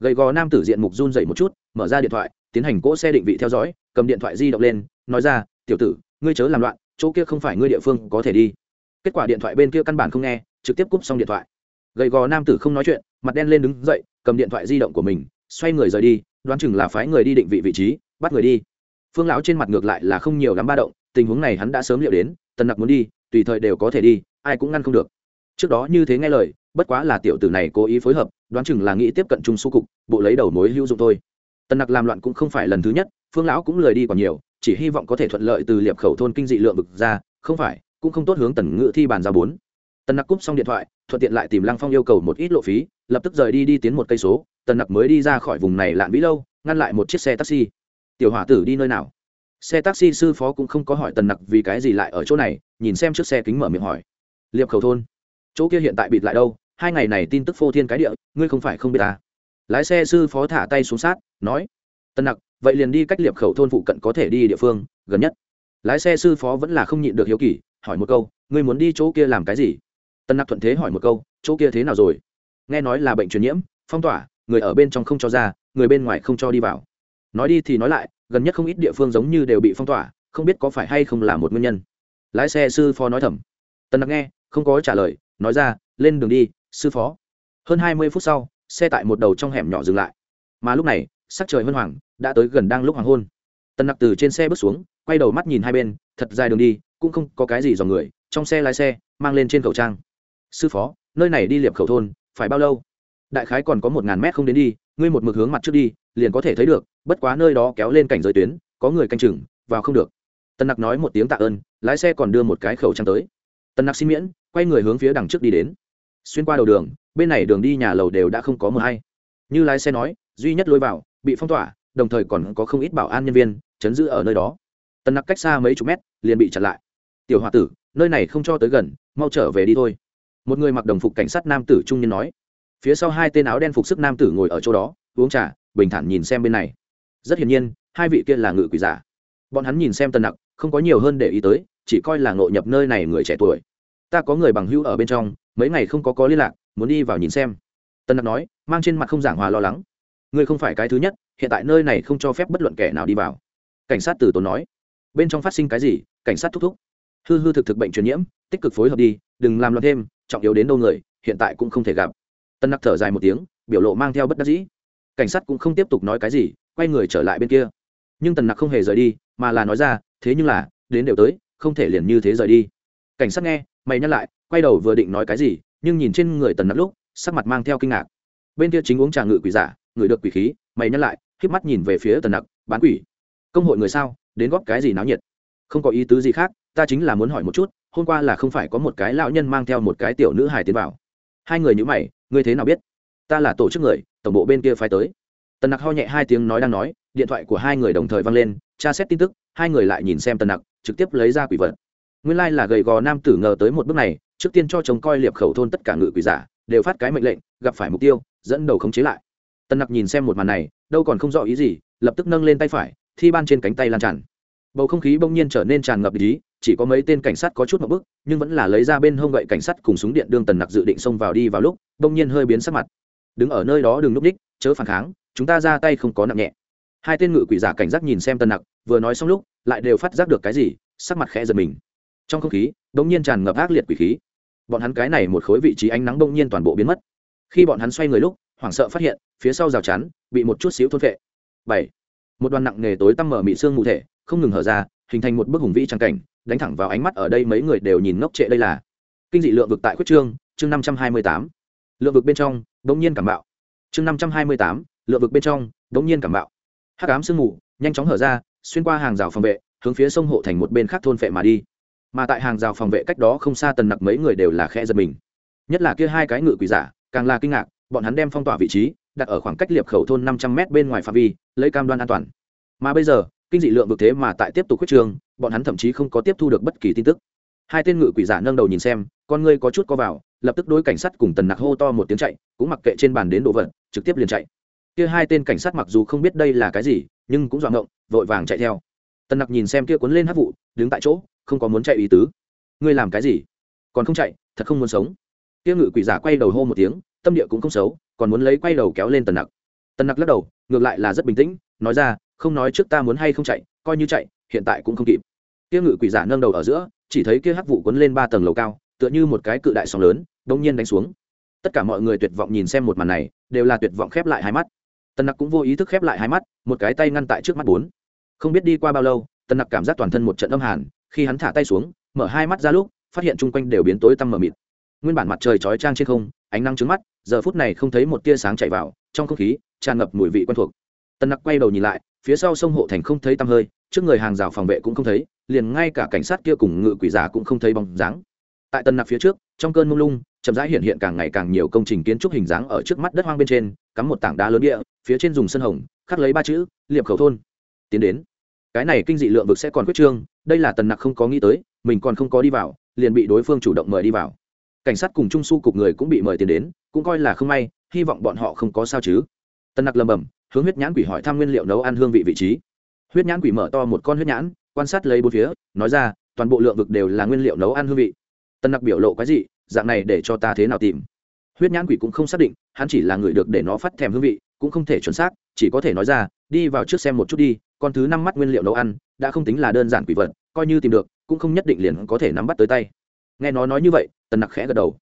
Gầy gò nam tử diện mục run dậy một chút, mở ra điện thoại, tiến hành cỗ xe định vị theo dõi, cầm điện thoại di động lên, nói ra, tiểu tử, ngươi chớ làm loạn, chỗ kia không phải ngươi địa phương, có thể đi. Kết quả điện thoại bên kia căn bản không nghe, trực tiếp cúp xong điện thoại. Gầy gò nam tử không nói chuyện, mặt đen lên đứng dậy, cầm điện thoại di động của mình, xoay người rời đi, đoán chừng là phái người đi định vị vị trí, bắt người đi. Phương lão trên mặt ngược lại là không nhiều lắm ba động tình huống này hắn đã sớm liệu đến, tần nặc muốn đi, tùy thời đều có thể đi, ai cũng ngăn không được. Trước đó như thế nghe lời, bất quá là tiểu tử này cố ý phối hợp, đoán chừng là nghĩ tiếp cận Chung su cục, bộ lấy đầu mối hữu dụng thôi. Tần nặc làm loạn cũng không phải lần thứ nhất, phương lão cũng lời đi còn nhiều, chỉ hy vọng có thể thuận lợi từ liệp khẩu thôn kinh dị lượng vực ra, không phải, cũng không tốt hướng tần ngự thi bàn ra bốn. Tần nặc cúp xong điện thoại, thuận tiện lại tìm lăng phong yêu cầu một ít lộ phí, lập tức rời đi đi tiến một cây số, tần nặc mới đi ra khỏi vùng này lạn vĩ lâu, ngăn lại một chiếc xe taxi. Tiểu hỏa tử đi nơi nào? Xe taxi sư phó cũng không có hỏi tần nặc vì cái gì lại ở chỗ này, nhìn xem chiếc xe kính mở miệng hỏi. Liệp khẩu thôn, chỗ kia hiện tại bịt lại đâu? Hai ngày này tin tức phô thiên cái địa, ngươi không phải không biết à. lái xe sư phó thả tay xuống sát, nói. Tần nặc, vậy liền đi cách liệp khẩu thôn phụ cận có thể đi địa phương, gần nhất. Lái xe sư phó vẫn là không nhịn được hiếu kỳ, hỏi một câu, ngươi muốn đi chỗ kia làm cái gì? Tần nặc thuận thế hỏi một câu, chỗ kia thế nào rồi? Nghe nói là bệnh truyền nhiễm, phong tỏa, người ở bên trong không cho ra, người bên ngoài không cho đi vào. Nói đi thì nói lại gần nhất không ít địa phương giống như đều bị phong tỏa, không biết có phải hay không là một nguyên nhân. Lái xe sư phó nói thầm. Tần nặc nghe, không có trả lời, nói ra, lên đường đi, sư phó. Hơn hai mươi phút sau, xe tại một đầu trong hẻm nhỏ dừng lại. Mà lúc này, sắc trời hân hoàng đã tới gần đang lúc hoàng hôn. Tần nặc từ trên xe bước xuống, quay đầu mắt nhìn hai bên, thật dài đường đi, cũng không có cái gì dòng người, trong xe lái xe, mang lên trên khẩu trang. Sư phó, nơi này đi liệp khẩu thôn, phải bao lâu? Đại khái còn có một ngàn mét không đến đi, ngươi một mực hướng mặt trước đi, liền có thể thấy được, bất quá nơi đó kéo lên cảnh giới tuyến, có người canh chừng, vào không được. Tân nặc nói một tiếng tạ ơn, lái xe còn đưa một cái khẩu trang tới. Tân nặc xin miễn, quay người hướng phía đằng trước đi đến. Xuyên qua đầu đường, bên này đường đi nhà lầu đều đã không có mờ hay. Như lái xe nói, duy nhất lối vào, bị phong tỏa, đồng thời còn có không ít bảo an nhân viên, chấn giữ ở nơi đó. Tần nặc cách xa mấy chục mét, liền bị chặn lại. Tiểu h o a tử, nơi này không cho tới gần, mau trở về đi thôi. Một người mặc đồng phục cảnh sát nam tử trung niên nói phía sau hai tên áo đen phục sức nam tử ngồi ở chỗ đó, uống trà, bình thản nhìn xem bên này. Rất hiển nhiên, hai vị kia là ngự quỷ giả. Bọn hắn nhìn xem tần nặc, không có nhiều hơn để ý tới, chỉ coi là ngộ nhập nơi này người trẻ tuổi. Ta có người bằng hữu ở bên trong, mấy ngày không có có liên lạc, muốn đi vào nhìn xem. Tần nặc nói, mang trên mặt không giảng hòa lo lắng. Ngươi không phải cái thứ nhất, hiện tại nơi này không cho phép bất luận kẻ nào đi vào. Cảnh sát từ tốn nói. Bên trong phát sinh cái gì, cảnh sát thúc thúc. Hư hư thực thực bệnh truyền nhiễm, tích cực phối hợp đi, đừng làm loạn thêm, trọng yếu đến đâu người, hiện tại cũng không thể gặp tân nặc thở dài một tiếng, biểu lộ mang theo bất đắc dĩ. Cảnh sát cũng không tiếp tục nói cái gì, quay người trở lại bên kia. Nhưng tần nặc không hề rời đi, mà là nói ra, thế nhưng là, đến đều tới, không thể liền như thế rời đi. Cảnh sát nghe, mày nhắc lại, quay đầu vừa định nói cái gì, nhưng nhìn trên người tần nặc lúc, sắc mặt mang theo kinh ngạc. Bên kia chính uống trà ngự quỷ giả, người được quỷ khí, mày nhắc lại k mắt nhìn về phía tần nặc, bán quỷ? Công hội người sao? Đến góp cái gì náo nhiệt? Không có ý tứ gì khác, ta chính là muốn hỏi một chút, hôm qua là không phải có một cái lão nhân mang theo một cái tiểu nữ hài tiến vào? Hai người nhữ mày ngươi thế nào biết? Ta là tổ chức người, tổng bộ bên kia phải tới. Tần nặc ho nhẹ hai tiếng nói đang nói, điện thoại của hai người đồng thời vang lên, tra xét tin tức, hai người lại nhìn xem tần nặc, trực tiếp lấy ra quỷ vật. Nguyên lai、like、là gầy gò nam tử ngờ tới một bước này, trước tiên cho chồng coi liệp khẩu thôn tất cả ngự quỷ giả, đều phát cái mệnh lệnh, gặp phải mục tiêu, dẫn đầu khống chế lại. Tần nặc nhìn xem một màn này, đâu còn không rõ ý gì, lập tức nâng lên tay phải, thi ban trên cánh tay lan tràn bầu không khí bỗng nhiên trở nên tràn ngập ý, chỉ có mấy tên cảnh sát có chút một bước nhưng vẫn là lấy ra bên hông gậy cảnh sát cùng súng điện đương tần nặc dự định xông vào đi vào lúc, bỗng nhiên hơi biến sắc mặt. Đứng ở nơi đó đừng núp ních chớ phản kháng, chúng ta ra tay không có nặng nhẹ. Hai tên ngự quỷ giả cảnh giác nhìn xem tần nặc, vừa nói xong lúc, lại đều phát giác được cái gì, sắc mặt khẽ giật mình. Trong không khí, bỗng nhiên tràn ngập ác liệt quỷ khí. Bọn hắn cái này một khối vị trí ánh nắng bỗng nhiên toàn bộ biến mất. Khi bọn hắn xoay người lúc, hoảng sợ phát hiện, phía sau rào chắn, bị một chút xíu thôn vệ bảy. Một đoàn nặng nghề tối tăm mở mị xương mù thể không ngừng hở ra, hình thành một bức hùng vĩ trang cảnh, đánh thẳng vào ánh mắt ở đây mấy người đều nhìn ngốc trệ đây là. Kinh dị lượng vực tại khuyết trương, chương năm trăm hai mươi tám. Lượng vực bên trong đ ỗ n g nhiên cảm bạo. Chương năm trăm hai mươi tám, lượng vực bên trong đ ỗ n g nhiên cảm bạo. Hắc ám sương mù, nhanh chóng hở ra, xuyên qua hàng rào phòng vệ, hướng phía sông hộ thành một bên khác thôn vệ mà đi. Mà tại hàng rào phòng vệ cách đó không xa tần nặc mấy người đều là khe giật mình. Nhất là kia hai cái ngự quỷ giả, càng là kinh ngạc, bọn hắn đem phong tỏa vị trí, đặt ở khoảng cách liệp khẩu thôn năm trăm m bên ngoài phạm vi, lấy cam đoan an toàn. Mà bây giờ kinh dị lượng vực thế mà tại tiếp tục quyết trường bọn hắn thậm chí không có tiếp thu được bất kỳ tin tức. Hai tên ngự quỷ giả nâng đầu nhìn xem, con ngươi có chút co vào, lập tức đối cảnh sát cùng tần nặc hô to một tiếng chạy, cũng mặc kệ trên bàn đến đồ vật, trực tiếp liền chạy. Kia hai tên cảnh sát mặc dù không biết đây là cái gì, nhưng cũng dọa ngộng, vội vàng chạy theo. Tần nặc nhìn xem kia cuốn lên hát vụ, đứng tại chỗ, không có muốn chạy ý tứ. Ngươi làm cái gì? Còn không chạy, thật không muốn sống. Kia ngự quỷ giả quay đầu hô một tiếng, tâm địa cũng không xấu, còn muốn lấy quay đầu kéo lên tần nặc. Tần nặc lắc đầu, ngược lại là rất bình tĩnh, nói ra không nói trước ta muốn hay không chạy, coi như chạy, hiện tại cũng không kịp. Kia ngự quỷ giả nâng đầu ở giữa, chỉ thấy kia hắc vụ cuốn lên ba tầng lầu cao, tựa như một cái cự đại sóng lớn đông nhiên đánh xuống. Tất cả mọi người tuyệt vọng nhìn xem một màn này, đều là tuyệt vọng khép lại hai mắt. Tần nặc cũng vô ý thức khép lại hai mắt, một cái tay ngăn tại trước mắt bốn. Không biết đi qua bao lâu, tần nặc cảm giác toàn thân một trận âm hàn, khi hắn thả tay xuống, mở hai mắt ra lúc, phát hiện chung quanh đều biến tối tăm mờ mịt. Nguyên bản mặt trời chói trang trên không, ánh nắng trứng mắt, giờ phút này không thấy một tia sáng chạy vào, trong không khí, tràn ngập mùi vị quen thuộc. Tần nặc quay đầu nhìn lại phía sau sông hộ thành không thấy tăm hơi, trước người hàng rào phòng vệ cũng không thấy, liền ngay cả cảnh sát kia cùng ngự quỷ giả cũng không thấy bóng dáng. Tại tần nặc phía trước, trong cơn mông lung, chậm rãi hiện hiện càng ngày càng nhiều công trình kiến trúc hình dáng ở trước mắt đất hoang bên trên, cắm một tảng đá lớn địa, phía trên dùng sân hồng, khắc lấy ba chữ, liệp khẩu thôn. Tiến đến. Cái này kinh dị lượng vực sẽ còn quyết trương, đây là tần nặc không có nghĩ tới, mình còn không có đi vào, liền bị đối phương chủ động mời đi vào. Cảnh sát cùng trung su cục người cũng bị mời tiền đến, cũng coi là không may, hy vọng bọn họ không có sao chứ. Tần nặc lầm bầm hướng huyết nhãn quỷ hỏi thăm nguyên liệu nấu ăn hương vị vị trí. Huyết nhãn quỷ mở to một con huyết nhãn, quan sát lấy bốn phía, nói ra, toàn bộ lượng vực đều là nguyên liệu nấu ăn hương vị. Tân nặc biểu lộ cái gì dạng này để cho ta thế nào tìm? Huyết nhãn quỷ cũng không xác định, hắn chỉ là người được để nó phát thèm hương vị, cũng không thể chuẩn xác, chỉ có thể nói ra, đi vào trước xem một chút đi, con thứ năm mắt nguyên liệu nấu ăn, đã không tính là đơn giản quỷ vật, coi như tìm được, cũng không nhất định liền có thể nắm bắt tới tay. Nghe nó nói như vậy tần nặc khẽ gật đầu.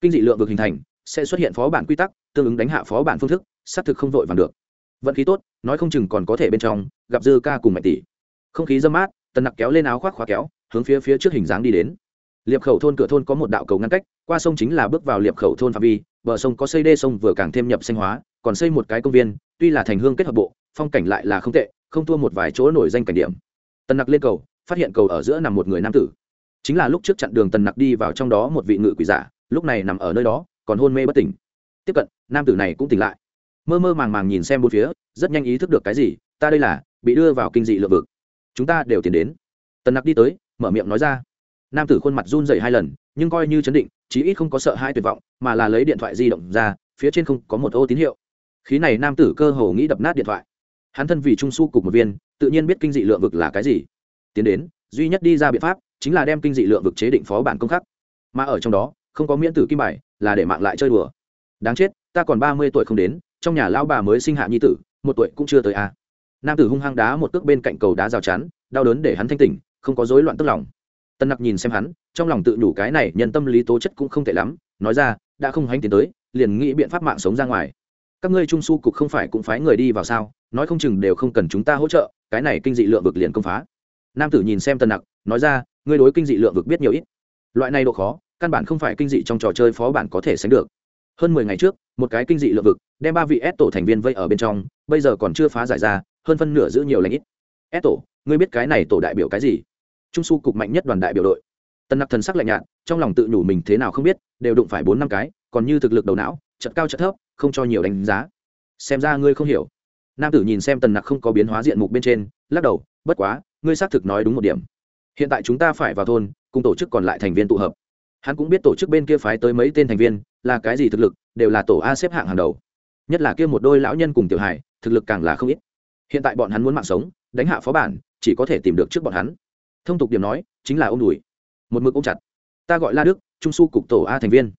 Kinh dị lượng vực hình thành, sẽ xuất hiện phó bản quy tắc, tương ứng đánh hạ phó bản phương thức, xác thực không vội vàng được vận khí tốt, nói không chừng còn có thể bên trong, gặp dư ca cùng mạnh tỷ. Không khí dâm mát, tần nặc kéo lên áo khoác khóa kéo, hướng phía phía trước hình dáng đi đến. Liệp khẩu thôn cửa thôn có một đạo cầu ngăn cách, qua sông chính là bước vào liệp khẩu thôn phạm vi, bờ sông có xây đê sông vừa càng thêm nhập xanh hóa, còn xây một cái công viên, tuy là thành hương kết hợp bộ, phong cảnh lại là không tệ, không thua một vài chỗ nổi danh cảnh điểm. Tần nặc lên cầu, phát hiện cầu ở giữa nằm một người nam tử. Chính là lúc trước chặn đường tần nặc đi vào trong đó một vị ngự quỷ giả, lúc này nằm ở nơi đó, còn hôn mê bất tỉnh. Tiếp cận, nam tử này cũng tỉnh lại mơ mơ màng màng nhìn xem bốn phía, rất nhanh ý thức được cái gì, ta đây là, bị đưa vào kinh dị lượng vực. Chúng ta đều tiến đến. Tần nặc đi tới, mở miệng nói ra. Nam tử khuôn mặt run dày hai lần, nhưng coi như chấn định, chí ít không có sợ hai tuyệt vọng, mà là lấy điện thoại di động ra, phía trên không có một ô tín hiệu. Khí này nam tử cơ hồ nghĩ đập nát điện thoại. Hắn thân vì trung su cục một viên, tự nhiên biết kinh dị lượng vực là cái gì. Tiến đến, duy nhất đi ra biện pháp, chính là đem kinh dị lượng vực chế định phó bản công khắc. Mà ở trong đó, không có miễn tử kim bài, là để mạng lại chơi đùa. Đáng chết, ta còn ba mươi tuổi không đến trong nhà lão bà mới sinh hạ nhi tử, một tuổi cũng chưa tới a à. nam tử hung hăng đá một cước bên cạnh cầu đá rào chắn, đau đớn để hắn thanh tỉnh, không có rối loạn tức lòng. Tân nặc nhìn xem hắn, trong lòng tự nhủ cái này nhân tâm lý tố chất cũng không tệ lắm, nói ra, đã không hánh tiến tới, liền nghĩ biện pháp mạng sống ra ngoài. Các ngươi trung su cục không phải cũng phái người đi vào sao, nói không chừng đều không cần chúng ta hỗ trợ, cái này kinh dị lượng vực liền công phá. Nam tử nhìn xem tân nặc, nói ra, ngươi đối kinh dị lượng vực biết nhiều ít. Loại này độ khó, căn bản không phải kinh dị trong trò chơi phó bản có thể sánh được. Hơn mười ngày trước một cái kinh dị lượng vực, đem ba vị S tổ thành viên vây ở bên trong, bây giờ còn chưa phá giải ra, hơn phân nửa giữ nhiều lãnh ít. S tổ ngươi biết cái này tổ đại biểu cái gì? Trung su cục mạnh nhất đoàn đại biểu đội. Tân nặc thần sắc lạnh nhạt, trong lòng tự nhủ mình thế nào không biết, đều đụng phải bốn năm cái, còn như thực lực đầu não, chật cao chật thấp, không cho nhiều đánh giá. Xem ra ngươi không hiểu. Nam tử nhìn xem tần nặc không có biến hóa diện mục bên trên, lắc đầu, bất quá, ngươi xác thực nói đúng một điểm. Hiện tại chúng ta phải vào thôn, cùng tổ chức còn lại thành viên tụ hợp hắn cũng biết tổ chức bên kia phái tới mấy tên thành viên, là cái gì thực lực, đều là tổ a xếp hạng hàng đầu. Nhất là kia một đôi lão nhân cùng tiểu hải thực lực càng là không ít. Hiện tại bọn hắn muốn mạng sống, đánh hạ phó bản, chỉ có thể tìm được trước bọn hắn. Thông tục điểm nói, chính là ô m đùi. Một mực ôm chặt. Ta gọi la đức, trung su cục tổ a thành viên.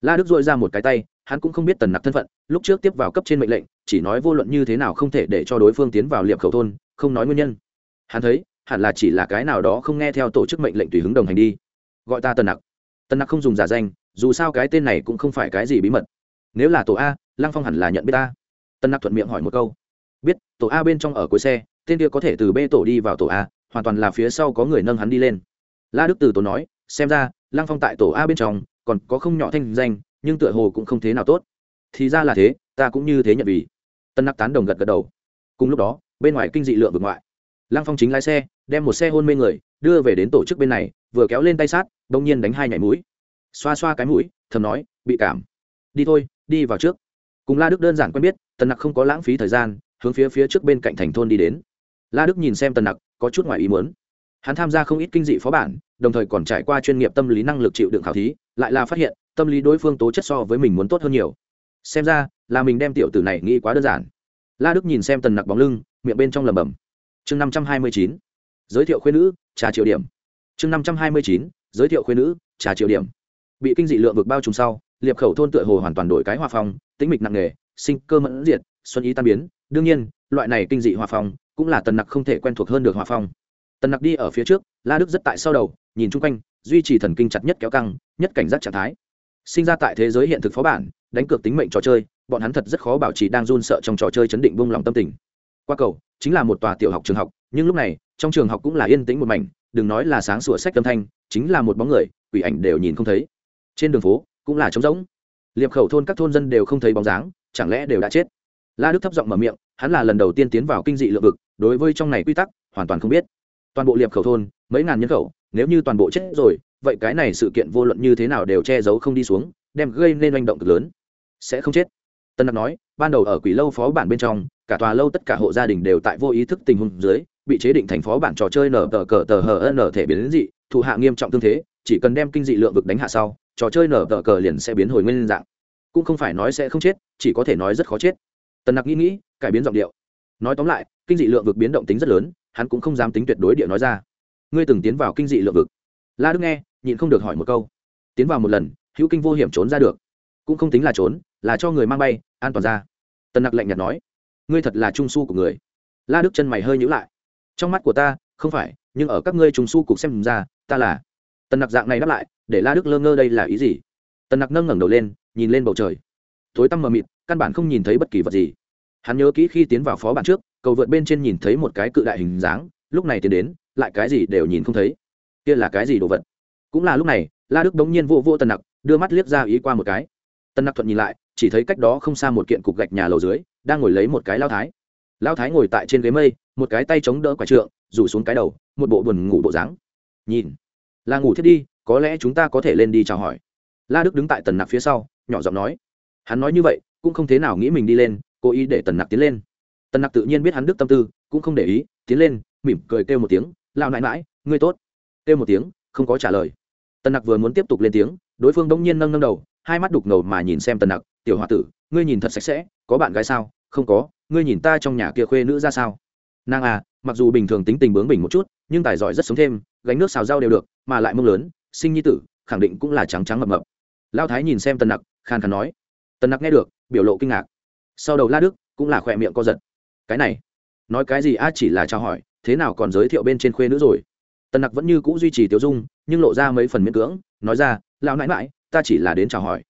La đức dội ra một cái tay, hắn cũng không biết tần nặc thân phận, lúc trước tiếp vào cấp trên mệnh lệnh, chỉ nói vô luận như thế nào không thể để cho đối phương tiến vào liệp khẩu thôn, không nói nguyên nhân. Hắn thấy, hẳn là chỉ là cái nào đó không nghe theo tổ chức mệnh lệnh tùy hứng đồng hành đi. Gọi ta tần nặc. Tân nặc không dùng giả danh, dù sao cái tên này cũng không phải cái gì bí mật. Nếu là tổ a, lăng phong hẳn là nhận biết ta Tân nặc thuận miệng hỏi một câu. Biết, tổ a bên trong ở cuối xe, tên kia có thể từ b tổ đi vào tổ a, hoàn toàn là phía sau có người nâng hắn đi lên. La đức từ tổ nói, xem ra, lăng phong tại tổ a bên trong, còn có không nhỏ thanh danh, nhưng tựa hồ cũng không thế nào tốt. Thì ra là thế, ta cũng như thế nhận vì. Tân nặc tán đồng gật gật đầu. Cùng lúc đó, bên ngoài kinh dị lượng vượt ngoại. Lăng phong chính lái xe đem một xe hôn mê người, đưa về đến tổ chức bên này, vừa kéo lên tay sát đông nhiên đánh hai nhảy mũi. Xoa xoa cái mũi, thầm nói, bị cảm. Đi thôi, đi vào trước. Cùng la đức đơn giản quen biết, tần nặc không có lãng phí thời gian, hướng phía phía trước bên cạnh thành thôn đi đến. La đức nhìn xem tần nặc, có chút ngoài ý muốn. Hắn tham gia không ít kinh dị phó bản, đồng thời còn trải qua chuyên nghiệp tâm lý năng lực chịu đựng khảo thí, lại là phát hiện, tâm lý đối phương tố chất so với mình muốn tốt hơn nhiều. Xem ra, là mình đem tiểu tử này nghĩ quá đơn giản. La đức nhìn xem tần nặc bóng lưng, miệng bên trong lầm bầm chương năm trăm hai mươi chín giới thiệu khuyên nữ, trà triệu điểm. Chương năm trăm hai mươi chín, giới thiệu khuyên nữ, trà triệu điểm. Bị kinh dị lượng vực bao trùm sau, liệp khẩu thôn tựa hồ hoàn toàn đổi cái hòa phong, tĩnh mịch nặng nề, sinh cơ mẫn diệt, xuân ý tan biến. Đương nhiên, loại này kinh dị hòa phong cũng là tần nặc không thể quen thuộc hơn được hòa phong. Tần nặc đi ở phía trước, la đức rất tại sau đầu, nhìn chung quanh, duy trì thần kinh chặt nhất kéo căng, nhất cảnh giác trạng thái. Sinh ra tại thế giới hiện thực phó bản, đánh cược tính mệnh trò chơi, bọn hắn thật rất khó bảo trì đang run sợ trong trò chơi chấn định buông lòng tâm tình qua cầu, chính là một tòa tiểu học trường học, nhưng lúc này, trong trường học cũng là yên tĩnh một mảnh, đừng nói là sáng sủa sách âm thanh, chính là một bóng người, quỷ ảnh đều nhìn không thấy. Trên đường phố, cũng là trống rỗng. Liệp khẩu thôn các thôn dân đều không thấy bóng dáng, chẳng lẽ đều đã chết? La đức thấp giọng mở miệng, hắn là lần đầu tiên tiến vào kinh dị lượng vực, đối với trong này quy tắc, hoàn toàn không biết. Toàn bộ liệp khẩu thôn, mấy ngàn nhân khẩu, nếu như toàn bộ chết rồi, vậy cái này sự kiện vô luận như thế nào đều che giấu không đi xuống, đem gây nên manh động cực lớn. Sẽ không chết tân nặc nói, ban đầu ở quỷ lâu phó bản bên trong, cả tòa lâu tất cả hộ gia đình đều tại vô ý thức tình huống dưới, bị chế định thành phó bản trò chơi nở tờ cờ tờ hờ nở thể biến dị thụ hạ nghiêm trọng tương thế, chỉ cần đem kinh dị lượng vực đánh hạ sau, trò chơi nở tờ cờ liền sẽ biến hồi nguyên dạng. Cũng không phải nói sẽ không chết, chỉ có thể nói rất khó chết. Tần nặc nghĩ nghĩ, cải biến giọng điệu. Nói tóm lại, kinh dị lượng vực biến động tính rất lớn, hắn cũng không dám tính tuyệt đối địa nói ra. Ngươi từng tiến vào kinh dị lượng vực? La đức nghe, nhịn không được hỏi một câu. Tiến vào một lần, hữu kinh vô hiểm trốn ra được. Cũng không tính là trốn là cho người mang bay, an toàn ra. Tần nặc lạnh nhạt nói, ngươi thật là trung su của người. La đức chân mày hơi nhữ lại. Trong mắt của ta, không phải, nhưng ở các ngươi trung su cục xem ra, ta là. Tần nặc dạng này đáp lại, để la đức lơ ngơ đây là ý gì? Tần nặc nâng ngẩng đầu lên, nhìn lên bầu trời. Tối tăm mờ mịt, căn bản không nhìn thấy bất kỳ vật gì. Hắn nhớ kỹ khi tiến vào phó bản trước, cầu vượt bên trên nhìn thấy một cái cự đại hình dáng, lúc này tiến đến, lại cái gì đều nhìn không thấy. Kia là cái gì đồ vật? Cũng là lúc này, la đức đống nhiên vô vô tần nặc, đưa mắt liếc ra ý qua một cái. Tần nặc thuận nhìn lại chỉ thấy cách đó không xa một kiện cục gạch nhà lầu dưới, đang ngồi lấy một cái lao thái. Lao thái ngồi tại trên ghế mây, một cái tay chống đỡ quả trượng, rủ xuống cái đầu, một bộ buồn ngủ bộ dáng. Nhìn. Là ngủ thiết đi, có lẽ chúng ta có thể lên đi chào hỏi. La đức đứng tại tần nặc phía sau, nhỏ giọng nói. Hắn nói như vậy, cũng không thế nào nghĩ mình đi lên, cố ý để tần nặc tiến lên. Tần nặc tự nhiên biết hắn đức tâm tư, cũng không để ý, tiến lên, mỉm cười kêu một tiếng lao nãi mãi ngươi tốt. Kêu một tiếng, không có trả lời. Tần nặc vừa muốn tiếp tục lên tiếng, đối phương đông nhiên nâng nâng đầu, hai mắt đục ngầu mà nhìn xem tần nặc tiểu h o a tử, ngươi nhìn thật sạch sẽ, có bạn gái sao? Không có, ngươi nhìn ta trong nhà kia khuê nữ ra sao? Nàng à mặc dù bình thường tính tình bướng bỉnh một chút, nhưng tài giỏi rất sống thêm, gánh nước xào rau đều được, mà lại mông lớn, sinh nhi tử, khẳng định cũng là trắng trắng mập mập. Lao thái nhìn xem tần nặc khàn khàn nói. Tần nặc nghe được, biểu lộ kinh ngạc. Sau đầu la đức, cũng là khỏe miệng co giật. Cái này, nói cái gì a, chỉ là trao hỏi, thế nào còn giới thiệu bên trên khuê nữ rồi? Tần nặc vẫn như c ũ duy trì tiêu dung, nhưng lộ ra mấy phần miễn cưỡng, nói ra, lão nãi mãi ta chỉ là đến chào hỏi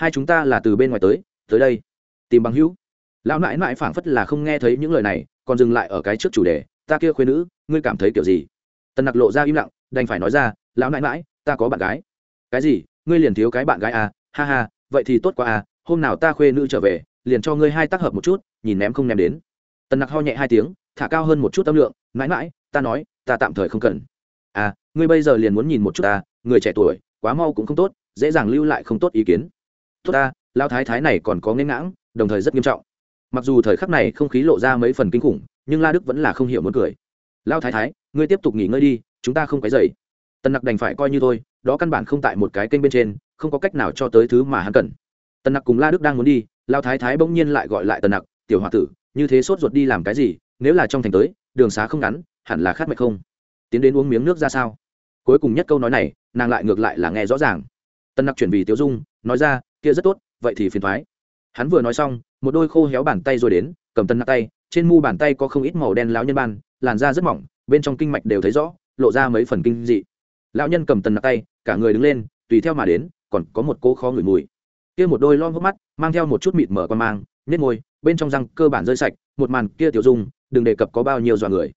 hai chúng ta là từ bên ngoài tới tới đây, tìm bằng hữu. Lão nãi nãi phảng phất là không nghe thấy những lời này, còn dừng lại ở cái trước chủ đề, ta kia khuyên nữ, ngươi cảm thấy kiểu gì? Tần nặc lộ ra im lặng, đành phải nói ra, lão nãi nãi, ta có bạn gái. Cái gì? Ngươi liền thiếu cái bạn gái à? Ha ha, vậy thì tốt quá à hôm nào ta khuê nữ trở về, liền cho ngươi hai tác hợp một chút, nhìn ném không ném đến. Tần nặc ho nhẹ hai tiếng, thả cao hơn một chút tâm lượng mãi mãi ta nói, ta tạm thời không cần. À ngươi bây giờ liền muốn nhìn một chút ta, người trẻ tuổi, quá mau cũng không tốt, dễ dàng lưu lại không tốt ý kiến tốt ta lao thái thái này còn có nghẽn ngãng, đồng thời rất nghiêm trọng. Mặc dù thời khắc này không khí lộ ra mấy phần kinh khủng, nhưng la đức vẫn là không hiểu muốn cười. Lao thái thái, ngươi tiếp tục nghỉ ngơi đi, chúng ta không cái dậy tần nặc đành phải coi như thôi, đó căn bản không tại một cái kênh bên trên, không có cách nào cho tới thứ mà hắn cần. Tần nặc cùng la đức đang muốn đi lao thái thái bỗng nhiên lại gọi lại tần nặc, tiểu h o a tử, như thế sốt ruột đi làm cái gì, nếu là trong thành tới, đường xá không ngắn, hẳn là khát mệt không? Tiến đến uống miếng nước ra sao? Cuối cùng nhất câu nói này, nàng lại ngược lại là nghe rõ ràng. Tân nặc chuyển vì tiêu dung, nói ra kia rất tốt, vậy thì phiền thoái. Hắn vừa nói xong, một đôi khô héo bàn tay rồi đến, cầm tân nặng tay, trên mu bàn tay có không ít màu đen lão nhân ban, làn da rất mỏng, bên trong kinh mạch đều thấy rõ, lộ ra mấy phần kinh dị. Lão nhân cầm tần nặng tay, cả người đứng lên, tùy theo mà đến, còn có một cô khó ngửi mùi. Kia một đôi lon hốc mắt, mang theo một chút mịt mở con mang nhét môi, bên trong răng cơ bản rơi sạch, một màn kia tiểu dung, đừng đề cập có bao nhiêu dọa người.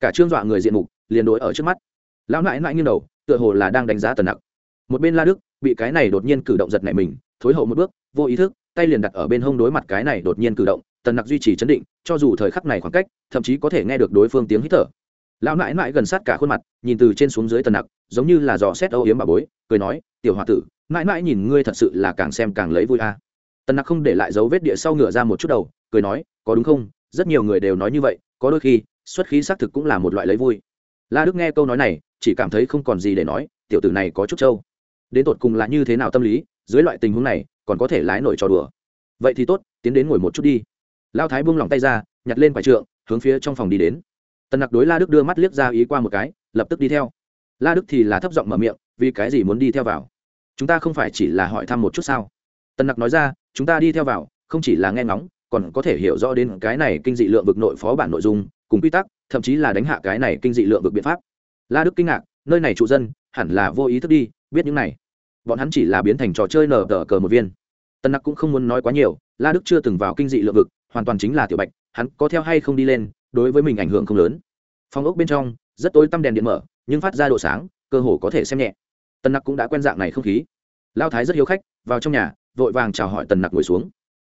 Cả trương dọa người diện mục, liền đối ở trước mắt. Lão nãi nãi nghiêng đầu, tựa hồ là đang đánh giá tần nặc. Một bên la đức, bị cái này đột nhiên cử động giật nảy mình thối hậu một bước, vô ý thức, tay liền đặt ở bên hông đối mặt cái này đột nhiên cử động, tần nặc duy trì chấn định, cho dù thời khắc này khoảng cách, thậm chí có thể nghe được đối phương tiếng hít thở. Lão nãi nãi gần sát cả khuôn mặt, nhìn từ trên xuống dưới tần nặc, giống như là dò xét âu yếm bà bối, cười nói, tiểu h o a tử, nãi nãi nhìn ngươi thật sự là càng xem càng lấy vui a. À. tần nặc không để lại dấu vết địa sau ngựa ra một chút đầu, cười nói, có đúng không? Rất nhiều người đều nói như vậy, có đôi khi, xuất khí xác thực cũng là một loại lấy vui. La đức nghe câu nói này, chỉ cảm thấy không còn gì để nói, tiểu tử này có chút trâu. Đến tột cùng là như thế nào tâm lý dưới loại tình huống này, còn có thể lái nổi trò đùa. Vậy thì tốt, tiến đến ngồi một chút đi. Lao thái buông lỏng tay ra, nhặt lên quả trượng, hướng phía trong phòng đi đến. Tần nặc đối la đức đưa mắt liếc ra ý qua một cái, lập tức đi theo. La đức thì là thấp giọng mở miệng, vì cái gì muốn đi theo vào? Chúng ta không phải chỉ là hỏi thăm một chút sao? Tần nặc nói ra, chúng ta đi theo vào, không chỉ là nghe ngóng, còn có thể hiểu rõ đến cái này kinh dị lượng vực nội phó bản nội dung, cùng quy tắc, thậm chí là đánh hạ cái này kinh dị lượng vực biện pháp. La đức kinh ngạc, nơi này trụ dân, hẳn là vô ý thức đi, biết những này bọn hắn chỉ là biến thành trò chơi nở tờ cờ một viên. Tân nặc cũng không muốn nói quá nhiều, la đức chưa từng vào kinh dị lựa vực, hoàn toàn chính là tiểu bạch, hắn có theo hay không đi lên, đối với mình ảnh hưởng không lớn. Phòng ốc bên trong, rất tối tăm đèn điện mở, nhưng phát ra độ sáng, cơ hồ có thể xem nhẹ. Tân nặc cũng đã quen dạng này không khí. Lao thái rất hiếu khách, vào trong nhà, vội vàng chào hỏi tần nặc ngồi xuống.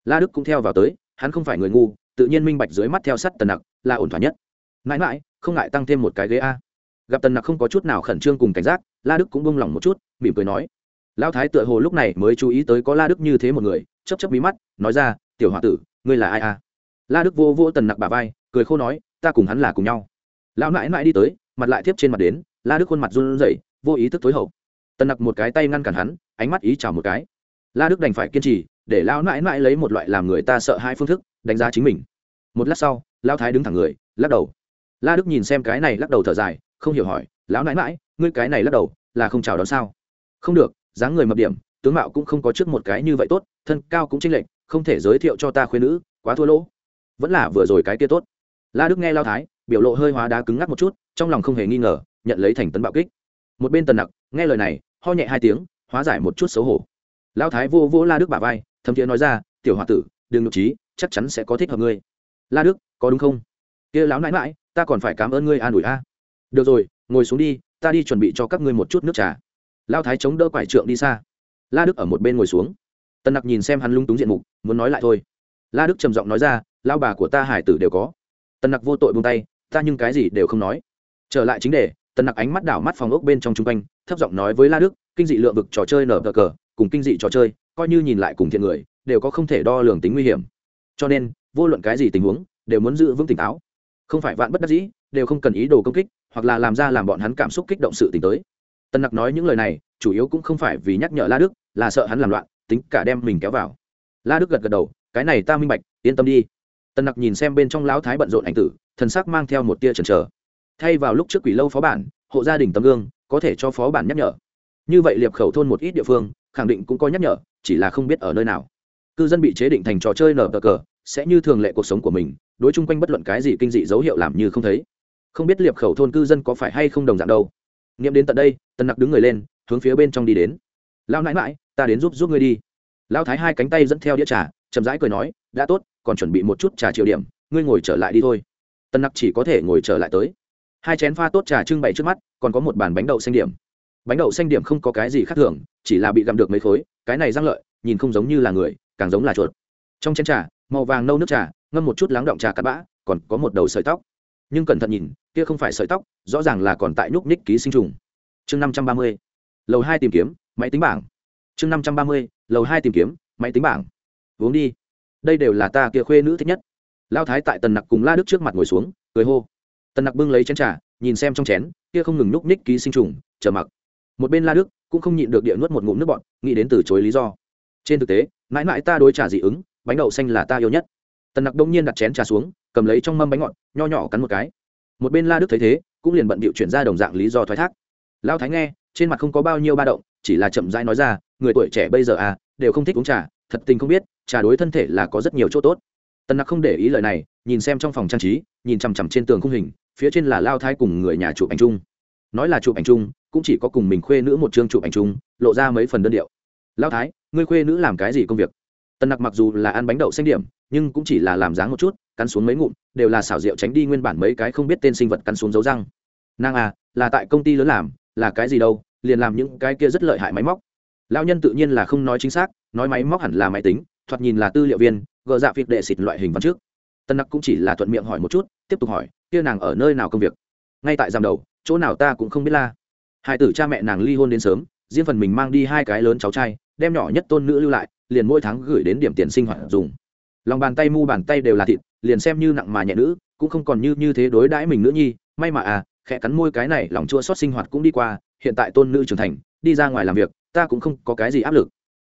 La đức cũng theo vào tới, hắn không phải người ngu, tự nhiên minh bạch dưới mắt theo sắt tần nặc là ổn thỏa nhất. Mãi mãi, không ngại tăng thêm một cái ghế a. Gặp tần nặc không có chút nào khẩn trương cùng cảnh giác, la đức cũng bông lỏng một chút, mỉm cười nói lão thái tựa hồ lúc này mới chú ý tới có la đức như thế một người chấp chấp mí mắt, nói ra, tiểu h o a tử, ngươi là ai à? la đức vô vô tần nặc bà vai, cười khô nói, ta cùng hắn là cùng nhau. Lão nãi nãi đi tới, mặt lại tiếp trên mặt đến, la đức khuôn mặt run rẩy, vô ý thức tối hậu. Tần nặc một cái tay ngăn cản hắn, ánh mắt ý chào một cái. La đức đành phải kiên trì, để lão nãi nãi lấy một loại làm người ta sợ hai phương thức, đánh giá chính mình. Một lát sau, lão thái đứng thẳng người, lắc đầu. La đức nhìn xem cái này, lắc đầu thở dài, không hiểu hỏi, lão nãi nãi ngươi cái này lắc đầu, là không chào đón sao? Không được dáng người mập điểm, tướng mạo cũng không có trước một cái như vậy tốt, thân cao cũng chênh lệch, không thể giới thiệu cho ta khuyên nữ, quá thua lỗ. Vẫn là vừa rồi cái kia tốt. La đức nghe lao thái, biểu lộ hơi hóa đá cứng ngắc một chút, trong lòng không hề nghi ngờ, nhận lấy thành tấn bạo kích. Một bên tần nặc, nghe lời này, ho nhẹ hai tiếng, hóa giải một chút xấu hổ. Lao thái vô vô la đức bả vai, thấm thiế nói ra, tiểu h o a tử, đừng nhục trí, chắc chắn sẽ có thích hợp ngươi. La đức, có đúng không? Kia láo nãi mãi ta còn phải cảm ơn ngươi an ủi a. Được rồi, ngồi xuống đi, ta đi chuẩn bị cho các ngươi một chút nước trà lao thái chống đỡ quải trượng đi xa. La đức ở một bên ngồi xuống. Tân nặc nhìn xem hắn lung túng diện mục, muốn nói lại thôi. La đức trầm giọng nói ra lao bà của ta hải tử đều có. Tân nặc vô tội buông tay, ta nhưng cái gì đều không nói. Trở lại chính đề Tân nặc ánh mắt đảo mắt phòng ốc bên trong chung quanh, thấp giọng nói với la đức, kinh dị lượng vực trò chơi nở cờ cờ, cùng kinh dị trò chơi, coi như nhìn lại cùng thiện người, đều có không thể đo lường tính nguy hiểm. Cho nên, vô luận cái gì tình huống, đều muốn giữ vững tỉnh táo. Không phải vạn bất đắc dĩ, đều không cần ý đồ công kích, hoặc là làm ra làm bọn hắn cảm xúc kích động sự t tới tân nặc nói những lời này, chủ yếu cũng không phải vì nhắc nhở la đức, là sợ hắn làm loạn, tính cả đem mình kéo vào. La đức gật gật đầu, cái này ta minh bạch, yên tâm đi. Tân nặc nhìn xem bên trong lão thái bận rộn ảnh tử, thần sắc mang theo một tia chần chờ. Thay vào lúc trước quỷ lâu phó bản, hộ gia đình tấm gương, có thể cho phó bản nhắc nhở. Như vậy liệp khẩu thôn một ít địa phương, khẳng định cũng có nhắc nhở, chỉ là không biết ở nơi nào. Cư dân bị chế định thành trò chơi nở cờ cờ, sẽ như thường lệ cuộc sống của mình, đối chung quanh bất luận cái gì kinh dị dấu hiệu làm như không thấy. Không biết liệp khẩu thôn cư dân có phải hay không đồng dạng đâu nghiệm đến tận đây, tần nặc đứng người lên, hướng phía bên trong đi đến. Lao nãi mãi ta đến giúp giúp ngươi đi. Lao thái hai cánh tay dẫn theo đĩa trà, chậm rãi cười nói, đã tốt, còn chuẩn bị một chút trà chiều điểm, ngươi ngồi trở lại đi thôi. Tần nặc chỉ có thể ngồi trở lại tới. Hai chén pha tốt trà trưng bày trước mắt, còn có một bàn bánh đậu xanh điểm. Bánh đậu xanh điểm không có cái gì khác thường, chỉ là bị gặm được mấy khối, cái này răng lợi, nhìn không giống như là người, càng giống là chuột. Trong chén trà, màu vàng nâu nước trà, ngâm một chút lắng động trà cắt bã, còn có một đầu sợi tóc nhưng cẩn thận nhìn, kia không phải sợi tóc, rõ ràng là còn tại nhúc ních ký sinh trùng. Chương năm trăm ba mươi, lầu hai tìm kiếm, máy tính bảng. Chương năm trăm ba mươi, lầu hai tìm kiếm, máy tính bảng. Uống đi. Đây đều là ta kia khuê nữ thích nhất. Lao thái tại tần nặc cùng la đức trước mặt ngồi xuống, cười hô. Tần nặc bưng lấy chén trà, nhìn xem trong chén, kia không ngừng núp ních ký sinh trùng, chờ mặc. Một bên la đức cũng không nhịn được địa nuốt một ngụm nước bọn nghĩ đến từ chối lý do. Trên thực tế, mãi mãi ta đối trà dị ứng, bánh đậu xanh là ta yêu nhất. Tần nặc đông nhiên đặt chén trà xuống cầm lấy trong mâm bánh ngọt, nho nhỏ cắn một cái. Một bên la đức thấy thế, cũng liền bận bịu chuyển ra đồng dạng lý do thoái thác. Lao thái nghe, trên mặt không có bao nhiêu ba động, chỉ là chậm rãi nói ra, người tuổi trẻ bây giờ à đều không thích uống trà, thật tình không biết, trà đối thân thể là có rất nhiều chỗ tốt. Tần nặc không để ý lời này, nhìn xem trong phòng trang trí, nhìn chằm chằm trên tường khung hình, phía trên là lao thái cùng người nhà chụp ảnh chung. Nói là chụp ảnh chung, cũng chỉ có cùng mình khuê nữ một chương chụp ảnh chung, lộ ra mấy phần đơn điệu. Lao thái, ngươi khuê nữ làm cái gì công việc? Tần nặc mặc dù là ăn bánh đậu xanh điểm, nhưng cũng chỉ là làm dáng một chút cắn xuống mấy ngụm, đều là xảo diệu tránh đi nguyên bản mấy cái không biết tên sinh vật cắn xuống dấu răng. Nàng à là tại công ty lớn làm, là cái gì đâu, liền làm những cái kia rất lợi hại máy móc. Lao nhân tự nhiên là không nói chính xác, nói máy móc hẳn là máy tính, thoạt nhìn là tư liệu viên gợ dạ việc đệ xịt loại hình văn trước. Tân nặc cũng chỉ là thuận miệng hỏi một chút, tiếp tục hỏi, kia nàng ở nơi nào công việc? Ngay tại giam đầu, chỗ nào ta cũng không biết la. Hai tử cha mẹ nàng ly hôn đến sớm, riêng phần mình mang đi hai cái lớn cháu trai, đem nhỏ nhất tôn nữ lưu lại, liền mỗi tháng gửi đến điểm tiền sinh hoạt dùng lòng bàn tay mu bàn tay đều là thịt, liền xem như nặng mà nhẹ nữ, cũng không còn như như thế đối đãi mình nữ nhi. May mà à khẽ cắn môi cái này, lòng chua xót sinh hoạt cũng đi qua, hiện tại tôn nữ trưởng thành, đi ra ngoài làm việc, ta cũng không có cái gì áp lực.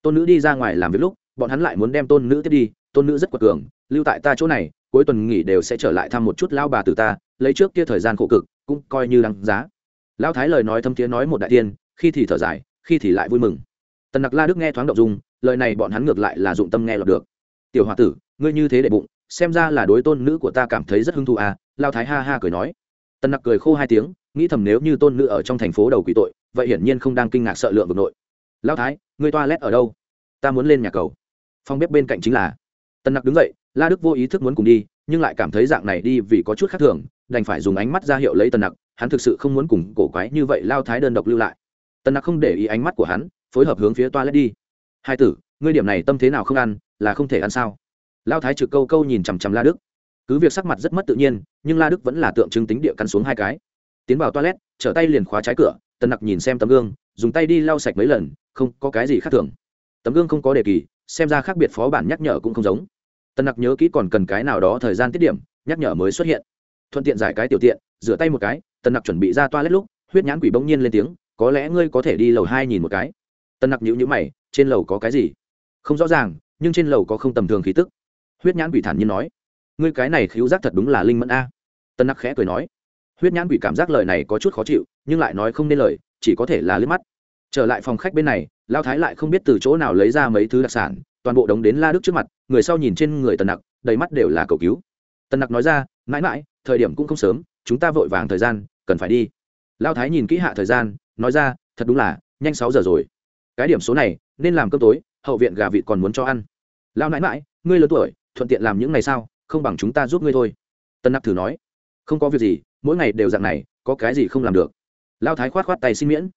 Tôn nữ đi ra ngoài làm việc lúc, bọn hắn lại muốn đem tôn nữ tiếp đi, tôn nữ rất quật cường, lưu tại ta chỗ này, cuối tuần nghỉ đều sẽ trở lại thăm một chút lao bà từ ta, lấy trước kia thời gian khổ cực, cũng coi như đăng giá. Lão thái lời nói thâm tiếng nói một đại tiên, khi thì thở dài, khi thì lại vui mừng. Tần nặc la đức nghe thoáng động dung, lời này bọn hắn ngược lại là dụng tâm nghe lọt được tiểu h o a tử, ngươi như thế để bụng, xem ra là đối tôn nữ của ta cảm thấy rất hứng thú à lao thái ha ha cười nói. Tần nặc cười khô hai tiếng, nghĩ thầm nếu như tôn nữ ở trong thành phố đầu quỷ tội, vậy hiển nhiên không đang kinh ngạc sợ lượng vực nội. Lao thái, ngươi toa lét ở đâu? Ta muốn lên nhà cầu. Phòng bếp bên cạnh chính là. Tần nặc đứng dậy, la đức vô ý thức muốn cùng đi, nhưng lại cảm thấy dạng này đi vì có chút khác thường, đành phải dùng ánh mắt ra hiệu lấy tần nặc, hắn thực sự không muốn cùng cổ quái như vậy lao thái đơn độc lưu lại. Tần nặc không để ý ánh mắt của hắn, phối hợp hướng phía toa lét đi. Hai tử, ngươi điểm này tâm thế nào không ăn là không thể ăn sao? Lao thái trực câu câu nhìn chằm chằm la đức. Cứ việc sắc mặt rất mất tự nhiên, nhưng la đức vẫn là tượng trưng tính địa cắn xuống hai cái. Tiến vào toilet, trở tay liền khóa trái cửa, tần nặc nhìn xem tấm gương, dùng tay đi lau sạch mấy lần, không có cái gì khác thường. Tấm gương không có đề kỳ, xem ra khác biệt phó bản nhắc nhở cũng không giống. Tần nặc nhớ kỹ còn cần cái nào đó thời gian tiết điểm, nhắc nhở mới xuất hiện. Thuận tiện giải cái tiểu tiện, rửa tay một cái, tần nặc chuẩn bị ra toilet lúc, huyết nhãn quỷ bỗng nhiên lên tiếng, có lẽ ngươi có thể đi lầu hai nhìn một cái. Tần nặc nhữ nhữ mày, trên lầu có cái gì? Không rõ ràng nhưng trên lầu có không tầm thường khí tức. Huyết nhãn quỷ thản nhiên nói, ngươi cái này khiếu giác thật đúng là linh mẫn a. Tân nặc khẽ cười nói, huyết nhãn quỷ cảm giác lời này có chút khó chịu, nhưng lại nói không nên lời, chỉ có thể là liếc mắt. Trở lại phòng khách bên này, lao thái lại không biết từ chỗ nào lấy ra mấy thứ đặc sản, toàn bộ đống đến la đức trước mặt, người sau nhìn trên người tần nặc, đầy mắt đều là cầu cứu. Tần nặc nói ra, mãi mãi, thời điểm cũng không sớm, chúng ta vội vàng thời gian, cần phải đi. Lao thái nhìn kỹ hạ thời gian, nói ra, thật đúng là, nhanh sáu giờ rồi. Cái điểm số này, nên làm cơm tối hậu viện gà vịt còn muốn cho ăn. Lao nãi mãi ngươi lớn tuổi, thuận tiện làm những ngày sao không bằng chúng ta giúp ngươi thôi. Tân nặc thử nói. Không có việc gì, mỗi ngày đều dạng này, có cái gì không làm được. Lao thái khoát khoát tay xin miễn.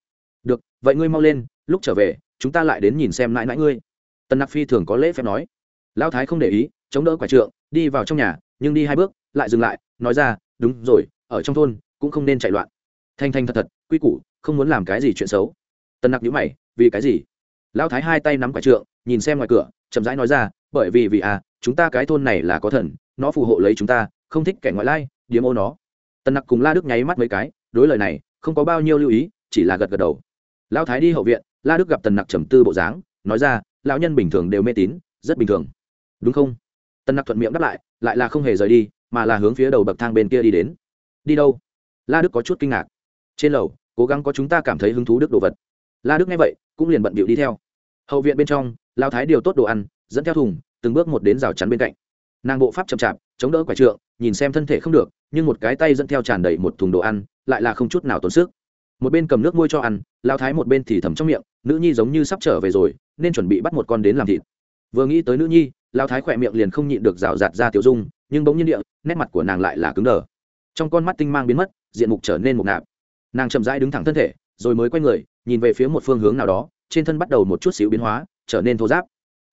Được, vậy ngươi mau lên, lúc trở về, chúng ta lại đến nhìn xem nãi nãi ngươi. Tân nặc phi thường có lễ phép nói. Lao thái không để ý, chống đỡ quả trượng, đi vào trong nhà, nhưng đi hai bước, lại dừng lại, nói ra, đúng rồi, ở trong thôn, cũng không nên chạy loạn. Thanh thanh thật thật, quy củ, không muốn làm cái gì chuyện xấu. Tân nặc nhữ mày, vì cái gì? Lão thái hai tay nắm quả trượng, nhìn xem ngoài cửa, chậm rãi nói ra, bởi vì vì à chúng ta cái thôn này là có thần, nó phù hộ lấy chúng ta, không thích kẻ ngoại lai, điếm ô nó. Tần nặc cùng la đức nháy mắt mấy cái, đối lời này, không có bao nhiêu lưu ý, chỉ là gật gật đầu. Lão thái đi hậu viện, la đức gặp tần nặc trầm tư bộ dáng, nói ra, lão nhân bình thường đều mê tín, rất bình thường. Đúng không? Tần nặc thuận miệng đáp lại lại là không hề rời đi, mà là hướng phía đầu bậc thang bên kia đi đến. Đi đâu? La đức có chút kinh ngạc. Trên lầu, cố gắng có chúng ta cảm thấy hứng thú đức đồ vật la đức nghe vậy, cũng liền bận bịu đi theo. Hậu viện bên trong, lao thái điều tốt đồ ăn, dẫn theo thùng, từng bước một đến rào chắn bên cạnh. Nàng bộ pháp chậm chạp, chống đỡ quả trượng, nhìn xem thân thể không được, nhưng một cái tay dẫn theo tràn đầy một thùng đồ ăn, lại là không chút nào tốn sức. Một bên cầm nước môi cho ăn, lao thái một bên thì thầm trong miệng, nữ nhi giống như sắp trở về rồi, nên chuẩn bị bắt một con đến làm thịt. Vừa nghĩ tới nữ nhi, lao thái khỏe miệng liền không nhịn được rào rạt ra tiểu dung, nhưng bỗng nhiên địa, nét mặt của nàng lại là cứng đờ. Trong con mắt tinh mang biến mất, diện mục trở nên mục nạp. Nàng chậm rãi đứng thẳng thân thể rồi mới quay người, nhìn về phía một phương hướng nào đó, trên thân bắt đầu một chút xíu biến hóa, trở nên thô giáp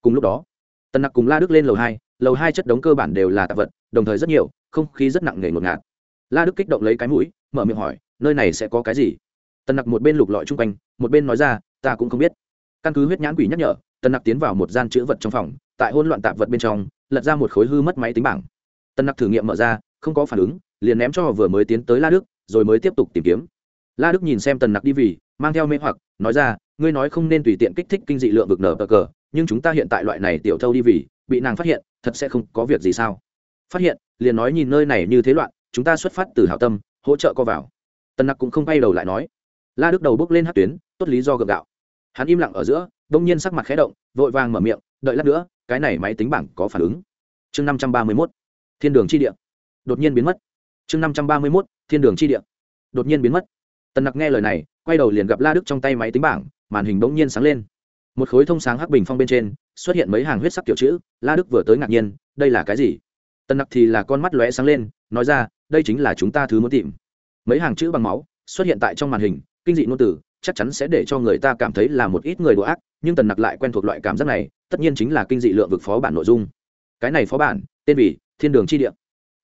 cùng lúc đó, tần nặc cùng la đức lên lầu hai lầu hai chất đống cơ bản đều là tạp vật, đồng thời rất nhiều, không khí rất nặng nề ngột ngạt. La đức kích động lấy cái mũi, mở miệng hỏi, nơi này sẽ có cái gì? Tần nặc một bên lục lọi chung quanh, một bên nói ra, ta cũng không biết. Căn cứ huyết nhãn quỷ nhắc nhở, tần nặc tiến vào một gian chữ vật trong phòng, tại hôn loạn tạp vật bên trong, lật ra một khối hư mất máy tính bảng. Tần nặc thử nghiệm mở ra, không có phản ứng, liền ném cho vừa mới tiến tới la đức, rồi mới tiếp tục tìm kiếm la đức nhìn xem tần nặc đi vì, mang theo mê hoặc, nói ra, ngươi nói không nên tùy tiện kích thích kinh dị lượng vực nở bờ cờ, nhưng chúng ta hiện tại loại này tiểu thâu đi vì, bị nàng phát hiện, thật sẽ không có việc gì sao? Phát hiện, liền nói nhìn nơi này như thế loạn, chúng ta xuất phát từ hảo tâm, hỗ trợ co vào. Tần nặc cũng không bay đầu lại nói. La đức đầu bước lên hát tuyến, tốt lý do gượng gạo. Hắn im lặng ở giữa, đông nhiên sắc mặt khẽ động, vội vàng mở miệng, đợi lát nữa, cái này máy tính bảng có phản ứng. Chương năm trăm ba mươi mốt, thiên đường chi địa. Đột nhiên biến mất. Chương năm trăm ba mươi mốt, thiên đường chi địa. Đột nhiên biến mất tần nặc nghe lời này, quay đầu liền gặp la đức trong tay máy tính bảng, màn hình bỗng nhiên sáng lên. Một khối thông sáng hắc bình phong bên trên, xuất hiện mấy hàng huyết sắc kiểu chữ, la đức vừa tới ngạc nhiên, đây là cái gì? Tần nặc thì là con mắt lóe sáng lên, nói ra, đây chính là chúng ta thứ muốn tìm. Mấy hàng chữ bằng máu, xuất hiện tại trong màn hình, kinh dị ngôn từ, chắc chắn sẽ để cho người ta cảm thấy là một ít người đồ ác, nhưng tần nặc lại quen thuộc loại cảm giác này, tất nhiên chính là kinh dị lượng vực phó bản nội dung. Cái này phó bản, tên vì thiên đường chi địa.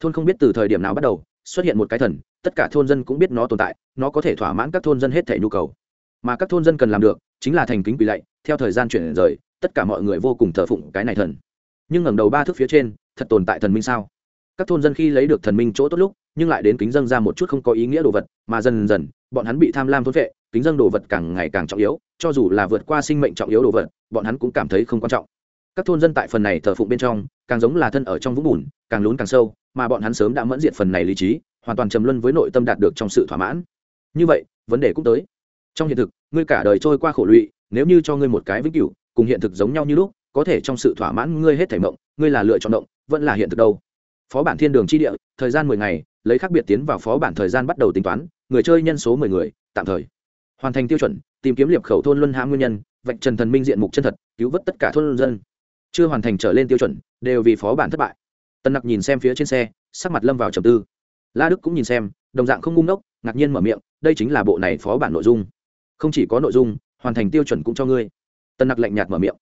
Thôn không biết từ thời điểm nào bắt đầu xuất hiện một cái thần, tất cả thôn dân cũng biết nó tồn tại, nó có thể thỏa mãn các thôn dân hết thể nhu cầu. Mà các thôn dân cần làm được, chính là thành kính quỳ lạy, theo thời gian chuyển rời, tất cả mọi người vô cùng thờ phụng cái này thần. Nhưng ngẩng đầu ba thước phía trên, thật tồn tại thần minh sao? Các thôn dân khi lấy được thần minh chỗ tốt lúc, nhưng lại đến kính dân ra một chút không có ý nghĩa đồ vật, mà dần dần, bọn hắn bị tham lam thốn vệ, kính dân đồ vật càng ngày càng trọng yếu, cho dù là vượt qua sinh mệnh trọng yếu đồ vật, bọn hắn cũng cảm thấy không quan trọng. Các thôn dân tại phần này thờ phụng bên trong, càng giống là thân ở trong vũng bùn, càng lún càng sâu mà bọn hắn sớm đã mẫn diện phần này lý trí, hoàn toàn trầm luân với nội tâm đạt được trong sự thỏa mãn. Như vậy, vấn đề cũng tới. Trong hiện thực, ngươi cả đời trôi qua khổ lụy, nếu như cho ngươi một cái vĩnh cửu, cùng hiện thực giống nhau như lúc, có thể trong sự thỏa mãn ngươi hết thể mộng, ngươi là lựa chọn động, vẫn là hiện thực đâu? Phó bản thiên đường chi địa, thời gian mười ngày, lấy khác biệt tiến vào phó bản thời gian bắt đầu tính toán, người chơi nhân số mười người, tạm thời. Hoàn thành tiêu chuẩn, tìm kiếm liệp khẩu thôn luân hãm nguyên nhân, vạch trần thần minh diện mục chân thật, cứu vớt tất cả thôn dân. Chưa hoàn thành trở lên tiêu chuẩn, đều vì phó bản thất bại tân nặc nhìn xem phía trên xe, sắc mặt lâm vào trầm tư. La đức cũng nhìn xem, đồng dạng không ngung ngốc, ngạc nhiên mở miệng, đây chính là bộ này phó bản nội dung. Không chỉ có nội dung, hoàn thành tiêu chuẩn cũng cho ngươi. Tân nặc lạnh nhạt mở miệng.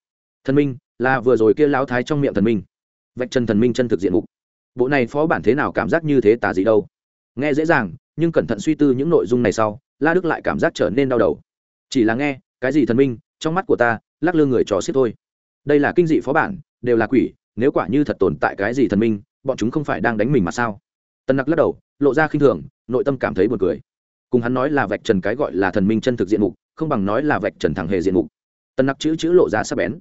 Thần minh, là vừa rồi kia lão thái trong miệng thần minh. Vạch trần thần minh chân thực diện mục. Bộ này phó bản thế nào cảm giác như thế tà gì đâu? Nghe dễ dàng, nhưng cẩn thận suy tư những nội dung này sau, la đức lại cảm giác trở nên đau đầu. Chỉ là nghe, cái gì thần minh, trong mắt của ta, lắc lư người trò xiết thôi. Đây là kinh dị phó bản, đều là quỷ nếu quả như thật tồn tại cái gì thần minh, bọn chúng không phải đang đánh mình mà sao? Tân nặc lắc đầu, lộ ra khinh thường, nội tâm cảm thấy buồn cười. Cùng hắn nói là vạch trần cái gọi là thần minh chân thực diện mục, không bằng nói là vạch trần thẳng hề diện mục. Tân nặc chữ chữ lộ ra sắc bén.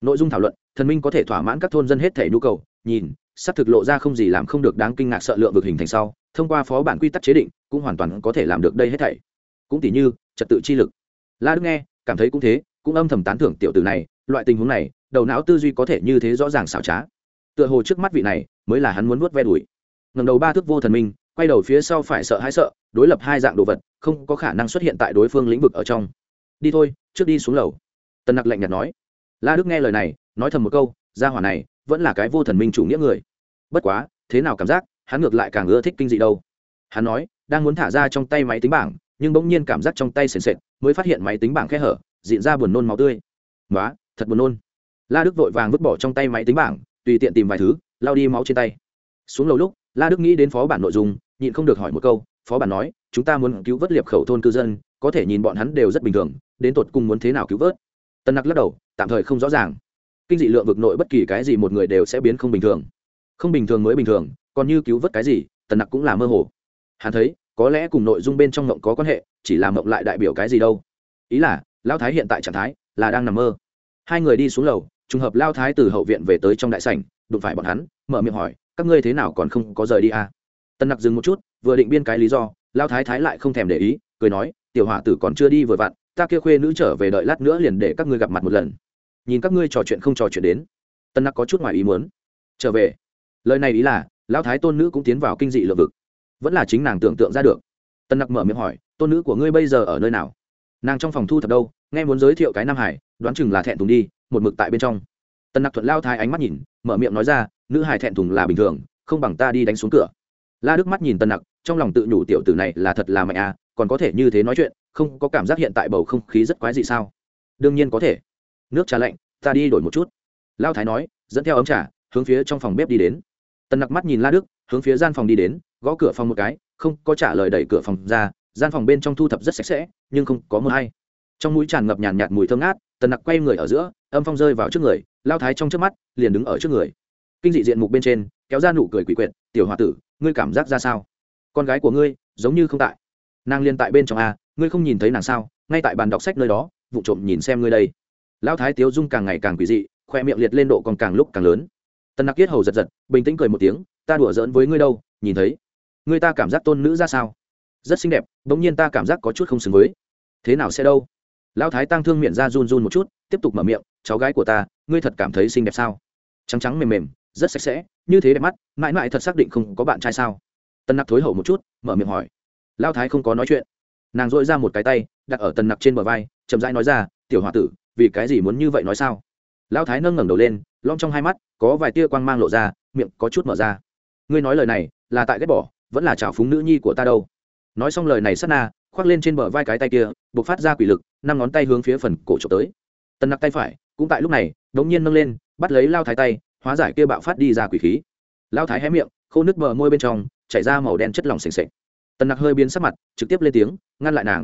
Nội dung thảo luận, thần minh có thể thỏa mãn các thôn dân hết thể nhu cầu, nhìn sắp thực lộ ra không gì làm không được đáng kinh ngạc sợ lượng vực hình thành sau, thông qua phó bản quy tắc chế định, cũng hoàn toàn có thể làm được đây hết thảy. Cũng tỷ như, trật tự chi lực. La đức nghe, cảm thấy cũng thế, cũng âm thầm tán thưởng tiểu tử này, loại tình huống này đầu não tư duy có thể như thế rõ ràng xảo trá. Tựa hồ trước mắt vị này mới là hắn muốn vuốt ve đuổi ngầm đầu ba thước vô thần minh, quay đầu phía sau phải sợ hãi sợ, đối lập hai dạng đồ vật, không có khả năng xuất hiện tại đối phương lĩnh vực ở trong. Đi thôi, trước đi xuống lầu. Tần nặc lạnh nhạt nói. La đức nghe lời này, nói thầm một câu, gia hỏa này vẫn là cái vô thần minh chủ nghĩa người. Bất quá, thế nào cảm giác, hắn ngược lại càng ưa thích kinh dị đâu. Hắn nói, đang muốn thả ra trong tay máy tính bảng, nhưng bỗng nhiên cảm giác trong tay sền sệt, mới phát hiện máy tính bảng khe hở diện ra buồn nôn máu tươi. Nói thật buồn nôn la đức vội vàng vứt bỏ trong tay máy tính bảng, tùy tiện tìm vài thứ, lao đi máu trên tay. Xuống lầu lúc, la đức nghĩ đến phó bản nội dung, nhịn không được hỏi một câu, phó bản nói, chúng ta muốn cứu vớt liệp khẩu thôn cư dân, có thể nhìn bọn hắn đều rất bình thường, đến tột cùng muốn thế nào cứu vớt? Tân nặc lắc đầu, tạm thời không rõ ràng. Kinh dị lượng vực nội bất kỳ cái gì một người đều sẽ biến không bình thường. Không bình thường mới bình thường, còn như cứu vớt cái gì tần nặc cũng là mơ hồ. Hắn thấy, có lẽ cùng nội dung bên trong mộng có quan hệ, chỉ là mộng lại đại biểu cái gì đâu. Ý là, Lão thái hiện tại trạng thái là đang nằm mơ. Hai người đi xuống lầu trùng hợp lao thái từ hậu viện về tới trong đại sảnh, đụng phải bọn hắn, mở miệng hỏi, các ngươi thế nào còn không có rời đi à? tân nặc dừng một chút, vừa định biên cái lý do, lao thái thái lại không thèm để ý, cười nói, tiểu hỏa tử còn chưa đi vừa vặn, ta kia khuê nữ trở về đợi lát nữa liền để các ngươi gặp mặt một lần. Nhìn các ngươi trò chuyện không trò chuyện đến. Tân nặc có chút ngoài ý muốn. Trở về. Lời này ý là lão thái tôn nữ cũng tiến vào kinh dị lượng vực, vẫn là chính nàng tưởng tượng ra được. Tân nặc mở miệng hỏi, tôn nữ của ngươi bây giờ ở nơi nào? Nàng trong phòng thu thập đâu, nghe muốn giới thiệu cái nam hải, đoán chừng là thẹn thùng đi một mực tại bên trong. Tần nặc thuận lao thái ánh mắt nhìn, mở miệng nói ra, nữ hải thẹn thùng là bình thường, không bằng ta đi đánh xuống cửa. La đức mắt nhìn Tần nặc, trong lòng tự nhủ tiểu tử này là thật là mạnh à còn có thể như thế nói chuyện, không có cảm giác hiện tại bầu không khí rất quái dị sao? Đương nhiên có thể. Nước trà lạnh, ta đi đổi một chút. Lao thái nói, dẫn theo ấm trà, hướng phía trong phòng bếp đi đến. Tần nặc mắt nhìn la đức, hướng phía gian phòng đi đến, gõ cửa phòng một cái, không có trả lời đẩy cửa phòng ra, gian phòng bên trong thu thập rất sạch sẽ, nhưng không có mưa hay trong mũi tràn ngập nhàn nhạt mùi thơm ngát tần nặc quay người ở giữa, âm phong rơi vào trước người, lao thái trong trước mắt, liền đứng ở trước người. Kinh dị diện mục bên trên, kéo ra nụ cười quỷ quyệt, tiểu h o a tử, ngươi cảm giác ra sao? Con gái của ngươi, giống như không tại. Nàng liên tại bên trong a, ngươi không nhìn thấy nàng sao? Ngay tại bàn đọc sách nơi đó, vụ trộm nhìn xem ngươi đây. Lão thái tiếu dung càng ngày càng quỷ dị, khoe miệng liệt lên độ còn càng lúc càng lớn. Tần nặc kiết hầu giật giật, bình tĩnh cười một tiếng, ta đùa giỡn với ngươi đâu, nhìn thấy. Ngươi ta cảm giác tôn nữ ra sao? Rất xinh đẹp, bỗng nhiên ta cảm giác có chút không xứng với. Thế nào sẽ đâu? Lão thái tăng thương miệng ra run run một chút, tiếp tục mở miệng, cháu gái của ta, ngươi thật cảm thấy xinh đẹp sao? Trắng trắng mềm mềm, rất sạch sẽ, như thế đẹp mắt, mãi mãi thật xác định không có bạn trai sao. Tân nặc thối hậu một chút, mở miệng hỏi. Lao thái không có nói chuyện. Nàng dội ra một cái tay, đặt ở tần nặc trên bờ vai, chậm rãi nói ra, tiểu h o a tử, vì cái gì muốn như vậy nói sao? Lao thái nâng ngẩng đầu lên lom trong hai mắt, có vài tia quang mang lộ ra, miệng có chút mở ra. Ngươi nói lời này là tại ghét bỏ, vẫn là trào phúng nữ nhi của ta đâu? Nói xong lời này sắt na khoác lên trên bờ vai cái tay kia, buộc phát ra quỷ lực, năm ngón tay hướng phía phần cổ trộm tới. Tần nặc tay phải, cũng tại lúc này đ ỗ n g nhiên nâng lên, bắt lấy lao thái tay, hóa giải kia bạo phát đi ra quỷ khí. Lao thái hé miệng, khô nước bờ môi bên trong, chảy ra màu đen chất lỏng s ề n tần nặc hơi biến sắc mặt, trực tiếp lên tiếng, ngăn lại nàng.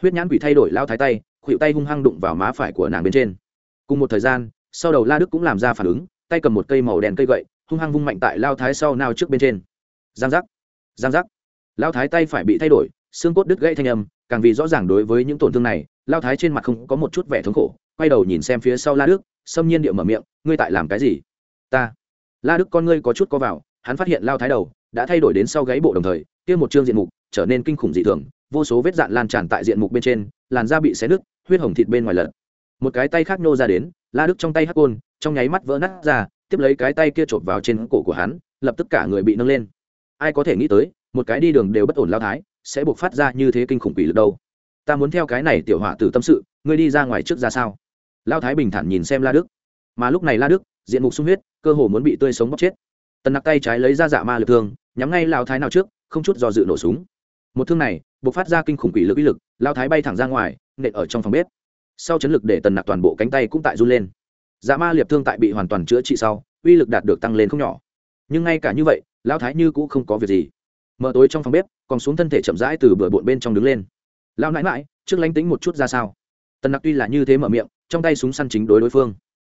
Huyết nhãn quỷ thay đổi lao thái tay khuỵu tay hung hăng đụng vào má phải của nàng bên trên. Cùng một thời gian, sau đầu la đức cũng làm ra phản ứng, tay cầm một cây màu đen cây gậy, hung hăng vung mạnh tại lao thái sau nao trước bên trên. Giang giác giang giác. Lao thái tay phải bị thay đổi xương cốt đứt gãy thanh âm, càng vì rõ ràng đối với những tổn thương này, lao thái trên mặt không có một chút vẻ thống khổ, quay đầu nhìn xem phía sau la đức, xâm nhiên điệu mở miệng, ngươi tại làm cái gì? Ta. La đức con ngươi có chút có vào, hắn phát hiện lao thái đầu đã thay đổi đến sau gáy bộ đồng thời, kia một chương diện mục trở nên kinh khủng dị thường, vô số vết dạn lan tràn tại diện mục bên trên, làn da bị xé nứt, huyết hồng thịt bên ngoài lật một cái tay khác nô ra đến, la đức trong tay hắc côn, trong nháy mắt vỡ nát ra, tiếp lấy cái tay kia chộp vào trên cổ của hắn, lập tức cả người bị nâng lên. Ai có thể nghĩ tới, một cái đi đường đều bất ổn lao thái sẽ buộc phát ra như thế kinh khủng quỷ lực đâu. Ta muốn theo cái này tiểu họa tử tâm sự, ngươi đi ra ngoài trước ra sao? Lao thái bình thản nhìn xem la đức. Mà lúc này la đức, diện mục sung huyết, cơ hồ muốn bị tươi sống bóc chết. Tần nặc tay trái lấy ra dạ ma lực thương, nhắm ngay lao thái nào trước, không chút do dự nổ súng. Một thương này, buộc phát ra kinh khủng quỷ lực uy lực lao thái bay thẳng ra ngoài, nện ở trong phòng bếp. Sau chấn lực để tần nặc toàn bộ cánh tay cũng tại run lên. Dạ ma liệp thương tại bị hoàn toàn chữa trị sau, uy lực đạt được tăng lên không nhỏ. Nhưng ngay cả như vậy lao thái như cũng không có việc gì mở tối trong phòng bếp, còn xuống thân thể chậm rãi từ bờ bộn bên trong đứng lên. Lao nãi mãi trước lánh tính một chút ra sao? Tần nặc tuy là như thế mở miệng, trong tay súng săn chính đối đối phương.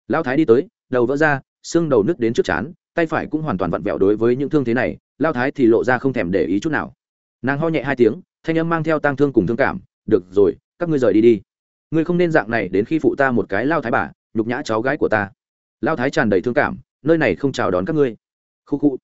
Lao thái đi tới, đầu vỡ ra, xương đầu nứt đến trước chán tay phải cũng hoàn toàn vặn vẹo đối với những thương thế này lao thái thì lộ ra không thèm để ý chút nào. Nàng ho nhẹ hai tiếng, thanh âm mang theo tang thương cùng thương cảm, được rồi, các ngươi rời đi đi. Ngươi không nên dạng này đến khi phụ ta một cái lao thái bà, nhục nhã cháu gái của ta. Lao thái tràn đầy thương cảm, nơi này không chào đón các ngươi. Khu khu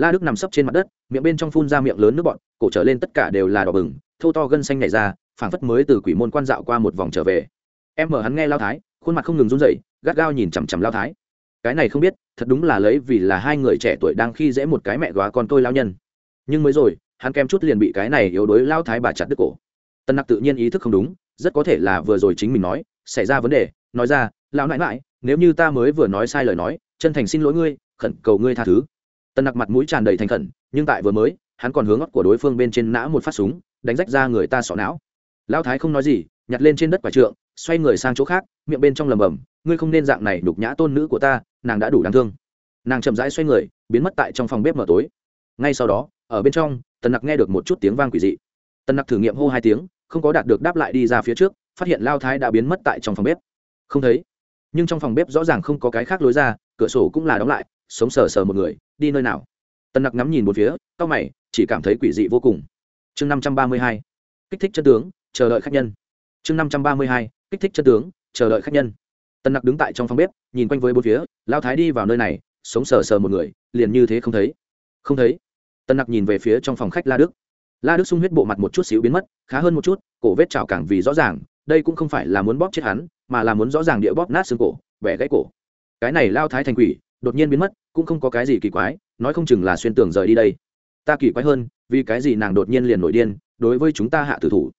la đức nằm sấp trên mặt đất, miệng bên trong phun ra miệng lớn nước bọn cổ trở lên tất cả đều là đỏ bừng, thâu to gân xanh nhảy ra, phảng phất mới từ quỷ môn quan dạo qua một vòng trở về. Em mở hắn nghe lao thái, khuôn mặt không ngừng run rẩy, gắt gao nhìn chằm chằm lao thái. Cái này không biết, thật đúng là lấy vì là hai người trẻ tuổi đang khi dễ một cái mẹ góa con tôi lao nhân. Nhưng mới rồi, hắn kem chút liền bị cái này yếu đuối lao thái bà chặt đứt cổ. Tân nặc tự nhiên ý thức không đúng, rất có thể là vừa rồi chính mình nói, xảy ra vấn đề, nói ra, lão nãi mãi nếu như ta mới vừa nói sai lời nói, chân thành xin lỗi ngươi, khẩn cầu ngươi tha thứ. Tần nặc mặt mũi tràn đầy thành khẩn, nhưng tại vừa mới, hắn còn hướng ngót của đối phương bên trên nã một phát súng, đánh rách ra người ta sọ não. Lão thái không nói gì, nhặt lên trên đất quả trượng, xoay người sang chỗ khác, miệng bên trong lầm bầm ngươi không nên dạng này đục nhã tôn nữ của ta, nàng đã đủ đáng thương. Nàng chậm rãi xoay người, biến mất tại trong phòng bếp mở tối. Ngay sau đó, ở bên trong, tần nặc nghe được một chút tiếng vang quỷ dị. Tần nặc thử nghiệm hô hai tiếng, không có đạt được đáp lại đi ra phía trước, phát hiện lao thái đã biến mất tại trong phòng bếp. Không thấy. Nhưng trong phòng bếp rõ ràng không có cái khác lối ra, cửa sổ cũng là đóng lại sống sờ sờ một người, đi nơi nào? Tân nặc ngắm nhìn một phía c mày, chỉ cảm thấy quỷ dị vô cùng. Chương năm trăm ba mươi hai, kích thích chân tướng, chờ đợi khách nhân. Chương năm trăm ba mươi hai, kích thích chân tướng, chờ đợi khách nhân. Tân nặc đứng tại trong phòng bếp, nhìn quanh với bốn phía, lao thái đi vào nơi này, sống sờ sờ một người, liền như thế không thấy. Không thấy. Tân nặc nhìn về phía trong phòng khách la đức. La đức sung huyết bộ mặt một chút xíu biến mất, khá hơn một chút, cổ vết trào càng vì rõ ràng, đây cũng không phải là muốn bóp chết hắn, mà là muốn rõ ràng địa bóp nát xương cổ vẻ gãy cổ. Cái này lao thái thành quỷ đột nhiên biến mất, cũng không có cái gì kỳ quái, nói không chừng là xuyên tưởng rời đi đây. Ta kỳ quái hơn, vì cái gì nàng đột nhiên liền nổi điên, đối với chúng ta hạ tử thủ.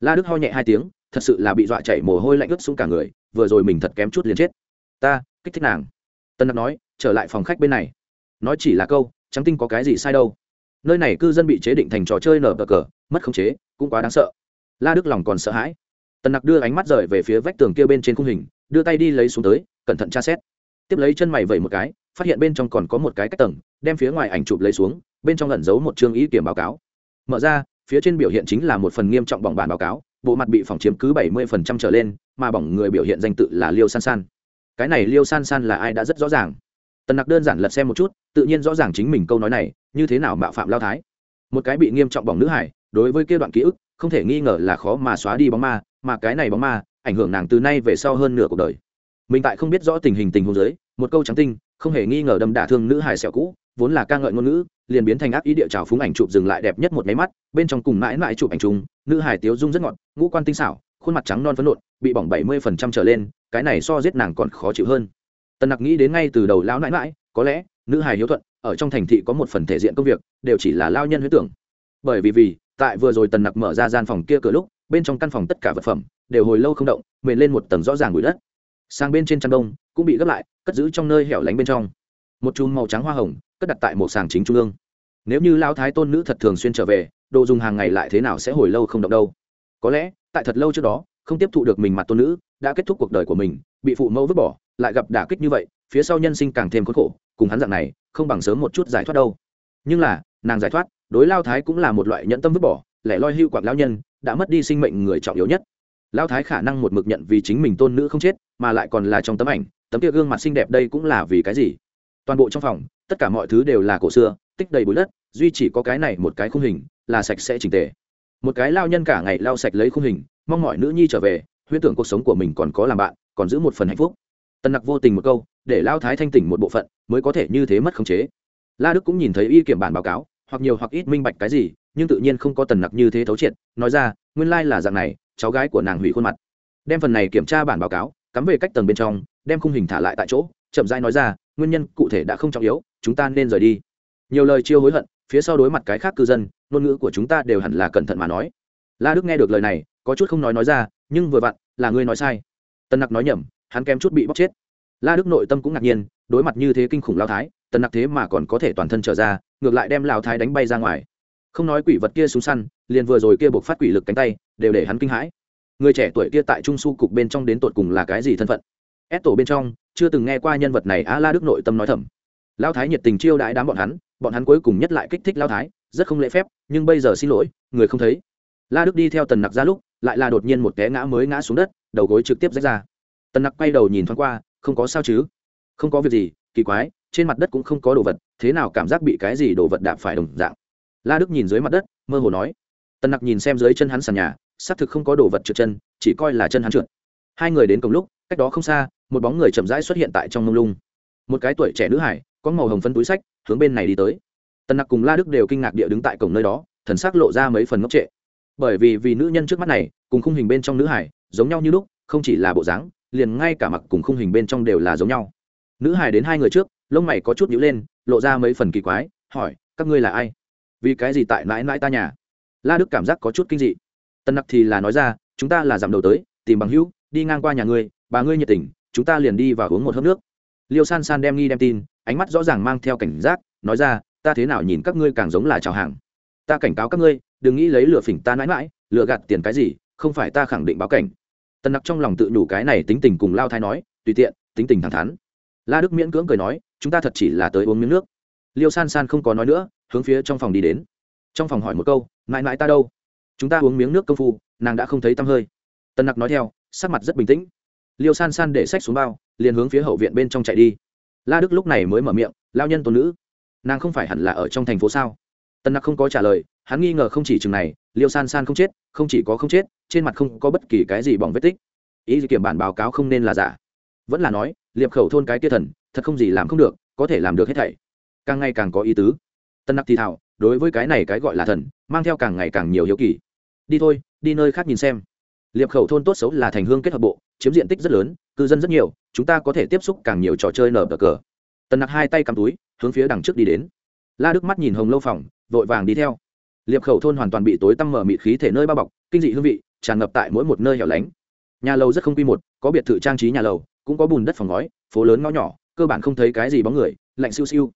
La đức ho nhẹ hai tiếng, thật sự là bị dọa chạy mồ hôi lạnh ướt xuống cả người, vừa rồi mình thật kém chút liền chết. Ta, kích thích nàng. Tân đặc nói, trở lại phòng khách bên này. Nói chỉ là câu, trắng tinh có cái gì sai đâu. Nơi này cư dân bị chế định thành trò chơi nở bờ cờ, mất khống chế, cũng quá đáng sợ. La đức lòng còn sợ hãi. Tần nặc đưa ánh mắt rời về phía vách tường kia bên trên khung hình, đưa tay đi lấy xuống tới, cẩn thận tra xét tiếp lấy chân mày vẩy một cái, phát hiện bên trong còn có một cái cách tầng, đem phía ngoài ảnh chụp lấy xuống, bên trong lẩn giấu một chương ý kiểm báo cáo. Mở ra, phía trên biểu hiện chính là một phần nghiêm trọng bỏng bản báo cáo, bộ mặt bị phỏng chiếm cứ bảy mươi phần trăm trở lên, mà bỏng người biểu hiện danh tự là liêu san san. Cái này liêu san san là ai đã rất rõ ràng. Tần nặc đơn giản lật xem một chút, tự nhiên rõ ràng chính mình câu nói này, như thế nào mạo phạm lao thái. Một cái bị nghiêm trọng bỏng nữ hải, đối với kia đoạn ký ức, không thể nghi ngờ là khó mà xóa đi bóng ma, mà cái này bóng ma, ảnh hưởng nàng từ nay về sau hơn nửa cuộc đời mình tại không biết rõ tình hình tình huống giới một câu trắng tinh, không hề nghi ngờ đâm đả thương nữ hải sẹo cũ, vốn là ca ngợi ngôn ngữ, liền biến thành ác ý địa trào phúng ảnh chụp dừng lại đẹp nhất một máy mắt, bên trong cùng mãi mãi chụp ảnh chung, nữ hải tiếu dung rất ngọt, ngũ quan tinh xảo, khuôn mặt trắng non phấn nộn, bị bỏng bảy mươi phần trăm trở lên, cái này so giết nàng còn khó chịu hơn. Tần nặc nghĩ đến ngay từ đầu lão nãi mãi, có lẽ, nữ hài hiếu thuận, ở trong thành thị có một phần thể diện công việc, đều chỉ là lao nhân huyết tưởng. Bởi vì vì, tại vừa rồi tần nặc mở ra gian phòng kia cửa lúc, bên trong căn phòng tất cả vật phẩm, đều hồi lâu không động, mền lên một tầng rõ ràng bụi đất sang bên trên chăn đông cũng bị gấp lại, cất giữ trong nơi hẻo lánh bên trong. Một chùm màu trắng hoa hồng, cất đặt tại một sàng chính trung ương. Nếu như lao thái tôn nữ thật thường xuyên trở về, đồ dùng hàng ngày lại thế nào sẽ hồi lâu không động đâu? Có lẽ, tại thật lâu trước đó, không tiếp thụ được mình mặt tôn nữ, đã kết thúc cuộc đời của mình, bị phụ mẫu vứt bỏ, lại gặp đả kích như vậy, phía sau nhân sinh càng thêm khốn khổ, cùng hắn dạng này, không bằng sớm một chút giải thoát đâu. Nhưng là, nàng giải thoát, đối lao thái cũng là một loại nhẫn tâm vứt bỏ, lẻ loi hưu quạt lao nhân, đã mất đi sinh mệnh người trọng yếu nhất lao thái khả năng một mực nhận vì chính mình tôn nữ không chết, mà lại còn là trong tấm ảnh, tấm kia gương mặt xinh đẹp đây cũng là vì cái gì? Toàn bộ trong phòng, tất cả mọi thứ đều là cổ xưa, tích đầy bụi đất, duy chỉ có cái này một cái khung hình, là sạch sẽ chỉnh tề. Một cái lao nhân cả ngày lao sạch lấy khung hình, mong mọi nữ nhi trở về, huyễn tưởng cuộc sống của mình còn có làm bạn, còn giữ một phần hạnh phúc. Tân nặc vô tình một câu, để lao thái thanh tỉnh một bộ phận, mới có thể như thế mất khống chế. La đức cũng nhìn thấy y kiểm bản báo cáo, hoặc nhiều hoặc ít minh bạch cái gì, nhưng tự nhiên không có tần nặc như thế thấu triệt, nói ra, nguyên lai là dạng này cháu gái của nàng hủy khuôn mặt. Đem phần này kiểm tra bản báo cáo, cắm về cách tầng bên trong, đem khung hình thả lại tại chỗ, chậm rãi nói ra, nguyên nhân cụ thể đã không trọng yếu, chúng ta nên rời đi. Nhiều lời chiêu hối hận, phía sau đối mặt cái khác cư dân, ngôn ngữ của chúng ta đều hẳn là cẩn thận mà nói. La đức nghe được lời này, có chút không nói nói ra, nhưng vừa vặn, là ngươi nói sai. Tân nặc nói nhầm, hắn kém chút bị bóc chết. La đức nội tâm cũng ngạc nhiên, đối mặt như thế kinh khủng lao thái tần nặc thế mà còn có thể toàn thân trở ra, ngược lại đem lao thái đánh bay ra ngoài. Không nói quỷ vật kia súng săn liền vừa rồi kia buộc phát quỷ lực cánh tay, đều để hắn kinh hãi. Người trẻ tuổi kia tại trung su cục bên trong đến tột cùng là cái gì thân phận? Ép tổ bên trong, chưa từng nghe qua nhân vật này a la đức nội tâm nói thầm. Lao thái nhiệt tình chiêu đãi đám bọn hắn bọn hắn cuối cùng nhất lại kích thích lao thái, rất không lễ phép, nhưng bây giờ xin lỗi, người không thấy. La đức đi theo tần nặc ra lúc, lại là đột nhiên một té ngã mới ngã xuống đất, đầu gối trực tiếp rách ra. Tần nặc quay đầu nhìn thoáng qua, không có sao chứ? Không có việc gì, kỳ quái, trên mặt đất cũng không có đồ vật, thế nào cảm giác bị cái gì đồ vật đạp phải đồng dạng? La đức nhìn dưới mặt đất, mơ hồ nói tần nặc nhìn xem dưới chân hắn sàn nhà, xác thực không có đồ vật trượt chân, chỉ coi là chân hắn trượt. Hai người đến cùng lúc, cách đó không xa, một bóng người chậm rãi xuất hiện tại trong mông lung. Một cái tuổi trẻ nữ hải, có màu hồng phân túi sách, hướng bên này đi tới. Tần nặc cùng la đức đều kinh ngạc địa đứng tại cổng nơi đó, thần s ắ c lộ ra mấy phần ngốc trệ. Bởi vì vì nữ nhân trước mắt này, cùng khung hình bên trong nữ hải, giống nhau như lúc, không chỉ là bộ dáng, liền ngay cả mặc cùng khung hình bên trong đều là giống nhau. Nữ hải đến hai người trước, lông mày có chút nhữ lên, lộ ra mấy phần kỳ quái, hỏi, các ngươi là ai? Vì cái gì tại mãi mãi ta nhà? La đức cảm giác có chút kinh dị. Tân nặc thì là nói ra, chúng ta là giảm đầu tới, tìm bằng hữu, đi ngang qua nhà ngươi, bà ngươi nhiệt tình, chúng ta liền đi và uống một hớp nước. Liêu san san đem nghi đem tin, ánh mắt rõ ràng mang theo cảnh giác, nói ra, ta thế nào nhìn các ngươi càng giống là chào hàng. Ta cảnh cáo các ngươi, đừng nghĩ lấy lửa phỉnh ta mãi mãi lừa gạt tiền cái gì, không phải ta khẳng định báo cảnh. Tân nặc trong lòng tự nhủ cái này tính tình cùng lao thái nói, tùy tiện, tính tình thẳng thắn. La đức miễn cưỡng cười nói, chúng ta thật chỉ là tới uống miếng nước. Liêu san san không có nói nữa, hướng phía trong phòng đi đến trong phòng hỏi một câu, mãi mãi ta đâu? Chúng ta uống miếng nước công phu, nàng đã không thấy tăm hơi. Tần nặc nói theo, sắc mặt rất bình tĩnh. Liêu san san để sách xuống bao, liền hướng phía hậu viện bên trong chạy đi. La đức lúc này mới mở miệng lao nhân tôn nữ, nàng không phải hẳn là ở trong thành phố sao? Tân nặc không có trả lời, hắn nghi ngờ không chỉ chừng này, liêu san san không chết, không chỉ có không chết, trên mặt không có bất kỳ cái gì bỏng vết tích. Ý kiểm bản báo cáo không nên là giả. Vẫn là nói, liệp khẩu thôn cái tia thần, thật không gì làm không được, có thể làm được hết thảy. Càng ngày càng có ý tứ. Tân nặc thì thảo đối với cái này cái gọi là thần, mang theo càng ngày càng nhiều hiếu kỳ. Đi thôi, đi nơi khác nhìn xem. Liệp khẩu thôn tốt xấu là thành hương kết hợp bộ, chiếm diện tích rất lớn, cư dân rất nhiều, chúng ta có thể tiếp xúc càng nhiều trò chơi nở bờ cờ. Tần nặc hai tay cầm túi, hướng phía đằng trước đi đến. La đức mắt nhìn hồng lâu phòng, vội vàng đi theo. Liệp khẩu thôn hoàn toàn bị tối tăm mở mịt khí thể nơi bao bọc, kinh dị hương vị, tràn ngập tại mỗi một nơi hẻo lánh. Nhà lầu rất không quy một, có biệt thự trang trí nhà lầu, cũng có bùn đất phòng ngói, phố lớn ngõ nhỏ, cơ bản không thấy cái gì bóng người, lạnh siêu siêu.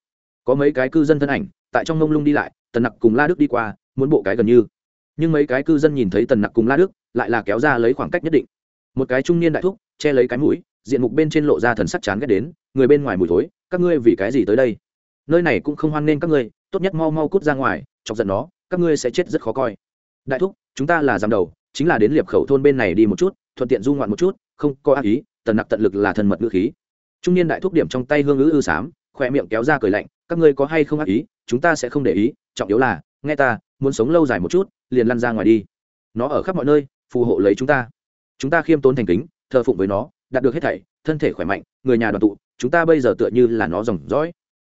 Có mấy cái cư dân thân ảnh tại trong mông lung đi lại, tần nặc cùng la đức đi qua, muốn bộ cái gần như. Nhưng mấy cái cư dân nhìn thấy tần nặc cùng la đức, lại là kéo ra lấy khoảng cách nhất định. Một cái trung niên đại thúc, che lấy cái mũi, diện mục bên trên lộ ra thần sắc chán ghét đến, người bên ngoài mùi thối, các ngươi vì cái gì tới đây? Nơi này cũng không hoan nghênh các ngươi, tốt nhất mau mau cút ra ngoài, chọc giận nó, các ngươi sẽ chết rất khó coi. Đại thúc, chúng ta là giám đầu, chính là đến liệp khẩu thôn bên này đi một chút, thuận tiện du ngoạn một chút, không có ác ý, tần nặc tận lực là thần mật ngữ khí. Trung niên đại thúc điểm trong tay hương ngữ ư xám, khỏe miệng kéo ra cười lạnh, các ngươi có hay không ác ý? Chúng ta sẽ không để ý, trọng yếu là, nghe ta, muốn sống lâu dài một chút, liền lăn ra ngoài đi. Nó ở khắp mọi nơi, phù hộ lấy chúng ta. Chúng ta khiêm tốn thành kính, thờ phụng với nó, đạt được hết thảy, thân thể khỏe mạnh, người nhà đoàn tụ, chúng ta bây giờ tựa như là nó dòng dõi.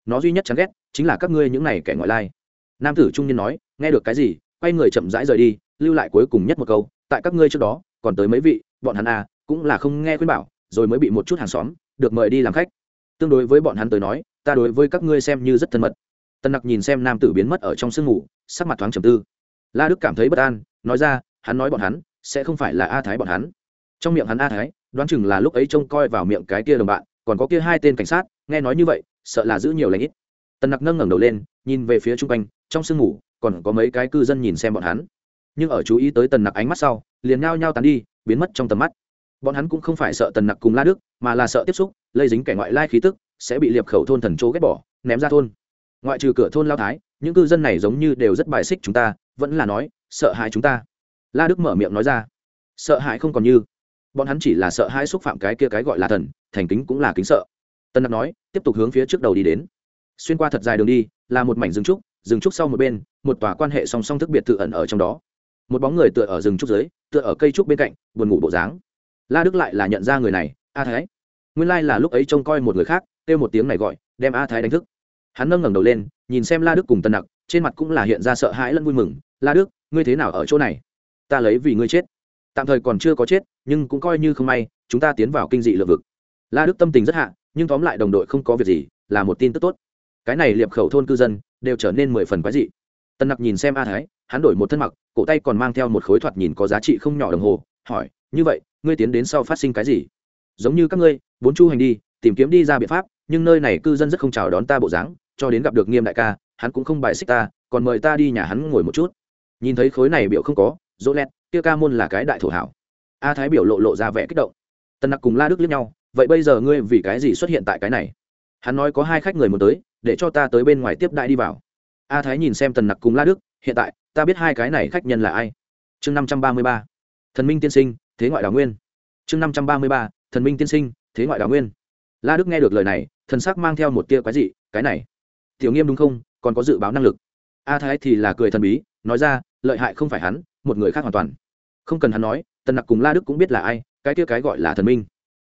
Nó duy nhất chán ghét, chính là các ngươi những này kẻ ngoại lai. Nam tử trung niên nói, nghe được cái gì, quay người chậm rãi rời đi, lưu lại cuối cùng nhất một câu, tại các ngươi trước đó, còn tới mấy vị, bọn hắn à cũng là không nghe khuyên bảo, rồi mới bị một chút hàng xóm, được mời đi làm khách. Tương đối với bọn hắn tới nói, ta đối với các ngươi xem như rất thân mật. Tần nặc nhìn xem nam tử biến mất ở trong sương ngủ sắc mặt thoáng trầm tư. La đức cảm thấy bất an, nói ra, hắn nói bọn hắn, sẽ không phải là a thái bọn hắn. Trong miệng hắn a thái, đoán chừng là lúc ấy trông coi vào miệng cái kia đồng bạn, còn có kia hai tên cảnh sát, nghe nói như vậy, sợ là giữ nhiều lãnh ít. Tần nặc nâng ngẩng đầu lên, nhìn về phía chung quanh, trong sương ngủ còn có mấy cái cư dân nhìn xem bọn hắn. Nhưng ở chú ý tới tần nặc ánh mắt sau, liền nhao nhao tàn đi, biến mất trong tầm mắt. Bọn hắn cũng không phải sợ tần nặc cùng la đức, mà là sợ tiếp xúc, lây dính kẻ ngoại lai khí tức, sẽ bị liệp khẩu thôn thần chỗ ghét bỏ, ném ra thôn ngoại trừ cửa thôn lao thái, những cư dân này giống như đều rất bài xích chúng ta, vẫn là nói, sợ hãi chúng ta. La đức mở miệng nói ra. Sợ hãi không còn như. Bọn hắn chỉ là sợ hãi xúc phạm cái kia cái gọi là thần, thành kính cũng là kính sợ. Tân nặc nói, tiếp tục hướng phía trước đầu đi đến. Xuyên qua thật dài đường đi, là một mảnh rừng trúc rừng trúc sau một bên, một tòa quan hệ song song thức biệt tự ẩn ở trong đó. Một bóng người tựa ở rừng trúc dưới, tựa ở cây trúc bên cạnh, buồn ngủ bộ dáng. La đức lại là nhận ra người này, a thái. Nguyên lai là lúc ấy trông coi một người khác, kêu một tiếng này gọi, đem a thái đánh thức hắn nâng ngẩng đầu lên, nhìn xem la đức cùng tân nặc, trên mặt cũng là hiện ra sợ hãi lẫn vui mừng. La đức, ngươi thế nào ở chỗ này? Ta lấy vì ngươi chết. Tạm thời còn chưa có chết, nhưng cũng coi như không may, chúng ta tiến vào kinh dị lượng vực. La đức tâm tình rất hạ, nhưng tóm lại đồng đội không có việc gì, là một tin tức tốt. Cái này liệp khẩu thôn cư dân, đều trở nên mười phần quái dị. Tân nặc nhìn xem a thái, hắn đổi một thân mặc, cổ tay còn mang theo một khối thoạt nhìn có giá trị không nhỏ đồng hồ, hỏi, như vậy, ngươi tiến đến sau phát sinh cái gì? Giống như các ngươi, bốn chu hành đi, tìm kiếm đi ra biện pháp, nhưng nơi này cư dân rất không chào đón ta bộ dáng cho đến gặp được nghiêm đại ca, hắn cũng không bài xích ta, còn mời ta đi nhà hắn ngồi một chút. Nhìn thấy khối này biểu không có dỗ lẹt, kia ca môn là cái đại thổ hảo. A thái biểu lộ lộ ra vẻ kích động. Tần nặc cùng la đức liếc nhau, vậy bây giờ ngươi vì cái gì xuất hiện tại cái này? Hắn nói có hai khách người muốn tới, để cho ta tới bên ngoài tiếp đại đi vào. A thái nhìn xem tần nặc cùng la đức, hiện tại, ta biết hai cái này khách nhân là ai? Chương năm trăm ba mươi ba, thần minh tiên sinh, thế ngoại đào nguyên. Chương năm trăm ba mươi ba, thần minh tiên sinh, thế ngoại đào nguyên. La đức nghe được lời này, thần sắc mang theo một tia quái dị, cái này tiểu nghiêm đúng không? Còn có dự báo năng lực. A thái thì là cười thần bí, nói ra, lợi hại không phải hắn, một người khác hoàn toàn. Không cần hắn nói, tần nặc cùng la đức cũng biết là ai, cái kia cái gọi là thần minh.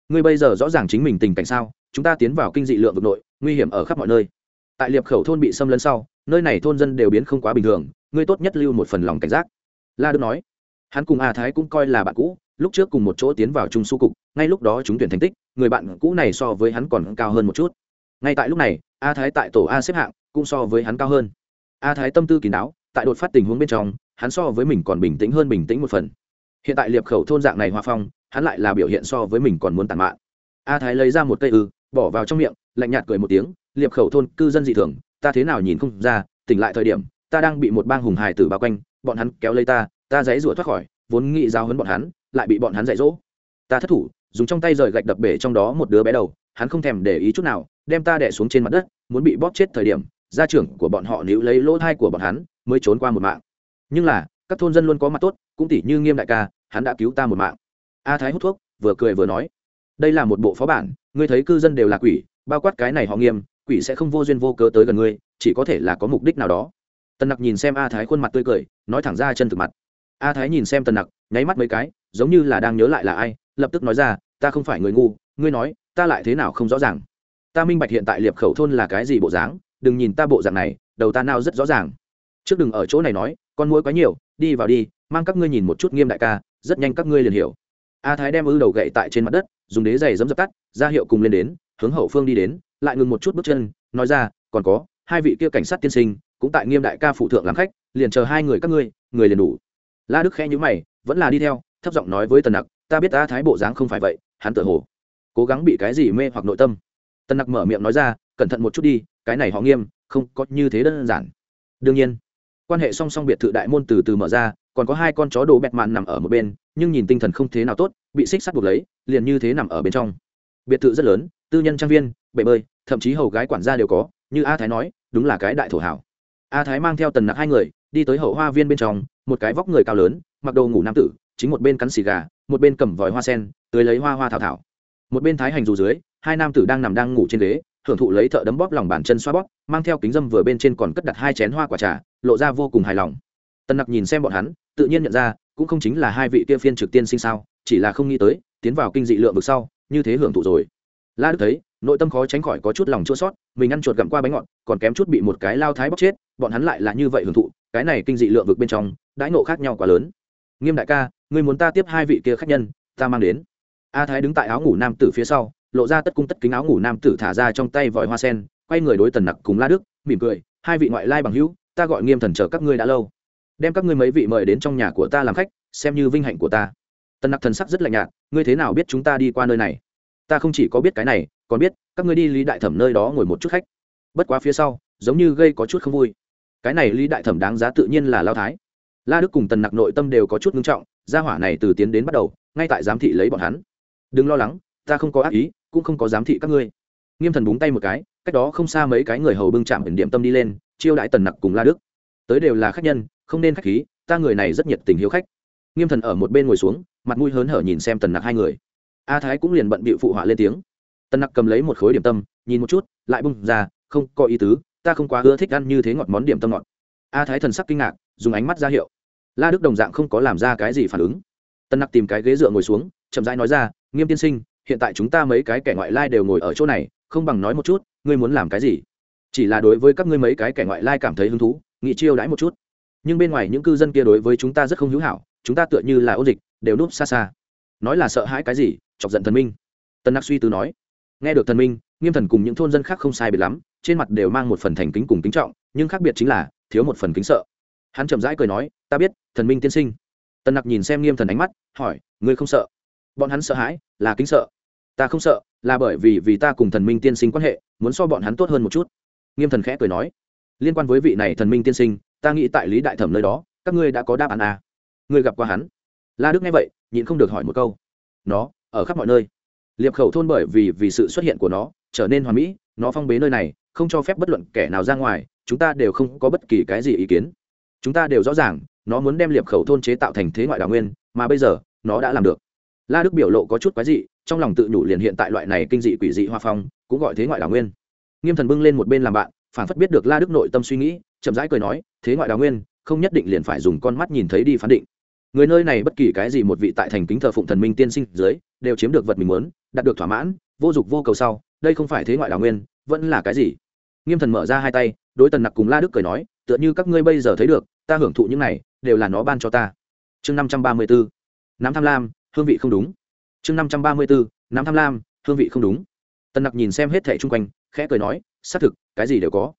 Ngươi bây giờ rõ ràng chính mình tình cảnh sao? Chúng ta tiến vào kinh dị lượng vực nội, nguy hiểm ở khắp mọi nơi. Tại liệp khẩu thôn bị xâm lấn sau, nơi này thôn dân đều biến không quá bình thường, ngươi tốt nhất lưu một phần lòng cảnh giác. La đức nói. Hắn cùng a thái cũng coi là bạn cũ, lúc trước cùng một chỗ tiến vào trung su cục, ngay lúc đó chúng tuyển thành tích, người bạn cũ này so với hắn còn cao hơn một chút ngay tại lúc này, a thái tại tổ a xếp hạng, cũng so với hắn cao hơn. A thái tâm tư kín đáo, tại đột phát tình huống bên trong, hắn so với mình còn bình tĩnh hơn bình tĩnh một phần. Hiện tại liệp khẩu thôn dạng này hoa phong, hắn lại là biểu hiện so với mình còn muốn tàn mạn. A thái lấy ra một cây ư, bỏ vào trong miệng, lạnh nhạt cười một tiếng, liệp khẩu thôn, cư dân dị thường, ta thế nào nhìn không ra, tỉnh lại thời điểm, ta đang bị một bang hùng hài tử bao quanh, bọn hắn kéo lấy ta ta dãy rủa thoát khỏi, vốn nghĩ giao hấn bọn hắn, lại bị bọn hắn dạy dỗ. Ta thất thủ, dùng trong tay rời gạch đập bể trong đó một đứa bé đầu, hắn không thèm để ý chút nào đem ta đè xuống trên mặt đất, muốn bị bóp chết thời điểm, gia trưởng của bọn họ níu lấy lỗ thai của bọn hắn, mới trốn qua một mạng. Nhưng là, các thôn dân luôn có mặt tốt, cũng tỉ như nghiêm đại ca, hắn đã cứu ta một mạng. A thái hút thuốc, vừa cười vừa nói, đây là một bộ phó bản, ngươi thấy cư dân đều là quỷ, bao quát cái này họ nghiêm, quỷ sẽ không vô duyên vô cớ tới gần ngươi, chỉ có thể là có mục đích nào đó. Tần nặc nhìn xem a thái khuôn mặt tươi cười, nói thẳng ra chân thực mặt. A thái nhìn xem tần nặc, nháy mắt mấy cái, giống như là đang nhớ lại là ai, lập tức nói ra, ta không phải người ngu, ngươi nói, ta lại thế nào không rõ ràng? Ta minh bạch hiện tại liệp khẩu thôn là cái gì bộ dáng, đừng nhìn ta bộ dạng này, đầu ta nào rất rõ ràng. Trước đừng ở chỗ này nói, con mũi quá nhiều, đi vào đi, mang các ngươi nhìn một chút nghiêm đại ca, rất nhanh các ngươi liền hiểu. A thái đem ư đầu gậy tại trên mặt đất, dùng đế giày dấm dập tắt, ra hiệu cùng lên đến, hướng hậu phương đi đến, lại ngừng một chút bước chân, nói ra, còn có, hai vị kia cảnh sát tiên sinh, cũng tại nghiêm đại ca phụ thượng làm khách, liền chờ hai người các ngươi, người liền đủ. La đức khẽ nhữ mày, vẫn là đi theo, thấp giọng nói với tần nặc, ta biết A thái bộ dáng không phải vậy, hắn tự hồ cố gắng bị cái gì mê hoặc nội tâm tần nặc mở miệng nói ra, cẩn thận một chút đi, cái này họ nghiêm, không có như thế đơn giản. Đương nhiên. Quan hệ song song biệt thự đại môn từ từ mở ra, còn có hai con chó đồ bẹt mạn nằm ở một bên, nhưng nhìn tinh thần không thế nào tốt, bị xích sắt buộc lấy, liền như thế nằm ở bên trong. Biệt thự rất lớn, tư nhân trang viên, bể bơi, thậm chí hầu gái quản gia đều có, như a thái nói, đúng là cái đại thổ hảo. A thái mang theo tần nặc hai người, đi tới hậu hoa viên bên trong, một cái vóc người cao lớn, mặc đồ ngủ nam tử, chính một bên cắn xì gà, một bên cầm vòi hoa sen, tưới lấy hoa hoa thảo thảo. Một bên thái hành dù dưới hai nam tử đang nằm đang ngủ trên ghế, hưởng thụ lấy thợ đấm bóp lòng bàn chân xoa bóp, mang theo kính dâm vừa bên trên còn cất đặt hai chén hoa quả trà, lộ ra vô cùng hài lòng. Tần nặc nhìn xem bọn hắn, tự nhiên nhận ra, cũng không chính là hai vị kia phiên trực tiên sinh sao, chỉ là không nghĩ tới, tiến vào kinh dị lượng vực sau, như thế hưởng thụ rồi. La đức thấy, nội tâm khó tránh khỏi có chút lòng chua sót mình ăn chuột gặm qua bánh ngọt, còn kém chút bị một cái lao thái bóc chết, bọn hắn lại là như vậy hưởng thụ, cái này kinh dị lượng vực bên trong, đãi nộ khác nhau quá lớn. Nghiêm đại ca người muốn ta tiếp hai vị kia khách nhân, ta mang đến. A thái đứng tại áo ngủ nam tử phía sau lộ ra tất cung tất kính áo ngủ nam tử thả ra trong tay vòi hoa sen, quay người đối tần nặc cùng la đức, mỉm cười, hai vị ngoại lai bằng hữu, ta gọi nghiêm thần chờ các ngươi đã lâu. Đem các ngươi mấy vị mời đến trong nhà của ta làm khách, xem như vinh hạnh của ta. Tần nặc thần sắc rất lạnh nhạt, ngươi thế nào biết chúng ta đi qua nơi này? Ta không chỉ có biết cái này, còn biết các ngươi đi lý đại thẩm nơi đó ngồi một chút khách. Bất quá phía sau, giống như gây có chút không vui. Cái này lý đại thẩm đáng giá tự nhiên là lao thái. La đức cùng tần nặc nội tâm đều có chút ngưng trọng, gia hỏa này từ tiến đến bắt đầu, ngay tại giám thị lấy bọn hắn. Đừng lo lắng, ta không có ác ý cũng không có giám thị các ngươi. Nghiêm thần búng tay một cái, cách đó không xa mấy cái người hầu bưng chạm ẩn điểm tâm đi lên, chiêu đãi tần nặc cùng la đức. Tới đều là khách nhân, không nên khách khí, ta người này rất nhiệt tình hiếu khách. Nghiêm thần ở một bên ngồi xuống, mặt mũi hớn hở nhìn xem tần nặc hai người. A thái cũng liền bận bịu phụ họa lên tiếng. Tần nặc cầm lấy một khối điểm tâm, nhìn một chút, lại bung ra, không có ý tứ, ta không quá ưa thích ăn như thế ngọt món điểm tâm ngọt. A thái thần sắc kinh ngạc, dùng ánh mắt ra hiệu. La đức đồng dạng không có làm ra cái gì phản ứng. Tần nặc tìm cái ghế dựa ngồi xuống, chậm rãi nói ra, nghiêm tiên sinh hiện tại chúng ta mấy cái kẻ ngoại lai đều ngồi ở chỗ này, không bằng nói một chút, ngươi muốn làm cái gì? Chỉ là đối với các ngươi mấy cái kẻ ngoại lai cảm thấy hứng thú nghị chiêu đãi một chút. Nhưng bên ngoài những cư dân kia đối với chúng ta rất không hữu hảo, chúng ta tựa như là ô dịch, đều núp xa xa. Nói là sợ hãi cái gì? Chọc giận thần minh. Tân nặc suy tư nói. Nghe được thần minh, nghiêm thần cùng những thôn dân khác không sai biệt lắm, trên mặt đều mang một phần thành kính cùng kính trọng, nhưng khác biệt chính là, thiếu một phần kính sợ. Hắn chậm rãi cười nói, ta biết, thần minh tiên sinh. Tân nặc nhìn xem nghiêm thần ánh mắt, hỏi, ngươi không sợ? Bọn hắn sợ hãi, là kính sợ ta không sợ, là bởi vì vì ta cùng thần minh tiên sinh quan hệ, muốn so bọn hắn tốt hơn một chút. Nghiêm thần khẽ cười nói. Liên quan với vị này thần minh tiên sinh, ta nghĩ tại lý đại thẩm nơi đó, các ngươi đã có đáp án à. ngươi gặp qua hắn? La đức nghe vậy, nhịn không được hỏi một câu. Nó, ở khắp mọi nơi. Liệp khẩu thôn bởi vì vì sự xuất hiện của nó, trở nên hoàn mỹ, nó phong bế nơi này, không cho phép bất luận kẻ nào ra ngoài, chúng ta đều không có bất kỳ cái gì ý kiến. Chúng ta đều rõ ràng, nó muốn đem liệp khẩu thôn chế tạo thành thế ngoại đào nguyên, mà bây giờ, nó đã làm được la đức biểu lộ có chút quái dị, trong lòng tự nhủ liền hiện tại loại này kinh dị quỷ dị hoa phong, cũng gọi thế ngoại đào nguyên. Nghiêm thần bưng lên một bên làm bạn phản phất biết được la đức nội tâm suy nghĩ, chậm rãi cười nói, thế ngoại đào nguyên, không nhất định liền phải dùng con mắt nhìn thấy đi phán định. Người nơi này bất kỳ cái gì một vị tại thành kính thờ phụng thần minh tiên sinh dưới, đều chiếm được vật mình muốn, đạt được thỏa mãn, vô dục vô cầu sau, đây không phải thế ngoại đào nguyên, vẫn là cái gì? Nghiêm thần mở ra hai tay, đối tần nặc cùng la đức cười nói, tựa như các ngươi bây giờ thấy được, ta hưởng thụ những này, đều là nó ban cho ta. Chương năm trăm ba mươi bốn nắm tham lam hương vị không đúng. Chương năm trăm ba mươi bốn nắm tham lam, hương vị không đúng. Tân nặc nhìn xem hết thẻ chung quanh, khẽ cười nói, xác thực, cái gì đều có.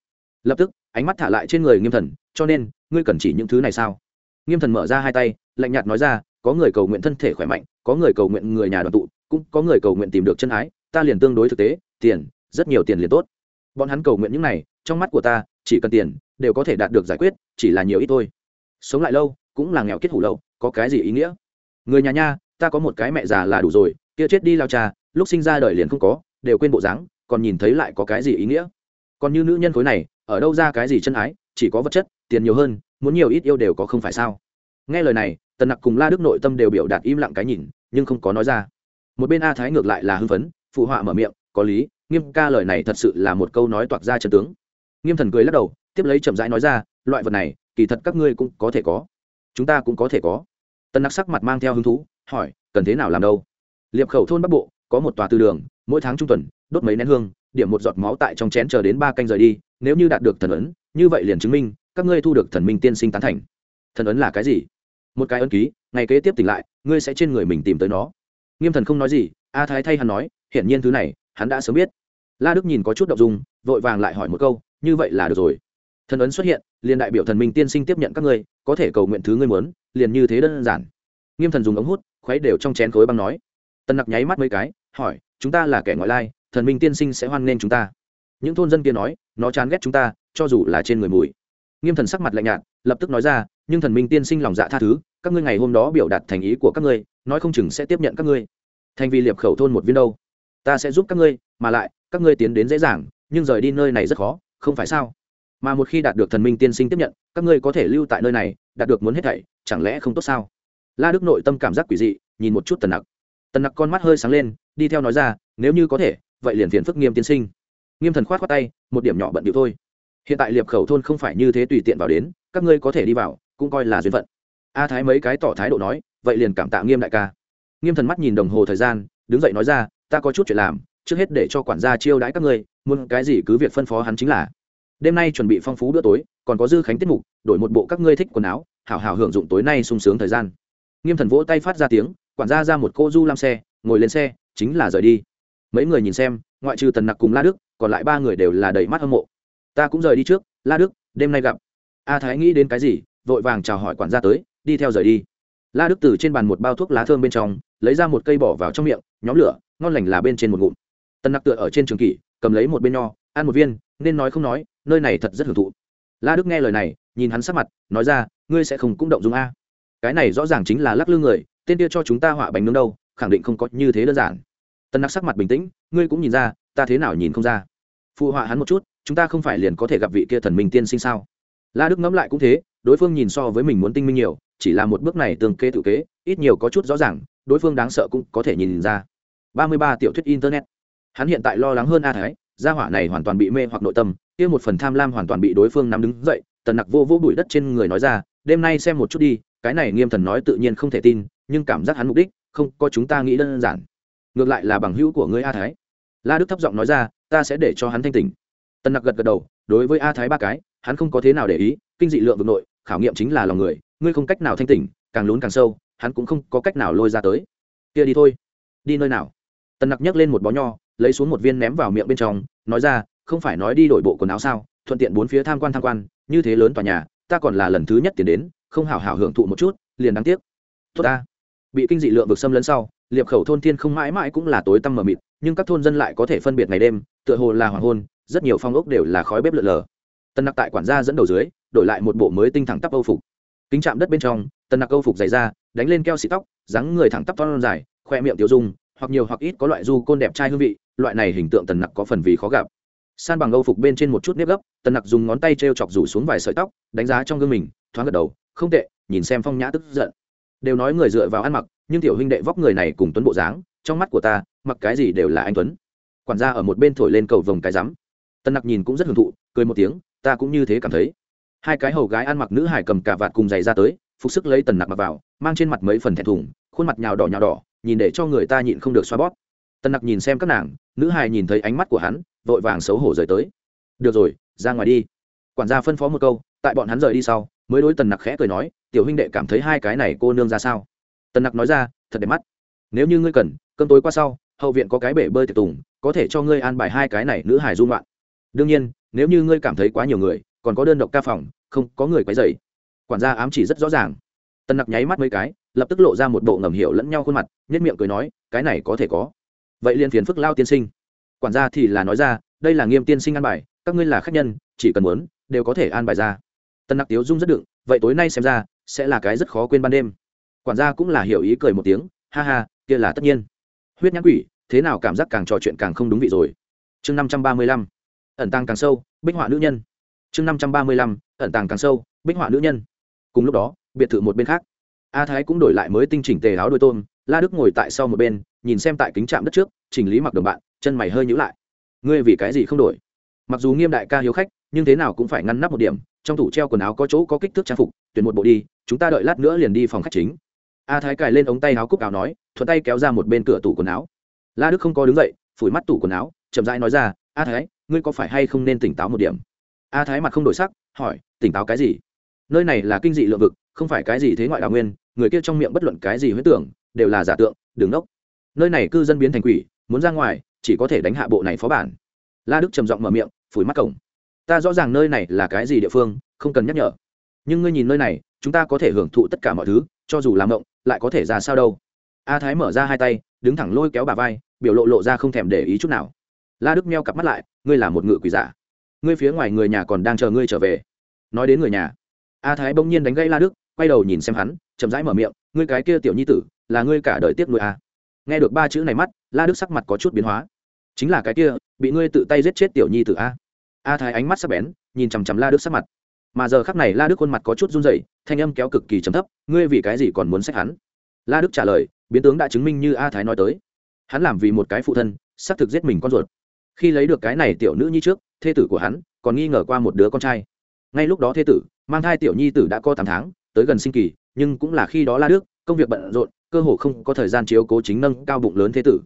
Lập tức, ánh mắt thả lại trên người nghiêm thần, cho nên, ngươi cần chỉ những thứ này sao? Nghiêm thần mở ra hai tay, lạnh nhạt nói ra, có người cầu nguyện thân thể khỏe mạnh, có người cầu nguyện người nhà đoàn tụ, cũng có người cầu nguyện tìm được chân ái, ta liền tương đối thực tế, tiền, rất nhiều tiền liền tốt. Bọn hắn cầu nguyện những này, trong mắt của ta, chỉ cần tiền, đều có thể đạt được giải quyết, chỉ là nhiều ít thôi. Sống lại lâu, cũng là nghèo kết hủ lâu có cái gì ý nghĩa? Người nhà nha ta có một cái mẹ già là đủ rồi, kia chết đi lao cha, lúc sinh ra đời liền không có, đều quên bộ dáng, còn nhìn thấy lại có cái gì ý nghĩa. Còn như nữ nhân khối này, ở đâu ra cái gì chân ái, chỉ có vật chất, tiền nhiều hơn, muốn nhiều ít yêu đều có không phải sao? Nghe lời này, tần nặc cùng la đức nội tâm đều biểu đạt im lặng cái nhìn, nhưng không có nói ra. Một bên a thái ngược lại là hưng phấn, phụ họa mở miệng, có lý, nghiêm ca lời này thật sự là một câu nói toạc ra chân tướng. Nghiêm thần cười lắc đầu, tiếp lấy chậm rãi nói ra, loại vật này, kỳ thật các ngươi cũng có thể có. Chúng ta cũng có thể có. Tần nặc sắc mặt mang theo hứng thú hỏi, cần thế nào làm đâu? Liệp khẩu thôn bắc bộ, có một tòa tư đường, mỗi tháng trung tuần, đốt mấy nén hương, điểm một giọt máu tại trong chén chờ đến ba canh rời đi, nếu như đạt được thần ấn, như vậy liền chứng minh, các ngươi thu được thần minh tiên sinh tán thành. Thần ấn là cái gì? Một cái ấn ký, ngày kế tiếp tỉnh lại, ngươi sẽ trên người mình tìm tới nó. Nghiêm thần không nói gì, a thái thay hắn nói, hiển nhiên thứ này, hắn đã sớm biết. La đức nhìn có chút đ ộ n g dung, vội vàng lại hỏi một câu, như vậy là được rồi. Thần ấn xuất hiện, liền đại biểu thần minh tiên sinh tiếp nhận các ngươi, có thể cầu nguyện thứ ngươi muốn, liền như thế đơn giản. Nghiêm thần dùng ống hút khuấy đều trong chén khối băng nói. Tần nặc nháy mắt mấy cái, hỏi, chúng ta là kẻ ngoại lai, thần minh tiên sinh sẽ hoan nghênh chúng ta. Những thôn dân kia nói, nó chán ghét chúng ta, cho dù là trên người mùi. Nghiêm thần sắc mặt lạnh nhạt, lập tức nói ra, nhưng thần minh tiên sinh lòng dạ tha thứ, các ngươi ngày hôm đó biểu đạt thành ý của các ngươi, nói không chừng sẽ tiếp nhận các ngươi. Thành vì liệp khẩu thôn một viên đâu, ta sẽ giúp các ngươi, mà lại, các ngươi tiến đến dễ dàng, nhưng rời đi nơi này rất khó, không phải sao? Mà một khi đạt được thần minh tiên sinh tiếp nhận, các ngươi có thể lưu tại nơi này, đạt được muốn hết thảy, chẳng lẽ không tốt sao? La đức nội tâm cảm giác quỷ dị, nhìn một chút tần nặc. Tần nặc con mắt hơi sáng lên, đi theo nói ra, nếu như có thể, vậy liền phiền phức nghiêm tiên sinh. Nghiêm thần khoát khoát tay, một điểm nhỏ bận điệu thôi. Hiện tại liệp khẩu thôn không phải như thế tùy tiện vào đến, các ngươi có thể đi vào, cũng coi là duyên phận. A thái mấy cái tỏ thái độ nói, vậy liền cảm tạ nghiêm đại ca. Nghiêm thần mắt nhìn đồng hồ thời gian, đứng dậy nói ra, ta có chút chuyện làm, trước hết để cho quản gia chiêu đãi các ngươi, muốn cái gì cứ việc phân phó hắn chính là. Đêm nay chuẩn bị phong phú bữa tối, còn có dư khánh tiết mục, đổi một bộ các ngươi thích quần áo, hảo hảo hưởng dụng tối nay sung sướng thời gian nghiêm thần vỗ tay phát ra tiếng, quản gia ra một cô du lam xe, ngồi lên xe, chính là rời đi. Mấy người nhìn xem, ngoại trừ tần nặc cùng la đức, còn lại ba người đều là đầy mắt hâm mộ. Ta cũng rời đi trước, la đức, đêm nay gặp. A thái nghĩ đến cái gì, vội vàng chào hỏi quản gia tới, đi theo rời đi. La đức từ trên bàn một bao thuốc lá thơm bên trong, lấy ra một cây bỏ vào trong miệng, nhóm lửa, ngon lành là bên trên một ngụm. Tần nặc tựa ở trên trường kỷ, cầm lấy một bên nho, ăn một viên, nên nói không nói, nơi này thật rất hưởng thụ. La đức nghe lời này, nhìn hắn sắc mặt, nói ra, ngươi sẽ không cũng động dung a cái này rõ ràng chính là lắc lư người, tên kia cho chúng ta họa bánh nướng đâu, khẳng định không có như thế đơn giản. Tân nặc sắc mặt bình tĩnh, ngươi cũng nhìn ra, ta thế nào nhìn không ra. Phụ họa hắn một chút, chúng ta không phải liền có thể gặp vị kia thần minh tiên sinh sao? La đức ngẫm lại cũng thế, đối phương nhìn so với mình muốn tinh minh nhiều, chỉ là một bước này tương kế tự kế, ít nhiều có chút rõ ràng, đối phương đáng sợ cũng có thể nhìn ra. Ba mươi ba tiểu thuyết internet. Hắn hiện tại lo lắng hơn a thái, gia hỏa này hoàn toàn bị mê hoặc nội tâm, kia một phần tham lam hoàn toàn bị đối phương nắm đứng dậy, tần nặc vô vô bụi đất trên người nói ra, đêm nay xem một chút đi cái này nghiêm thần nói tự nhiên không thể tin, nhưng cảm giác hắn mục đích, không có chúng ta nghĩ đơn giản. Ngược lại là bằng hữu của ngươi a thái. La đức thấp giọng nói ra, ta sẽ để cho hắn thanh tỉnh. Tân nặc gật gật đầu, đối với a thái ba cái, hắn không có thế nào để ý, kinh dị lượng vực nội, khảo nghiệm chính là lòng người, ngươi không cách nào thanh tỉnh, càng lún càng sâu, hắn cũng không có cách nào lôi ra tới. Kia đi thôi. Đi nơi nào? Tân nặc nhấc lên một bó nho, lấy xuống một viên ném vào miệng bên trong, nói ra, không phải nói đi đổi bộ quần áo sao, thuận tiện bốn phía tham quan tham quan, như thế lớn tòa nhà, ta còn là lần thứ nhất tiến đến không hảo hảo hưởng thụ một chút, liền đáng tiếc. Tốt ta. Bị kinh dị lượng vực xâm lấn sau, liệp khẩu thôn thiên không mãi mãi cũng là tối tăm mờ mịt, nhưng các thôn dân lại có thể phân biệt ngày đêm, tựa hồ là hoàng hôn, rất nhiều phong ốc đều là khói bếp lợn lờ. Tân nặc tại quản gia dẫn đầu dưới, đổi lại một bộ mới tinh thẳng tắp âu phục. Kính chạm đất bên trong, tân nặc âu phục dày ra đánh lên keo xị tóc, dáng người thẳng tắp thon dài, khoe miệng tiêu dung, hoặc nhiều hoặc ít có loại du côn đẹp trai hương vị, loại này hình tượng tần nặc có phần vì khó gặp. San bằng âu phục bên trên một chút nếp gấp tần nặc dùng ngón tay t r e o chọc rủ xuống vài sợi tóc, đánh giá trong gương mình thoáng gật đầu, không tệ, nhìn xem phong nhã tức giận. Đều nói người dựa vào ăn mặc, nhưng tiểu huynh đệ vóc người này cùng tuấn bộ dáng, trong mắt của ta, mặc cái gì đều là anh tuấn. Quản gia ở một bên thổi lên cầu vồng cái rắm. Tân nặc nhìn cũng rất hưởng thụ, cười một tiếng, ta cũng như thế cảm thấy. Hai cái hầu gái ăn mặc nữ hải cầm cả vạt cùng giày ra tới, phục sức lấy tần nặc mặc vào, mang trên mặt mấy phần thẹn thùng, khuôn mặt nhào đỏ nhào đỏ, nhìn để cho người ta nhịn không được xoa bóp. Tần nặc nhìn xem các nàng, nữ hải nhìn thấy ánh mắt của hắn, vội vàng xấu hổ rời tới. Được rồi, ra ngoài đi. Quản gia phân phó một câu tại bọn hắn rời đi sau, mới đối tần nặc khẽ cười nói, tiểu huynh đệ cảm thấy hai cái này cô nương ra sao? Tần nặc nói ra, thật đẹp mắt. Nếu như ngươi cần, cơm tối qua sau, hậu viện có cái bể bơi tiệc tùng, có thể cho ngươi an bài hai cái này nữ hải dung loạn đương nhiên, nếu như ngươi cảm thấy quá nhiều người, còn có đơn độc ca phòng, không, có người quấy dày quản gia ám chỉ rất rõ ràng. Tần nặc nháy mắt mấy cái, lập tức lộ ra một bộ ngầm hiểu lẫn nhau khuôn mặt nhất miệng cười nói, cái này có thể có. Vậy liền phiền phức lao tiên sinh. Quản gia thì là nói ra, đây là nghiêm tiên sinh an bài, các ngươi là khách nhân, chỉ cần muốn, đều có thể an bài ra tân nặc tiếu dung rất đựng, vậy tối nay xem ra, sẽ là cái rất khó quên ban đêm. Quản gia cũng là hiểu ý cười một tiếng, ha ha, kia là tất nhiên. Huyết nhãn quỷ, thế nào cảm giác càng trò chuyện càng không đúng vị rồi. Chương năm trăm ba mươi lăm, ẩn tàng càng sâu, bích họa nữ nhân. Chương năm trăm ba mươi lăm, ẩn tàng càng sâu, bích họa nữ nhân. Cùng lúc đó, biệt thự một bên khác. A thái cũng đổi lại mới tinh chỉnh tề áo đôi tôm, la đức ngồi tại sau một bên, nhìn xem tại kính trạm đất trước, chỉnh lý mặc đồng bạn, chân mày hơi nhữ lại. Ngươi vì cái gì không đổi? Mặc dù nghiêm đại ca hiếu khách nhưng thế nào cũng phải ngăn nắp một điểm, trong tủ treo quần áo có chỗ có kích thước trang phục, tuyển một bộ đi, chúng ta đợi lát nữa liền đi phòng khách chính. A thái cài lên ống tay áo cúc áo nói, thuận tay kéo ra một bên cửa tủ quần áo. La đức không có đứng dậy, phủi mắt tủ quần áo, chậm rãi nói ra, a thái, ngươi có phải hay không nên tỉnh táo một điểm? A thái mặt không đổi sắc, hỏi, tỉnh táo cái gì? Nơi này là kinh dị lượng vực, không phải cái gì thế ngoại đào nguyên, người kia trong miệng bất luận cái gì huyết tưởng, đều là giả tượng đường ốc nơi này cư dân biến thành quỷ, muốn ra ngoài, chỉ có thể đánh hạ bộ này phó bản. La đức trầm giọng mở miệng, phủi mắt cổng ta rõ ràng nơi này là cái gì địa phương, không cần nhắc nhở. Nhưng ngươi nhìn nơi này, chúng ta có thể hưởng thụ tất cả mọi thứ, cho dù làm động lại có thể ra sao đâu. A thái mở ra hai tay, đứng thẳng lôi kéo bà vai, biểu lộ lộ ra không thèm để ý chút nào. La đức meo cặp mắt lại, ngươi là một ngự quỷ giả. Ngươi phía ngoài người nhà còn đang chờ ngươi trở về. Nói đến người nhà, a thái bỗng nhiên đánh gây la đức, quay đầu nhìn xem hắn, chậm rãi mở miệng, ngươi cái kia tiểu nhi tử, là ngươi cả đời tiếc nuôi a à? nghe được ba chữ này mắt, la đức sắc mặt có chút biến hóa. Chính là cái kia, bị ngươi tự tay giết chết tiểu nhi tử a a thái ánh mắt sắc bén, nhìn chằm chằm la đức sắc mặt. Mà giờ khắc này la đức khuôn mặt có chút run rẩy, thanh âm kéo cực kỳ chấm thấp, ngươi vì cái gì còn muốn xét hắn? La đức trả lời, biến tướng đã chứng minh như a thái nói tới. Hắn làm vì một cái phụ thân, xác thực giết mình con ruột. Khi lấy được cái này tiểu nữ nhi trước, thê tử của hắn còn nghi ngờ qua một đứa con trai. Ngay lúc đó thê tử, mang thai tiểu nhi tử đã có tám tháng, tới gần sinh kỳ, nhưng cũng là khi đó la đức, công việc bận rộn, cơ hồ không có thời gian chiếu cố chính nâng cao bụng lớn thế tử.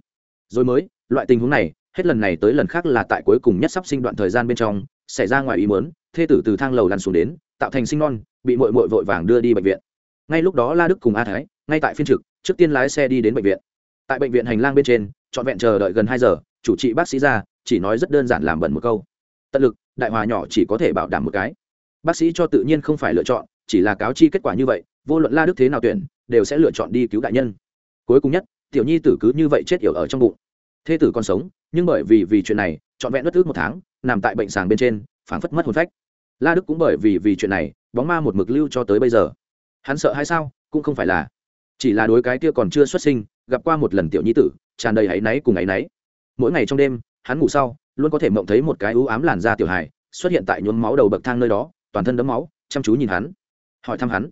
Rồi mới, loại tình huống này hết lần này tới lần khác là tại cuối cùng nhất sắp sinh đoạn thời gian bên trong, xảy ra ngoài ý muốn, thê tử từ thang lầu lăn xuống đến, tạo thành sinh non, bị mội mội vội vàng đưa đi bệnh viện. Ngay lúc đó la đức cùng a thái, ngay tại phiên trực, trước tiên lái xe đi đến bệnh viện. Tại bệnh viện hành lang bên trên, trọn vẹn chờ đợi gần hai giờ, chủ trị bác sĩ ra, chỉ nói rất đơn giản làm bẩn một câu. Tận lực, đại hòa nhỏ chỉ có thể bảo đảm một cái. Bác sĩ cho tự nhiên không phải lựa chọn, chỉ là cáo chi kết quả như vậy, vô luận la đức thế nào tuyển, đều sẽ lựa chọn đi cứu đại nhân. Cuối cùng nhất, tiểu nhi tử cứ như vậy chết yểu ở trong bụng thê tử còn sống, nhưng bởi vì vì chuyện này, trọn vẹn đất ước một tháng, nằm tại bệnh sàng bên trên, phảng phất mất hồn phách. La đức cũng bởi vì vì chuyện này, bóng ma một mực lưu cho tới bây giờ. Hắn sợ hay sao, cũng không phải là. Chỉ là đối cái kia còn chưa xuất sinh, gặp qua một lần tiểu nhi tử, tràn đầy áy náy cùng áy náy. Mỗi ngày trong đêm, hắn ngủ sau, luôn có thể mộng thấy một cái ưu ám làn da tiểu hài, xuất hiện tại nhuốm máu đầu bậc thang nơi đó, toàn thân đấm máu, chăm chú nhìn hắn. Hỏi thăm hắn.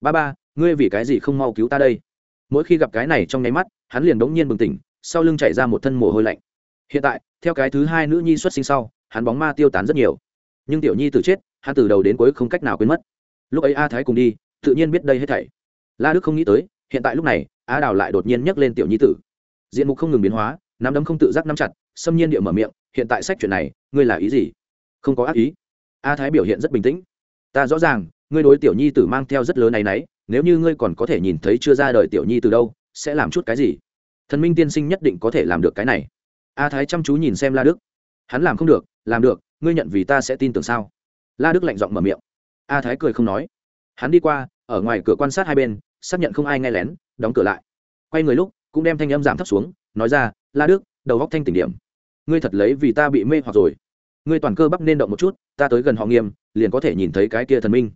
Ba ba, ngươi vì cái gì không mau cứu ta đây? Mỗi khi gặp cái này trong nháy mắt, hắn liền đống nhiên bừng tỉnh sau lưng chảy ra một thân mồ hôi lạnh. Hiện tại, theo cái thứ hai nữ nhi xuất sinh sau, hắn bóng ma tiêu tán rất nhiều. Nhưng tiểu nhi từ chết, hắn từ đầu đến cuối không cách nào quên mất. Lúc ấy a thái cùng đi, tự nhiên biết đây hết thảy. La đức không nghĩ tới, hiện tại lúc này, a đào lại đột nhiên nhắc lên tiểu nhi tử. Diện mục không ngừng biến hóa, nắm đấm không tự giác nắm chặt, xâm nhiên địa mở miệng, hiện tại sách chuyện này, ngươi là ý gì? Không có ác ý. A thái biểu hiện rất bình tĩnh. Ta rõ ràng, ngươi đối tiểu nhi tử mang theo rất lớn này nấy nếu như ngươi còn có thể nhìn thấy chưa ra đời tiểu nhi từ đâu, sẽ làm chút cái gì? Thần minh tiên sinh nhất định có thể làm được cái này. A thái chăm chú nhìn xem la đức. Hắn làm không được, làm được, ngươi nhận vì ta sẽ tin tưởng sao? La đức lạnh giọng mở miệng. A thái cười không nói. Hắn đi qua, ở ngoài cửa quan sát hai bên, xác nhận không ai nghe lén, đóng cửa lại. Quay người lúc, cũng đem thanh âm giảm thấp xuống, nói ra, la đức, đầu góc thanh tỉnh điểm. Ngươi thật lấy vì ta bị mê hoặc rồi. Ngươi toàn cơ bắp nên động một chút, ta tới gần họ nghiêm, liền có thể nhìn thấy cái kia thần minh.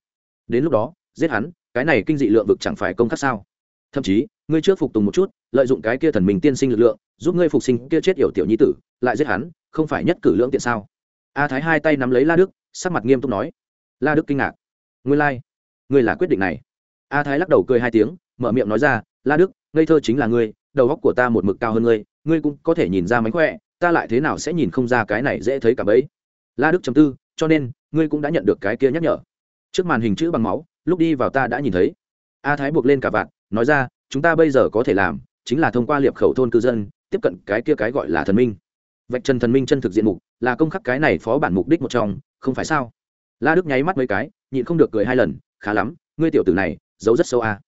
Đến lúc đó, giết hắn, cái này kinh dị lượng vực chẳng phải công khắc sao? Thậm chí ngươi trước phục tùng một chút lợi dụng cái kia thần minh tiên sinh lực lượng giúp ngươi phục sinh kia chết yểu tiểu nhi tử lại giết hắn không phải nhất cử lưỡng tiện sao? A thái hai tay nắm lấy la đức sắc mặt nghiêm túc nói. La đức kinh ngạc. Ngươi lai、like. ngươi là quyết định này. A thái lắc đầu cười hai tiếng mở miệng nói ra la đức ngây thơ chính là ngươi đầu góc của ta một mực cao hơn ngươi ngươi cũng có thể nhìn ra mánh khỏe ta lại thế nào sẽ nhìn không ra cái này dễ thấy cả bấy? La đức chấm tư cho nên ngươi cũng đã nhận được cái kia nhắc nhở. Trước màn hình chữ bằng máu lúc đi vào ta đã nhìn thấy. A thái buộc lên cả vạt, nói ra chúng ta bây giờ có thể làm chính là thông qua liệp khẩu thôn cư dân, tiếp cận cái kia cái gọi là thần minh. Vạch trần thần minh chân thực diện mục, là công khắc cái này phó bản mục đích một trong, không phải sao? La đức nháy mắt mấy cái, nhịn không được cười hai lần, khá lắm, ngươi tiểu tử này, giấu rất sâu a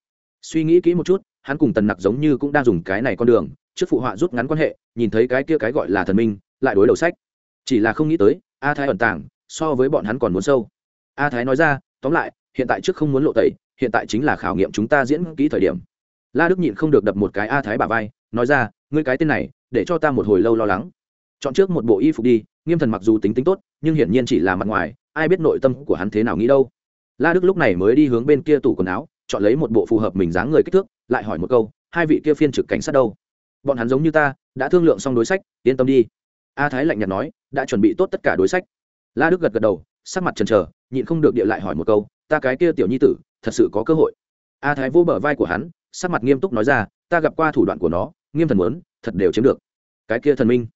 suy nghĩ kỹ một chút, hắn cùng tần nặc giống như cũng đang dùng cái này con đường, trước phụ họa rút ngắn quan hệ, nhìn thấy cái kia cái gọi là thần minh, lại đối đầu sách. Chỉ là không nghĩ tới, a thái ẩn tàng, so với bọn hắn còn muốn sâu. A thái nói ra, tóm lại, hiện tại trước không muốn lộ tẩy, hiện tại chính là khảo nghiệm chúng ta diễn kỹ thời điểm la đức nhịn không được đập một cái a thái bà vai, nói ra, ngươi cái tên này, để cho ta một hồi lâu lo lắng. Chọn trước một bộ y phục đi, nghiêm thần mặc dù tính tính tốt, nhưng hiển nhiên chỉ là mặt ngoài, ai biết nội tâm của hắn thế nào nghĩ đâu. La đức lúc này mới đi hướng bên kia tủ quần áo, chọn lấy một bộ phù hợp mình dáng người kích thước, lại hỏi một câu, hai vị kia phiên trực cảnh sát đâu? Bọn hắn giống như ta, đã thương lượng xong đối sách, yên tâm đi. A thái lạnh nhạt nói, đã chuẩn bị tốt tất cả đối sách. La đức gật gật đầu, sắc mặt trần trờ nhịn không được địa lại hỏi một câu, ta cái kia tiểu nhi tử, thật sự có cơ hội? A thái vô bờ vai của hắn sắc mặt nghiêm túc nói ra, ta gặp qua thủ đoạn của nó, nghiêm thần muốn, thật đều chiếm được. Cái kia thần minh,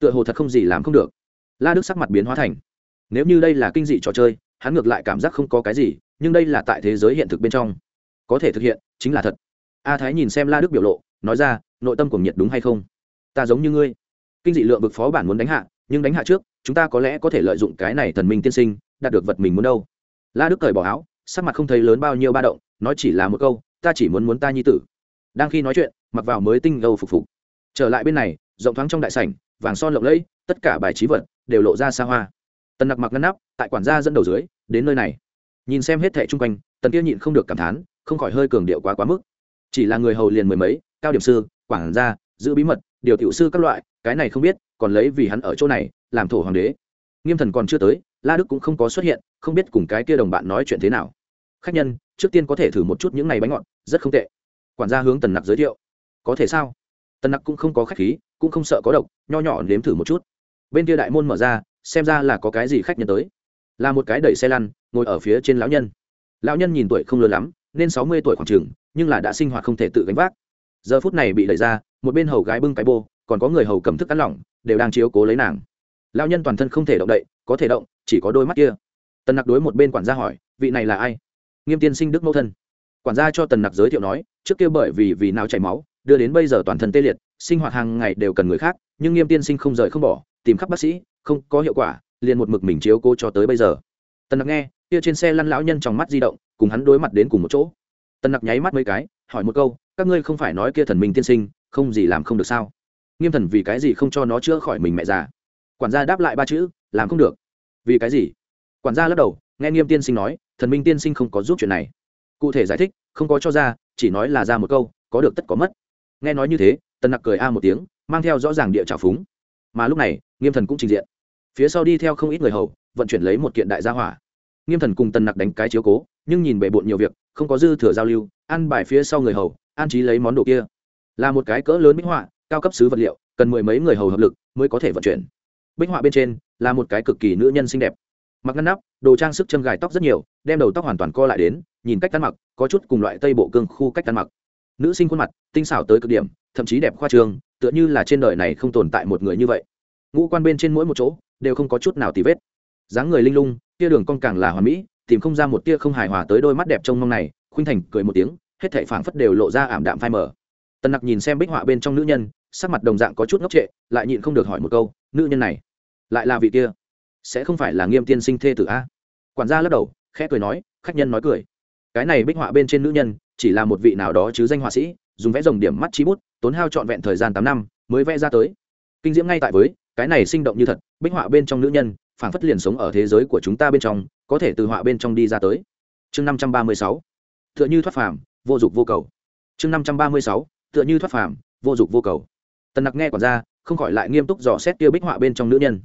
tựa hồ thật không gì làm không được. La đức sắc mặt biến hóa thành, nếu như đây là kinh dị trò chơi, hắn ngược lại cảm giác không có cái gì, nhưng đây là tại thế giới hiện thực bên trong. Có thể thực hiện, chính là thật. A thái nhìn xem la đức biểu lộ, nói ra, nội tâm của nhiệt đúng hay không? Ta giống như ngươi. Kinh dị lượng vực phó bản muốn đánh hạ, nhưng đánh hạ trước, chúng ta có lẽ có thể lợi dụng cái này thần minh tiên sinh, đạt được vật mình muốn đâu. La đức cởi bỏ áo, sắc mặt không thấy lớn bao nhiêu ba động, nói chỉ là một câu ta chỉ muốn muốn ta nhi tử. Đang khi nói chuyện, mặc vào mới tinh gâu phục phục. Trở lại bên này, rộng thoáng trong đại sảnh, vàng son lộng lẫy, tất cả bài trí vật đều lộ ra xa hoa. Tần nặc mặc ngăn nắp, tại quản gia dẫn đầu dưới, đến nơi này. Nhìn xem hết thẻ chung quanh, tần kia nhịn không được cảm thán, không khỏi hơi cường điệu quá quá mức. Chỉ là người hầu liền mười mấy, cao điểm sư, quản gia, giữ bí mật, điều tiểu sư các loại, cái này không biết, còn lấy vì hắn ở chỗ này, làm thổ hoàng đế. Nghiêm thần còn chưa tới, la đức cũng không có xuất hiện, không biết cùng cái kia đồng bạn nói chuyện thế nào. Khách nhân trước tiên có thể thử một chút những này bánh ngọt, rất không tệ. Quản gia hướng tần nặc giới thiệu. Có thể sao? Tần nặc cũng không có khách khí, cũng không sợ có độc, nho nhỏ nếm thử một chút. Bên kia đại môn mở ra, xem ra là có cái gì khách nhân tới. Là một cái đẩy xe lăn, ngồi ở phía trên lão nhân. Lão nhân nhìn tuổi không lớn lắm, nên sáu mươi tuổi khoảng trường nhưng là đã sinh hoạt không thể tự gánh vác. Giờ phút này bị đẩy ra, một bên hầu gái bưng cái bô, còn có người hầu cầm thức cắt lỏng, đều đang chiếu cố lấy nàng. Lão nhân toàn thân không thể động đậy, có thể động, chỉ có đôi mắt kia. Tần nặc đối một bên quản gia hỏi, vị này là ai? Nghiêm tiên sinh đức mẫu thân. Quản gia cho tần nặc giới thiệu nói, trước kia bởi vì vì nào chảy máu, đưa đến bây giờ toàn thân tê liệt, sinh hoạt hàng ngày đều cần người khác, nhưng nghiêm tiên sinh không rời không bỏ, tìm khắp bác sĩ, không có hiệu quả, liền một mực mình chiếu cô cho tới bây giờ. Tần nặc nghe, kia trên xe lăn lão nhân trong mắt di động, cùng hắn đối mặt đến cùng một chỗ. Tần nặc nháy mắt mấy cái, hỏi một câu, các ngươi không phải nói kia thần minh tiên sinh, không gì làm không được sao? Nghiêm thần vì cái gì không cho nó chữa khỏi mình mẹ già? Quản gia đáp lại ba chữ, làm không được. Vì cái gì? Quản gia lắc đầu, nghe nghiêm tiên sinh nói thần minh tiên sinh không có giúp chuyện này. Cụ thể giải thích, không có cho ra, chỉ nói là ra một câu, có được tất có mất. Nghe nói như thế, tần nặc cười a một tiếng, mang theo rõ ràng địa trào phúng. Mà lúc này, nghiêm thần cũng trình diện. Phía sau đi theo không ít người hầu, vận chuyển lấy một kiện đại gia hỏa. Nghiêm thần cùng tần nặc đánh cái chiếu cố, nhưng nhìn bề bộn nhiều việc, không có dư thừa giao lưu, ăn bài phía sau người hầu, an trí lấy món đồ kia. Là một cái cỡ lớn bích họa, cao cấp sứ vật liệu, cần mười mấy người hầu hợp lực mới có thể vận chuyển. Bích họa bên trên là một cái cực kỳ nữ nhân xinh đẹp mặc ngăn nắp, đồ trang sức châm gài tóc rất nhiều, đem đầu tóc hoàn toàn co lại đến, nhìn cách ăn mặc, có chút cùng loại tây bộ cương khu cách ăn mặc. Nữ sinh khuôn mặt, tinh xảo tới cực điểm, thậm chí đẹp khoa trương, tựa như là trên đời này không tồn tại một người như vậy. Ngũ quan bên trên mỗi một chỗ, đều không có chút nào tì vết. Dáng người linh lung, tia đường con càng là hoàn mỹ, tìm không ra một tia không hài hòa tới đôi mắt đẹp trông mong này, khuynh thành cười một tiếng, hết thảy phảng phất đều lộ ra ảm đạm phai mờ. Tần nặc nhìn xem bích họa bên trong nữ nhân, sắc mặt đồng dạng có chút ngốc trệ, lại nhịn không được hỏi một câu, nữ nhân này, lại là vị kia? Sẽ không phải là nghiêm tiên sinh thê tử a? Quản gia lắc đầu, khẽ cười nói, khách nhân nói cười. Cái này bích họa bên trên nữ nhân, chỉ là một vị nào đó chứ danh họa sĩ, dùng vẽ dòng điểm mắt trí bút, tốn hao trọn vẹn thời gian tám năm, mới vẽ ra tới. Kinh diễm ngay tại với, cái này sinh động như thật, bích họa bên trong nữ nhân, phảng phất liền sống ở thế giới của chúng ta bên trong, có thể từ họa bên trong đi ra tới. Chương năm trăm ba mươi sáu, tựa như thoát phàm, vô dụng vô cầu. Chương năm trăm ba mươi sáu, tựa như thoát phàm, vô dụng vô cầu. Tần nặc nghe còn ra không khỏi lại nghiêm túc dò xét tiêu bích họa bên trong nữ nhân.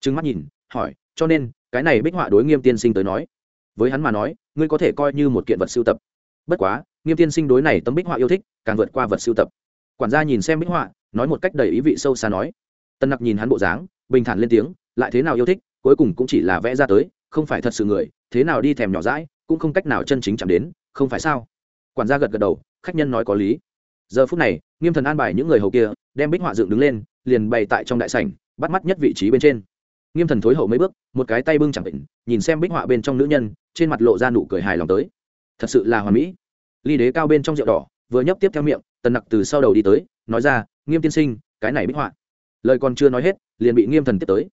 Trừng mắt nhìn hỏi, cho nên, cái này bích họa đối nghiêm tiên sinh tới nói, với hắn mà nói, ngươi có thể coi như một kiện vật sưu tập. Bất quá, nghiêm tiên sinh đối này tấm bích họa yêu thích, càng vượt qua vật sưu tập. Quản gia nhìn xem bích họa, nói một cách đầy ý vị sâu xa nói tân nặc nhìn hắn bộ dáng, bình thản lên tiếng, lại thế nào yêu thích, cuối cùng cũng chỉ là vẽ ra tới, không phải thật sự người, thế nào đi thèm nhỏ rãi cũng không cách nào chân chính chạm đến, không phải sao? Quản gia gật gật đầu, khách nhân nói có lý. Giờ phút này, nghiêm thần an bài những người hầu kia, đem bích họa dựng đứng lên, liền bày tại trong đại sảnh, bắt mắt nhất vị trí bên trên nghiêm thần thối hậu mấy bước, một cái tay bưng chẳng định, nhìn xem bích họa bên trong nữ nhân, trên mặt lộ ra nụ cười hài lòng tới. Thật sự là hoàn mỹ. Ly đế cao bên trong rượu đỏ, vừa nhấp tiếp theo miệng, tần nặc từ sau đầu đi tới, nói ra, nghiêm tiên sinh, cái này bích họa. Lời còn chưa nói hết, liền bị nghiêm thần tiếp tới.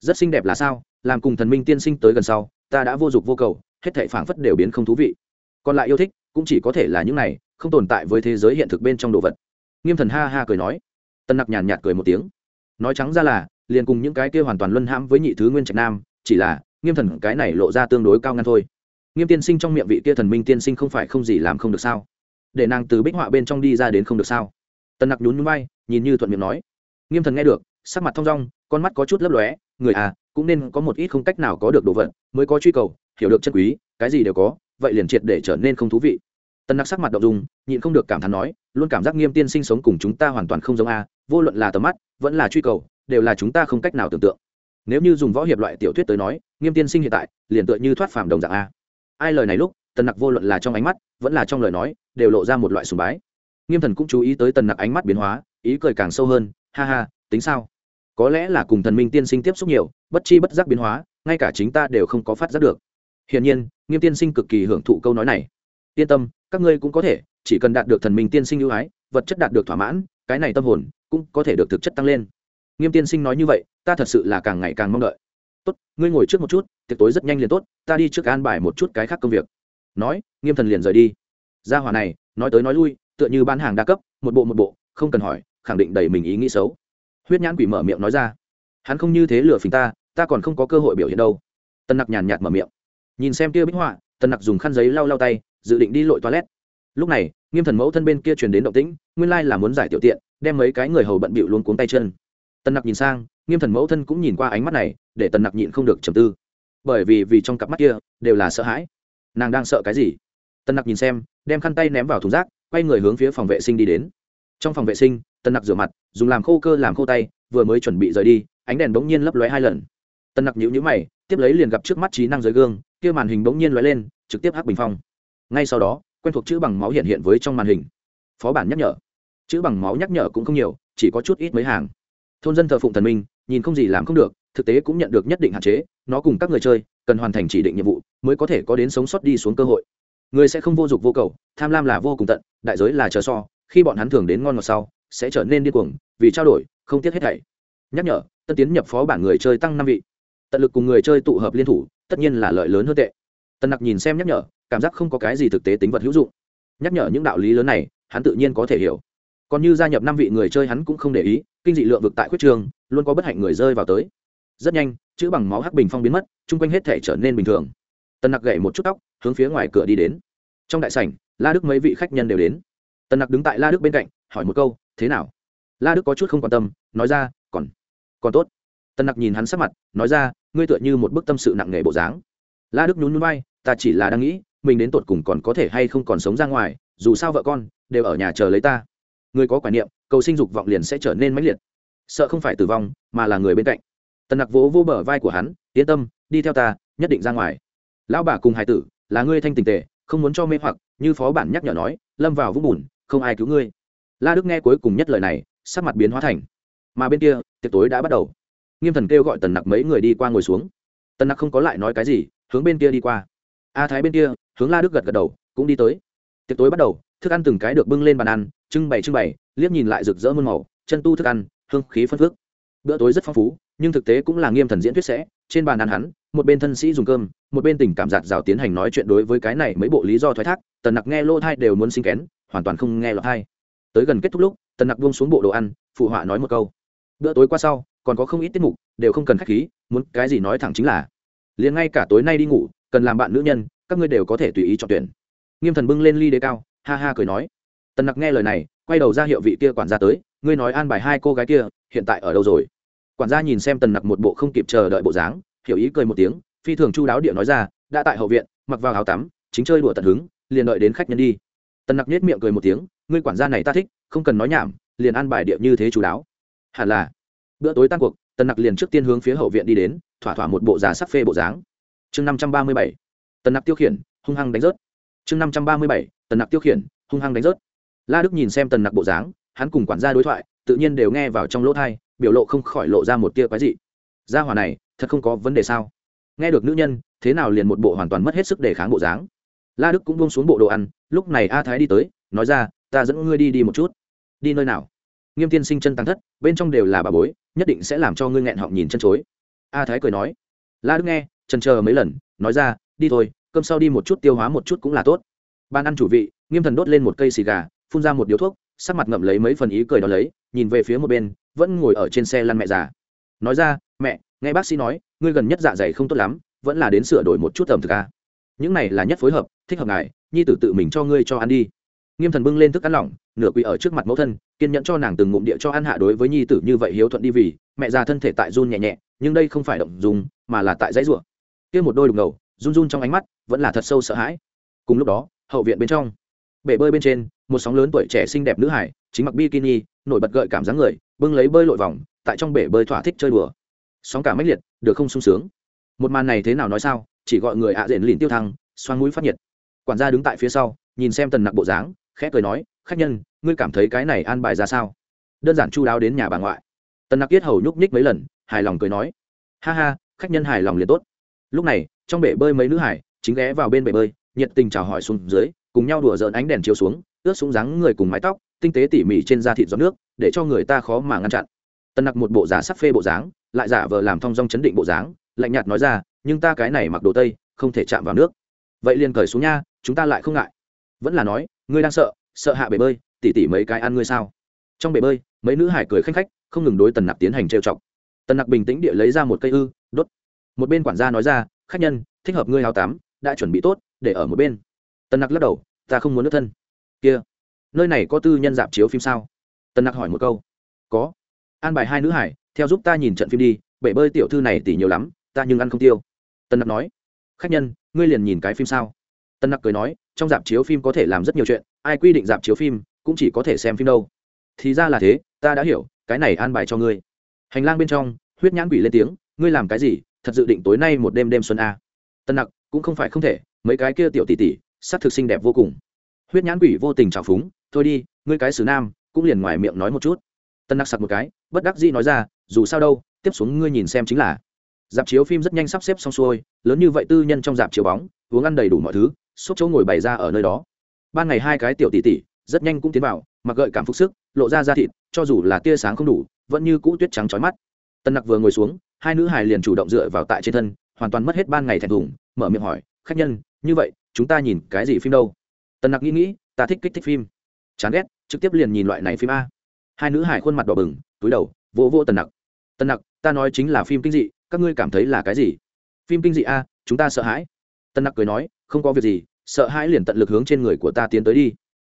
Rất xinh đẹp là sao? Làm cùng thần minh tiên sinh tới gần sau, ta đã vô dụng vô cầu, hết thảy phảng phất đều biến không thú vị. Còn lại yêu thích, cũng chỉ có thể là những này, không tồn tại với thế giới hiện thực bên trong đồ vật. Nghiêm thần ha ha cười nói. Tân nặc nhàn nhạt cười một tiếng. Nói trắng ra là liền cùng những cái kia hoàn toàn luân hãm với nhị thứ nguyên trạch nam, chỉ là, nghiêm thần cái này lộ ra tương đối cao ngăn thôi. Nghiêm tiên sinh trong miệng vị kia thần minh tiên sinh không phải không gì làm không được sao? Để nàng từ bích họa bên trong đi ra đến không được sao? Tần nặc nhún nhún bay nhìn như thuận miệng nói. Nghiêm thần nghe được, sắc mặt thong dong, con mắt có chút lấp lóe, người à cũng nên có một ít không cách nào có được đồ vật, mới có truy cầu, hiểu được chân quý, cái gì đều có, vậy liền triệt để trở nên không thú vị. Tần nặc sắc mặt đậu dung, nhịn không được cảm thán nói, luôn cảm giác nghiêm tiên sinh sống cùng chúng ta hoàn toàn không giống a, vô luận là tầm mắt, vẫn là truy cầu đều là chúng ta không cách nào tưởng tượng. Nếu như dùng võ hiệp loại tiểu thuyết tới nói, nghiêm tiên sinh hiện tại liền tựa như thoát phàm đồng dạng a. Ai lời này lúc, tần nặc vô luận là trong ánh mắt, vẫn là trong lời nói, đều lộ ra một loại sùng bái. Nghiêm thần cũng chú ý tới tần nặc ánh mắt biến hóa, ý cười càng sâu hơn, ha ha, tính sao? Có lẽ là cùng thần minh tiên sinh tiếp xúc nhiều, bất chi bất giác biến hóa, ngay cả chính ta đều không có phát giác được. Hiển nhiên, nghiêm tiên sinh cực kỳ hưởng thụ câu nói này. Yên tâm, các ngươi cũng có thể, chỉ cần đạt được thần minh tiên sinh ưu ái, vật chất đạt được thỏa mãn, cái này tâm hồn cũng có thể được thực chất tăng lên nghiêm tiên sinh nói như vậy, ta thật sự là càng ngày càng mong đợi. Tốt, ngươi ngồi trước một chút, tiệc tối rất nhanh liền tốt, ta đi trước an bài một chút cái khác công việc. Nói, nghiêm thần liền rời đi. Gia hỏa này, nói tới nói lui, tựa như bán hàng đa cấp, một bộ một bộ, không cần hỏi, khẳng định đầy mình ý nghĩ xấu. Huyết nhãn quỷ mở miệng nói ra. Hắn không như thế lừa phình ta ta còn không có cơ hội biểu hiện đâu. Tân nặc nhàn nhạt mở miệng. Nhìn xem kia bích họa, tân nặc dùng khăn giấy lau lau tay, dự định đi lội toilet. Lúc này, nghiêm thần mẫu thân bên kia truyền đến động tĩnh, nguyên lai là muốn giải tiểu tiện, đem mấy cái người hầu bận bịu luôn cuống tay chân tân nặc nhìn sang, nghiêm thần mẫu thân cũng nhìn qua ánh mắt này, để tần nặc nhịn không được trầm tư. Bởi vì vì trong cặp mắt kia, đều là sợ hãi. Nàng đang sợ cái gì? Tần nặc nhìn xem, đem khăn tay ném vào thùng rác, quay người hướng phía phòng vệ sinh đi đến. Trong phòng vệ sinh, tần nặc rửa mặt, dùng làm khô cơ làm khô tay, vừa mới chuẩn bị rời đi, ánh đèn bỗng nhiên lấp lóe hai lần. Tần nặc nhữ nhữ mày, tiếp lấy liền gặp trước mắt trí năng dưới gương, kia màn hình bỗng nhiên lóe lên, trực tiếp hắc bình phong. Ngay sau đó, quen thuộc chữ bằng máu hiện hiện với trong màn hình. Phó bản nhắc nhở. Chữ bằng máu nhắc nhở cũng không nhiều, chỉ có chút ít mấy hàng thôn dân thờ phụng thần minh, nhìn không gì làm không được, thực tế cũng nhận được nhất định hạn chế, nó cùng các người chơi, cần hoàn thành chỉ định nhiệm vụ, mới có thể có đến sống sót đi xuống cơ hội. Người sẽ không vô dụng vô cầu, tham lam là vô cùng tận, đại giới là chờ so, khi bọn hắn thường đến ngon ngọt sau, sẽ trở nên điên cuồng, vì trao đổi, không tiếc hết thảy. Nhắc nhở, tân tiến nhập phó bản người chơi tăng năm vị. Tận lực cùng người chơi tụ hợp liên thủ, tất nhiên là lợi lớn hơn tệ. Tân nặc nhìn xem nhắc nhở, cảm giác không có cái gì thực tế tính vật hữu dụng. Nhắc nhở những đạo lý lớn này, hắn tự nhiên có thể hiểu còn như gia nhập năm vị người chơi hắn cũng không để ý, kinh dị lượng vực tại quyết trường, luôn có bất hạnh người rơi vào tới. Rất nhanh, chữ bằng máu hắc bình phong biến mất, chung quanh hết thể trở nên bình thường. Tần nặc gậy một chút tóc, hướng phía ngoài cửa đi đến. Trong đại sảnh, la đức mấy vị khách nhân đều đến. Tần nặc đứng tại la đức bên cạnh, hỏi một câu, thế nào? La đức có chút không quan tâm, nói ra, còn còn tốt. Tần nặc nhìn hắn sắc mặt, nói ra, ngươi tựa như một bức tâm sự nặng nề bộ dáng. La đức nhún núi bay ta chỉ là đang nghĩ, mình đến tột cùng còn có thể hay không còn sống ra ngoài, dù sao vợ con, đều ở nhà chờ lấy ta người có quả niệm cầu sinh dục vọng liền sẽ trở nên mãnh liệt. Sợ không phải tử vong mà là người bên cạnh. Tần nặc vỗ vô bờ vai của hắn yên tâm đi theo ta nhất định ra ngoài. Lão bà cùng hải tử là ngươi thanh tình tề, không muốn cho mê hoặc như phó bản nhắc nhở nói lâm vào vũng bùn không ai cứu ngươi. La đức nghe cuối cùng nhất lời này sắc mặt biến hóa thành. Mà bên kia tiệc tối đã bắt đầu. Nghiêm thần kêu gọi tần nặc mấy người đi qua ngồi xuống. Tần nặc không có lại nói cái gì hướng bên kia đi qua. A thái bên kia hướng la đức gật gật đầu cũng đi tới. Tiệc tối bắt đầu thức ăn từng cái được bưng lên bàn ăn trưng bày trưng bày, liếc nhìn lại rực rỡ muôn màu, chân tu thức ăn, hương khí phân phước. Bữa tối rất phong phú, nhưng thực tế cũng là nghiêm thần diễn thuyết sẽ. Trên bàn ăn hắn, một bên thân sĩ dùng cơm, một bên tình cảm giạt rào tiến hành nói chuyện đối với cái này mấy bộ lý do thoái thác. Tần nặc nghe lô thai đều muốn sinh kén, hoàn toàn không nghe lọt thai tới gần kết thúc lúc, tần nặc buông xuống bộ đồ ăn, phụ họa nói một câu. Bữa tối qua sau, còn có không ít tiết mục, đều không cần khách khí, muốn cái gì nói thẳng chính là. Liền ngay cả tối nay đi ngủ, cần làm bạn nữ nhân, các ngươi đều có thể tùy ý chọn tuyển. Nghiêm thần bưng lên ly đế cao, ha ha cười nói tần nặc nghe lời này, quay đầu ra hiệu vị kia quản gia tới, ngươi nói an bài hai cô gái kia, hiện tại ở đâu rồi? Quản gia nhìn xem tần nặc một bộ không kịp chờ đợi bộ dáng, hiểu ý cười một tiếng, phi thường chu đáo địa nói ra, đã tại hậu viện, mặc vào áo tắm, chính chơi đùa tận hứng, liền đợi đến khách nhân đi. Tần nặc nết miệng cười một tiếng, ngươi quản gia này ta thích, không cần nói nhảm, liền an bài địa như thế chú đáo. Hẳn là. Bữa tối tan cuộc, tần nặc liền trước tiên hướng phía hậu viện đi đến, thỏa thỏa một bộ già sắc phê bộ dáng. Chương năm trăm ba mươi bảy. Tần nặc tiêu khiển, hung hăng đánh rớt. Chương năm trăm ba mươi bảy. Tần nặc tiêu khiển, hung hăng đánh rớt la đức nhìn xem tần nặc bộ dáng, hắn cùng quản gia đối thoại, tự nhiên đều nghe vào trong lỗ thai, biểu lộ không khỏi lộ ra một tia quái dị. Gia hỏa này, thật không có vấn đề sao? Nghe được nữ nhân, thế nào liền một bộ hoàn toàn mất hết sức để kháng bộ dáng? La đức cũng buông xuống bộ đồ ăn, lúc này a thái đi tới, nói ra, ta dẫn ngươi đi đi một chút. Đi nơi nào? Nghiêm tiên sinh chân tăng thất, bên trong đều là bà bối, nhất định sẽ làm cho ngươi nghẹn họng nhìn chân chối. A thái cười nói. La đức nghe trần chờ mấy lần, nói ra, đi thôi, cơm sau đi một chút, tiêu hóa một chút cũng là tốt. Ban ăn chủ vị, nghiêm thần đốt lên một cây xì gà phun ra một điếu thuốc, sắc mặt ngậm lấy mấy phần ý cười đó lấy, nhìn về phía một bên, vẫn ngồi ở trên xe lăn mẹ già. Nói ra, mẹ, nghe bác sĩ nói, ngươi gần nhất dạ dày không tốt lắm, vẫn là đến sửa đổi một chút tầm thực a những này là nhất phối hợp, thích hợp ngài, nhi tử tự mình cho ngươi cho ăn đi. Nghiêm thần bưng lên thức ăn lỏng, nửa quỳ ở trước mặt mẫu thân, kiên nhẫn cho nàng từng ngụm địa cho ăn hạ đối với nhi tử như vậy hiếu thuận đi vì, mẹ già thân thể tại run nhẹ nhẹ, nhưng đây không phải động dùng, mà là tại dãy ruộng kia một đôi đục ngầu, run run trong ánh mắt, vẫn là thật sâu sợ hãi. Cùng lúc đó, hậu viện bên trong bể bơi bên trên, một sóng lớn tuổi trẻ xinh đẹp nữ hải, chính mặc bikini, nổi bật gợi cảm giác người, bưng lấy bơi lội vòng, tại trong bể bơi thỏa thích chơi đùa. Sóng cả mách liệt, được không sung sướng. Một màn này thế nào nói sao? Chỉ gọi người ạ à diện lìn tiêu thăng, xoang mũi phát nhiệt. Quản gia đứng tại phía sau, nhìn xem tần nặc bộ dáng, khẽ cười nói, khách nhân, ngươi cảm thấy cái này an bài ra sao? Đơn giản chu đáo đến nhà bà ngoại. Tần nặc yết hầu nhúc nhích mấy lần, hài lòng cười nói, ha ha, khách nhân hài lòng liền tốt. Lúc này, trong bể bơi mấy nữ hải, chính ghé vào bên bể bơi, nhiệt tình chào hỏi xuống dưới cùng nhau đùa dợn ánh đèn chiếu xuống, ướt xuống dáng người cùng mái tóc, tinh tế tỉ mỉ trên da thịt giọt nước, để cho người ta khó mà ngăn chặn. Tân nặc một bộ giả sắc phê bộ dáng, lại giả vờ làm thong dong chấn định bộ dáng, lạnh nhạt nói ra, nhưng ta cái này mặc đồ tây, không thể chạm vào nước. Vậy liền cởi xuống nha, chúng ta lại không ngại. Vẫn là nói, ngươi đang sợ sợ hạ bể bơi, tỉ tỉ mấy cái ăn ngươi sao? Trong bể bơi, mấy nữ hải cười khanh khách, không ngừng đối tần nặc tiến hành trêu chọc. Tần nặc bình tĩnh địa lấy ra một cây ư, đốt. Một bên quản gia nói ra, khách nhân, thích hợp ngươi áo tắm, đã chuẩn bị tốt, để ở một bên tần nặc lắc đầu, ta không muốn nước thân. Kia, nơi này có tư nhân dạp chiếu phim sao? Tần nặc hỏi một câu. Có. An bài hai nữ hải, theo giúp ta nhìn trận phim đi, bể bơi tiểu thư này tỉ nhiều lắm, ta nhưng ăn không tiêu. Tần nặc nói. Khách nhân, ngươi liền nhìn cái phim sao? Tần nặc cười nói, trong dạp chiếu phim có thể làm rất nhiều chuyện, ai quy định dạp chiếu phim, cũng chỉ có thể xem phim đâu. Thì ra là thế, ta đã hiểu, cái này an bài cho ngươi. Hành lang bên trong, huyết nhãn quỷ lên tiếng, ngươi làm cái gì? Thật dự định tối nay một đêm đêm xuân à? a tân nặc, cũng không phải không thể, mấy cái kia tiểu tỷ tỷ sắc thực xinh đẹp vô cùng. Huyết nhãn quỷ vô tình trào phúng, thôi đi, ngươi cái xử nam, cũng liền ngoài miệng nói một chút. Tân nặc sặc một cái, bất đắc dĩ nói ra, dù sao đâu, tiếp xuống ngươi nhìn xem chính là. Dạp chiếu phim rất nhanh sắp xếp xong xuôi, lớn như vậy tư nhân trong dạp chiếu bóng, uống ăn đầy đủ mọi thứ, xốp chỗ ngồi bày ra ở nơi đó. Ban ngày hai cái tiểu tỷ tỷ, rất nhanh cũng tiến vào, mặc gợi cảm phục sức, lộ ra da thịt, cho dù là tia sáng không đủ, vẫn như cũ tuyết trắng trói mắt. Tân nặc vừa ngồi xuống, hai nữ hài liền chủ động dựa vào tại trên thân, hoàn toàn mất hết ban ngày thẹn thùng, mở miệng hỏi, khách nhân, như vậy chúng ta nhìn cái gì phim đâu? Tần nặc nghĩ nghĩ, ta thích kích thích phim. Chán ghét, trực tiếp liền nhìn loại này phim a. Hai nữ hải khuôn mặt đỏ bừng, túi đầu, vỗ vỗ tần nặc. Tần nặc, ta nói chính là phim kinh dị, các ngươi cảm thấy là cái gì? Phim kinh dị a, chúng ta sợ hãi. Tần nặc cười nói, không có việc gì, sợ hãi liền tận lực hướng trên người của ta tiến tới đi.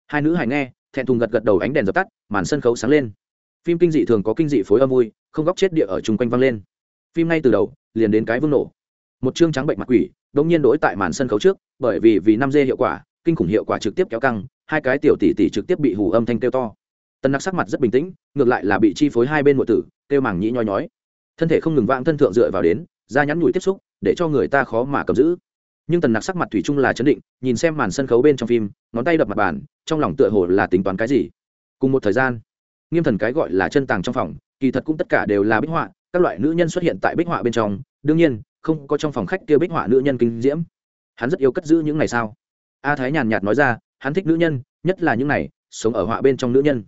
Hai nữ hải nghe, thẹn thùng gật gật đầu ánh đèn dập tắt, màn sân khấu sáng lên. Phim kinh dị thường có kinh dị phối âm vui, không góc chết địa ở chung quanh văng lên. Phim ngay từ đầu, liền đến cái vương nổ một chương trắng bệnh mặt quỷ đ ỗ n g nhiên đổi tại màn sân khấu trước, bởi vì vì năm dê hiệu quả, kinh khủng hiệu quả trực tiếp kéo căng, hai cái tiểu tỷ tỷ trực tiếp bị hù âm thanh kêu to. Tân nặc sắc mặt rất bình tĩnh, ngược lại là bị chi phối hai bên nội tử, kêu màng nhĩ nhoi nhói. Thân thể không ngừng vang thân thượng dựa vào đến, da nhắn nhủi tiếp xúc, để cho người ta khó mà cầm giữ. Nhưng tần nặc sắc mặt thủy chung là chấn định, nhìn xem màn sân khấu bên trong phim, ngón tay đập mặt bàn, trong lòng tựa hồ là tính toán cái gì. Cùng một thời gian, nghiêm thần cái gọi là chân tàng trong phòng, kỳ thật cũng tất cả đều là bích họa, các loại nữ nhân xuất hiện tại bích họa bên trong. Đương nhiên không có trong phòng khách kia bích họa nữ nhân kinh diễm. Hắn rất yêu cất giữ những ngày sao? A thái nhàn nhạt nói ra, hắn thích nữ nhân, nhất là những ngày sống ở họa bên trong nữ nhân.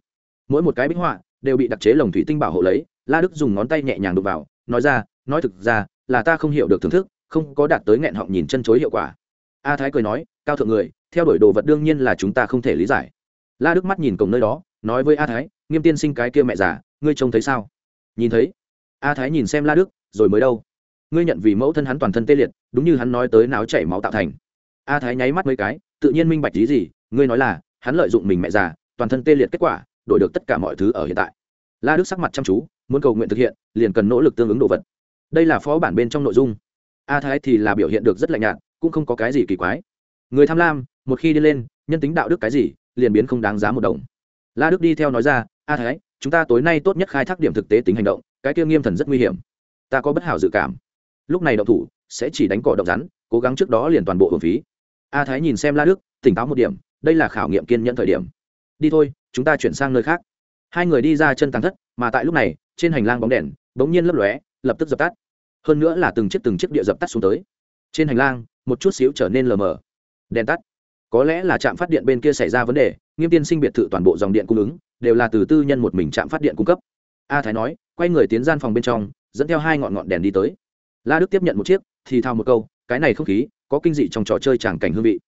Mỗi một cái bích họa đều bị đặc chế lồng thủy tinh bảo hộ lấy, la đức dùng ngón tay nhẹ nhàng đục vào, nói ra, nói thực ra, là ta không hiểu được thưởng thức, không có đạt tới nghẹn họng nhìn chân chối hiệu quả. A thái cười nói, cao thượng người, theo đuổi đồ vật đương nhiên là chúng ta không thể lý giải. La đức mắt nhìn cổng nơi đó, nói với a thái, nghiêm tiên sinh cái kia mẹ già, ngươi trông thấy sao? Nhìn thấy. A thái nhìn xem la đức, rồi mới đâu? Ngươi nhận vì mẫu thân hắn toàn thân tê liệt, đúng như hắn nói tới náo chảy máu tạo thành. A thái nháy mắt mấy cái, tự nhiên minh bạch lý gì, ngươi nói là, hắn lợi dụng mình mẹ già, toàn thân tê liệt kết quả, đổi được tất cả mọi thứ ở hiện tại. La đức sắc mặt chăm chú, muốn cầu nguyện thực hiện, liền cần nỗ lực tương ứng đồ vật. Đây là phó bản bên trong nội dung. A thái thì là biểu hiện được rất lạnh nhạt, cũng không có cái gì kỳ quái. Người tham lam, một khi đi lên, nhân tính đạo đức cái gì, liền biến không đáng giá một đồng. La đức đi theo nói ra, a thái, chúng ta tối nay tốt nhất khai thác điểm thực tế tính hành động, cái kia nghiêm thần rất nguy hiểm. Ta có bất hảo dự cảm lúc này động thủ, sẽ chỉ đánh cỏ động rắn, cố gắng trước đó liền toàn bộ hưởng phí. A thái nhìn xem la đức, tỉnh táo một điểm, đây là khảo nghiệm kiên nhẫn thời điểm. Đi thôi, chúng ta chuyển sang nơi khác. Hai người đi ra chân tàng thất, mà tại lúc này, trên hành lang bóng đèn bỗng nhiên lấp lóe, lập tức dập tắt. Hơn nữa là từng chiếc từng chiếc địa dập tắt xuống tới. Trên hành lang, một chút xíu trở nên lờ mờ. Đèn tắt. Có lẽ là trạm phát điện bên kia xảy ra vấn đề, nghiêm tiên sinh biệt thự toàn bộ dòng điện cung ứng, đều là từ tư nhân một mình trạm phát điện cung cấp. A thái nói, quay người tiến gian phòng bên trong, dẫn theo hai ngọn ngọn đèn đi tới la đức tiếp nhận một chiếc, thì thao một câu, cái này không khí, có kinh dị trong trò chơi tràng cảnh hương vị.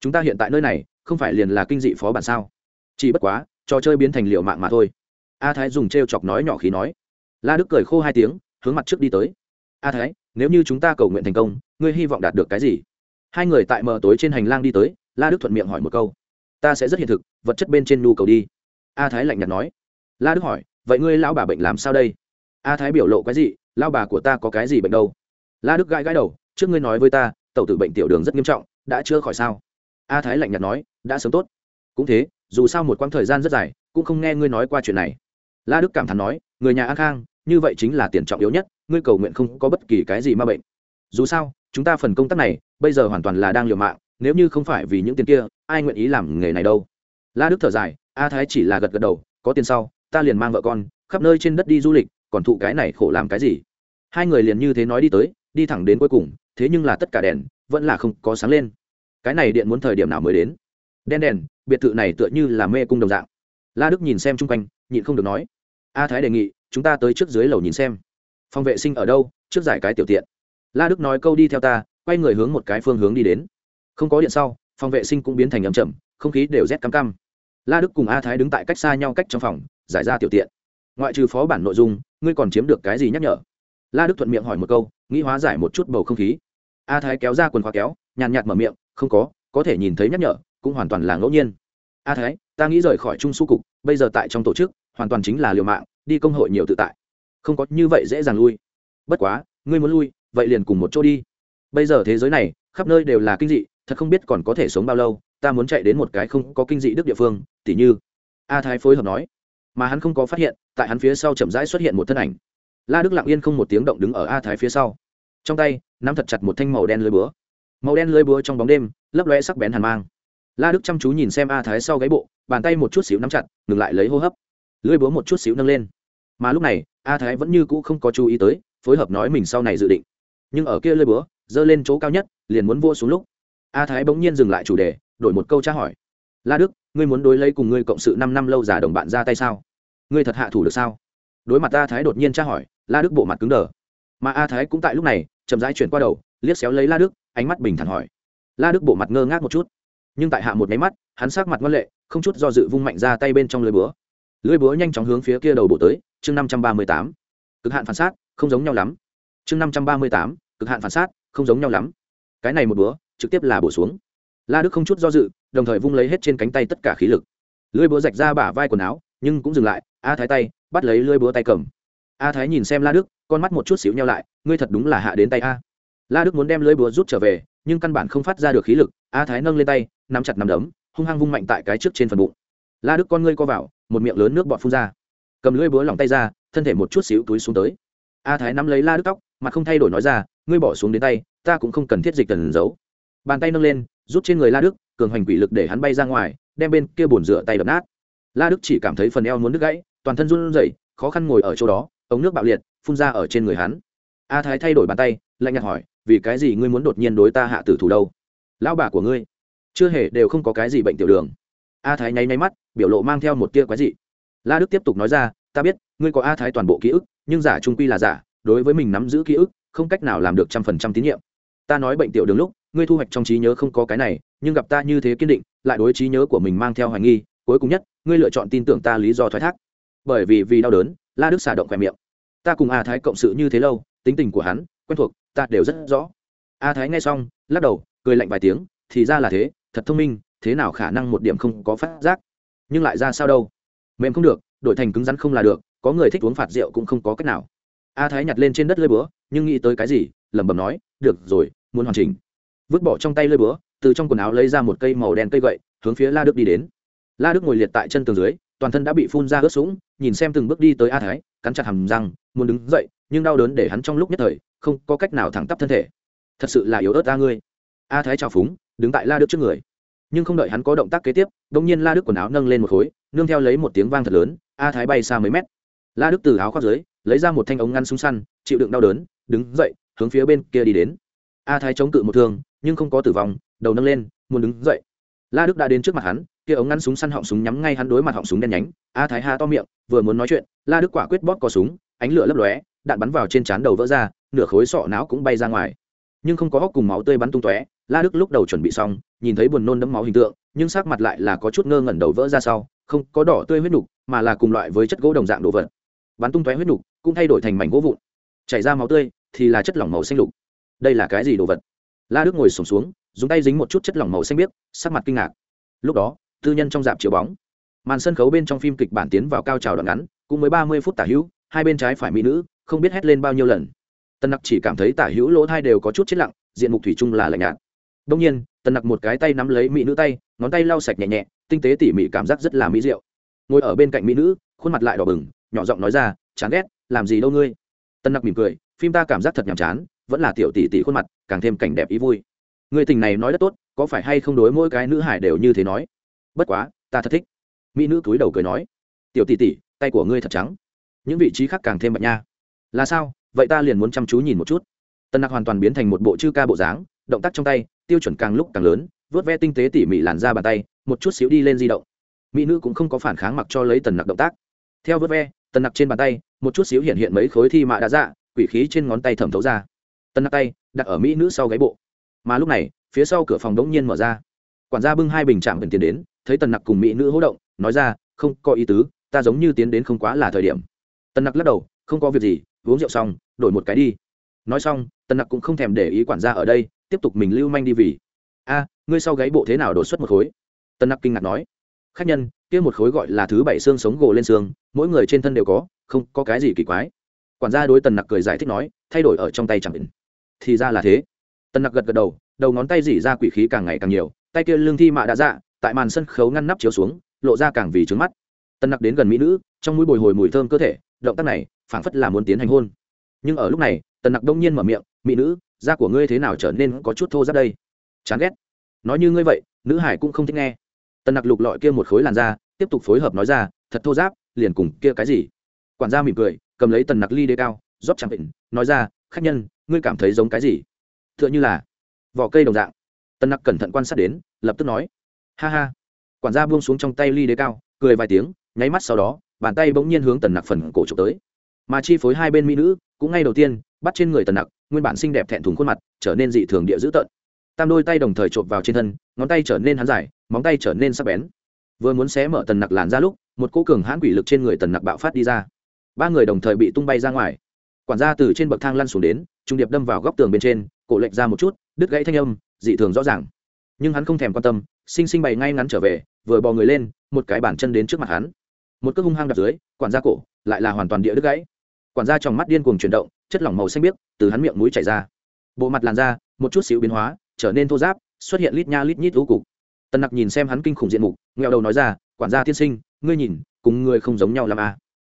Chúng ta hiện tại nơi này, không phải liền là kinh dị phó bản sao? Chỉ bất quá, trò chơi biến thành liệu mạng mà thôi. A thái dùng t r e o chọc nói nhỏ khí nói. La đức cười khô hai tiếng, hướng mặt trước đi tới. A thái, nếu như chúng ta cầu nguyện thành công, ngươi hy vọng đạt được cái gì? Hai người tại mờ tối trên hành lang đi tới, la đức thuận miệng hỏi một câu. Ta sẽ rất hiện thực, vật chất bên trên nhu cầu đi. A thái lạnh nhạt nói. La đức hỏi, vậy ngươi lão bà bệnh làm sao đây? A thái biểu lộ cái gì lao bà của ta có cái gì bệnh đâu? La đức gãi gãi đầu, trước ngươi nói với ta, tẩu tử bệnh tiểu đường rất nghiêm trọng, đã chưa khỏi sao? A thái lạnh nhạt nói, đã sớm tốt. Cũng thế, dù sao một quãng thời gian rất dài, cũng không nghe ngươi nói qua chuyện này. La đức cảm thán nói, người nhà an khang, như vậy chính là tiền trọng yếu nhất, ngươi cầu nguyện không có bất kỳ cái gì ma bệnh. Dù sao, chúng ta phần công tác này, bây giờ hoàn toàn là đang liều mạng, nếu như không phải vì những tiền kia, ai nguyện ý làm nghề này đâu? La đức thở dài, a thái chỉ là gật gật đầu, có tiền sau, ta liền mang vợ con, khắp nơi trên đất đi du lịch, còn thụ cái này khổ làm cái gì? Hai người liền như thế nói đi tới đi thẳng đến cuối cùng, thế nhưng là tất cả đèn vẫn là không có sáng lên. Cái này điện muốn thời điểm nào mới đến? Đen đèn, biệt thự này tựa như là mê cung đồng dạng. La đức nhìn xem chung quanh, nhịn không được nói. A thái đề nghị, chúng ta tới trước dưới lầu nhìn xem. Phòng vệ sinh ở đâu? Trước giải cái tiểu tiện. La đức nói câu đi theo ta, quay người hướng một cái phương hướng đi đến. Không có điện sau, phòng vệ sinh cũng biến thành ấm chậm, không khí đều rét căm căm. La đức cùng a thái đứng tại cách xa nhau cách trong phòng, giải ra tiểu tiện. Ngoại trừ phó bản nội dung, ngươi còn chiếm được cái gì nhắc nhở? La đức thuận miệng hỏi một câu, nghĩ hóa giải một chút bầu không khí. A thái kéo ra quần khóa kéo, nhàn nhạt mở miệng, không có có thể nhìn thấy nhắc nhở, cũng hoàn toàn là ngẫu nhiên. A thái, ta nghĩ rời khỏi trung su cục, bây giờ tại trong tổ chức, hoàn toàn chính là liều mạng, đi công hội nhiều tự tại. Không có như vậy dễ dàng lui. Bất quá, ngươi muốn lui, vậy liền cùng một chỗ đi. Bây giờ thế giới này, khắp nơi đều là kinh dị, thật không biết còn có thể sống bao lâu, ta muốn chạy đến một cái không có kinh dị đức địa phương, tỉ như. A thái phối hợp nói. Mà hắn không có phát hiện, tại hắn phía sau chậm rãi xuất hiện một thân ảnh la đức lặng yên không một tiếng động đứng ở a thái phía sau. Trong tay, nắm thật chặt một thanh màu đen lưới búa. Màu đen lưới búa trong bóng đêm, lấp lóe sắc bén hàn mang. La đức chăm chú nhìn xem a thái sau gáy bộ, bàn tay một chút xíu nắm chặt, ngừng lại lấy hô hấp. Lưới búa một chút xíu nâng lên. Mà lúc này, a thái vẫn như cũ không có chú ý tới, phối hợp nói mình sau này dự định. Nhưng ở kia lưới búa, giơ lên chỗ cao nhất, liền muốn vua xuống lúc. A thái bỗng nhiên dừng lại chủ đề, đổi một câu tra hỏi. La đức, ngươi muốn đối lấy cùng ngươi cộng sự năm năm lâu già đồng bạn ra tay sao? Ngươi thật hạ thủ được sao? Đối mặt a thái đột nhiên tra hỏi la đức bộ mặt cứng đờ. Mà a thái cũng tại lúc này, chậm rãi chuyển qua đầu, liếc xéo lấy la đức, ánh mắt bình thản hỏi. La đức bộ mặt ngơ ngác một chút, nhưng tại hạ một máy mắt, hắn sát mặt ngoan lệ, không chút do dự vung mạnh ra tay bên trong lưới búa. Lưới búa nhanh chóng hướng phía kia đầu bộ tới, chương năm trăm ba mươi tám. Cực hạn phản sát, không giống nhau lắm. Chương năm trăm ba mươi tám, cực hạn phản sát, không giống nhau lắm. Cái này một búa, trực tiếp là bổ xuống. La đức không chút do dự, đồng thời vung lấy hết trên cánh tay tất cả khí lực. Lưới búa rạch ra bả vai quần áo, nhưng cũng dừng lại, a thái tay, bắt lấy lưới búa tay cầm a thái nhìn xem la đức, con mắt một chút xíu nhau lại, ngươi thật đúng là hạ đến tay a. La đức muốn đem lưới búa rút trở về, nhưng căn bản không phát ra được khí lực, a thái nâng lên tay, nắm chặt nắm đấm, hung hăng vung mạnh tại cái trước trên phần bụng. La đức con ngươi co vào, một miệng lớn nước bọt phun ra. Cầm lưỡi búa lỏng tay ra, thân thể một chút xíu túi xuống tới. A thái nắm lấy la đức tóc mà không thay đổi nói ra, ngươi bỏ xuống đến tay, ta cũng không cần thiết dịch cần giấu. Bàn tay nâng lên, rút trên người la đức, cường hoành quỷ lực để hắn bay ra ngoài, đem bên kia bồn rửa tay đập nát. La đức chỉ cảm thấy phần eo muốn đứt gãy, toàn thân run rẩy, khó khăn ngồi ở chỗ đó ống nước bạo liệt, phun ra ở trên người hắn. A thái thay đổi bàn tay, lạnh nhạt hỏi, vì cái gì ngươi muốn đột nhiên đối ta hạ tử thủ đâu? Lão bà của ngươi, chưa hề đều không có cái gì bệnh tiểu đường. A thái nháy nháy mắt, biểu lộ mang theo một tia quái dị. La đức tiếp tục nói ra, ta biết, ngươi có a thái toàn bộ ký ức, nhưng giả trung quy là giả, đối với mình nắm giữ ký ức, không cách nào làm được trăm phần trăm tín nhiệm. Ta nói bệnh tiểu đường lúc, ngươi thu hoạch trong trí nhớ không có cái này, nhưng gặp ta như thế kiên định, lại đối trí nhớ của mình mang theo hoài nghi, cuối cùng nhất, ngươi lựa chọn tin tưởng ta lý do thoái thác. Bởi vì vì đau đớn, la đức xả động khỏe miệng ta cùng a thái cộng sự như thế lâu, tính tình của hắn, quen thuộc, ta đều rất rõ. A thái nghe xong, lắc đầu, cười lạnh vài tiếng, thì ra là thế, thật thông minh, thế nào khả năng một điểm không có phát giác. Nhưng lại ra sao đâu? Mềm không được, đổi thành cứng rắn không là được, có người thích uống phạt rượu cũng không có cách nào. A thái nhặt lên trên đất lơi búa, nhưng nghĩ tới cái gì, lẩm bẩm nói, được rồi, muốn hoàn chỉnh. Vứt bỏ trong tay lơi búa, từ trong quần áo lấy ra một cây màu đen cây gậy, hướng phía la đức đi đến. La đức ngồi liệt tại chân tường dưới, toàn thân đã bị phun ra ướt sũng, nhìn xem từng bước đi tới a thái, cắn chặt hầm răng muốn đứng dậy, nhưng đau đớn để hắn trong lúc nhất thời, không có cách nào thẳng tắp thân thể. Thật sự là yếu ớt ta ngươi. A thái trào phúng, đứng tại la đức trước người. Nhưng không đợi hắn có động tác kế tiếp đ ỗ n g nhiên la đức quần áo nâng lên một khối, nương theo lấy một tiếng vang thật lớn, a thái bay xa mấy mét. La đức từ áo khoác dưới, lấy ra một thanh ống ngăn súng săn, chịu đựng đau đớn, đứng dậy, hướng phía bên kia đi đến. A thái chống cự một thương, nhưng không có tử vong, đầu nâng lên, muốn đứng dậy. La đức đã đến trước mặt hắn, kia ống ngăn súng săn họng súng nhắm ngay hắn đối mặt họng súng đen nhánh. A thái ha to miệng, vừa muốn nói chuyện, la đức quả quyết bóp cò súng ánh lửa lấp lóe, đạn bắn vào trên trán đầu vỡ ra, nửa khối sọ não cũng bay ra ngoài. Nhưng không có hốc cùng máu tươi bắn tung tóe, la đức lúc đầu chuẩn bị xong, nhìn thấy buồn nôn đẫm máu hình tượng, nhưng sắc mặt lại là có chút ngơ ngẩn đầu vỡ ra sau, không có đỏ tươi huyết nục, mà là cùng loại với chất gỗ đồng dạng đồ vật. Bắn tung tóe huyết nục, cũng thay đổi thành mảnh gỗ vụn. Chảy ra máu tươi, thì là chất lỏng màu xanh lục. Đây là cái gì đồ vật? La đức ngồi sổm xuống, dùng tay dính một chút chất lỏng màu xanh biếc, sắc mặt kinh ngạc. Lúc đó, tư nhân trong dạp chiếu bóng. Màn sân khấu bên trong phim kịch bản tiến vào cao trào đoạn ngắn, cũng mới ba mươi phút tả hữu hai bên trái phải mỹ nữ, không biết hét lên bao nhiêu lần. Tân nặc chỉ cảm thấy tả hữu lỗ thai đều có chút chết lặng, diện mục thủy chung là lạnh nhạt. Đông nhiên tân nặc một cái tay nắm lấy mỹ nữ tay, ngón tay lau sạch nhẹ nhẹ, tinh tế tỉ mỉ cảm giác rất là mỹ diệu. Ngồi ở bên cạnh mỹ nữ, khuôn mặt lại đỏ bừng, nhỏ giọng nói ra, chán ghét, làm gì đâu ngươi? Tân nặc mỉm cười, phim ta cảm giác thật nhàm chán, vẫn là tiểu tỷ tỷ khuôn mặt, càng thêm cảnh đẹp ý vui. Người tình này nói rất tốt, có phải hay không đối mỗi cái nữ hải đều như thế nói? Bất quá, ta thật thích. Mỹ nữ cúi đầu cười nói, tiểu tỷ tỷ, tay của ngươi thật trắng những vị trí khác càng thêm bạch nha. Là sao? Vậy ta liền muốn chăm chú nhìn một chút. Tần nặc hoàn toàn biến thành một bộ chư ca bộ dáng, động tác trong tay, tiêu chuẩn càng lúc càng lớn, vớt ve tinh tế tỉ mỉ làn ra bàn tay, một chút xíu đi lên di động. Mỹ nữ cũng không có phản kháng mặc cho lấy tần nặc động tác. Theo vớt ve, tần nặc trên bàn tay, một chút xíu hiện hiện mấy khối thi mạ đã dạ quỷ khí trên ngón tay thẩm thấu ra. Tần nặc tay, đặt ở mỹ nữ sau gáy bộ. Mà lúc này, phía sau cửa phòng đống nhiên mở ra. Quản gia bưng hai bình chạm bình tiền đến, thấy tần nặc cùng mỹ nữ hỗ động, nói ra, không có ý tứ, ta giống như tiến đến không quá là thời điểm tần nặc lắc đầu, không có việc gì, uống rượu xong, đổi một cái đi. Nói xong, tần nặc cũng không thèm để ý quản gia ở đây, tiếp tục mình lưu manh đi vì. A, ngươi sau gáy bộ thế nào đột xuất một khối? Tần nặc kinh ngạc nói. Khách nhân, kia một khối gọi là thứ bảy xương sống gồ lên xương, mỗi người trên thân đều có, không có cái gì kỳ quái. Quản gia đối tần nặc cười giải thích nói, thay đổi ở trong tay chẳng định. Thì ra là thế. Tần nặc gật gật đầu đầu ngón tay dỉ ra quỷ khí càng ngày càng nhiều, tay kia lương thi mạ đã dạ tại màn sân khấu ngăn nắp chiếu xuống, lộ ra càng vì trứng mắt. Tần nặc đến gần mỹ nữ, trong mũi bồi hồi mùi thơm cơ thể động tác này phảng phất là muốn tiến hành hôn. Nhưng ở lúc này, tần nặc đông nhiên mở miệng, mỹ nữ, da của ngươi thế nào trở nên có chút thô ra đây? Chán ghét. Nói như ngươi vậy, nữ hải cũng không thích nghe. Tần nặc lục lọi kia một khối làn da, tiếp tục phối hợp nói ra, thật thô giáp liền cùng kia cái gì? Quản gia mỉm cười, cầm lấy tần nặc ly đê cao, rót chẳng định nói ra, khách nhân, ngươi cảm thấy giống cái gì? T h ư ợ n h ư là vỏ cây đồng dạng. Tần nặc cẩn thận quan sát đến, lập tức nói, ha ha. Quản gia buông xuống trong tay ly đế cao, cười vài tiếng, nháy mắt sau đó bàn tay bỗng nhiên hướng tần nặc phần cổ trục tới. Mà chi phối hai bên mỹ nữ, cũng ngay đầu tiên, bắt trên người tần nặc, nguyên bản xinh đẹp thẹn thùng khuôn mặt, trở nên dị thường địa dữ tợn. Tam đôi tay đồng thời chộp vào trên thân, ngón tay trở nên hắn dài, móng tay trở nên sắc bén. Vừa muốn xé mở tần nặc làn ra lúc, một cô cường hãn quỷ lực trên người tần nặc bạo phát đi ra. Ba người đồng thời bị tung bay ra ngoài. Quản gia từ trên bậc thang lăn xuống đến, trung điệp đâm vào góc tường bên trên, cổ lệch ra một chút, đứt gãy thanh âm, dị thường rõ ràng. Nhưng hắn không thèm quan tâm sinh sinh bày ngay ngắn trở về, vừa bò người lên, một cái bàn chân đến trước mặt hắn một cước hung hăng đập dưới, quản gia cổ, lại là hoàn toàn địa đứt gãy. Quản gia trong mắt điên cuồng chuyển động, chất lỏng màu xanh biếc từ hắn miệng mũi chảy ra. Bộ mặt làn da, một chút xíu biến hóa, trở nên thô giáp xuất hiện lít nha lít nhít lũ cục. Tần nặc nhìn xem hắn kinh khủng diện mục nghèo đầu nói ra, quản gia tiên sinh, ngươi nhìn, cùng ngươi không giống nhau làm à.